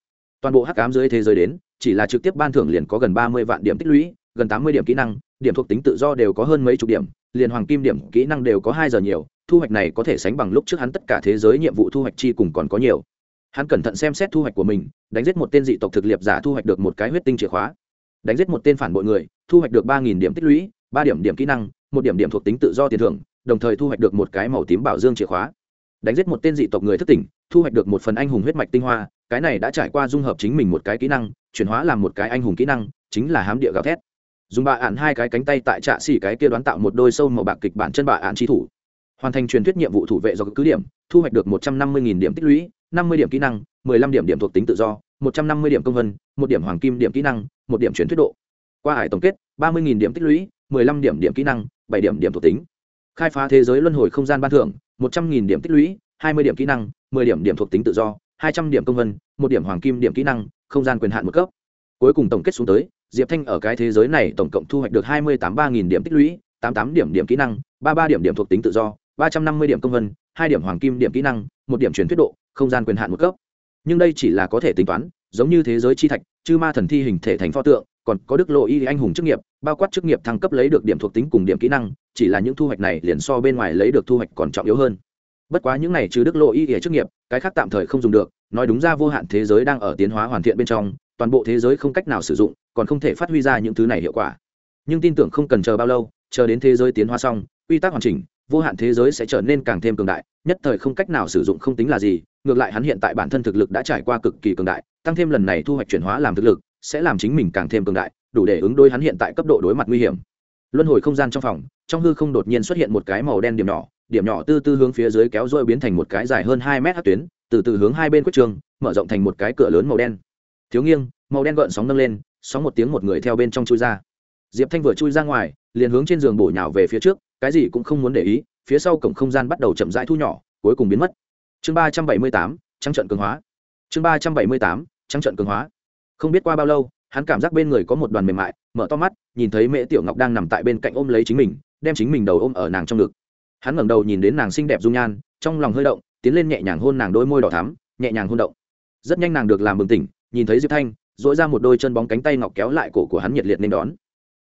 Toàn bộ hắc ám dưới thế giới đến, chỉ là trực tiếp ban thưởng liền có gần ba mươi vạn điểm tích lũy, gần tám mươi điểm kỹ năng điểm thuộc tính tự do đều có hơn mấy chục điểm, liền hoàng kim điểm kỹ năng đều có hai giờ nhiều, thu hoạch này có thể sánh bằng lúc trước hắn tất cả thế giới nhiệm vụ thu hoạch chi cùng còn có nhiều. Hắn cẩn thận xem xét thu hoạch của mình, đánh giết một tên dị tộc thực liệp giả thu hoạch được một cái huyết tinh chìa khóa. Đánh giết một tên phản bội người, thu hoạch được ba nghìn điểm tích lũy, ba điểm điểm kỹ năng, một điểm điểm thuộc tính tự do tiền thưởng, đồng thời thu hoạch được một cái màu tím bảo dương chìa khóa. Đánh giết một tên dị tộc người thất tỉnh, thu hoạch được một phần anh hùng huyết mạch tinh hoa, cái này đã trải qua dung hợp chính mình một cái kỹ năng, chuyển hóa làm một cái anh hùng kỹ năng, chính là hám địa gào thét dùng bạ ạn hai cái cánh tay tại trạ xỉ cái kia đoán tạo một đôi sâu màu bạc kịch bản chân bạ ạn trí thủ. Hoàn thành truyền thuyết nhiệm vụ thủ vệ do cứ điểm, thu hoạch được một trăm năm mươi điểm tích lũy, năm mươi điểm kỹ năng, mười lăm điểm điểm thuộc tính tự do, một trăm năm mươi điểm công vân, một điểm hoàng kim điểm kỹ năng, một điểm truyền thuyết độ. Qua hải tổng kết, ba mươi điểm tích lũy, mười lăm điểm điểm kỹ năng, bảy điểm điểm thuộc tính. Khai phá thế giới luân hồi không gian ban thưởng, một trăm nghìn điểm tích lũy, hai mươi điểm kỹ năng, mười điểm điểm thuộc tính tự do, hai trăm điểm công vân, một điểm hoàng kim điểm kỹ năng, không gian quyền hạn một cấp. Cuối cùng tổng kết xuống tới diệp thanh ở cái thế giới này tổng cộng thu hoạch được hai mươi tám ba nghìn điểm tích lũy, tám tám điểm điểm kỹ năng, ba ba điểm điểm thuộc tính tự do, ba trăm năm mươi điểm công vân, hai điểm hoàng kim điểm kỹ năng, một điểm truyền thuyết độ, không gian quyền hạn một cấp. Nhưng đây chỉ là có thể tính toán, giống như thế giới chi thạch, chư ma thần thi hình thể thành pho tượng, còn có đức lộ y anh hùng chức nghiệp, bao quát chức nghiệp thăng cấp lấy được điểm thuộc tính cùng điểm kỹ năng, chỉ là những thu hoạch này liền so bên ngoài lấy được thu hoạch còn trọng yếu hơn. Bất quá những này trừ đức lộ y ỉa chức nghiệp, cái khác tạm thời không dùng được, nói đúng ra vô hạn thế giới đang ở tiến hóa hoàn thiện bên trong toàn bộ thế giới không cách nào sử dụng, còn không thể phát huy ra những thứ này hiệu quả. Nhưng tin tưởng không cần chờ bao lâu, chờ đến thế giới tiến hóa xong, quy tắc hoàn chỉnh, vô hạn thế giới sẽ trở nên càng thêm cường đại, nhất thời không cách nào sử dụng không tính là gì, ngược lại hắn hiện tại bản thân thực lực đã trải qua cực kỳ cường đại, tăng thêm lần này thu hoạch chuyển hóa làm thực lực, sẽ làm chính mình càng thêm cường đại, đủ để ứng đối hắn hiện tại cấp độ đối mặt nguy hiểm. Luân hồi không gian trong phòng, trong hư không đột nhiên xuất hiện một cái màu đen điểm nhỏ điểm nhỏ tư tư hướng phía dưới kéo dôi biến thành một cái dài hơn hai mét hát tuyến, từ từ hướng hai bên quyết trường, mở rộng thành một cái cửa lớn màu đen thiếu nghiêng, màu đen gợn sóng nâng lên, sóng một tiếng một người theo bên trong chui ra. Diệp thanh vừa chui ra ngoài, liền hướng trên giường bổ nhào về phía trước, cái gì cũng không muốn để ý, phía sau cổng không gian bắt đầu chậm rãi thu nhỏ, cuối cùng biến mất. Chương ba trăm bảy mươi tám, trắng trận cường hóa. Chương ba trăm bảy mươi tám, trắng trận cường hóa. Không biết qua bao lâu, hắn cảm giác bên người có một đoàn mềm mại, mở to mắt, nhìn thấy mễ tiểu ngọc đang nằm tại bên cạnh ôm lấy chính mình, đem chính mình đầu ôm ở nàng trong ngực. Hắn ngẩng đầu nhìn đến nàng xinh đẹp dung nhan, trong lòng hơi động, tiến lên nhẹ nhàng hôn nàng đôi môi đỏ thắm, nhẹ nhàng hôn động. Rất nhanh nàng được làm bừng tỉnh nhìn thấy diệp thanh dỗi ra một đôi chân bóng cánh tay ngọc kéo lại cổ của hắn nhiệt liệt nên đón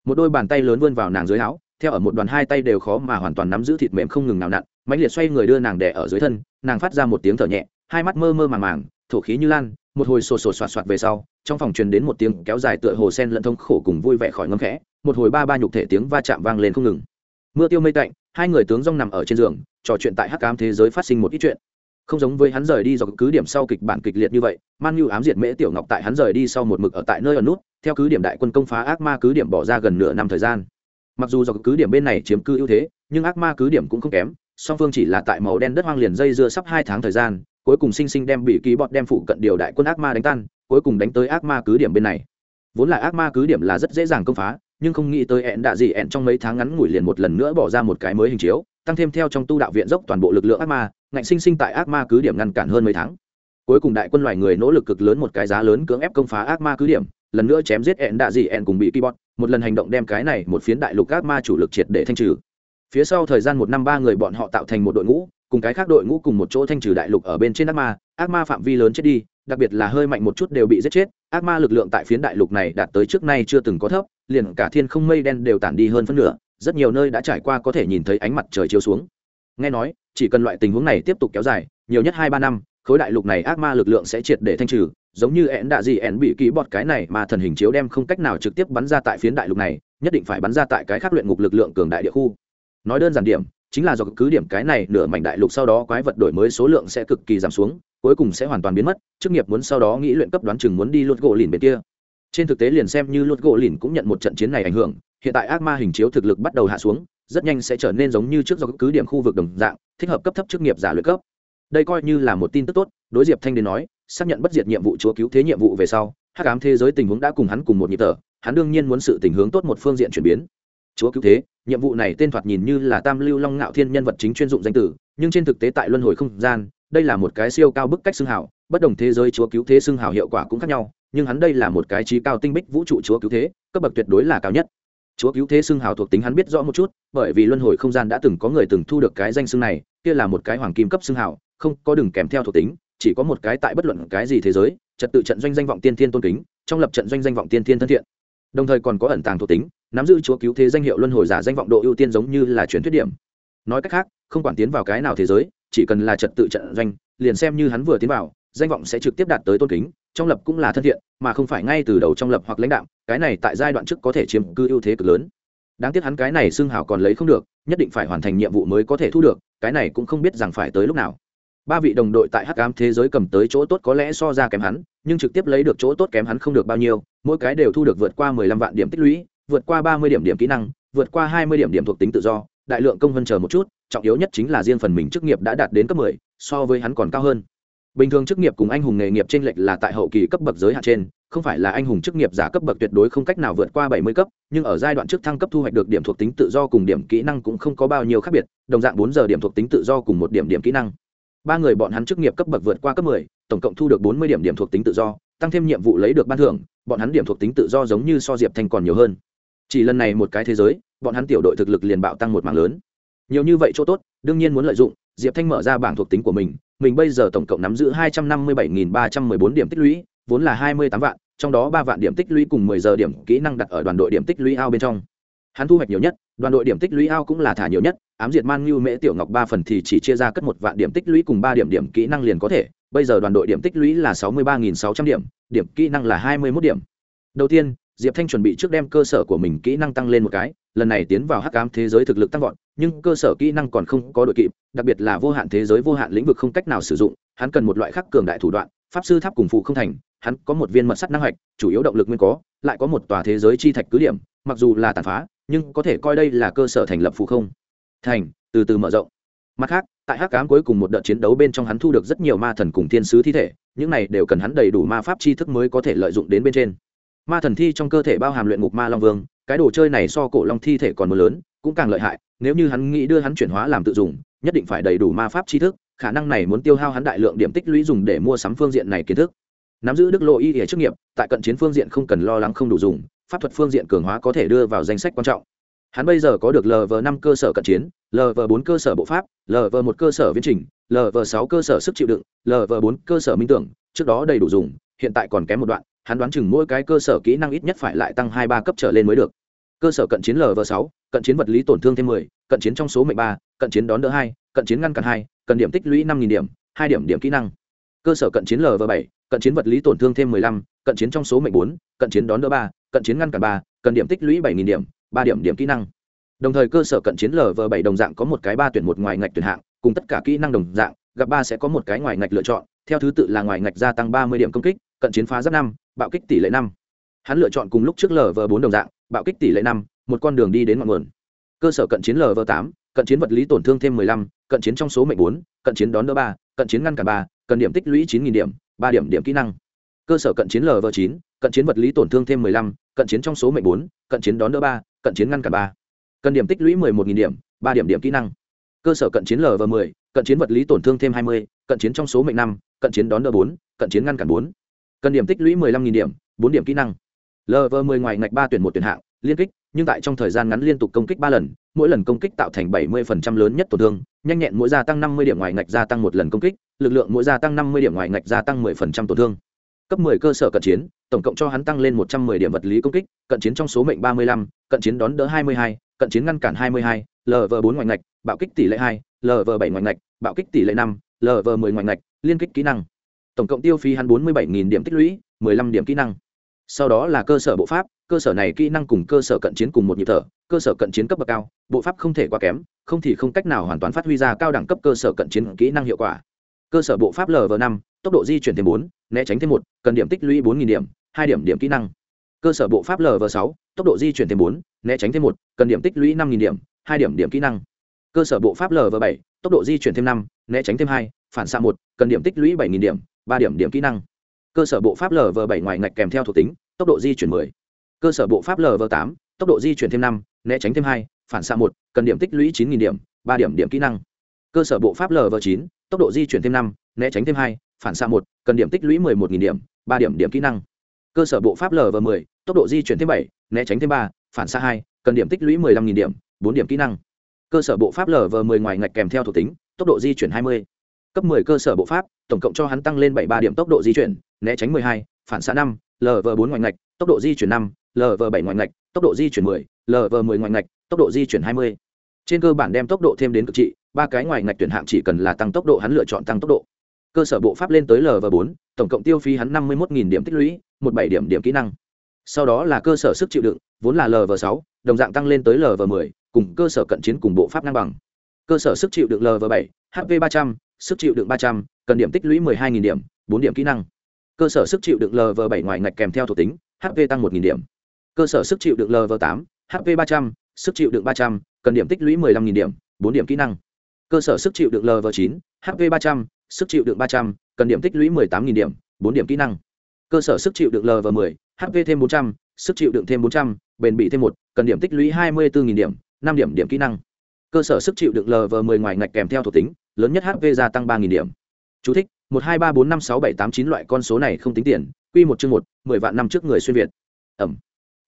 một đôi bàn tay lớn vươn vào nàng dưới áo theo ở một đoàn hai tay đều khó mà hoàn toàn nắm giữ thịt mềm không ngừng nào nặn Mạnh liệt xoay người đưa nàng đẻ ở dưới thân nàng phát ra một tiếng thở nhẹ hai mắt mơ mơ màng màng thổ khí như lan một hồi sồ sồ soạt soạt về sau trong phòng truyền đến một tiếng kéo dài tựa hồ sen lẫn thông khổ cùng vui vẻ khỏi ngâm khẽ một hồi ba ba nhục thể tiếng va chạm vang lên không ngừng mưa tiêu mây tạnh hai người tướng rong nằm ở trên giường trò chuyện tại hắc ám thế giới phát sinh một ít chuyện không giống với hắn rời đi do cứ điểm sau kịch bản kịch liệt như vậy, man như ám diệt mễ tiểu ngọc tại hắn rời đi sau một mực ở tại nơi ở nút, theo cứ điểm đại quân công phá ác ma cứ điểm bỏ ra gần nửa năm thời gian. Mặc dù do cứ điểm bên này chiếm cư ưu thế, nhưng ác ma cứ điểm cũng không kém, song phương chỉ là tại màu đen đất hoang liền dây dưa sắp hai tháng thời gian, cuối cùng sinh sinh đem bị ký bọt đem phụ cận điều đại quân ác ma đánh tan, cuối cùng đánh tới ác ma cứ điểm bên này. Vốn là ác ma cứ điểm là rất dễ dàng công phá, nhưng không nghĩ tới ẹn đạ gì ẹn trong mấy tháng ngắn ngủi liền một lần nữa bỏ ra một cái mới hình chiếu, tăng thêm theo trong tu đạo viện dốc toàn bộ lực lượng ác ma ngạnh sinh sinh tại ác ma cứ điểm ngăn cản hơn mấy tháng. Cuối cùng đại quân loài người nỗ lực cực lớn một cái giá lớn cưỡng ép công phá ác ma cứ điểm, lần nữa chém giết ẹn đạ gì ẹn cùng bị keyboard, một lần hành động đem cái này một phiến đại lục ác ma chủ lực triệt để thanh trừ. Phía sau thời gian một năm ba người bọn họ tạo thành một đội ngũ, cùng cái khác đội ngũ cùng một chỗ thanh trừ đại lục ở bên trên ác ma ác ma phạm vi lớn chết đi, đặc biệt là hơi mạnh một chút đều bị giết chết, ác ma lực lượng tại phiến đại lục này đạt tới trước nay chưa từng có thấp, liền cả thiên không mây đen đều tản đi hơn phân nửa, rất nhiều nơi đã trải qua có thể nhìn thấy ánh mặt trời chiếu xuống. Nghe nói chỉ cần loại tình huống này tiếp tục kéo dài, nhiều nhất hai ba năm, khối đại lục này ác ma lực lượng sẽ triệt để thanh trừ, giống như ẹn đạ gì ẹn bị ký bọt cái này mà thần hình chiếu đem không cách nào trực tiếp bắn ra tại phiến đại lục này, nhất định phải bắn ra tại cái khác luyện ngục lực lượng cường đại địa khu. Nói đơn giản điểm, chính là do cứ điểm cái này nửa mảnh đại lục sau đó quái vật đổi mới số lượng sẽ cực kỳ giảm xuống, cuối cùng sẽ hoàn toàn biến mất, chức nghiệp muốn sau đó nghĩ luyện cấp đoán chừng muốn đi luật gỗ lìn bên kia. Trên thực tế liền xem như luật gỗ lìn cũng nhận một trận chiến này ảnh hưởng, hiện tại ác ma hình chiếu thực lực bắt đầu hạ xuống rất nhanh sẽ trở nên giống như trước do cứ điểm khu vực đồng dạng, thích hợp cấp thấp chức nghiệp giả luyện cấp. Đây coi như là một tin tức tốt, đối diệp thanh đến nói, xác nhận bất diệt nhiệm vụ chúa cứu thế nhiệm vụ về sau, hắc ám thế giới tình huống đã cùng hắn cùng một nhịp tở hắn đương nhiên muốn sự tình hướng tốt một phương diện chuyển biến. Chúa cứu thế, nhiệm vụ này tên thoạt nhìn như là tam lưu long ngạo thiên nhân vật chính chuyên dụng danh tử, nhưng trên thực tế tại luân hồi không gian, đây là một cái siêu cao bức cách xưng hào, bất đồng thế giới chúa cứu thế xưng hào hiệu quả cũng khác nhau, nhưng hắn đây là một cái trí cao tinh bích vũ trụ chúa cứu thế, cấp bậc tuyệt đối là cao nhất chúa cứu thế xưng hào thuộc tính hắn biết rõ một chút, bởi vì luân hồi không gian đã từng có người từng thu được cái danh xưng này, kia là một cái hoàng kim cấp xưng hào, không có đừng kèm theo thuộc tính, chỉ có một cái tại bất luận cái gì thế giới, trật tự trận doanh danh vọng tiên thiên tôn kính, trong lập trận doanh danh vọng tiên thiên thân thiện. Đồng thời còn có ẩn tàng thuộc tính, nắm giữ chúa cứu thế danh hiệu luân hồi giả danh vọng độ ưu tiên giống như là truyền thuyết điểm. Nói cách khác, không quản tiến vào cái nào thế giới, chỉ cần là trật tự trận doanh, liền xem như hắn vừa tiến vào, danh vọng sẽ trực tiếp đạt tới tôn kính trong lập cũng là thân thiện, mà không phải ngay từ đầu trong lập hoặc lãnh đạo cái này tại giai đoạn trước có thể chiếm cư ưu thế cực lớn. Đáng tiếc hắn cái này xương hào còn lấy không được, nhất định phải hoàn thành nhiệm vụ mới có thể thu được, cái này cũng không biết rằng phải tới lúc nào. Ba vị đồng đội tại hắc ám thế giới cầm tới chỗ tốt có lẽ so ra kém hắn, nhưng trực tiếp lấy được chỗ tốt kém hắn không được bao nhiêu, mỗi cái đều thu được vượt qua mười lăm vạn điểm tích lũy, vượt qua ba mươi điểm điểm kỹ năng, vượt qua hai mươi điểm điểm thuộc tính tự do, đại lượng công vân chờ một chút, trọng yếu nhất chính là riêng phần mình chức nghiệp đã đạt đến cấp mười, so với hắn còn cao hơn bình thường chức nghiệp cùng anh hùng nghề nghiệp trên lệch là tại hậu kỳ cấp bậc giới hạn trên, không phải là anh hùng chức nghiệp giả cấp bậc tuyệt đối không cách nào vượt qua bảy mươi cấp, nhưng ở giai đoạn trước thăng cấp thu hoạch được điểm thuộc tính tự do cùng điểm kỹ năng cũng không có bao nhiêu khác biệt, đồng dạng bốn giờ điểm thuộc tính tự do cùng một điểm điểm kỹ năng. Ba người bọn hắn chức nghiệp cấp bậc vượt qua cấp mười, tổng cộng thu được bốn mươi điểm điểm thuộc tính tự do, tăng thêm nhiệm vụ lấy được ban thưởng, bọn hắn điểm thuộc tính tự do giống như so diệp thanh còn nhiều hơn. Chỉ lần này một cái thế giới, bọn hắn tiểu đội thực lực liền bạo tăng một mạng lớn. Nhiều như vậy chỗ tốt, đương nhiên muốn lợi dụng, diệp thanh mở ra bảng thuộc tính của mình mình bây giờ tổng cộng nắm giữ hai trăm năm mươi bảy ba trăm mười bốn điểm tích lũy, vốn là hai mươi tám vạn, trong đó ba vạn điểm tích lũy cùng mười giờ điểm kỹ năng đặt ở đoàn đội điểm tích lũy ao bên trong. Hắn thu hoạch nhiều nhất, đoàn đội điểm tích lũy ao cũng là thả nhiều nhất, ám diệt man như mễ tiểu ngọc ba phần thì chỉ chia ra cất một vạn điểm tích lũy cùng ba điểm điểm kỹ năng liền có thể, bây giờ đoàn đội điểm tích lũy là sáu mươi ba nghìn sáu trăm điểm điểm kỹ năng là hai mươi mốt điểm. Đầu tiên, diệp thanh chuẩn bị trước đem cơ sở của mình kỹ năng tăng lên một cái, lần này tiến vào hắc ám thế giới thực lực tăng vọt nhưng cơ sở kỹ năng còn không có đội kịp, đặc biệt là vô hạn thế giới, vô hạn lĩnh vực không cách nào sử dụng, hắn cần một loại khắc cường đại thủ đoạn, pháp sư tháp cùng phụ không thành, hắn có một viên mật sắt năng hạch, chủ yếu động lực nguyên có, lại có một tòa thế giới chi thạch cứ điểm, mặc dù là tàn phá, nhưng có thể coi đây là cơ sở thành lập phụ không thành, từ từ mở rộng. Mặt khác, tại hắc cám cuối cùng một đợt chiến đấu bên trong hắn thu được rất nhiều ma thần cùng thiên sứ thi thể, những này đều cần hắn đầy đủ ma pháp tri thức mới có thể lợi dụng đến bên trên. Ma thần thi trong cơ thể bao hàm luyện ngục ma long vương, cái đồ chơi này so cổ long thi thể còn mưa lớn cũng càng lợi hại, nếu như hắn nghĩ đưa hắn chuyển hóa làm tự dùng, nhất định phải đầy đủ ma pháp tri thức, khả năng này muốn tiêu hao hắn đại lượng điểm tích lũy dùng để mua sắm phương diện này kiến thức. Nắm giữ đức lộ y hệ chức nghiệp, tại cận chiến phương diện không cần lo lắng không đủ dùng, pháp thuật phương diện cường hóa có thể đưa vào danh sách quan trọng. Hắn bây giờ có được lv năm cơ sở cận chiến lv bốn cơ sở bộ pháp lv một cơ sở viễn trình lv sáu cơ sở sức chịu đựng lv bốn cơ sở minh tưởng, trước đó đầy đủ dùng, hiện tại còn kém một đoạn, hắn đoán chừng mỗi cái cơ sở kỹ năng ít nhất phải lại tăng hai ba cấp trở lên mới được. Cơ sở cận chiến lv sáu cận chiến vật lý tổn thương thêm mười cận chiến trong số mệnh ba cận chiến đón đỡ hai cận chiến ngăn cản hai cần điểm tích lũy năm điểm hai điểm điểm kỹ năng cơ sở cận chiến lv bảy cận chiến vật lý tổn thương thêm mười lăm cận chiến trong số mệnh bốn cận chiến đón đỡ ba cận chiến ngăn cản ba cần điểm tích lũy bảy nghìn điểm ba điểm điểm kỹ năng đồng thời cơ sở cận chiến lv bảy đồng dạng có một cái ba tuyển một ngoài ngạch tuyển hạng cùng tất cả kỹ năng đồng dạng gặp ba sẽ có một cái ngoài ngạch lựa chọn theo thứ tự là ngoài ngạch gia tăng ba mươi điểm công kích cận chiến phá giáp năm bạo kích tỷ lệ năm hắn lựa chọn cùng lúc trước lv bốn đồng dạng bạo kích tỷ lệ năm một con đường đi đến ngọn nguồn cơ sở cận chiến lv tám cận chiến vật lý tổn thương thêm mười lăm cận chiến trong số mệnh bốn cận chiến đón đỡ ba cận chiến ngăn cản ba cần điểm tích lũy chín nghìn điểm ba điểm điểm kỹ năng cơ sở cận chiến lv chín cận chiến vật lý tổn thương thêm mười lăm cận chiến trong số mệnh bốn cận chiến đón đỡ ba cận chiến ngăn cản ba cần điểm tích lũy mười một nghìn điểm ba điểm điểm kỹ năng cơ sở cận chiến lv mười cận chiến vật lý tổn thương thêm hai mươi cận chiến trong số mệnh năm cận chiến đón đỡ bốn cận chiến ngăn cản bốn cần điểm tích lũy mười lăm nghìn điểm bốn điểm kỹ năng lv mười ngoài ngạch ba tuyển một tuyển hạng liên kích nhưng tại trong thời gian ngắn liên tục công kích ba lần mỗi lần công kích tạo thành bảy mươi lớn nhất tổn thương nhanh nhẹn mỗi gia tăng năm mươi điểm ngoài ngạch gia tăng một lần công kích lực lượng mỗi gia tăng năm mươi điểm ngoài ngạch gia tăng 10% tổn thương. Cấp 10 cơ sở cận chiến tổng cộng cho hắn tăng lên 110 điểm vật lý công kích cận chiến trong số mệnh 35, cận chiến đón đỡ 22, cận chiến ngăn cản 22, lv 4 ngoài ngạch bạo kích tỷ lệ 2, lv 7 ngoài ngạch bạo kích tỷ lệ 5, lv 10 ngoài ngạch liên kích kỹ năng. Tổng cộng tiêu phí hắn 47.000 điểm tích lũy 15 điểm kỹ năng. Sau đó là cơ sở bộ pháp cơ sở này kỹ năng cùng cơ sở cận chiến cùng một nhịp thở, cơ sở cận chiến cấp bậc cao, bộ pháp không thể quá kém, không thì không cách nào hoàn toàn phát huy ra cao đẳng cấp cơ sở cận chiến kỹ năng hiệu quả. Cơ sở bộ pháp lv năm, tốc độ di chuyển thêm bốn, né tránh thêm một, cần điểm tích lũy bốn điểm, hai điểm điểm kỹ năng. Cơ sở bộ pháp lv sáu, tốc độ di chuyển thêm bốn, né tránh thêm một, cần điểm tích lũy năm điểm, hai điểm điểm kỹ năng. Cơ sở bộ pháp lv bảy, tốc độ di chuyển thêm năm, né tránh thêm hai, phản xạ một, cần điểm tích lũy bảy điểm, ba điểm điểm kỹ năng. Cơ sở bộ pháp lv bảy ngoài ngạch kèm theo thuộc tính, tốc độ di chuyển mười cơ sở bộ pháp lv tám, tốc độ di chuyển thêm năm, né tránh thêm hai, phản xạ một, cần điểm tích lũy chín điểm, ba điểm điểm kỹ năng. Cơ sở bộ pháp lv chín, tốc độ di chuyển thêm năm, né tránh thêm hai, phản xạ một, cần điểm tích lũy mười một điểm, ba điểm điểm kỹ năng. Cơ sở bộ pháp lv mười, tốc độ di chuyển thêm bảy, né tránh thêm ba, phản xạ hai, cần điểm tích lũy 15.000 điểm, bốn điểm kỹ năng. Cơ sở bộ pháp lv mười ngoài ngạch kèm theo thuộc tính, tốc độ di chuyển hai mươi. Cấp mười cơ sở bộ pháp, tổng cộng cho hắn tăng lên bảy ba điểm tốc độ di chuyển, né tránh mười hai, phản xạ năm lv bốn ngoài ngạch tốc độ di chuyển năm lv bảy ngoài ngạch, tốc độ di chuyển mười lv mười ngoài ngạch, tốc độ di chuyển hai mươi. Trên cơ bản đem tốc độ thêm đến cực trị, ba cái ngoài ngạch tuyển hạng chỉ cần là tăng tốc độ hắn lựa chọn tăng tốc độ. Cơ sở bộ pháp lên tới lv bốn, tổng cộng tiêu phí hắn năm mươi một điểm tích lũy, một bảy điểm điểm kỹ năng. Sau đó là cơ sở sức chịu đựng, vốn là lv sáu, đồng dạng tăng lên tới lv mười, cùng cơ sở cận chiến cùng bộ pháp ngang bằng. Cơ sở sức chịu đựng lv bảy hp ba trăm, sức chịu đựng ba trăm, cần điểm tích lũy mười hai điểm, bốn điểm kỹ năng. Cơ sở sức chịu đựng lv bảy ngoài ngạch kèm theo thuộc tính hp tăng một điểm. Cơ sở sức chịu đựng lv tám hp ba trăm, sức chịu đựng ba trăm, cần điểm tích lũy mười lăm điểm, bốn điểm kỹ năng. Cơ sở sức chịu đựng lv chín hp ba trăm, sức chịu đựng ba trăm, cần điểm tích lũy mười tám điểm, bốn điểm kỹ năng. Cơ sở sức chịu đựng lv mười hp thêm bốn trăm, sức chịu đựng thêm bốn trăm, bền bị thêm một, cần điểm tích lũy hai mươi bốn điểm, năm điểm điểm kỹ năng. Cơ sở sức chịu đựng lv mười ngoài ngạch kèm theo thuộc tính, lớn nhất hp gia tăng ba điểm. Chú thích: một hai ba bốn năm sáu bảy tám chín loại con số này không tính tiền quy một chương một, mười vạn năm trước người xuyên việt. Ẩm.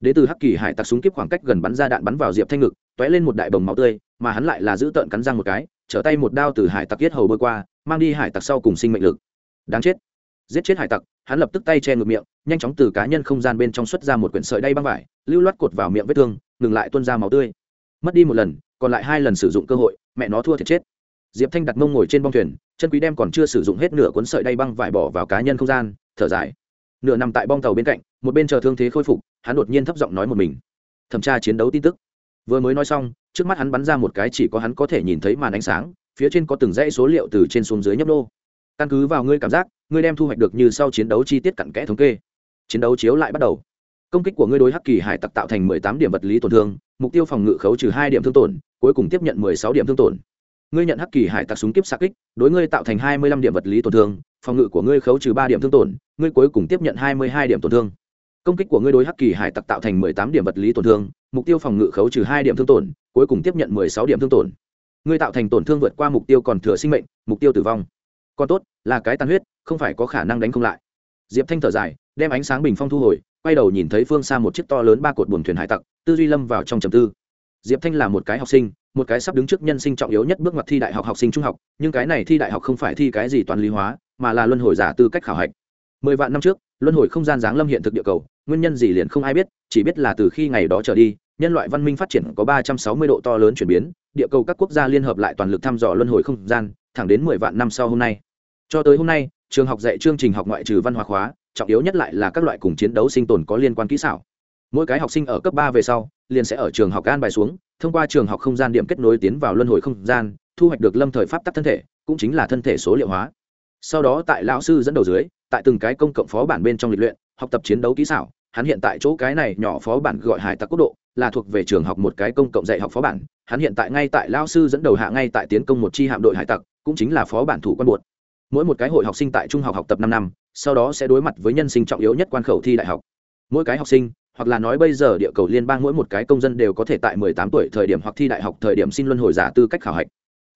Đế từ hắc kỳ hải tặc súng kiếp khoảng cách gần bắn ra đạn bắn vào diệp thanh ngực t lên một đại bồng máu tươi, mà hắn lại là giữ tợn cắn răng một cái, trở tay một đao từ hải tặc yết hầu bơi qua, mang đi hải tặc sau cùng sinh mệnh lực. Đáng chết. Giết chết hải tặc, hắn lập tức tay che ngược miệng, nhanh chóng từ cá nhân không gian bên trong xuất ra một quyển sợi đay băng vải, lưu loát cột vào miệng vết thương, ngừng lại tuôn ra máu tươi. Mất đi một lần, còn lại hai lần sử dụng cơ hội, mẹ nó thua thiệt chết. Diệp thanh đặt mông ngồi trên bong thuyền, chân quý đem còn chưa sử dụng hết nửa cuốn sợi đay băng vải bỏ vào cá nhân không gian, thở dài nửa nằm tại bong tàu bên cạnh, một bên chờ thương thế khôi phục, hắn đột nhiên thấp giọng nói một mình. Thẩm tra chiến đấu tin tức. Vừa mới nói xong, trước mắt hắn bắn ra một cái chỉ có hắn có thể nhìn thấy màn ánh sáng, phía trên có từng dãy số liệu từ trên xuống dưới nhấp đô căn cứ vào ngươi cảm giác, ngươi đem thu hoạch được như sau chiến đấu chi tiết cặn kẽ thống kê. Chiến đấu chiếu lại bắt đầu. Công kích của ngươi đối hắc kỳ hải tặc tạo thành mười tám điểm vật lý tổn thương, mục tiêu phòng ngự khấu trừ hai điểm thương tổn, cuối cùng tiếp nhận mười sáu điểm thương tổn. Ngươi nhận hắc kỳ hải tặc súng kiếp xạ kích, đối ngươi tạo thành hai mươi lăm điểm vật lý tổn thương phòng ngự của ngươi khấu trừ ba điểm thương tổn, ngươi cuối cùng tiếp nhận hai mươi hai điểm tổn thương. Công kích của ngươi đối hắc kỳ hải tặc tạo thành mười tám điểm vật lý tổn thương, mục tiêu phòng ngự khấu trừ hai điểm thương tổn, cuối cùng tiếp nhận mười sáu điểm thương tổn. Ngươi tạo thành tổn thương vượt qua mục tiêu còn thừa sinh mệnh, mục tiêu tử vong. Còn tốt, là cái tan huyết, không phải có khả năng đánh không lại. Diệp thanh thở dài, đem ánh sáng bình phong thu hồi, quay đầu nhìn thấy phương xa một chiếc to lớn ba cột buồm thuyền hải tặc, tư duy lâm vào trong trầm tư. Diệp thanh là một cái học sinh một cái sắp đứng trước nhân sinh trọng yếu nhất bước ngoặt thi đại học học sinh trung học, nhưng cái này thi đại học không phải thi cái gì toán lý hóa, mà là luân hồi giả tư cách khảo hạch. Mười vạn năm trước, luân hồi không gian giáng lâm hiện thực địa cầu, nguyên nhân gì liền không ai biết, chỉ biết là từ khi ngày đó trở đi, nhân loại văn minh phát triển có ba trăm sáu mươi độ to lớn chuyển biến, địa cầu các quốc gia liên hợp lại toàn lực thăm dò luân hồi không gian, thẳng đến mười vạn năm sau hôm nay. Cho tới hôm nay, trường học dạy chương trình học ngoại trừ văn hóa khóa, trọng yếu nhất lại là các loại cùng chiến đấu sinh tồn có liên quan kỹ xảo mỗi cái học sinh ở cấp ba về sau, liền sẽ ở trường học an bài xuống, thông qua trường học không gian điểm kết nối tiến vào luân hồi không gian, thu hoạch được lâm thời pháp tắc thân thể, cũng chính là thân thể số liệu hóa. Sau đó tại lão sư dẫn đầu dưới, tại từng cái công cộng phó bản bên trong lịch luyện, học tập chiến đấu kỹ xảo, hắn hiện tại chỗ cái này nhỏ phó bản gọi hải tặc quốc độ, là thuộc về trường học một cái công cộng dạy học phó bản, hắn hiện tại ngay tại lao sư dẫn đầu hạ ngay tại tiến công một chi hạm đội hải tặc, cũng chính là phó bản thủ quan buột mỗi một cái hội học sinh tại trung học học tập năm năm, sau đó sẽ đối mặt với nhân sinh trọng yếu nhất quan khẩu thi đại học. Mỗi cái học sinh hoặc là nói bây giờ địa cầu liên bang mỗi một cái công dân đều có thể tại 18 tuổi thời điểm hoặc thi đại học thời điểm xin luân hồi giả tư cách khảo hạch.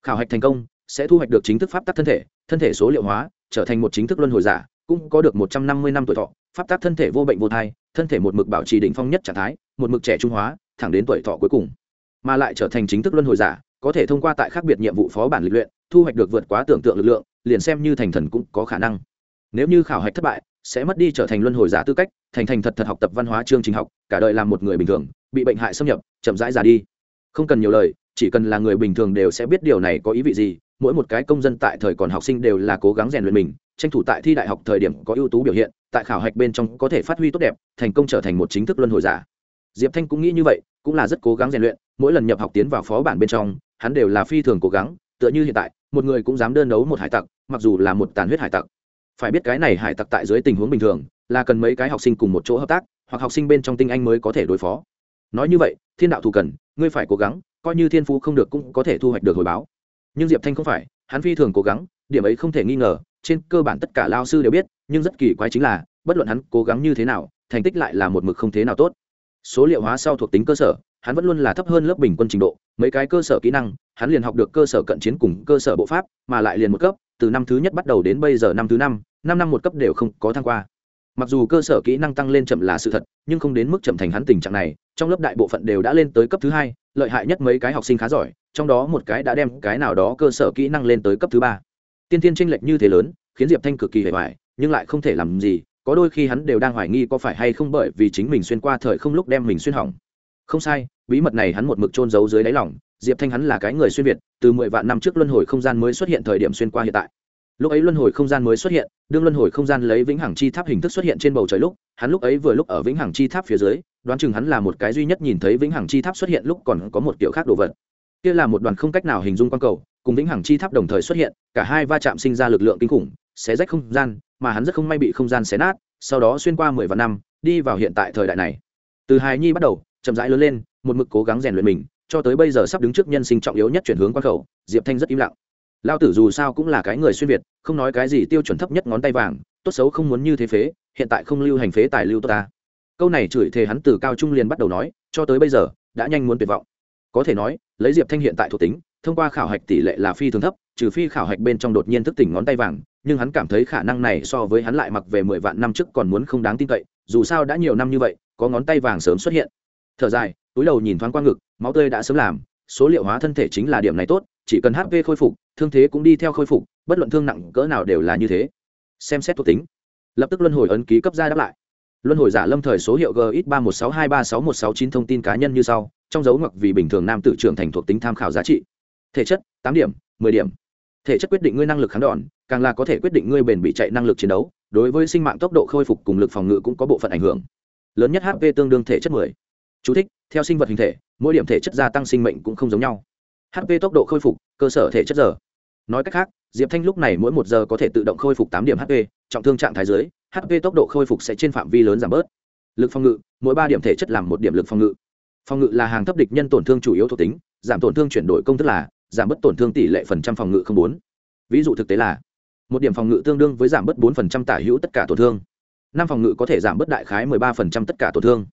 Khảo hạch thành công sẽ thu hoạch được chính thức pháp tắc thân thể thân thể số liệu hóa, trở thành một chính thức luân hồi giả, cũng có được 150 năm tuổi thọ. Pháp tắc thân thể vô bệnh vô thai, thân thể một mực bảo trì đỉnh phong nhất trạng thái, một mực trẻ trung hóa, thẳng đến tuổi thọ cuối cùng. Mà lại trở thành chính thức luân hồi giả, có thể thông qua tại khác biệt nhiệm vụ phó bản lịch luyện, thu hoạch được vượt quá tưởng tượng lực lượng, liền xem như thành thần cũng có khả năng. Nếu như khảo hạch thất bại sẽ mất đi trở thành luân hồi giả tư cách, thành thành thật thật học tập văn hóa chương trình học, cả đời làm một người bình thường, bị bệnh hại xâm nhập, chậm rãi già đi. Không cần nhiều lời, chỉ cần là người bình thường đều sẽ biết điều này có ý vị gì, mỗi một cái công dân tại thời còn học sinh đều là cố gắng rèn luyện mình, tranh thủ tại thi đại học thời điểm có ưu tú biểu hiện, tại khảo hạch bên trong có thể phát huy tốt đẹp, thành công trở thành một chính thức luân hồi giả. Diệp thanh cũng nghĩ như vậy, cũng là rất cố gắng rèn luyện, mỗi lần nhập học tiến vào phó bản bên trong, hắn đều là phi thường cố gắng, tựa như hiện tại, một người cũng dám đơn đấu một hải tặc, mặc dù là một tàn huyết hải tặc phải biết cái này hải tặc tại dưới tình huống bình thường, là cần mấy cái học sinh cùng một chỗ hợp tác, hoặc học sinh bên trong tinh anh mới có thể đối phó. Nói như vậy, thiên đạo thù cần, ngươi phải cố gắng, coi như thiên phú không được cũng có thể thu hoạch được hồi báo. Nhưng diệp thanh không phải, hắn phi thường cố gắng, điểm ấy không thể nghi ngờ, trên cơ bản tất cả lao sư đều biết, nhưng rất kỳ quái chính là, bất luận hắn cố gắng như thế nào, thành tích lại là một mực không thế nào tốt. Số liệu hóa sau thuộc tính cơ sở, hắn vẫn luôn là thấp hơn lớp bình quân trình độ, mấy cái cơ sở kỹ năng, hắn liền học được cơ sở cận chiến cùng cơ sở bộ pháp, mà lại liền một cấp từ năm thứ nhất bắt đầu đến bây giờ năm thứ năm năm năm một cấp đều không có thăng qua. Mặc dù cơ sở kỹ năng tăng lên chậm là sự thật, nhưng không đến mức chậm thành hắn tình trạng này, trong lớp đại bộ phận đều đã lên tới cấp thứ hai, lợi hại nhất mấy cái học sinh khá giỏi, trong đó một cái đã đem cái nào đó cơ sở kỹ năng lên tới cấp thứ ba. Tiên tiên tranh lệch như thế lớn, khiến diệp thanh cực kỳ hề hoài, nhưng lại không thể làm gì, có đôi khi hắn đều đang hoài nghi có phải hay không bởi vì chính mình xuyên qua thời không lúc đem mình xuyên hỏng. Không sai, bí mật này hắn một mực trôn giấu dưới đáy lòng diệp thanh hắn là cái người xuyên việt, từ mười vạn năm trước luân hồi không gian mới xuất hiện thời điểm xuyên qua hiện tại. Lúc ấy luân hồi không gian mới xuất hiện, đương luân hồi không gian lấy vĩnh hằng chi tháp hình thức xuất hiện trên bầu trời lúc, hắn lúc ấy vừa lúc ở vĩnh hằng chi tháp phía dưới, đoán chừng hắn là một cái duy nhất nhìn thấy vĩnh hằng chi tháp xuất hiện lúc còn có một kiểu khác đồ vật. Kia là một đoàn không cách nào hình dung quang cầu, cùng vĩnh hằng chi tháp đồng thời xuất hiện, cả hai va chạm sinh ra lực lượng kinh khủng, xé rách không gian, mà hắn rất không may bị không gian xé nát, sau đó xuyên qua mười vạn năm, đi vào hiện tại thời đại này. Từ hài nhi bắt đầu, chậm rãi lớn lên, một mực cố gắng rèn luyện mình cho tới bây giờ sắp đứng trước nhân sinh trọng yếu nhất chuyển hướng quan khẩu, diệp thanh rất im lặng. Lao tử dù sao cũng là cái người xuyên việt, không nói cái gì tiêu chuẩn thấp nhất ngón tay vàng, tốt xấu không muốn như thế phế, hiện tại không lưu hành phế tài lưu tốt ta. Câu này chửi thề hắn từ cao trung liền bắt đầu nói, cho tới bây giờ, đã nhanh muốn tuyệt vọng. Có thể nói, lấy diệp thanh hiện tại thuộc tính, thông qua khảo hạch tỷ lệ là phi thường thấp, trừ phi khảo hạch bên trong đột nhiên thức tỉnh ngón tay vàng, nhưng hắn cảm thấy khả năng này so với hắn lại mặc về mười vạn năm trước còn muốn không đáng tin cậy, dù sao đã nhiều năm như vậy, có ngón tay vàng sớm xuất hiện. Thở dài, túi đầu nhìn thoáng qua ngực máu tươi đã sớm làm số liệu hóa thân thể chính là điểm này tốt chỉ cần hp khôi phục thương thế cũng đi theo khôi phục bất luận thương nặng cỡ nào đều là như thế. Xem xét thuộc tính. Lập tức luân hồi ấn ký cấp ra đáp lại. Luân hồi giả lâm thời số hiệu gx ba một sáu hai ba sáu một sáu chín thông tin cá nhân như sau trong dấu ngoặc vì bình thường nam tự trưởng thành thuộc tính tham khảo giá trị. Thể chất tám điểm mười điểm. Thể chất quyết định ngươi năng lực kháng đòn càng là có thể quyết định ngươi bền bị chạy năng lực chiến đấu đối với sinh mạng tốc độ khôi phục cùng lực phòng ngự cũng có bộ phận ảnh hưởng. Lớn nhất hp tương đương thể chất mười. Chú thích, theo sinh vật hình thể mỗi điểm thể chất gia tăng sinh mệnh cũng không giống nhau. Hp tốc độ khôi phục, cơ sở thể chất giờ. Nói cách khác, diệp thanh lúc này mỗi một giờ có thể tự động khôi phục tám điểm hp trọng thương trạng thái dưới hp tốc độ khôi phục sẽ trên phạm vi lớn giảm bớt. Lực phòng ngự, mỗi ba điểm thể chất làm một điểm lực phòng ngự. Phòng ngự là hàng thấp địch nhân tổn thương chủ yếu thuộc tính, giảm tổn thương chuyển đổi công thức là, giảm bớt tổn thương tỷ lệ phần trăm phòng ngự không bốn. Ví dụ thực tế là, một điểm phòng ngự tương đương với giảm bớt bốn phần trăm tả hữu tất cả tổn thương. Năm phòng ngự có thể giảm bớt đại khái mười ba phần trăm tất cả tổn thương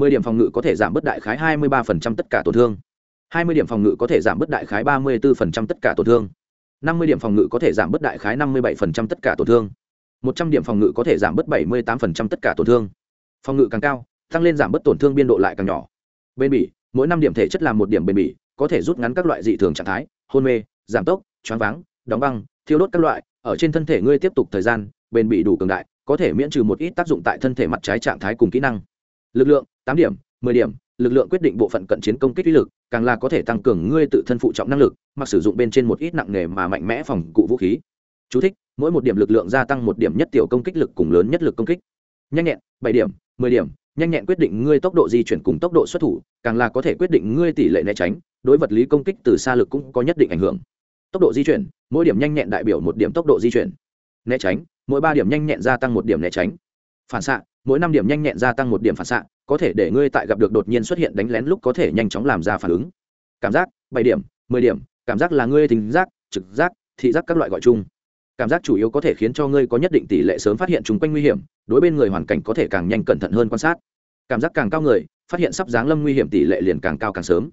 mười điểm phòng ngự có thể giảm bớt đại khái hai mươi ba phần trăm tất cả tổn thương. hai mươi điểm phòng ngự có thể giảm bớt đại khái ba mươi bốn phần trăm tất cả tổn thương. năm mươi điểm phòng ngự có thể giảm bớt đại khái năm mươi bảy phần trăm tất cả tổn thương. một trăm điểm phòng ngự có thể giảm bớt bảy mươi tám phần trăm tất cả tổn thương. phòng ngự càng cao, tăng lên giảm bớt tổn thương biên độ lại càng nhỏ. bên bỉ, mỗi năm điểm thể chất làm một điểm bền bỉ, có thể rút ngắn các loại dị thường trạng thái, hôn mê, giảm tốc, choáng váng, đóng băng, thiêu đốt các loại, ở trên thân thể ngươi tiếp tục thời gian, bền bỉ đủ cường đại, có thể miễn trừ một ít tác dụng tại thân thể mặt trái trạng thái cùng kỹ năng. lực lượng tám điểm mười điểm lực lượng quyết định bộ phận cận chiến công kích uy lực càng là có thể tăng cường ngươi tự thân phụ trọng năng lực mặc sử dụng bên trên một ít nặng nghề mà mạnh mẽ phòng cụ vũ khí. Chú thích, mỗi một điểm lực lượng gia tăng một điểm nhất tiểu công kích lực cùng lớn nhất lực công kích. Nhanh nhẹn bảy điểm mười điểm nhanh nhẹn quyết định ngươi tốc độ di chuyển cùng tốc độ xuất thủ càng là có thể quyết định ngươi tỷ lệ né tránh đối vật lý công kích từ xa lực cũng có nhất định ảnh hưởng. Tốc độ di chuyển mỗi điểm nhanh nhẹn đại biểu một điểm tốc độ di chuyển. Né tránh mỗi ba điểm nhanh nhẹn gia tăng một điểm né tránh. Phản xạ mỗi năm điểm nhanh nhẹn gia tăng một điểm phản xạ, có thể để ngươi tại gặp được đột nhiên xuất hiện đánh lén lúc có thể nhanh chóng làm ra phản ứng. Cảm giác, bảy điểm, mười điểm, cảm giác là ngươi tính giác, trực giác, thị giác các loại gọi chung. Cảm giác chủ yếu có thể khiến cho ngươi có nhất định tỷ lệ sớm phát hiện chung quanh nguy hiểm, đối bên người hoàn cảnh có thể càng nhanh cẩn thận hơn quan sát. Cảm giác càng cao người, phát hiện sắp giáng lâm nguy hiểm tỷ lệ liền càng cao càng sớm.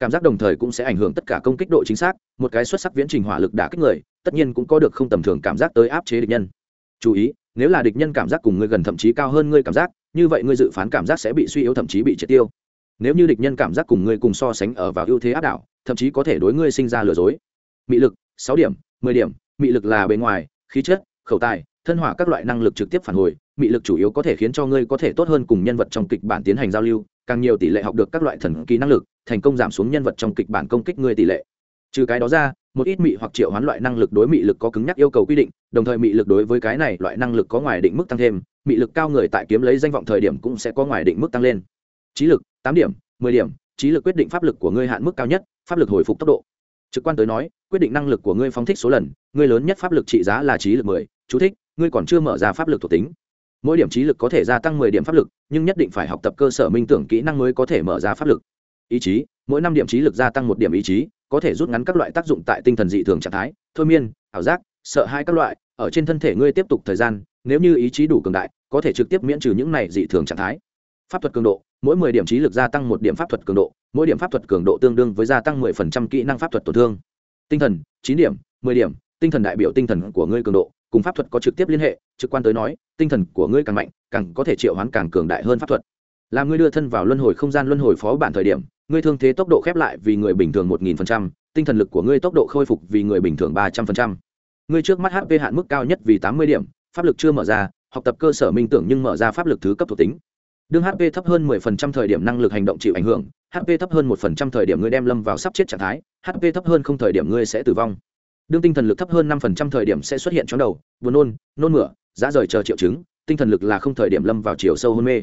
Cảm giác đồng thời cũng sẽ ảnh hưởng tất cả công kích độ chính xác, một cái xuất sắc viễn trình hỏa lực đả kích người, tất nhiên cũng có được không tầm thường cảm giác tới áp chế địch nhân. Chú ý nếu là địch nhân cảm giác cùng ngươi gần thậm chí cao hơn ngươi cảm giác, như vậy ngươi dự phán cảm giác sẽ bị suy yếu thậm chí bị triệt tiêu. Nếu như địch nhân cảm giác cùng ngươi cùng so sánh ở vào ưu thế áp đảo, thậm chí có thể đối ngươi sinh ra lừa dối. Mị lực, sáu điểm, mười điểm, mị lực là bề ngoài, khí chất, khẩu tài, thân hỏa các loại năng lực trực tiếp phản hồi, mị lực chủ yếu có thể khiến cho ngươi có thể tốt hơn cùng nhân vật trong kịch bản tiến hành giao lưu, càng nhiều tỷ lệ học được các loại thần kỳ năng lực, thành công giảm xuống nhân vật trong kịch bản công kích ngươi tỷ lệ. Trừ cái đó ra một ít mị hoặc triệu hoán loại năng lực đối mị lực có cứng nhắc yêu cầu quy định, đồng thời mị lực đối với cái này loại năng lực có ngoài định mức tăng thêm, mị lực cao người tại kiếm lấy danh vọng thời điểm cũng sẽ có ngoài định mức tăng lên. Trí lực, tám điểm, mười điểm, trí lực quyết định pháp lực của ngươi hạn mức cao nhất, pháp lực hồi phục tốc độ. Trực quan tới nói, quyết định năng lực của ngươi phóng thích số lần, ngươi lớn nhất pháp lực trị giá là trí lực mười, chú thích, ngươi còn chưa mở ra pháp lực thuộc tính. Mỗi điểm trí lực có thể gia tăng mười điểm pháp lực, nhưng nhất định phải học tập cơ sở minh tưởng kỹ năng mới có thể mở ra pháp lực. Ý chí mỗi năm điểm trí lực gia tăng một điểm ý chí, có thể rút ngắn các loại tác dụng tại tinh thần dị thường trạng thái, thôi miên, ảo giác, sợ hai các loại, ở trên thân thể ngươi tiếp tục thời gian, nếu như ý chí đủ cường đại, có thể trực tiếp miễn trừ những này dị thường trạng thái. Pháp thuật cường độ, mỗi mười điểm trí lực gia tăng một điểm pháp thuật cường độ, mỗi điểm pháp thuật cường độ tương đương với gia tăng mười phần trăm kỹ năng pháp thuật tổn thương. Tinh thần, chín điểm, mười điểm, tinh thần đại biểu tinh thần của ngươi cường độ, cùng pháp thuật có trực tiếp liên hệ, trực quan tới nói, tinh thần của ngươi càng mạnh, càng có thể triệu hoán càng cường đại hơn pháp thuật làm ngươi đưa thân vào luân hồi không gian luân hồi phó bản thời điểm, ngươi thương thế tốc độ khép lại vì người bình thường một nghìn phần trăm, tinh thần lực của ngươi tốc độ khôi phục vì người bình thường ba trăm phần trăm. Ngươi trước mắt hp hạn mức cao nhất vì tám mươi điểm, pháp lực chưa mở ra, học tập cơ sở minh tưởng nhưng mở ra pháp lực thứ cấp thuộc tính. Đương hp thấp hơn mười phần trăm thời điểm năng lực hành động chịu ảnh hưởng hp thấp hơn một phần trăm thời điểm ngươi đem lâm vào sắp chết trạng thái hp thấp hơn không thời điểm ngươi sẽ tử vong. Đương tinh thần lực thấp hơn năm phần trăm thời điểm sẽ xuất hiện chóng đầu, buồn nôn nôn mửa, giá rời chờ triệu chứng, tinh thần lực là không thời điểm lâm vào chiều sâu hôn mê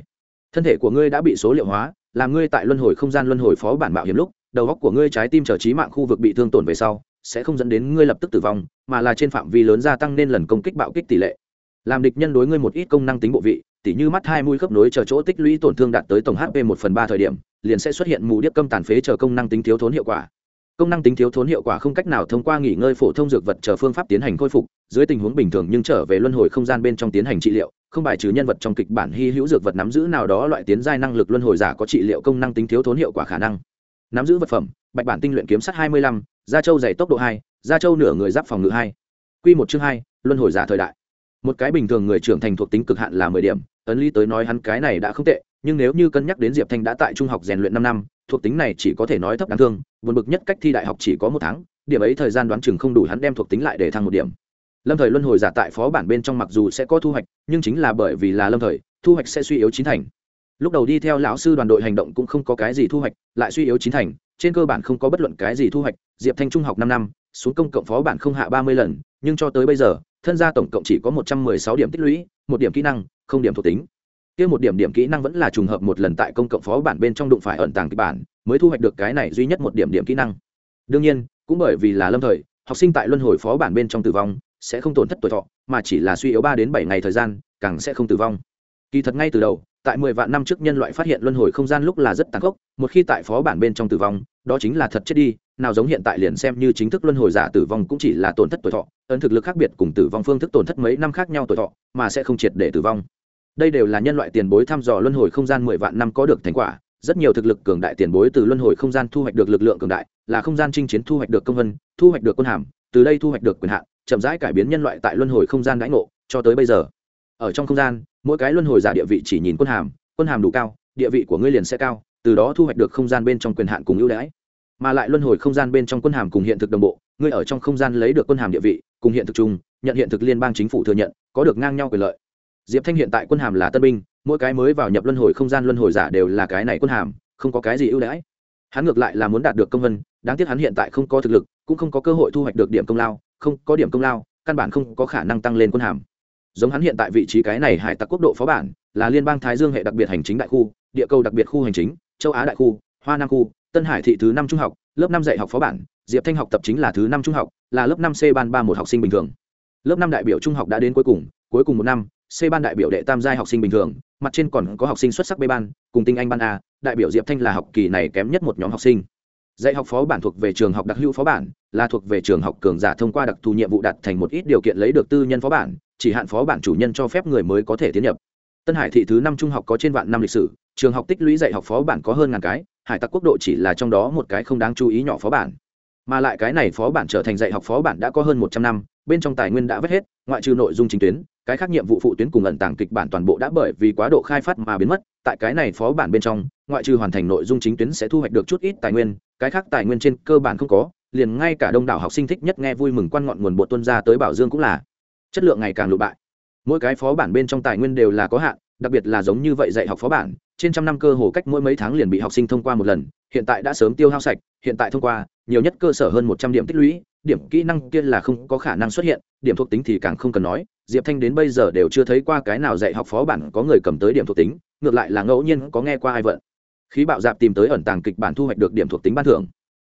thân thể của ngươi đã bị số liệu hóa, làm ngươi tại luân hồi không gian luân hồi phó bản mạo hiểm lúc, đầu góc của ngươi trái tim chờ trí mạng khu vực bị thương tổn về sau, sẽ không dẫn đến ngươi lập tức tử vong, mà là trên phạm vi lớn gia tăng nên lần công kích bạo kích tỷ lệ. Làm địch nhân đối ngươi một ít công năng tính bộ vị, tỉ như mắt hai mũi khớp nối chờ chỗ tích lũy tổn thương đạt tới tổng hp một phần ba thời điểm, liền sẽ xuất hiện mù điếc câm tàn phế chờ công năng tính thiếu thốn hiệu quả. Công năng tính thiếu thốn hiệu quả không cách nào thông qua nghỉ ngơi phổ thông dược vật chờ phương pháp tiến hành khôi phục, dưới tình huống bình thường nhưng trở về luân hồi không gian bên trong tiến hành trị liệu không bài trừ nhân vật trong kịch bản hy hữu dược vật nắm giữ nào đó loại tiến giai năng lực luân hồi giả có trị liệu công năng tính thiếu thốn hiệu quả khả năng. Nắm giữ vật phẩm, bạch bản tinh luyện kiếm sắt hai mươi lăm, gia châu dày tốc độ hai, gia châu nửa người giáp phòng ngự hai. Q một chương hai, luân hồi giả thời đại. Một cái bình thường người trưởng thành thuộc tính cực hạn là mười điểm, ấn lý tới nói hắn cái này đã không tệ, nhưng nếu như cân nhắc đến diệp thanh đã tại trung học rèn luyện năm năm, thuộc tính này chỉ có thể nói thấp đáng thương, buồn bực nhất cách thi đại học chỉ có một tháng, điểm ấy thời gian đoán chừng không đủ hắn đem thuộc tính lại để thăng một điểm lâm thời luân hồi giả tại phó bản bên trong mặc dù sẽ có thu hoạch, nhưng chính là bởi vì là lâm thời, thu hoạch sẽ suy yếu chín thành. Lúc đầu đi theo lão sư đoàn đội hành động cũng không có cái gì thu hoạch, lại suy yếu chín thành, trên cơ bản không có bất luận cái gì thu hoạch. Diệp thanh trung học năm năm, xuống công cộng phó bản không hạ ba mươi lần, nhưng cho tới bây giờ, thân gia tổng cộng chỉ có một trăm mười sáu điểm tích lũy, một điểm kỹ năng, không điểm thuộc tính. Kia một điểm điểm kỹ năng vẫn là trùng hợp một lần tại công cộng phó bản bên trong đụng phải ẩn tàng kịch bản, mới thu hoạch được cái này duy nhất một điểm điểm kỹ năng. Đương nhiên, cũng bởi vì là lâm thời, học sinh tại luân hồi phó bản bên trong tử vong sẽ không tổn thất tuổi thọ, mà chỉ là suy yếu ba đến bảy ngày thời gian, càng sẽ không tử vong. Kỳ thật ngay từ đầu, tại mười vạn năm trước nhân loại phát hiện luân hồi không gian lúc là rất tàn khốc, một khi tại phó bản bên trong tử vong, đó chính là thật chết đi, nào giống hiện tại liền xem như chính thức luân hồi giả tử vong cũng chỉ là tổn thất tuổi thọ, ấn thực lực khác biệt cùng tử vong phương thức tổn thất mấy năm khác nhau tuổi thọ, mà sẽ không triệt để tử vong. Đây đều là nhân loại tiền bối thăm dò luân hồi không gian mười vạn năm có được thành quả, rất nhiều thực lực cường đại tiền bối từ luân hồi không gian thu hoạch được lực lượng cường đại, là không gian chinh chiến thu hoạch được công vân, thu hoạch được quân hàm, từ đây thu hoạch được quyền hạn chậm rãi cải biến nhân loại tại luân hồi không gian đãi ngộ, cho tới bây giờ. Ở trong không gian, mỗi cái luân hồi giả địa vị chỉ nhìn quân hàm quân hàm đủ cao, địa vị của ngươi liền sẽ cao, từ đó thu hoạch được không gian bên trong quyền hạn cùng ưu đãi. Mà lại luân hồi không gian bên trong quân hàm cùng hiện thực đồng bộ, ngươi ở trong không gian lấy được quân hàm địa vị, cùng hiện thực chung, nhận hiện thực liên bang chính phủ thừa nhận, có được ngang nhau quyền lợi. Diệp thanh hiện tại quân hàm là tân binh, mỗi cái mới vào nhập luân hồi không gian luân hồi giả đều là cái này quân hàm, không có cái gì ưu đãi. Hắn ngược lại là muốn đạt được công vân, đáng tiếc hắn hiện tại không có thực lực, cũng không có cơ hội thu hoạch được điểm công lao không có điểm công lao, căn bản không có khả năng tăng lên quân hàm. Giống hắn hiện tại vị trí cái này hải tặc quốc độ phó bản, là liên bang thái dương hệ đặc biệt hành chính đại khu, địa cầu đặc biệt khu hành chính, châu á đại khu, hoa nam khu, tân hải thị thứ năm trung học, lớp năm dạy học phó bản, diệp thanh học tập chính là thứ năm trung học, là lớp năm c ban ba một học sinh bình thường. Lớp năm đại biểu trung học đã đến cuối cùng cuối cùng một năm, c ban đại biểu đệ tam giai học sinh bình thường, mặt trên còn có học sinh xuất sắc b ban, cùng tinh anh ban a, đại biểu diệp thanh là học kỳ này kém nhất một nhóm học sinh dạy học phó bản thuộc về trường học đặc hữu phó bản, là thuộc về trường học cường giả thông qua đặc thù nhiệm vụ đạt thành một ít điều kiện lấy được tư nhân phó bản, chỉ hạn phó bản chủ nhân cho phép người mới có thể tiến nhập. Tân hải thị thứ năm trung học có trên vạn năm lịch sử, trường học tích lũy dạy học phó bản có hơn ngàn cái, hải tặc quốc độ chỉ là trong đó một cái không đáng chú ý nhỏ phó bản. Mà lại cái này phó bản trở thành dạy học phó bản đã có hơn một trăm năm, bên trong tài nguyên đã vết hết, ngoại trừ nội dung chính tuyến, cái khác nhiệm vụ phụ tuyến cùng ẩn tàng kịch bản toàn bộ đã bởi vì quá độ khai phát mà biến mất. Tại cái này phó bản bên trong, ngoại trừ hoàn thành nội dung chính tuyến sẽ thu hoạch được chút ít tài nguyên cái khác tài nguyên trên cơ bản không có, liền ngay cả đông đảo học sinh thích nhất nghe vui mừng quan ngọn nguồn bộ tuân ra tới bảo dương cũng là. Chất lượng ngày càng lụ bại. Mỗi cái phó bản bên trong tài nguyên đều là có hạn, đặc biệt là giống như vậy dạy học phó bản, trên trăm năm cơ hồ cách mỗi mấy tháng liền bị học sinh thông qua một lần, hiện tại đã sớm tiêu hao sạch, hiện tại thông qua, nhiều nhất cơ sở hơn một trăm điểm tích lũy, điểm kỹ năng kia là không có khả năng xuất hiện, điểm thuộc tính thì càng không cần nói, diệp thanh đến bây giờ đều chưa thấy qua cái nào dạy học phó bản có người cầm tới điểm thuộc tính, ngược lại là ngẫu nhiên có nghe qua ai vận khí bạo dạp tìm tới ẩn tàng kịch bản thu hoạch được điểm thuộc tính ban thưởng.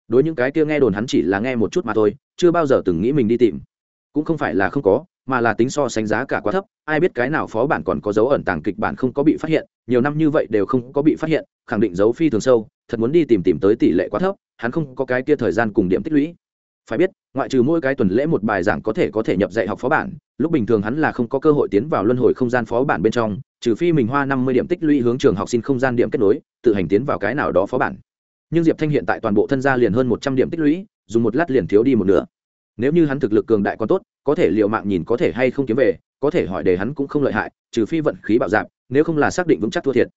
Đối những cái kia nghe đồn hắn chỉ là nghe một chút mà thôi, chưa bao giờ từng nghĩ mình đi tìm. Cũng không phải là không có, mà là tính so sánh giá cả quá thấp, ai biết cái nào phó bản còn có dấu ẩn tàng kịch bản không có bị phát hiện, nhiều năm như vậy đều không có bị phát hiện, khẳng định dấu phi thường sâu, thật muốn đi tìm tìm tới tỷ lệ quá thấp, hắn không có cái kia thời gian cùng điểm tích lũy phải biết, ngoại trừ mỗi cái tuần lễ một bài giảng có thể có thể nhập dạy học phó bản, lúc bình thường hắn là không có cơ hội tiến vào luân hồi không gian phó bản bên trong, trừ phi mình hoa năm mươi điểm tích lũy hướng trường học sinh không gian điểm kết nối, tự hành tiến vào cái nào đó phó bản. Nhưng diệp thanh hiện tại toàn bộ thân gia liền hơn một trăm điểm tích lũy, dùng một lát liền thiếu đi một nửa. Nếu như hắn thực lực cường đại còn tốt, có thể liệu mạng nhìn có thể hay không kiếm về, có thể hỏi để hắn cũng không lợi hại, trừ phi vận khí bạo dạp nếu không là xác định vững chắc thua thiệt.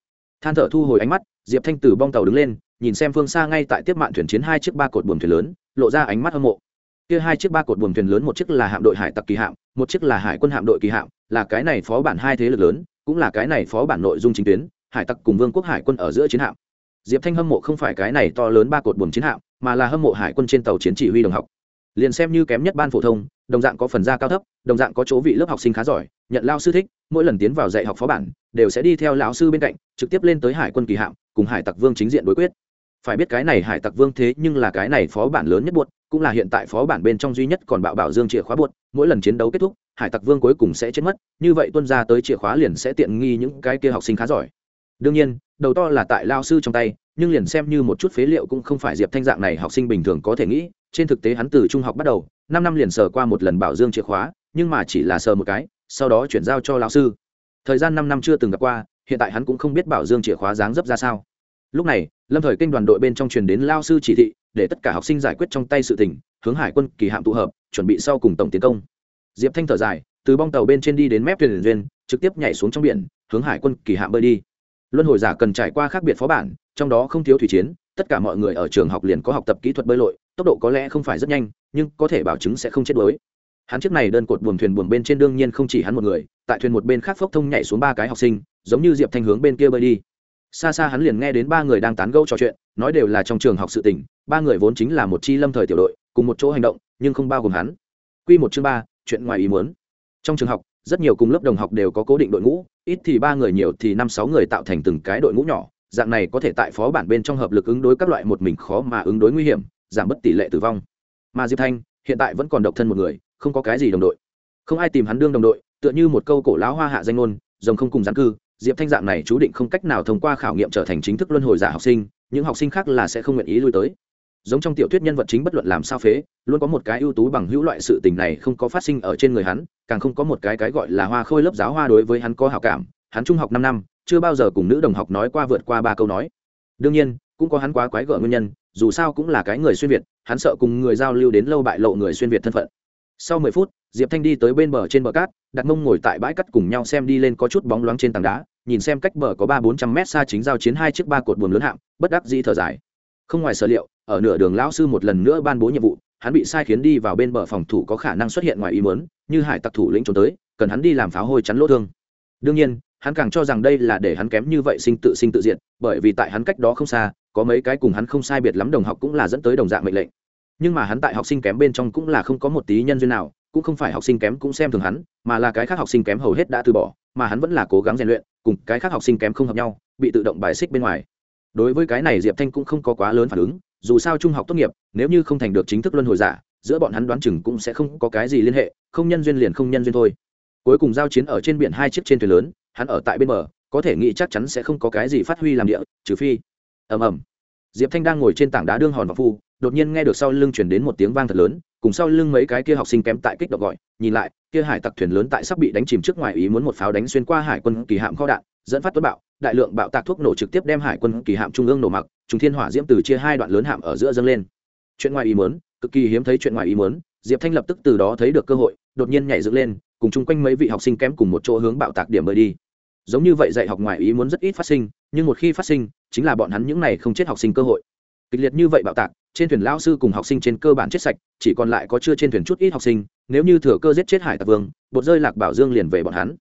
Than thở thu hồi ánh mắt, diệp thanh từ bong tàu đứng lên, nhìn xem phương xa ngay tại tiếp mạn thuyền chiến hai chiếc ba cột buồm thuyền lớn lộ ra ánh mắt hâm mộ. Kia hai chiếc ba cột buồm thuyền lớn, một chiếc là hạm đội hải tặc kỳ hạm, một chiếc là hải quân hạm đội kỳ hạm, là cái này phó bản hai thế lực lớn, cũng là cái này phó bản nội dung chính tuyến, hải tặc cùng vương quốc hải quân ở giữa chiến hạm. Diệp thanh hâm mộ không phải cái này to lớn ba cột buồm chiến hạm, mà là hâm mộ hải quân trên tàu chiến chỉ huy đồng học. Liền xem như kém nhất ban phổ thông, đồng dạng có phần gia cao thấp, đồng dạng có chỗ vị lớp học sinh khá giỏi, nhận lao sư thích, mỗi lần tiến vào dạy học phó bản, đều sẽ đi theo lão sư bên cạnh, trực tiếp lên tới hải quân kỳ hạm, cùng hải tặc vương chính diện đối quyết phải biết cái này hải tặc vương thế nhưng là cái này phó bản lớn nhất buột cũng là hiện tại phó bản bên trong duy nhất còn bạo bảo dương chìa khóa buột mỗi lần chiến đấu kết thúc, hải tặc vương cuối cùng sẽ chết mất, như vậy tuân ra tới chìa khóa liền sẽ tiện nghi những cái kia học sinh khá giỏi. Đương nhiên, đầu to là tại lao sư trong tay, nhưng liền xem như một chút phế liệu cũng không phải diệp thanh dạng này học sinh bình thường có thể nghĩ. Trên thực tế hắn từ trung học bắt đầu, năm năm liền sờ qua một lần bảo dương chìa khóa, nhưng mà chỉ là sờ một cái, sau đó chuyển giao cho lão sư. Thời gian năm năm chưa từng gặp qua, hiện tại hắn cũng không biết bảo dương chìa khóa dáng dấp ra sao lúc này, lâm thời kinh đoàn đội bên trong truyền đến lao sư chỉ thị, để tất cả học sinh giải quyết trong tay sự tình, hướng hải quân kỳ hạm tụ hợp, chuẩn bị sau cùng tổng tiến công. Diệp thanh thở dài, từ bong tàu bên trên đi đến mép thuyền duyên, trực tiếp nhảy xuống trong biển, hướng hải quân kỳ hạm bơi đi. Luân hồi giả cần trải qua khác biệt phó bản, trong đó không thiếu thủy chiến, tất cả mọi người ở trường học liền có học tập kỹ thuật bơi lội, tốc độ có lẽ không phải rất nhanh, nhưng có thể bảo chứng sẽ không chết đuối. Hắn chiếc này đơn cột buồm thuyền buồm bên trên đương nhiên không chỉ hắn một người, tại thuyền một bên khác phốc thông nhảy xuống ba cái học sinh, giống như diệp thanh hướng bên kia bơi đi xa xa hắn liền nghe đến ba người đang tán gẫu trò chuyện, nói đều là trong trường học sự tình. ba người vốn chính là một chi lâm thời tiểu đội, cùng một chỗ hành động, nhưng không bao gồm hắn. Quy một chương ba, chuyện ngoài ý muốn. Trong trường học, rất nhiều cùng lớp đồng học đều có cố định đội ngũ, ít thì ba người nhiều thì năm sáu người tạo thành từng cái đội ngũ nhỏ, dạng này có thể tại phó bản bên trong hợp lực ứng đối các loại một mình khó mà ứng đối nguy hiểm, giảm bớt tỷ lệ tử vong. Mà diệp thanh, hiện tại vẫn còn độc thân một người, không có cái gì đồng đội. Không ai tìm hắn đương đồng đội, tựa như một câu cổ lão hoa hạ danh ngôn, rồng không cùng gián cư diệp thanh dạng này chú định không cách nào thông qua khảo nghiệm trở thành chính thức luân hồi giả học sinh, những học sinh khác là sẽ không nguyện ý lui tới. Giống trong tiểu thuyết nhân vật chính bất luận làm sao phế, luôn có một cái ưu tú bằng hữu loại sự tình này không có phát sinh ở trên người hắn, càng không có một cái cái gọi là hoa khôi lớp giáo hoa đối với hắn có hảo cảm. Hắn trung học năm năm, chưa bao giờ cùng nữ đồng học nói qua vượt qua ba câu nói. Đương nhiên, cũng có hắn quá quái gở nguyên nhân, dù sao cũng là cái người xuyên việt, hắn sợ cùng người giao lưu đến lâu bại lộ người xuyên việt thân phận. Sau mười phút diệp thanh đi tới bên bờ trên bờ cát, đặt mông ngồi tại bãi cắt cùng nhau xem đi lên có chút bóng loáng trên tảng đá, nhìn xem cách bờ có ba bốn trăm mét xa chính giao chiến hai chiếc ba cột buồm lớn hạng, bất đắc dĩ thở dài. Không ngoài sở liệu, ở nửa đường lão sư một lần nữa ban bố nhiệm vụ, hắn bị sai khiến đi vào bên bờ phòng thủ có khả năng xuất hiện ngoài ý mớn như hải tặc thủ lĩnh trốn tới, cần hắn đi làm pháo hôi chắn lỗ thương. Đương nhiên, hắn càng cho rằng đây là để hắn kém như vậy sinh tự sinh tự diện bởi vì tại hắn cách đó không xa, có mấy cái cùng hắn không sai biệt lắm đồng học cũng là dẫn tới đồng dạng mệnh lệnh. Nhưng mà hắn tại học sinh kém bên trong cũng là không có một tí nhân duyên nào cũng không phải học sinh kém cũng xem thường hắn, mà là cái khác học sinh kém hầu hết đã từ bỏ, mà hắn vẫn là cố gắng rèn luyện, cùng cái khác học sinh kém không hợp nhau, bị tự động bài xích bên ngoài. Đối với cái này diệp thanh cũng không có quá lớn phản ứng, dù sao trung học tốt nghiệp, nếu như không thành được chính thức luân hồi giả, giữa bọn hắn đoán chừng cũng sẽ không có cái gì liên hệ, không nhân duyên liền không nhân duyên thôi. Cuối cùng giao chiến ở trên biển hai chiếc trên thuyền lớn, hắn ở tại bên bờ, có thể nghĩ chắc chắn sẽ không có cái gì phát huy làm địa, trừ phi. Ầm ầm. Diệp thanh đang ngồi trên tảng đá đương hòn và phu, đột nhiên nghe được sau lưng chuyển đến một tiếng vang thật lớn cùng sau lưng mấy cái kia học sinh kém tại kích động gọi, nhìn lại, kia hải tặc thuyền lớn tại sắp bị đánh chìm trước ngoài ý muốn một pháo đánh xuyên qua hải quân kỳ hạm kho đạn, dẫn phát tuấn bạo, đại lượng bạo tạc thuốc nổ trực tiếp đem hải quân kỳ hạm trung ương nổ mặc chúng thiên hỏa diễm từ chia hai đoạn lớn hạm ở giữa dâng lên. Chuyện ngoài ý muốn, cực kỳ hiếm thấy chuyện ngoài ý muốn, diệp thanh lập tức từ đó thấy được cơ hội, đột nhiên nhảy dựng lên, cùng chung quanh mấy vị học sinh kém cùng một chỗ hướng bạo tạc điểm bơi đi. Giống như vậy dạy học ngoài ý muốn rất ít phát sinh, nhưng một khi phát sinh, chính là bọn hắn những này không chết học sinh cơ hội. Kịch liệt như vậy bạo tạc trên thuyền lao sư cùng học sinh trên cơ bản chết sạch, chỉ còn lại có chưa trên thuyền chút ít học sinh, nếu như thừa cơ giết chết hải tặc vương, bột rơi lạc bảo dương liền về bọn hắn.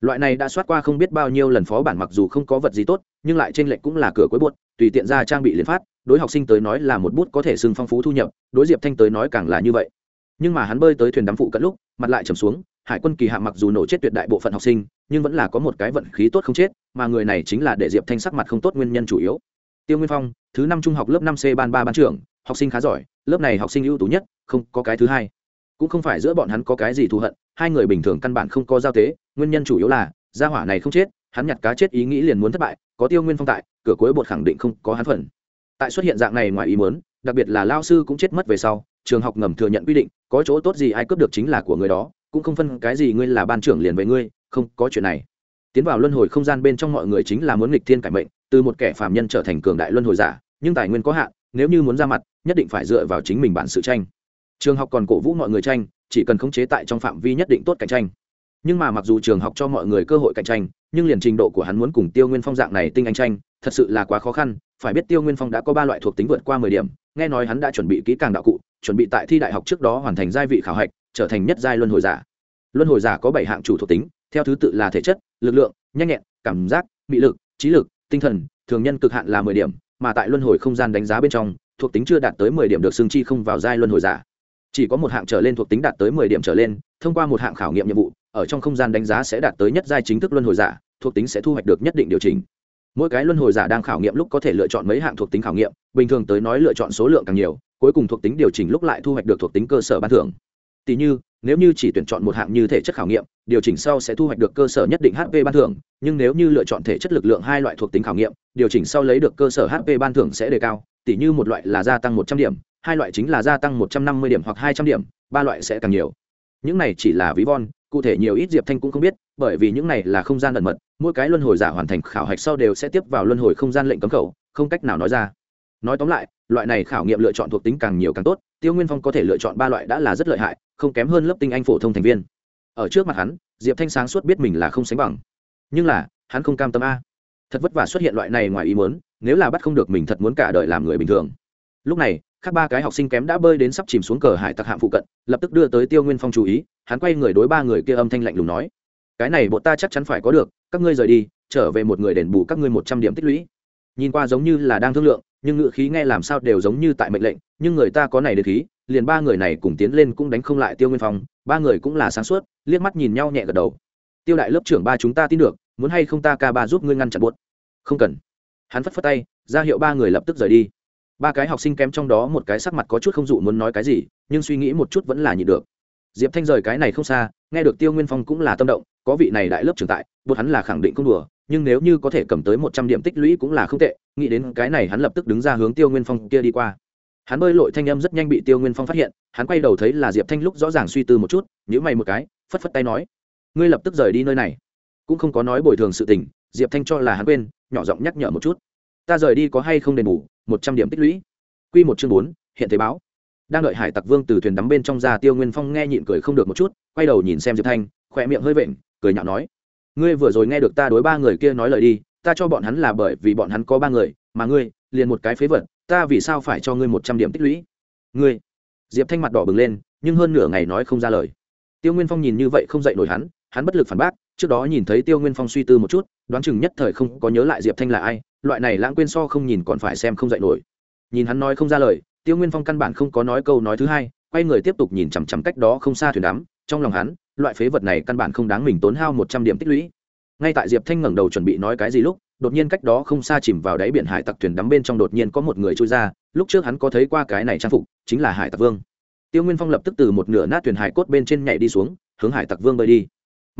Loại này đã soát qua không biết bao nhiêu lần phó bản mặc dù không có vật gì tốt, nhưng lại trên lệnh cũng là cửa cuối bột, tùy tiện ra trang bị liền phát, đối học sinh tới nói là một bút có thể xưng phong phú thu nhập, đối diệp thanh tới nói càng là như vậy. Nhưng mà hắn bơi tới thuyền đắm phụ cận lúc, mặt lại trầm xuống, hải quân kỳ hạ mặc dù nổ chết tuyệt đại bộ phận học sinh, nhưng vẫn là có một cái vận khí tốt không chết, mà người này chính là để diệp thanh sắc mặt không tốt nguyên nhân chủ yếu. Tiêu nguyên phong, thứ năm trung học lớp năm c ban ba ban trưởng học sinh khá giỏi, lớp này học sinh ưu tú nhất, không có cái thứ hai. Cũng không phải giữa bọn hắn có cái gì thù hận, hai người bình thường căn bản không có giao tế, nguyên nhân chủ yếu là, gia hỏa này không chết, hắn nhặt cá chết ý nghĩ liền muốn thất bại, có tiêu nguyên phong tại, cửa cuối bột khẳng định không có hắn phần. Tại xuất hiện dạng này ngoài ý muốn, đặc biệt là lao sư cũng chết mất về sau, trường học ngầm thừa nhận quy định, có chỗ tốt gì ai cướp được chính là của người đó, cũng không phân cái gì ngươi là ban trưởng liền với ngươi, không có chuyện này. Tiến vào luân hồi không gian bên trong mọi người chính là muốn nghịch thiên cải mệnh, từ một kẻ phàm nhân trở thành cường đại luân hồi giả, nhưng tài nguyên có hạn, nếu như muốn ra mặt nhất định phải dựa vào chính mình bản sự tranh. Trường học còn cổ vũ mọi người tranh, chỉ cần khống chế tại trong phạm vi nhất định tốt cạnh tranh. Nhưng mà mặc dù trường học cho mọi người cơ hội cạnh tranh, nhưng liền trình độ của hắn muốn cùng tiêu nguyên phong dạng này tinh anh tranh, thật sự là quá khó khăn, phải biết tiêu nguyên phong đã có ba loại thuộc tính vượt qua mười điểm, nghe nói hắn đã chuẩn bị kỹ càng đạo cụ, chuẩn bị tại thi đại học trước đó hoàn thành giai vị khảo hạch, trở thành nhất giai luân hồi giả. Luân hồi giả có bảy hạng chủ thuộc tính, theo thứ tự là thể chất, lực lượng, nhanh nhẹn, cảm giác bị lực, trí lực, tinh thần, thường nhân cực hạn là mười điểm, mà tại luân hồi không gian đánh giá bên trong thuộc tính chưa đạt tới mười điểm được xương chi không vào giai luân hồi giả. Chỉ có một hạng trở lên thuộc tính đạt tới mười điểm trở lên, thông qua một hạng khảo nghiệm nhiệm vụ, ở trong không gian đánh giá sẽ đạt tới nhất giai chính thức luân hồi giả, thuộc tính sẽ thu hoạch được nhất định điều chỉnh. Mỗi cái luân hồi giả đang khảo nghiệm lúc có thể lựa chọn mấy hạng thuộc tính khảo nghiệm, bình thường tới nói lựa chọn số lượng càng nhiều, cuối cùng thuộc tính điều chỉnh lúc lại thu hoạch được thuộc tính cơ sở ban thưởng. Tỷ như, nếu như chỉ tuyển chọn một hạng như thể chất khảo nghiệm, điều chỉnh sau sẽ thu hoạch được cơ sở nhất định hp ban thưởng, nhưng nếu như lựa chọn thể chất lực lượng hai loại thuộc tính khảo nghiệm, điều chỉnh sau lấy được cơ sở hp ban thưởng sẽ đề cao tỉ như một loại là gia tăng một trăm điểm, hai loại chính là gia tăng một trăm năm mươi điểm hoặc hai trăm điểm, ba loại sẽ càng nhiều. Những này chỉ là ví von, cụ thể nhiều ít diệp thanh cũng không biết, bởi vì những này là không gian ẩn mật, mỗi cái luân hồi giả hoàn thành khảo hạch sau đều sẽ tiếp vào luân hồi không gian lệnh cấm khẩu, không cách nào nói ra. Nói tóm lại, loại này khảo nghiệm lựa chọn thuộc tính càng nhiều càng tốt, tiêu nguyên phong có thể lựa chọn ba loại đã là rất lợi hại, không kém hơn lớp tinh anh phổ thông thành viên. Ở trước mặt hắn, diệp thanh sáng suốt biết mình là không sánh bằng. Nhưng là, hắn không cam tâm a thật vất vả xuất hiện loại này ngoài ý muốn, nếu là bắt không được mình thật muốn cả đời làm người bình thường. Lúc này các ba cái học sinh kém đã bơi đến sắp chìm xuống cờ hải tặc hạm phụ cận, lập tức đưa tới tiêu nguyên phong chú ý, hắn quay người đối ba người kia âm thanh lạnh lùng nói, cái này bộ ta chắc chắn phải có được, các ngươi rời đi, trở về một người đền bù các ngươi một trăm điểm tích lũy. Nhìn qua giống như là đang thương lượng, nhưng ngự khí nghe làm sao đều giống như tại mệnh lệnh, nhưng người ta có này được khí, liền ba người này cùng tiến lên cũng đánh không lại tiêu nguyên phong, ba người cũng là sáng suốt, liếc mắt nhìn nhau nhẹ gật đầu. Tiêu đại lớp trưởng ba chúng ta tin được muốn hay không ta ca ba giúp ngươi ngăn chặn buốt? Không cần. Hắn phất phất tay, ra hiệu ba người lập tức rời đi. Ba cái học sinh kém trong đó một cái sắc mặt có chút không dụ muốn nói cái gì, nhưng suy nghĩ một chút vẫn là nhịn được. Diệp thanh rời cái này không xa, nghe được tiêu nguyên phong cũng là tâm động, có vị này đại lớp trưởng tại bột hắn là khẳng định không đùa, nhưng nếu như có thể cầm tới một trăm điểm tích lũy cũng là không tệ, nghĩ đến cái này hắn lập tức đứng ra hướng tiêu nguyên phong kia đi qua. Hắn bơi lội thanh âm rất nhanh bị tiêu nguyên phong phát hiện, hắn quay đầu thấy là diệp thanh lúc rõ ràng suy tư một chút nhữ mày một cái, phất phất tay nói, ngươi lập tức rời đi nơi này cũng không có nói bồi thường sự tình, diệp thanh cho là hắn quên, nhỏ giọng nhắc nhở một chút. Ta rời đi có hay không đền bù, một trăm điểm tích lũy. Q một chương bốn, hiện thế báo. Đang đợi hải tặc vương từ thuyền đắm bên trong ra tiêu nguyên phong nghe nhịn cười không được một chút, quay đầu nhìn xem diệp thanh, khỏe miệng hơi vện, cười nhạo nói. Ngươi vừa rồi nghe được ta đối ba người kia nói lời đi, ta cho bọn hắn là bởi vì bọn hắn có ba người, mà ngươi, liền một cái phế vật, ta vì sao phải cho ngươi một trăm điểm tích lũy? Ngươi. Diệp thanh mặt đỏ bừng lên, nhưng hơn nửa ngày nói không ra lời. Tiêu nguyên phong nhìn như vậy không dạy nổi hắn hắn bất lực phản bác, trước đó nhìn thấy tiêu nguyên phong suy tư một chút, đoán chừng nhất thời không có nhớ lại diệp thanh là ai, loại này lãng quên so không nhìn còn phải xem không dạy nổi. Nhìn hắn nói không ra lời, tiêu nguyên phong căn bản không có nói câu nói thứ hai, quay người tiếp tục nhìn chằm chằm cách đó không xa thuyền đắm, trong lòng hắn, loại phế vật này căn bản không đáng mình tốn hao một trăm điểm tích lũy. Ngay tại diệp thanh ngẩng đầu chuẩn bị nói cái gì lúc, đột nhiên cách đó không xa chìm vào đáy biển hải tặc thuyền đắm bên trong đột nhiên có một người trôi ra, lúc trước hắn có thấy qua cái này trang phục, chính là hải tặc vương. Tiêu nguyên phong lập tức từ một nửa nát thuyền hải cốt bên trên nhảy đi xuống, hướng hải tặc vương bơi đi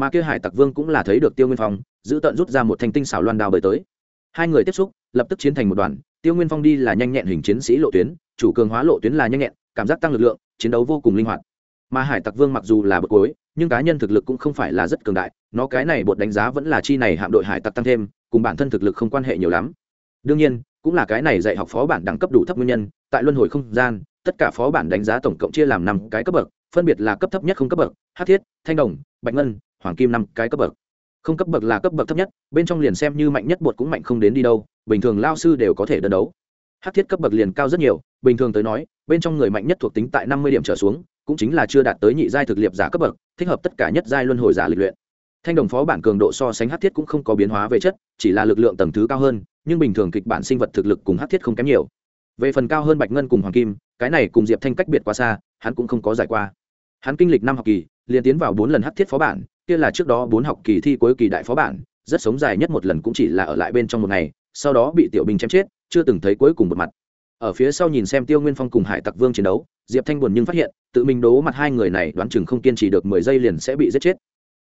mà kia hải tặc vương cũng là thấy được tiêu nguyên phong, giữ tận rút ra một thanh tinh xảo loan đao bơi tới. Hai người tiếp xúc, lập tức chiến thành một đoàn, tiêu nguyên phong đi là nhanh nhẹn hình chiến sĩ lộ tuyến, chủ cường hóa lộ tuyến là nhanh nhẹn, cảm giác tăng lực lượng, chiến đấu vô cùng linh hoạt. Mà hải tặc vương mặc dù là bậc cối nhưng cá nhân thực lực cũng không phải là rất cường đại, nó cái này bột đánh giá vẫn là chi này hạm đội hải tặc tăng thêm, cùng bản thân thực lực không quan hệ nhiều lắm. Đương nhiên, cũng là cái này dạy học phó bản đẳng cấp đủ thấp nguyên nhân, tại luân hồi không gian, tất cả phó bản đánh giá tổng cộng chia làm năm cái cấp bậc, phân biệt là cấp thấp nhất không cấp bậc, hát thiết, thanh đồng, bạch ngân hoàng kim năm cái cấp bậc. Không cấp bậc là cấp bậc thấp nhất, bên trong liền xem như mạnh nhất bột cũng mạnh không đến đi đâu, bình thường lao sư đều có thể đơn đấu. Hát thiết cấp bậc liền cao rất nhiều, bình thường tới nói, bên trong người mạnh nhất thuộc tính tại năm mươi điểm trở xuống, cũng chính là chưa đạt tới nhị giai thực liệp giả cấp bậc, thích hợp tất cả nhất giai luân hồi giả lịch luyện. Thanh đồng phó bản cường độ so sánh hát thiết cũng không có biến hóa về chất, chỉ là lực lượng tầng thứ cao hơn, nhưng bình thường kịch bản sinh vật thực lực cùng hát thiết không kém nhiều. Về phần cao hơn bạch ngân cùng hoàng kim, cái này cùng diệp thanh cách biệt quá xa, hắn cũng không có giải qua. Hắn kinh lịch năm học kỳ, liền tiến vào bốn lần hát thiết phó bản kia là trước đó bốn học kỳ thi cuối kỳ đại phó bản, rất sống dài nhất một lần cũng chỉ là ở lại bên trong một ngày, sau đó bị tiểu binh chém chết, chưa từng thấy cuối cùng một mặt. Ở phía sau nhìn xem tiêu nguyên phong cùng hải tặc vương chiến đấu, diệp thanh buồn nhưng phát hiện, tự mình đố mặt hai người này đoán chừng không kiên trì được mười giây liền sẽ bị giết chết.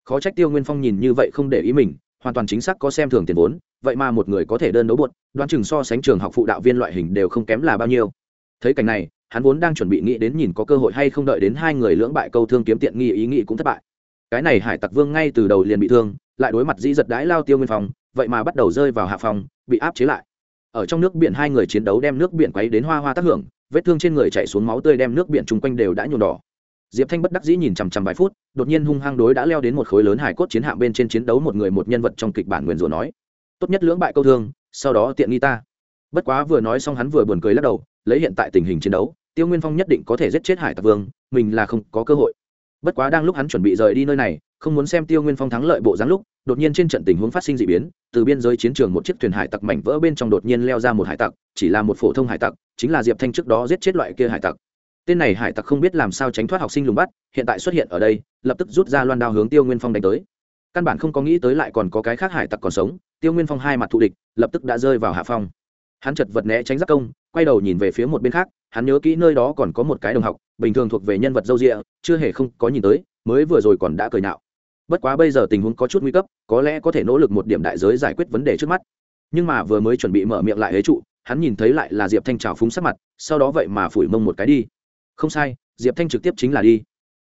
Khó trách tiêu nguyên phong nhìn như vậy không để ý mình, hoàn toàn chính xác có xem thường tiền vốn, vậy mà một người có thể đơn đấu buột đoán chừng so sánh trường học phụ đạo viên loại hình đều không kém là bao nhiêu. Thấy cảnh này, hắn vốn đang chuẩn bị nghĩ đến nhìn có cơ hội hay không đợi đến hai người lưỡng bại câu thương kiếm tiện nghi, ý nghĩ cũng thất bại cái này hải tặc vương ngay từ đầu liền bị thương, lại đối mặt dĩ giật đãi lao tiêu nguyên phong vậy mà bắt đầu rơi vào hạ phòng, bị áp chế lại. Ở trong nước biển hai người chiến đấu đem nước biển quấy đến hoa hoa tác hưởng, vết thương trên người chạy xuống máu tươi đem nước biển chung quanh đều đã nhuộm đỏ. Diệp thanh bất đắc dĩ nhìn chằm chằm vài phút, đột nhiên hung hăng đối đã leo đến một khối lớn hải cốt chiến hạm bên trên chiến đấu một người một nhân vật trong kịch bản nguyền rủa nói, tốt nhất lưỡng bại câu thương, sau đó tiện nghi ta. Bất quá vừa nói xong hắn vừa buồn cười lắc đầu, lấy hiện tại tình hình chiến đấu, tiêu nguyên phong nhất định có thể giết chết hải tặc vương, mình là không có cơ hội bất quá đang lúc hắn chuẩn bị rời đi nơi này, không muốn xem tiêu nguyên phong thắng lợi bộ dáng lúc, đột nhiên trên trận tình huống phát sinh d ị biến, từ biên giới chiến trường một chiếc thuyền hải tặc mảnh vỡ bên trong đột nhiên leo ra một hải tặc, chỉ là một phổ thông hải tặc, chính là diệp thanh trước đó giết chết loại kia hải tặc. Tên này hải tặc không biết làm sao tránh thoát học sinh lùng bắt, hiện tại xuất hiện ở đây, lập tức rút ra loan đao hướng tiêu nguyên phong đánh tới. Căn bản không có nghĩ tới lại còn có cái khác hải tặc còn sống, tiêu nguyên phong hai mặt thù địch, lập tức đã rơi vào hạ phong. Hắn chật vật né tránh giác công, quay đầu nhìn về phía một bên khác hắn nhớ kỹ nơi đó còn có một cái đồng học, bình thường thuộc về nhân vật dâu rịa, chưa hề không có nhìn tới, mới vừa rồi còn đã cười nạo. Bất quá bây giờ tình huống có chút nguy cấp, có lẽ có thể nỗ lực một điểm đại giới giải quyết vấn đề trước mắt. Nhưng mà vừa mới chuẩn bị mở miệng lại hế trụ, hắn nhìn thấy lại là diệp thanh trào phúng sắc mặt, sau đó vậy mà phủi mông một cái đi. Không sai, diệp thanh trực tiếp chính là đi.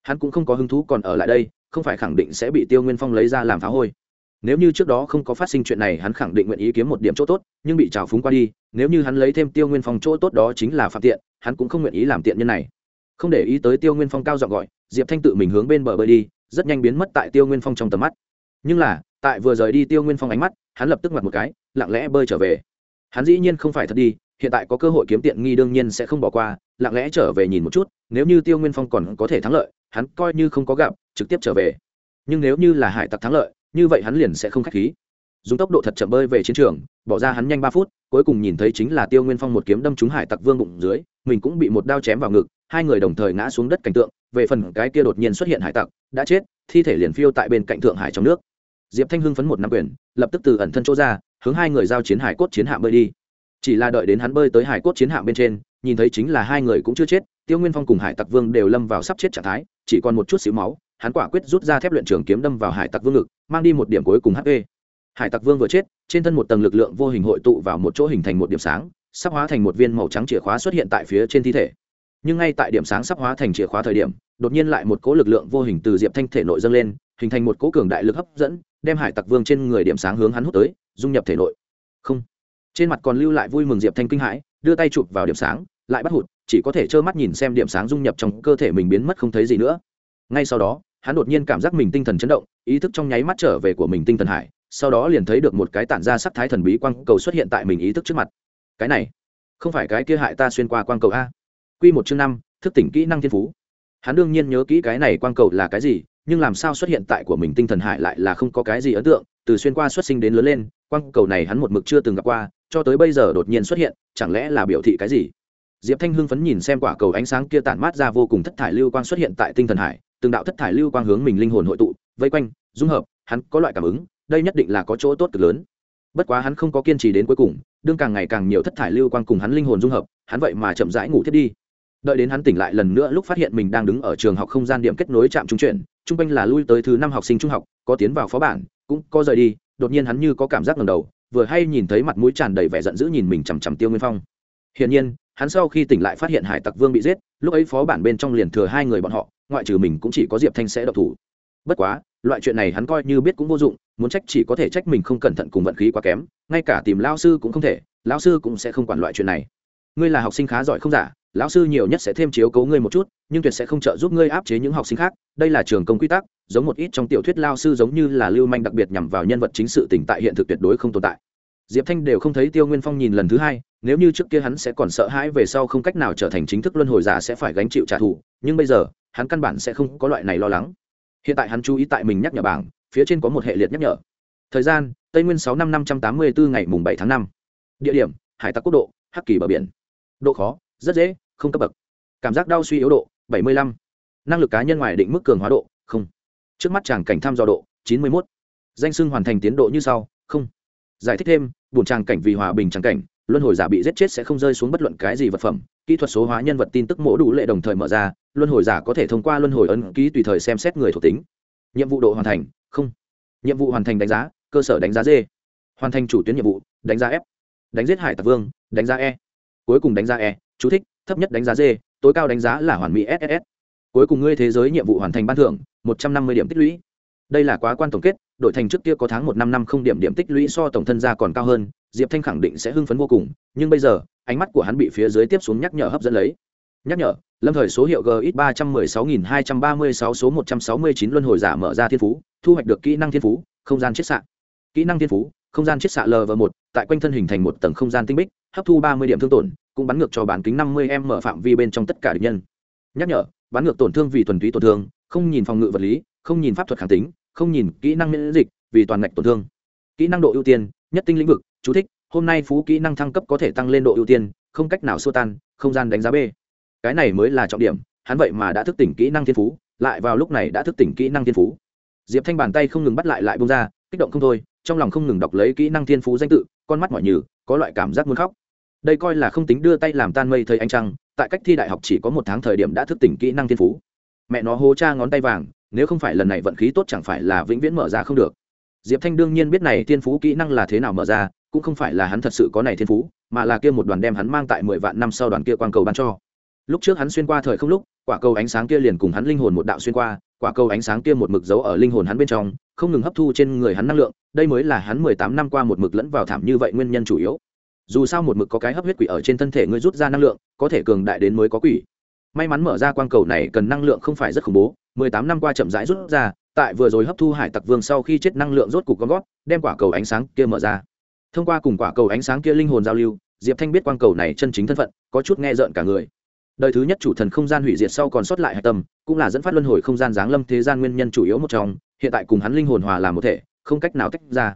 Hắn cũng không có hứng thú còn ở lại đây, không phải khẳng định sẽ bị tiêu nguyên phong lấy ra làm phá hôi nếu như trước đó không có phát sinh chuyện này, hắn khẳng định nguyện ý kiếm một điểm chỗ tốt, nhưng bị trào phúng qua đi, nếu như hắn lấy thêm tiêu nguyên phong chỗ tốt đó chính là phạm tiện, hắn cũng không nguyện ý làm tiện nhân này. Không để ý tới tiêu nguyên phong cao giọng gọi, diệp thanh tự mình hướng bên bờ bơi đi, rất nhanh biến mất tại tiêu nguyên phong trong tầm mắt. Nhưng là, tại vừa rời đi tiêu nguyên phong ánh mắt, hắn lập tức mặt một cái, lặng lẽ bơi trở về. Hắn dĩ nhiên không phải thật đi, hiện tại có cơ hội kiếm tiện nghi đương nhiên sẽ không bỏ qua, lặng lẽ trở về nhìn một chút, nếu như tiêu nguyên phong còn có thể thắng lợi, hắn coi như không có gặp, trực tiếp trở về. Nhưng nếu như là hải tặc thắng lợi như vậy hắn liền sẽ không khách khí. Dùng tốc độ thật chậm bơi về chiến trường, bỏ ra hắn nhanh ba phút, cuối cùng nhìn thấy chính là tiêu nguyên phong một kiếm đâm trúng hải tặc vương bụng dưới, mình cũng bị một đao chém vào ngực, hai người đồng thời ngã xuống đất cảnh tượng, về phần cái kia đột nhiên xuất hiện hải tặc, đã chết, thi thể liền phiêu tại bên cạnh thượng hải trong nước. Diệp thanh hưng phấn một năm quyền, lập tức từ ẩn thân chỗ ra, hướng hai người giao chiến hải cốt chiến hạm bơi đi. Chỉ là đợi đến hắn bơi tới hải cốt chiến hạm bên trên, nhìn thấy chính là hai người cũng chưa chết, tiêu nguyên phong cùng hải tặc vương đều lâm vào sắp chết trạng thái, chỉ còn một chút xíu máu hắn quả quyết rút ra thép luyện trường kiếm đâm vào hải tặc vương ngực, mang đi một điểm cuối cùng hp hải tặc vương vừa chết, trên thân một tầng lực lượng vô hình hội tụ vào một chỗ hình thành một điểm sáng, sắp hóa thành một viên màu trắng chìa khóa xuất hiện tại phía trên thi thể. Nhưng ngay tại điểm sáng sắp hóa thành chìa khóa thời điểm, đột nhiên lại một cỗ lực lượng vô hình từ diệp thanh thể nội dâng lên, hình thành một cỗ cường đại lực hấp dẫn, đem hải tặc vương trên người điểm sáng hướng hắn hút tới, dung nhập thể nội. Không. Trên mặt còn lưu lại vui mừng diệp thanh kinh hãi, đưa tay chụp vào điểm sáng, lại bắt hụt, chỉ có thể trơ mắt nhìn xem điểm sáng dung nhập trong cơ thể mình biến mất không thấy gì nữa. Ngay sau đó hắn đột nhiên cảm giác mình tinh thần chấn động, ý thức trong nháy mắt trở về của mình tinh thần hải, sau đó liền thấy được một cái tản ra sắc thái thần bí quang cầu xuất hiện tại mình ý thức trước mặt. Cái này, không phải cái kia hại ta xuyên qua quang cầu a. Q một chương năm, thức tỉnh kỹ năng thiên phú. Hắn đương nhiên nhớ kỹ cái này quang cầu là cái gì, nhưng làm sao xuất hiện tại của mình tinh thần hải lại là không có cái gì ấn tượng, từ xuyên qua xuất sinh đến lớn lên, quang cầu này hắn một mực chưa từng gặp qua, cho tới bây giờ đột nhiên xuất hiện, chẳng lẽ là biểu thị cái gì? Diệp thanh hưng phấn nhìn xem quả cầu ánh sáng kia tản mát ra vô cùng thất thải lưu quang xuất hiện tại tinh thần hải từng đạo thất thải lưu quang hướng mình linh hồn hội tụ, vây quanh, dung hợp, hắn có loại cảm ứng, đây nhất định là có chỗ tốt cực lớn. Bất quá hắn không có kiên trì đến cuối cùng, đương càng ngày càng nhiều thất thải lưu quang cùng hắn linh hồn dung hợp, hắn vậy mà chậm rãi ngủ thiết đi. Đợi đến hắn tỉnh lại lần nữa lúc phát hiện mình đang đứng ở trường học không gian điểm kết nối trạm trung chuyển chung quanh là lui tới thứ năm học sinh trung học, có tiến vào phó bản, cũng có rời đi, đột nhiên hắn như có cảm giác lần đầu, vừa hay nhìn thấy mặt mũi tràn đầy vẻ giận dữ nhìn mình chằm chằm tiêu nguyên phong. Hiển nhiên, hắn sau khi tỉnh lại phát hiện hải tặc vương bị giết, lúc ấy phó bản bên trong liền thừa hai người bọn họ ngoại trừ mình cũng chỉ có diệp thanh sẽ độc thủ. Bất quá, loại chuyện này hắn coi như biết cũng vô dụng, muốn trách chỉ có thể trách mình không cẩn thận cùng vận khí quá kém, ngay cả tìm lao sư cũng không thể lao sư cũng sẽ không quản loại chuyện này. Ngươi là học sinh khá giỏi không giả, lão sư nhiều nhất sẽ thêm chiếu cố ngươi một chút, nhưng tuyệt sẽ không trợ giúp ngươi áp chế những học sinh khác, đây là trường công quy tắc, giống một ít trong tiểu thuyết lao sư giống như là lưu manh đặc biệt nhằm vào nhân vật chính sự tỉnh tại hiện thực tuyệt đối không tồn tại. Diệp thanh đều không thấy tiêu nguyên phong nhìn lần thứ hai, nếu như trước kia hắn sẽ còn sợ hãi về sau không cách nào trở thành chính thức luân hồi giả sẽ phải gánh chịu trả thù, nhưng bây giờ hắn căn bản sẽ không có loại này lo lắng. Hiện tại hắn chú ý tại mình nhắc nhở bảng, phía trên có một hệ liệt nhắc nhở. Thời gian, tây nguyên sáu năm năm trăm tám mươi bốn ngày mùng bảy tháng năm. Địa điểm, hải tặc quốc độ, hắc kỳ bờ biển. Độ khó, rất dễ, không cấp bậc. Cảm giác đau suy yếu độ, bảy mươi lăm. Năng lực cá nhân ngoài định mức cường hóa độ, không. Trước mắt chàng cảnh thăm dò độ, chín mươi mốt. Danh sưng hoàn thành tiến độ như sau, không. Giải thích thêm bùn tràng cảnh vì hòa bình tràng cảnh, luân hồi giả bị giết chết sẽ không rơi xuống bất luận cái gì vật phẩm kỹ thuật số hóa nhân vật tin tức mổ đủ lệ đồng thời mở ra, luân hồi giả có thể thông qua luân hồi ấn ký tùy thời xem xét người thuộc tính. Nhiệm vụ độ hoàn thành, không. Nhiệm vụ hoàn thành đánh giá, cơ sở đánh giá d. Hoàn thành chủ tuyến nhiệm vụ, đánh giá f. Đánh giết hải tặc vương, đánh giá e. Cuối cùng đánh giá e chú thích, thấp nhất đánh giá d, tối cao đánh giá là hoàn mỹ ss cuối cùng ngươi thế giới nhiệm vụ hoàn thành ban thưởng, một trăm năm mươi điểm tích lũy. Đây là quá quan tổng kết, đội thành trước kia có tháng một năm năm không điểm điểm tích lũy so tổng thân gia còn cao hơn diệp thanh khẳng định sẽ hưng phấn vô cùng, nhưng bây giờ, ánh mắt của hắn bị phía dưới tiếp xuống nhắc nhở hấp dẫn lấy. Nhắc nhở, lâm thời số hiệu gx ba trăm mười sáu nghìn hai trăm ba mươi sáu số một trăm sáu mươi chín luân hồi giả mở ra thiên phú, thu hoạch được kỹ năng thiên phú, không gian chiết xạ. Kỹ năng thiên phú, không gian chiết xạ và một, tại quanh thân hình thành một tầng không gian tinh bích, hấp thu ba mươi điểm thương tổn, cũng bắn ngược cho bán kính năm mươi m mở phạm vi bên trong tất cả địch nhân. Nhắc nhở, bắn ngược tổn thương vì thuần túy tổn thương, không nhìn phòng ngự vật lý, không nhìn pháp thuật kháng tính, không nhìn kỹ năng miễn dịch vì toàn ngạch tổn thương. Kỹ năng độ ưu tiên, nhất tinh lĩnh vực chú thích, hôm nay phú kỹ năng thăng cấp có thể tăng lên độ ưu tiên, không cách nào xua tan, không gian đánh giá b. Cái này mới là trọng điểm, hắn vậy mà đã thức tỉnh kỹ năng thiên phú, lại vào lúc này đã thức tỉnh kỹ năng thiên phú. Diệp thanh bàn tay không ngừng bắt lại lại bông ra, kích động không thôi, trong lòng không ngừng đọc lấy kỹ năng thiên phú danh tự, con mắt mỏi nhừ, có loại cảm giác muốn khóc. Đây coi là không tính đưa tay làm tan mây thấy anh trăng, tại cách thi đại học chỉ có một tháng thời điểm đã thức tỉnh kỹ năng thiên phú. Mẹ nó hố cha ngón tay vàng, nếu không phải lần này vận khí tốt chẳng phải là vĩnh viễn mở ra không được. Diệp thanh đương nhiên biết này thiên phú kỹ năng là thế nào mở ra cũng không phải là hắn thật sự có này thiên phú, mà là kia một đoàn đem hắn mang tại mười vạn năm sau đoàn kia quang cầu ban cho. Lúc trước hắn xuyên qua thời không lúc, quả cầu ánh sáng kia liền cùng hắn linh hồn một đạo xuyên qua, quả cầu ánh sáng kia một mực giấu ở linh hồn hắn bên trong, không ngừng hấp thu trên người hắn năng lượng, đây mới là hắn mười tám năm qua một mực lẫn vào thảm như vậy nguyên nhân chủ yếu. Dù sao một mực có cái hấp huyết quỷ ở trên thân thể ngươi rút ra năng lượng, có thể cường đại đến mới có quỷ. May mắn mở ra quang cầu này cần năng lượng không phải rất khủng bố, mười tám năm qua chậm rãi rút ra, tại vừa rồi hấp thu hải tặc vương sau khi chết năng lượng rốt cục gom gót đem quả cầu ánh sáng kia mở ra thông qua cùng quả cầu ánh sáng kia linh hồn giao lưu, diệp thanh biết quang cầu này chân chính thân phận, có chút nghe rợn cả người. Đời thứ nhất chủ thần không gian hủy diệt sau còn sót lại hạch tâm, cũng là dẫn phát luân hồi không gian giáng lâm thế gian nguyên nhân chủ yếu một trong, hiện tại cùng hắn linh hồn hòa làm một thể, không cách nào tách ra.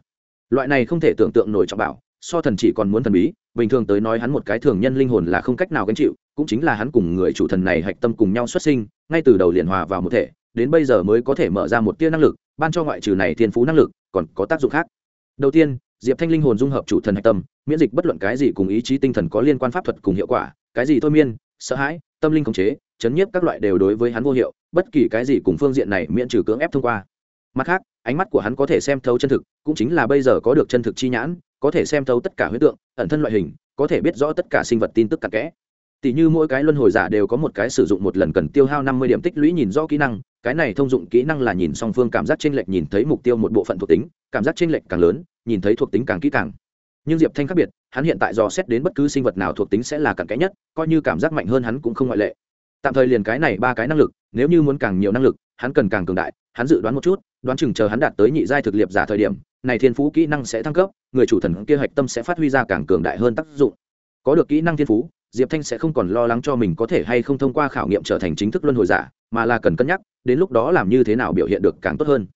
Loại này không thể tưởng tượng nổi trọng bảo, so thần chỉ còn muốn thần bí, bình thường tới nói hắn một cái thường nhân linh hồn là không cách nào gánh chịu, cũng chính là hắn cùng người chủ thần này hạch tâm cùng nhau xuất sinh, ngay từ đầu liền hòa vào một thể, đến bây giờ mới có thể mở ra một tia năng lực, ban cho ngoại trừ này thiên phú năng lực, còn có tác dụng khác. Đầu tiên diệp thanh linh hồn dung hợp chủ thần hạch tâm, miễn dịch bất luận cái gì cùng ý chí tinh thần có liên quan pháp thuật cùng hiệu quả, cái gì thôi miên, sợ hãi, tâm linh khống chế, chấn nhiếp các loại đều đối với hắn vô hiệu, bất kỳ cái gì cùng phương diện này miễn trừ cưỡng ép thông qua. Mặt khác, ánh mắt của hắn có thể xem thấu chân thực, cũng chính là bây giờ có được chân thực chi nhãn, có thể xem thấu tất cả huyết tượng, ẩn thân loại hình, có thể biết rõ tất cả sinh vật tin tức cặn kẽ. Tỷ như mỗi cái luân hồi giả đều có một cái sử dụng một lần cần tiêu hao năm mươi điểm tích lũy nhìn rõ kỹ năng, cái này thông dụng kỹ năng là nhìn song phương cảm giác chênh lệch nhìn thấy mục tiêu một bộ phận thuộc tính, cảm giác chênh lệch càng lớn nhìn thấy thuộc tính càng kỹ càng. Nhưng diệp thanh khác biệt, hắn hiện tại dò xét đến bất cứ sinh vật nào thuộc tính sẽ là cặn kẽ nhất, coi như cảm giác mạnh hơn hắn cũng không ngoại lệ. Tạm thời liền cái này ba cái năng lực, nếu như muốn càng nhiều năng lực, hắn cần càng cường đại, hắn dự đoán một chút, đoán chừng chờ hắn đạt tới nhị giai thực liệp giả thời điểm, này thiên phú kỹ năng sẽ thăng cấp, người chủ thần kia hạch tâm sẽ phát huy ra càng cường đại hơn tác dụng. Có được kỹ năng thiên phú, diệp thanh sẽ không còn lo lắng cho mình có thể hay không thông qua khảo nghiệm trở thành chính thức luân hồi giả, mà là cần cân nhắc, đến lúc đó làm như thế nào biểu hiện được càng tốt hơn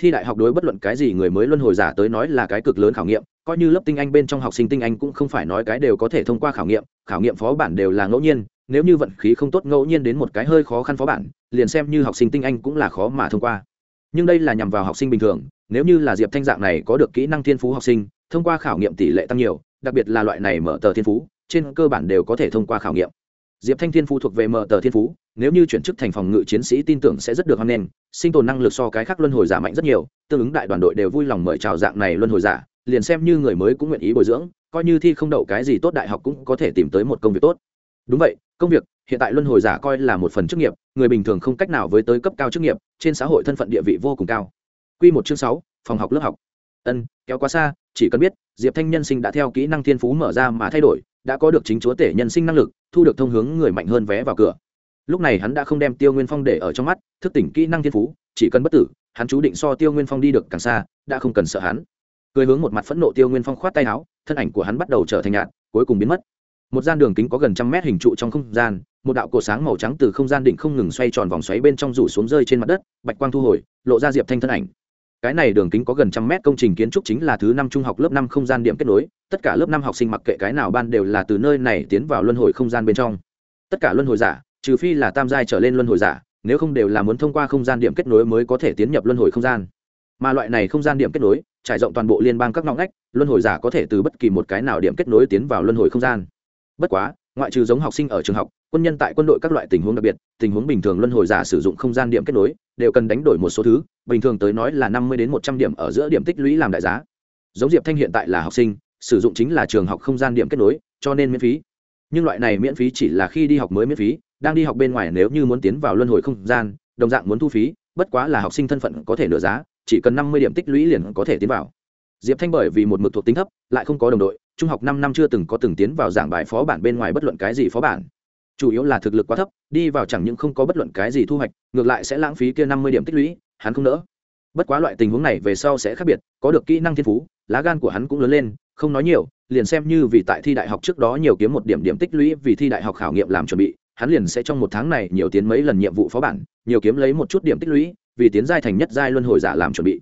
thi đại học đối bất luận cái gì người mới luân hồi giả tới nói là cái cực lớn khảo nghiệm, coi như lớp tinh anh bên trong học sinh tinh anh cũng không phải nói cái đều có thể thông qua khảo nghiệm khảo nghiệm phó bản đều là ngẫu nhiên, nếu như vận khí không tốt ngẫu nhiên đến một cái hơi khó khăn phó bản, liền xem như học sinh tinh anh cũng là khó mà thông qua. Nhưng đây là nhằm vào học sinh bình thường, nếu như là diệp thanh dạng này có được kỹ năng thiên phú học sinh, thông qua khảo nghiệm tỷ lệ tăng nhiều, đặc biệt là loại này mở tờ thiên phú, trên cơ bản đều có thể thông qua khảo nghiệm diệp thanh thiên phu thuộc về mở tờ thiên phú, nếu như chuyển chức thành phòng ngự chiến sĩ tin tưởng sẽ rất được hoan nghênh, sinh tồn năng lực so cái khác luân hồi giả mạnh rất nhiều, tương ứng đại đoàn đội đều vui lòng mời chào dạng này luân hồi giả, liền xem như người mới cũng nguyện ý bồi dưỡng, coi như thi không đậu cái gì tốt đại học cũng có thể tìm tới một công việc tốt. Đúng vậy, công việc, hiện tại luân hồi giả coi là một phần chức nghiệp, người bình thường không cách nào với tới cấp cao chức nghiệp, trên xã hội thân phận địa vị vô cùng cao. Q một chương sáu, phòng học lớp học ân, kéo quá xa, chỉ cần biết, diệp thanh nhân sinh đã theo kỹ năng thiên phú mở ra mà thay đổi, đã có được chính chúa tể nhân sinh năng lực, thu được thông hướng người mạnh hơn vé vào cửa. Lúc này hắn đã không đem tiêu nguyên phong để ở trong mắt, thức tỉnh kỹ năng thiên phú, chỉ cần bất tử, hắn chú định so tiêu nguyên phong đi được càng xa, đã không cần sợ hắn. Cười hướng một mặt phẫn nộ tiêu nguyên phong khoát tay áo, thân ảnh của hắn bắt đầu trở thành nhạt, cuối cùng biến mất. Một gian đường kính có gần trăm mét hình trụ trong không gian, một đạo cổ sáng màu trắng từ không gian định không ngừng xoay tròn vòng xoáy bên trong rủ xuống rơi trên mặt đất, bạch quang thu hồi, lộ ra diệp thanh thân ảnh cái này đường kính có gần trăm mét công trình kiến trúc chính là thứ năm trung học lớp năm không gian điểm kết nối, tất cả lớp năm học sinh mặc kệ cái nào ban đều là từ nơi này tiến vào luân hồi không gian bên trong. Tất cả luân hồi giả, trừ phi là tam giai trở lên luân hồi giả, nếu không đều là muốn thông qua không gian điểm kết nối mới có thể tiến nhập luân hồi không gian. Mà loại này không gian điểm kết nối, trải rộng toàn bộ liên bang các ngõ ngách, luân hồi giả có thể từ bất kỳ một cái nào điểm kết nối tiến vào luân hồi không gian. Bất quá, ngoại trừ giống học sinh ở trường học, quân nhân tại quân đội các loại tình huống đặc biệt, tình huống bình thường luân hồi giả sử dụng không gian điểm kết nối đều cần đánh đổi một số thứ, bình thường tới nói là năm mươi đến một trăm điểm ở giữa điểm tích lũy làm đại giá. Giống diệp thanh hiện tại là học sinh, sử dụng chính là trường học không gian điểm kết nối, cho nên miễn phí. Nhưng loại này miễn phí chỉ là khi đi học mới miễn phí, đang đi học bên ngoài nếu như muốn tiến vào luân hồi không gian, đồng dạng muốn thu phí, bất quá là học sinh thân phận có thể nửa giá, chỉ cần năm mươi điểm tích lũy liền có thể tiến vào. Diệp thanh bởi vì một mực thuộc tính thấp, lại không có đồng đội, trung học năm năm chưa từng có từng tiến vào giảng bài phó bản bên ngoài bất luận cái gì phó bản chủ yếu là thực lực quá thấp, đi vào chẳng những không có bất luận cái gì thu hoạch, ngược lại sẽ lãng phí kia năm mươi điểm tích lũy, hắn không nỡ. Bất quá loại tình huống này về sau sẽ khác biệt, có được kỹ năng thiên phú, lá gan của hắn cũng lớn lên, không nói nhiều, liền xem như vì tại thi đại học trước đó nhiều kiếm một điểm điểm tích lũy, vì thi đại học khảo nghiệm làm chuẩn bị, hắn liền sẽ trong một tháng này nhiều tiến mấy lần nhiệm vụ phó bản, nhiều kiếm lấy một chút điểm tích lũy, vì tiến giai thành nhất giai luân hồi giả làm chuẩn bị.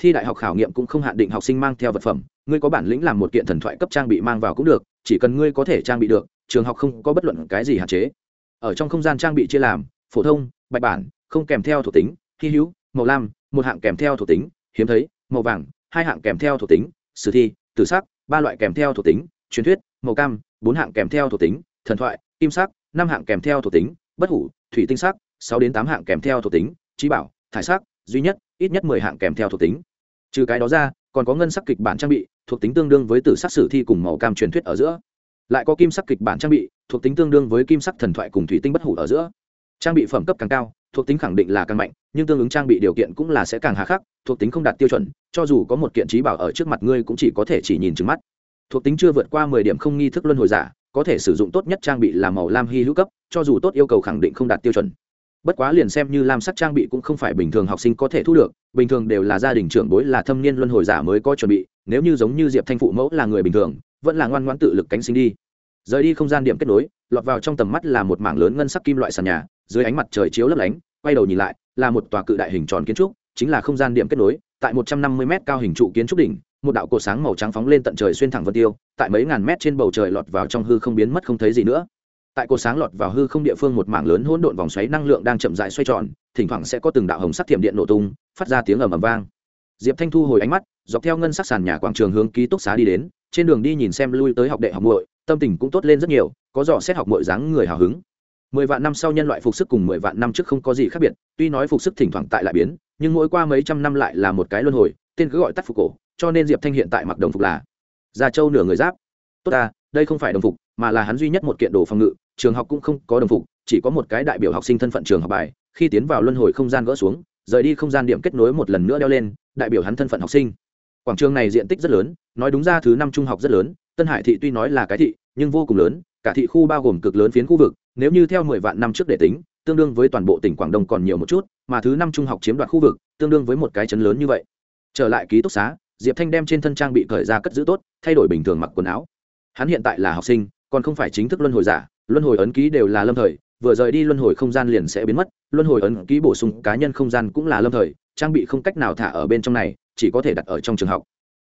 Thi đại học khảo nghiệm cũng không hạn định học sinh mang theo vật phẩm, ngươi có bản lĩnh làm một kiện thần thoại cấp trang bị mang vào cũng được, chỉ cần ngươi có thể trang bị được trường học không có bất luận cái gì hạn chế. Ở trong không gian trang bị chia làm, phổ thông, bạch bản, không kèm theo thuộc tính, hy hữu, màu lam, một hạng kèm theo thuộc tính, hiếm thấy, màu vàng, hai hạng kèm theo thuộc tính, sử thi, tử sắc, ba loại kèm theo thuộc tính, truyền thuyết, màu cam, bốn hạng kèm theo thuộc tính, thần thoại, kim sắc, năm hạng kèm theo thuộc tính, bất hủ, thủy tinh sắc, sáu đến tám hạng kèm theo thuộc tính, trí bảo, thải sắc, duy nhất, ít nhất mười hạng kèm theo thuộc tính. Trừ cái đó ra, còn có ngân sắc kịch bản trang bị, thuộc tính tương đương với tử sắc sử thi cùng màu cam truyền thuyết ở giữa lại có kim sắc kịch bản trang bị, thuộc tính tương đương với kim sắc thần thoại cùng thủy tinh bất hủ ở giữa. Trang bị phẩm cấp càng cao, thuộc tính khẳng định là càng mạnh, nhưng tương ứng trang bị điều kiện cũng là sẽ càng hà khắc, thuộc tính không đạt tiêu chuẩn, cho dù có một kiện trí bảo ở trước mặt ngươi cũng chỉ có thể chỉ nhìn trứng mắt. Thuộc tính chưa vượt qua mười điểm không nghi thức luân hồi giả, có thể sử dụng tốt nhất trang bị là màu lam hy hữu cấp, cho dù tốt yêu cầu khẳng định không đạt tiêu chuẩn. Bất quá liền xem như lam sắc trang bị cũng không phải bình thường học sinh có thể thu được, bình thường đều là gia đình trưởng bối là thâm niên luân hồi giả mới có chuẩn bị, nếu như giống như diệp thanh phụ mẫu là người bình thường vẫn là ngoan ngoãn tự lực cánh sinh đi. Rời đi không gian điểm kết nối, lọt vào trong tầm mắt là một mảng lớn ngân sắc kim loại sàn nhà, dưới ánh mặt trời chiếu lấp lánh, quay đầu nhìn lại, là một tòa cự đại hình tròn kiến trúc, chính là không gian điểm kết nối, tại một trăm năm mươi m cao hình trụ kiến trúc đỉnh, một đạo cột sáng màu trắng phóng lên tận trời xuyên thẳng vân tiêu, tại mấy ngàn mét trên bầu trời lọt vào trong hư không biến mất không thấy gì nữa. Tại cột sáng lọt vào hư không địa phương một mảng lớn hỗn độn vòng xoáy năng lượng đang chậm rãi xoay tròn, thỉnh thoảng sẽ có từng đạo hồng sắc thiểm điện nổ tung, phát ra tiếng ầm ầm vang. Diệp thanh thu hồi ánh mắt dọc theo ngân sắc sàn nhà quảng trường hướng ký túc xá đi đến, trên đường đi nhìn xem lui tới học đệ học muội, tâm tình cũng tốt lên rất nhiều, có dò xét học muội dáng người hào hứng. Mười vạn năm sau nhân loại phục sức cùng mười vạn năm trước không có gì khác biệt, tuy nói phục sức thỉnh thoảng tại lại biến, nhưng mỗi qua mấy trăm năm lại là một cái luân hồi, tên cứ gọi tắt phục cổ, cho nên diệp thanh hiện tại mặc đồng phục là gia châu nửa người giáp. Tốt ta, đây không phải đồng phục, mà là hắn duy nhất một kiện đồ phòng ngự, trường học cũng không có đồng phục, chỉ có một cái đại biểu học sinh thân phận trường học bài, khi tiến vào luân hồi không gian gỡ xuống, rời đi không gian điểm kết nối một lần nữa đeo lên, đại biểu hắn thân phận học sinh quảng trường này diện tích rất lớn, nói đúng ra thứ năm trung học rất lớn, tân hải thị tuy nói là cái thị, nhưng vô cùng lớn, cả thị khu bao gồm cực lớn phiến khu vực, nếu như theo mười vạn năm trước để tính, tương đương với toàn bộ tỉnh quảng đông còn nhiều một chút, mà thứ năm trung học chiếm đoạt khu vực, tương đương với một cái chấn lớn như vậy. Trở lại ký túc xá, diệp thanh đem trên thân trang bị cởi ra cất giữ tốt, thay đổi bình thường mặc quần áo. Hắn hiện tại là học sinh, còn không phải chính thức luân hồi giả, luân hồi ấn ký đều là lâm thời, vừa rời đi luân hồi không gian liền sẽ biến mất, luân hồi ấn ký bổ sung cá nhân không gian cũng là lâm thời, trang bị không cách nào thả ở bên trong này chỉ có thể đặt ở trong trường học.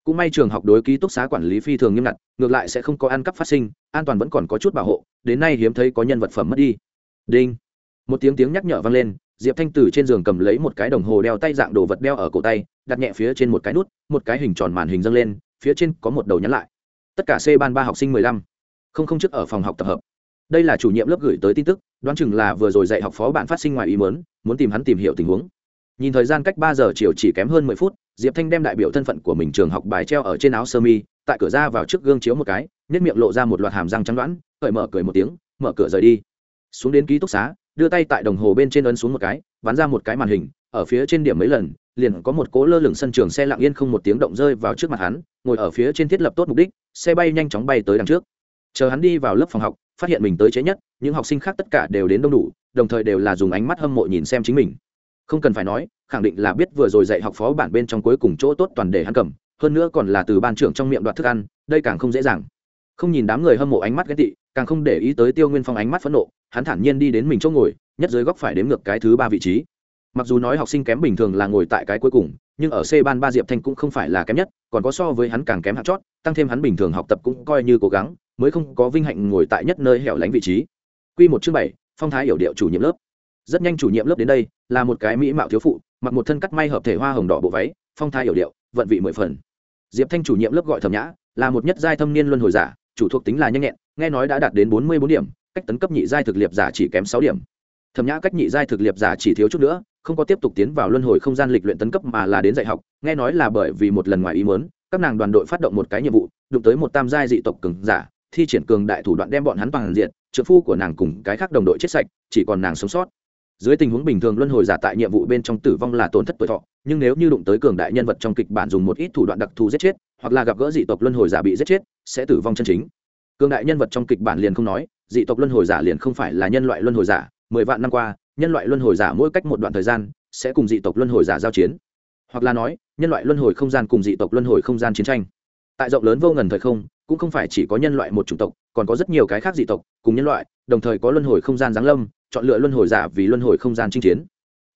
Cũng may trường học đối ký túc xá quản lý phi thường nghiêm ngặt, ngược lại sẽ không có ăn cắp phát sinh, an toàn vẫn còn có chút bảo hộ, đến nay hiếm thấy có nhân vật phẩm mất đi. Đinh. Một tiếng tiếng nhắc nhở vang lên, diệp thanh từ trên giường cầm lấy một cái đồng hồ đeo tay dạng đồ vật đeo ở cổ tay, đặt nhẹ phía trên một cái nút, một cái hình tròn màn hình dâng lên, phía trên có một đầu nhắn lại. Tất cả c ban ba học sinh mười lăm. Không không chức ở phòng học tập hợp. Đây là chủ nhiệm lớp gửi tới tin tức, đoán chừng là vừa rồi dạy học phó bạn phát sinh ngoài ý mớn muốn tìm hắn tìm hiểu tình huống nhìn thời gian cách ba giờ chiều chỉ kém hơn mười phút, diệp thanh đem đại biểu thân phận của mình trường học bài treo ở trên áo sơ mi, tại cửa ra vào trước gương chiếu một cái nếp miệng lộ ra một loạt hàm răng trắng đoãn, cởi mở cười một tiếng, mở cửa rời đi. Xuống đến ký túc xá, đưa tay tại đồng hồ bên trên ấn xuống một cái, bắn ra một cái màn hình, ở phía trên điểm mấy lần, liền có một cỗ lơ lửng sân trường xe lặng yên không một tiếng động rơi vào trước mặt hắn, ngồi ở phía trên thiết lập tốt mục đích, xe bay nhanh chóng bay tới đằng trước. Chờ hắn đi vào lớp phòng học, phát hiện mình tới chế nhất, những học sinh khác tất cả đều đến đông đủ, đồng thời đều là dùng ánh mắt hâm mộ nhìn xem chính mình không cần phải nói, khẳng định là biết vừa rồi dạy học phó bản bên trong cuối cùng chỗ tốt toàn để hắn cầm, hơn nữa còn là từ ban trưởng trong miệng đoạt thức ăn, đây càng không dễ dàng. Không nhìn đám người hâm mộ ánh mắt ghét tị, càng không để ý tới tiêu nguyên phong ánh mắt phẫn nộ, hắn thản nhiên đi đến mình chỗ ngồi, nhất dưới góc phải đếm ngược cái thứ ba vị trí. Mặc dù nói học sinh kém bình thường là ngồi tại cái cuối cùng, nhưng ở c ban ba diệp thanh cũng không phải là kém nhất, còn có so với hắn càng kém hạt chót, tăng thêm hắn bình thường học tập cũng coi như cố gắng, mới không có vinh hạnh ngồi tại nhất nơi hẻo lánh vị trí. Q một chương bảy, phong thái hiểu điệu chủ nhiệm lớp. Rất nhanh chủ nhiệm lớp đến đây là một cái mỹ mạo thiếu phụ, mặc một thân cắt may hợp thể hoa hồng đỏ bộ váy, phong thái hiểu điệu, vận vị mười phần. Diệp thanh chủ nhiệm lớp gọi thẩm nhã, là một nhất giai thâm niên luân hồi giả, chủ thuộc tính là nhanh nhẹn, nghe nói đã đạt đến bốn mươi bốn điểm, cách tấn cấp nhị giai thực liệp giả chỉ kém sáu điểm. Thẩm nhã cách nhị giai thực liệp giả chỉ thiếu chút nữa, không có tiếp tục tiến vào luân hồi không gian lịch luyện tấn cấp mà là đến dạy học, nghe nói là bởi vì một lần ngoài ý muốn, các nàng đoàn đội phát động một cái nhiệm vụ, đụng tới một tam giai dị tộc cường giả, thi triển cường đại thủ đoạn đem bọn hắn toàn diện, trợ phu của nàng cùng cái khác đồng đội chết sạch, chỉ còn nàng sống sót dưới tình huống bình thường luân hồi giả tại nhiệm vụ bên trong tử vong là tổn thất tuổi thọ, nhưng nếu như đụng tới cường đại nhân vật trong kịch bản dùng một ít thủ đoạn đặc thù giết chết, hoặc là gặp gỡ dị tộc luân hồi giả bị giết chết, sẽ tử vong chân chính. Cường đại nhân vật trong kịch bản liền không nói, dị tộc luân hồi giả liền không phải là nhân loại luân hồi giả, mười vạn năm qua, nhân loại luân hồi giả mỗi cách một đoạn thời gian, sẽ cùng dị tộc luân hồi giả giao chiến. Hoặc là nói, nhân loại luân hồi không gian cùng dị tộc luân hồi không gian chiến tranh. Tại rộng lớn vô ngần thời không cũng không phải chỉ có nhân loại một chủng tộc, còn có rất nhiều cái khác dị tộc cùng nhân loại, đồng thời có luân hồi không gian giáng lâm, chọn lựa luân hồi giả vì luân hồi không gian chinh chiến.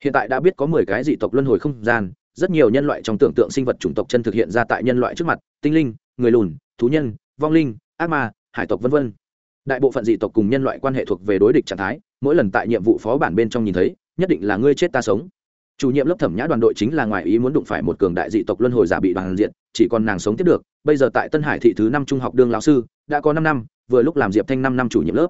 Hiện tại đã biết có mười cái dị tộc luân hồi không gian, rất nhiều nhân loại trong tưởng tượng sinh vật chủng tộc chân thực hiện ra tại nhân loại trước mặt, tinh linh, người lùn, thú nhân, vong linh, ác ma, hải tộc v v đại bộ phận dị tộc cùng nhân loại quan hệ thuộc về đối địch trạng thái, mỗi lần tại nhiệm vụ phó bản bên trong nhìn thấy, nhất định là ngươi chết ta sống chủ nhiệm lớp thẩm nhã đoàn đội chính là ngoài ý muốn đụng phải một cường đại dị tộc luân hồi giả bị đoàn diện chỉ còn nàng sống tiếp được. Bây giờ tại tân hải thị thứ năm trung học đương lão sư, đã có năm năm, vừa lúc làm diệp thanh năm năm chủ nhiệm lớp.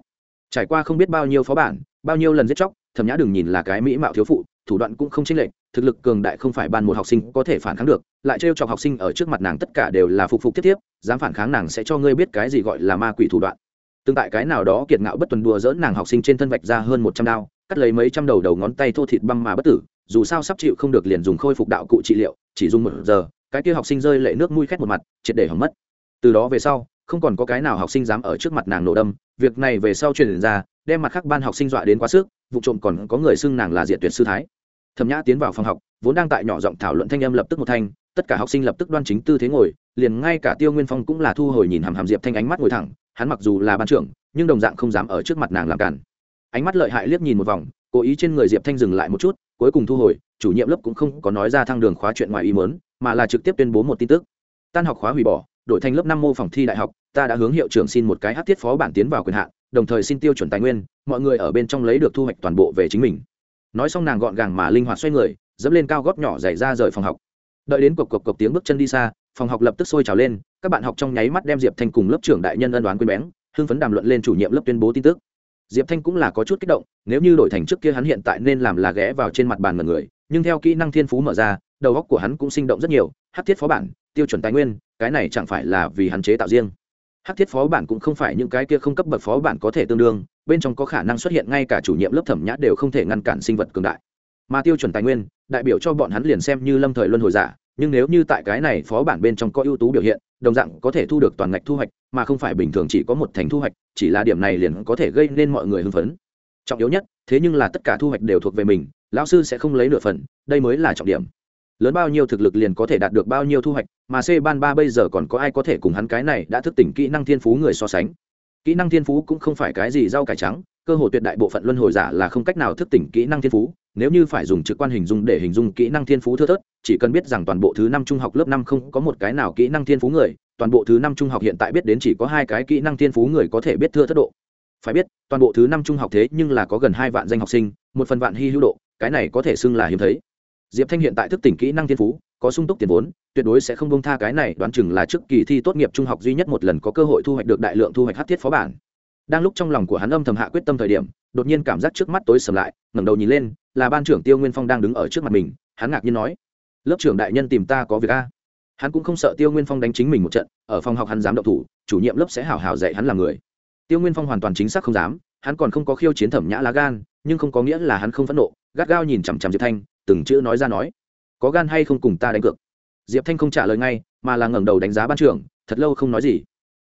Trải qua không biết bao nhiêu phó bản, bao nhiêu lần giết chóc, thẩm nhã đừng nhìn là cái mỹ mạo thiếu phụ, thủ đoạn cũng không chênh lệch, thực lực cường đại không phải ban một học sinh có thể phản kháng được, lại trêu chọc học sinh ở trước mặt nàng tất cả đều là phục phục tiếp tiếp, dám phản kháng nàng sẽ cho ngươi biết cái gì gọi là ma quỷ thủ đoạn. Tương tại cái nào đó kiệt ngạo bất tuần đùa dỡn nàng học sinh trên thân vạch ra hơn một trăm đao, cắt lấy mấy trăm đầu đầu ngón tay thô thịt băng mà bất tử dù sao sắp chịu không được liền dùng khôi phục đạo cụ trị liệu, chỉ dùng một giờ, cái kia học sinh rơi lệ nước mũi khét một mặt, triệt để hỏng mất. Từ đó về sau, không còn có cái nào học sinh dám ở trước mặt nàng nổ đâm, việc này về sau truyền ra, đem mặt khác ban học sinh dọa đến quá sức, vụ trộm còn có người xưng nàng là diện tuyệt sư thái. Thẩm nhã tiến vào phòng học, vốn đang tại nhỏ giọng thảo luận thanh âm lập tức một thanh, tất cả học sinh lập tức đoan chính tư thế ngồi, liền ngay cả tiêu nguyên phong cũng là thu hồi nhìn hàm hàm diệp thanh ánh mắt ngồi thẳng, hắn mặc dù là ban trưởng, nhưng đồng dạng không dám ở trước mặt nàng làm cản. Ánh mắt lợi hại liếc nhìn một vòng cố ý trên người diệp thanh dừng lại một chút, cuối cùng thu hồi, chủ nhiệm lớp cũng không có nói ra thăng đường khóa chuyện ngoài ý mớn mà là trực tiếp tuyên bố một tin tức. Tan học khóa hủy bỏ, đổi thành lớp năm mô phòng thi đại học, ta đã hướng hiệu trưởng xin một cái hát thiết phó bản tiến vào quyền hạn, đồng thời xin tiêu chuẩn tài nguyên, mọi người ở bên trong lấy được thu hoạch toàn bộ về chính mình. Nói xong nàng gọn gàng mà linh hoạt xoay người, dẫm lên cao góp nhỏ dày ra rời phòng học. Đợi đến cộc cộc cộc tiếng bước chân đi xa, phòng học lập tức sôi trào lên, các bạn học trong nháy mắt đem diệp thanh cùng lớp trưởng đại nhân ân đoán quên bén, hưng phấn đàm luận lên chủ nhiệm lớp tuyên bố tin tức diệp thanh cũng là có chút kích động, nếu như đổi thành trước kia hắn hiện tại nên làm là ghé vào trên mặt bàn mật người, nhưng theo kỹ năng thiên phú mở ra, đầu óc của hắn cũng sinh động rất nhiều hát thiết phó bản, tiêu chuẩn tài nguyên, cái này chẳng phải là vì hắn chế tạo riêng. Hát thiết phó bản cũng không phải những cái kia không cấp bậc phó bản có thể tương đương, bên trong có khả năng xuất hiện ngay cả chủ nhiệm lớp thẩm nhã đều không thể ngăn cản sinh vật cường đại. Mà tiêu chuẩn tài nguyên, đại biểu cho bọn hắn liền xem như lâm thời luân hồi giả nhưng nếu như tại cái này phó bản bên trong có ưu tú biểu hiện, đồng dạng có thể thu được toàn ngạch thu hoạch, mà không phải bình thường chỉ có một thành thu hoạch, chỉ là điểm này liền có thể gây nên mọi người hưng phấn. Trọng yếu nhất, thế nhưng là tất cả thu hoạch đều thuộc về mình, lão sư sẽ không lấy nửa phần, đây mới là trọng điểm. Lớn bao nhiêu thực lực liền có thể đạt được bao nhiêu thu hoạch, mà c ban ba bây giờ còn có ai có thể cùng hắn cái này đã thức tỉnh kỹ năng thiên phú người so sánh. Kỹ năng thiên phú cũng không phải cái gì rau cải trắng, cơ hội tuyệt đại bộ phận luân hồi giả là không cách nào thức tỉnh kỹ năng thiên phú nếu như phải dùng trực quan hình dung để hình dung kỹ năng thiên phú thưa thớt, chỉ cần biết rằng toàn bộ thứ năm trung học lớp năm không có một cái nào kỹ năng thiên phú người, toàn bộ thứ năm trung học hiện tại biết đến chỉ có hai cái kỹ năng thiên phú người có thể biết thưa thất độ. Phải biết, toàn bộ thứ năm trung học thế nhưng là có gần hai vạn danh học sinh, một phần vạn hy hữu độ, cái này có thể xưng là hiếm thấy. Diệp thanh hiện tại thức tỉnh kỹ năng thiên phú, có sung túc tiền vốn, tuyệt đối sẽ không bông tha cái này, đoán chừng là trước kỳ thi tốt nghiệp trung học duy nhất một lần có cơ hội thu hoạch được đại lượng thu hoạch hát thiết phó bản. Đang lúc trong lòng của hắn âm thầm hạ quyết tâm thời điểm, đột nhiên cảm giác trước mắt tối sầm lại, ngẩng đầu nhìn lên là ban trưởng tiêu nguyên phong đang đứng ở trước mặt mình, hắn ngạc nhiên nói, lớp trưởng đại nhân tìm ta có việc a? Hắn cũng không sợ tiêu nguyên phong đánh chính mình một trận, ở phòng học hắn dám động thủ, chủ nhiệm lớp sẽ hảo hảo dạy hắn làm người. Tiêu nguyên phong hoàn toàn chính xác không dám, hắn còn không có khiêu chiến thẩm nhã lá gan, nhưng không có nghĩa là hắn không phẫn nộ, gắt gao nhìn chằm chằm diệp thanh, từng chữ nói ra nói, có gan hay không cùng ta đánh cược? Diệp thanh không trả lời ngay, mà là ngẩng đầu đánh giá ban trưởng, thật lâu không nói gì.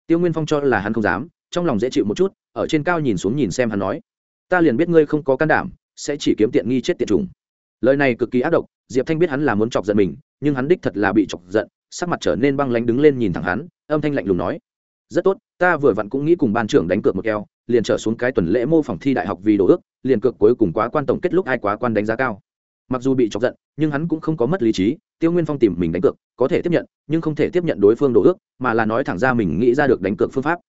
Tiêu nguyên phong cho là hắn không dám, trong lòng dễ chịu một chút, ở trên cao nhìn xuống nhìn xem hắn nói, ta liền biết ngươi không có can đảm sẽ chỉ kiếm tiện nghi chết tiệt trùng lời này cực kỳ ác độc, diệp thanh biết hắn là muốn chọc giận mình, nhưng hắn đích thật là bị chọc giận, sắc mặt trở nên băng lánh đứng lên nhìn thẳng hắn, âm thanh lạnh lùng nói, rất tốt, ta vừa vặn cũng nghĩ cùng ban trưởng đánh cược một keo, liền trở xuống cái tuần lễ mô phỏng thi đại học vì đồ ước, liền cược cuối cùng quá quan tổng kết lúc ai quá quan đánh giá cao. Mặc dù bị chọc giận, nhưng hắn cũng không có mất lý trí, tiêu nguyên phong tìm mình đánh cược, có thể tiếp nhận, nhưng không thể tiếp nhận đối phương đồ ước, mà là nói thẳng ra mình nghĩ ra được đánh cược phương pháp.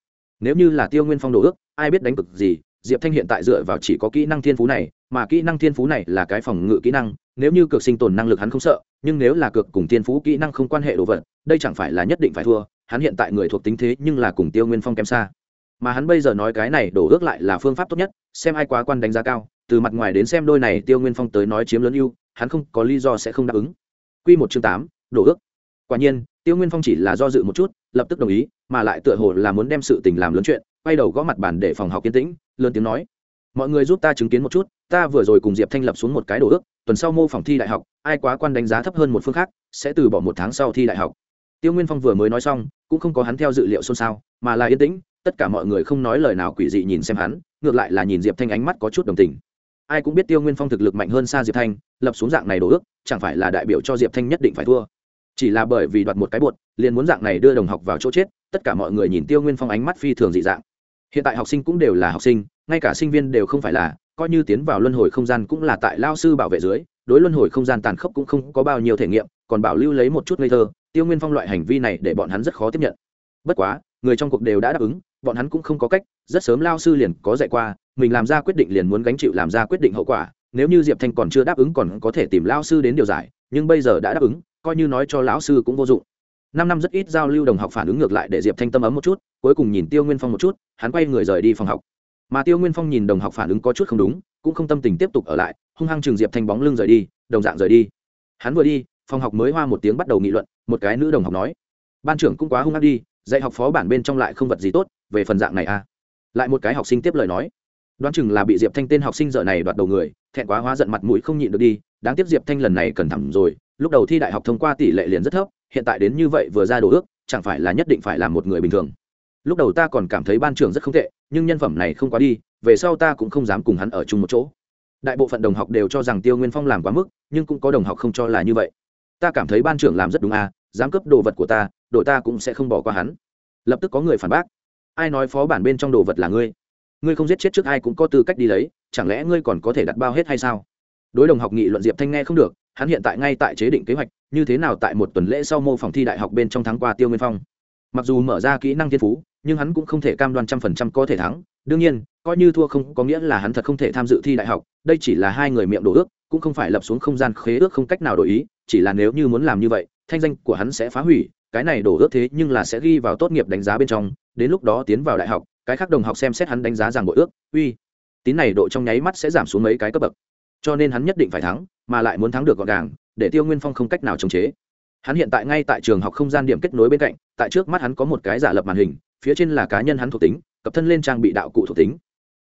Nếu như là tiêu nguyên phong đồ ước, ai biết đánh cược gì, diệp thanh hiện tại dựa vào chỉ có kỹ năng thiên phú này mà kỹ năng thiên phú này là cái phòng ngự kỹ năng, nếu như cược sinh tồn năng lực hắn không sợ, nhưng nếu là cược cùng thiên phú kỹ năng không quan hệ đồ vật, đây chẳng phải là nhất định phải thua, hắn hiện tại người thuộc tính thế nhưng là cùng tiêu nguyên phong kém xa. Mà hắn bây giờ nói cái này đổ ước lại là phương pháp tốt nhất, xem ai quá quan đánh giá cao, từ mặt ngoài đến xem đôi này tiêu nguyên phong tới nói chiếm lớn ưu, hắn không có lý do sẽ không đáp ứng. Q một chương tám, đổ ước. Quả nhiên, tiêu nguyên phong chỉ là do dự một chút, lập tức đồng ý, mà lại tựa hồ là muốn đem sự tình làm lớn chuyện, quay đầu gõ mặt bàn để phòng học kiên tĩnh, lớn tiếng nói mọi người giúp ta chứng kiến một chút, ta vừa rồi cùng diệp thanh lập xuống một cái đồ ước, tuần sau mô phỏng thi đại học, ai quá quan đánh giá thấp hơn một phương khác, sẽ từ bỏ một tháng sau thi đại học. Tiêu nguyên phong vừa mới nói xong, cũng không có hắn theo dự liệu xôn xao, mà là yên tĩnh, tất cả mọi người không nói lời nào quỷ dị nhìn xem hắn, ngược lại là nhìn diệp thanh ánh mắt có chút đồng tình. Ai cũng biết tiêu nguyên phong thực lực mạnh hơn xa diệp thanh, lập xuống dạng này đồ ước, chẳng phải là đại biểu cho diệp thanh nhất định phải thua. Chỉ là bởi vì đoạt một cái bột, liền muốn dạng này đưa đồng học vào chỗ chết, tất cả mọi người nhìn tiêu nguyên phong ánh mắt phi thường dị dạng. Hiện tại học sinh cũng đều là học sinh ngay cả sinh viên đều không phải là, coi như tiến vào luân hồi không gian cũng là tại lao sư bảo vệ dưới, đối luân hồi không gian tàn khốc cũng không có bao nhiêu thể nghiệm, còn bảo lưu lấy một chút ngây thơ, tiêu nguyên phong loại hành vi này để bọn hắn rất khó tiếp nhận. Bất quá, người trong cuộc đều đã đáp ứng, bọn hắn cũng không có cách, rất sớm lao sư liền có dạy qua, mình làm ra quyết định liền muốn gánh chịu làm ra quyết định hậu quả, nếu như diệp thanh còn chưa đáp ứng còn có thể tìm lao sư đến điều giải, nhưng bây giờ đã đáp ứng, coi như nói cho lão sư cũng vô dụng. Năm năm rất ít giao lưu đồng học phản ứng ngược lại để diệp thanh tâm ấm một chút, cuối cùng nhìn tiêu nguyên phong một chút, hắn quay người rời đi phòng học mà tiêu nguyên phong nhìn đồng học phản ứng có chút không đúng, cũng không tâm tình tiếp tục ở lại, hung hăng trường diệp thanh bóng lưng rời đi, đồng dạng rời đi. Hắn vừa đi, phòng học mới hoa một tiếng bắt đầu nghị luận, một cái nữ đồng học nói, ban trưởng cũng quá hung hăng đi, dạy học phó bản bên trong lại không vật gì tốt, về phần dạng này à? Lại một cái học sinh tiếp lời nói, đoán chừng là bị diệp thanh tên học sinh dở này đoạt đầu người, thẹn quá hóa giận mặt mũi không nhịn được đi, đáng tiếc diệp thanh lần này cần thẳm rồi, lúc đầu thi đại học thông qua tỷ lệ liền rất thấp, hiện tại đến như vậy vừa ra đồ ước, chẳng phải là nhất định phải là một người bình thường lúc đầu ta còn cảm thấy ban trưởng rất không tệ, nhưng nhân phẩm này không quá đi, về sau ta cũng không dám cùng hắn ở chung một chỗ. Đại bộ phận đồng học đều cho rằng tiêu nguyên phong làm quá mức, nhưng cũng có đồng học không cho là như vậy. Ta cảm thấy ban trưởng làm rất đúng à dám cấp đồ vật của ta, đội ta cũng sẽ không bỏ qua hắn. Lập tức có người phản bác. Ai nói phó bản bên trong đồ vật là ngươi? Ngươi không giết chết trước ai cũng có tư cách đi lấy, chẳng lẽ ngươi còn có thể đặt bao hết hay sao? Đối đồng học nghị luận diệp thanh nghe không được, hắn hiện tại ngay tại chế định kế hoạch, như thế nào tại một tuần lễ sau mô phòng thi đại học bên trong tháng qua tiêu nguyên phong. Mặc dù mở ra kỹ năng thiên phú nhưng hắn cũng không thể cam đoan trăm phần trăm có thể thắng. Đương nhiên, coi như thua không có nghĩa là hắn thật không thể tham dự thi đại học. Đây chỉ là hai người miệng đổ ước, cũng không phải lập xuống không gian khế ước không cách nào đổi ý. Chỉ là nếu như muốn làm như vậy, thanh danh của hắn sẽ phá hủy. Cái này đổ ước thế nhưng là sẽ ghi vào tốt nghiệp đánh giá bên trong. Đến lúc đó tiến vào đại học, cái khác đồng học xem xét hắn đánh giá rằng bội ước. Uy, tín này độ trong nháy mắt sẽ giảm xuống mấy cái cấp bậc. Cho nên hắn nhất định phải thắng, mà lại muốn thắng được gọn gàng, để tiêu nguyên phong không cách nào chống chế hắn hiện tại ngay tại trường học không gian điểm kết nối bên cạnh, tại trước mắt hắn có một cái giả lập màn hình, phía trên là cá nhân hắn thuộc tính, cập thân lên trang bị đạo cụ thuộc tính.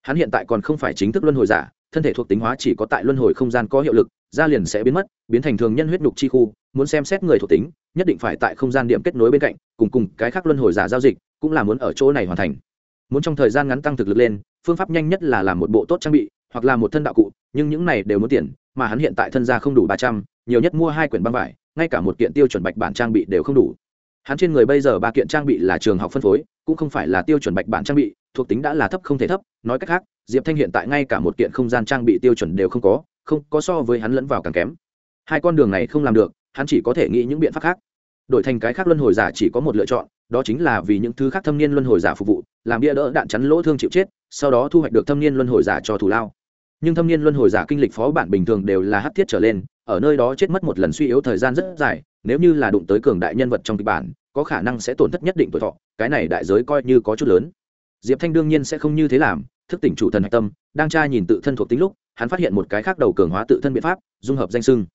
Hắn hiện tại còn không phải chính thức luân hồi giả, thân thể thuộc tính hóa chỉ có tại luân hồi không gian có hiệu lực, da liền sẽ biến mất, biến thành thường nhân huyết nhục chi khu, muốn xem xét người thuộc tính, nhất định phải tại không gian điểm kết nối bên cạnh, cùng cùng cái khác luân hồi giả giao dịch, cũng là muốn ở chỗ này hoàn thành. Muốn trong thời gian ngắn tăng thực lực lên, phương pháp nhanh nhất là làm một bộ tốt trang bị, hoặc là một thân đạo cụ, nhưng những này đều muốn tiền, mà hắn hiện tại thân gia không đủ ba trăm, nhiều nhất mua hai quyển băng vải ngay cả một kiện tiêu chuẩn bạch bản trang bị đều không đủ. Hắn trên người bây giờ ba kiện trang bị là trường học phân phối, cũng không phải là tiêu chuẩn bạch bản trang bị, thuộc tính đã là thấp không thể thấp, nói cách khác, diệp thanh hiện tại ngay cả một kiện không gian trang bị tiêu chuẩn đều không có không có so với hắn lẫn vào càng kém. Hai con đường này không làm được, hắn chỉ có thể nghĩ những biện pháp khác. Đổi thành cái khác luân hồi giả chỉ có một lựa chọn, đó chính là vì những thứ khác thâm niên luân hồi giả phục vụ, làm bia đỡ đạn chắn lỗ thương chịu chết, sau đó thu hoạch được thâm niên luân hồi giả cho thù lao. Nhưng thâm niên luân hồi giả kinh lịch phó bản bình thường đều là hắc thiết trở lên ở nơi đó chết mất một lần suy yếu thời gian rất dài, nếu như là đụng tới cường đại nhân vật trong kịch bản, có khả năng sẽ tổn thất nhất định tuổi thọ, cái này đại giới coi như có chút lớn. Diệp thanh đương nhiên sẽ không như thế làm, thức tỉnh chủ thần hạch tâm, đang tra nhìn tự thân thuộc tính lúc, hắn phát hiện một cái khác đầu cường hóa tự thân biện pháp, dung hợp danh sưng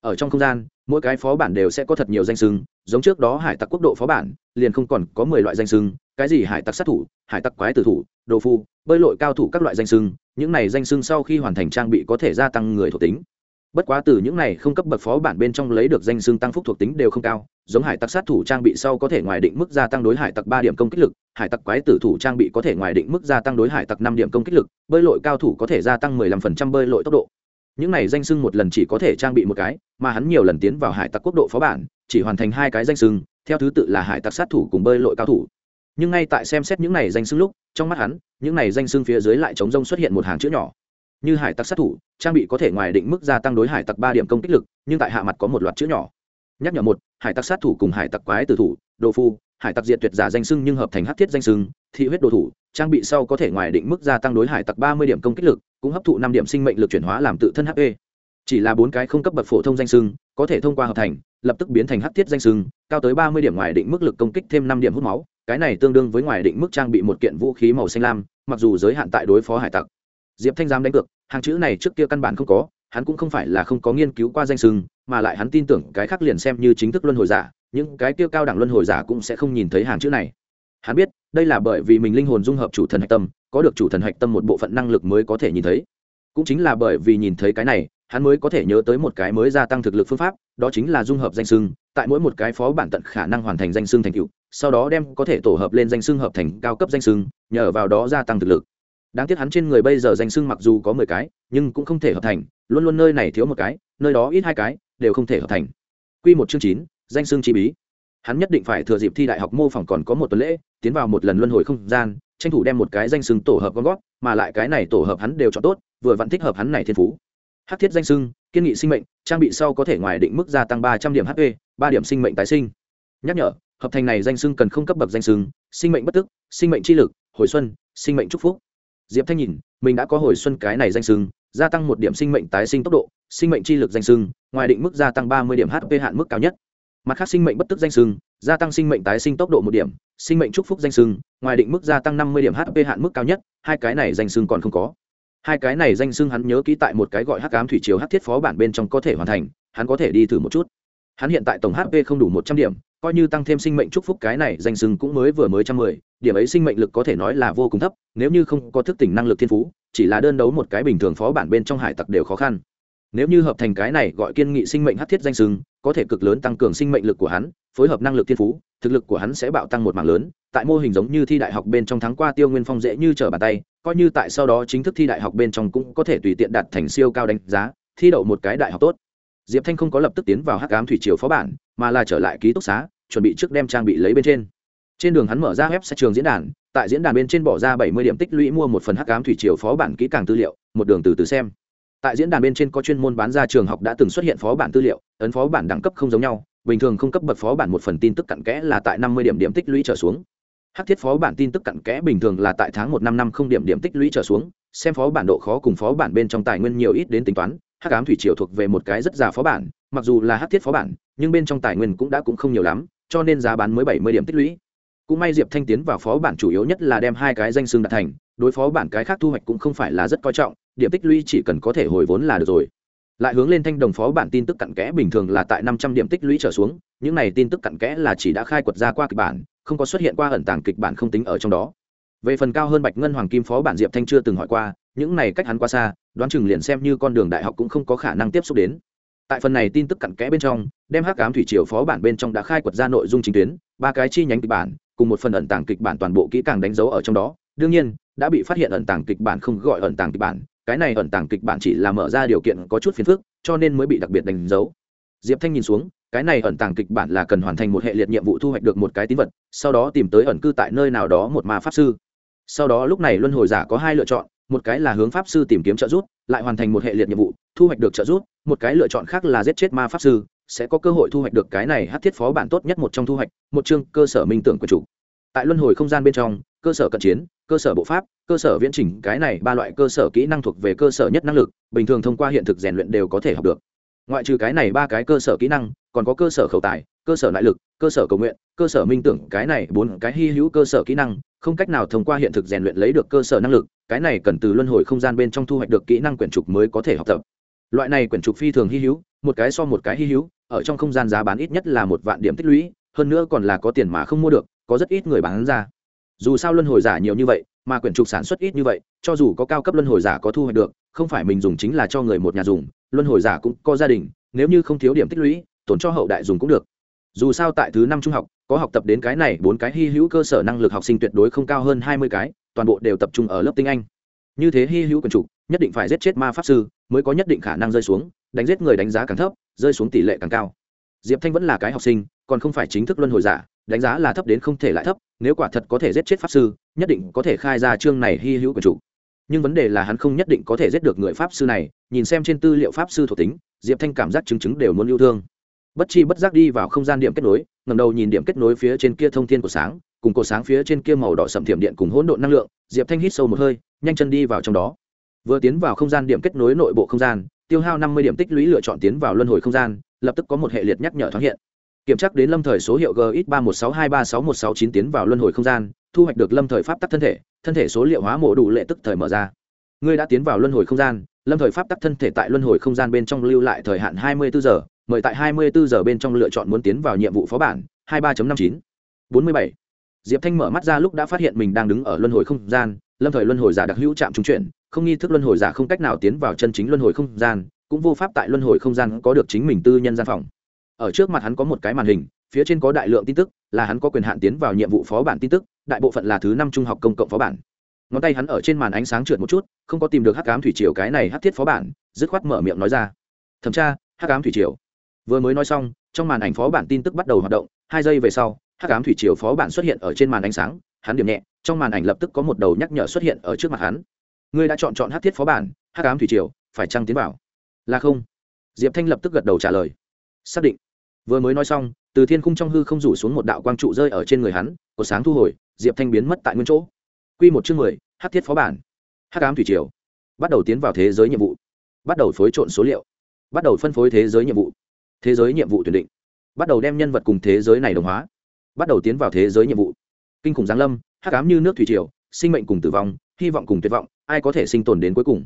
ở trong không gian, mỗi cái phó bản đều sẽ có thật nhiều danh sưng giống trước đó hải tặc quốc độ phó bản, liền không còn có mười loại danh sưng cái gì hải tặc sát thủ, hải tặc quái tử thủ, đồ phu, bơi lội cao thủ các loại danh sưng những này danh sưng sau khi hoàn thành trang bị có thể gia tăng người thuộc tính bất quá từ những này không cấp bậc phó bản bên trong lấy được danh xương tăng phúc thuộc tính đều không cao, giống hải tặc sát thủ trang bị sau có thể ngoài định mức gia tăng đối hải tặc ba điểm công kích lực, hải tặc quái tử thủ trang bị có thể ngoài định mức gia tăng đối hải tặc năm điểm công kích lực, bơi lội cao thủ có thể gia tăng mười lăm phần trăm bơi lội tốc độ. Những này danh xưng một lần chỉ có thể trang bị một cái, mà hắn nhiều lần tiến vào hải tặc quốc độ phó bản, chỉ hoàn thành hai cái danh xưng, theo thứ tự là hải tặc sát thủ cùng bơi lội cao thủ. Nhưng ngay tại xem xét những này danh xưng lúc, trong mắt hắn, những này danh xưng phía dưới lại chống rông xuất hiện một hàng chữ nhỏ như hải tặc sát thủ, trang bị có thể ngoài định mức gia tăng đối hải tặc ba điểm công kích lực, nhưng tại hạ mặt có một loạt chữ nhỏ. Nhắc nhở một, hải tặc sát thủ cùng hải tặc quái tử thủ, đồ phu, hải tặc diệt tuyệt giả danh sưng nhưng hợp thành hát thiết danh sưng thị huyết đồ thủ, trang bị sau có thể ngoài định mức gia tăng đối hải tặc ba mươi điểm công kích lực, cũng hấp thụ năm điểm sinh mệnh lực chuyển hóa làm tự thân hp chỉ là bốn cái không cấp bậc phổ thông danh sưng có thể thông qua hợp thành, lập tức biến thành hát thiết danh sưng cao tới ba mươi điểm ngoài định mức lực công kích thêm năm điểm hút máu, cái này tương đương với ngoài định mức trang bị một kiện vũ khí màu xanh lam, mặc dù giới hạn tại đối phó hải tặc diệp thanh dám đánh cược, hàng chữ này trước kia căn bản không có, hắn cũng không phải là không có nghiên cứu qua danh sưng, mà lại hắn tin tưởng cái khác liền xem như chính thức luân hồi giả, những cái kia cao đẳng luân hồi giả cũng sẽ không nhìn thấy hàng chữ này. Hắn biết, đây là bởi vì mình linh hồn dung hợp chủ thần hạch tâm, có được chủ thần hạch tâm một bộ phận năng lực mới có thể nhìn thấy. Cũng chính là bởi vì nhìn thấy cái này, hắn mới có thể nhớ tới một cái mới gia tăng thực lực phương pháp, đó chính là dung hợp danh sưng, tại mỗi một cái phó bản tận khả năng hoàn thành danh sưng thành cựu sau đó đem có thể tổ hợp lên danh sưng hợp thành cao cấp danh sưng, nhờ vào đó gia tăng thực lực đáng tiếc hắn trên người bây giờ danh sưng mặc dù có mười cái, nhưng cũng không thể hợp thành, luôn luôn nơi này thiếu một cái, nơi đó ít hai cái, đều không thể hợp thành. Q một chương chín, danh sưng chi bí. Hắn nhất định phải thừa dịp thi đại học mô phỏng còn có một tuần lễ, tiến vào một lần luân hồi không gian, tranh thủ đem một cái danh sưng tổ hợp con gót mà lại cái này tổ hợp hắn đều chọn tốt, vừa vẫn thích hợp hắn này thiên phú. Hát thiết danh sưng kiên nghị sinh mệnh, trang bị sau có thể ngoài định mức gia tăng ba trăm điểm hp ba điểm sinh mệnh tái sinh. Nhắc nhở, hợp thành này danh sưng cần không cấp bậc danh sưng sinh mệnh bất tức, sinh mệnh chi lực, hồi xuân, sinh mệnh chúc phúc diệp thanh nhìn, mình đã có hồi xuân cái này danh sưng, gia tăng một điểm sinh mệnh tái sinh tốc độ, sinh mệnh chi lực danh sưng, ngoài định mức gia tăng ba mươi điểm hp hạn mức cao nhất. Mặt khác sinh mệnh bất tức danh sưng, gia tăng sinh mệnh tái sinh tốc độ một điểm, sinh mệnh chúc phúc danh sưng, ngoài định mức gia tăng năm mươi điểm hp hạn mức cao nhất, hai cái này danh sưng còn không có. Hai cái này danh sưng hắn nhớ ký tại một cái gọi hắc ám thủy chiều hắc thiết phó bản bên trong có thể hoàn thành, hắn có thể đi thử một chút hắn hiện tại tổng hp không đủ một trăm điểm, coi như tăng thêm sinh mệnh chúc phúc cái này, danh sừng cũng mới vừa mới trăm mười, điểm ấy sinh mệnh lực có thể nói là vô cùng thấp, nếu như không có thức tỉnh năng lực thiên phú, chỉ là đơn đấu một cái bình thường phó bản bên trong hải tặc đều khó khăn. Nếu như hợp thành cái này gọi kiên nghị sinh mệnh hát thiết danh sừng có thể cực lớn tăng cường sinh mệnh lực của hắn, phối hợp năng lực thiên phú, thực lực của hắn sẽ bạo tăng một mảng lớn, tại mô hình giống như thi đại học bên trong tháng qua tiêu nguyên phong dễ như trở bàn tay, coi như tại sau đó chính thức thi đại học bên trong cũng có thể tùy tiện đạt thành siêu cao đánh giá, thi đậu một cái đại học tốt diệp thanh không có lập tức tiến vào hắc ám thủy triều phó bản, mà là trở lại ký túc xá, chuẩn bị trước đem trang bị lấy bên trên. Trên đường hắn mở ra web sách trường diễn đàn, tại diễn đàn bên trên bỏ ra bảy mươi điểm tích lũy mua một phần hắc ám thủy triều phó bản kỹ càng tư liệu, một đường từ từ xem. Tại diễn đàn bên trên có chuyên môn bán ra trường học đã từng xuất hiện phó bản tư liệu, ấn phó bản đẳng cấp không giống nhau, bình thường không cấp bậc phó bản một phần tin tức cặn kẽ là tại năm mươi điểm điểm tích lũy trở xuống. Hắc thiết phó bản tin tức cặn kẽ bình thường là tại tháng một năm năm không điểm điểm tích lũy trở xuống, xem phó bản độ khó cùng phó bản bên trong tài nguyên nhiều ít đến tính toán hắc ám thủy triều thuộc về một cái rất già phó bản, mặc dù là hắc thiết phó bản, nhưng bên trong tài nguyên cũng đã cũng không nhiều lắm, cho nên giá bán mới bảy mươi điểm tích lũy. Cũng may diệp thanh tiến vào phó bản chủ yếu nhất là đem hai cái danh xương đạt thành, đối phó bản cái khác thu hoạch cũng không phải là rất coi trọng, điểm tích lũy chỉ cần có thể hồi vốn là được rồi. Lại hướng lên thanh đồng phó bản tin tức cặn kẽ bình thường là tại năm trăm điểm tích lũy trở xuống, những này tin tức cặn kẽ là chỉ đã khai quật ra qua kịch bản, không có xuất hiện qua ẩn tàng kịch bản không tính ở trong đó. Về phần cao hơn bạch ngân hoàng kim phó bản diệp thanh chưa từng hỏi qua những này cách hắn quá xa, đoán chừng liền xem như con đường đại học cũng không có khả năng tiếp xúc đến. Tại phần này tin tức cặn kẽ bên trong, đem hắc ám thủy triều phó bản bên trong đã khai quật ra nội dung chính tuyến, ba cái chi nhánh kịch bản, cùng một phần ẩn tàng kịch bản toàn bộ kỹ càng đánh dấu ở trong đó. Đương nhiên, đã bị phát hiện ẩn tàng kịch bản không gọi ẩn tàng kịch bản, cái này ẩn tàng kịch bản chỉ là mở ra điều kiện có chút phiền phức, cho nên mới bị đặc biệt đánh dấu. Diệp thanh nhìn xuống, cái này ẩn tàng kịch bản là cần hoàn thành một hệ liệt nhiệm vụ thu hoạch được một cái tín vật, sau đó tìm tới ẩn cư tại nơi nào đó một ma pháp sư. Sau đó lúc này luân hồi giả có hai lựa chọn một cái là hướng pháp sư tìm kiếm trợ giúp, lại hoàn thành một hệ liệt nhiệm vụ, thu hoạch được trợ giúp, một cái lựa chọn khác là giết chết ma pháp sư, sẽ có cơ hội thu hoạch được cái này hát thiết phó bản tốt nhất một trong thu hoạch, một chương cơ sở minh tưởng của chủ. Tại luân hồi không gian bên trong, cơ sở cận chiến, cơ sở bộ pháp, cơ sở viễn trình cái này ba loại cơ sở kỹ năng thuộc về cơ sở nhất năng lực, bình thường thông qua hiện thực rèn luyện đều có thể học được ngoại trừ cái này ba cái cơ sở kỹ năng, còn có cơ sở khẩu tài, cơ sở nại lực, cơ sở cầu nguyện, cơ sở minh tưởng, cái này bốn cái hy hữu cơ sở kỹ năng, không cách nào thông qua hiện thực rèn luyện lấy được cơ sở năng lực, cái này cần từ luân hồi không gian bên trong thu hoạch được kỹ năng quyển trục mới có thể học tập. Loại này quyển trục phi thường hy hữu, một cái so một cái hy hữu, ở trong không gian giá bán ít nhất là một vạn điểm tích lũy, hơn nữa còn là có tiền mà không mua được, có rất ít người bán ra. Dù sao luân hồi giả nhiều như vậy, mà quyển trục sản xuất ít như vậy, cho dù có cao cấp luân hồi giả có thu hoạch được, không phải mình dùng chính là cho người một nhà dùng luân hồi giả cũng có gia đình, nếu như không thiếu điểm tích lũy, tổn cho hậu đại dùng cũng được. Dù sao tại thứ năm trung học, có học tập đến cái này bốn cái hy hữu cơ sở năng lực học sinh tuyệt đối không cao hơn hai mươi cái, toàn bộ đều tập trung ở lớp tiếng anh. Như thế hy hữu quyển chủ, nhất định phải giết chết ma pháp sư, mới có nhất định khả năng rơi xuống, đánh giết người đánh giá càng thấp, rơi xuống tỷ lệ càng cao. Diệp thanh vẫn là cái học sinh, còn không phải chính thức luân hồi giả, đánh giá là thấp đến không thể lại thấp, nếu quả thật có thể giết chết pháp sư, nhất định có thể khai ra chương này hy hữu quyển chủ nhưng vấn đề là hắn không nhất định có thể giết được người pháp sư này, nhìn xem trên tư liệu pháp sư thuộc tính, diệp thanh cảm giác chứng chứng đều muốn yêu thương. Bất chi bất giác đi vào không gian điểm kết nối ngầm đầu nhìn điểm kết nối phía trên kia thông thiên của sáng, cùng cổ sáng phía trên kia màu đỏ sầm thiểm điện cùng hỗn độn năng lượng, diệp thanh hít sâu một hơi, nhanh chân đi vào trong đó. Vừa tiến vào không gian điểm kết nối nội bộ không gian, tiêu hao năm mươi điểm tích lũy lựa chọn tiến vào luân hồi không gian, lập tức có một hệ liệt nhắc nhở thoáng hiện. Kiểm tra đến lâm thời số hiệu gx ba một sáu hai ba sáu một sáu chín tiến vào luân hồi không gian thu hoạch được lâm thời pháp tắc thân thể thân thể số liệu hóa mộ đủ lệ tức thời mở ra. Ngươi đã tiến vào luân hồi không gian, lâm thời pháp tắc thân thể tại luân hồi không gian bên trong lưu lại thời hạn hai mươi bốn giờ, mời tại hai mươi bốn giờ bên trong lựa chọn muốn tiến vào nhiệm vụ phó bản, hai ba năm chín. bốn mươi bảy. Diệp thanh mở mắt ra lúc đã phát hiện mình đang đứng ở luân hồi không gian, lâm thời luân hồi giả đặc hữu trạm trung chuyển, không nghi thức luân hồi giả không cách nào tiến vào chân chính luân hồi không gian, cũng vô pháp tại luân hồi không gian có được chính mình tư nhân gian phòng. Ở trước mặt hắn có một cái màn hình phía trên có đại lượng tin tức, là hắn có quyền hạn tiến vào nhiệm vụ phó bản tin tức, đại bộ phận là thứ năm trung học công cộng phó bản. Ngón tay hắn ở trên màn ánh sáng trượt một chút, không có tìm được hắc cám thủy triều cái này hắc thiết phó bản, dứt khoát mở miệng nói ra. Thẩm tra, hắc cám thủy triều. Vừa mới nói xong, trong màn ảnh phó bản tin tức bắt đầu hoạt động, hai giây về sau, hắc cám thủy triều phó bản xuất hiện ở trên màn ánh sáng, hắn điểm nhẹ, trong màn ảnh lập tức có một đầu nhắc nhở xuất hiện ở trước mặt hắn. Ngươi đã chọn chọn hắc thiết phó bản, hắc cám thủy triều, phải trăng tiến vào? Là không. Diệp thanh lập tức gật đầu trả lời. Xác định vừa mới nói xong, từ thiên khung trong hư không rủ xuống một đạo quang trụ rơi ở trên người hắn có sáng thu hồi, diệp thanh biến mất tại nguyên chỗ. Q một chương mười hát thiết phó bản. Hát cám thủy triều. Bắt đầu tiến vào thế giới nhiệm vụ. Bắt đầu phối trộn số liệu. Bắt đầu phân phối thế giới nhiệm vụ. Thế giới nhiệm vụ tuyển định. Bắt đầu đem nhân vật cùng thế giới này đồng hóa. Bắt đầu tiến vào thế giới nhiệm vụ. Kinh khủng giáng lâm hát cám như nước thủy triều, sinh mệnh cùng tử vong, hy vọng cùng tuyệt vọng, ai có thể sinh tồn đến cuối cùng?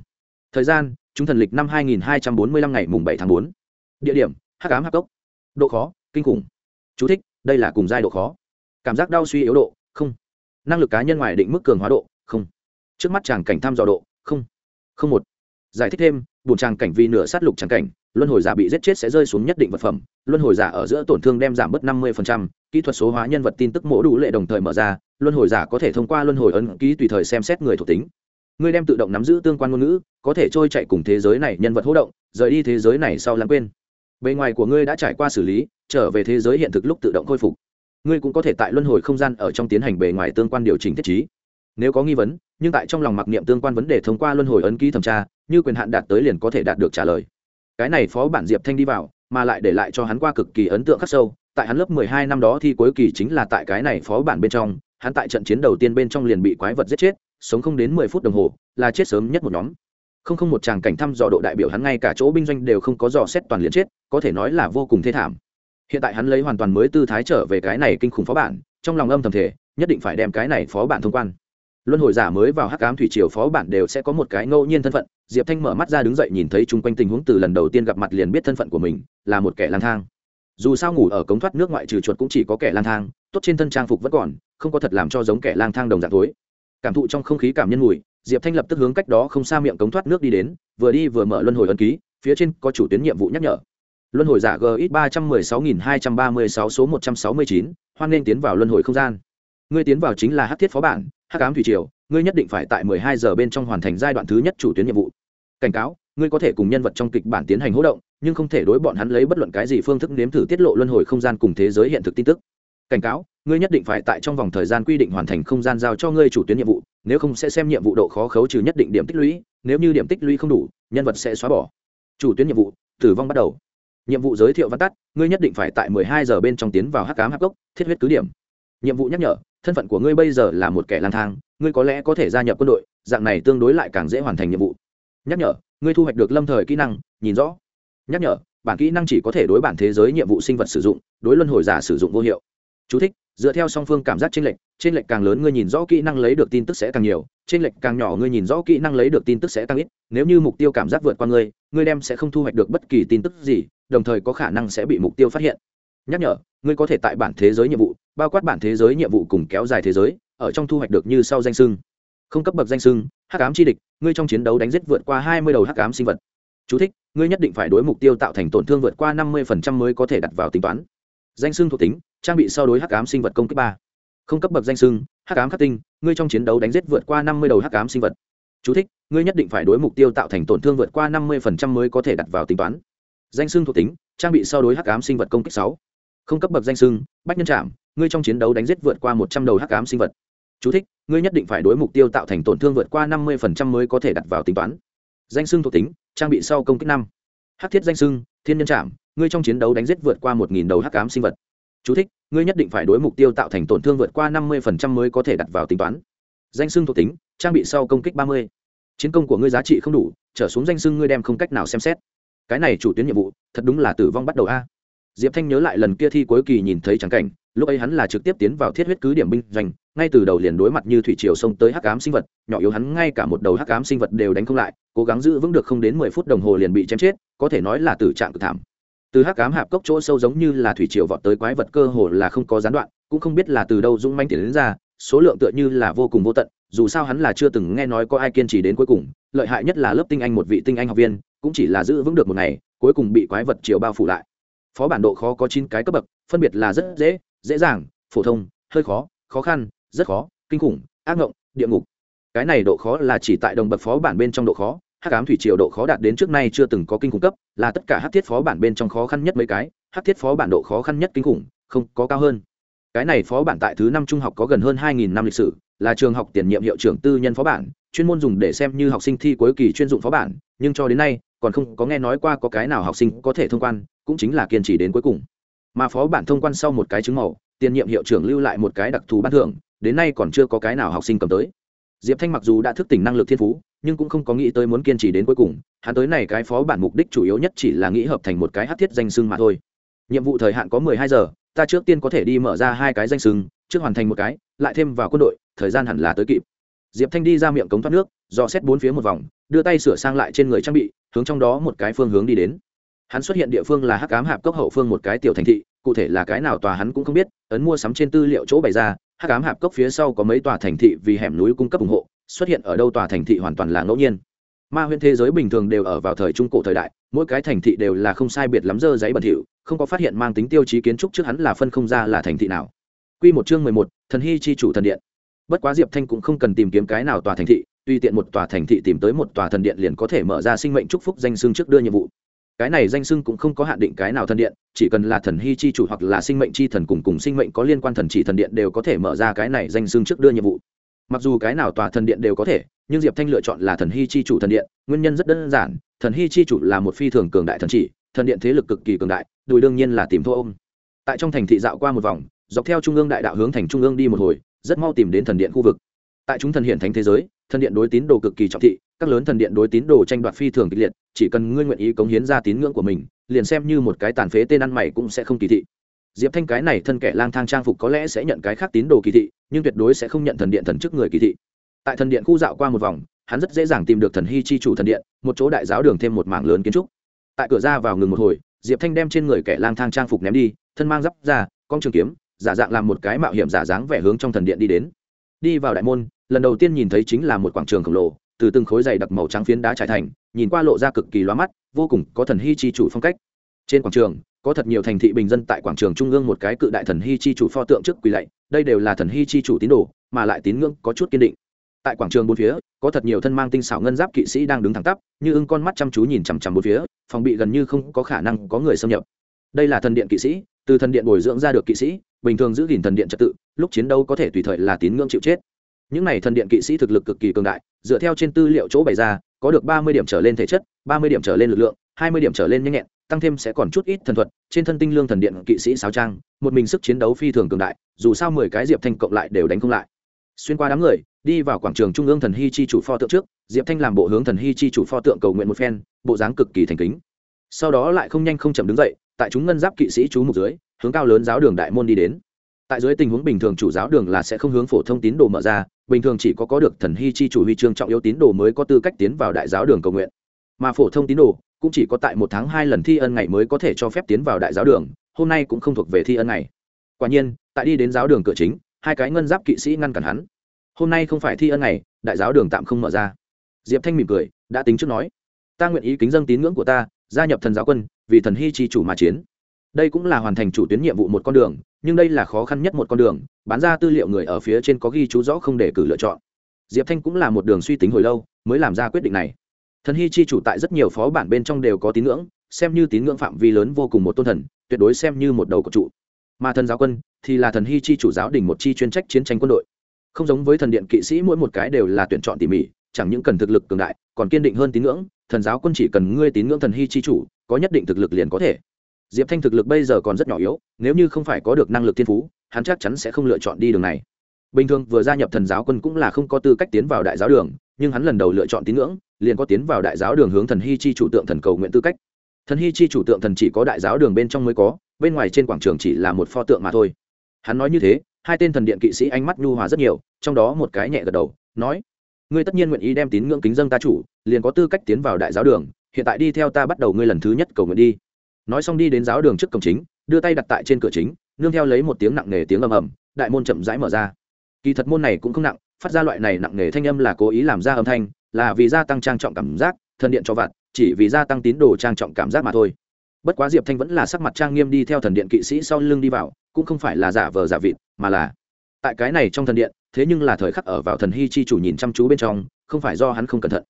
Thời gian, chúng thần lịch năm hai nghìn hai trăm bốn mươi lăm ngày mùng bảy tháng bốn. Địa điểm, hắc ám hắc cốc độ khó kinh khủng. Chú thích, đây là cùng giai độ khó. Cảm giác đau suy yếu độ không. Năng lực cá nhân ngoài định mức cường hóa độ không. Trước mắt tràng cảnh thăm dò độ không. Không một. Giải thích thêm bùn tràng cảnh vì nửa sát lục tràng cảnh luân hồi giả bị giết chết sẽ rơi xuống nhất định vật phẩm. Luân hồi giả ở giữa tổn thương đem giảm bớt năm mươi kỹ thuật số hóa nhân vật tin tức mỗ đủ lệ đồng thời mở ra luân hồi giả có thể thông qua luân hồi ấn ký tùy thời xem xét người thuộc tính. Ngươi đem tự động nắm giữ tương quan ngôn ngữ có thể trôi chạy cùng thế giới này nhân vật hỗ động rời đi thế giới này sau lãng quên bề ngoài của ngươi đã trải qua xử lý, trở về thế giới hiện thực lúc tự động khôi phục. Ngươi cũng có thể tại luân hồi không gian ở trong tiến hành bề ngoài tương quan điều chỉnh thiết trí. Nếu có nghi vấn, nhưng tại trong lòng mặc niệm tương quan vấn đề thông qua luân hồi ấn ký thẩm tra, như quyền hạn đạt tới liền có thể đạt được trả lời. Cái này phó bản diệp thanh đi vào, mà lại để lại cho hắn qua cực kỳ ấn tượng khắc sâu, tại hắn lớp mười hai năm đó thì cuối kỳ chính là tại cái này phó bản bên trong, hắn tại trận chiến đầu tiên bên trong liền bị quái vật giết chết, sống không đến mười phút đồng hồ, là chết sớm nhất một nhóm không không một tràng cảnh thăm dò độ đại biểu hắn ngay cả chỗ binh doanh đều không có dò xét toàn liền chết, có thể nói là vô cùng thê thảm. Hiện tại hắn lấy hoàn toàn mới tư thái trở về cái này kinh khủng phó bản, trong lòng âm thầm thể nhất định phải đem cái này phó bản thông quan. Luân hồi giả mới vào hắc cám thủy triều phó bản đều sẽ có một cái ngẫu nhiên thân phận, diệp thanh mở mắt ra đứng dậy nhìn thấy chung quanh tình huống từ lần đầu tiên gặp mặt liền biết thân phận của mình, là một kẻ lang thang. Dù sao ngủ ở cống thoát nước ngoại trừ chuột cũng chỉ có kẻ lang thang, tốt trên thân trang phục vẫn còn, không có thật làm cho giống kẻ lang thang đồng dạng tối. Cảm thụ trong không khí cảm nhân mùi diệp thanh lập tức hướng cách đó không xa miệng cống thoát nước đi đến, vừa đi vừa mở luân hồi ấn ký, phía trên có chủ tuyến nhiệm vụ nhắc nhở. Luân hồi giả gx ba trăm mười sáu nghìn hai trăm ba mươi sáu số một trăm sáu mươi chín, hoan nên tiến vào luân hồi không gian. Ngươi tiến vào chính là hát thiết phó bản hát cám thủy triều, ngươi nhất định phải tại mười hai giờ bên trong hoàn thành giai đoạn thứ nhất chủ tuyến nhiệm vụ. Cảnh cáo, ngươi có thể cùng nhân vật trong kịch bản tiến hành hỗ động, nhưng không thể đối bọn hắn lấy bất luận cái gì phương thức nếm thử tiết lộ luân hồi không gian cùng thế giới hiện thực tin tức cảnh cáo, ngươi nhất định phải tại trong vòng thời gian quy định hoàn thành không gian giao cho ngươi chủ tuyến nhiệm vụ, nếu không sẽ xem nhiệm vụ độ khó khấu trừ nhất định điểm tích lũy, nếu như điểm tích lũy không đủ, nhân vật sẽ xóa bỏ. Chủ tuyến nhiệm vụ, tử vong bắt đầu. Nhiệm vụ giới thiệu văn tắt, ngươi nhất định phải tại mười hai giờ bên trong tiến vào hắc cám hắc cốc, thiết huyết cứ điểm. Nhiệm vụ nhắc nhở, thân phận của ngươi bây giờ là một kẻ lang thang, ngươi có lẽ có thể gia nhập quân đội, dạng này tương đối lại càng dễ hoàn thành nhiệm vụ. Nhắc nhở, ngươi thu hoạch được lâm thời kỹ năng, nhìn rõ. Nhắc nhở, bản kỹ năng chỉ có thể đối bản thế giới nhiệm vụ sinh vật sử dụng, đối luân hồi giả sử dụng vô hiệu. Chú thích, dựa theo song phương cảm giác trên lệch trên lệch càng lớn ngươi nhìn rõ kỹ năng lấy được tin tức sẽ càng nhiều trên lệch càng nhỏ ngươi nhìn rõ kỹ năng lấy được tin tức sẽ càng ít. Nếu như mục tiêu cảm giác vượt qua ngươi ngươi đem sẽ không thu hoạch được bất kỳ tin tức gì đồng thời có khả năng sẽ bị mục tiêu phát hiện. Nhắc nhở ngươi có thể tại bản thế giới nhiệm vụ bao quát bản thế giới nhiệm vụ cùng kéo dài thế giới ở trong thu hoạch được như sau danh xưng. không cấp bậc danh xưng: hắc ám chi địch ngươi trong chiến đấu đánh giết vượt qua hai mươi đầu hắc ám sinh vật. Chú thích, ngươi nhất định phải đối mục tiêu tạo thành tổn thương vượt qua năm mươi mới có thể đặt vào tính toán. Danh xưng thuộc tính trang bị sau đối hắc ám sinh vật công kích ba. Không cấp bậc danh sưng hắc ám khắc tinh ngươi trong chiến đấu đánh giết vượt qua năm mươi đầu hắc ám sinh vật. Chú thích, ngươi nhất định phải đối mục tiêu tạo thành tổn thương vượt qua năm mươi mới có thể đặt vào tính toán. Danh sưng thuộc tính trang bị so đối hắc ám sinh vật công kích sáu. Không cấp bậc danh sưng bách nhân trạm ngươi trong chiến đấu đánh giết vượt qua một trăm đầu hắc ám sinh vật. Chú thích, ngươi nhất định phải đối mục tiêu tạo thành tổn thương vượt qua năm mươi mới có thể đặt vào tính toán. Danh sưng thuộc tính trang bị sau công kích năm. Hắc thiết danh sưng thiên nhân trạm ngươi trong chiến đấu đánh giết vượt qua một nghìn đầu hắc ám sinh vật. Chú thích, ngươi nhất định phải đối mục tiêu tạo thành tổn thương vượt qua năm mươi mới có thể đặt vào tính toán. Danh sưng thuộc tính trang bị sau công kích ba mươi. Chiến công của ngươi giá trị không đủ trở xuống danh sưng ngươi đem không cách nào xem xét. Cái này chủ tuyến nhiệm vụ thật đúng là tử vong bắt đầu a. Diệp thanh nhớ lại lần kia thi cuối kỳ nhìn thấy trắng cảnh lúc ấy hắn là trực tiếp tiến vào thiết huyết cứ điểm binh doanh ngay từ đầu liền đối mặt như thủy triều xông tới hắc ám sinh vật nhỏ yếu hắn ngay cả một đầu hắc ám sinh vật đều đánh không lại cố gắng giữ vững được không đến mười phút đồng hồ liền bị chém chết có thể nói là tử trạng cực thảm từ hắc ám hạp cốc chỗ sâu giống như là thủy triều vọt tới quái vật cơ hồ là không có gián đoạn, cũng không biết là từ đâu dũng manh tiền đến ra, số lượng tựa như là vô cùng vô tận, dù sao hắn là chưa từng nghe nói có ai kiên trì đến cuối cùng, lợi hại nhất là lớp tinh anh một vị tinh anh học viên, cũng chỉ là giữ vững được một ngày, cuối cùng bị quái vật chiều bao phủ lại. Phó bản độ khó có chín cái cấp bậc, phân biệt là rất dễ dễ dàng, phổ thông, hơi khó khó khăn, rất khó, kinh khủng, ác ngộng, địa ngục. Cái này độ khó là chỉ tại đồng bậc phó bản bên trong độ khó hắc ám thủy triều độ khó đạt đến trước nay chưa từng có kinh khủng cấp, là tất cả hắc thiết phó bản bên trong khó khăn nhất mấy cái, hắc thiết phó bản độ khó khăn nhất kinh khủng, không có cao hơn. Cái này phó bản tại thứ năm trung học có gần hơn hai nghìn năm lịch sử, là trường học tiền nhiệm hiệu trưởng tư nhân phó bản, chuyên môn dùng để xem như học sinh thi cuối kỳ chuyên dụng phó bản, nhưng cho đến nay, còn không có nghe nói qua có cái nào học sinh có thể thông quan, cũng chính là kiên trì đến cuối cùng. Mà phó bản thông quan sau một cái chứng màu, tiền nhiệm hiệu trưởng lưu lại một cái đặc thù ban thưởng, đến nay còn chưa có cái nào học sinh cầm tới diệp thanh mặc dù đã thức tỉnh năng lực thiên phú, nhưng cũng không có nghĩ tới muốn kiên trì đến cuối cùng. Hắn tới này cái phó bản mục đích chủ yếu nhất chỉ là nghĩ hợp thành một cái hát thiết danh sưng mà thôi. Nhiệm vụ thời hạn có mười hai giờ, ta trước tiên có thể đi mở ra hai cái danh sưng trước hoàn thành một cái, lại thêm vào quân đội, thời gian hẳn là tới kịp. Diệp thanh đi ra miệng cống thoát nước, dò xét bốn phía một vòng, đưa tay sửa sang lại trên người trang bị, hướng trong đó một cái phương hướng đi đến. Hắn xuất hiện địa phương là hắc cám hạp cốc hậu phương một cái tiểu thành thị, cụ thể là cái nào tòa hắn cũng không biết, ấn mua sắm trên tư liệu chỗ bày ra hắc ám hạp cốc phía sau có mấy tòa thành thị vì hẻm núi cung cấp ủng hộ xuất hiện ở đâu tòa thành thị hoàn toàn là ngẫu nhiên. Ma huyễn thế giới bình thường đều ở vào thời trung cổ thời đại mỗi cái thành thị đều là không sai biệt lắm dơ giấy bẩn thỉu không có phát hiện mang tính tiêu chí kiến trúc trước hắn là phân không ra là thành thị nào. Quy một chương mười một, thần hy chi chủ thần điện. Bất quá diệp thanh cũng không cần tìm kiếm cái nào tòa thành thị tùy tiện một tòa thành thị tìm tới một tòa thần điện liền có thể mở ra sinh mệnh chúc phúc danh xương trước đưa nhiệm vụ cái này danh xưng cũng không có hạn định cái nào thần điện, chỉ cần là thần hy chi chủ hoặc là sinh mệnh chi thần cùng cùng sinh mệnh có liên quan thần chỉ thần điện đều có thể mở ra cái này danh xưng trước đưa nhiệm vụ. Mặc dù cái nào tòa thần điện đều có thể, nhưng diệp thanh lựa chọn là thần hy chi chủ thần điện, nguyên nhân rất đơn giản, thần hy chi chủ là một phi thường cường đại thần chỉ, thần điện thế lực cực kỳ cường đại, đùi đương nhiên là tìm thô ôm tại trong thành thị dạo qua một vòng, dọc theo trung ương đại đạo hướng thành trung ương đi một hồi, rất mau tìm đến thần điện khu vực. Tại chúng thần hiện thánh thế giới, thần điện đối tín đồ cực kỳ trọng thị, các lớn thần điện đối tín đồ tranh đoạt phi thường kịch liệt chỉ cần ngươi nguyện ý cống hiến ra tín ngưỡng của mình, liền xem như một cái tàn phế tên ăn mày cũng sẽ không kỳ thị. Diệp thanh cái này thân kẻ lang thang trang phục có lẽ sẽ nhận cái khác tín đồ kỳ thị, nhưng tuyệt đối sẽ không nhận thần điện thần chức người kỳ thị. Tại thần điện khu dạo qua một vòng, hắn rất dễ dàng tìm được thần hy chi chủ thần điện, một chỗ đại giáo đường thêm một mảng lớn kiến trúc. Tại cửa ra vào ngừng một hồi, diệp thanh đem trên người kẻ lang thang trang phục ném đi, thân mang giáp ra con trường kiếm, giả dạng làm một cái mạo hiểm giả dáng vẻ hướng trong thần điện đi đến. Đi vào đại môn, lần đầu tiên nhìn thấy chính là một quảng trường khổng lồ, từ từng khối dày đặc màu trắng phiến đá trải thành nhìn qua lộ ra cực kỳ loa mắt, vô cùng có thần hy chi chủ phong cách. Trên quảng trường, có thật nhiều thành thị bình dân tại quảng trường trung ương một cái cự đại thần hy chi chủ pho tượng trước quỳ lạy, đây đều là thần hy chi chủ tín đồ, mà lại tín ngưỡng có chút kiên định. Tại quảng trường bốn phía, có thật nhiều thân mang tinh xảo ngân giáp kỵ sĩ đang đứng thẳng tắp, như ưng con mắt chăm chú nhìn chằm chằm bốn phía, phòng bị gần như không có khả năng có người xâm nhập. Đây là thần điện kỵ sĩ, từ thần điện bồi dưỡng ra được kỵ sĩ, bình thường giữ gìn thần điện trật tự, lúc chiến đấu có thể tùy thời là tín ngưỡng chịu chết. Những này thần điện kỵ sĩ thực lực cực kỳ cường đại, dựa theo trên tư liệu chỗ bày ra có được ba mươi điểm trở lên thể chất, ba mươi điểm trở lên lực lượng, hai mươi điểm trở lên nhanh nhẹn, tăng thêm sẽ còn chút ít thần thuật, trên thân tinh lương thần điện kỵ sĩ sáo trang, một mình sức chiến đấu phi thường cường đại, dù sao mười cái diệp thanh cộng lại đều đánh không lại. Xuyên qua đám người, đi vào quảng trường trung ương thần hy chi chủ pho tượng trước, diệp thanh làm bộ hướng thần hy chi chủ pho tượng cầu nguyện một phen, bộ dáng cực kỳ thành kính. Sau đó lại không nhanh không chậm đứng dậy, tại chúng ngân giáp kỵ sĩ chú mục dưới, hướng cao lớn giáo đường đại môn đi đến tại dưới tình huống bình thường chủ giáo đường là sẽ không hướng phổ thông tín đồ mở ra, bình thường chỉ có có được thần hy chi chủ huy chương trọng yếu tín đồ mới có tư cách tiến vào đại giáo đường cầu nguyện. Mà phổ thông tín đồ cũng chỉ có tại một tháng hai lần thi ân ngày mới có thể cho phép tiến vào đại giáo đường, hôm nay cũng không thuộc về thi ân ngày. Quả nhiên, tại đi đến giáo đường cửa chính, hai cái ngân giáp kỵ sĩ ngăn cản hắn. Hôm nay không phải thi ân ngày, đại giáo đường tạm không mở ra. Diệp thanh mỉm cười, đã tính trước nói, ta nguyện ý kính dân tín ngưỡng của ta, gia nhập thần giáo quân, vì thần hy chi chủ mà chiến đây cũng là hoàn thành chủ tuyến nhiệm vụ một con đường, nhưng đây là khó khăn nhất một con đường, bán ra tư liệu người ở phía trên có ghi chú rõ không để cử lựa chọn. Diệp thanh cũng là một đường suy tính hồi lâu, mới làm ra quyết định này. Thần hy chi chủ tại rất nhiều phó bản bên trong đều có tín ngưỡng, xem như tín ngưỡng phạm vi lớn vô cùng một tôn thần, tuyệt đối xem như một đầu cột trụ mà thần giáo quân thì là thần hy chi chủ giáo đình một chi chuyên trách chiến tranh quân đội. Không giống với thần điện kỵ sĩ mỗi một cái đều là tuyển chọn tỉ mỉ, chẳng những cần thực lực cường đại, còn kiên định hơn tín ngưỡng, thần giáo quân chỉ cần ngươi tín ngưỡng thần hy chi chủ, có nhất định thực lực liền có thể diệp thanh thực lực bây giờ còn rất nhỏ yếu, nếu như không phải có được năng lực thiên phú, hắn chắc chắn sẽ không lựa chọn đi đường này. Bình thường vừa gia nhập thần giáo quân cũng là không có tư cách tiến vào đại giáo đường, nhưng hắn lần đầu lựa chọn tín ngưỡng, liền có tiến vào đại giáo đường hướng thần hy chi chủ tượng thần cầu nguyện tư cách. Thần hy chi chủ tượng thần chỉ có đại giáo đường bên trong mới có, bên ngoài trên quảng trường chỉ là một pho tượng mà thôi. Hắn nói như thế, hai tên thần điện kỵ sĩ ánh mắt nhu hòa rất nhiều, trong đó một cái nhẹ gật đầu, nói, ngươi tất nhiên nguyện ý đem tín ngưỡng kính dân ta chủ, liền có tư cách tiến vào đại giáo đường, hiện tại đi theo ta bắt đầu ngươi lần thứ nhất cầu nguyện đi nói xong đi đến giáo đường trước cổng chính, đưa tay đặt tại trên cửa chính, nương theo lấy một tiếng nặng nề tiếng ầm ầm, đại môn chậm rãi mở ra. Kỳ thật môn này cũng không nặng, phát ra loại này nặng nề thanh âm là cố ý làm ra âm thanh, là vì gia tăng trang trọng cảm giác, thần điện cho vặt, chỉ vì gia tăng tín đồ trang trọng cảm giác mà thôi. Bất quá diệp thanh vẫn là sắc mặt trang nghiêm đi theo thần điện kỵ sĩ sau lưng đi vào, cũng không phải là giả vờ giả vịt, mà là tại cái này trong thần điện, thế nhưng là thời khắc ở vào thần hy chi chủ nhìn chăm chú bên trong, không phải do hắn không cẩn thận.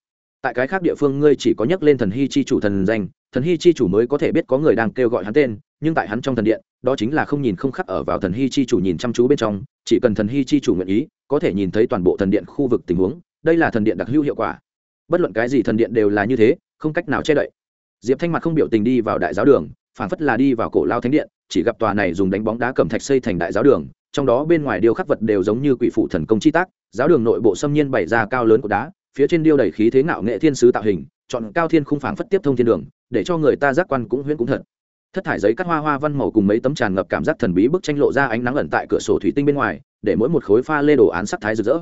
Tại cái khác địa phương ngươi chỉ có nhắc lên thần hy chi chủ thần danh thần hy chi chủ mới có thể biết có người đang kêu gọi hắn tên, nhưng tại hắn trong thần điện, đó chính là không nhìn không khắc ở vào thần hy chi chủ nhìn chăm chú bên trong, chỉ cần thần hy chi chủ nguyện ý, có thể nhìn thấy toàn bộ thần điện khu vực tình huống, đây là thần điện đặc hữu hiệu quả. Bất luận cái gì thần điện đều là như thế, không cách nào che đậy. Diệp thanh mặt không biểu tình đi vào đại giáo đường phản phất là đi vào cổ lao thánh điện, chỉ gặp tòa này dùng đánh bóng đá cẩm thạch xây thành đại giáo đường, trong đó bên ngoài điêu khắc vật đều giống như quỷ phụ thần công chi tác, giáo đường nội bộ xâm nhiên bày ra cao lớn của đá, phía trên điêu đầy khí thế ngạo nghệ thiên sứ tạo hình chọn cao thiên khung phảng phất tiếp thông thiên đường, để cho người ta giác quan cũng huyễn cũng thật. Thất thải giấy cắt hoa hoa văn màu cùng mấy tấm tràn ngập cảm giác thần bí bức tranh lộ ra ánh nắng ẩn tại cửa sổ thủy tinh bên ngoài, để mỗi một khối pha lê đồ án sắc thái rực rỡ.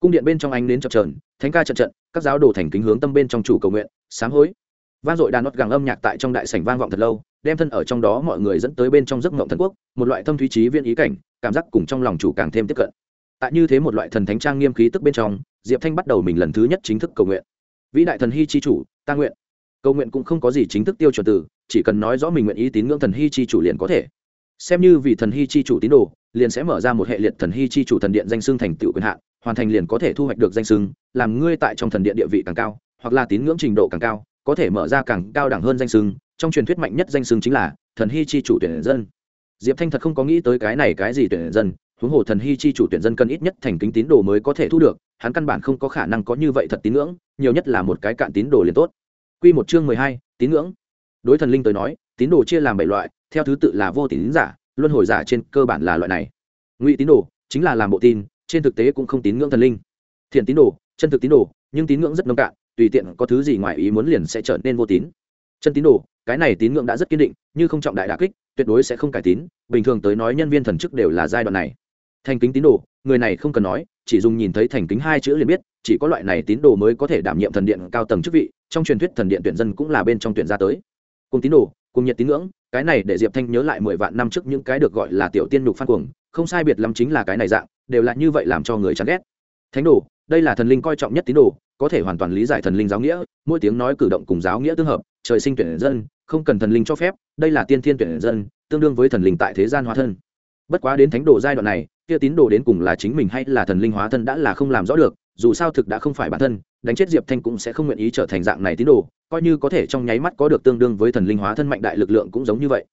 Cung điện bên trong ánh đến chập trờn thánh ca trận trận, các giáo đồ thành kính hướng tâm bên trong chủ cầu nguyện, sám hối. Vang dội đàn nót gàng âm nhạc tại trong đại sảnh vang vọng thật lâu, đem thân ở trong đó mọi người dẫn tới bên trong giấc mộng thần quốc, một loại thâm thúy trí viên ý cảnh, cảm giác cùng trong lòng chủ càng thêm tiếp cận. Tại như thế một loại thần thánh trang nghiêm khí tức bên trong, diệp thanh bắt đầu mình lần thứ nhất chính thức cầu nguyện vĩ đại thần hy chi chủ, ta nguyện. Cầu nguyện cũng không có gì chính thức tiêu chuẩn từ, chỉ cần nói rõ mình nguyện ý tín ngưỡng thần hy chi chủ liền có thể. Xem như vì thần hy chi chủ tín đồ, liền sẽ mở ra một hệ liệt thần hy chi chủ thần điện danh xưng thành tựu quyền hạn, hoàn thành liền có thể thu hoạch được danh xưng, làm ngươi tại trong thần điện địa vị càng cao, hoặc là tín ngưỡng trình độ càng cao, có thể mở ra càng cao đẳng hơn danh xưng. Trong truyền thuyết mạnh nhất danh xưng chính là thần hy chi chủ tuyển dân. Diệp thanh thật không có nghĩ tới cái này cái gì tuyển dân huống hồ thần hy chi chủ tuyển dân cần ít nhất thành kính tín đồ mới có thể thu được, hắn căn bản không có khả năng có như vậy thật tín ngưỡng, nhiều nhất là một cái cạn tín đồ liền tốt. Q một chương mười hai, tín ngưỡng. Đối thần linh tới nói, tín đồ chia làm bảy loại, theo thứ tự là vô tín giả, luân hồi giả trên cơ bản là loại này. Ngụy tín đồ chính là làm bộ tin, trên thực tế cũng không tín ngưỡng thần linh. Thiện tín đồ, chân thực tín đồ, nhưng tín ngưỡng rất nông cạn, tùy tiện có thứ gì ngoài ý muốn liền sẽ trở nên vô tín. Chân tín đồ, cái này tín ngưỡng đã rất kiên định nhưng không trọng đại đà kích, tuyệt đối sẽ không cải tín, bình thường tới nói nhân viên thần chức đều là giai đoạn này thành kính tín đồ, người này không cần nói, chỉ dùng nhìn thấy thành kính hai chữ liền biết, chỉ có loại này tín đồ mới có thể đảm nhiệm thần điện cao tầng chức vị, trong truyền thuyết thần điện tuyển dân cũng là bên trong tuyển ra tới. Cùng tín đồ, cùng nhiệt tín ngưỡng, cái này để diệp thanh nhớ lại mười vạn năm trước những cái được gọi là tiểu tiên nhục phan cuồng, không sai biệt lắm chính là cái này dạng, đều là như vậy làm cho người chán ghét. Thánh đồ, đây là thần linh coi trọng nhất tín đồ, có thể hoàn toàn lý giải thần linh giáo nghĩa, mỗi tiếng nói cử động cùng giáo nghĩa tương hợp, trời sinh tuyển dân, không cần thần linh cho phép, đây là tiên thiên tuyển dân, tương đương với thần linh tại thế gian hóa thân. Bất quá đến thánh đồ giai đoạn này kia tín đồ đến cùng là chính mình hay là thần linh hóa thân đã là không làm rõ được, dù sao thực đã không phải bản thân, đánh chết diệp thanh cũng sẽ không nguyện ý trở thành dạng này tín đồ, coi như có thể trong nháy mắt có được tương đương với thần linh hóa thân mạnh đại lực lượng cũng giống như vậy.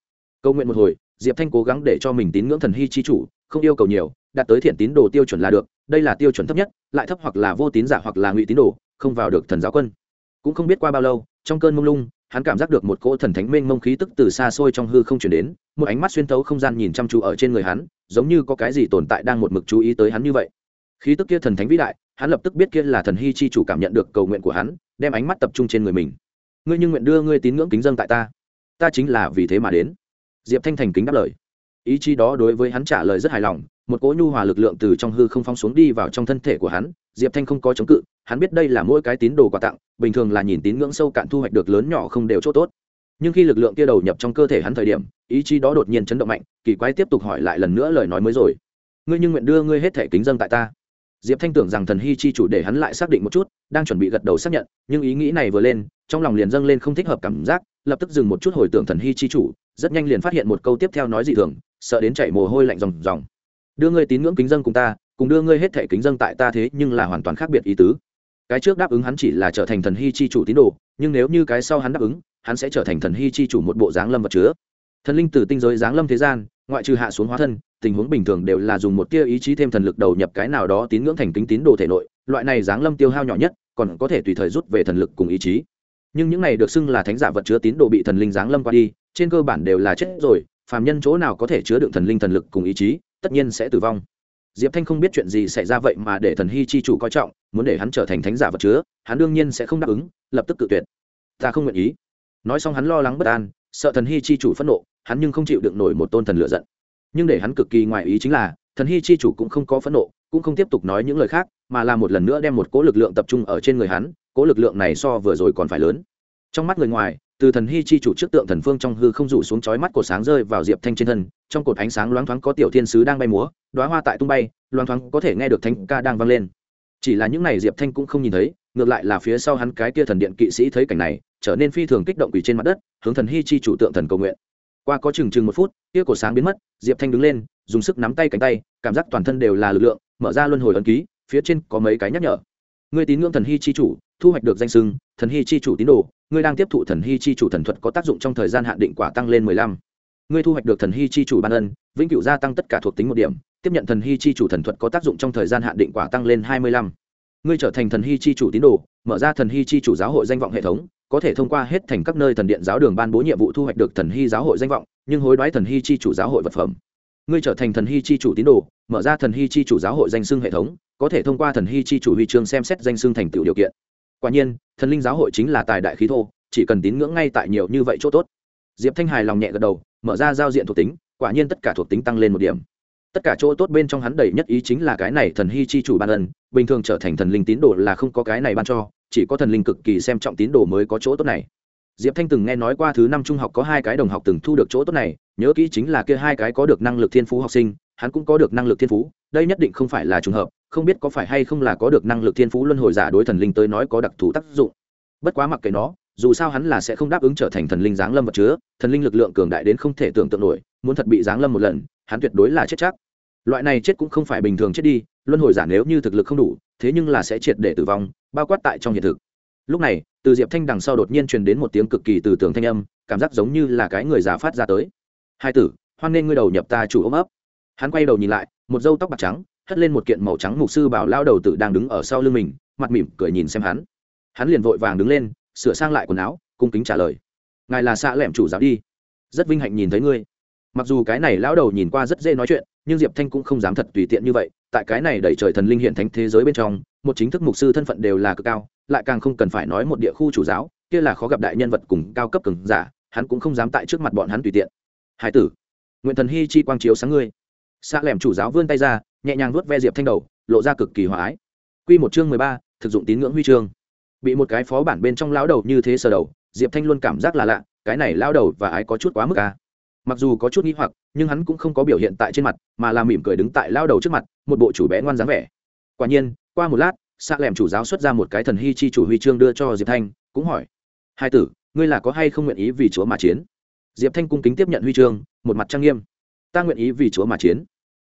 Câu nguyện một hồi, diệp thanh cố gắng để cho mình tín ngưỡng thần hy chi chủ, không yêu cầu nhiều, đạt tới thiện tín đồ tiêu chuẩn là được, đây là tiêu chuẩn thấp nhất, lại thấp hoặc là vô tín giả hoặc là ngụy tín đồ, không vào được thần giáo quân. Cũng không biết qua bao lâu trong cơn mông lung, hắn cảm giác được một cỗ thần thánh mênh mông khí tức từ xa xôi trong hư không chuyển đến, một ánh mắt xuyên thấu không gian nhìn chăm chú ở trên người hắn, giống như có cái gì tồn tại đang một mực chú ý tới hắn như vậy. Khí tức kia thần thánh vĩ đại, hắn lập tức biết kia là thần hy chi chủ cảm nhận được cầu nguyện của hắn, đem ánh mắt tập trung trên người mình. Ngươi nhưng nguyện đưa ngươi tín ngưỡng kính dân tại ta. Ta chính là vì thế mà đến. Diệp thanh thành kính đáp lời ý chí đó đối với hắn trả lời rất hài lòng, một cỗ nhu hòa lực lượng từ trong hư không phong xuống đi vào trong thân thể của hắn, diệp thanh không có chống cự, hắn biết đây là mỗi cái tín đồ quà tặng, bình thường là nhìn tín ngưỡng sâu cạn thu hoạch được lớn nhỏ không đều chỗ tốt. Nhưng khi lực lượng kia đầu nhập trong cơ thể hắn thời điểm, ý chí đó đột nhiên chấn động mạnh, kỳ quái tiếp tục hỏi lại lần nữa lời nói mới rồi. Ngươi nhưng nguyện đưa ngươi hết thể kính dân tại ta. Diệp thanh tưởng rằng thần hy chi chủ để hắn lại xác định một chút, đang chuẩn bị gật đầu xác nhận, nhưng ý nghĩ này vừa lên, trong lòng liền dâng lên không thích hợp cảm giác, lập tức dừng một chút hồi tưởng thần hy chi chủ, rất nhanh liền phát hiện một câu tiếp theo nói dị thường sợ đến chảy mồ hôi lạnh ròng ròng. Đưa ngươi tín ngưỡng kính dân cùng ta, cùng đưa ngươi hết thể kính dân tại ta thế nhưng là hoàn toàn khác biệt ý tứ. Cái trước đáp ứng hắn chỉ là trở thành thần hy chi chủ tín đồ, nhưng nếu như cái sau hắn đáp ứng, hắn sẽ trở thành thần hy chi chủ một bộ dáng lâm vật chứa. Thần linh từ tinh giới dáng lâm thế gian, ngoại trừ hạ xuống hóa thân, tình huống bình thường đều là dùng một tia ý chí thêm thần lực đầu nhập cái nào đó tín ngưỡng thành kính tín đồ thể nội, loại này dáng lâm tiêu hao nhỏ nhất, còn có thể tùy thời rút về thần lực cùng ý chí. Nhưng những này được xưng là thánh giả vật chứa tín đồ bị thần linh dáng lâm qua đi, trên cơ bản đều là chết rồi phàm nhân chỗ nào có thể chứa đựng thần linh thần lực cùng ý chí, tất nhiên sẽ tử vong. Diệp thanh không biết chuyện gì xảy ra vậy mà để thần hy chi chủ coi trọng, muốn để hắn trở thành thánh giả vật chứa, hắn đương nhiên sẽ không đáp ứng, lập tức cự tuyệt. Ta không nguyện ý. Nói xong hắn lo lắng bất an, sợ thần hy chi chủ phẫn nộ, hắn nhưng không chịu đựng nổi một tôn thần lựa giận. Nhưng để hắn cực kỳ ngoài ý chính là, thần hy chi chủ cũng không có phẫn nộ, cũng không tiếp tục nói những lời khác, mà là một lần nữa đem một cỗ lực lượng tập trung ở trên người hắn, cỗ lực lượng này so vừa rồi còn phải lớn. Trong mắt người ngoài từ thần hy chi chủ trước tượng thần phương trong hư không rủ xuống chói mắt cột sáng rơi vào diệp thanh trên thân, trong cột ánh sáng loáng thoáng có tiểu thiên sứ đang bay múa đoá hoa tại tung bay, loáng thoáng có thể nghe được thanh ca đang vang lên. Chỉ là những này diệp thanh cũng không nhìn thấy, ngược lại là phía sau hắn cái kia thần điện kỵ sĩ thấy cảnh này, trở nên phi thường kích động quỷ trên mặt đất, hướng thần hy chi chủ tượng thần cầu nguyện. Qua có chừng chừng một phút, kia cột sáng biến mất, diệp thanh đứng lên, dùng sức nắm tay cánh tay, cảm giác toàn thân đều là lực lượng, mở ra luân hồi ấn ký, phía trên có mấy cái nhắc nhở. Người tín ngưỡng thần hy chi chủ, thu hoạch được danh sưng thần hy chi chủ tín đồ ngươi đang tiếp thụ thần hy chi chủ thần thuật có tác dụng trong thời gian hạn định quả tăng lên mười lăm ngươi thu hoạch được thần hy chi chủ ban ân vĩnh cửu gia tăng tất cả thuộc tính một điểm tiếp nhận thần hy chi chủ thần thuật có tác dụng trong thời gian hạn định quả tăng lên hai mươi lăm ngươi trở thành thần hy chi chủ tín đồ mở ra thần hy chi chủ giáo hội danh vọng hệ thống có thể thông qua hết thành các nơi thần điện giáo đường ban bố nhiệm vụ thu hoạch được thần hy giáo hội danh vọng nhưng hối đoái thần hy chi chủ giáo hội vật phẩm ngươi trở thành thần hy chi chủ tín đồ mở ra thần hy chi chủ giáo hội danh xưng hệ thống có thể thông qua thần hy chi chủ huy chương xem xét danh xưng thành tựu điều kiện quả nhiên, thần linh giáo hội chính là tài đại khí thô, chỉ cần tín ngưỡng ngay tại nhiều như vậy chỗ tốt. Diệp thanh hài lòng nhẹ gật đầu, mở ra giao diện thuộc tính, quả nhiên tất cả thuộc tính tăng lên một điểm. Tất cả chỗ tốt bên trong hắn đầy nhất ý chính là cái này thần hy chi chủ ban ân, bình thường trở thành thần linh tín đồ là không có cái này ban cho, chỉ có thần linh cực kỳ xem trọng tín đồ mới có chỗ tốt này. Diệp thanh từng nghe nói qua thứ năm trung học có hai cái đồng học từng thu được chỗ tốt này, nhớ kỹ chính là kia hai cái có được năng lực thiên phú học sinh, hắn cũng có được năng lực thiên phú đây nhất định không phải là trùng hợp, không biết có phải hay không là có được năng lực thiên phú luân hồi giả đối thần linh tới nói có đặc thù tác dụng. Bất quá mặc kệ nó, dù sao hắn là sẽ không đáp ứng trở thành thần linh giáng lâm vật chứa, thần linh lực lượng cường đại đến không thể tưởng tượng nổi, muốn thật bị giáng lâm một lần, hắn tuyệt đối là chết chắc. Loại này chết cũng không phải bình thường chết đi, luân hồi giả nếu như thực lực không đủ, thế nhưng là sẽ triệt để tử vong, bao quát tại trong hiện thực. Lúc này, từ diệp thanh đằng sau đột nhiên truyền đến một tiếng cực kỳ từ tường thanh âm, cảm giác giống như là cái người già phát ra tới. Hai tử, hoan nên ngươi đầu nhập ta chủ ôm ấp hắn quay đầu nhìn lại, một dâu tóc bạc trắng, hất lên một kiện màu trắng mục sư bảo lao đầu tử đang đứng ở sau lưng mình, mặt mỉm cười nhìn xem hắn. Hắn liền vội vàng đứng lên, sửa sang lại quần áo, cung kính trả lời. Ngài là xạ lẻm chủ giáo đi. Rất vinh hạnh nhìn thấy ngươi. Mặc dù cái này lão đầu nhìn qua rất dễ nói chuyện, nhưng diệp thanh cũng không dám thật tùy tiện như vậy, tại cái này đẩy trời thần linh hiện thánh thế giới bên trong, một chính thức mục sư thân phận đều là cực cao, lại càng không cần phải nói một địa khu chủ giáo, kia là khó gặp đại nhân vật cùng cao cấp cường giả, hắn cũng không dám tại trước mặt bọn hắn tùy tiện. Hải tử, nguyện thần hy chi quang chiếu sáng ngươi xạ lẻm chủ giáo vươn tay ra, nhẹ nhàng vuốt ve diệp thanh đầu, lộ ra cực kỳ hòa ái. Quy một chương mười ba, thực dụng tín ngưỡng huy chương. Bị một cái phó bản bên trong lão đầu như thế sờ đầu, diệp thanh luôn cảm giác là lạ, cái này lão đầu và ái có chút quá mức à. mặc dù có chút nghi hoặc, nhưng hắn cũng không có biểu hiện tại trên mặt, mà là mỉm cười đứng tại lão đầu trước mặt, một bộ chủ bé ngoan dáng vẻ. Quả nhiên, qua một lát, xạ lẻm chủ giáo xuất ra một cái thần hy chi chủ huy chương đưa cho diệp thanh, cũng hỏi, hai tử, ngươi là có hay không nguyện ý vì chúa mà chiến? Diệp thanh cung kính tiếp nhận huy chương, một mặt trang nghiêm ta nguyện ý vì chúa mà chiến.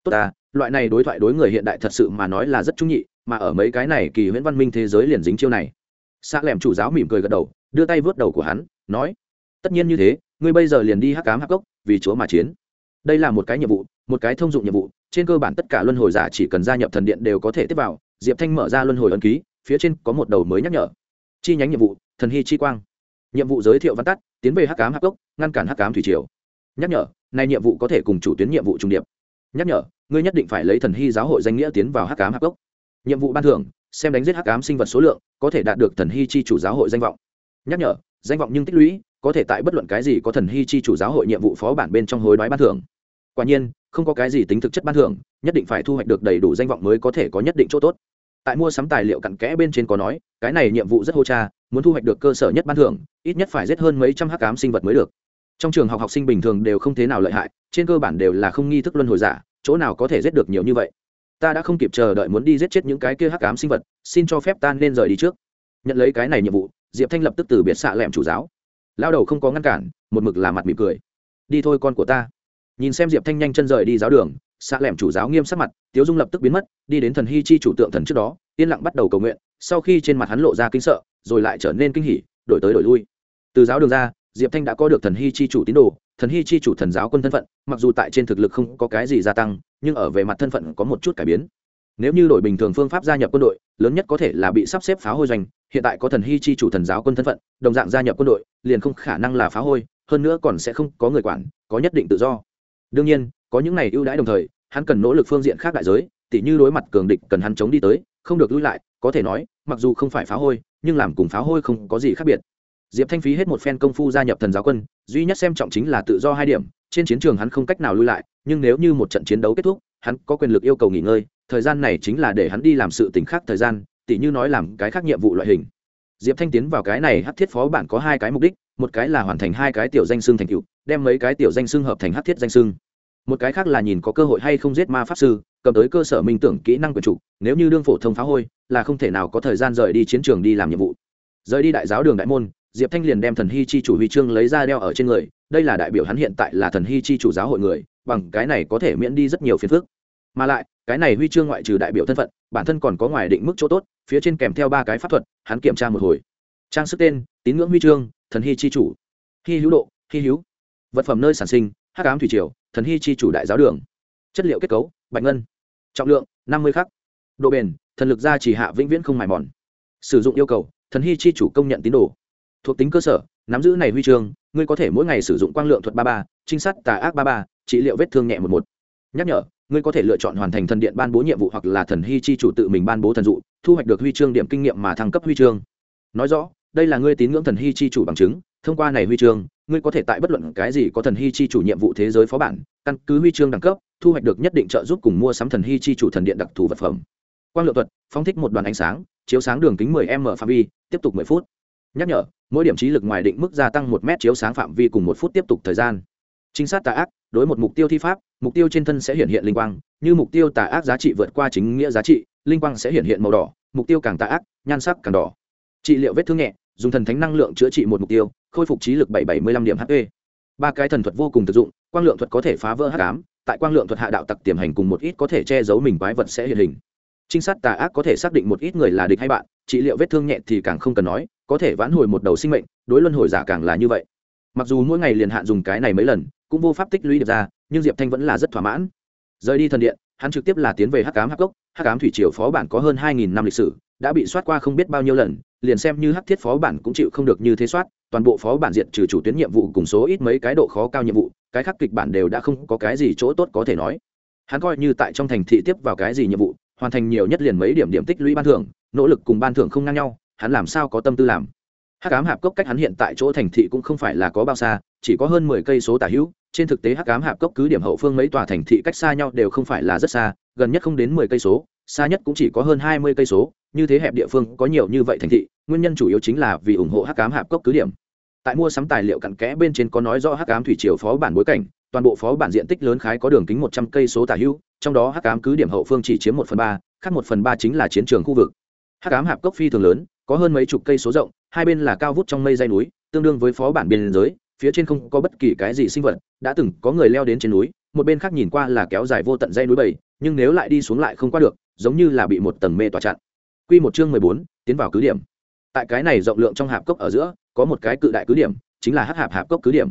Tốt à loại này đối thoại đối người hiện đại thật sự mà nói là rất trung nhị, mà ở mấy cái này kỳ huyễn văn minh thế giới liền dính chiêu này. Xạ lẻm chủ giáo mỉm cười gật đầu, đưa tay vớt đầu của hắn, nói, tất nhiên như thế, ngươi bây giờ liền đi hắc cám hắc gốc vì chúa mà chiến. Đây là một cái nhiệm vụ, một cái thông dụng nhiệm vụ, trên cơ bản tất cả luân hồi giả chỉ cần gia nhập thần điện đều có thể tiếp vào. Diệp thanh mở ra luân hồi ấn ký, phía trên có một đầu mới nhắc nhở. Chi nhánh nhiệm vụ, thần hy chi quang. Nhiệm vụ giới thiệu văn tắt, tiến về hắc cám hắc cốc, ngăn cản hắc cám thủy triều. Nhắc nhở nay nhiệm vụ có thể cùng chủ tuyến nhiệm vụ trung điệp. Nhắc nhở, ngươi nhất định phải lấy thần hy giáo hội danh nghĩa tiến vào hắc cám hắc cốc. Nhiệm vụ ban thưởng, xem đánh giết hắc cám sinh vật số lượng, có thể đạt được thần hy chi chủ giáo hội danh vọng. Nhắc nhở, danh vọng nhưng tích lũy, có thể tại bất luận cái gì có thần hy chi chủ giáo hội nhiệm vụ phó bản bên trong hối đoái ban thưởng. Quả nhiên, không có cái gì tính thực chất ban thưởng, nhất định phải thu hoạch được đầy đủ danh vọng mới có thể có nhất định chỗ tốt. Tại mua sắm tài liệu cặn kẽ bên trên có nói, cái này nhiệm vụ rất hô cha, muốn thu hoạch được cơ sở nhất ban thưởng, ít nhất phải giết hơn mấy trăm hắc cám sinh vật mới được trong trường học học sinh bình thường đều không thế nào lợi hại, trên cơ bản đều là không nghi thức luân hồi giả, chỗ nào có thể giết được nhiều như vậy? Ta đã không kịp chờ đợi muốn đi giết chết những cái kia hắc cám sinh vật, xin cho phép ta nên rời đi trước. Nhận lấy cái này nhiệm vụ, diệp thanh lập tức từ biệt xạ lẹm chủ giáo. Lao đầu không có ngăn cản, một mực là mặt mỉm cười. Đi thôi con của ta. Nhìn xem diệp thanh nhanh chân rời đi giáo đường, xạ lẹm chủ giáo nghiêm sắc mặt, tiếu dung lập tức biến mất, đi đến thần hy chi chủ tượng thần trước đó, yên lặng bắt đầu cầu nguyện, sau khi trên mặt hắn lộ ra kinh sợ, rồi lại trở nên kinh hỉ, đổi tới đổi lui. Từ giáo đường ra diệp thanh đã có được thần hy chi chủ tín đồ, thần hy chi chủ thần giáo quân thân phận, mặc dù tại trên thực lực không có cái gì gia tăng, nhưng ở về mặt thân phận có một chút cải biến. Nếu như đổi bình thường phương pháp gia nhập quân đội, lớn nhất có thể là bị sắp xếp phá hôi doanh, hiện tại có thần hy chi chủ thần giáo quân thân phận, đồng dạng gia nhập quân đội, liền không khả năng là phá hôi, hơn nữa còn sẽ không có người quản, có nhất định tự do. Đương nhiên, có những này ưu đãi đồng thời, hắn cần nỗ lực phương diện khác đại giới, tỉ như đối mặt cường địch cần hắn chống đi tới, không được lui lại, có thể nói, mặc dù không phải phá hôi, nhưng làm cùng phá hôi không có gì khác biệt diệp thanh phí hết một phen công phu gia nhập thần giáo quân, duy nhất xem trọng chính là tự do hai điểm, trên chiến trường hắn không cách nào lui lại, nhưng nếu như một trận chiến đấu kết thúc, hắn có quyền lực yêu cầu nghỉ ngơi, thời gian này chính là để hắn đi làm sự t khác thời gian, tỉ như nói làm cái khác nhiệm vụ loại hình. Diệp thanh tiến vào cái này hát thiết phó bản có hai cái mục đích, một cái là hoàn thành hai cái tiểu danh xưng thành cựu đem mấy cái tiểu danh xưng hợp thành hát thiết danh xưng. Một cái khác là nhìn có cơ hội hay không giết ma pháp sư, cầm tới cơ sở minh tưởng kỹ năng quyền chủ, nếu như đương phổ thông phá hôi, là không thể nào có thời gian rời đi chiến trường đi làm nhiệm vụ. Rời đi đại giáo đường đại môn diệp thanh liền đem thần hy chi chủ huy chương lấy ra đeo ở trên người, đây là đại biểu hắn hiện tại là thần hy chi chủ giáo hội người, bằng cái này có thể miễn đi rất nhiều phiền phức. Mà lại, cái này huy chương ngoại trừ đại biểu thân phận, bản thân còn có ngoài định mức chỗ tốt, phía trên kèm theo ba cái pháp thuật, hắn kiểm tra một hồi. Trang sức tên, tín ngưỡng huy chương, thần hy chi chủ. Hy hữu độ, hy hữu. Vật phẩm nơi sản sinh, hắc ám thủy triều, thần hy chi chủ đại giáo đường. Chất liệu kết cấu, bạch ngân. Trọng lượng, năm mươi khắc. Độ bền, thần lực gia chỉ hạ vĩnh viễn không mài mòn. Sử dụng yêu cầu, thần hy chi chủ công nhận tín đồ thuộc tính cơ sở, nắm giữ này huy chương, ngươi có thể mỗi ngày sử dụng quang lượng thuật ba ba, trinh sát tà ác ba ba, trị liệu vết thương nhẹ một một. Nhắc nhở, ngươi có thể lựa chọn hoàn thành thần điện ban bố nhiệm vụ hoặc là thần hy chi chủ tự mình ban bố thần dụ, thu hoạch được huy chương điểm kinh nghiệm mà thăng cấp huy chương. Nói rõ, đây là ngươi tín ngưỡng thần hy chi chủ bằng chứng, thông qua này huy chương, ngươi có thể tại bất luận cái gì có thần hy chi chủ nhiệm vụ thế giới phó bản, căn cứ huy chương đẳng cấp, thu hoạch được nhất định trợ giúp cùng mua sắm thần hy chi chủ thần điện đặc thù vật phẩm. Quang lượng thuật, phóng thích một đoàn ánh sáng, chiếu sáng đường kính 10 m phạm vi, tiếp tục 10 phút nhắc nhở, mỗi điểm trí lực ngoài định mức gia tăng một mét chiếu sáng phạm vi cùng một phút tiếp tục thời gian. Trinh sát tà ác, đối một mục tiêu thi pháp, mục tiêu trên thân sẽ hiện hiện linh quang, như mục tiêu tà ác giá trị vượt qua chính nghĩa giá trị, linh quang sẽ hiện hiện màu đỏ, mục tiêu càng tà ác, nhan sắc càng đỏ. Trị liệu vết thương nhẹ, dùng thần thánh năng lượng chữa trị một mục tiêu, khôi phục trí lực bảy bảy mươi lăm điểm hp ba cái thần thuật vô cùng thực dụng, quang lượng thuật có thể phá vỡ h tám tại quang lượng thuật hạ đạo tặc tiềm hành cùng một ít có thể che giấu mình quái vật sẽ hiện hình. Trinh sát tà ác có thể xác định một ít người là địch hay bạn, trị liệu vết thương nhẹ thì càng không cần nói có thể vãn hồi một đầu sinh mệnh, đối luân hồi giả càng là như vậy. Mặc dù mỗi ngày liền hạn dùng cái này mấy lần, cũng vô pháp tích lũy được ra, nhưng diệp thanh vẫn là rất thỏa mãn. Rời đi thần điện, hắn trực tiếp là tiến về hắc cám hắc cốc. Hắc cám thủy triều phó bản có hơn hai nghìn năm lịch sử, đã bị soát qua không biết bao nhiêu lần, liền xem như hắc thiết phó bản cũng chịu không được như thế soát, toàn bộ phó bản diện trừ chủ tuyến nhiệm vụ cùng số ít mấy cái độ khó cao nhiệm vụ, cái khác kịch bản đều đã không có cái gì chỗ tốt có thể nói. Hắn coi như tại trong thành thị tiếp vào cái gì nhiệm vụ, hoàn thành nhiều nhất liền mấy điểm điểm tích lũy ban thưởng, nỗ lực cùng ban thưởng không ngang nhau hắn làm sao có tâm tư làm? Hắc ám hạp cốc cách hắn hiện tại chỗ thành thị cũng không phải là có bao xa, chỉ có hơn mười cây số tả hữu. Trên thực tế hắc ám hạp cốc cứ điểm hậu phương mấy tòa thành thị cách xa nhau đều không phải là rất xa, gần nhất không đến mười cây số, xa nhất cũng chỉ có hơn hai mươi cây số. Như thế hẹp địa phương có nhiều như vậy thành thị, nguyên nhân chủ yếu chính là vì ủng hộ hắc ám hạp cốc cứ điểm. Tại mua sắm tài liệu cặn kẽ bên trên có nói rõ hắc ám thủy triều phó bản bối cảnh, toàn bộ phó bản diện tích lớn khái có đường kính một trăm cây số tả hữu, trong đó hắc ám cứ điểm hậu phương chỉ chiếm một phần ba, khác một phần ba chính là chiến trường khu vực. Hắc ám hạp cốc phi thường lớn có hơn mấy chục cây số rộng, hai bên là cao vút trong mây dây núi, tương đương với phó bản biên giới, phía trên không có bất kỳ cái gì sinh vật, đã từng có người leo đến trên núi, một bên khác nhìn qua là kéo dài vô tận dây núi bầy nhưng nếu lại đi xuống lại không qua được, giống như là bị một tầng mê tỏa chặn. Quy một chương mười bốn, tiến vào cứ điểm. Tại cái này rộng lượng trong hạp cốc ở giữa, có một cái cự đại cứ điểm, chính là hắc hạp hạp cốc cứ điểm.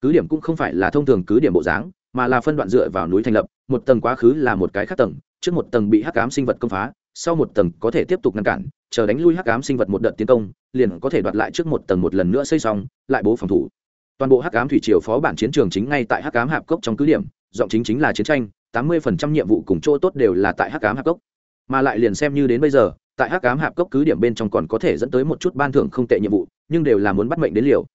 Cứ điểm cũng không phải là thông thường cứ điểm bộ dáng, mà là phân đoạn dựa vào núi thành lập, một tầng quá khứ là một cái khác tầng, trước một tầng bị hắc ám sinh vật công phá sau một tầng có thể tiếp tục ngăn cản, chờ đánh lui hắc ám sinh vật một đợt tiến công, liền có thể đoạt lại trước một tầng một lần nữa xây xong, lại bố phòng thủ. Toàn bộ hắc ám thủy triều phó bản chiến trường chính ngay tại hắc ám hạp cốc trong cứ điểm, giọng chính chính là chiến tranh, tám mươi phần trăm nhiệm vụ cùng chỗ tốt đều là tại hắc ám hạp cốc. Mà lại liền xem như đến bây giờ, tại hắc ám hạp cốc cứ điểm bên trong còn có thể dẫn tới một chút ban thưởng không tệ nhiệm vụ, nhưng đều là muốn bắt mệnh đến liều.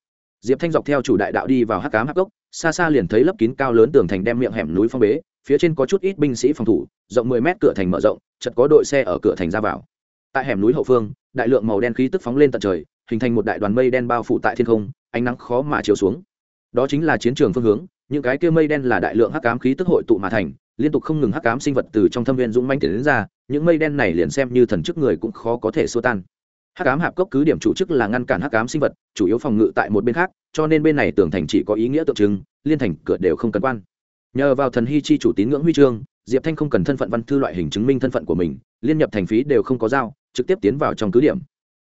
Diệp thanh dọc theo chủ đại đạo đi vào hắc ám hạp cốc, xa xa liền thấy lấp kín cao lớn tường thành đem miệng hẻm núi phong bế phía trên có chút ít binh sĩ phòng thủ, rộng mười mét cửa thành mở rộng, chật có đội xe ở cửa thành ra vào. Tại hẻm núi hậu phương, đại lượng màu đen khí tức phóng lên tận trời, hình thành một đại đoàn mây đen bao phủ tại thiên không, ánh nắng khó mà chiếu xuống. Đó chính là chiến trường phương hướng, những cái kia mây đen là đại lượng hắc ám khí tức hội tụ mà thành, liên tục không ngừng hắc ám sinh vật từ trong thâm viên dũng manh tiến đến ra, những mây đen này liền xem như thần chức người cũng khó có thể xua tan. Hắc ám hạp cốc cứ điểm chủ chức là ngăn cản hắc ám sinh vật, chủ yếu phòng ngự tại một bên khác, cho nên bên này tưởng thành chỉ có ý nghĩa tượng trưng, liên thành cửa đều không cần quan nhờ vào thần hy chi chủ tín ngưỡng huy chương, diệp thanh không cần thân phận văn thư loại hình chứng minh thân phận của mình, liên nhập thành phí đều không có giao, trực tiếp tiến vào trong cứ điểm.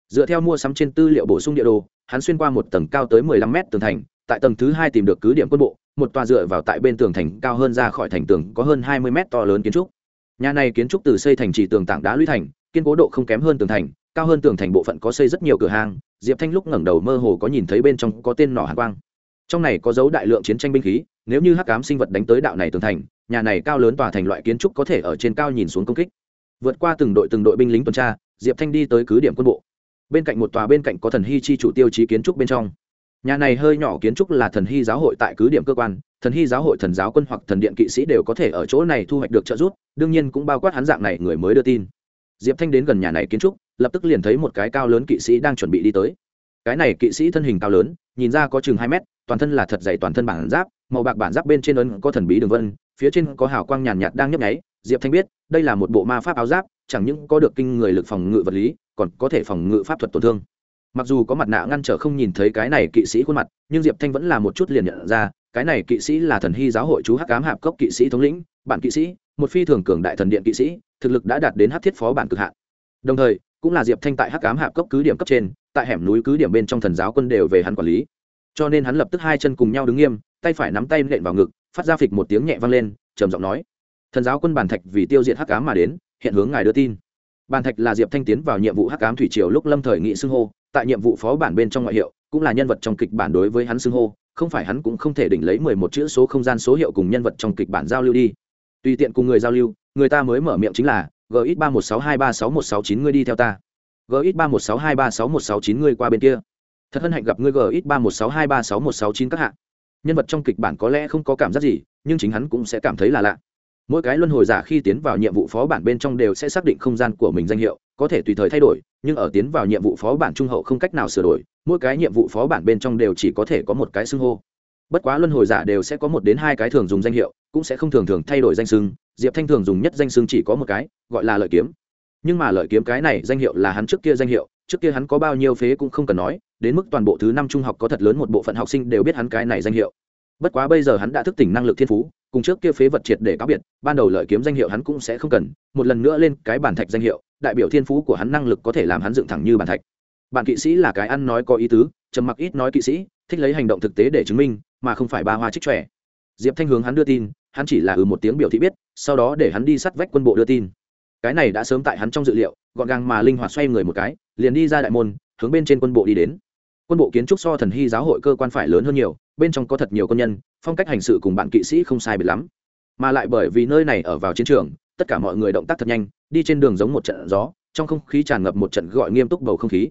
Dựa theo mua sắm trên tư liệu bổ sung địa đồ, hắn xuyên qua một tầng cao tới mười lăm mét tường thành, tại tầng thứ hai tìm được cứ điểm quân bộ, một tòa dựa vào tại bên tường thành cao hơn ra khỏi thành tường có hơn hai mươi mét to lớn kiến trúc. Nhà này kiến trúc từ xây thành chỉ tường tảng đá lũy thành, kiên cố độ không kém hơn tường thành, cao hơn tường thành bộ phận có xây rất nhiều cửa hàng, diệp thanh lúc ngẩng đầu mơ hồ có nhìn thấy bên trong có tên nỏ hàn quang trong này có dấu đại lượng chiến tranh binh khí, nếu như hắc cám sinh vật đánh tới đạo này tường thành, nhà này cao lớn tòa thành loại kiến trúc có thể ở trên cao nhìn xuống công kích. Vượt qua từng đội từng đội binh lính tuần tra, diệp thanh đi tới cứ điểm quân bộ. Bên cạnh một tòa bên cạnh có thần hy chi chủ tiêu chí kiến trúc bên trong. Nhà này hơi nhỏ kiến trúc là thần hy giáo hội tại cứ điểm cơ quan, thần hy giáo hội thần giáo quân hoặc thần điện kỵ sĩ đều có thể ở chỗ này thu hoạch được trợ giúp, đương nhiên cũng bao quát hắn dạng này người mới đưa tin. Diệp thanh đến gần nhà này kiến trúc, lập tức liền thấy một cái cao lớn kỵ sĩ đang chuẩn bị đi tới. Cái này kỵ sĩ thân hình cao lớn, nhìn ra có chừng hai mét toàn thân là thật dày toàn thân bản giáp màu bạc bản giáp bên trên ấn có thần bí đường vân phía trên có hào quang nhàn nhạt, đang nhấp nháy. Diệp thanh biết đây là một bộ ma pháp áo giáp chẳng những có được kinh người lực phòng ngự vật lý còn có thể phòng ngự pháp thuật tổn thương. Mặc dù có mặt nạ ngăn trở không nhìn thấy cái này kỵ sĩ khuôn mặt nhưng diệp thanh vẫn là một chút liền nhận ra cái này kỵ sĩ là thần hy giáo hội chú hắc cám hạp cốc kỵ sĩ thống lĩnh bản kỵ sĩ một phi thường cường đại thần điện kỵ sĩ thực lực đã đạt đến hát thiết phó bản cực hạn. Đồng thời cũng là diệp thanh tại hắc cám hạp cốc cứ điểm cấp trên tại hẻm núi cứ điểm bên trong thần giáo quân đều về hắn quản lý cho nên hắn lập tức hai chân cùng nhau đứng nghiêm, tay phải nắm tay nện vào ngực, phát ra phịch một tiếng nhẹ vang lên, trầm giọng nói, thần giáo quân bản thạch vì tiêu diệt hắc cám mà đến, hiện hướng ngài đưa tin. Bản thạch là diệp thanh tiến vào nhiệm vụ hắc cám thủy triều lúc lâm thời nghị xưng hô, tại nhiệm vụ phó bản bên trong ngoại hiệu, cũng là nhân vật trong kịch bản đối với hắn xưng hô, không phải hắn cũng không thể đỉnh lấy mười một chữ số không gian số hiệu cùng nhân vật trong kịch bản giao lưu đi. Tùy tiện cùng người giao lưu, người ta mới mở miệng chính là gx ba một sáu hai ba sáu một sáu chín ngươi đi theo ta. Gx ba một sáu hai ba sáu một sáu chín ngươi qua bên kia thật hân hạnh gặp ngươi gx ba một sáu hai ba sáu một sáu chín các hạ. Nhân vật trong kịch bản có lẽ không có cảm giác gì, nhưng chính hắn cũng sẽ cảm thấy là lạ. Mỗi cái luân hồi giả khi tiến vào nhiệm vụ phó bản bên trong đều sẽ xác định không gian của mình danh hiệu, có thể tùy thời thay đổi, nhưng ở tiến vào nhiệm vụ phó bản trung hậu không cách nào sửa đổi, mỗi cái nhiệm vụ phó bản bên trong đều chỉ có thể có một cái xưng hô. Bất quá luân hồi giả đều sẽ có một đến hai cái thường dùng danh hiệu, cũng sẽ không thường thường thay đổi danh xưng, diệp thanh thường dùng nhất danh xưng chỉ có một cái, gọi là lợi kiếm nhưng mà lợi kiếm cái này danh hiệu là hắn trước kia danh hiệu, trước kia hắn có bao nhiêu phế cũng không cần nói, đến mức toàn bộ thứ năm trung học có thật lớn một bộ phận học sinh đều biết hắn cái này danh hiệu. Bất quá bây giờ hắn đã thức tỉnh năng lực thiên phú, cùng trước kia phế vật triệt để cáo biệt, ban đầu lợi kiếm danh hiệu hắn cũng sẽ không cần, một lần nữa lên cái bản thạch danh hiệu, đại biểu thiên phú của hắn năng lực có thể làm hắn dựng thẳng như bản thạch. Bản kỵ sĩ là cái ăn nói có ý tứ, trầm mặc ít nói kỵ sĩ, thích lấy hành động thực tế để chứng minh, mà không phải ba hoa trích trẻ diệp thanh hướng hắn đưa tin, hắn chỉ là ừ một tiếng biểu thị biết, sau đó để hắn đi sát vách quân bộ đưa tin cái này đã sớm tại hắn trong dự liệu, gọn gàng mà linh hoạt xoay người một cái, liền đi ra đại môn, hướng bên trên quân bộ đi đến. Quân bộ kiến trúc so thần hy giáo hội cơ quan phải lớn hơn nhiều, bên trong có thật nhiều quân nhân, phong cách hành sự cùng bạn kỵ sĩ không sai biệt lắm. Mà lại bởi vì nơi này ở vào chiến trường, tất cả mọi người động tác thật nhanh, đi trên đường giống một trận gió, trong không khí tràn ngập một trận gọi nghiêm túc bầu không khí.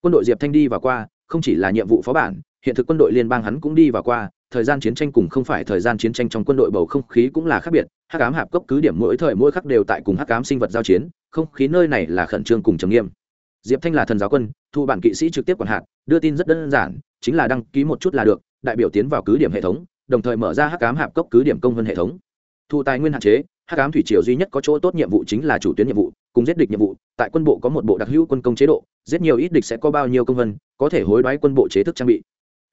Quân đội diệp thanh đi và qua, không chỉ là nhiệm vụ phó bản, hiện thực quân đội liên bang hắn cũng đi và qua thời gian chiến tranh cùng không phải thời gian chiến tranh trong quân đội bầu không khí cũng là khác biệt, hắc ám hạp cốc cứ điểm mỗi thời mỗi khắc đều tại cùng hắc ám sinh vật giao chiến, không khí nơi này là khẩn trương cùng trầm nghiêm. Diệp thanh là thần giáo quân, thu bản kỵ sĩ trực tiếp quản hạt, đưa tin rất đơn giản, chính là đăng ký một chút là được, đại biểu tiến vào cứ điểm hệ thống, đồng thời mở ra hắc ám hạp cốc cứ điểm công vân hệ thống. Thu tài nguyên hạn chế, hắc ám thủy triều duy nhất có chỗ tốt nhiệm vụ chính là chủ tuyến nhiệm vụ, cùng giết địch nhiệm vụ, tại quân bộ có một bộ đặc hữu quân công chế độ, giết nhiều ít địch sẽ có bao nhiêu công vân có thể hối đoái quân bộ chế thức trang bị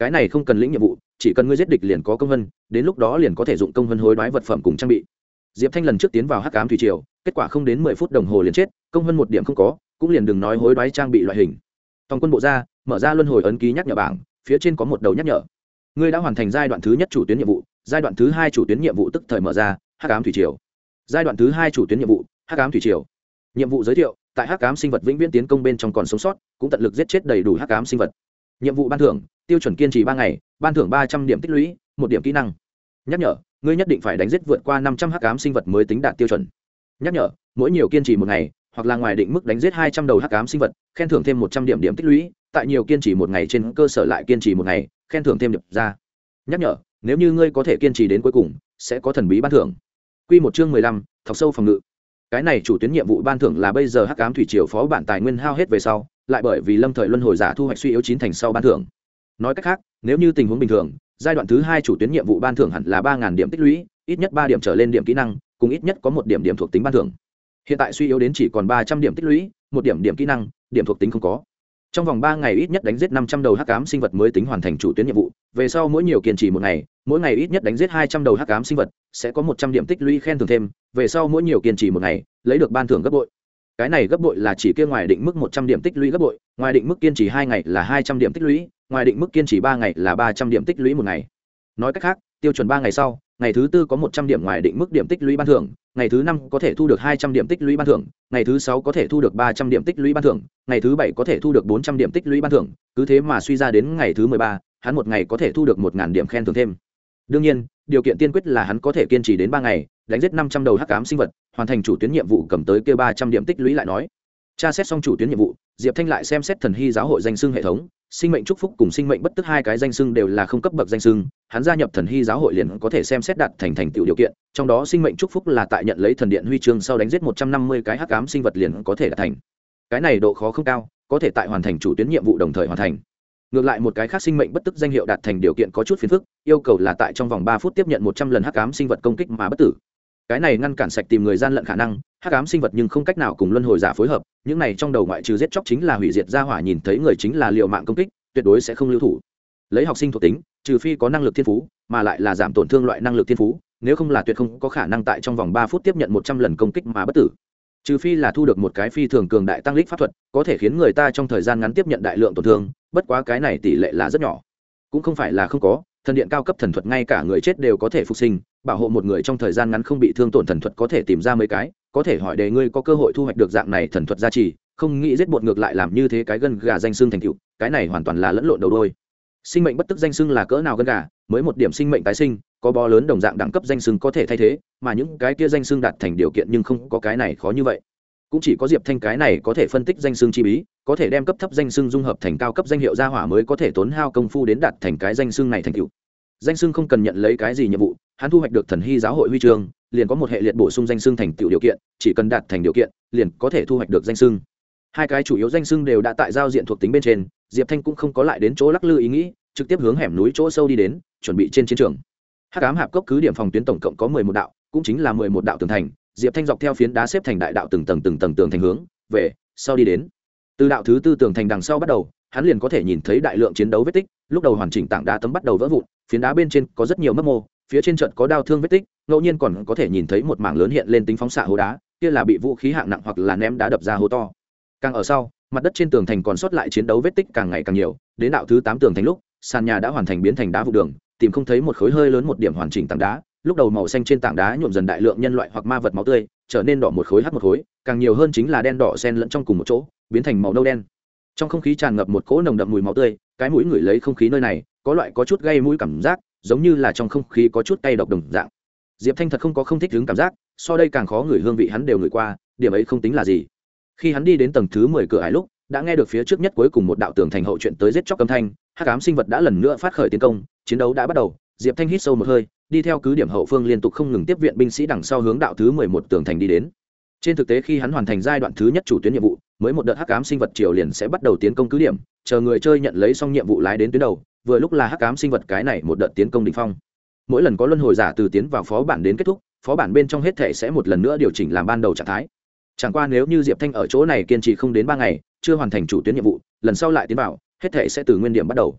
cái này không cần lĩnh nhiệm vụ, chỉ cần ngươi giết địch liền có công vân, đến lúc đó liền có thể dụng công vân hối đoái vật phẩm cùng trang bị. Diệp thanh lần trước tiến vào hắc ám thủy triều, kết quả không đến mười phút đồng hồ liền chết, công vân một điểm không có, cũng liền đừng nói hối đoái trang bị loại hình. Tòng quân bộ ra, mở ra luân hồi ấn ký nhắc nhở bảng, phía trên có một đầu nhắc nhở. Ngươi đã hoàn thành giai đoạn thứ nhất chủ tuyến nhiệm vụ, giai đoạn thứ hai chủ tuyến nhiệm vụ tức thời mở ra, hắc ám thủy triều. Giai đoạn thứ hai chủ tuyến nhiệm vụ, hắc ám thủy triều. Nhiệm vụ giới thiệu, tại hắc ám sinh vật vĩnh viễn tiến công bên trong còn sống sót, cũng tận lực giết chết đầy đủ hắc ám sinh vật nhiệm vụ ban thưởng, tiêu chuẩn kiên trì ba ngày, ban thưởng ba trăm điểm tích lũy, một điểm kỹ năng. Nhắc nhở, ngươi nhất định phải đánh giết vượt qua năm trăm h cám sinh vật mới tính đạt tiêu chuẩn. Nhắc nhở, mỗi nhiều kiên trì một ngày, hoặc là ngoài định mức đánh giết hai trăm đầu h cám sinh vật, khen thưởng thêm một trăm điểm điểm tích lũy, tại nhiều kiên trì một ngày trên cơ sở lại kiên trì một ngày, khen thưởng thêm nhập ra. Nhắc nhở, nếu như ngươi có thể kiên trì đến cuối cùng, sẽ có thần bí ban thưởng. Quy một chương mười lăm, thọc sâu phòng ngự. Cái này chủ tuyến nhiệm vụ ban thưởng là bây giờ hắc ám thủy triều phó bản tài nguyên hao hết về sau lại bởi vì lâm thời luân hồi giả thu hoạch suy yếu chín thành sau ban thưởng. Nói cách khác, nếu như tình huống bình thường, giai đoạn thứ hai chủ tuyến nhiệm vụ ban thưởng hẳn là ba điểm tích lũy, ít nhất ba điểm trở lên điểm kỹ năng, cùng ít nhất có một điểm điểm thuộc tính ban thưởng. Hiện tại suy yếu đến chỉ còn ba trăm điểm tích lũy, một điểm điểm kỹ năng, điểm thuộc tính không có. Trong vòng ba ngày ít nhất đánh giết năm trăm đầu hắc ám sinh vật mới tính hoàn thành chủ tuyến nhiệm vụ, về sau mỗi nhiều kiên trì một ngày, mỗi ngày ít nhất đánh giết hai trăm đầu hắc ám sinh vật, sẽ có một trăm điểm tích lũy khen thưởng thêm, về sau mỗi nhiều kiên trì một ngày, lấy được ban thưởng gấp bội cái này gấp bội là chỉ kia ngoài định mức một trăm điểm tích lũy gấp bội, ngoài định mức kiên trì hai ngày là hai trăm điểm tích lũy, ngoài định mức kiên trì ba ngày là ba trăm điểm tích lũy một ngày. Nói cách khác, tiêu chuẩn ba ngày sau, ngày thứ tư có một trăm điểm ngoài định mức điểm tích lũy ban thưởng, ngày thứ năm có thể thu được hai trăm điểm tích lũy ban thưởng, ngày thứ sáu có thể thu được ba trăm điểm tích lũy ban thưởng, ngày thứ bảy có thể thu được bốn trăm điểm tích lũy ban thưởng, cứ thế mà suy ra đến ngày thứ mười ba, hắn một ngày có thể thu được một ngàn điểm khen thưởng thêm. Đương nhiên, điều kiện tiên quyết là hắn có thể kiên trì đến ba ngày đánh giết năm trăm đầu hắc ám sinh vật, hoàn thành chủ tuyến nhiệm vụ cầm tới kia ba trăm điểm tích lũy lại nói. Tra xét xong chủ tuyến nhiệm vụ, diệp thanh lại xem xét thần hy giáo hội danh xưng hệ thống, sinh mệnh chúc phúc cùng sinh mệnh bất tức hai cái danh xưng đều là không cấp bậc danh xưng, hắn gia nhập thần hy giáo hội liền có thể xem xét đạt thành thành tựu điều kiện, trong đó sinh mệnh chúc phúc là tại nhận lấy thần điện huy chương sau đánh giết một trăm năm mươi cái hắc ám sinh vật liền có thể đạt thành. Cái này độ khó không cao, có thể tại hoàn thành chủ tuyến nhiệm vụ đồng thời hoàn thành. Ngược lại một cái khác sinh mệnh bất tức danh hiệu đạt thành điều kiện có chút phiền phức, yêu cầu là tại trong vòng ba phút tiếp nhận một trăm lần hắc ám sinh vật công kích mà bất tử cái này ngăn cản sạch tìm người gian lận khả năng, hắc ám sinh vật nhưng không cách nào cùng luân hồi giả phối hợp, những này trong đầu ngoại trừ giết chóc chính là hủy diệt gia hỏa nhìn thấy người chính là liệu mạng công kích, tuyệt đối sẽ không lưu thủ. Lấy học sinh thuộc tính, trừ phi có năng lực thiên phú, mà lại là giảm tổn thương loại năng lực thiên phú, nếu không là tuyệt không có khả năng tại trong vòng ba phút tiếp nhận một trăm lần công kích mà bất tử. Trừ phi là thu được một cái phi thường cường đại tăng lích pháp thuật, có thể khiến người ta trong thời gian ngắn tiếp nhận đại lượng tổn thương, bất quá cái này tỷ lệ là rất nhỏ. Cũng không phải là không có, thần điện cao cấp thần thuật ngay cả người chết đều có thể phục sinh bảo hộ một người trong thời gian ngắn không bị thương tổn thần thuật có thể tìm ra mấy cái, có thể hỏi đề ngươi có cơ hội thu hoạch được dạng này thần thuật gia trì, không nghĩ giết bột ngược lại làm như thế cái gân gà danh xương thành cựu cái này hoàn toàn là lẫn lộn đầu đôi. Sinh mệnh bất tức danh xưng là cỡ nào gân gà, mới một điểm sinh mệnh tái sinh, có bo lớn đồng dạng đẳng cấp danh xưng có thể thay thế, mà những cái kia danh xưng đạt thành điều kiện nhưng không có cái này khó như vậy. Cũng chỉ có diệp thanh cái này có thể phân tích danh xưng chi bí, có thể đem cấp thấp danh xưng dung hợp thành cao cấp danh hiệu gia hỏa mới có thể tốn hao công phu đến đạt thành cái danh xưng này thành cựu danh sưng không cần nhận lấy cái gì nhiệm vụ, hắn thu hoạch được thần hy giáo hội huy chương, liền có một hệ liệt bổ sung danh sưng thành tựu điều kiện, chỉ cần đạt thành điều kiện, liền có thể thu hoạch được danh sưng hai cái chủ yếu danh sưng đều đã tại giao diện thuộc tính bên trên, diệp thanh cũng không có lại đến chỗ lắc lư ý nghĩ, trực tiếp hướng hẻm núi chỗ sâu đi đến, chuẩn bị trên chiến trường. Hắc ám hạp cốc cứ điểm phòng tuyến tổng cộng có mười một đạo, cũng chính là mười một đạo tường thành, diệp thanh dọc theo phiến đá xếp thành đại đạo từng tầng từng tầng tường thành hướng, về, sau đi đến. Từ đạo thứ tư tường thành đằng sau bắt đầu, hắn liền có thể nhìn thấy đại lượng chiến đấu vết tích lúc đầu hoàn chỉnh tảng đá tấm bắt đầu vỡ vụn, phiến đá bên trên có rất nhiều mấp mô, phía trên trận có đao thương vết tích, ngẫu nhiên còn có thể nhìn thấy một mảng lớn hiện lên tính phóng xạ hố đá, kia là bị vũ khí hạng nặng hoặc là ném đá đập ra hố to. Càng ở sau, mặt đất trên tường thành còn sót lại chiến đấu vết tích càng ngày càng nhiều, đến đạo thứ tám tường thành lúc, sàn nhà đã hoàn thành biến thành đá vụ đường, tìm không thấy một khối hơi lớn một điểm hoàn chỉnh tảng đá, lúc đầu màu xanh trên tảng đá nhuộm dần đại lượng nhân loại hoặc ma vật máu tươi, trở nên đỏ một khối hắt một khối, càng nhiều hơn chính là đen đỏ xen lẫn trong cùng một chỗ, biến thành màu nâu đen trong không khí tràn ngập một cỗ nồng đậm mùi máu tươi, cái mũi ngửi lấy không khí nơi này, có loại có chút gây mũi cảm giác, giống như là trong không khí có chút cay độc đồng dạng. Diệp thanh thật không có không thích đứng cảm giác, so đây càng khó ngửi hương vị hắn đều ngửi qua, điểm ấy không tính là gì. Khi hắn đi đến tầng thứ mười cửa hải lúc, đã nghe được phía trước nhất cuối cùng một đạo tường thành hậu chuyện tới giết chóc âm thanh, hắc ám sinh vật đã lần nữa phát khởi tiến công, chiến đấu đã bắt đầu, diệp thanh hít sâu một hơi, đi theo cứ điểm hậu phương liên tục không ngừng tiếp viện binh sĩ đằng sau hướng đạo thứ mười một tường thành đi đến trên thực tế khi hắn hoàn thành giai đoạn thứ nhất chủ tuyến nhiệm vụ, mới một đợt hắc ám sinh vật triều liền sẽ bắt đầu tiến công cứ điểm, chờ người chơi nhận lấy xong nhiệm vụ lái đến tuyến đầu, vừa lúc là hắc ám sinh vật cái này một đợt tiến công đ ỉ n h phong. Mỗi lần có luân hồi giả từ tiến vào phó bản đến kết thúc, phó bản bên trong hết thể sẽ một lần nữa điều chỉnh làm ban đầu trạng thái. Chẳng qua nếu như diệp thanh ở chỗ này kiên trì không đến ba ngày, chưa hoàn thành chủ tuyến nhiệm vụ, lần sau lại tiến vào, hết thể sẽ từ nguyên điểm bắt đầu.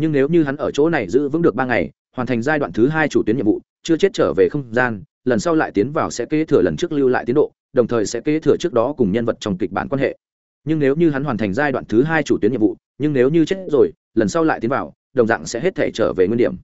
Nhưng nếu như hắn ở chỗ này giữ vững được ba ngày, hoàn thành giai đoạn thứ hai chủ tuyến nhiệm vụ, chưa chết trở về không gian, lần sau lại tiến vào sẽ kế thừa lần trước lưu lại tiến độ đồng thời sẽ kế thừa trước đó cùng nhân vật trong kịch bản quan hệ. Nhưng nếu như hắn hoàn thành giai đoạn thứ hai chủ tuyến nhiệm vụ, nhưng nếu như chết rồi, lần sau lại tiến vào, đồng dạng sẽ hết thể trở về nguyên điểm.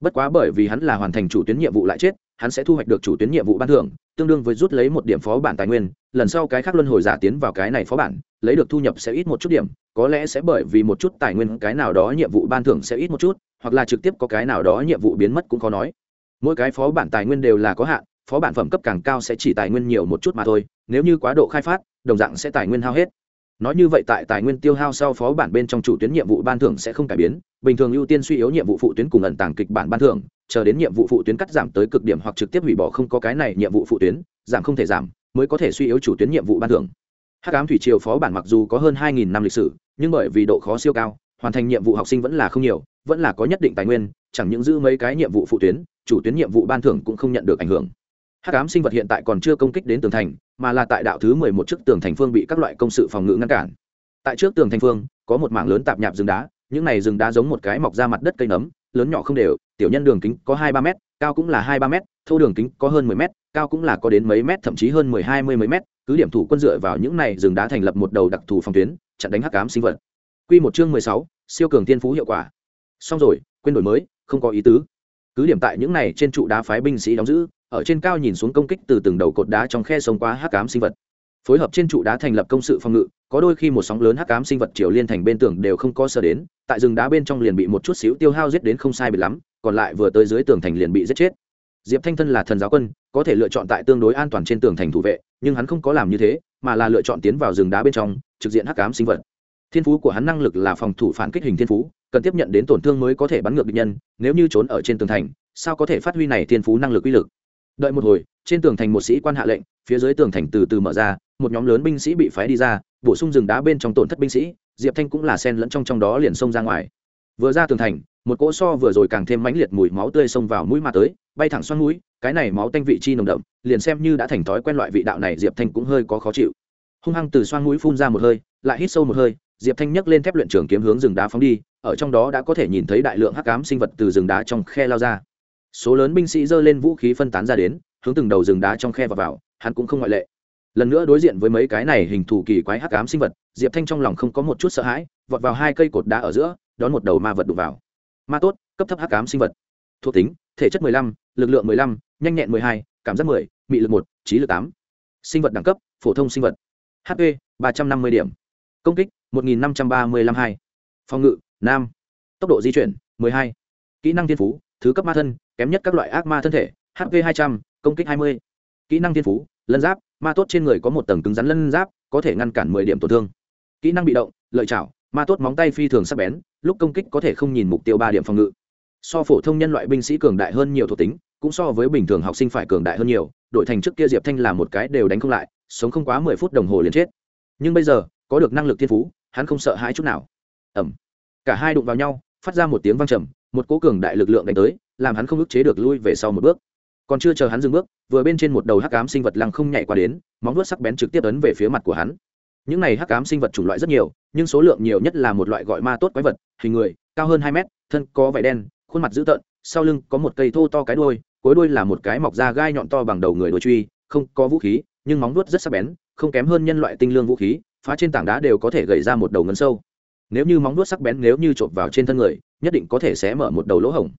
Bất quá bởi vì hắn là hoàn thành chủ tuyến nhiệm vụ lại chết, hắn sẽ thu hoạch được chủ tuyến nhiệm vụ ban thưởng, tương đương với rút lấy một điểm phó bản tài nguyên, lần sau cái khác luân hồi giả tiến vào cái này phó bản, lấy được thu nhập sẽ ít một chút điểm, có lẽ sẽ bởi vì một chút tài nguyên cái nào đó nhiệm vụ ban thưởng sẽ ít một chút, hoặc là trực tiếp có cái nào đó nhiệm vụ biến mất cũng khó nói. Mỗi cái phó bản tài nguyên đều là có hạn phó bản phẩm cấp càng cao sẽ chỉ tài nguyên nhiều một chút mà thôi, nếu như quá độ khai phát, đồng dạng sẽ tài nguyên hao hết. Nói như vậy tại tài nguyên tiêu hao sau phó bản bên trong chủ tuyến nhiệm vụ ban thưởng sẽ không cải biến, bình thường ưu tiên suy yếu nhiệm vụ phụ tuyến cùng ẩn tàng kịch bản ban thưởng, chờ đến nhiệm vụ phụ tuyến cắt giảm tới cực điểm hoặc trực tiếp hủy bỏ không có cái này nhiệm vụ phụ tuyến, giảm không thể giảm, mới có thể suy yếu chủ tuyến nhiệm vụ ban thưởng. Hắc ám thủy triều phó bản mặc dù có hơn hai nghìn năm lịch sử, nhưng bởi vì độ khó siêu cao, hoàn thành nhiệm vụ học sinh vẫn là không nhiều, vẫn là có nhất định tài nguyên, chẳng những giữ mấy cái nhiệm vụ phụ tuyến, chủ tuyến nhiệm vụ ban thưởng cũng không nhận được ảnh hưởng hắc ám sinh vật hiện tại còn chưa công kích đến tường thành, mà là tại đạo thứ mười một trước tường thành phương bị các loại công sự phòng ngự ngăn cản. Tại trước tường thành phương, có một mảng lớn tạp nhạp rừng đá, những này rừng đá giống một cái mọc ra mặt đất cây nấm, lớn nhỏ không đều, tiểu nhân đường kính có hai ba m cao cũng là hai ba m thô đường kính có hơn mười m cao cũng là có đến mấy mét, thậm chí hơn mười hai mươi mấy mét. Cứ điểm thủ quân dựa vào những này rừng đá thành lập một đầu đặc thù phòng tuyến, chặn đánh hắc ám sinh vật. Quy một chương mười sáu, siêu cường tiên phú hiệu quả. Xong rồi, quên đổi mới, không có ý tứ. Cứ điểm tại những này trên trụ đá phái binh sĩ đóng giữ ở trên cao nhìn xuống công kích từ từng đầu cột đá trong khe sông qua hắc ám sinh vật. Phối hợp trên trụ đá thành lập công sự phòng ngự, có đôi khi một sóng lớn hắc ám sinh vật triều liên thành bên tường đều không có sơ đến, tại rừng đá bên trong liền bị một chút xíu tiêu hao giết đến không sai bị lắm, còn lại vừa tới dưới tường thành liền bị giết chết. Diệp thanh thân là thần giáo quân, có thể lựa chọn tại tương đối an toàn trên tường thành thủ vệ, nhưng hắn không có làm như thế, mà là lựa chọn tiến vào rừng đá bên trong, trực diện hắc ám sinh vật. Thiên phú của hắn năng lực là phòng thủ phản kích hình thiên phú, cần tiếp nhận đến tổn thương mới có thể bắn ngược địch nhân, nếu như trốn ở trên tường thành, sao có thể phát huy này thiên phú năng lực uy lực? Đợi một hồi, trên tường thành một sĩ quan hạ lệnh, phía dưới tường thành từ từ mở ra, một nhóm lớn binh sĩ bị phái đi ra, bổ sung rừng đá bên trong tổn thất binh sĩ, diệp thanh cũng là sen lẫn trong trong đó liền xông ra ngoài. Vừa ra tường thành, một cỗ so vừa rồi càng thêm mãnh liệt mùi máu tươi xông vào mũi mà tới, bay thẳng xoăn mũi, cái này máu tanh vị chi nồng đậm, liền xem như đã thành thói quen loại vị đạo này, diệp thanh cũng hơi có khó chịu. Hung hăng từ xoăn mũi phun ra một hơi, lại hít sâu một hơi, diệp thanh nhấc lên thép luyện trường kiếm hướng rừng đá phóng đi, ở trong đó đã có thể nhìn thấy đại lượng hắc cám sinh vật từ rừng đá trong khe lao ra số lớn binh sĩ giơ lên vũ khí phân tán ra đến hướng từng đầu rừng đá trong khe và vào hắn cũng không ngoại lệ lần nữa đối diện với mấy cái này hình thù kỳ quái hắc ám sinh vật diệp thanh trong lòng không có một chút sợ hãi vọt vào hai cây cột đá ở giữa đón một đầu ma vật đục vào ma tốt cấp thấp hắc ám sinh vật thuộc tính thể chất 15, lực lượng 15, nhanh nhẹn 12, cảm giác 10, mị lực 1, trí lực 8. sinh vật đẳng cấp phổ thông sinh vật hp 350 điểm công kích 1535 2. phòng ngự nam tốc độ di chuyển 12. kỹ năng thiên phú thứ cấp ma thân kém nhất các loại ác ma thân thể hp 200, công kích 20. kỹ năng thiên phú lân giáp ma tốt trên người có một tầng cứng rắn lân giáp có thể ngăn cản mười điểm tổn thương. Kỹ năng bị động lợi chảo ma tốt móng tay phi thường sắc bén lúc công kích có thể không nhìn mục tiêu ba điểm phòng ngự. So phổ thông nhân loại binh sĩ cường đại hơn nhiều thuộc tính cũng so với bình thường học sinh phải cường đại hơn nhiều đội thành trước kia diệp thanh là một cái đều đánh không lại sống không quá mười phút đồng hồ liền chết. Nhưng bây giờ có được năng lực thiên phú hắn không sợ hãi chút nào. Ẩm cả hai đụng vào nhau phát ra một tiếng vang trầm một cố cường đại lực lượng đánh tới, làm hắn không ức chế được lui về sau một bước. Còn chưa chờ hắn dừng bước, vừa bên trên một đầu hắc ám sinh vật lăng không nhảy qua đến, móng vuốt sắc bén trực tiếp ấn về phía mặt của hắn. Những này hắc ám sinh vật chủng loại rất nhiều, nhưng số lượng nhiều nhất là một loại gọi ma tốt quái vật, hình người, cao hơn hai mét, thân có vải đen, khuôn mặt dữ tợn, sau lưng có một cây thô to cái đuôi, cuối đuôi là một cái mọc da gai nhọn to bằng đầu người đuôi truy, không có vũ khí, nhưng móng vuốt rất sắc bén, không kém hơn nhân loại tinh lương vũ khí, phá trên tảng đá đều có thể gầy ra một đầu ngấn sâu. Nếu như móng vuốt sắc bén nếu như chộp vào trên thân người nhất định có thể xé mở một đầu lỗ hổng.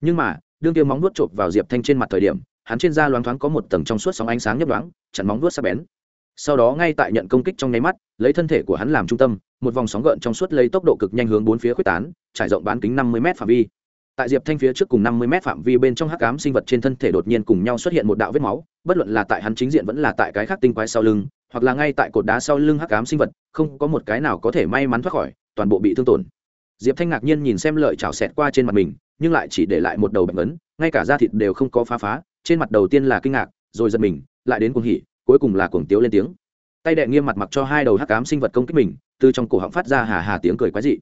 Nhưng mà, đương kia móng vuốt chộp vào diệp thanh trên mặt thời điểm, hắn trên da loáng thoáng có một tầng trong suốt sóng ánh sáng nhấp đoáng chặn móng vuốt sắc bén. Sau đó ngay tại nhận công kích trong nháy mắt, lấy thân thể của hắn làm trung tâm, một vòng sóng gợn trong suốt lấy tốc độ cực nhanh hướng bốn phía quyết tán, trải rộng bán kính năm mươi m phạm vi. Tại diệp thanh phía trước cùng năm mươi m phạm vi bên trong hắc ám sinh vật trên thân thể đột nhiên cùng nhau xuất hiện một đạo vết máu, bất luận là tại hắn chính diện vẫn là tại cái khác tinh quái sau lưng, hoặc là ngay tại cột đá sau lưng hắc ám sinh vật, không có một cái nào có thể may mắn thoát khỏi, toàn bộ bị thương tổn diệp thanh ngạc nhiên nhìn xem lợi chảo xẹt qua trên mặt mình, nhưng lại chỉ để lại một đầu bệnh ấn ngay cả da thịt đều không có phá phá, trên mặt đầu tiên là kinh ngạc, rồi giật mình, lại đến cuồng hỉ, cuối cùng là cuồng tiếu lên tiếng. Tay đệ nghiêm mặt mặc cho hai đầu hắc ám sinh vật công kích mình, từ trong cổ họng phát ra hà hà tiếng cười quái dị.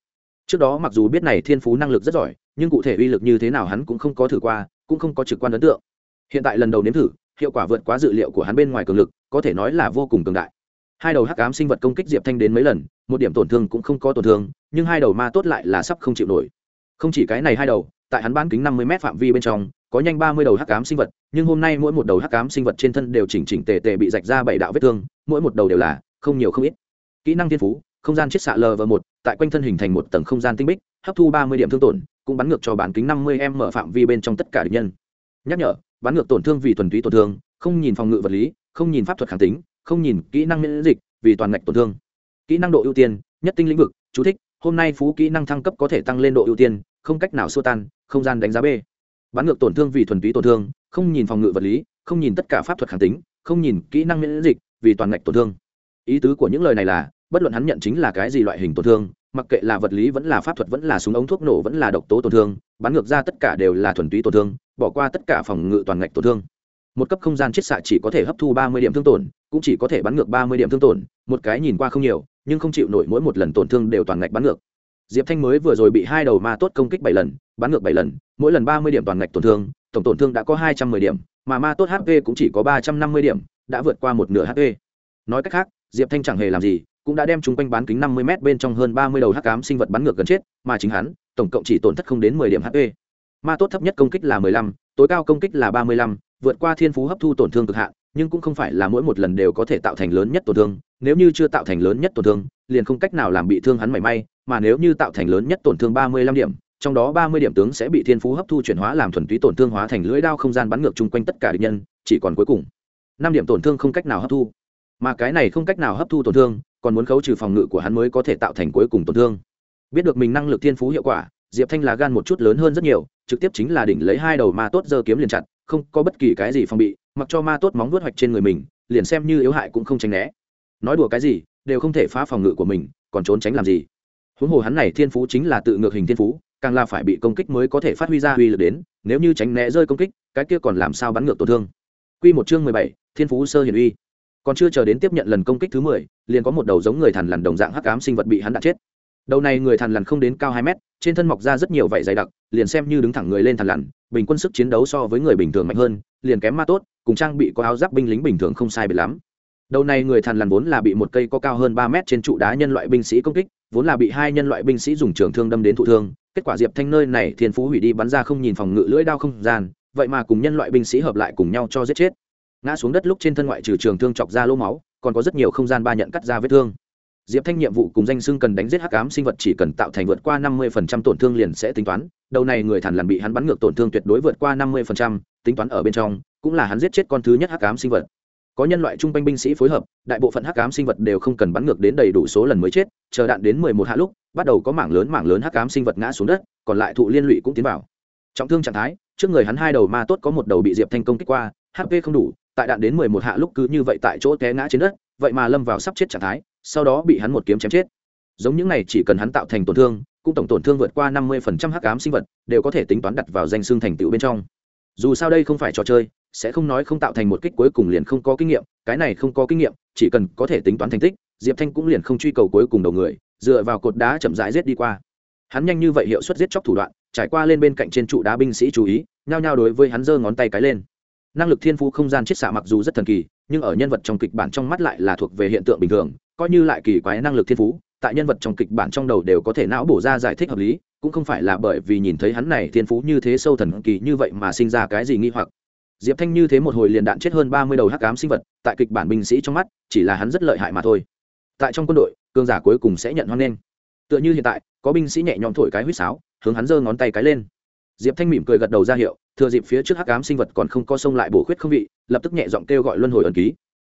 Trước đó mặc dù biết này thiên phú năng lực rất giỏi, nhưng cụ thể uy lực như thế nào hắn cũng không có thử qua, cũng không có trực quan ấn tượng. Hiện tại lần đầu nếm thử, hiệu quả vượt quá dự liệu của hắn bên ngoài cường lực, có thể nói là vô cùng cường đại. Hai đầu hắc ám sinh vật công kích diệp thanh đến mấy lần một điểm tổn thương cũng không có tổn thương, nhưng hai đầu ma tốt lại là sắp không chịu nổi. Không chỉ cái này hai đầu, tại hắn bán kính năm mươi m phạm vi bên trong, có nhanh ba mươi đầu hắc ám sinh vật, nhưng hôm nay mỗi một đầu hắc ám sinh vật trên thân đều chỉnh chỉnh tề tề bị rạch ra bảy đạo vết thương, mỗi một đầu đều là không nhiều không ít. Kỹ năng thiên phú, không gian chiết xạ l và một, tại quanh thân hình thành một tầng không gian tinh bích, hấp thu ba mươi điểm thương tổn, cũng bắn ngược cho bán kính năm mươi m mở phạm vi bên trong tất cả địch nhân. Nhắc nhở, bắn ngược tổn thương vì thuần túy tổn thương, không nhìn phòng ngự vật lý, không nhìn pháp thuật kháng tính, không nhìn kỹ năng miễn dịch vì toàn ngạch tổn thương kỹ năng độ ưu tiên, nhất tinh lĩnh vực, chú thích, hôm nay phú kỹ năng thăng cấp có thể tăng lên độ ưu tiên, không cách nào xua tan, không gian đánh giá b. Bắn ngược tổn thương vì thuần túy tổn thương, không nhìn phòng ngự vật lý, không nhìn tất cả pháp thuật kháng tính, không nhìn kỹ năng miễn dịch vì toàn ngạch tổn thương. Ý tứ của những lời này là, bất luận hắn nhận chính là cái gì loại hình tổn thương, mặc kệ là vật lý vẫn là pháp thuật vẫn là súng ống thuốc nổ vẫn là độc tố tổn thương bắn ngược ra tất cả đều là thuần túy tổn thương, bỏ qua tất cả phòng ngự toàn ngạch tổn thương một cấp không gian chiết xạ chỉ có thể hấp thu ba mươi điểm thương tổn, cũng chỉ có thể bắn ngược ba mươi điểm thương tổn, một cái nhìn qua không nhiều, nhưng không chịu nổi mỗi một lần tổn thương đều toàn ngạch bắn ngược. Diệp thanh mới vừa rồi bị hai đầu ma tốt công kích bảy lần, bắn ngược bảy lần, mỗi lần ba mươi điểm toàn ngạch tổn thương, tổng tổn thương đã có hai trăm mười điểm, mà ma tốt hp cũng chỉ có ba trăm năm mươi điểm, đã vượt qua một nửa hp nói cách khác, diệp thanh chẳng hề làm gì, cũng đã đem chúng quanh bán kính năm mươi m bên trong hơn ba mươi đầu hắc ám sinh vật bắn ngược gần chết, mà chính hắn, tổng cộng chỉ tổn thất không đến mười điểm hp ma tốt thấp nhất công kích là mười lăm, tối cao công kích là ba mươi lăm vượt qua thiên phú hấp thu tổn thương cực hạn, nhưng cũng không phải là mỗi một lần đều có thể tạo thành lớn nhất tổn thương. Nếu như chưa tạo thành lớn nhất tổn thương, liền không cách nào làm bị thương hắn mảy may, mà nếu như tạo thành lớn nhất tổn thương ba mươi lăm điểm, trong đó ba mươi điểm tướng sẽ bị thiên phú hấp thu chuyển hóa làm thuần túy tổn thương hóa thành lưỡi đao không gian bắn ngược chung quanh tất cả địch nhân, chỉ còn cuối cùng. năm điểm tổn thương không cách nào hấp thu. Mà cái này không cách nào hấp thu tổn thương, còn muốn khấu trừ phòng ngự của hắn mới có thể tạo thành cuối cùng tổn thương. Biết được mình năng lực thiên phú hiệu quả, diệp thanh là gan một chút lớn hơn rất nhiều, trực tiếp chính là đỉnh lấy hai đầu ma tốt giơ kiếm liền chặt không có bất kỳ cái gì phòng bị mặc cho ma tốt móng vuốt hoạch trên người mình liền xem như yếu hại cũng không tránh né nói đùa cái gì đều không thể phá phòng ngự của mình còn trốn tránh làm gì huống hồ hắn này thiên phú chính là tự ngược hình thiên phú càng là phải bị công kích mới có thể phát huy ra uy lực đến nếu như tránh né rơi công kích cái kia còn làm sao bắn ngược tổn thương Quy một chương mười bảy, Thiên phú sơ hiển uy. Còn chưa chờ đến tiếp nhận lần công kích thứ mười, liền có một đầu giống người thần lằn đồng dạng hắc ám sinh vật bị hắn đạn chết. Đầu này người thần lằn không đến cao hai mét, trên thân mọc ra rất nhiều vảy dày đặc, liền xem như đứng thẳng người lên thần lằn, bình quân sức chiến đấu so với người bình thường mạnh hơn, liền kém ma tốt, cùng trang bị có áo giáp binh lính bình thường không sai biệt lắm. Đầu này người thần lằn vốn là bị một cây có cao hơn ba mét trên trụ đá nhân loại binh sĩ công kích, vốn là bị hai nhân loại binh sĩ dùng trường thương đâm đến thụ thương, kết quả Diệp Thanh nơi này thiên phú hủy đi bắn ra không nhìn phòng ngự lưỡi đao không gian, vậy mà cùng nhân loại binh sĩ hợp lại cùng nhau cho giết chết ngã xuống đất lúc trên thân ngoại trừ trường thương chọc ra lỗ máu còn có rất nhiều không gian ba nhận cắt ra vết thương diệp thanh nhiệm vụ cùng danh xưng cần đánh giết hắc ám sinh vật chỉ cần tạo thành vượt qua năm mươi tổn thương liền sẽ tính toán. Đầu này người thản lằn bị hắn bắn ngược tổn thương tuyệt đối vượt qua năm mươi tính toán ở bên trong, cũng là hắn giết chết con thứ nhất hắc ám sinh vật. Có nhân loại trung quanh binh sĩ phối hợp, đại bộ phận hắc ám sinh vật đều không cần bắn ngược đến đầy đủ số lần mới chết, chờ đạn đến mười một hạ lúc, bắt đầu có mảng lớn mảng lớn hắc ám sinh vật ngã xuống đất, còn lại thụ liên lụy cũng tiến vào. Trọng thương trạng thái, trước người hắn hai đầu ma tốt có một đầu bị diệp thanh công kích qua hp không đủ, tại đạn đến mười một hạ lúc cứ như vậy tại chỗ té ngã trên đất, vậy mà lâm vào sắp chết trạng thái sau đó bị hắn một kiếm chém chết. Giống những này chỉ cần hắn tạo thành tổn thương, cũng tổng tổn thương vượt qua năm mươi phần trăm hắc ám sinh vật, đều có thể tính toán đặt vào danh xương thành tựu bên trong. Dù sao đây không phải trò chơi, sẽ không nói không tạo thành một kích cuối cùng liền không có kinh nghiệm, cái này không có kinh nghiệm, chỉ cần có thể tính toán thành tích, diệp thanh cũng liền không truy cầu cuối cùng đầu người, dựa vào cột đá chậm rãi giết đi qua. Hắn nhanh như vậy hiệu suất giết chóc thủ đoạn, trải qua lên bên cạnh trên trụ đá binh sĩ chú ý, nhao nhao đối với hắn giơ ngón tay cái lên. Năng lực thiên phú không gian chiết xạ mặc dù rất thần kỳ, nhưng ở nhân vật trong kịch bản trong mắt lại là thuộc về hiện tượng bình thường coi như lại kỳ quái năng lực thiên phú, tại nhân vật trong kịch bản trong đầu đều có thể não bổ ra giải thích hợp lý, cũng không phải là bởi vì nhìn thấy hắn này thiên phú như thế sâu thần kỳ như vậy mà sinh ra cái gì nghi hoặc. Diệp thanh như thế một hồi liền đạn chết hơn ba mươi đầu hắc ám sinh vật, tại kịch bản binh sĩ trong mắt, chỉ là hắn rất lợi hại mà thôi. Tại trong quân đội cương giả cuối cùng sẽ nhận hoan nghênh. Tựa như hiện tại, có binh sĩ nhẹ nhõm thổi cái huýt sáo, hướng hắn giơ ngón tay cái lên. Diệp thanh mỉm cười gật đầu ra hiệu, thừa dịp phía trước hắc ám sinh vật còn không có sông lại bổ khuyết không vị, lập tức nhẹ giọng kêu gọi luân hồi ẩn ký.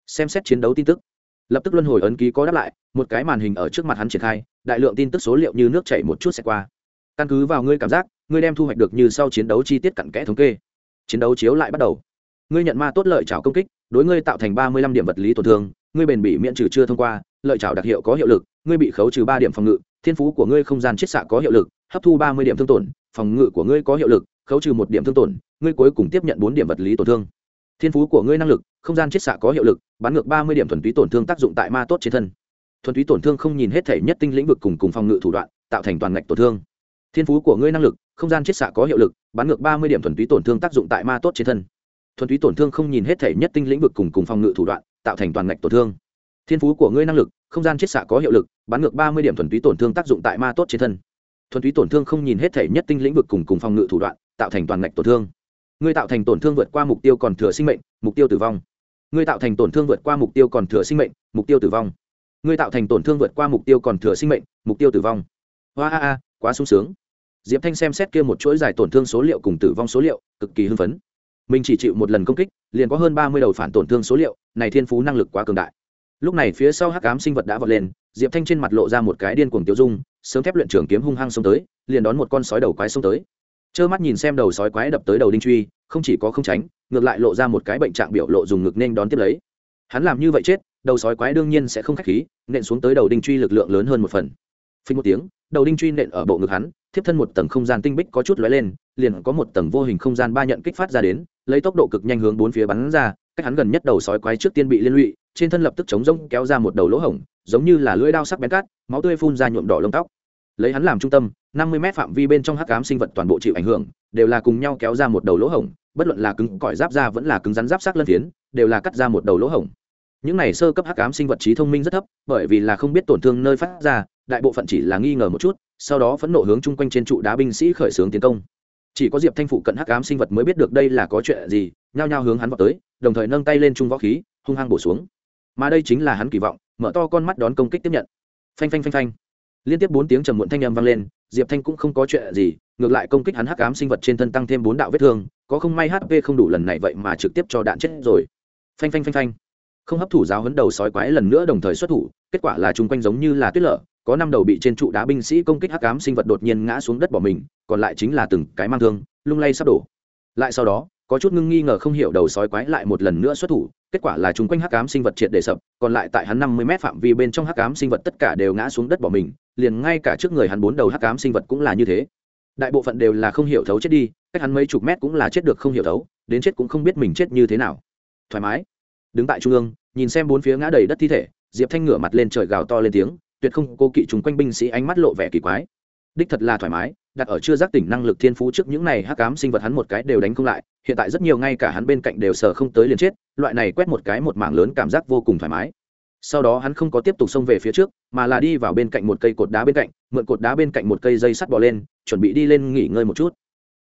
Xem xét chiến đấu tin tức lập tức luân hồi ấn ký có đáp lại, một cái màn hình ở trước mặt hắn triển khai, đại lượng tin tức số liệu như nước chảy một chút sẽ qua. Căn cứ vào ngươi cảm giác, ngươi đem thu hoạch được như sau chiến đấu chi tiết cặn kẽ thống kê. Chiến đấu chiếu lại bắt đầu. Ngươi nhận ma tốt lợi trào công kích, đối ngươi tạo thành ba mươi lăm điểm vật lý tổn thương, ngươi bền bỉ miễn trừ chưa thông qua, lợi trào đặc hiệu có hiệu lực, ngươi bị khấu trừ ba điểm phòng ngự, thiên phú của ngươi không gian chiết xạ có hiệu lực, hấp thu ba mươi điểm thương tổn, phòng ngự của ngươi có hiệu lực, khấu trừ một điểm thương tổn, ngươi cuối cùng tiếp nhận bốn điểm vật lý tổn thương thiên phú của ngươi năng lực, không gian chiết xạ có hiệu lực, bắn ngược ba mươi điểm thuần túy tổn thương tác dụng tại ma tốt trên thân. Thuần túy tổn thương không nhìn hết thể nhất tinh lĩnh vực cùng cùng phòng ngự thủ đoạn, tạo thành toàn ngạch tổn thương. Thiên phú của ngươi năng lực, không gian chiết xạ có hiệu lực, bắn ngược ba mươi điểm thuần túy tổn thương tác dụng tại ma tốt trên thân. Thuần túy tổn thương không nhìn hết thể nhất tinh lĩnh vực cùng cùng phòng ngự thủ đoạn, tạo thành toàn ngạch tổn thương. Thiên phú của ngươi năng lực, không gian chiết xạ có hiệu lực, bắn ngược ba mươi điểm thuần túy tổn thương tác dụng tại ma tốt trên thân. Thuần túy tổn thương không nhìn hết thể nhất tinh lĩnh vực cùng cùng phòng ngự thủ đoạn, tạo thành toàn ngạch tổn thương ngươi tạo thành tổn thương vượt qua mục tiêu còn thừa sinh mệnh, mục tiêu tử vong. Ngươi tạo thành tổn thương vượt qua mục tiêu còn thừa sinh mệnh, mục tiêu tử vong. Ngươi tạo thành tổn thương vượt qua mục tiêu còn thừa sinh mệnh, mục tiêu tử vong. Hoa a a, quá sung sướng. Diệp thanh xem xét kia một chuỗi dài tổn thương số liệu cùng tử vong số liệu, cực kỳ hưng phấn. Mình chỉ chịu một lần công kích, liền có hơn ba mươi đầu phản tổn thương số liệu, này thiên phú năng lực quá cường đại. Lúc này phía sau hắc ám sinh vật đã vọt lên, diệp thanh trên mặt lộ ra một cái điên cuồng tiêu dung, sớm thép luyện trưởng kiếm hung hăng xông tới, liền đón một con sói đầu quái xông tới trơ mắt nhìn xem đầu sói quái đập tới đầu đinh truy, không chỉ có không tránh, ngược lại lộ ra một cái bệnh trạng biểu lộ dùng ngực nên đón tiếp lấy. Hắn làm như vậy chết, đầu sói quái đương nhiên sẽ không k h á c h khí, nện xuống tới đầu đinh truy lực lượng lớn hơn một phần. Phí một tiếng, đầu đinh truy nện ở bộ ngực hắn, thiếp thân một tầng không gian tinh bích có chút lóe lên, liền có một tầng vô hình không gian ba nhận kích phát ra đến, lấy tốc độ cực nhanh hướng bốn phía bắn ra, cách hắn gần nhất đầu sói quái trước tiên bị liên lụy, trên thân lập tức chống rông kéo ra một đầu lỗ hổng, giống như là lưỡi đao sắc bén cát máu tươi phun ra nhuộm đỏ lông tóc lấy hắn làm trung tâm, năm mươi mét phạm vi bên trong hắc ám sinh vật toàn bộ chịu ảnh hưởng, đều là cùng nhau kéo ra một đầu lỗ hổng, bất luận là cứng cỏi giáp ra vẫn là cứng rắn giáp sắc lân phiến, đều là cắt ra một đầu lỗ hổng. Những này sơ cấp hắc ám sinh vật trí thông minh rất thấp, bởi vì là không biết tổn thương nơi phát ra, đại bộ phận chỉ là nghi ngờ một chút, sau đó phẫn nộ hướng chung quanh trên trụ đá binh sĩ khởi xướng tiến công. Chỉ có diệp thanh phụ cận hắc ám sinh vật mới biết được đây là có chuyện gì, nhao nhao hướng hắn vào tới, đồng thời nâng tay lên trung võ khí, hung hăng bổ xuống. Mà đây chính là hắn kỳ vọng, mở to con mắt đón công kích tiếp nhận. Phanh phanh phanh phanh liên tiếp bốn tiếng trầm muộn thanh âm vang lên, diệp thanh cũng không có chuyện gì, ngược lại công kích hắn hắc ám sinh vật trên thân tăng thêm bốn đạo vết thương, có không may hp không đủ lần này vậy mà trực tiếp cho đạn chết rồi. Phanh phanh phanh phanh. Không hấp thủ giáo hấn đầu sói quái lần nữa đồng thời xuất thủ, kết quả là chung quanh giống như là tuyết lở, có năm đầu bị trên trụ đá binh sĩ công kích hắc ám sinh vật đột nhiên ngã xuống đất bỏ mình, còn lại chính là từng cái mang thương, lung lay sắp đổ. Lại sau đó, có chút ngưng nghi ngờ không hiểu đầu sói quái lại một lần nữa xuất thủ kết quả là chúng quanh hắc ám sinh vật triệt để sập, còn lại tại hắn năm mươi m phạm vi bên trong hắc ám sinh vật tất cả đều ngã xuống đất bỏ mình, liền ngay cả trước người hắn bốn đầu hắc ám sinh vật cũng là như thế. Đại bộ phận đều là không hiểu thấu chết đi, cách hắn mấy chục mét cũng là chết được không hiểu thấu, đến chết cũng không biết mình chết như thế nào. Thoải mái. Đứng tại trung ương, nhìn xem bốn phía ngã đầy đất thi thể, diệp thanh ngửa mặt lên trời gào to lên tiếng, tuyệt không cô kỵ chúng quanh binh sĩ ánh mắt lộ vẻ kỳ quái. Đích thật là thoải mái đặt ở chưa giác tỉnh năng lực thiên phú trước những này hắc ám sinh vật hắn một cái đều đánh không lại, hiện tại rất nhiều ngay cả hắn bên cạnh đều sờ không tới liền chết, loại này quét một cái một mảng lớn cảm giác vô cùng thoải mái. Sau đó hắn không có tiếp tục xông về phía trước, mà là đi vào bên cạnh một cây cột đá bên cạnh, mượn cột đá bên cạnh một cây dây sắt bỏ lên, chuẩn bị đi lên nghỉ ngơi một chút.